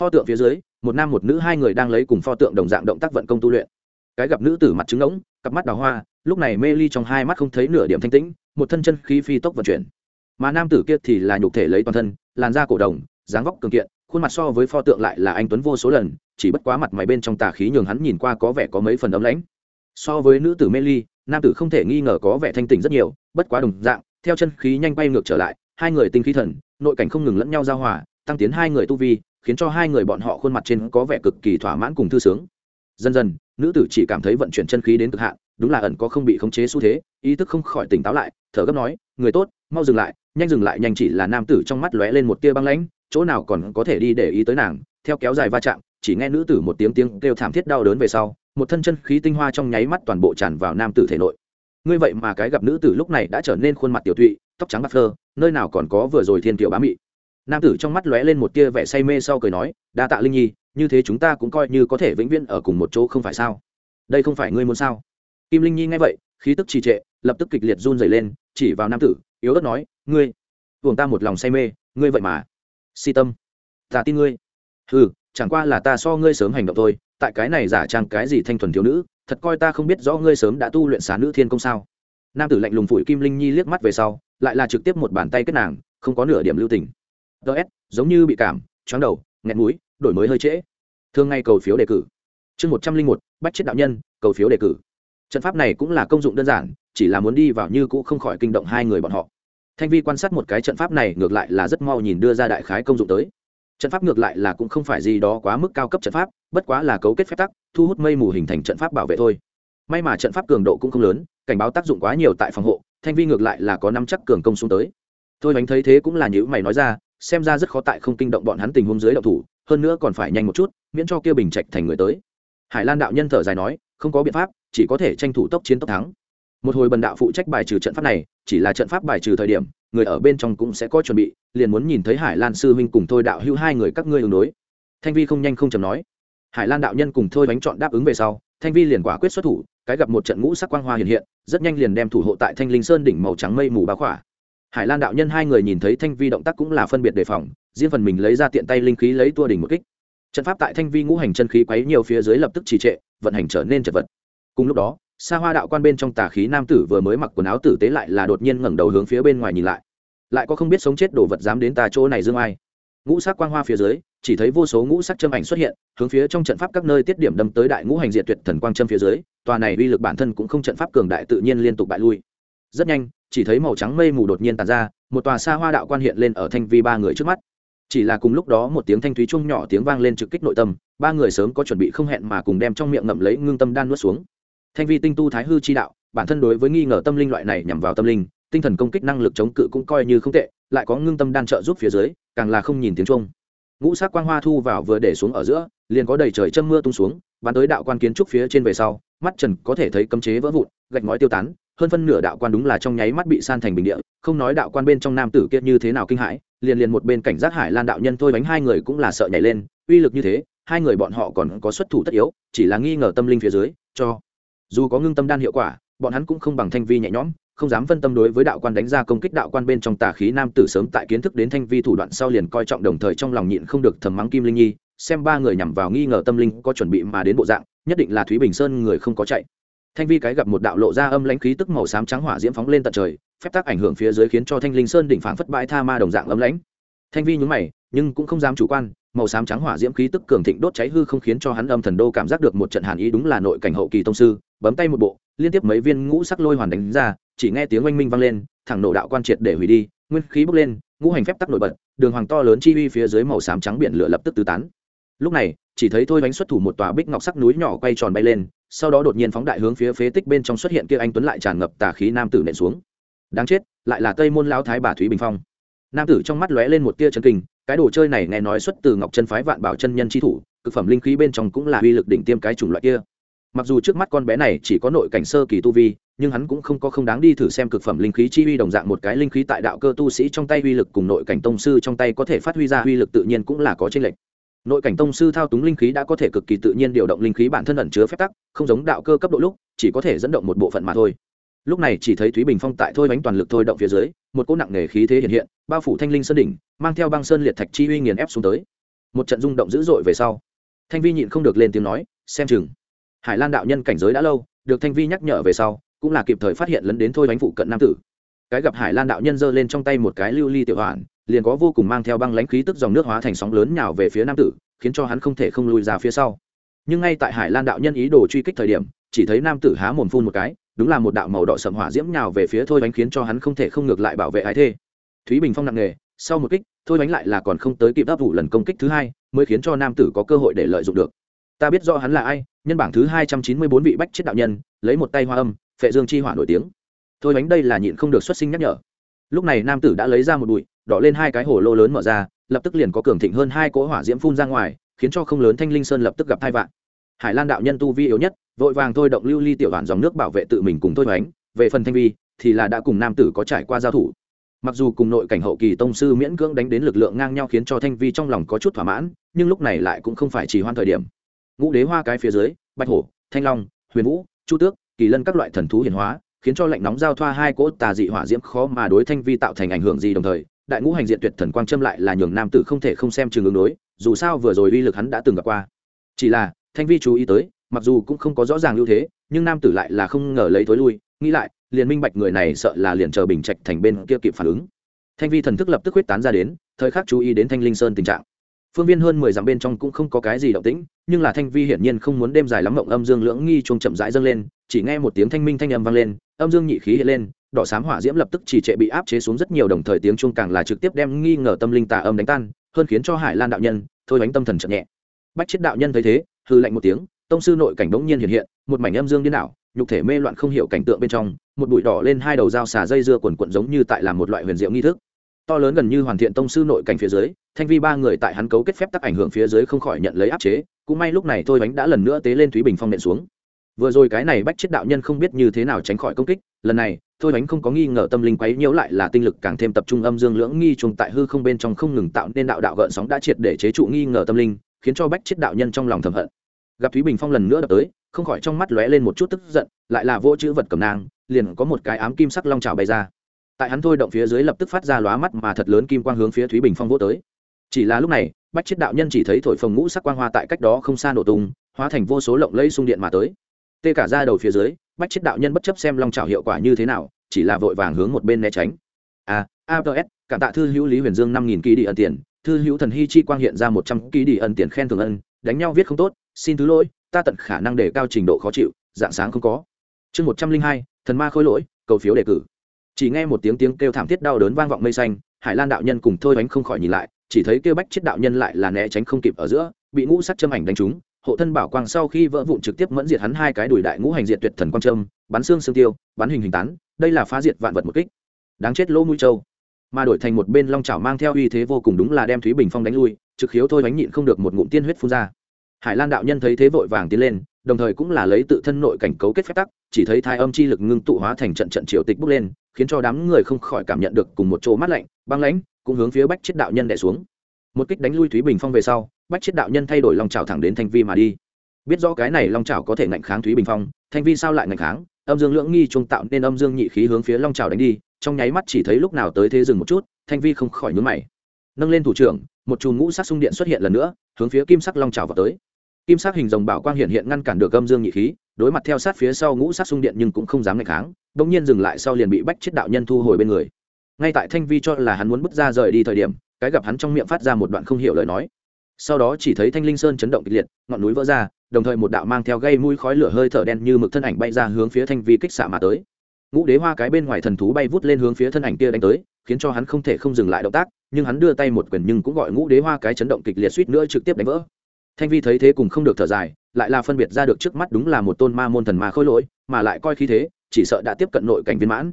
Pho tượng phía dưới, một nam một nữ hai người đang lấy cùng pho tượng đồng dạng động tác vận công tu luyện. Cái gặp nữ tử mặt trứng ngỗng, cặp mắt đào hoa, lúc này mê ly trong hai mắt không thấy nửa điểm thanh tĩnh, một thân chân khí phi tốc vận chuyển. Mà nam tử kia thì là nhục thể lấy toàn thân, làn da cổ đồng, dáng vóc cường kiện, khuôn mặt so với pho tượng lại là anh tuấn vô số lần, chỉ bất quá mặt mày bên trong tà khí nhường hắn nhìn qua có vẻ có mấy phần ấm lãnh. So với nữ tử mê ly nam tử không thể nghi ngờ có vẻ thanh tỉnh rất nhiều, bất quá đồng dạng, theo chân khí nhanh bay ngược trở lại, hai người tinh khí thần, nội cảnh không ngừng lẫn nhau giao hòa, tăng tiến hai người tu vi, khiến cho hai người bọn họ khuôn mặt trên có vẻ cực kỳ thỏa mãn cùng thư sướng. Dần dần, nữ tử chỉ cảm thấy vận chuyển chân khí đến cực hạn, đúng là ẩn có không bị khống chế xu thế, ý thức không khỏi tỉnh táo lại, thở gấp nói, người tốt, mau dừng lại, nhanh dừng lại, nhanh chỉ là nam tử trong mắt lóe lên một tia băng lãnh, chỗ nào còn có thể đi để ý tới nàng, theo kéo dài va chạm chỉ nghe nữ tử một tiếng tiếng kêu thảm thiết đau đớn về sau, một thân chân khí tinh hoa trong nháy mắt toàn bộ tràn vào nam tử thể nội. Ngươi vậy mà cái gặp nữ tử lúc này đã trở nên khuôn mặt tiểu thụy tóc trắng bạc phơ, nơi nào còn có vừa rồi thiên tiểu bá mị. Nam tử trong mắt lóe lên một tia vẻ say mê sau cười nói, đa tạ linh nhi, như thế chúng ta cũng coi như có thể vĩnh viễn ở cùng một chỗ không phải sao? Đây không phải ngươi muốn sao? Kim linh nhi nghe vậy, khí tức trì trệ, lập tức kịch liệt run dày lên, chỉ vào nam tử, yếu ớt nói, ngươi buồng ta một lòng say mê, ngươi vậy mà. Si tâm, ta tin ngươi. Ừ chẳng qua là ta so ngươi sớm hành động thôi, tại cái này giả trang cái gì thanh thuần thiếu nữ, thật coi ta không biết rõ ngươi sớm đã tu luyện xá nữ thiên công sao. Nam tử lạnh lùng phủi kim linh nhi liếc mắt về sau, lại là trực tiếp một bàn tay kết nàng, không có nửa điểm lưu tình. Ts giống như bị cảm chóng đầu, nghẹn mũi, đổi mới hơi trễ. Thường ngay cầu phiếu đề cử. Chương một trăm linh một, bách chết đạo nhân, cầu phiếu đề cử. Trận pháp này cũng là công dụng đơn giản, chỉ là muốn đi vào như cũ không khỏi kinh động hai người bọn họ. Thanh vi quan sát một cái trận pháp này, ngược lại là rất mau nhìn đưa ra đại khái công dụng tới trận pháp ngược lại là cũng không phải gì đó quá mức cao cấp trận pháp, bất quá là cấu kết phép tắc, thu hút mây mù hình thành trận pháp bảo vệ thôi. May mà trận pháp cường độ cũng không lớn, cảnh báo tác dụng quá nhiều tại phòng hộ, thanh vi ngược lại là có năm chắc cường công xuống tới. Thôi bánh thấy thế cũng là những mày nói ra, xem ra rất khó tại không kinh động bọn hắn tình huống dưới đậu thủ, hơn nữa còn phải nhanh một chút, miễn cho kia bình trạch thành người tới. Hải lan đạo nhân thở dài nói, không có biện pháp, chỉ có thể tranh thủ tốc chiến tốc thắng. Một hồi bần đạo phụ trách bài trừ trận pháp này, chỉ là trận pháp bài trừ thời điểm người ở bên trong cũng sẽ có chuẩn bị, liền muốn nhìn thấy hải lan sư huynh cùng thôi đạo hữu hai người các ngươi ứng đối. Thanh vi không nhanh không chầm nói. Hải lan đạo nhân cùng thôi bánh chọn đáp ứng về sau, thanh vi liền quả quyết xuất thủ, cái gặp một trận ngũ sắc quang hoa hiện hiện, rất nhanh liền đem thủ hộ tại thanh linh sơn đỉnh màu trắng mây mù bá khỏa. Hải lan đạo nhân hai người nhìn thấy thanh vi động tác cũng là phân biệt đề phòng, riêng phần mình lấy ra tiện tay linh khí lấy tua đỉnh một kích. Trận pháp tại thanh vi ngũ hành chân khí quấy nhiều phía dưới lập tức trì trệ, vận hành trở nên chật vật. Cùng lúc đó xa hoa đạo quan bên trong tà khí nam tử vừa mới mặc quần áo tử tế lại là đột nhiên ngẩng đầu hướng phía bên ngoài nhìn lại. Lại có không biết sống chết đồ vật dám đến tà chỗ này dương ai. Ngũ sắc quang hoa phía dưới, chỉ thấy vô số ngũ sắc châm ảnh xuất hiện, hướng phía trong trận pháp các nơi tiết điểm đâm tới đại ngũ hành diệt tuyệt thần quang châm phía dưới, tòa này uy lực bản thân cũng không trận pháp cường đại tự nhiên liên tục bại lui. Rất nhanh, chỉ thấy màu trắng mây mù đột nhiên tàn ra, một tòa xa hoa đạo quan hiện lên ở thanh vi ba người trước mắt. Chỉ là cùng lúc đó một tiếng thanh thúy chung nhỏ tiếng vang lên trực kích nội tâm, ba người sớm có chuẩn bị không hẹn mà cùng đem trong miệng ngậm lấy ngưng tâm đan nuốt xuống thanh vi tinh tu thái hư chi đạo, bản thân đối với nghi ngờ tâm linh loại này nhằm vào tâm linh, tinh thần công kích năng lực chống cự cũng coi như không tệ, lại có ngưng tâm đan trợ giúp phía dưới, càng là không nhìn tiếng trung ngũ sắc quang hoa thu vào vừa để xuống ở giữa, liền có đầy trời châm mưa tung xuống, bắn tới đạo quan kiến trúc phía trên về sau, mắt trần có thể thấy cấm chế vỡ vụn, gạch ngói tiêu tán, hơn phân nửa đạo quan đúng là trong nháy mắt bị san thành bình địa, không nói đạo quan bên trong nam tử kiệt như thế nào kinh hãi, liền liền một bên cảnh giác hải lan đạo nhân thôi bánh hai người cũng là sợ nhảy lên, uy lực như thế, hai người bọn họ còn có xuất thủ tất yếu, chỉ là nghi ngờ tâm linh phía dưới, cho dù có ngưng tâm đan hiệu quả, bọn hắn cũng không bằng thanh vi nhẹ nhõm, không dám phân tâm đối với đạo quan đánh ra công kích đạo quan bên trong tà khí nam tử sớm tại kiến thức đến thanh vi thủ đoạn sau liền coi trọng đồng thời trong lòng nhịn không được thầm mắng kim linh nhi, xem ba người nhằm vào nghi ngờ tâm linh có chuẩn bị mà đến bộ dạng, nhất định là thúy bình sơn người không có chạy. Thanh vi cái gặp một đạo lộ ra âm lãnh khí tức màu xám trắng hỏa diễm phóng lên tận trời, phép tác ảnh hưởng phía dưới khiến cho thanh linh sơn đỉnh phảng phất bãi tha ma đồng dạng âm lãnh. Thanh vi nhún mày, nhưng cũng không dám chủ quan, màu xám trắng hỏa diễm khí tức cường thịnh đốt cháy hư không khiến cho hắn âm thần đô cảm giác được một trận hàn ý đúng là nội cảnh hậu kỳ tông sư bấm tay một bộ, liên tiếp mấy viên ngũ sắc lôi hoàn đánh ra, chỉ nghe tiếng oanh minh vang lên, thẳng nổ đạo quan triệt để hủy đi, nguyên khí bốc lên, ngũ hành phép tắc nổi bật, đường hoàng to lớn chi uy phía dưới màu xám trắng biển lửa lập tức tứ tán. Lúc này, chỉ thấy thôi bánh xuất thủ một tòa bích ngọc sắc núi nhỏ quay tròn bay lên, sau đó đột nhiên phóng đại hướng phía phế tích bên trong xuất hiện kia anh tuấn lại tràn ngập tà khí nam tử nện xuống. Đáng chết, lại là tây môn lão thái bà thúy bình phong. Nam tử trong mắt lóe lên một tia chân kinh, cái đồ chơi này nghe nói xuất từ ngọc chân phái vạn bảo chân nhân chi thủ, cực phẩm linh khí bên trong cũng là uy lực đỉnh tiêm cái chủng loại kia mặc dù trước mắt con bé này chỉ có nội cảnh sơ kỳ tu vi, nhưng hắn cũng không có không đáng đi thử xem cực phẩm linh khí chi uy đồng dạng một cái linh khí tại đạo cơ tu sĩ trong tay uy lực cùng nội cảnh tông sư trong tay có thể phát huy ra uy lực tự nhiên cũng là có chênh lệch. Nội cảnh tông sư thao túng linh khí đã có thể cực kỳ tự nhiên điều động linh khí bản thân ẩn chứa phép tắc, không giống đạo cơ cấp độ lúc, chỉ có thể dẫn động một bộ phận mà thôi. Lúc này chỉ thấy thúy bình phong tại thôi bánh toàn lực thôi động phía dưới, một cỗ nặng nề khí thế hiện hiện, bao phủ thanh linh sơn đỉnh, mang theo băng sơn liệt thạch chi uy nghiền ép xuống tới. Một trận rung động dữ dội về sau, thanh vi nhịn không được lên tiếng nói, xem chừng hải lan đạo nhân cảnh giới đã lâu, được thanh vi nhắc nhở về sau, cũng là kịp thời phát hiện lấn đến thôi bánh phụ cận nam tử. Cái gặp hải lan đạo nhân giơ lên trong tay một cái lưu ly tiểu hoàn, liền có vô cùng mang theo băng lãnh khí tức dòng nước hóa thành sóng lớn nhào về phía nam tử, khiến cho hắn không thể không lùi ra phía sau. Nhưng ngay tại hải lan đạo nhân ý đồ truy kích thời điểm, chỉ thấy nam tử há mồm phun một cái, đúng là một đạo màu đỏ sầm hỏa diễm nhào về phía thôi bánh khiến cho hắn không thể không ngược lại bảo vệ ái thê. Thúy bình phong nặng nề, sau một kích, thôi bánh lại là còn không tới kịp đáp vụ lần công kích thứ hai, mới khiến cho nam tử có cơ hội để lợi dụng được ta biết rõ hắn là ai, nhân bảng thứ hai trăm chín mươi bốn vị bách chết đạo nhân, lấy một tay hoa âm, phệ dương chi hỏa nổi tiếng. Thôi bánh đây là nhịn không được xuất sinh nhắc nhở. Lúc này nam tử đã lấy ra một bụi, đỏ lên hai cái hồ lô lớn mở ra, lập tức liền có cường thịnh hơn hai cỗ hỏa diễm phun ra ngoài, khiến cho không lớn thanh linh sơn lập tức gặp hai vạn. Hải lan đạo nhân tu vi yếu nhất, vội vàng thôi động lưu ly tiểu đoàn dòng nước bảo vệ tự mình cùng thôi bánh. về phần thanh vi, thì là đã cùng nam tử có trải qua giao thủ. Mặc dù cùng nội cảnh hậu kỳ tông sư miễn cưỡng đánh đến lực lượng ngang nhau khiến cho thanh vi trong lòng có chút thỏa mãn, nhưng lúc này lại cũng không phải chỉ hoan thời điểm ngũ đế hoa cái phía dưới, bạch hổ, thanh long, huyền vũ, chu tước, kỳ lân các loại thần thú hiển hóa, khiến cho lạnh nóng giao thoa hai cỗ tà dị hỏa diễm khó mà đối thanh vi tạo thành ảnh hưởng gì đồng thời, đại ngũ hành diện tuyệt thần quang châm lại là nhường nam tử không thể không xem trường ứng đối, dù sao vừa rồi uy lực hắn đã từng gặp qua. Chỉ là, thanh vi chú ý tới, mặc dù cũng không có rõ ràng ưu thế, nhưng nam tử lại là không ngờ lấy thối lui, nghĩ lại, liền minh bạch người này sợ là liền chờ bình trạch thành bên kia kịp phản ứng. Thanh vi thần thức lập tức huyết tán ra đến, thời khắc chú ý đến thanh linh sơn tình trạng phương viên hơn mười dặm bên trong cũng không có cái gì động tĩnh, nhưng là thanh vi hiển nhiên không muốn đêm dài lắm mộng âm dương lưỡng nghi chuông chậm rãi dâng lên, chỉ nghe một tiếng thanh minh thanh âm vang lên, âm dương nhị khí hiện lên, đỏ sám hỏa diễm lập tức chỉ trệ bị áp chế xuống rất nhiều đồng thời tiếng chuông càng là trực tiếp đem nghi ngờ tâm linh tà âm đánh tan, hơn khiến cho hải lan đạo nhân thôi bánh tâm thần chậm nhẹ. Bách chết đạo nhân thấy thế hư lạnh một tiếng, tông sư nội cảnh đống nhiên hiện hiện, một mảnh âm dương điên đảo, nhục thể mê loạn không hiểu cảnh tượng bên trong, một bụi đỏ lên hai đầu dao xà dây dưa quần quận giống như tại làm một loại huyền diệu nghi thức to lớn gần như hoàn thiện tông sư nội cảnh phía dưới, thanh vi ba người tại hắn cấu kết phép tắc ảnh hưởng phía dưới không khỏi nhận lấy áp chế, cũng may lúc này thôi bánh đã lần nữa tế lên thúy bình phong nện xuống. Vừa rồi cái này bách chết đạo nhân không biết như thế nào tránh khỏi công kích, lần này, thôi bánh không có nghi ngờ tâm linh quấy nhiễu lại là tinh lực càng thêm tập trung âm dương lưỡng nghi trùng tại hư không bên trong không ngừng tạo nên đạo đạo gợn sóng đã triệt để chế trụ nghi ngờ tâm linh, khiến cho bách chết đạo nhân trong lòng thầm hận. Gặp thúy bình phong lần nữa đập tới, không khỏi trong mắt lóe lên một chút tức giận, lại là vô chữ vật cầm nang liền có một cái ám kim sắc long trào bay ra tại hắn thôi động phía dưới lập tức phát ra lóa mắt mà thật lớn kim quang hướng phía thúy bình phong vô tới. Chỉ là lúc này, bách chết đạo nhân chỉ thấy thổi phồng ngũ sắc quang hoa tại cách đó không xa nổ tung, hóa thành vô số lộng lẫy xung điện mà tới. Tê cả ra đầu phía dưới, bách chết đạo nhân bất chấp xem long trào hiệu quả như thế nào, chỉ là vội vàng hướng một bên né tránh. À, a a ts cảm tạ thư hữu lý huyền dương năm nghìn ký đi ẩn tiền. Thư hữu thần hy chi quang hiện ra một trăm ký đi ẩn tiền khen thường ân, đánh nhau viết không tốt, xin thứ lỗi, ta tận khả năng để cao trình độ khó chịu, dạng sáng không có. Chương một trăm linh hai, thần ma khôi lỗi, cầu phiếu đề cử chỉ nghe một tiếng tiếng kêu thảm thiết đau đớn vang vọng mây xanh, hải lan đạo nhân cùng thôi bánh không khỏi nhìn lại, chỉ thấy kêu bách chết đạo nhân lại là né tránh không kịp ở giữa, bị ngũ sắc châm ảnh đánh trúng, hộ thân bảo quang sau khi vỡ vụn trực tiếp mẫn diệt hắn hai cái đùi đại ngũ hành diệt tuyệt thần quang trâm bắn xương xương tiêu, bắn hình hình tán, đây là phá diệt vạn vật một kích. Đáng chết lỗ mũi trâu. Mà đổi thành một bên long chảo mang theo uy thế vô cùng đúng là đem thúy bình phong đánh lui, trực khiếu thôi bánh nhịn không được một ngụm tiên huyết phun ra. Hải lan đạo nhân thấy thế vội vàng tiến lên, đồng thời cũng là lấy tự thân nội cảnh cấu kết phép tắc, chỉ thấy thai âm chi lực ngưng tụ hóa thành trận trận triều tịch bốc lên khiến cho đám người không khỏi cảm nhận được cùng một chỗ mát lạnh, băng lãnh, cũng hướng phía bách chết đạo nhân đẻ xuống. Một kích đánh lui thúy bình phong về sau, bách chết đạo nhân thay đổi lòng trào thẳng đến thanh vi mà đi. Biết rõ cái này long trào có thể ngạnh kháng thúy bình phong, thanh vi sao lại ngạnh kháng? Âm dương lưỡng nghi trung tạo nên âm dương nhị khí hướng phía long trào đánh đi, trong nháy mắt chỉ thấy lúc nào tới thế dừng một chút, thanh vi không khỏi nhún mày. Nâng lên thủ trưởng, một chùm ngũ sắc xung điện xuất hiện lần nữa, hướng phía kim sắc long trào vào tới. Kim sắc hình rồng bảo quang hiện hiện ngăn cản được âm dương nhị khí đối mặt theo sát phía sau ngũ sát xung điện nhưng cũng không dám ngày kháng đ ỗ n g nhiên dừng lại sau liền bị bách chết đạo nhân thu hồi bên người. Ngay tại thanh vi cho là hắn muốn bước ra rời đi thời điểm, cái gặp hắn trong miệng phát ra một đoạn không hiểu lời nói. Sau đó chỉ thấy thanh linh sơn chấn động kịch liệt, ngọn núi vỡ ra, đồng thời một đạo mang theo gây mũi khói lửa hơi thở đen như mực thân ảnh bay ra hướng phía thanh vi kích xạ mà tới. Ngũ đế hoa cái bên ngoài thần thú bay vút lên hướng phía thân ảnh kia đánh tới, khiến cho hắn không thể không dừng lại động tác, nhưng hắn đưa tay một quyền nhưng cũng gọi ngũ đế hoa cái chấn động kịch liệt suýt nữa trực tiếp đánh vỡ thanh vi thấy thế cùng không được thở dài, lại là phân biệt ra được trước mắt đúng là một tôn ma môn thần ma khôi lỗi, mà lại coi khí thế, chỉ sợ đã tiếp cận nội cảnh viên mãn.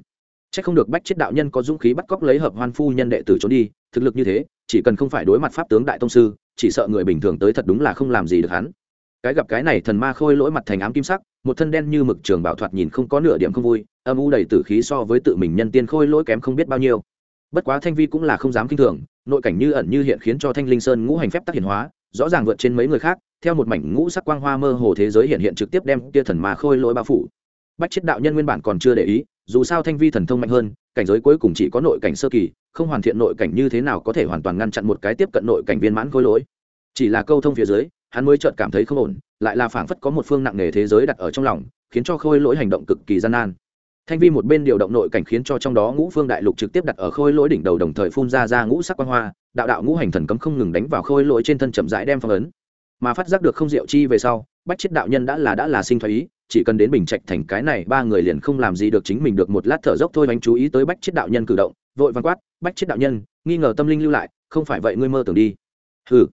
C h ắ c không được bách chết đạo nhân có dũng khí bắt cóc lấy hợp hoan phu nhân đệ tử trốn đi, thực lực như thế, chỉ cần không phải đối mặt pháp tướng đại tông sư, chỉ sợ người bình thường tới thật đúng là không làm gì được hắn. Cái gặp cái này thần ma khôi lỗi mặt thành ám kim sắc, một thân đen như mực trường bảo thoạt nhìn không có nửa điểm không vui, âm u đầy tử khí so với tự mình nhân tiên khôi lỗi kém không biết bao nhiêu. Bất quá thanh vi cũng là không dám kinh thường, nội cảnh như ẩn như hiện khiến cho thanh linh sơn ngũ hành phép tác hiển hóa rõ ràng vượt trên mấy người khác, theo một mảnh ngũ sắc quang hoa mơ hồ thế giới hiện hiện trực tiếp đem tia thần ma khôi lỗi bao phủ. Bách chết đạo nhân nguyên bản còn chưa để ý, dù sao thanh vi thần thông mạnh hơn, cảnh giới cuối cùng chỉ có nội cảnh sơ kỳ, không hoàn thiện nội cảnh như thế nào có thể hoàn toàn ngăn chặn một cái tiếp cận nội cảnh viên mãn khôi lỗi. Chỉ là câu thông phía dưới, hắn mới chợt cảm thấy không ổn, lại là phảng phất có một phương nặng nề thế giới đặt ở trong lòng, khiến cho khôi lỗi hành động cực kỳ gian nan. Thanh vi một bên điều động nội cảnh khiến cho trong đó ngũ phương đại lục trực tiếp đặt ở khôi lỗi đỉnh đầu đồng thời phun ra ra ngũ sắc quang hoa đạo đạo ngũ hành thần cấm không ngừng đánh vào khôi lỗi trên thân chậm rãi đem phong ấn. Mà phát giác được không diệu chi về sau, bách chết đạo nhân đã là đã là sinh thái ý, chỉ cần đến bình trạch thành cái này, ba người liền không làm gì được, chính mình được một lát thở dốc thôi bánh chú ý tới bách chiết đạo nhân cử động, vội văn quát, bách chiết đạo nhân, nghi ngờ tâm linh lưu lại, không phải vậy ngươi mơ tưởng đi. Hừ.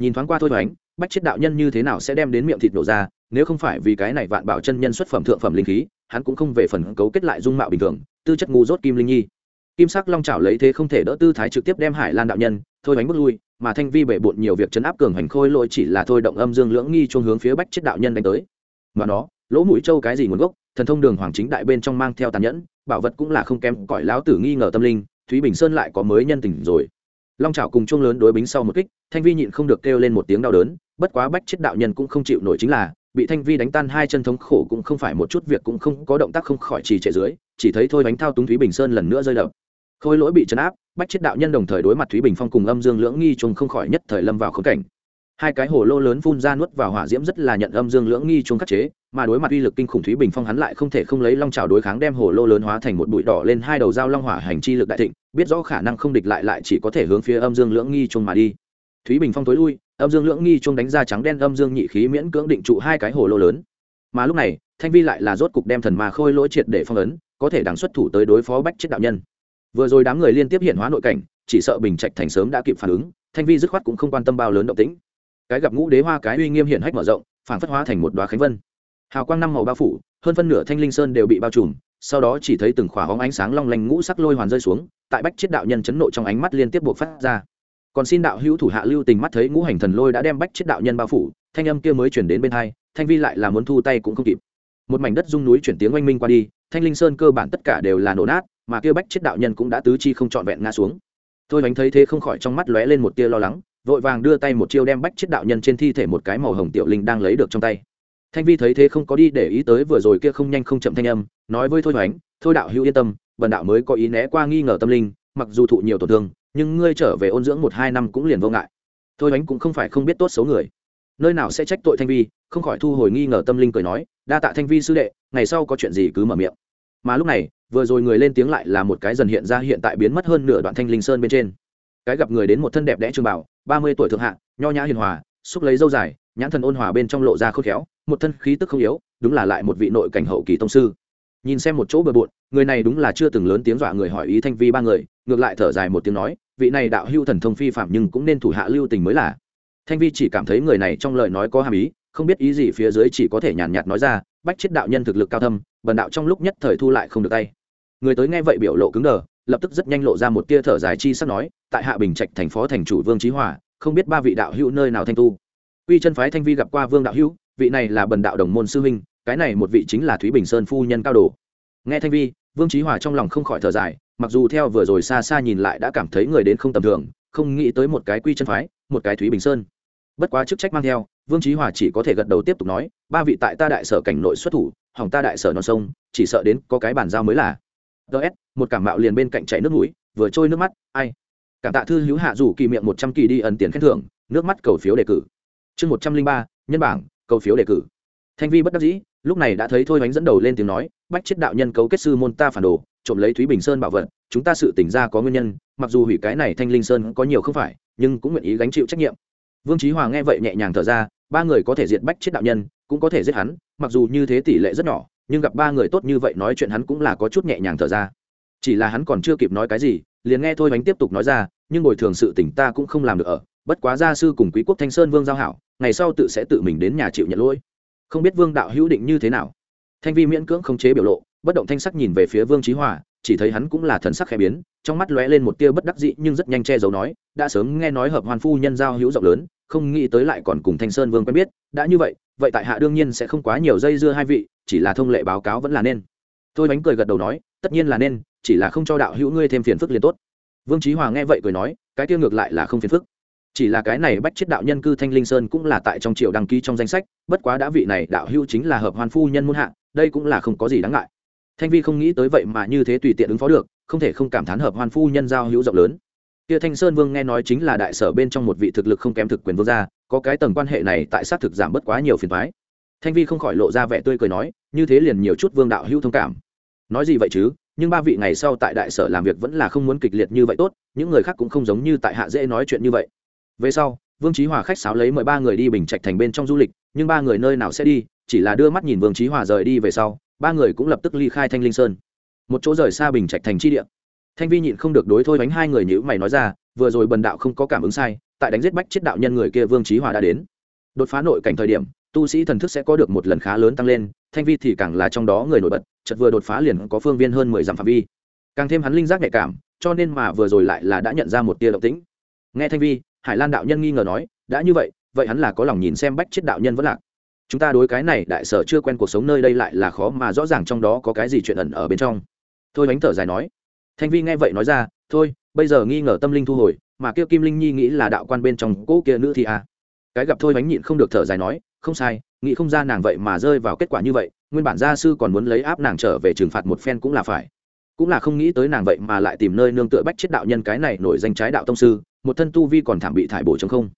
Nhìn thoáng qua thôi bánh, bách chiết đạo nhân như thế nào sẽ đem đến miệng thịt nổ ra, nếu không phải vì cái này vạn bảo chân nhân xuất phẩm thượng phẩm linh khí, hắn cũng không về phần cấu kết lại dung mạo bình thường, tư chất ngu dốt kim linh nhi kim sắc long trào lấy thế không thể đỡ tư thái trực tiếp đem hải lan đạo nhân, thôi bánh bước lui, mà thanh vi bể bộn nhiều việc chấn áp cường hành khôi lỗi chỉ là thôi động âm dương lưỡng nghi chuông hướng phía bách chết đạo nhân đánh tới. Mà nó, lỗ mũi trâu cái gì nguồn gốc, thần thông đường hoàng chính đại bên trong mang theo tàn nhẫn, bảo vật cũng là không kém, cõi lão tử nghi ngờ tâm linh, thúy bình sơn lại có mới nhân tình rồi. Long trào cùng chuông lớn đối bính sau một kích, thanh vi nhịn không được kêu lên một tiếng đau đớn, bất quá bách chết đạo nhân cũng không chịu nổi chính là, bị thanh vi đánh tan hai chân thống khổ cũng không phải một chút việc cũng không có động tác không khỏi trì trệ dưới, chỉ thấy thôi bánh thao túng thúy bình sơn lần nữa rơi đập khôi lỗi bị chấn áp, bách chết đạo nhân đồng thời đối mặt thúy bình phong cùng âm dương lưỡng nghi chung không khỏi nhất thời lâm vào khống cảnh. Hai cái hồ lô lớn phun ra nuốt vào hỏa diễm rất là nhận âm dương lưỡng nghi chung khắc chế, mà đối mặt uy lực kinh khủng thúy bình phong hắn lại không thể không lấy long trào đối kháng đem hồ lô lớn hóa thành một bụi đỏ lên hai đầu dao long hỏa hành chi lực đại thịnh, biết rõ khả năng không địch lại lại chỉ có thể hướng phía âm dương lưỡng nghi chung mà đi. Thúy bình phong tối lui, âm dương lưỡng nghi chung đánh ra trắng đen âm dương nhị khí miễn cưỡng định trụ hai cái hồ lô lớn. Mà lúc này, thanh vi lại là rốt cục đem thần mà khôi lỗi triệt để phong ấn, có thể đằng xuất thủ tới đối phó bách chết đạo nhân vừa rồi đám người liên tiếp hiện hóa nội cảnh, chỉ sợ bình trạch thành sớm đã kịp phản ứng, thanh vi dứt khoát cũng không quan tâm bao lớn động tĩnh. Cái gặp ngũ đế hoa cái uy nghiêm hiện hách mở rộng phản phất hóa thành một đoá khánh vân. Hào quang năm màu bao phủ, hơn phân nửa thanh linh sơn đều bị bao trùm, sau đó chỉ thấy từng khỏa hóng ánh sáng long lanh ngũ sắc lôi hoàn rơi xuống, tại bách chiết đạo nhân chấn nộ trong ánh mắt liên tiếp buộc phát ra. Còn xin đạo hữu thủ hạ lưu tình mắt thấy ngũ hành thần lôi đã đem bách chiết đạo nhân bao phủ, thanh âm kia mới chuyển đến bên hai, thanh vi lại là muốn thu tay cũng không kịp. Một mảnh đất rung núi chuyển tiếng oanh minh qua đi, thanh linh sơn cơ bản tất cả đều là nổ nát mà kia bách chết đạo nhân cũng đã tứ chi không trọn vẹn ngã xuống. Thôi bánh thấy thế không khỏi trong mắt lóe lên một tia lo lắng, vội vàng đưa tay một chiêu đem bách chết đạo nhân trên thi thể một cái màu hồng tiểu linh đang lấy được trong tay. Thanh vi thấy thế không có đi để ý tới vừa rồi kia không nhanh không chậm thanh âm, nói với thôi hoánh, thôi đạo hữu yên tâm, bần đạo mới có ý né qua nghi ngờ tâm linh, mặc dù thụ nhiều tổn thương, nhưng ngươi trở về ôn dưỡng một hai năm cũng liền vô ngại. Thôi hoánh cũng không phải không biết tốt xấu người. Nơi nào sẽ trách tội thanh vi, không khỏi thu hồi nghi ngờ tâm linh cười nói, đa tạ thanh vi sư đệ, ngày sau có chuyện gì cứ mở miệng. Mà lúc này vừa rồi người lên tiếng lại là một cái dần hiện ra hiện tại biến mất hơn nửa đoạn thanh linh sơn bên trên. Cái gặp người đến một thân đẹp đẽ trường bảo ba mươi tuổi thượng hạ, nho nhã hiền hòa, xúc lấy dâu dài, nhãn thần ôn hòa bên trong lộ ra khôn khéo, một thân khí tức không yếu, đúng là lại một vị nội cảnh hậu kỳ tông sư. Nhìn xem một chỗ bừa bộn, người này đúng là chưa từng lớn tiếng dọa người hỏi ý thanh vi ba người, ngược lại thở dài một tiếng nói, vị này đạo hưu thần thông phi phạm nhưng cũng nên thủ hạ lưu tình mới là. Thanh vi chỉ cảm thấy người này trong lời nói có hàm ý không biết ý gì phía dưới chỉ có thể nhàn nhạt nói ra, bách chết đạo nhân thực lực cao thâm, bần đạo trong lúc nhất thời thu lại không được tay. Người tới nghe vậy biểu lộ cứng đờ, lập tức rất nhanh lộ ra một tia thở dài chi sắp nói, tại hạ bình trạch thành phó thành chủ vương trí hòa, không biết ba vị đạo hữu nơi nào thanh tu. Uy chân phái thanh vi gặp qua vương đạo hữu, vị này là bần đạo đồng môn sư huynh, cái này một vị chính là thúy bình sơn phu nhân cao đồ. Nghe thanh vi, vương trí hòa trong lòng không khỏi thở dài, mặc dù theo vừa rồi xa xa nhìn lại đã cảm thấy người đến không tầm thường, không nghĩ tới một cái quy chân phái, một cái thúy bình sơn. Bất quá chức trách mang theo vương trí hòa chỉ có thể gật đầu tiếp tục nói, ba vị tại ta đại sở cảnh nội xuất thủ, hỏng ta đại sở non sông, chỉ sợ đến có cái bàn giao mới là. Ts một cảm mạo liền bên cạnh chảy nước mũi, vừa trôi nước mắt, ai? Cảm tạ thư hữu hạ rủ kỳ miệng một trăm kỳ đi ẩn tiền khen thưởng, nước mắt cầu phiếu đề cử. Chương một trăm linh ba, nhân bảng, cầu phiếu đề cử. Thanh vi bất đắc dĩ, lúc này đã thấy thôi bánh dẫn đầu lên tiếng nói, bách chết đạo nhân cấu kết sư môn ta phản đồ, trộm lấy thúy bình sơn bảo vật, chúng ta sự tỉnh ra có nguyên nhân, mặc dù hủy cái này thanh linh sơn có nhiều không phải, nhưng cũng nguyện ý gánh chịu trách nhiệm vương trí hòa nghe vậy nhẹ nhàng thở ra, ba người có thể diệt bách chết đạo nhân, cũng có thể giết hắn, mặc dù như thế tỷ lệ rất nhỏ, nhưng gặp ba người tốt như vậy nói chuyện hắn cũng là có chút nhẹ nhàng thở ra. Chỉ là hắn còn chưa kịp nói cái gì, liền nghe thôi bánh tiếp tục nói ra, nhưng bồi thường sự tỉnh ta cũng không làm được ở, bất quá gia sư cùng quý quốc thanh sơn vương giao hảo, ngày sau tự sẽ tự mình đến nhà chịu nhận lỗi. Không biết vương đạo hữu định như thế nào? Thanh vi miễn cưỡng không chế biểu lộ, bất động thanh sắc nhìn về phía vương trí hòa, chỉ thấy hắn cũng là thần sắc khẽ biến, trong mắt lóe lên một tia bất đắc dĩ nhưng rất nhanh che giấu nói, đã sớm nghe nói hợp hoàn phu nhân giao hữu rộng lớn không nghĩ tới lại còn cùng thanh sơn vương quen biết, đã như vậy vậy tại hạ đương nhiên sẽ không quá nhiều dây dưa hai vị, chỉ là thông lệ báo cáo vẫn là nên. Tôi bánh cười gật đầu nói, tất nhiên là nên, chỉ là không cho đạo hữu ngươi thêm phiền phức liền tốt. Vương trí hòa nghe vậy cười nói, cái tiêu ngược lại là không phiền phức. Chỉ là cái này bách chết đạo nhân cư thanh linh sơn cũng là tại trong triệu đăng ký trong danh sách, bất quá đã vị này đạo hữu chính là hợp hoàn phu nhân muôn hạ, đây cũng là không có gì đáng ngại. Thanh vi không nghĩ tới vậy mà như thế tùy tiện ứng phó được, không thể không cảm thán hợp hoàn phu nhân giao hữu rộng lớn kia thanh sơn vương nghe nói chính là đại sở bên trong một vị thực lực không kém thực quyền vương gia, có cái tầng quan hệ này tại xác thực giảm bớt quá nhiều phiền thoái thanh vi không khỏi lộ ra vẻ tươi cười nói, như thế liền nhiều chút vương đạo hữu thông cảm. Nói gì vậy chứ, nhưng ba vị ngày sau tại đại sở làm việc vẫn là không muốn kịch liệt như vậy tốt, những người khác cũng không giống như tại hạ dễ nói chuyện như vậy. Về sau, vương trí hòa khách sáo lấy mời ba người đi bình trạch thành bên trong du lịch, nhưng ba người nơi nào sẽ đi, chỉ là đưa mắt nhìn vương trí hòa rời đi về sau, ba người cũng lập tức ly khai thanh linh sơn. Một chỗ rời xa bình trạch thành chi địa thanh vi nhịn không được đối thôi bánh hai người nhữ mày nói ra, vừa rồi bần đạo không có cảm ứng sai, tại đánh giết bách chết đạo nhân người kia vương trí hòa đã đến. Đột phá nội cảnh thời điểm, tu sĩ thần thức sẽ có được một lần khá lớn tăng lên, thanh vi thì càng là trong đó người nổi bật chật vừa đột phá liền có phương viên hơn mười dặm phạm vi. Càng thêm hắn linh giác nhạy cảm, cho nên mà vừa rồi lại là đã nhận ra một tia động tĩnh. Nghe thanh vi, hải lan đạo nhân nghi ngờ nói, đã như vậy vậy hắn là có lòng nhìn xem bách chết đạo nhân vẫn lạc? Chúng ta đối cái này đại sở chưa quen cuộc sống nơi đây lại là khó mà rõ ràng trong đó có cái gì chuyện ẩn ở bên trong. Thôi bánh thở dài nói thanh vi nghe vậy nói ra, thôi, bây giờ nghi ngờ tâm linh thu hồi, mà kêu kim linh nhi nghĩ là đạo quan bên trong cỗ kia nữ thì à. Cái gặp thôi bánh nhịn không được thở dài nói, không sai, nghĩ không ra nàng vậy mà rơi vào kết quả như vậy, nguyên bản gia sư còn muốn lấy áp nàng trở về trừng phạt một phen cũng là phải. Cũng là không nghĩ tới nàng vậy mà lại tìm nơi nương tựa bách chết đạo nhân cái này nổi danh trái đạo tông sư, một thân tu vi còn thảm bị thải bổ chống không.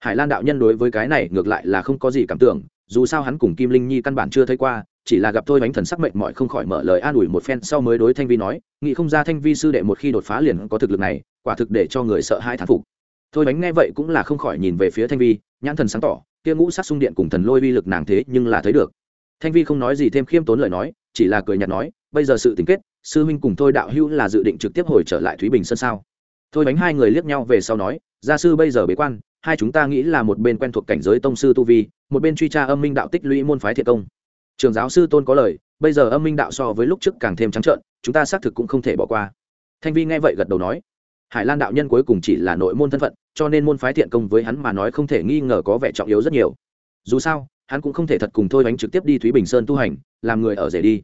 Hải lan đạo nhân đối với cái này ngược lại là không có gì cảm tưởng dù sao hắn cùng kim linh nhi căn bản chưa thấy qua, chỉ là gặp thôi bánh thần sắc mệnh mọi không khỏi mở lời an ủi một phen sau mới đối thanh vi nói, nghĩ không ra thanh vi sư đệ một khi đột phá liền có thực lực này, quả thực để cho người sợ hai thán phục. Thôi bánh nghe vậy cũng là không khỏi nhìn về phía thanh vi, nhãn thần sáng tỏ, kia ngũ sát sung điện cùng thần lôi vi lực nàng thế nhưng là thấy được. Thanh vi không nói gì thêm khiêm tốn lời nói, chỉ là cười nhạt nói, bây giờ sự tình kết, sư huynh cùng thôi đạo hữu là dự định trực tiếp hồi trở lại thúy bình sân sao? Thôi bánh hai người liếc nhau về sau nói, gia sư bây giờ bế quan hai chúng ta nghĩ là một bên quen thuộc cảnh giới tông sư tu vi, một bên truy tra âm minh đạo tích lũy môn phái thiện công. Trường giáo sư tôn có lời, bây giờ âm minh đạo so với lúc trước càng thêm trắng trợn, chúng ta xác thực cũng không thể bỏ qua. Thanh vi nghe vậy gật đầu nói, hải lan đạo nhân cuối cùng chỉ là nội môn thân phận, cho nên môn phái thiện công với hắn mà nói không thể nghi ngờ có vẻ trọng yếu rất nhiều. Dù sao, hắn cũng không thể thật cùng thôi bánh trực tiếp đi thúy bình sơn tu hành, làm người ở rể đi.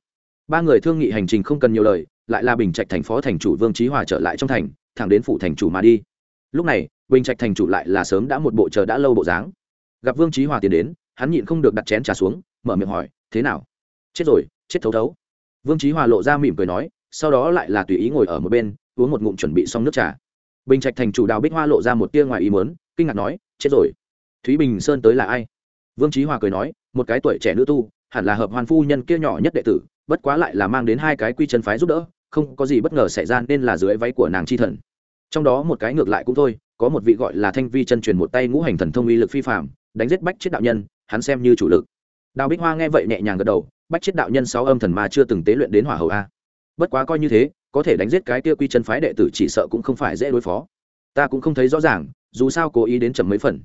Ba người thương nghị hành trình không cần nhiều lời, lại là bình trạch thành phó thành chủ vương trí hòa trở lại trong thành, thẳng đến phủ thành chủ mà đi. Lúc này bình trạch thành chủ lại là sớm đã một bộ chờ đã lâu bộ dáng. Gặp vương trí hòa tiến đến, hắn nhịn không được đặt chén trà xuống, mở miệng hỏi, thế nào? Chết rồi, chết thấu thấu. Vương trí hòa lộ ra mỉm cười nói, sau đó lại là tùy ý ngồi ở một bên, uống một ngụm chuẩn bị xong nước trà. Bình trạch thành chủ đào bích hoa lộ ra một tia ngoài ý mớn kinh ngạc nói, chết rồi. Thúy bình sơn tới là ai? Vương trí hòa cười nói, một cái tuổi trẻ nữ tu, hẳn là hợp hoàn phu nhân kia nhỏ nhất đệ tử, bất quá lại là mang đến hai cái quy chân phái giúp đỡ, không có gì bất ngờ xảy ra nên là dưới váy của nàng chi thần. Trong đó một cái ngược lại cũng thôi có một vị gọi là thanh vi chân truyền một tay ngũ hành thần thông uy lực phi phạm đánh giết bách chết đạo nhân, hắn xem như chủ lực. Đào bích hoa nghe vậy nhẹ nhàng gật đầu, bách chết đạo nhân sáu âm thần mà chưa từng tế luyện đến hỏa hậu a. Bất quá coi như thế, có thể đánh giết cái tia quy chân phái đệ tử chỉ sợ cũng không phải dễ đối phó. Ta cũng không thấy rõ ràng, dù sao cố ý đến chậm mấy phần.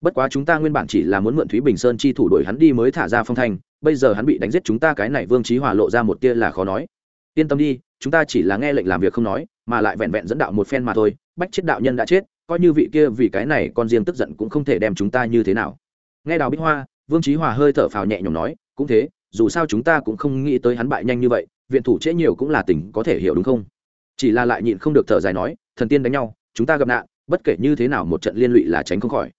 Bất quá chúng ta nguyên bản chỉ là muốn mượn thúy bình sơn chi thủ đuổi hắn đi mới thả ra phong thanh, bây giờ hắn bị đánh giết chúng ta cái này vương trí hòa lộ ra một tia là khó nói. Yên tâm đi, chúng ta chỉ là nghe lệnh làm việc không nói, mà lại vẹn vẹn dẫn đạo một phen mà thôi, bách chết đạo nhân đã chết coi như vị kia vì cái này con riêng tức giận cũng không thể đem chúng ta như thế nào. Nghe đào bích hoa, vương trí hòa hơi thở phào nhẹ nhõm nói, cũng thế, dù sao chúng ta cũng không nghĩ tới hắn bại nhanh như vậy, viện thủ trễ nhiều cũng là tình có thể hiểu đúng không? Chỉ là lại nhịn không được thở dài nói, thần tiên đánh nhau, chúng ta gặp nạn, bất kể như thế nào một trận liên lụy là tránh không khỏi.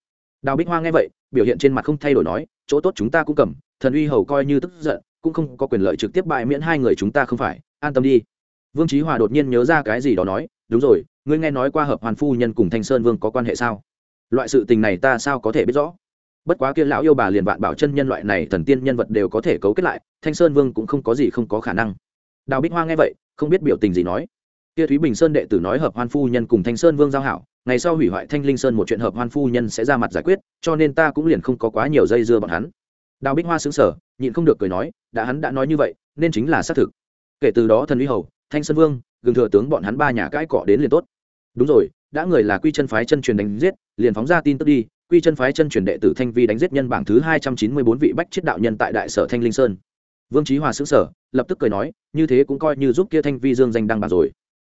Đào bích hoa nghe vậy, biểu hiện trên mặt không thay đổi nói, chỗ tốt chúng ta cũng cầm, thần uy hầu coi như tức giận, cũng không có quyền lợi trực tiếp bại miễn hai người chúng ta không phải, an tâm đi. Vương trí hòa đột nhiên nhớ ra cái gì đó nói, đúng rồi ngươi nghe nói qua hợp hoàn phu nhân cùng thanh sơn vương có quan hệ sao? Loại sự tình này ta sao có thể biết rõ? Bất quá kia lão yêu bà liền vạn bảo chân nhân loại này thần tiên nhân vật đều có thể cấu kết lại, thanh sơn vương cũng không có gì không có khả năng. Đào bích hoa nghe vậy, không biết biểu tình gì nói. Kia thúy bình sơn đệ tử nói hợp hoan phu nhân cùng thanh sơn vương giao hảo, ngày sau hủy hoại thanh linh sơn một chuyện hợp hoan phu nhân sẽ ra mặt giải quyết, cho nên ta cũng liền không có quá nhiều dây dưa bọn hắn. Đào bích hoa xứng sở nhịn không được cười nói, đã hắn đã nói như vậy, nên chính là xác thực. Kể từ đó thần uy hầu, thanh sơn vương, gừng thừa tướng bọn hắn ba nhà cãi cọ đến liền tốt đúng rồi, đã người là quy chân phái chân truyền đánh giết, liền phóng ra tin tức đi. Quy chân phái chân truyền đệ tử thanh vi đánh giết nhân bảng thứ hai trăm chín mươi bốn vị bách chiết đạo nhân tại đại sở thanh linh sơn. Vương trí hòa xứng sở lập tức cười nói, như thế cũng coi như giúp kia thanh vi dương danh đăng bảng rồi.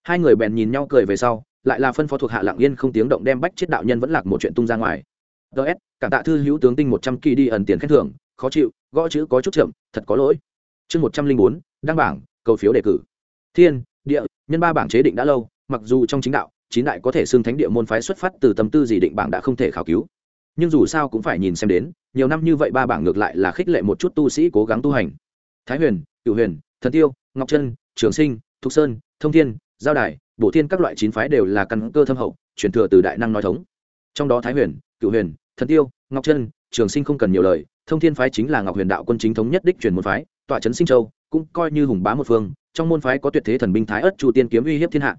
Hai người bèn nhìn nhau cười về sau, lại là phân phó thuộc hạ lạng yên không tiếng động đem bách chiết đạo nhân vẫn lạc một chuyện tung ra ngoài. Ts cảm tạ thư hữu tướng tinh một trăm kỳ đi ẩn tiền khen thưởng, khó chịu, gõ chữ có chút chậm, thật có lỗi. Chương một trăm linh bốn, đăng bảng, cầu phiếu đề cử. Thiên, địa, nhân ba bảng chế định đã lâu, mặc dù trong chính đạo chín đại có thể xưng thánh địa môn phái xuất phát từ tâm tư gì định bảng đã không thể khảo cứu. Nhưng dù sao cũng phải nhìn xem đến, nhiều năm như vậy ba bảng ngược lại là khích lệ một chút tu sĩ cố gắng tu hành. Thái huyền cựu huyền, thần tiêu, ngọc trân trường sinh, thục sơn, thông thiên, giao đài, bổ thiên các loại chín phái đều là căn cơ thâm hậu, truyền thừa từ đại năng nói thống. Trong đó thái huyền cựu huyền, thần tiêu, ngọc trân trường sinh không cần nhiều lời, thông thiên phái chính là ngọc huyền đạo quân chính thống nhất đích truyền môn phái, tọa trấn sinh châu, cũng coi như hùng bá một phương, trong môn phái có tuyệt thế thần binh thái ất chu tiên kiếm uy hiếp thiên hạ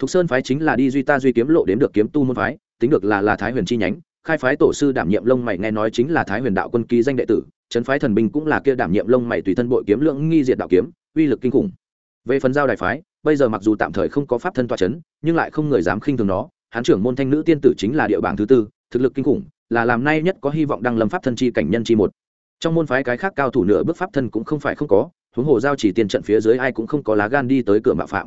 thục sơn phái chính là đi duy ta duy kiếm lộ đến được kiếm tu môn phái, tính được là là thái huyền chi nhánh, khai phái tổ sư đảm nhiệm lông mày nghe nói chính là thái huyền đạo quân ký danh đệ tử, trấn phái thần binh cũng là kia đảm nhiệm lông mày tùy thân bội kiếm lượng nghi diệt đạo kiếm, uy lực kinh khủng. Về phần giao đại phái, bây giờ mặc dù tạm thời không có pháp thân toa chấn, nhưng lại không người dám khinh thường nó, hán trưởng môn thanh nữ tiên tử chính là địa bảng thứ tư, thực lực kinh khủng, là làm nay nhất có hy vọng đăng lâm pháp thân chi cảnh nhân chi một. Trong môn phái cái khác cao thủ nửa bước pháp thân cũng không phải không có, huống hồ giao chỉ tiền trận phía dưới ai cũng không có lá gan đi tới cửa mạo phạm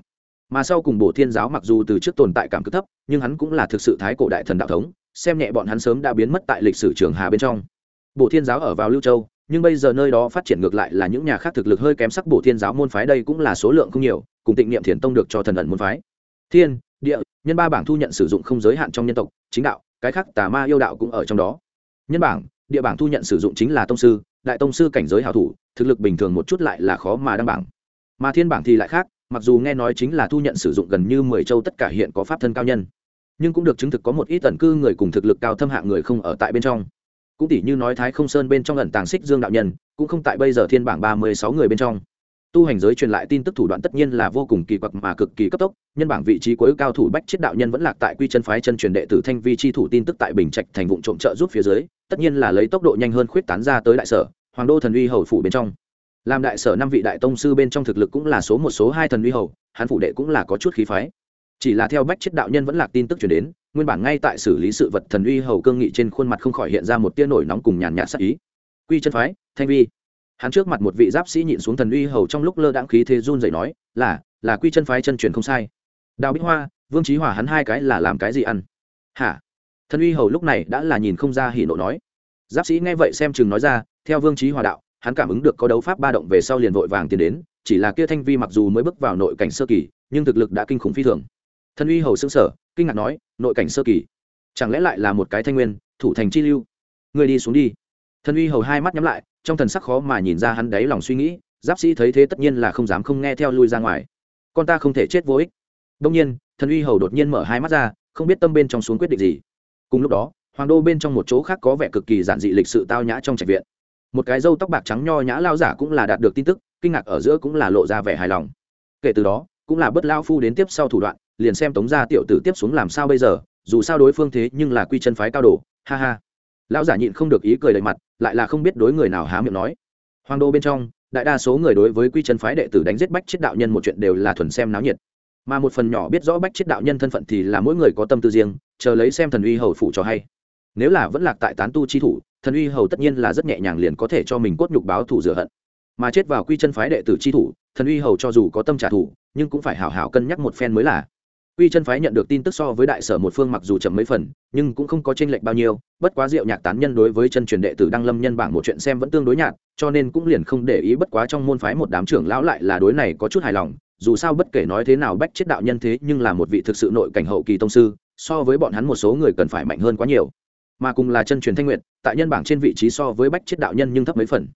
mà sau cùng bổ thiên giáo mặc dù từ trước tồn tại cảm cực thấp, nhưng hắn cũng là thực sự thái cổ đại thần đạo thống, xem nhẹ bọn hắn sớm đã biến mất tại lịch sử trường hà bên trong. Bổ thiên giáo ở vào lưu châu, nhưng bây giờ nơi đó phát triển ngược lại là những nhà khác thực lực hơi kém sắc bổ thiên giáo môn phái đây cũng là số lượng không nhiều, cùng tịnh niệm thiền tông được cho thần ẩn môn phái. Thiên, địa, nhân ba bảng thu nhận sử dụng không giới hạn trong nhân tộc, chính đạo, cái khác tà ma yêu đạo cũng ở trong đó. Nhân bảng, địa bảng thu nhận sử dụng chính là tông sư, đại tông sư cảnh giới hảo thủ, thực lực bình thường một chút lại là khó mà đăng bảng. Mà thiên bảng thì lại khác mặc dù nghe nói chính là thu nhận sử dụng gần như mười châu tất cả hiện có pháp thân cao nhân, nhưng cũng được chứng thực có một ít tần cư người cùng thực lực cao thâm hạng người không ở tại bên trong. Cũng tỷ như nói thái không sơn bên trong ẩn tàng xích dương đạo nhân, cũng không tại bây giờ thiên bảng ba mươi sáu người bên trong. Tu hành giới truyền lại tin tức thủ đoạn tất nhiên là vô cùng kỳ quặc mà cực kỳ cấp tốc, nhân bảng vị trí cuối cao thủ bách chiết đạo nhân vẫn lạc tại quy chân phái chân truyền đệ tử thanh vi chi thủ tin tức tại bình trạch thành vụ trộm trợ giúp phía dưới, tất nhiên là lấy tốc độ nhanh hơn khuyết tán ra tới đại sở, hoàng đô thần uy hầu phủ bên trong làm đại sở năm vị đại tông sư bên trong thực lực cũng là số một, số hai thần uy hầu, hắn phủ đệ cũng là có chút khí phái. Chỉ là theo bách chết đạo nhân vẫn lạc tin tức chuyển đến, nguyên bản ngay tại xử lý sự vật thần uy hầu cương nghị trên khuôn mặt không khỏi hiện ra một tia nổi nóng cùng nhàn nhạt sắc ý. Quy chân phái, thanh vi. Hắn trước mặt một vị giáp sĩ nhịn xuống thần uy hầu trong lúc lơ đãng khí thế run dậy nói, là là quy chân phái chân truyền không sai. Đào bích hoa, vương trí hòa hắn hai cái là làm cái gì ăn? Hả? Thần uy hầu lúc này đã là nhìn không ra hỉ nộ nói. Giáp sĩ nghe vậy xem chừng nói ra, theo vương trí hòa đạo hắn cảm ứng được có đấu pháp ba động về sau liền vội vàng tiến đến, chỉ là kia thanh vi mặc dù mới bước vào nội cảnh sơ kỳ, nhưng thực lực đã kinh khủng phi thường. Thần uy hầu xương sở kinh ngạc nói, nội cảnh sơ kỳ? Chẳng lẽ lại là một cái thanh nguyên, thủ thành chi lưu? Người đi xuống đi. Thần uy hầu hai mắt nhắm lại, trong thần sắc khó mà nhìn ra hắn đáy lòng suy nghĩ, giáp sĩ thấy thế tất nhiên là không dám không nghe theo lui ra ngoài. Con ta không thể chết vô ích. Đông nhiên thần uy hầu đột nhiên mở hai mắt ra, không biết tâm bên trong xuống quyết định gì. Cùng lúc đó, hoàng đô bên trong một chỗ khác có vẻ cực kỳ giản dị lịch sự tao nhã trong trạch viện một cái râu tóc bạc trắng nho nhã lao giả cũng là đạt được tin tức, kinh ngạc ở giữa cũng là lộ ra vẻ hài lòng. Kể từ đó, cũng là bất lao phu đến tiếp sau thủ đoạn, liền xem tống gia tiểu tử tiếp xuống làm sao bây giờ, dù sao đối phương thế nhưng là quy chân phái cao đồ, ha ha. Lão giả nhịn không được ý cười đầy mặt, lại là không biết đối người nào há miệng nói. Hoàng đô bên trong, đại đa số người đối với quy chân phái đệ tử đánh giết bách chết đạo nhân một chuyện đều là thuần xem náo nhiệt. Mà một phần nhỏ biết rõ bách chết đạo nhân thân phận thì là mỗi người có tâm tư riêng, chờ lấy xem thần uy hầu phụ cho hay. Nếu là vẫn lạc tại tán tu chi thủ thần uy hầu tất nhiên là rất nhẹ nhàng liền có thể cho mình cốt nhục báo thủ rửa hận mà chết vào quy chân phái đệ tử chi thủ thần uy hầu cho dù có tâm trả thù nhưng cũng phải hảo hảo cân nhắc một phen mới là Quy chân phái nhận được tin tức so với đại sở một phương mặc dù chậm mấy phần, nhưng cũng không có chênh lệch bao nhiêu, bất quá Diệu Nhạc tán nhân đối với chân truyền đệ tử Đăng Lâm nhân bảng một chuyện xem vẫn tương đối nhạt, cho nên cũng liền không để ý bất quá trong môn phái một đám trưởng lão lại là đối này có chút hài lòng, dù sao bất kể nói thế nào bách chết đạo nhân thế nhưng là một vị thực sự nội cảnh hậu kỳ tông sư, so với bọn hắn một số người cần phải mạnh hơn quá nhiều. Mà cùng là chân truyền thanh nguyện, tại nhân bảng trên vị trí so với bách chết đạo nhân nhưng thấp mấy phần.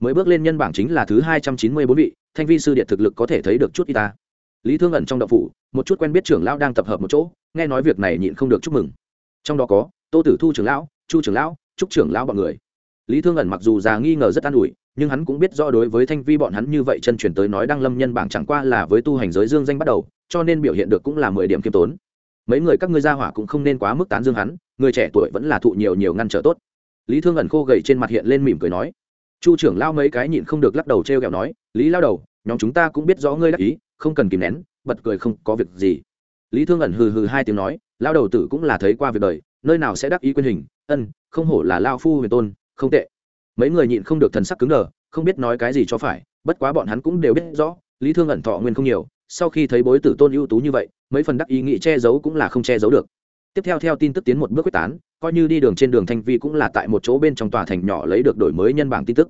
Mới bước lên nhân bảng chính là thứ hai trăm chín mươi bốn vị, thanh vi sư điện thực lực có thể thấy được chút y ta. Lý thương ẩn trong đậu phủ một chút quen biết trưởng lão đang tập hợp một chỗ nghe nói việc này nhịn không được chúc mừng. Trong đó có tô tử thu trưởng lão chu trưởng lão trúc trưởng lão bọn người. Lý thương ẩn mặc dù già nghi ngờ rất an ủi nhưng hắn cũng biết rõ đối với thanh vi bọn hắn như vậy chân truyền tới nói đăng lâm nhân bảng chẳng qua là với tu hành giới dương danh bắt đầu cho nên biểu hiện được cũng là mười điểm kiêm tốn. Mấy người các ngươi gia hỏa cũng không nên quá mức tán dương hắn người trẻ tuổi vẫn là thụ nhiều nhiều ngăn trở tốt. Lý thương ẩn khô gầy trên mặt hiện lên mỉm cười nói, chu trưởng lao mấy cái nhịn không được lắc đầu t r e o kẹo nói, lý lao đầu, nhóm chúng ta cũng biết rõ ngươi đắc ý, không cần kìm nén, bật cười không có việc gì. Lý thương ẩn hừ hừ hai tiếng nói, lao đầu tử cũng là thấy qua việc đời, nơi nào sẽ đắc ý quyên hình, ân, không hổ là lao phu huyền tôn, không tệ. Mấy người nhịn không được thần sắc cứng đờ, không biết nói cái gì cho phải, bất quá bọn hắn cũng đều biết rõ, lý thương ẩn thọ nguyên không nhiều, sau khi thấy bối tử tôn ưu tú như vậy, mấy phần đắc ý nghĩ che giấu cũng là không che giấu được tiếp theo theo tin tức tiến một bước quyết tán, coi như đi đường trên đường thanh vi cũng là tại một chỗ bên trong tòa thành nhỏ lấy được đổi mới nhân bảng tin tức.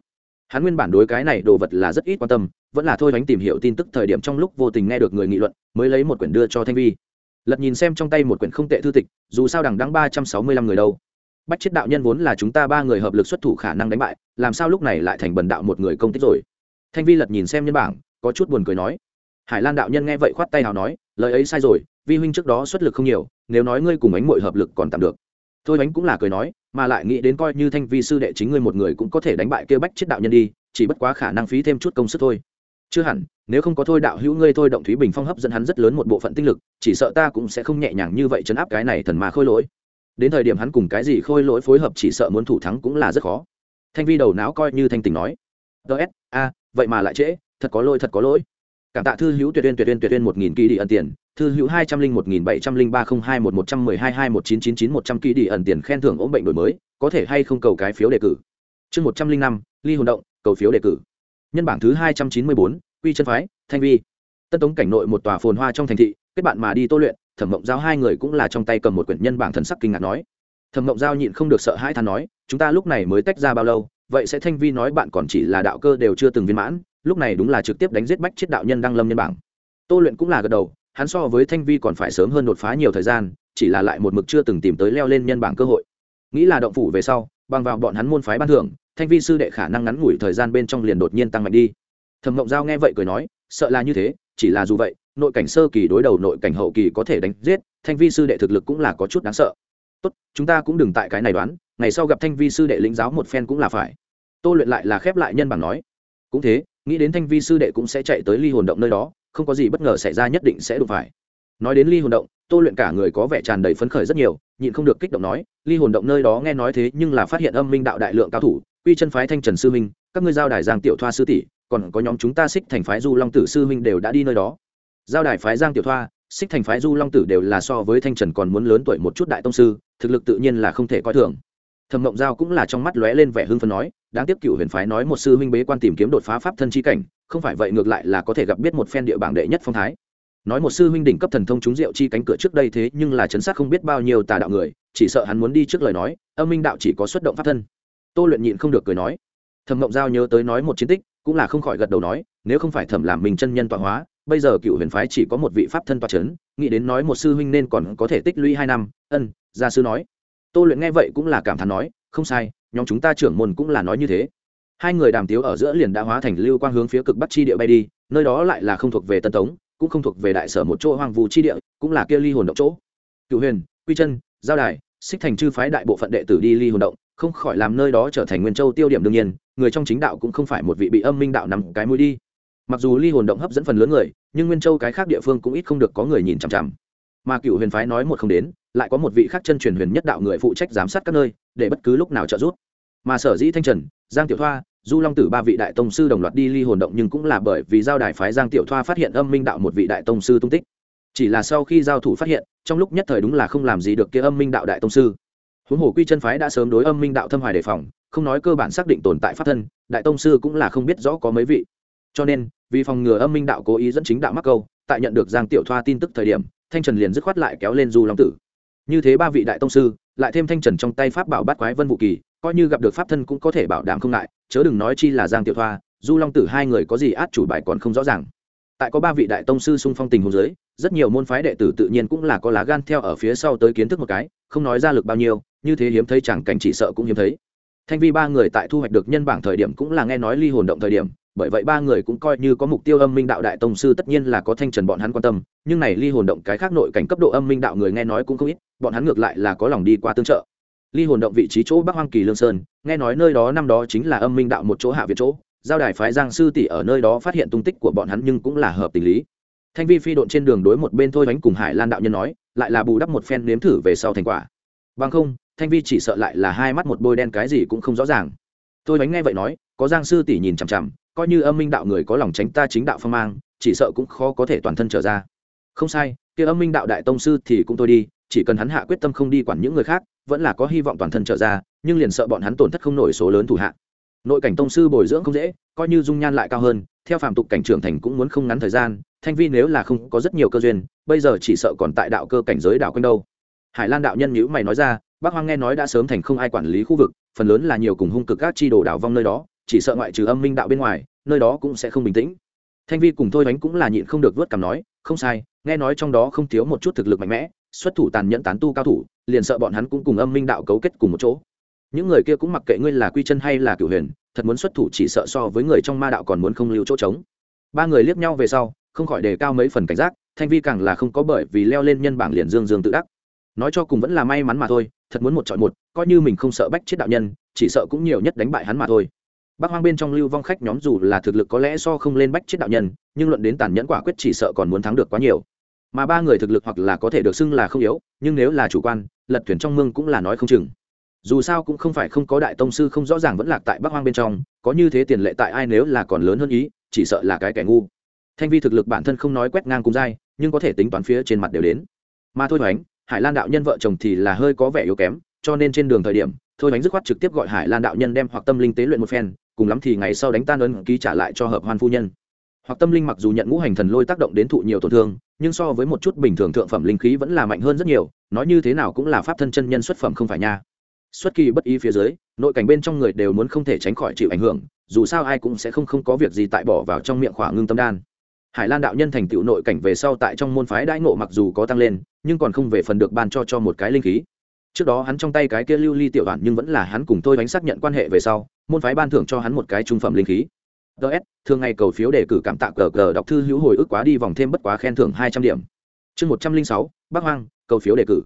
Hắn nguyên bản đối cái này đồ vật là rất ít quan tâm, vẫn là thôi bánh tìm hiểu tin tức thời điểm trong lúc vô tình nghe được người nghị luận, mới lấy một quyển đưa cho thanh vi. Lật nhìn xem trong tay một quyển không tệ thư tịch, dù sao đằng đăng ba trăm sáu mươi lăm người đâu. Bách chết đạo nhân vốn là chúng ta ba người hợp lực xuất thủ khả năng đánh bại, làm sao lúc này lại thành bần đạo một người công tích rồi? Thanh vi lật nhìn xem nhân bảng, có chút buồn cười nói. Hải lan đạo nhân nghe vậy khoát tay nào nói, lời ấy sai rồi vi huynh trước đó xuất lực không nhiều, nếu nói ngươi cùng ánh mội hợp lực còn tạm được. Thôi ánh cũng là cười nói, mà lại nghĩ đến coi như thanh vi sư đệ chính ngươi một người cũng có thể đánh bại kêu bách chết đạo nhân đi, chỉ bất quá khả năng phí thêm chút công sức thôi. Chưa hẳn, nếu không có thôi đạo hữu ngươi thôi động thúy bình phong hấp dẫn hắn rất lớn một bộ phận tinh lực, chỉ sợ ta cũng sẽ không nhẹ nhàng như vậy chấn áp cái này thần mà khôi lỗi. Đến thời điểm hắn cùng cái gì khôi lỗi phối hợp chỉ sợ muốn thủ thắng cũng là rất khó. Thanh vi đầu não coi như thanh tình nói ts a, vậy mà lại trễ, thật có lỗi, thật có lỗi cảm tạ thư hữu tuyệt uyên tuyệt uyên tuyệt uyên một nghìn kỳ đi ẩn tiền. Thư hữu hai trăm linh một nghìn bảy trăm linh ba không hai một một trăm mười hai hai một chín chín chín một trăm kỳ đi ẩn tiền khen thưởng ốm bệnh đổi mới, có thể hay không cầu cái phiếu đề cử. Chương một trăm linh năm, ly hồn động, cầu phiếu đề cử. Nhân bảng thứ hai trăm chín mươi bốn, quy chân phái, thanh vi. Tân tống cảnh nội một tòa phồn hoa trong thành thị, kết bạn mà đi tô luyện, thẩm mộng giao hai người cũng là trong tay cầm một quyển nhân bảng thần sắc kinh ngạc nói. Thẩm mộng giao nhịn không được sợ hãi than nói, chúng ta lúc này mới tách ra bao lâu, vậy sẽ thanh vi nói bạn còn chỉ là đạo cơ đều chưa từng viên mãn lúc này đúng là trực tiếp đánh giết bách chết đạo nhân đăng lâm nhân bảng. Tô luyện cũng là gật đầu, hắn so với thanh vi còn phải sớm hơn đột phá nhiều thời gian, chỉ là lại một mực chưa từng tìm tới leo lên nhân bảng cơ hội. Nghĩ là động phủ về sau, bằng vào bọn hắn môn phái ban thưởng, thanh vi sư đệ khả năng ngắn ngủi thời gian bên trong liền đột nhiên tăng mạnh đi. Thẩm mộng giao nghe vậy cười nói, sợ là như thế, chỉ là dù vậy, nội cảnh sơ kỳ đối đầu nội cảnh hậu kỳ có thể đánh giết, thanh vi sư đệ thực lực cũng là có chút đáng sợ. Tốt, chúng ta cũng đừng tại cái này đoán, ngày sau gặp thanh vi sư đệ lĩnh giáo một phen cũng là phải. Tô luyện lại là khép lại nhân bảng nói, cũng thế nghĩ đến thanh vi sư đệ cũng sẽ chạy tới ly hồn động nơi đó, không có gì bất ngờ xảy ra nhất định sẽ đụng phải. Nói đến ly hồn động, tô luyện cả người có vẻ tràn đầy phấn khởi rất nhiều, nhịn không được kích động nói, ly hồn động nơi đó nghe nói thế nhưng là phát hiện âm minh đạo đại lượng cao thủ, quy chân phái thanh trần sư minh các ngươi giao đài giang tiểu thoa sư tỷ, còn có nhóm chúng ta xích thành phái du long tử sư minh đều đã đi nơi đó. Giao đài phái giang tiểu thoa xích thành phái du long tử đều là so với thanh trần còn muốn lớn tuổi một chút đại tông sư, thực lực tự nhiên là không thể coi thường thẩm mộng giao cũng là trong mắt lóe lên vẻ hưng phấn nói, đáng tiếc cựu huyền phái nói một sư huynh bế quan tìm kiếm đột phá pháp thân chi cảnh, không phải vậy ngược lại là có thể gặp biết một phen địa bảng đệ nhất phong thái. Nói một sư huynh đỉnh cấp thần thông trúng rượu chi cánh cửa trước đây thế nhưng là chấn sát không biết bao nhiêu tà đạo người, chỉ sợ hắn muốn đi trước lời nói, âm minh đạo chỉ có xuất động pháp thân. Tô luyện nhịn không được cười nói. Thẩm mộng giao nhớ tới nói một chiến tích, cũng là không khỏi gật đầu nói, nếu không phải thẩm làm mình chân nhân tọa hóa, bây giờ cựu huyền phái chỉ có một vị pháp thân tọa c h ấ n nghĩ đến nói một sư huynh nên còn có thể tích lũy hai năm. Ân, gia sư nói tô luyện nghe vậy cũng là cảm thán nói, không sai, nhóm chúng ta trưởng môn cũng là nói như thế. Hai người đàm tiếu ở giữa liền đã hóa thành lưu quang hướng phía cực bắc chi địa bay đi, nơi đó lại là không thuộc về tân tống, cũng không thuộc về đại sở một chỗ hoang vu chi địa, cũng là kia ly hồn động chỗ. Cựu huyền, quy chân, giao đài, xích thành chư phái đại bộ phận đệ tử đi ly hồn động, không khỏi làm nơi đó trở thành nguyên châu tiêu điểm đương nhiên, người trong chính đạo cũng không phải một vị bị âm minh đạo nằm cái mũi đi. Mặc dù ly hồn động hấp dẫn phần lớn người, nhưng nguyên châu cái khác địa phương cũng ít không được có người nhìn chằm chằm mà cựu huyền phái nói một không đến, lại có một vị khác chân truyền huyền nhất đạo người phụ trách giám sát các nơi, để bất cứ lúc nào trợ giúp. Mà sở dĩ thanh trần, giang tiểu thoa, du long tử ba vị đại tông sư đồng loạt đi ly hồn động nhưng cũng là bởi vì giao đài phái giang tiểu thoa phát hiện âm minh đạo một vị đại tông sư tung tích. Chỉ là sau khi giao thủ phát hiện, trong lúc nhất thời đúng là không làm gì được kia âm minh đạo đại tông sư. Huống hồ quy chân phái đã sớm đối âm minh đạo thâm hoài đề phòng, không nói cơ bản xác định tồn tại pháp thân, đại tông sư cũng là không biết rõ có mấy vị. Cho nên, vì phòng ngừa âm minh đạo cố ý dẫn chính đạo mắc câu, tại nhận được giang tiểu thoa tin tức thời điểm thanh trần liền dứt khoát lại kéo lên du long tử. Như thế ba vị đại tông sư, lại thêm thanh trần trong tay pháp bảo bát quái vân vũ kỳ, coi như gặp được pháp thân cũng có thể bảo đảm không ngại, chớ đừng nói chi là giang tiểu thoa, du long tử hai người có gì át chủ bài còn không rõ ràng. Tại có ba vị đại tông sư xung phong tình hôn giới rất nhiều môn phái đệ tử tự nhiên cũng là có lá gan theo ở phía sau tới kiến thức một cái, không nói ra lực bao nhiêu, như thế hiếm thấy chẳng cảnh chỉ sợ cũng hiếm thấy. Thanh vi ba người tại thu hoạch được nhân bảng thời điểm cũng là nghe nói ly hồn động thời điểm bởi vậy ba người cũng coi như có mục tiêu âm minh đạo đại tông sư tất nhiên là có thanh trần bọn hắn quan tâm, nhưng này ly hồn động cái khác nội cảnh cấp độ âm minh đạo người nghe nói cũng không ít, bọn hắn ngược lại là có lòng đi qua tương trợ. Ly hồn động vị trí chỗ bắc hoang kỳ lương sơn, nghe nói nơi đó năm đó chính là âm minh đạo một chỗ hạ việt chỗ, giao đài phái giang sư tỷ ở nơi đó phát hiện tung tích của bọn hắn nhưng cũng là hợp tình lý. Thanh vi phi độn trên đường đối một bên thôi bánh cùng hải lan đạo nhân nói, lại là bù đắp một phen nếm thử về sau thành quả. Bằng không, thanh vi chỉ sợ lại là hai mắt một bôi đen cái gì cũng không rõ ràng. Tôi bánh nghe vậy nói, có giang sư tỷ nhìn chằm chằm coi như âm minh đạo người có lòng tránh ta chính đạo phong mang, chỉ sợ cũng khó có thể toàn thân trở ra. Không sai, kia âm minh đạo đại tông sư thì cũng tôi đi, chỉ cần hắn hạ quyết tâm không đi quản những người khác, vẫn là có hy vọng toàn thân trở ra, nhưng liền sợ bọn hắn tổn thất không nổi số lớn thủ hạ. Nội cảnh tông sư bồi dưỡng không dễ, coi như dung nhan lại cao hơn, theo phàm tục cảnh trưởng thành cũng muốn không ngắn thời gian, thanh vi nếu là không có rất nhiều cơ duyên, bây giờ chỉ sợ còn tại đạo cơ cảnh giới đạo quanh đâu. Hải lan đạo nhân nhữ mày nói ra bác hoang nghe nói đã sớm thành không ai quản lý khu vực, phần lớn là nhiều cùng hung cực các chi đồ đảo vong nơi đó chỉ sợ ngoại trừ âm minh đạo bên ngoài, nơi đó cũng sẽ không bình tĩnh. Thanh vi cùng thôi bánh cũng là nhịn không được vớt cằm nói, không sai, nghe nói trong đó không thiếu một chút thực lực mạnh mẽ, xuất thủ tàn nhẫn tán tu cao thủ, liền sợ bọn hắn cũng cùng âm minh đạo cấu kết cùng một chỗ. Những người kia cũng mặc kệ ngươi là quy chân hay là cửu huyền, thật muốn xuất thủ chỉ sợ so với người trong ma đạo còn muốn không lưu chỗ trống. Ba người liếc nhau về sau, không khỏi đề cao mấy phần cảnh giác, thanh vi càng là không có bởi vì leo lên nhân bảng liền dương dương tự đắc. Nói cho cùng vẫn là may mắn mà thôi, thật muốn một chọn một, coi như mình không sợ bách chết đạo nhân, chỉ sợ cũng nhiều nhất đánh bại hắn mà thôi bác hoang bên trong lưu vong khách nhóm dù là thực lực có lẽ so không lên bách chết đạo nhân, nhưng luận đến tàn nhẫn quả quyết chỉ sợ còn muốn thắng được quá nhiều. Mà ba người thực lực hoặc là có thể được xưng là không yếu, nhưng nếu là chủ quan, lật thuyền trong mương cũng là nói không chừng. Dù sao cũng không phải không có đại tông sư không rõ ràng vẫn lạc tại bắc hoang bên trong, có như thế tiền lệ tại ai nếu là còn lớn hơn ý, chỉ sợ là cái kẻ ngu. Thanh vi thực lực bản thân không nói quét ngang cùng dai, nhưng có thể tính toán phía trên mặt đều đến. Mà thôi hoánh, hải lan đạo nhân vợ chồng thì là hơi có vẻ yếu kém, cho nên trên đường thời điểm, thôi hoánh dứt khoát trực tiếp gọi hải lan đạo nhân đem hoặc tâm linh tế luyện một phen cùng lắm thì ngày sau đánh tan ấn ký trả lại cho hợp hoan phu nhân. Hoặc tâm linh mặc dù nhận ngũ hành thần lôi tác động đến thụ nhiều tổn thương, nhưng so với một chút bình thường thượng phẩm linh khí vẫn là mạnh hơn rất nhiều, nói như thế nào cũng là pháp thân chân nhân xuất phẩm không phải nha. Xuất kỳ bất ý phía dưới, nội cảnh bên trong người đều muốn không thể tránh khỏi chịu ảnh hưởng, dù sao ai cũng sẽ không không có việc gì tại bỏ vào trong miệng khỏa ngưng tâm đan. Hải lan đạo nhân thành tựu nội cảnh về sau tại trong môn phái đãi ngộ mặc dù có tăng lên, nhưng còn không về phần được ban cho cho một cái linh khí. Trước đó hắn trong tay cái kia lưu ly tiểu đoàn nhưng vẫn là hắn cùng tôi đánh xác nhận quan hệ về sau môn phái ban thưởng cho hắn một cái trung phẩm linh khí. Ts thường ngày cầu phiếu đề cử cảm tạ cờ cờ đọc thư hữu hồi ức quá đi vòng thêm bất quá khen thưởng hai trăm điểm. Chương một trăm linh sáu, bắc hoang, cầu phiếu đề cử.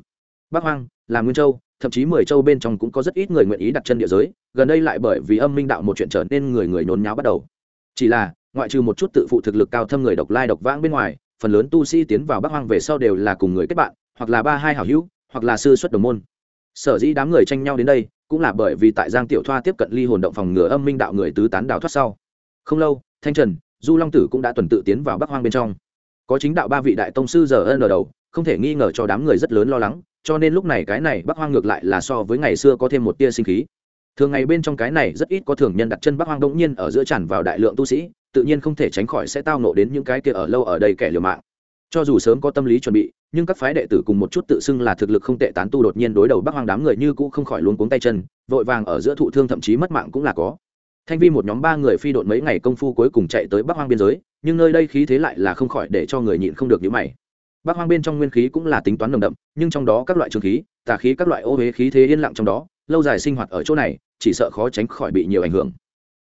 Bắc hoang, là nguyên châu, thậm chí mười châu bên trong cũng có rất ít người nguyện ý đặt chân địa giới, gần đây lại bởi vì âm minh đạo một chuyện trở nên người người nhốn nháo bắt đầu. Chỉ là, ngoại trừ một chút tự phụ thực lực cao thâm người độc lai độc vãng bên ngoài, phần lớn tu sĩ tiến vào bắc hoang về sau đều là cùng người kết bạn, hoặc là ba hai hảo hữu, hoặc là sư xuất đồng môn. Sở dĩ đám người tranh nhau đến đây cũng là bởi vì tại giang tiểu thoa tiếp cận ly hồn động phòng ngừa âm minh đạo người tứ tán đạo thoát sau. Không lâu, thanh trần, du long tử cũng đã tuần tự tiến vào bắc hoang bên trong. Có chính đạo ba vị đại tông sư giờ ân ở đầu, không thể nghi ngờ cho đám người rất lớn lo lắng, cho nên lúc này cái này bắc hoang ngược lại là so với ngày xưa có thêm một tia sinh khí. Thường ngày bên trong cái này rất ít có thường nhân đặt chân bắc hoang đống nhiên ở giữa tràn vào đại lượng tu sĩ, tự nhiên không thể tránh khỏi sẽ tao nộ đến những cái kia ở lâu ở đây kẻ liều mạng. Cho dù sớm có tâm lý chuẩn bị nhưng các phái đệ tử cùng một chút tự xưng là thực lực không tệ tán tu đột nhiên đối đầu bắc hoang đám người như cũ không khỏi luống cuống tay chân, vội vàng ở giữa thụ thương thậm chí mất mạng cũng là có. Thanh vi một nhóm ba người phi độn mấy ngày công phu cuối cùng chạy tới bắc hoang biên giới, nhưng nơi đây khí thế lại là không khỏi để cho người nhịn không được nhíu mày. Bắc hoang bên trong nguyên khí cũng là tính toán nồng đậm, nhưng trong đó các loại trường khí, tà khí các loại ô huế khí thế yên lặng trong đó, lâu dài sinh hoạt ở chỗ này, chỉ sợ khó tránh khỏi bị nhiều ảnh hưởng.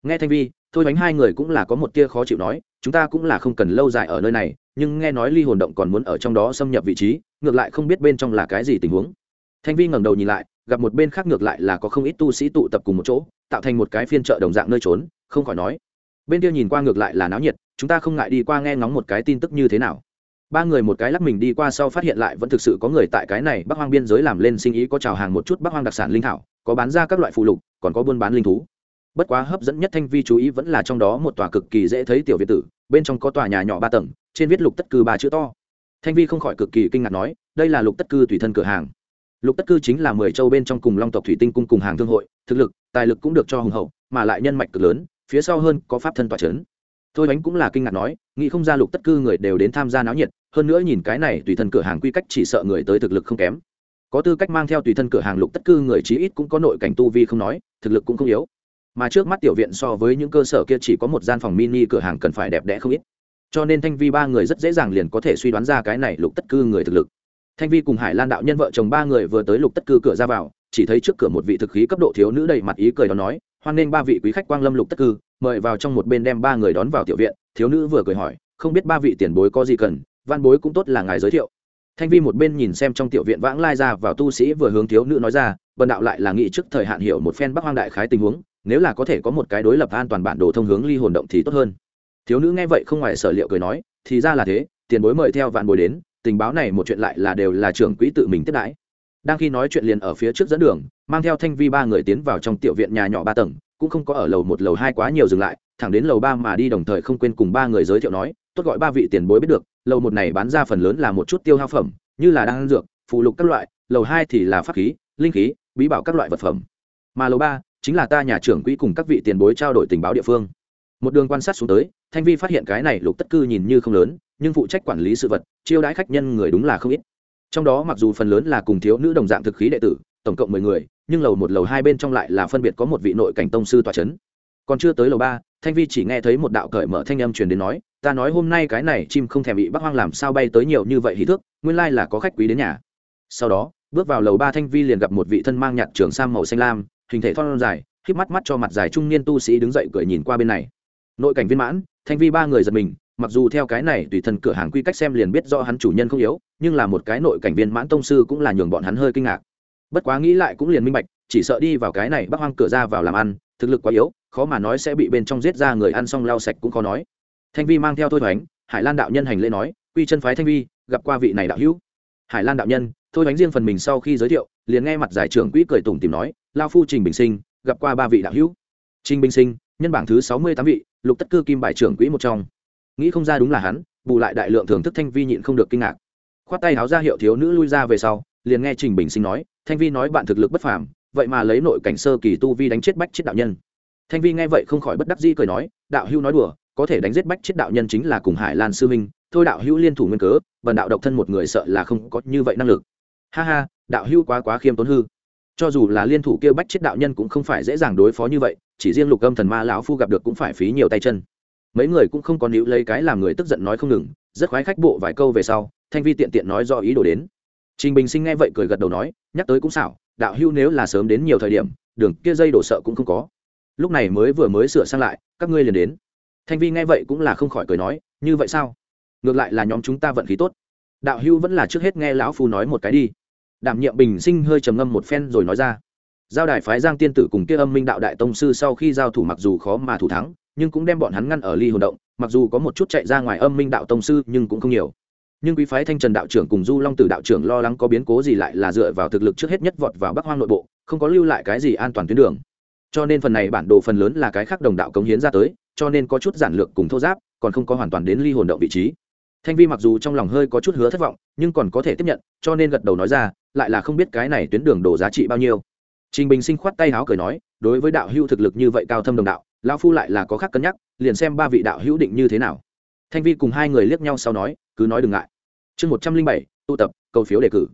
Nghe thanh vi, thôi bánh hai người cũng là có một tia khó chịu nói chúng ta cũng là không cần lâu dài ở nơi này, nhưng nghe nói ly hồn động còn muốn ở trong đó xâm nhập vị trí, ngược lại không biết bên trong là cái gì tình huống. Thanh vi ngẩng đầu nhìn lại, gặp một bên khác ngược lại là có không ít tu sĩ tụ tập cùng một chỗ, tạo thành một cái phiên chợ đồng dạng nơi trốn, không khỏi nói. Bên kia nhìn qua ngược lại là náo nhiệt, chúng ta không ngại đi qua nghe ngóng một cái tin tức như thế nào. Ba người một cái lắc mình đi qua sau phát hiện lại vẫn thực sự có người tại cái này bắc hoang biên giới làm lên sinh ý có trào hàng một chút bắc hoang đặc sản linh thảo, có bán ra các loại phụ lục, còn có buôn bán linh thú bất quá hấp dẫn nhất thanh vi chú ý vẫn là trong đó một tòa cực kỳ dễ thấy tiểu việt tử, bên trong có tòa nhà nhỏ ba tầng, trên viết lục tất cư ba chữ to. Thanh vi không khỏi cực kỳ kinh ngạc nói, đây là lục tất cư tùy thân cửa hàng. Lục tất cư chính là mười châu bên trong cùng long tộc thủy tinh cung cùng hàng thương hội, thực lực, tài lực cũng được cho hùng hậu, mà lại nhân mạch cực lớn, phía sau hơn có pháp thân tòa c h ấ n thôi bánh cũng là kinh ngạc nói, nghĩ không ra lục tất cư người đều đến tham gia náo nhiệt, hơn nữa nhìn cái này tùy thân cửa hàng quy cách chỉ sợ người tới thực lực không kém. Có tư cách mang theo tùy thân cửa hàng lục tất cư người chí ít cũng có nội cảnh tu vi không nói, thực lực cũng không yếu mà trước mắt tiểu viện so với những cơ sở kia chỉ có một gian phòng mini cửa hàng cần phải đẹp đẽ không ít. Cho nên thanh vi ba người rất dễ dàng liền có thể suy đoán ra cái này lục tất cư người thực lực. Thanh vi cùng hải lan đạo nhân vợ chồng ba người vừa tới lục tất cư cửa ra vào, chỉ thấy trước cửa một vị thực khí cấp độ thiếu nữ đầy mặt ý cười đó nói, hoan nghênh ba vị quý khách quang lâm lục tất cư, mời vào trong một bên đem ba người đón vào tiểu viện. Thiếu nữ vừa cười hỏi, không biết ba vị tiền bối có gì cần, văn bối cũng tốt là ngài giới thiệu. Thanh vi một bên nhìn xem trong tiểu viện vãng lai ra vào tu sĩ vừa hướng thiếu nữ nói ra, bần đạo lại là nghị trước thời hạn hiểu một phen bắc hoang đại khái tình huống nếu là có thể có một cái đối lập an toàn bản đồ thông hướng ly hồn động thì tốt hơn. Thiếu nữ nghe vậy không ngoài sở liệu cười nói, thì ra là thế, tiền bối mời theo vạn bối đến, tình báo này một chuyện lại là đều là trưởng quỹ tự mình tiếp đãi. Đang khi nói chuyện liền ở phía trước dẫn đường, mang theo thanh vi ba người tiến vào trong tiểu viện nhà nhỏ ba tầng, cũng không có ở lầu một, lầu hai quá nhiều dừng lại, thẳng đến lầu ba mà đi đồng thời không quên cùng ba người giới thiệu nói, tốt gọi ba vị tiền bối biết được, lầu một này bán ra phần lớn là một chút tiêu hao phẩm, như là đan dược, phụ lục các loại, lầu hai thì là pháp khí, linh khí, bí bảo các loại vật phẩm. Mà lầu ba chính là ta nhà trưởng quỹ cùng các vị tiền bối trao đổi tình báo địa phương. Một đường quan sát xuống tới, thanh vi phát hiện cái này lục tất cư nhìn như không lớn, nhưng phụ trách quản lý sự vật, chiêu đãi khách nhân người đúng là không ít. Trong đó mặc dù phần lớn là cùng thiếu nữ đồng dạng thực khí đệ tử, tổng cộng mười người, nhưng lầu một, lầu hai bên trong lại là phân biệt có một vị nội cảnh tông sư tòa c h ấ n còn chưa tới lầu ba, thanh vi chỉ nghe thấy một đạo cởi mở thanh âm truyền đến nói, ta nói hôm nay cái này chim không thèm bị bắc hoang làm sao bay tới nhiều như vậy hí thước, nguyên lai là có khách quý đến nhà. Sau đó, bước vào lầu ba thanh vi liền gặp một vị thân mang nhạt trường sam màu xanh lam hình thể thon dài k mắt mắt cho mặt dài trung niên tu sĩ đứng dậy cười nhìn qua bên này. Nội cảnh viên mãn, thanh vi ba người giật mình, mặc dù theo cái này tùy thân cửa hàng quy cách xem liền biết do hắn chủ nhân không yếu, nhưng là một cái nội cảnh viên mãn tông sư cũng là nhường bọn hắn hơi kinh ngạc. Bất quá nghĩ lại cũng liền minh bạch, chỉ sợ đi vào cái này bắc hoang cửa ra vào làm ăn, thực lực quá yếu, khó mà nói sẽ bị bên trong giết ra người ăn xong lau sạch cũng khó nói. Thanh vi mang theo thôi thoánh hải lan đạo nhân hành lễ nói, quy chân phái thanh vi, gặp qua vị này đạo hữu. Hải lan đạo nhân, thôi hoánh riêng phần mình sau khi giới thiệu, liền nghe mặt giải trưởng quỹ cười tùng tìm nói lao phu trình bình sinh, gặp qua ba vị đạo hữu. Trình bình sinh, nhân bảng thứ sáu mươi tám vị, lục tất cư kim bài trưởng quỹ một trong. Nghĩ không ra đúng là hắn, bù lại đại lượng thưởng thức thanh vi nhịn không được kinh ngạc. Khoát tay háo ra hiệu thiếu nữ lui ra về sau, liền nghe trình bình sinh nói, thanh vi nói bạn thực lực bất phàm, vậy mà lấy nội cảnh sơ kỳ tu vi đánh chết bách chết đạo nhân. Thanh vi nghe vậy không khỏi bất đắc dĩ cười nói, đạo hữu nói đùa, có thể đánh giết bách chết đạo nhân chính là cùng hải lan sư minh thôi đạo hữu liên thủ nguyên cớ, bần đạo độc thân một người sợ là không có như vậy năng lực. Ha ha, đạo hữu quá quá khiêm tốn hư cho dù là liên thủ kêu bách chết đạo nhân cũng không phải dễ dàng đối phó như vậy, chỉ riêng lục âm thần ma lão phu gặp được cũng phải phí nhiều tay chân. Mấy người cũng không có níu lấy cái làm người tức giận nói không ngừng, rất khoái khách bộ vài câu về sau, thanh vi tiện tiện nói do ý đồ đến. Trình bình sinh nghe vậy cười gật đầu nói, nhắc tới cũng xảo, đạo hưu nếu là sớm đến nhiều thời điểm, đường kia dây đổ sợ cũng không có. Lúc này mới vừa mới sửa sang lại, các ngươi liền đến. Thanh vi nghe vậy cũng là không khỏi cười nói, như vậy sao? Ngược lại là nhóm chúng ta vận khí tốt. Đạo hưu vẫn là trước hết nghe lão phu nói một cái đi đảm nhiệm bình sinh hơi trầm ngâm một phen rồi nói ra. Giao đài phái giang tiên tử cùng kia âm minh đạo đại tông sư sau khi giao thủ mặc dù khó mà thủ thắng, nhưng cũng đem bọn hắn ngăn ở ly hồn động, mặc dù có một chút chạy ra ngoài âm minh đạo tông sư nhưng cũng không nhiều. Nhưng quý phái thanh trần đạo trưởng cùng du long tử đạo trưởng lo lắng có biến cố gì lại là dựa vào thực lực trước hết nhất vọt vào bắc hoang nội bộ, không có lưu lại cái gì an toàn tuyến đường. Cho nên phần này bản đồ phần lớn là cái khác đồng đạo cống hiến ra tới, cho nên có chút giản lược cùng thô giáp, còn không có hoàn toàn đến ly hồn động vị trí thanh vi mặc dù trong lòng hơi có chút hứa thất vọng, nhưng còn có thể tiếp nhận, cho nên gật đầu nói ra, lại là không biết cái này tuyến đường đồ giá trị bao nhiêu. Trình bình sinh khoát tay háo cười nói, đối với đạo hữu thực lực như vậy cao thâm đồng đạo, lão phu lại là có khác cân nhắc, liền xem ba vị đạo hữu định như thế nào. Thanh vi cùng hai người liếc nhau sau nói, cứ nói đừng ngại. Chương một trăm linh bảy, tụ tập, cầu phiếu đề cử.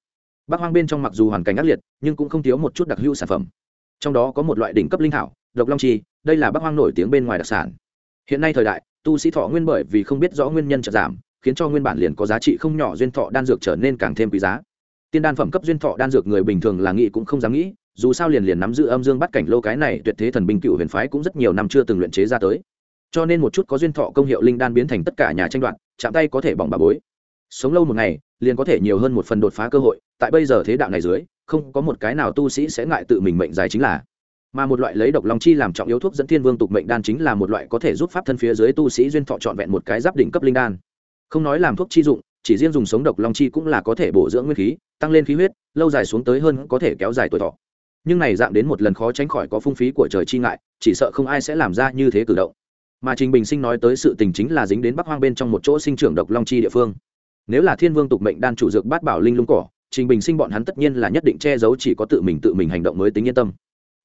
Bác hoang bên trong mặc dù hoàn cảnh ác liệt, nhưng cũng không thiếu một chút đặc hữu sản phẩm. Trong đó có một loại đỉnh cấp linh thảo, độc long chi, đây là bác hoang nổi tiếng bên ngoài đặc sản. Hiện nay thời đại, tu sĩ thọ nguyên bởi vì không biết rõ nguyên nhân trợ giảm khiến cho nguyên bản liền có giá trị không nhỏ duyên thọ đan dược trở nên càng thêm quý giá. Tiên đan phẩm cấp duyên thọ đan dược người bình thường là nghĩ cũng không dám nghĩ, dù sao liền liền nắm giữ âm dương bắt cảnh lô cái này, tuyệt thế thần binh cựu huyền phái cũng rất nhiều năm chưa từng luyện chế ra tới. Cho nên một chút có duyên thọ công hiệu linh đan biến thành tất cả nhà tranh đoạt, chạm tay có thể bỏng bà bối. Sống lâu một ngày, liền có thể nhiều hơn một phần đột phá cơ hội, tại bây giờ thế đạo này dưới, không có một cái nào tu sĩ sẽ ngại tự mình mệnh dài chính là. Mà một loại lấy độc long chi làm trọng yếu thuốc dẫn thiên vương tục mệnh đan chính là một loại có thể giúp pháp thân phía dưới tu sĩ duyên thọ trọn vẹn một cái giáp đỉnh cấp linh đan không nói làm thuốc chi dụng, chỉ riêng dùng sống độc long chi cũng là có thể bổ dưỡng nguyên khí, tăng lên khí huyết, lâu dài xuống tới hơn có thể kéo dài tuổi thọ. Nhưng này dạng đến một lần khó tránh khỏi có phung phí của trời chi ngại, chỉ sợ không ai sẽ làm ra như thế cử động. Mà trình bình sinh nói tới sự tình chính là dính đến bắc hoang bên trong một chỗ sinh trưởng độc long chi địa phương. Nếu là thiên vương tục mệnh đan chủ dược bát bảo linh lung cỏ, trình bình sinh bọn hắn tất nhiên là nhất định che giấu chỉ có tự mình tự mình hành động mới tính yên tâm.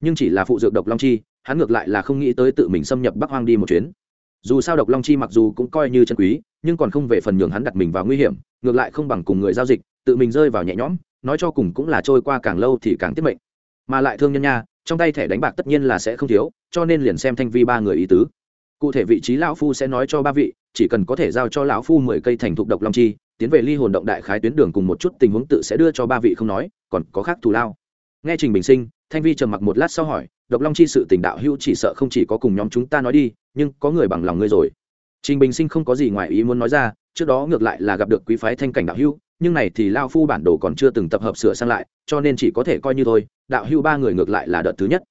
Nhưng chỉ là phụ dược độc long chi, hắn ngược lại là không nghĩ tới tự mình xâm nhập bắc hoang đi một chuyến dù sao độc long chi mặc dù cũng coi như chân quý, nhưng còn không về phần nhường hắn đặt mình vào nguy hiểm, ngược lại không bằng cùng người giao dịch, tự mình rơi vào nhẹ nhõm, nói cho cùng cũng là trôi qua càng lâu thì càng tiết mệnh. Mà lại thương nhân nha, trong tay thẻ đánh bạc tất nhiên là sẽ không thiếu, cho nên liền xem thanh vi ba người ý tứ. Cụ thể vị trí lão phu sẽ nói cho ba vị, chỉ cần có thể giao cho lão phu mười cây thành thục độc long chi, tiến về ly hồn động đại khái tuyến đường cùng một chút tình huống tự sẽ đưa cho ba vị không nói, còn có khác thù lao. Nghe trình bình sinh thanh vi trầm mặc một lát sau hỏi, độc long chi sự tình đạo hữu chỉ sợ không chỉ có cùng nhóm chúng ta nói đi, nhưng có người bằng lòng ngươi rồi. Trình bình sinh không có gì ngoài ý muốn nói ra, trước đó ngược lại là gặp được quý phái thanh cảnh đạo hữu, nhưng này thì lao phu bản đồ còn chưa từng tập hợp sửa sang lại, cho nên chỉ có thể coi như thôi, đạo hữu ba người ngược lại là đợt thứ nhất.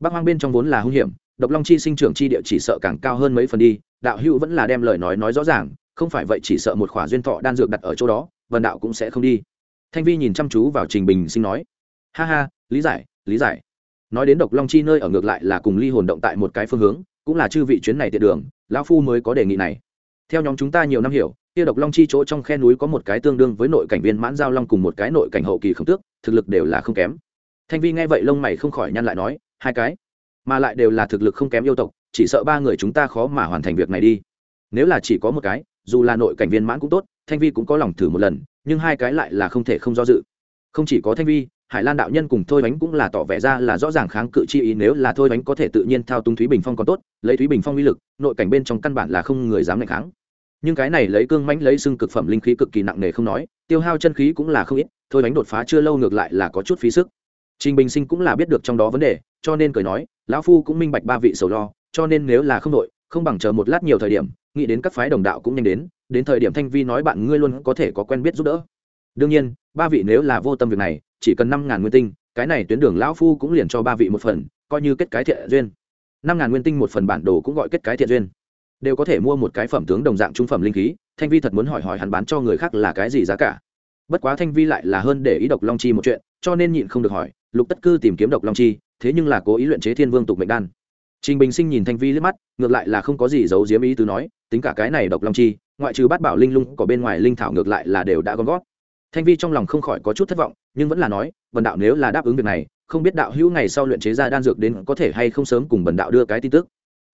Bác hoang bên trong vốn là hung hiểm, độc long chi sinh trưởng chi địa chỉ sợ càng cao hơn mấy phần đi, đạo hữu vẫn là đem lời nói nói rõ ràng, không phải vậy chỉ sợ một khỏa duyên thọ đan dược đặt ở chỗ đó, vần đạo cũng sẽ không đi. Thanh vi nhìn chăm chú vào trình bình sinh nói, ha ha, lý giải lý giải. Nói đến độc long chi nơi ở ngược lại là cùng ly hồn động tại một cái phương hướng, cũng là chư vị chuyến này tiện đường, lão phu mới có đề nghị này. Theo nhóm chúng ta nhiều năm hiểu, kia độc long chi chỗ trong khe núi có một cái tương đương với nội cảnh viên mãn giao long cùng một cái nội cảnh hậu kỳ không tước, thực lực đều là không kém. Thanh vi nghe vậy lông mày không khỏi nhăn lại nói, hai cái? Mà lại đều là thực lực không kém yêu tộc, chỉ sợ ba người chúng ta khó mà hoàn thành việc này đi. Nếu là chỉ có một cái, dù là nội cảnh viên mãn cũng tốt, thanh vi cũng có lòng thử một lần, nhưng hai cái lại là không thể không do dự. Không chỉ có thanh vi hải lan đạo nhân cùng thôi bánh cũng là tỏ vẻ ra là rõ ràng kháng cự chi ý, nếu là thôi bánh có thể tự nhiên thao túng thúy bình phong còn tốt, lấy thúy bình phong uy lực, nội cảnh bên trong căn bản là không người dám ngày kháng. Nhưng cái này lấy cương mãnh, lấy xưng cực phẩm linh khí cực kỳ nặng nề không nói, tiêu hao chân khí cũng là không ít, thôi bánh đột phá chưa lâu ngược lại là có chút phí sức. Trình bình sinh cũng là biết được trong đó vấn đề, cho nên cười nói, lão phu cũng minh bạch ba vị sầu lo, cho nên nếu là không đội, không bằng chờ một lát nhiều thời điểm, nghĩ đến các phái đồng đạo cũng nhanh đến đến thời điểm thanh vi nói bạn ngươi luôn có thể có quen biết giúp đỡ. Đương nhiên, ba vị nếu là vô tâm việc này chỉ cần năm ngàn nguyên tinh, cái này tuyến đường lão phu cũng liền cho ba vị một phần, coi như kết cái thiện duyên. Năm ngàn nguyên tinh một phần bản đồ cũng gọi kết cái thiện duyên. Đều có thể mua một cái phẩm tướng đồng dạng trung phẩm linh khí, thanh vi thật muốn hỏi hỏi hắn bán cho người khác là cái gì giá cả. Bất quá thanh vi lại là hơn để ý độc long chi một chuyện, cho nên nhịn không được hỏi, lục tất cư tìm kiếm độc long chi, thế nhưng là cố ý luyện chế thiên vương tục mệnh đan. Trình bình sinh nhìn thanh vi liếc mắt, ngược lại là không có gì giấu diếm ý tứ nói, tính cả cái này độc long chi, ngoại trừ bát bảo linh lung có bên ngoài linh thảo ngược lại là đều đã gom gót thanh vi trong lòng không khỏi có chút thất vọng, nhưng vẫn là nói, bần đạo nếu là đáp ứng việc này, không biết đạo hữu ngày sau luyện chế ra đan dược đến có thể hay không sớm cùng bần đạo đưa cái tin tức.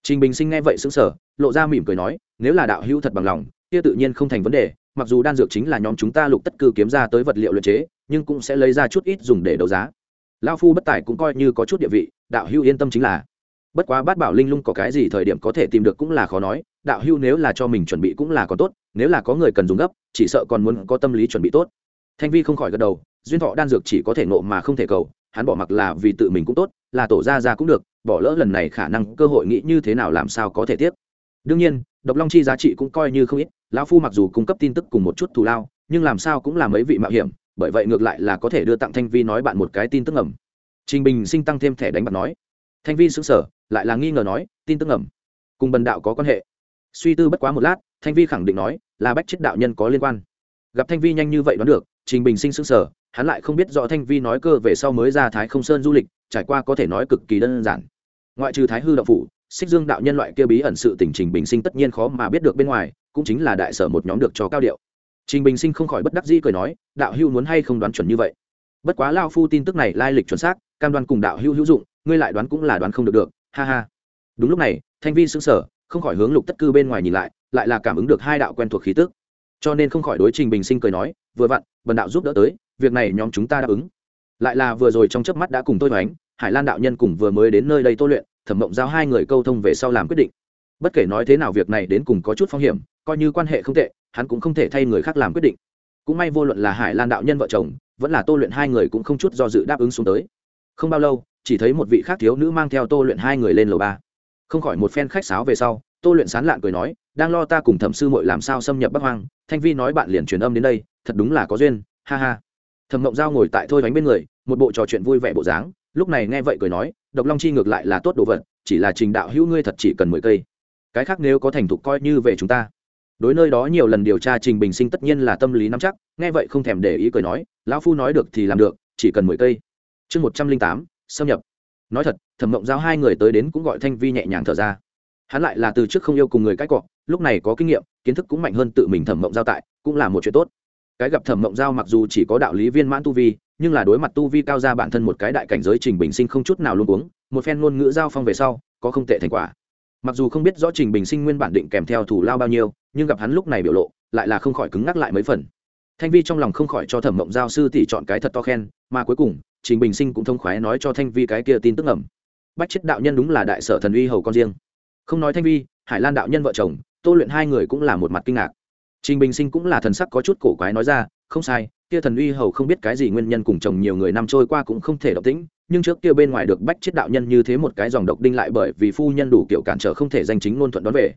Trình bình sinh nghe vậy sững sờ, lộ ra mỉm cười nói, nếu là đạo hữu thật bằng lòng, kia tự nhiên không thành vấn đề, mặc dù đan dược chính là nhóm chúng ta lục tất cư kiếm ra tới vật liệu luyện chế, nhưng cũng sẽ lấy ra chút ít dùng để đấu giá. Lao phu bất tài cũng coi như có chút địa vị, đạo hữu yên tâm chính là. Bất quá bát bảo linh lung có cái gì thời điểm có thể tìm được cũng là khó nói, đạo hữu nếu là cho mình chuẩn bị cũng là có tốt, nếu là có người cần dùng gấp, chỉ sợ còn muốn có tâm lý chuẩn bị tốt thanh vi không khỏi gật đầu, duyên thọ đan dược chỉ có thể nộ mà không thể cầu, hắn bỏ mặc là vì tự mình cũng tốt, là tổ ra ra cũng được, bỏ lỡ lần này khả năng, cơ hội nghĩ như thế nào làm sao có thể tiếp đương nhiên, độc long chi giá trị cũng coi như không ít, lão phu mặc dù cung cấp tin tức cùng một chút thù lao, nhưng làm sao cũng là mấy vị mạo hiểm, bởi vậy ngược lại là có thể đưa tặng thanh vi nói bạn một cái tin tức ẩm trình bình sinh tăng thêm thẻ đánh bạc nói. Thanh vi xứng sở lại là nghi ngờ nói, tin tức ẩm cùng bần đạo có quan hệ. Suy tư bất quá một lát, thanh vi khẳng định nói, là bách chết đạo nhân có liên quan. Gặp thanh vi nhanh như vậy đoán được trình bình sinh sững sở hắn lại không biết rõ thanh vi nói cơ về sau mới ra thái không sơn du lịch, trải qua có thể nói cực kỳ đơn giản. Ngoại trừ thái hư đạo phủ, xích dương đạo nhân loại kia bí ẩn sự tình trình bình sinh tất nhiên khó mà biết được bên ngoài, cũng chính là đại sở một nhóm được cho cao điệu. Trình bình sinh không khỏi bất đắc dĩ cười nói, đạo hưu muốn hay không đoán chuẩn như vậy? Bất quá lao phu tin tức này lai lịch chuẩn xác, cam đoan cùng đạo hưu hữu dụng, ngươi lại đoán cũng là đoán không được được, ha ha. Đúng lúc này, thanh vi xứng sở không khỏi hướng lục tất cư bên ngoài nhìn lại lại là cảm ứng được hai đạo quen thuộc khí tức cho nên không khỏi đối trình bình sinh cười nói, vừa vặn, bần đạo giúp đỡ tới, việc này nhóm chúng ta đáp ứng. Lại là vừa rồi trong chớp mắt đã cùng tôi hoánh hải lan đạo nhân cùng vừa mới đến nơi đây tô luyện, thẩm mộng giao hai người câu thông về sau làm quyết định. Bất kể nói thế nào việc này đến cùng có chút phong hiểm, coi như quan hệ không tệ, hắn cũng không thể thay người khác làm quyết định. Cũng may vô luận là hải lan đạo nhân vợ chồng, vẫn là tô luyện hai người cũng không chút do dự đáp ứng xuống tới. Không bao lâu, chỉ thấy một vị khác thiếu nữ mang theo tô luyện hai người lên lầu ba. Không khỏi một phen khách sáo về sau, tô luyện sán lạn cười nói đang lo ta cùng thẩm sư muội làm sao xâm nhập bắc hoang, thanh vi nói bạn liền truyền âm đến đây, thật đúng là có duyên, ha ha. Thẩm mộng giao ngồi tại thôi bánh bên người, một bộ trò chuyện vui vẻ bộ dáng, lúc này nghe vậy cười nói, độc long chi ngược lại là tốt đồ vật, chỉ là trình đạo hữu ngươi thật chỉ cần mười cây. Cái khác nếu có thành thục coi như về chúng ta. Đối nơi đó nhiều lần điều tra trình bình sinh tất nhiên là tâm lý nắm chắc, nghe vậy không thèm để ý cười nói, lão phu nói được thì làm được, chỉ cần mười cây. Chương một trăm linh tám, xâm nhập. Nói thật, thẩm mộng giao hai người tới đến cũng gọi thanh vi nhẹ nhàng thở ra. Hắn lại là từ trước không yêu cùng người cãi cọ lúc này có kinh nghiệm, kiến thức cũng mạnh hơn tự mình thẩm mộng giao tại, cũng là một chuyện tốt. Cái gặp thẩm mộng giao mặc dù chỉ có đạo lý viên mãn tu vi, nhưng là đối mặt tu vi cao ra bản thân một cái đại cảnh giới trình bình sinh không chút nào luôn uống, một phen ngôn ngữ giao phong về sau, có không tệ thành quả. Mặc dù không biết rõ trình bình sinh nguyên bản định kèm theo thủ lao bao nhiêu, nhưng gặp hắn lúc này biểu lộ, lại là không khỏi cứng ngắc lại mấy phần. Thanh vi trong lòng không khỏi cho thẩm mộng giao sư tỷ chọn cái thật to khen, mà cuối cùng, trình bình sinh cũng thông khoái nói cho thanh vi cái kia tin tức ẩm bách chết đạo nhân đúng là đại sở thần uy hầu con riêng. Không nói thanh vi, hải lan đạo nhân vợ chồng tô luyện hai người cũng là một mặt kinh ngạc. Trình bình sinh cũng là thần sắc có chút cổ quái nói ra, không sai, kia thần uy hầu không biết cái gì nguyên nhân cùng chồng nhiều người năm trôi qua cũng không thể động tĩnh, nhưng trước kia bên ngoài được bách chết đạo nhân như thế một cái dòng độc đinh lại bởi vì phu nhân đủ kiểu cản trở không thể danh chính ngôn thuận đón về.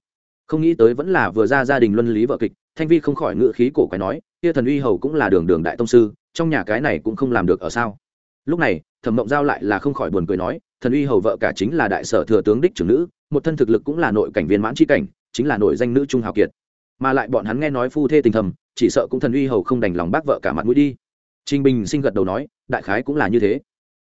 Không nghĩ tới vẫn là vừa ra gia đình luân lý vợ kịch, thanh vi không khỏi ngự khí cổ quái nói, kia thần uy hầu cũng là đường đường đại tông sư, trong nhà cái này cũng không làm được ở sao? Lúc này, thẩm mộng giao lại là không khỏi buồn cười nói, thần uy hầu vợ cả chính là đại sở thừa tướng đích trưởng nữ, một thân thực lực cũng là nội cảnh viên mãn c cảnh chính là nội danh nữ trung hào kiệt. Mà lại bọn hắn nghe nói phu thê tình thầm, chỉ sợ cũng thần uy hầu không đành lòng bác vợ cả mặt mũi đi. Trình bình sinh gật đầu nói, đại khái cũng là như thế.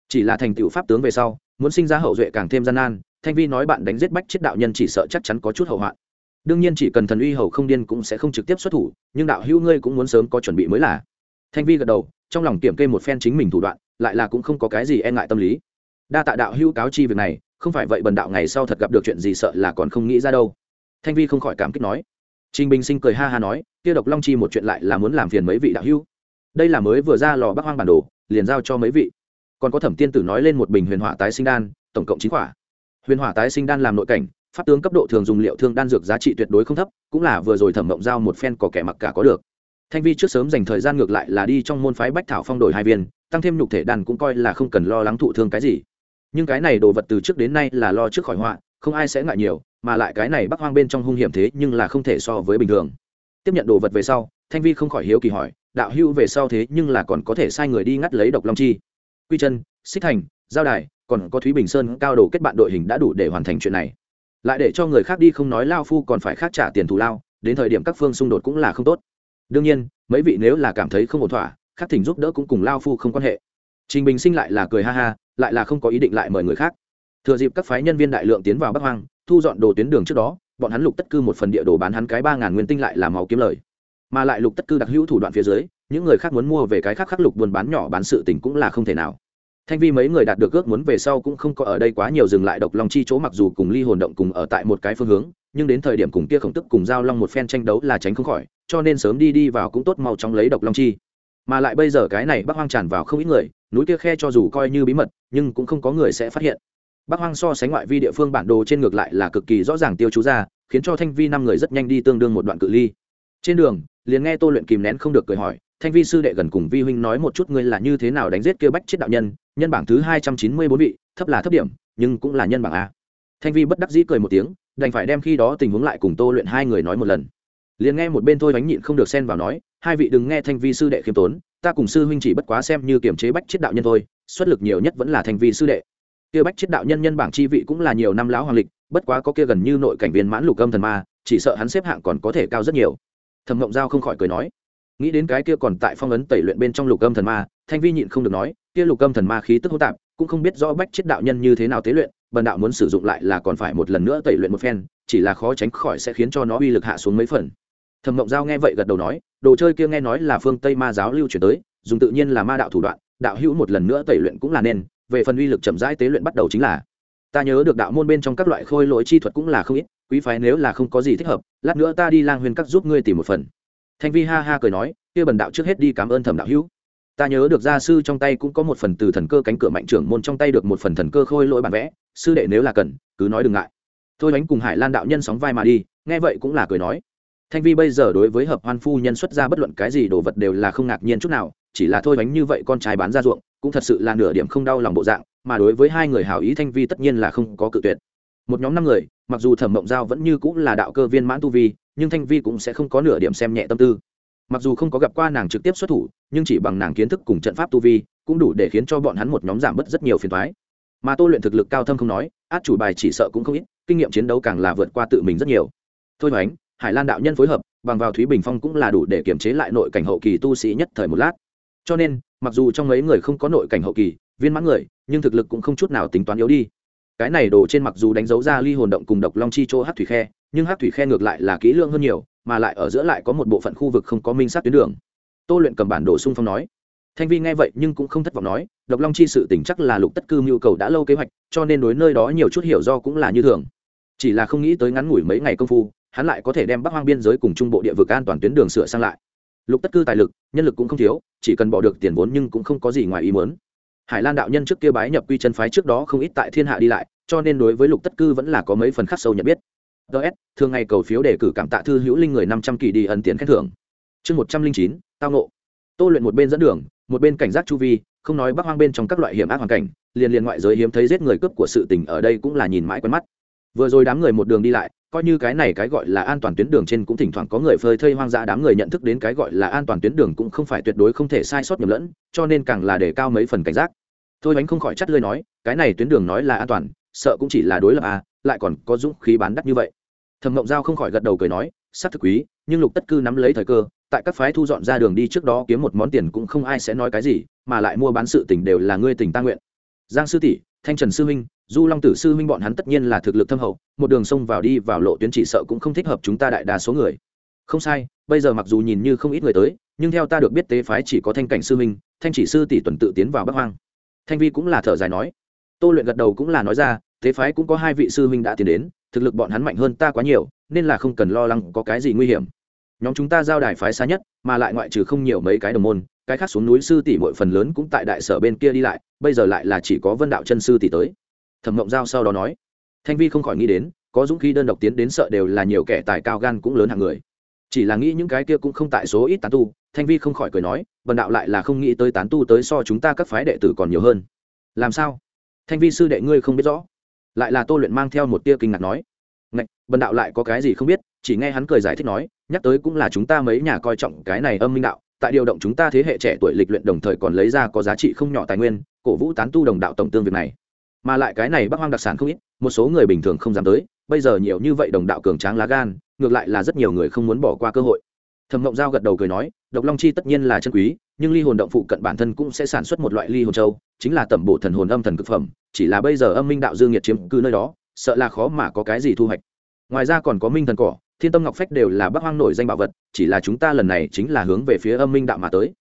Chỉ là thành tựu pháp tướng về sau, muốn sinh ra hậu duệ càng thêm gian nan, thanh vi nói bạn đánh giết bách chết đạo nhân chỉ sợ chắc chắn có chút hậu hoạn. Đương nhiên chỉ cần thần uy hầu không điên cũng sẽ không trực tiếp xuất thủ, nhưng đạo hữu ngươi cũng muốn sớm có chuẩn bị mới là. Thanh vi gật đầu, trong lòng kiểm kê một phen chính mình thủ đoạn, lại là cũng không có cái gì e ngại tâm lý. Đa tạ đạo hữu cáo chi việc này, không phải vậy bần đạo ngày sau thật gặp được chuyện gì sợ là còn không nghĩ ra đâu thanh vi không khỏi cảm kích nói Trình Bình Sinh cười ha ha nói, kia độc long chi một chuyện lại là muốn làm phiền mấy vị đạo hữu. Đây là mới vừa ra lò Bắc Hoang bản đồ, liền giao cho mấy vị. Còn có Thẩm Tiên tử nói lên một bình huyền hỏa tái sinh đan, tổng cộng chín quả. Huyền hỏa tái sinh đan làm nội cảnh, pháp tướng cấp độ thường dùng liệu thương đan dược giá trị tuyệt đối không thấp, cũng là vừa rồi Thẩm Mộng giao một phen có kẻ mặc cả có được. Thanh Vi trước sớm dành thời gian ngược lại là đi trong môn phái Bách Thảo Phong đổi hai viên, tăng thêm nhục thể đan cũng coi là không cần lo lắng thụ thương cái gì. Nhưng cái này đồ vật từ trước đến nay là lo trước khỏi họa, không ai sẽ ngại nhiều, mà lại cái này bắc hoang bên trong hung hiểm thế nhưng là không thể so với bình thường. Tiếp nhận đồ vật về sau thanh vi không khỏi hiếu kỳ hỏi đạo hữu về sau thế nhưng là còn có thể sai người đi ngắt lấy độc long chi. Quy chân xích thành giao đài còn có thúy bình sơn cao đồ kết bạn đội hình đã đủ để hoàn thành chuyện này. Lại để cho người khác đi không nói lao phu còn phải khác trả tiền thù lao đến thời điểm các phương xung đột cũng là không tốt. Đương nhiên mấy vị nếu là cảm thấy không ổn thỏa khác thỉnh giúp đỡ cũng cùng lao phu không quan hệ. Trình bình sinh lại là cười ha ha lại là không có ý định lại mời người khác thừa dịp các phái nhân viên đại lượng tiến vào bắc hoang, thu dọn đồ tuyến đường trước đó, bọn hắn lục tất cư một phần địa đồ bán hắn cái ba ngàn nguyên tinh lại làm máu kiếm lời. Mà lại lục tất cư đặc hữu thủ đoạn phía dưới, những người khác muốn mua về cái khác khắc lục buôn bán nhỏ bán sự tình cũng là không thể nào. Thanh vi mấy người đạt được ước muốn về sau cũng không có ở đây quá nhiều dừng lại độc long chi chỗ mặc dù cùng ly hồn động cùng ở tại một cái phương hướng, nhưng đến thời điểm cùng kia khổng tức cùng giao long một phen tranh đấu là tránh không khỏi, cho nên sớm đi đi vào cũng tốt mau chóng lấy độc long chi. Mà lại bây giờ cái này bắc hoang tràn vào không ít người, núi kia khe cho dù coi như bí mật, nhưng cũng không có người sẽ phát hiện bắc hoang so sánh ngoại vi địa phương bản đồ trên ngược lại là cực kỳ rõ ràng tiêu chú ra, khiến cho thanh vi năm người rất nhanh đi tương đương một đoạn cự ly. Trên đường, liền nghe tô luyện kìm nén không được cười hỏi, thanh vi sư đệ gần cùng vi huynh nói một chút ngươi là như thế nào đánh giết kia bách chết đạo nhân nhân bảng thứ hai trăm chín mươi bốn vị, thấp là thấp điểm, nhưng cũng là nhân bảng a. Thanh vi bất đắc dĩ cười một tiếng, đành phải đem khi đó tình huống lại cùng tô luyện hai người nói một lần. Liền nghe một bên thôi bánh nhịn không được xen vào nói, hai vị đừng nghe thanh vi sư đệ khiêm tốn, ta cùng sư huynh chỉ bất quá xem như kiểm chế bách chết đạo nhân thôi, xuất lực nhiều nhất vẫn là thanh vi sư đệ kia bách chết đạo nhân nhân bảng chi vị cũng là nhiều năm lão hoàng lịch, bất quá có kia gần như nội cảnh viên mãn lục âm thần ma, chỉ sợ hắn xếp hạng còn có thể cao rất nhiều. Thẩm ngộng giao không khỏi cười nói, nghĩ đến cái kia còn tại phong ấn tẩy luyện bên trong lục âm thần ma, thanh vi nhịn không được nói, kia lục âm thần ma khí tức hỗn tạp, cũng không biết rõ bách chết đạo nhân như thế nào tế luyện, bần đạo muốn sử dụng lại là còn phải một lần nữa tẩy luyện một phen, chỉ là khó tránh khỏi sẽ khiến cho nó uy lực hạ xuống mấy phần. Thẩm mộng giao nghe vậy gật đầu nói, đồ chơi kia nghe nói là phương tây ma giáo lưu truyền tới, dùng tự nhiên là ma đạo thủ đoạn, đạo hữu một lần nữa tẩy luyện cũng là nên về phần uy lực chậm rãi tế luyện bắt đầu chính là, ta nhớ được đạo môn bên trong các loại khôi lỗi chi thuật cũng là không ít, quý phái nếu là không có gì thích hợp, lát nữa ta đi lang huyền các giúp ngươi tìm một phần. Thanh vi ha ha cười nói, kia bần đạo trước hết đi cảm ơn thẩm đạo hữu. Ta nhớ được gia sư trong tay cũng có một phần từ thần cơ cánh cửa mạnh trưởng môn trong tay được một phần thần cơ khôi lỗi bản vẽ, sư đệ nếu là cần, cứ nói đừng ngại. Thôi bánh cùng hải lan đạo nhân sóng vai mà đi, nghe vậy cũng là cười nói. Thanh vi bây giờ đối với hợp hoan phu nhân xuất ra bất luận cái gì đồ vật đều là không ngạc nhiên chút nào chỉ là thôi bánh như vậy con trai bán ra ruộng, cũng thật sự là nửa điểm không đau lòng bộ dạng, mà đối với hai người hảo ý thanh vi tất nhiên là không có cự tuyệt. Một nhóm năm người, mặc dù thẩm mộng giao vẫn như cũng là đạo cơ viên mãn tu vi, nhưng thanh vi cũng sẽ không có nửa điểm xem nhẹ tâm tư. Mặc dù không có gặp qua nàng trực tiếp xuất thủ, nhưng chỉ bằng nàng kiến thức cùng trận pháp tu vi, cũng đủ để khiến cho bọn hắn một nhóm giảm bớt rất nhiều phiền thoái mà tôi luyện thực lực cao thâm không nói, át chủ bài chỉ sợ cũng không ít, kinh nghiệm chiến đấu càng là vượt qua tự mình rất nhiều. Thôi hoánh hải lan đạo nhân phối hợp, bằng vào thúy bình phong cũng là đủ để kiềm chế lại nội cảnh hậu kỳ tu sĩ nhất thời một lát cho nên, mặc dù trong mấy người không có nội cảnh hậu kỳ, viên mãn người, nhưng thực lực cũng không chút nào tính toán yếu đi. Cái này đổ trên mặc dù đánh dấu ra ly hồn động cùng độc long chi chỗ hát thủy khe, nhưng hát thủy khe ngược lại là kỹ lưỡng hơn nhiều, mà lại ở giữa lại có một bộ phận khu vực không có minh sát tuyến đường. Tô luyện cầm bản đồ sung phong nói. Thanh vi nghe vậy nhưng cũng không thất vọng nói, độc long chi sự tỉnh chắc là lục tất cư nhu cầu đã lâu kế hoạch, cho nên đối nơi đó nhiều chút hiểu do cũng là như thường. Chỉ là không nghĩ tới ngắn ngủi mấy ngày công phu, hắn lại có thể đem bắc hoang biên giới cùng trung bộ địa vực an toàn tuyến đường sửa sang lại lục tất cư tài lực, nhân lực cũng không thiếu, chỉ cần bỏ được tiền vốn nhưng cũng không có gì ngoài ý muốn. Hải lan đạo nhân trước kia bái nhập quy chân phái trước đó không ít tại thiên hạ đi lại, cho nên đối với lục tất cư vẫn là có mấy phần khắc sâu nhận biết. Ts thường ngày cầu phiếu đề cử cảm tạ thư hữu linh người năm trăm kỳ đi ẩn tiến khen thưởng. Chương một trăm linh chín, tao nộ tô luyện một bên dẫn đường, một bên cảnh giác chu vi, không nói bắc hoang bên trong các loại hiểm ác hoàn cảnh, liền liền ngoại giới hiếm thấy giết người cướp của sự tình ở đây cũng là nhìn mãi quen mắt. Vừa rồi đám người một đường đi lại coi như cái này cái gọi là an toàn tuyến đường trên cũng thỉnh thoảng có người phơi thây hoang dã đám người nhận thức đến cái gọi là an toàn tuyến đường cũng không phải tuyệt đối không thể sai sót nhầm lẫn, cho nên càng là để cao mấy phần cảnh giác. Thôi bánh không khỏi chắt lơi nói, cái này tuyến đường nói là an toàn, sợ cũng chỉ là đối lập à lại còn có dũng khí bán đắt như vậy. Thẩm mộng giao không khỏi gật đầu cười nói sắc thực quý, nhưng lục tất cư nắm lấy thời cơ, tại các phái thu dọn ra đường đi trước đó kiếm một món tiền cũng không ai sẽ nói cái gì, mà lại mua bán sự tình đều là ngươi tình ta nguyện. Giang sư tỷ thanh trần sư huynh, du long tử sư huynh bọn hắn tất nhiên là thực lực thâm hậu, một đường sông vào đi vào lộ tuyến chỉ sợ cũng không thích hợp chúng ta đại đa số người. Không sai, bây giờ mặc dù nhìn như không ít người tới, nhưng theo ta được biết tế phái chỉ có thanh cảnh sư huynh, thanh chỉ sư tỷ tuần tự tiến vào bắc hoang. Thanh vi cũng là thở dài nói. Tô luyện gật đầu cũng là nói ra, tế phái cũng có hai vị sư huynh đã tiến đến, thực lực bọn hắn mạnh hơn ta quá nhiều, nên là không cần lo lắng có cái gì nguy hiểm nhóm chúng ta giao đài phái xa nhất, mà lại ngoại trừ không nhiều mấy cái đồng môn, cái khác xuống núi sư tỷ mỗi phần lớn cũng tại đại sở bên kia đi lại, bây giờ lại là chỉ có vân đạo chân sư tỷ tới. Thẩm mộng giao sau đó nói. Thanh vi không khỏi nghĩ đến, có dũng khí đơn độc tiến đến sợ đều là nhiều kẻ tài cao gan cũng lớn hạng người. Chỉ là nghĩ những cái kia cũng không tại số ít tán tu, thanh vi không khỏi cười nói vần đạo lại là không nghĩ tới tán tu tới so chúng ta các phái đệ tử còn nhiều hơn. Làm sao? Thanh vi sư đệ ngươi không biết rõ. Lại là tô luyện mang theo một tia kinh ngạc nói. Ngạch vần đạo lại có cái gì không biết? Chỉ nghe hắn cười giải thích nói nhắc tới cũng là chúng ta mấy nhà coi trọng cái này âm minh đạo, tại điều động chúng ta thế hệ trẻ tuổi lịch luyện đồng thời còn lấy ra có giá trị không nhỏ tài nguyên, cổ vũ tán tu đồng đạo tổng tương việc này. Mà lại cái này bắc hoang đặc sản không ít, một số người bình thường không dám tới, bây giờ nhiều như vậy đồng đạo cường tráng lá gan, ngược lại là rất nhiều người không muốn bỏ qua cơ hội. Thẩm mộng giao gật đầu cười nói, độc long chi tất nhiên là chân quý, nhưng ly hồn động phụ cận bản thân cũng sẽ sản xuất một loại ly hồn châu, chính là tẩm bổ thần hồn âm thần cực phẩm, chỉ là bây giờ âm minh đạo dương nhiệt chiếm cư nơi đó, sợ là khó mà có cái gì thu hoạch. Ngoài ra còn có minh thần cỏ thiên tâm ngọc phách đều là bắc hoang nổi danh bảo vật, chỉ là chúng ta lần này chính là hướng về phía âm minh đạo mà tới.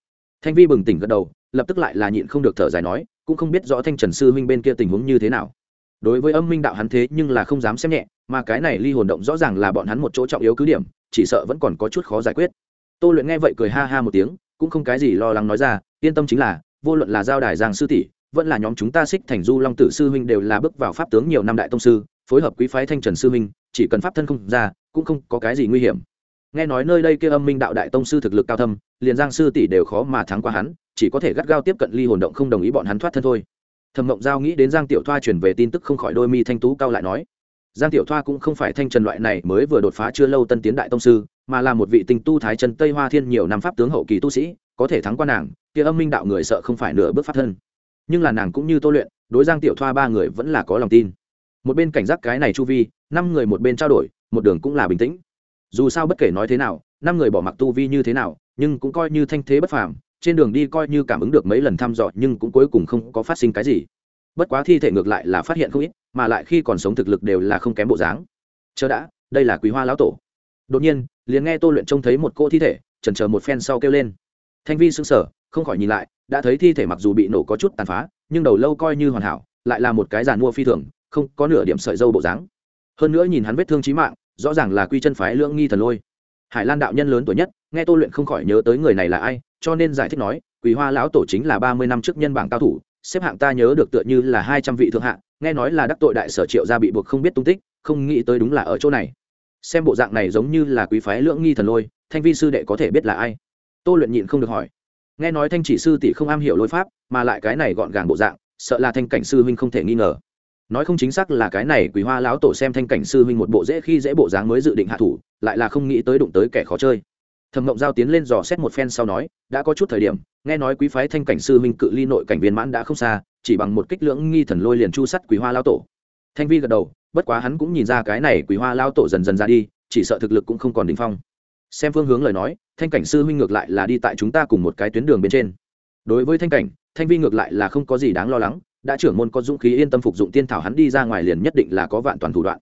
Thanh vi bừng tỉnh gật đầu, lập tức lại là nhịn không được thở dài nói, cũng không biết rõ thanh trần sư huynh bên kia tình huống như thế nào. Đối với âm minh đạo hắn thế nhưng là không dám xem nhẹ, mà cái này ly hồn động rõ ràng là bọn hắn một chỗ trọng yếu cứ điểm, chỉ sợ vẫn còn có chút khó giải quyết. Tô luyện nghe vậy cười ha ha một tiếng, cũng không cái gì lo lắng nói ra, yên tâm chính là, vô luận là giao đài giang sư tỷ, vẫn là nhóm chúng ta xích thành du long tử sư huynh đều là bước vào pháp tướng nhiều năm đại tông sư, phối hợp quý phái thanh trần sư huynh chỉ cần pháp thân không ra, cũng không có cái gì nguy hiểm. Nghe nói nơi đây kia âm minh đạo đại tông sư thực lực cao thâm, liền giang sư tỷ đều khó mà thắng qua hắn, chỉ có thể gắt gao tiếp cận ly hồn động không đồng ý bọn hắn thoát thân thôi. Thẩm mộng giao nghĩ đến giang tiểu thoa chuyển về tin tức không khỏi đôi mi thanh tú cao lại nói, giang tiểu thoa cũng không phải thanh trần loại này mới vừa đột phá chưa lâu tân tiến đại tông sư, mà là một vị tinh tu thái trần tây hoa thiên nhiều năm pháp tướng hậu kỳ tu sĩ, có thể thắng qua nàng, kia âm minh đạo người sợ không phải nửa bước pháp thân. Nhưng là nàng cũng như tô luyện, đối giang tiểu thoa ba người vẫn là có lòng tin một bên cảnh giác cái này chu vi, năm người một bên trao đổi, một đường cũng là bình tĩnh. Dù sao bất kể nói thế nào, năm người bỏ mặc tu vi như thế nào, nhưng cũng coi như thanh thế bất phàm, trên đường đi coi như cảm ứng được mấy lần thăm dò, nhưng cũng cuối cùng không có phát sinh cái gì. Bất quá thi thể ngược lại là phát hiện không ít, mà lại khi còn sống thực lực đều là không kém bộ dáng. Chờ đã, đây là quý hoa lão tổ. Đột nhiên, liền nghe tô luyện trông thấy một cô thi thể, chần chờ một phen sau kêu lên. Thanh vi sững sờ, không khỏi nhìn lại, đã thấy thi thể mặc dù bị nổ có chút tàn phá, nhưng đầu lâu coi như hoàn hảo, lại là một cái giàn mua phi thường không có nửa điểm sợi dâu bộ dáng. Hơn nữa nhìn hắn vết thương trí mạng, rõ ràng là quy chân phái lưỡng nghi thần lôi. Hải lan đạo nhân lớn tuổi nhất, nghe tô luyện không khỏi nhớ tới người này là ai, cho nên giải thích nói, quỳ hoa lão tổ chính là ba mươi năm trước nhân bảng cao thủ, xếp hạng ta nhớ được tựa như là hai trăm vị thượng hạng nghe nói là đắc tội đại sở triệu gia bị buộc không biết tung tích, không nghĩ tới đúng là ở chỗ này. Xem bộ dạng này giống như là quý phái lưỡng nghi thần lôi, thanh vi sư đệ có thể biết là ai? Tô luyện nhịn không được hỏi. Nghe nói thanh chỉ sư tỷ không am hiểu lôi pháp, mà lại cái này gọn gàng bộ dạng, sợ là thanh cảnh sư huynh không thể nghi ngờ nói không chính xác là cái này quý hoa lão tổ xem thanh cảnh sư huynh một bộ dễ khi dễ bộ dáng mới dự định hạ thủ, lại là không nghĩ tới đụng tới kẻ khó chơi. Thẩm mộng giao tiến lên dò xét một phen sau nói, đã có chút thời điểm, nghe nói quý phái thanh cảnh sư huynh cự ly nội cảnh viên mãn đã không xa, chỉ bằng một kích lưỡng nghi thần lôi liền chu sắt quý hoa lao tổ. Thanh vi gật đầu, bất quá hắn cũng nhìn ra cái này quý hoa lao tổ dần dần ra đi, chỉ sợ thực lực cũng không còn đ ỉ n h phong. Xem phương hướng lời nói, thanh cảnh sư huynh ngược lại là đi tại chúng ta cùng một cái tuyến đường bên trên. Đối với thanh cảnh, thanh vi ngược lại là không có gì đáng lo lắng đã trưởng môn có dũng khí yên tâm phục dụng tiên thảo hắn đi ra ngoài liền nhất định là có vạn toàn thủ đoạn.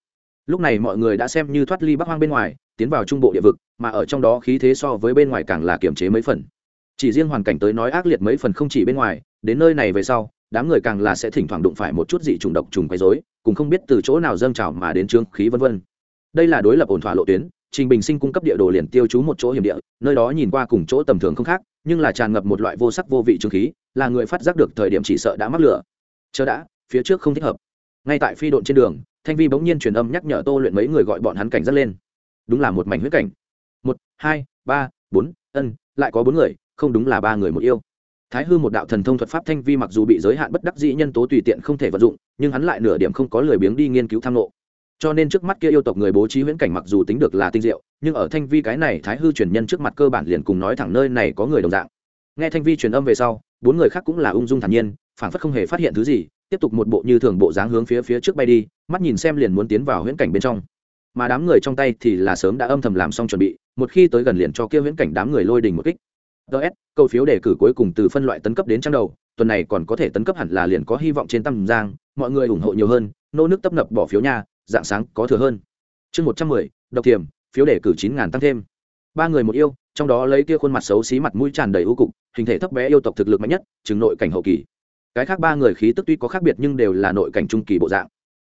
Lúc này mọi người đã xem như thoát ly bắc hoang bên ngoài, tiến vào trung bộ địa vực, mà ở trong đó khí thế so với bên ngoài càng là kiềm chế mấy phần. Chỉ riêng hoàn cảnh tới nói ác liệt mấy phần không chỉ bên ngoài, đến nơi này về sau, đám người càng là sẽ thỉnh thoảng đụng phải một chút dị trùng độc trùng quấy rối cùng không biết từ chỗ nào dâng trào mà đến trương khí vân vân. Đây là đối lập ổn thỏa lộ tuyến, trình bình sinh cung cấp địa đồ liền tiêu chú một chỗ hiểm địa, nơi đó nhìn qua cùng chỗ tầm thường không khác, nhưng là tràn ngập một loại vô sắc vô vị trương khí, là người phát giác được thời điểm chỉ sợ đã mắc lửa chờ đã, phía trước không thích hợp. Ngay tại phi độn trên đường, thanh vi bỗng nhiên truyền âm nhắc nhở tô luyện mấy người gọi bọn hắn cảnh giác lên. Đúng là một mảnh huyết cảnh. Một, hai, ba, bốn, ân, lại có bốn người, không đúng là ba người một yêu. Thái hư một đạo thần thông thuật pháp thanh vi mặc dù bị giới hạn bất đắc dĩ nhân tố tùy tiện không thể vận dụng, nhưng hắn lại nửa điểm không có lười biếng đi nghiên cứu tham lộ cho nên trước mắt kia yêu tộc người bố trí huyễn cảnh mặc dù tính được là tinh diệu, nhưng ở thanh vi cái này thái hư truyền nhân trước mặt cơ bản liền cùng nói thẳng nơi này có người đồng dạng. Nghe thanh vi truyền âm về sau, bốn người khác cũng là ung dung thản nhiên Phản phất không hề phát hiện thứ gì, tiếp tục một bộ như thường bộ dáng hướng phía phía trước bay đi, mắt nhìn xem liền muốn tiến vào huyễn cảnh bên trong. Mà đám người trong tay thì là sớm đã âm thầm làm xong chuẩn bị, một khi tới gần liền cho kia huyễn cảnh đám người lôi đình một kích. Ts câu phiếu đề cử cuối cùng từ phân loại tấn cấp đến trang đầu, tuần này còn có thể tấn cấp hẳn là liền có hy vọng trên tầm giang, mọi người ủng hộ nhiều hơn, nô nước tấp nập bỏ phiếu nha, dạng sáng có thừa hơn. Chương một trăm mười, độc thiềm phiếu đề cử chín ngàn tăng thêm. Ba người một yêu, trong đó lấy kia khuôn mặt xấu xí mặt mũi tràn đầy ưu cục, hình thể thấp bé yêu tộc thực lực mạnh nhất, chừng nội cảnh hậu kỳ cái khác ba người khí tức tuy có khác biệt nhưng đều là nội cảnh trung kỳ bộ dạng.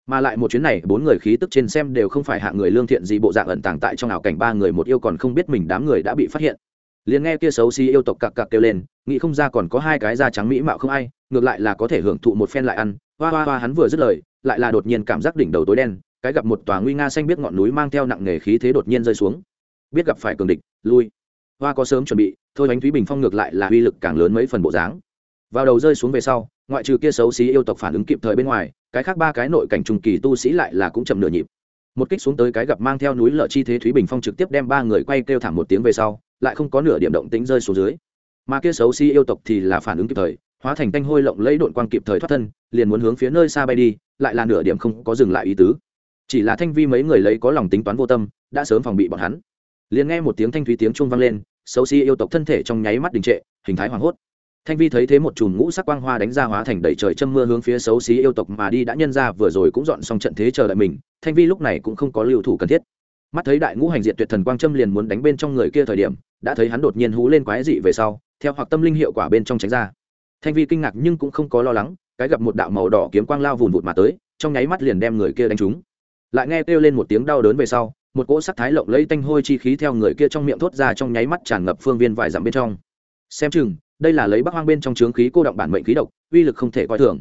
Mà lại một chuyến này, bốn người khí tức trên xem đều không phải hạ người lương thiện gì bộ dạng ẩn tàng tại trong ảo cảnh, ba người một yêu còn không biết mình đám người đã bị phát hiện. Liền nghe kia xấu xí yêu tộc cặc cặc kêu lên, nghĩ không ra còn có hai cái da trắng mỹ mạo không ai, ngược lại là có thể hưởng thụ một phen lại ăn. Hoa hoa hoa, hắn vừa dứt lời, lại là đột nhiên cảm giác đỉnh đầu tối đen, cái gặp một tòa nguy nga xanh biết ngọn núi mang theo nặng nghề khí thế đột nhiên rơi xuống. Biết gặp phải cường địch, lui. Hoa có sớm chuẩn bị, thôi bánh thúy bình phong ngược lại là uy lực càng lớn mấy phần bộ dáng vào đầu rơi xuống về sau, ngoại trừ kia xấu xí yêu tộc phản ứng kịp thời bên ngoài, cái khác ba cái nội cảnh trùng kỳ tu sĩ lại là cũng chậm nửa nhịp. Một kích xuống tới cái gặp mang theo núi lợ chi thế thúy bình phong trực tiếp đem ba người quay kêu thảm một tiếng về sau, lại không có nửa điểm động tĩnh rơi xuống dưới. Mà kia xấu xí yêu tộc thì là phản ứng kịp thời, hóa thành tanh hôi lộng lấy đội quang kịp thời thoát thân, liền muốn hướng phía nơi xa bay đi, lại là nửa điểm không có dừng lại ý tứ. Chỉ là thanh vi mấy người lấy có lòng tính toán vô tâm, đã sớm phòng bị bọn hắn. Liền nghe một tiếng thanh thúy tiếng chuông vang lên, xấu xí yêu tộc thân thể trong nháy mắt đình trệ, hình thái hoảng hốt thanh vi thấy thế một chùm ngũ sắc quang hoa đánh ra hóa thành đầy trời châm mưa hướng phía xấu xí yêu tộc mà đi đã nhân ra, vừa rồi cũng dọn xong trận thế chờ đợi mình, thanh vi lúc này cũng không có lưu thủ cần thiết. Mắt thấy đại ngũ hành diện tuyệt thần quang châm liền muốn đánh bên trong người kia thời điểm, đã thấy hắn đột nhiên hú lên quái dị về sau, theo hoặc tâm linh hiệu quả bên trong tránh ra. Thanh vi kinh ngạc nhưng cũng không có lo lắng, cái gặp một đạo màu đỏ kiếm quang lao vùn vụt mà tới, trong nháy mắt liền đem người kia đánh trúng. Lại nghe kêu lên một tiếng đau đớn về sau, một cỗ sắc thái lộng lấy tanh hôi chi khí theo người kia trong miệng thốt ra trong nháy mắt tràn ngập phương viên vài dặm bên trong. Xem chừng đây là lấy bắc hoang bên trong trướng khí cô động bản mệnh khí độc uy lực không thể coi thường.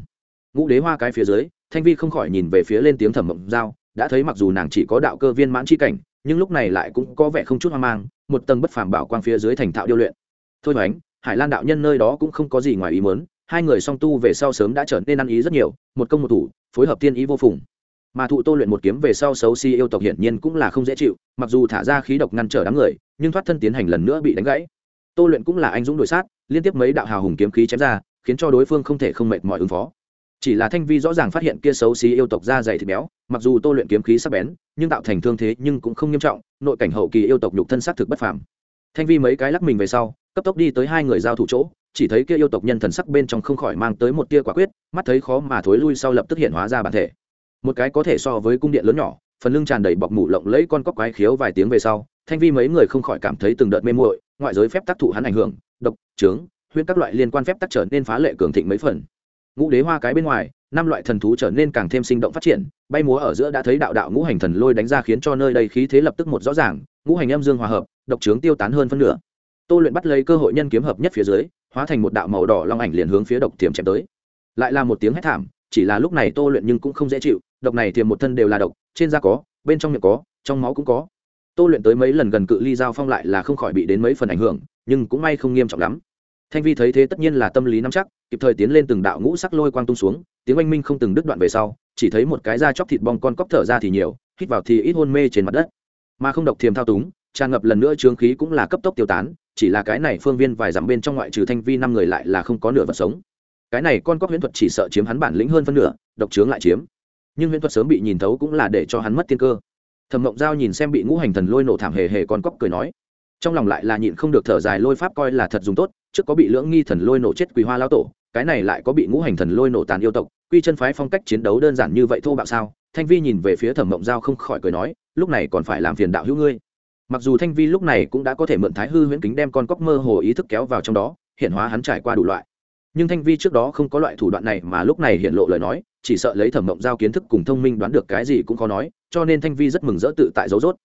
Ngũ đế hoa cái phía dưới thanh vi không khỏi nhìn về phía lên tiếng thẩm mộng giao, đã thấy mặc dù nàng chỉ có đạo cơ viên mãn chi cảnh nhưng lúc này lại cũng có vẻ không chút hoang mang một tầng bất phàm bảo quang phía dưới thành thạo điêu luyện. Thôi hoánh hải lan đạo nhân nơi đó cũng không có gì ngoài ý mớn hai người song tu về sau sớm đã trở nên ăn ý rất nhiều một công một thủ phối hợp tiên ý vô phùng. Mà thụ tô luyện một kiếm về sau xấu si yêu tộc hiển nhiên cũng là không dễ chịu mặc dù thả ra khí độc ngăn trở đám người nhưng thoát thân tiến hành lần nữa bị đánh gãy. Tô luyện cũng là anh dũng đội sát liên tiếp mấy đạo hào hùng kiếm khí chém ra, khiến cho đối phương không thể không mệt mỏi ứng phó. Chỉ là thanh vi rõ ràng phát hiện kia xấu xí yêu tộc da dày thịt béo, mặc dù tô luyện kiếm khí sắc bén, nhưng tạo thành thương thế nhưng cũng không nghiêm trọng, nội cảnh hậu kỳ yêu tộc nhục thân xác thực bất phàm. Thanh vi mấy cái lắc mình về sau, cấp tốc đi tới hai người giao thủ chỗ, chỉ thấy kia yêu tộc nhân thần sắc bên trong không khỏi mang tới một tia quả quyết, mắt thấy khó mà thối lui sau lập tức hiện hóa ra bản thể. Một cái có thể so với cung điện lớn nhỏ, phần lưng tràn đầy bọc mủ lộng lẫy con cóc quái khiếu vài tiếng về sau, thanh vi mấy người không khỏi cảm thấy từng đợt mê muội ngoại giới phép tác thụ hắn ảnh hưởng, độc trướng huyễn các loại liên quan phép tác trở nên phá lệ cường thịnh mấy phần. Ngũ đế hoa cái bên ngoài, năm loại thần thú trở nên càng thêm sinh động phát triển, bay múa ở giữa đã thấy đạo đạo ngũ hành thần lôi đánh ra khiến cho nơi đây khí thế lập tức một rõ ràng, ngũ hành âm dương hòa hợp, độc trướng tiêu tán hơn phân nửa. Tô luyện bắt lấy cơ hội nhân kiếm hợp nhất phía dưới, hóa thành một đạo màu đỏ long ảnh liền hướng phía độc tiềm chém tới. Lại là một tiếng hét thảm, chỉ là lúc này tô luyện nhưng cũng không dễ chịu, độc này tiềm một thân đều là độc, trên da có, bên trong miệng có, trong máu cũng có tô luyện tới mấy lần gần cự ly giao phong lại là không khỏi bị đến mấy phần ảnh hưởng, nhưng cũng may không nghiêm trọng lắm. Thanh vi thấy thế tất nhiên là tâm lý nắm chắc, kịp thời tiến lên từng đạo ngũ sắc lôi quang tung xuống, tiếng oanh minh không từng đứt đoạn về sau, chỉ thấy một cái da chóc thịt bong con cóc thở ra thì nhiều, hít vào thì ít hôn mê trên mặt đất. Mà không độc thiềm thao túng, tràn ngập lần nữa trướng khí cũng là cấp tốc tiêu tán, chỉ là cái này phương viên vài dặm bên trong ngoại trừ thanh vi năm người lại là không có nửa vật sống. Cái này con cóc huyễn thuật chỉ sợ chiếm hắn bản lĩnh hơn phân nửa, độc trướng lại chiếm. Nhưng huyễn thuật sớm bị nhìn thấu cũng là để cho hắn mất tiên cơ thẩm mộng giao nhìn xem bị ngũ hành thần lôi nổ thảm hề hề con cóc cười nói, trong lòng lại là nhịn không được thở dài lôi pháp coi là thật dùng tốt, trước có bị lưỡng nghi thần lôi nổ chết quý hoa lao tổ, cái này lại có bị ngũ hành thần lôi nổ tàn yêu tộc, quy chân phái phong cách chiến đấu đơn giản như vậy thô bạo sao? Thanh vi nhìn về phía thẩm mộng giao không khỏi cười nói, lúc này còn phải làm phiền đạo hữu ngươi. Mặc dù thanh vi lúc này cũng đã có thể mượn thái hư huyễn kính đem con cóc mơ hồ ý thức kéo vào trong đó, hiện hóa hắn trải qua đủ loại. Nhưng thanh vi trước đó không có loại thủ đoạn này mà lúc này hiện lộ lời nói chỉ sợ lấy thẩm mộng giao kiến thức cùng thông minh đoán được cái gì cũng khó nói, cho nên thanh vi rất mừng rỡ tự tại dấu dốt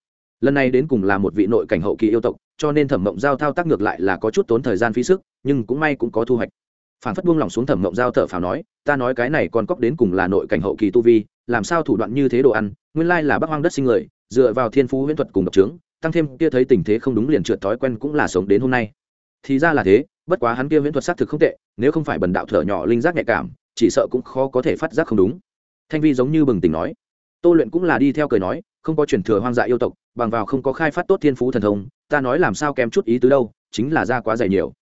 lần này đến cùng là một vị nội cảnh hậu kỳ yêu tộc, cho nên thẩm mộng giao thao tác ngược lại là có chút tốn thời gian phí sức, nhưng cũng may cũng có thu hoạch. Phản phất buông lỏng xuống thẩm mộng giao thở phào nói, ta nói cái này còn cóc đến cùng là nội cảnh hậu kỳ tu vi, làm sao thủ đoạn như thế đồ ăn, nguyên lai là bác hoang đất sinh người, dựa vào thiên phú huyễn thuật cùng độc trướng, tăng thêm kia thấy tình thế không đúng liền trượt thói quen cũng là sống đến hôm nay. Thì ra là thế, bất quá hắn kia huyễn thuật xác thực không tệ, nếu không phải bần đạo thở nhỏ linh giác nhạy cảm chỉ sợ cũng khó có thể phát giác không đúng. Thanh vi giống như bừng tỉnh nói. Tô luyện cũng là đi theo cười nói không có truyền thừa hoang dại yêu tộc bằng vào không có khai phát tốt thiên phú thần thông ta nói làm sao kém chút ý tứ đâu chính là ra quá dày nhiều.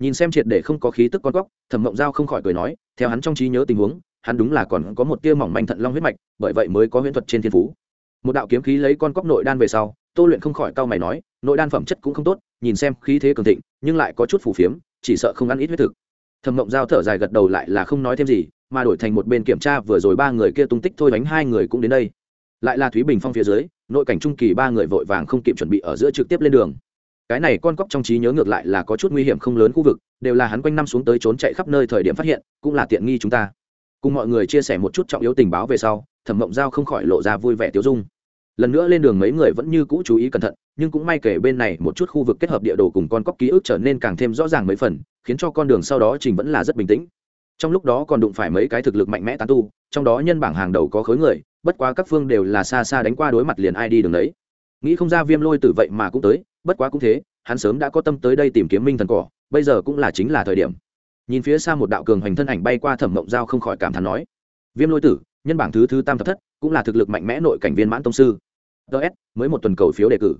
Nhìn xem triệt để không có khí tức con góc, thẩm mộng giao không khỏi cười nói theo hắn trong trí nhớ tình huống hắn đúng là còn có một tia mỏng manh thận long huyết mạch bởi vậy mới có huyễn thuật trên thiên phú. Một đạo kiếm khí lấy con cóc nội đan về sau tô luyện không khỏi cau mày nói nội đan phẩm chất cũng không tốt nhìn xem khí thế cường thịnh nhưng lại có chút phủ phiếm chỉ sợ không ăn ít huyết thực thẩm mộng giao thở dài gật đầu lại là không nói thêm gì, mà đổi thành một bên kiểm tra vừa rồi ba người kia tung tích thôi đánh hai người cũng đến đây. Lại là thúy bình phong phía dưới, nội cảnh trung kỳ ba người vội vàng không kịp chuẩn bị ở giữa trực tiếp lên đường. Cái này con cóc trong trí nhớ ngược lại là có chút nguy hiểm không lớn khu vực, đều là hắn quanh năm xuống tới trốn chạy khắp nơi thời điểm phát hiện, cũng là tiện nghi chúng ta. Cùng mọi người chia sẻ một chút trọng yếu tình báo về sau, thẩm mộng giao không khỏi lộ ra vui vẻ tiêu dung. Lần nữa lên đường mấy người vẫn như cũ chú ý cẩn thận, nhưng cũng may kể bên này một chút khu vực kết hợp địa đồ cùng con cóc ký ức trở nên càng thêm rõ ràng mấy phần khiến cho con đường sau đó trình vẫn là rất bình tĩnh. Trong lúc đó còn đụng phải mấy cái thực lực mạnh mẽ tán tu, trong đó nhân bảng hàng đầu có khối người, bất quá các phương đều là xa xa đánh qua đối mặt liền ai đi đường đấy. Nghĩ không ra viêm lôi tử vậy mà cũng tới, bất quá cũng thế, hắn sớm đã có tâm tới đây tìm kiếm minh thần cỏ, bây giờ cũng là chính là thời điểm. Nhìn phía xa một đạo cường hoành thân ảnh bay qua thẩm mộng giao không khỏi cảm thán nói, viêm lôi tử, nhân bảng thứ thứ tam thập thất, cũng là thực lực mạnh mẽ nội cảnh viên mãn tông sư. Ts mới một tuần cầu phiếu đề cử.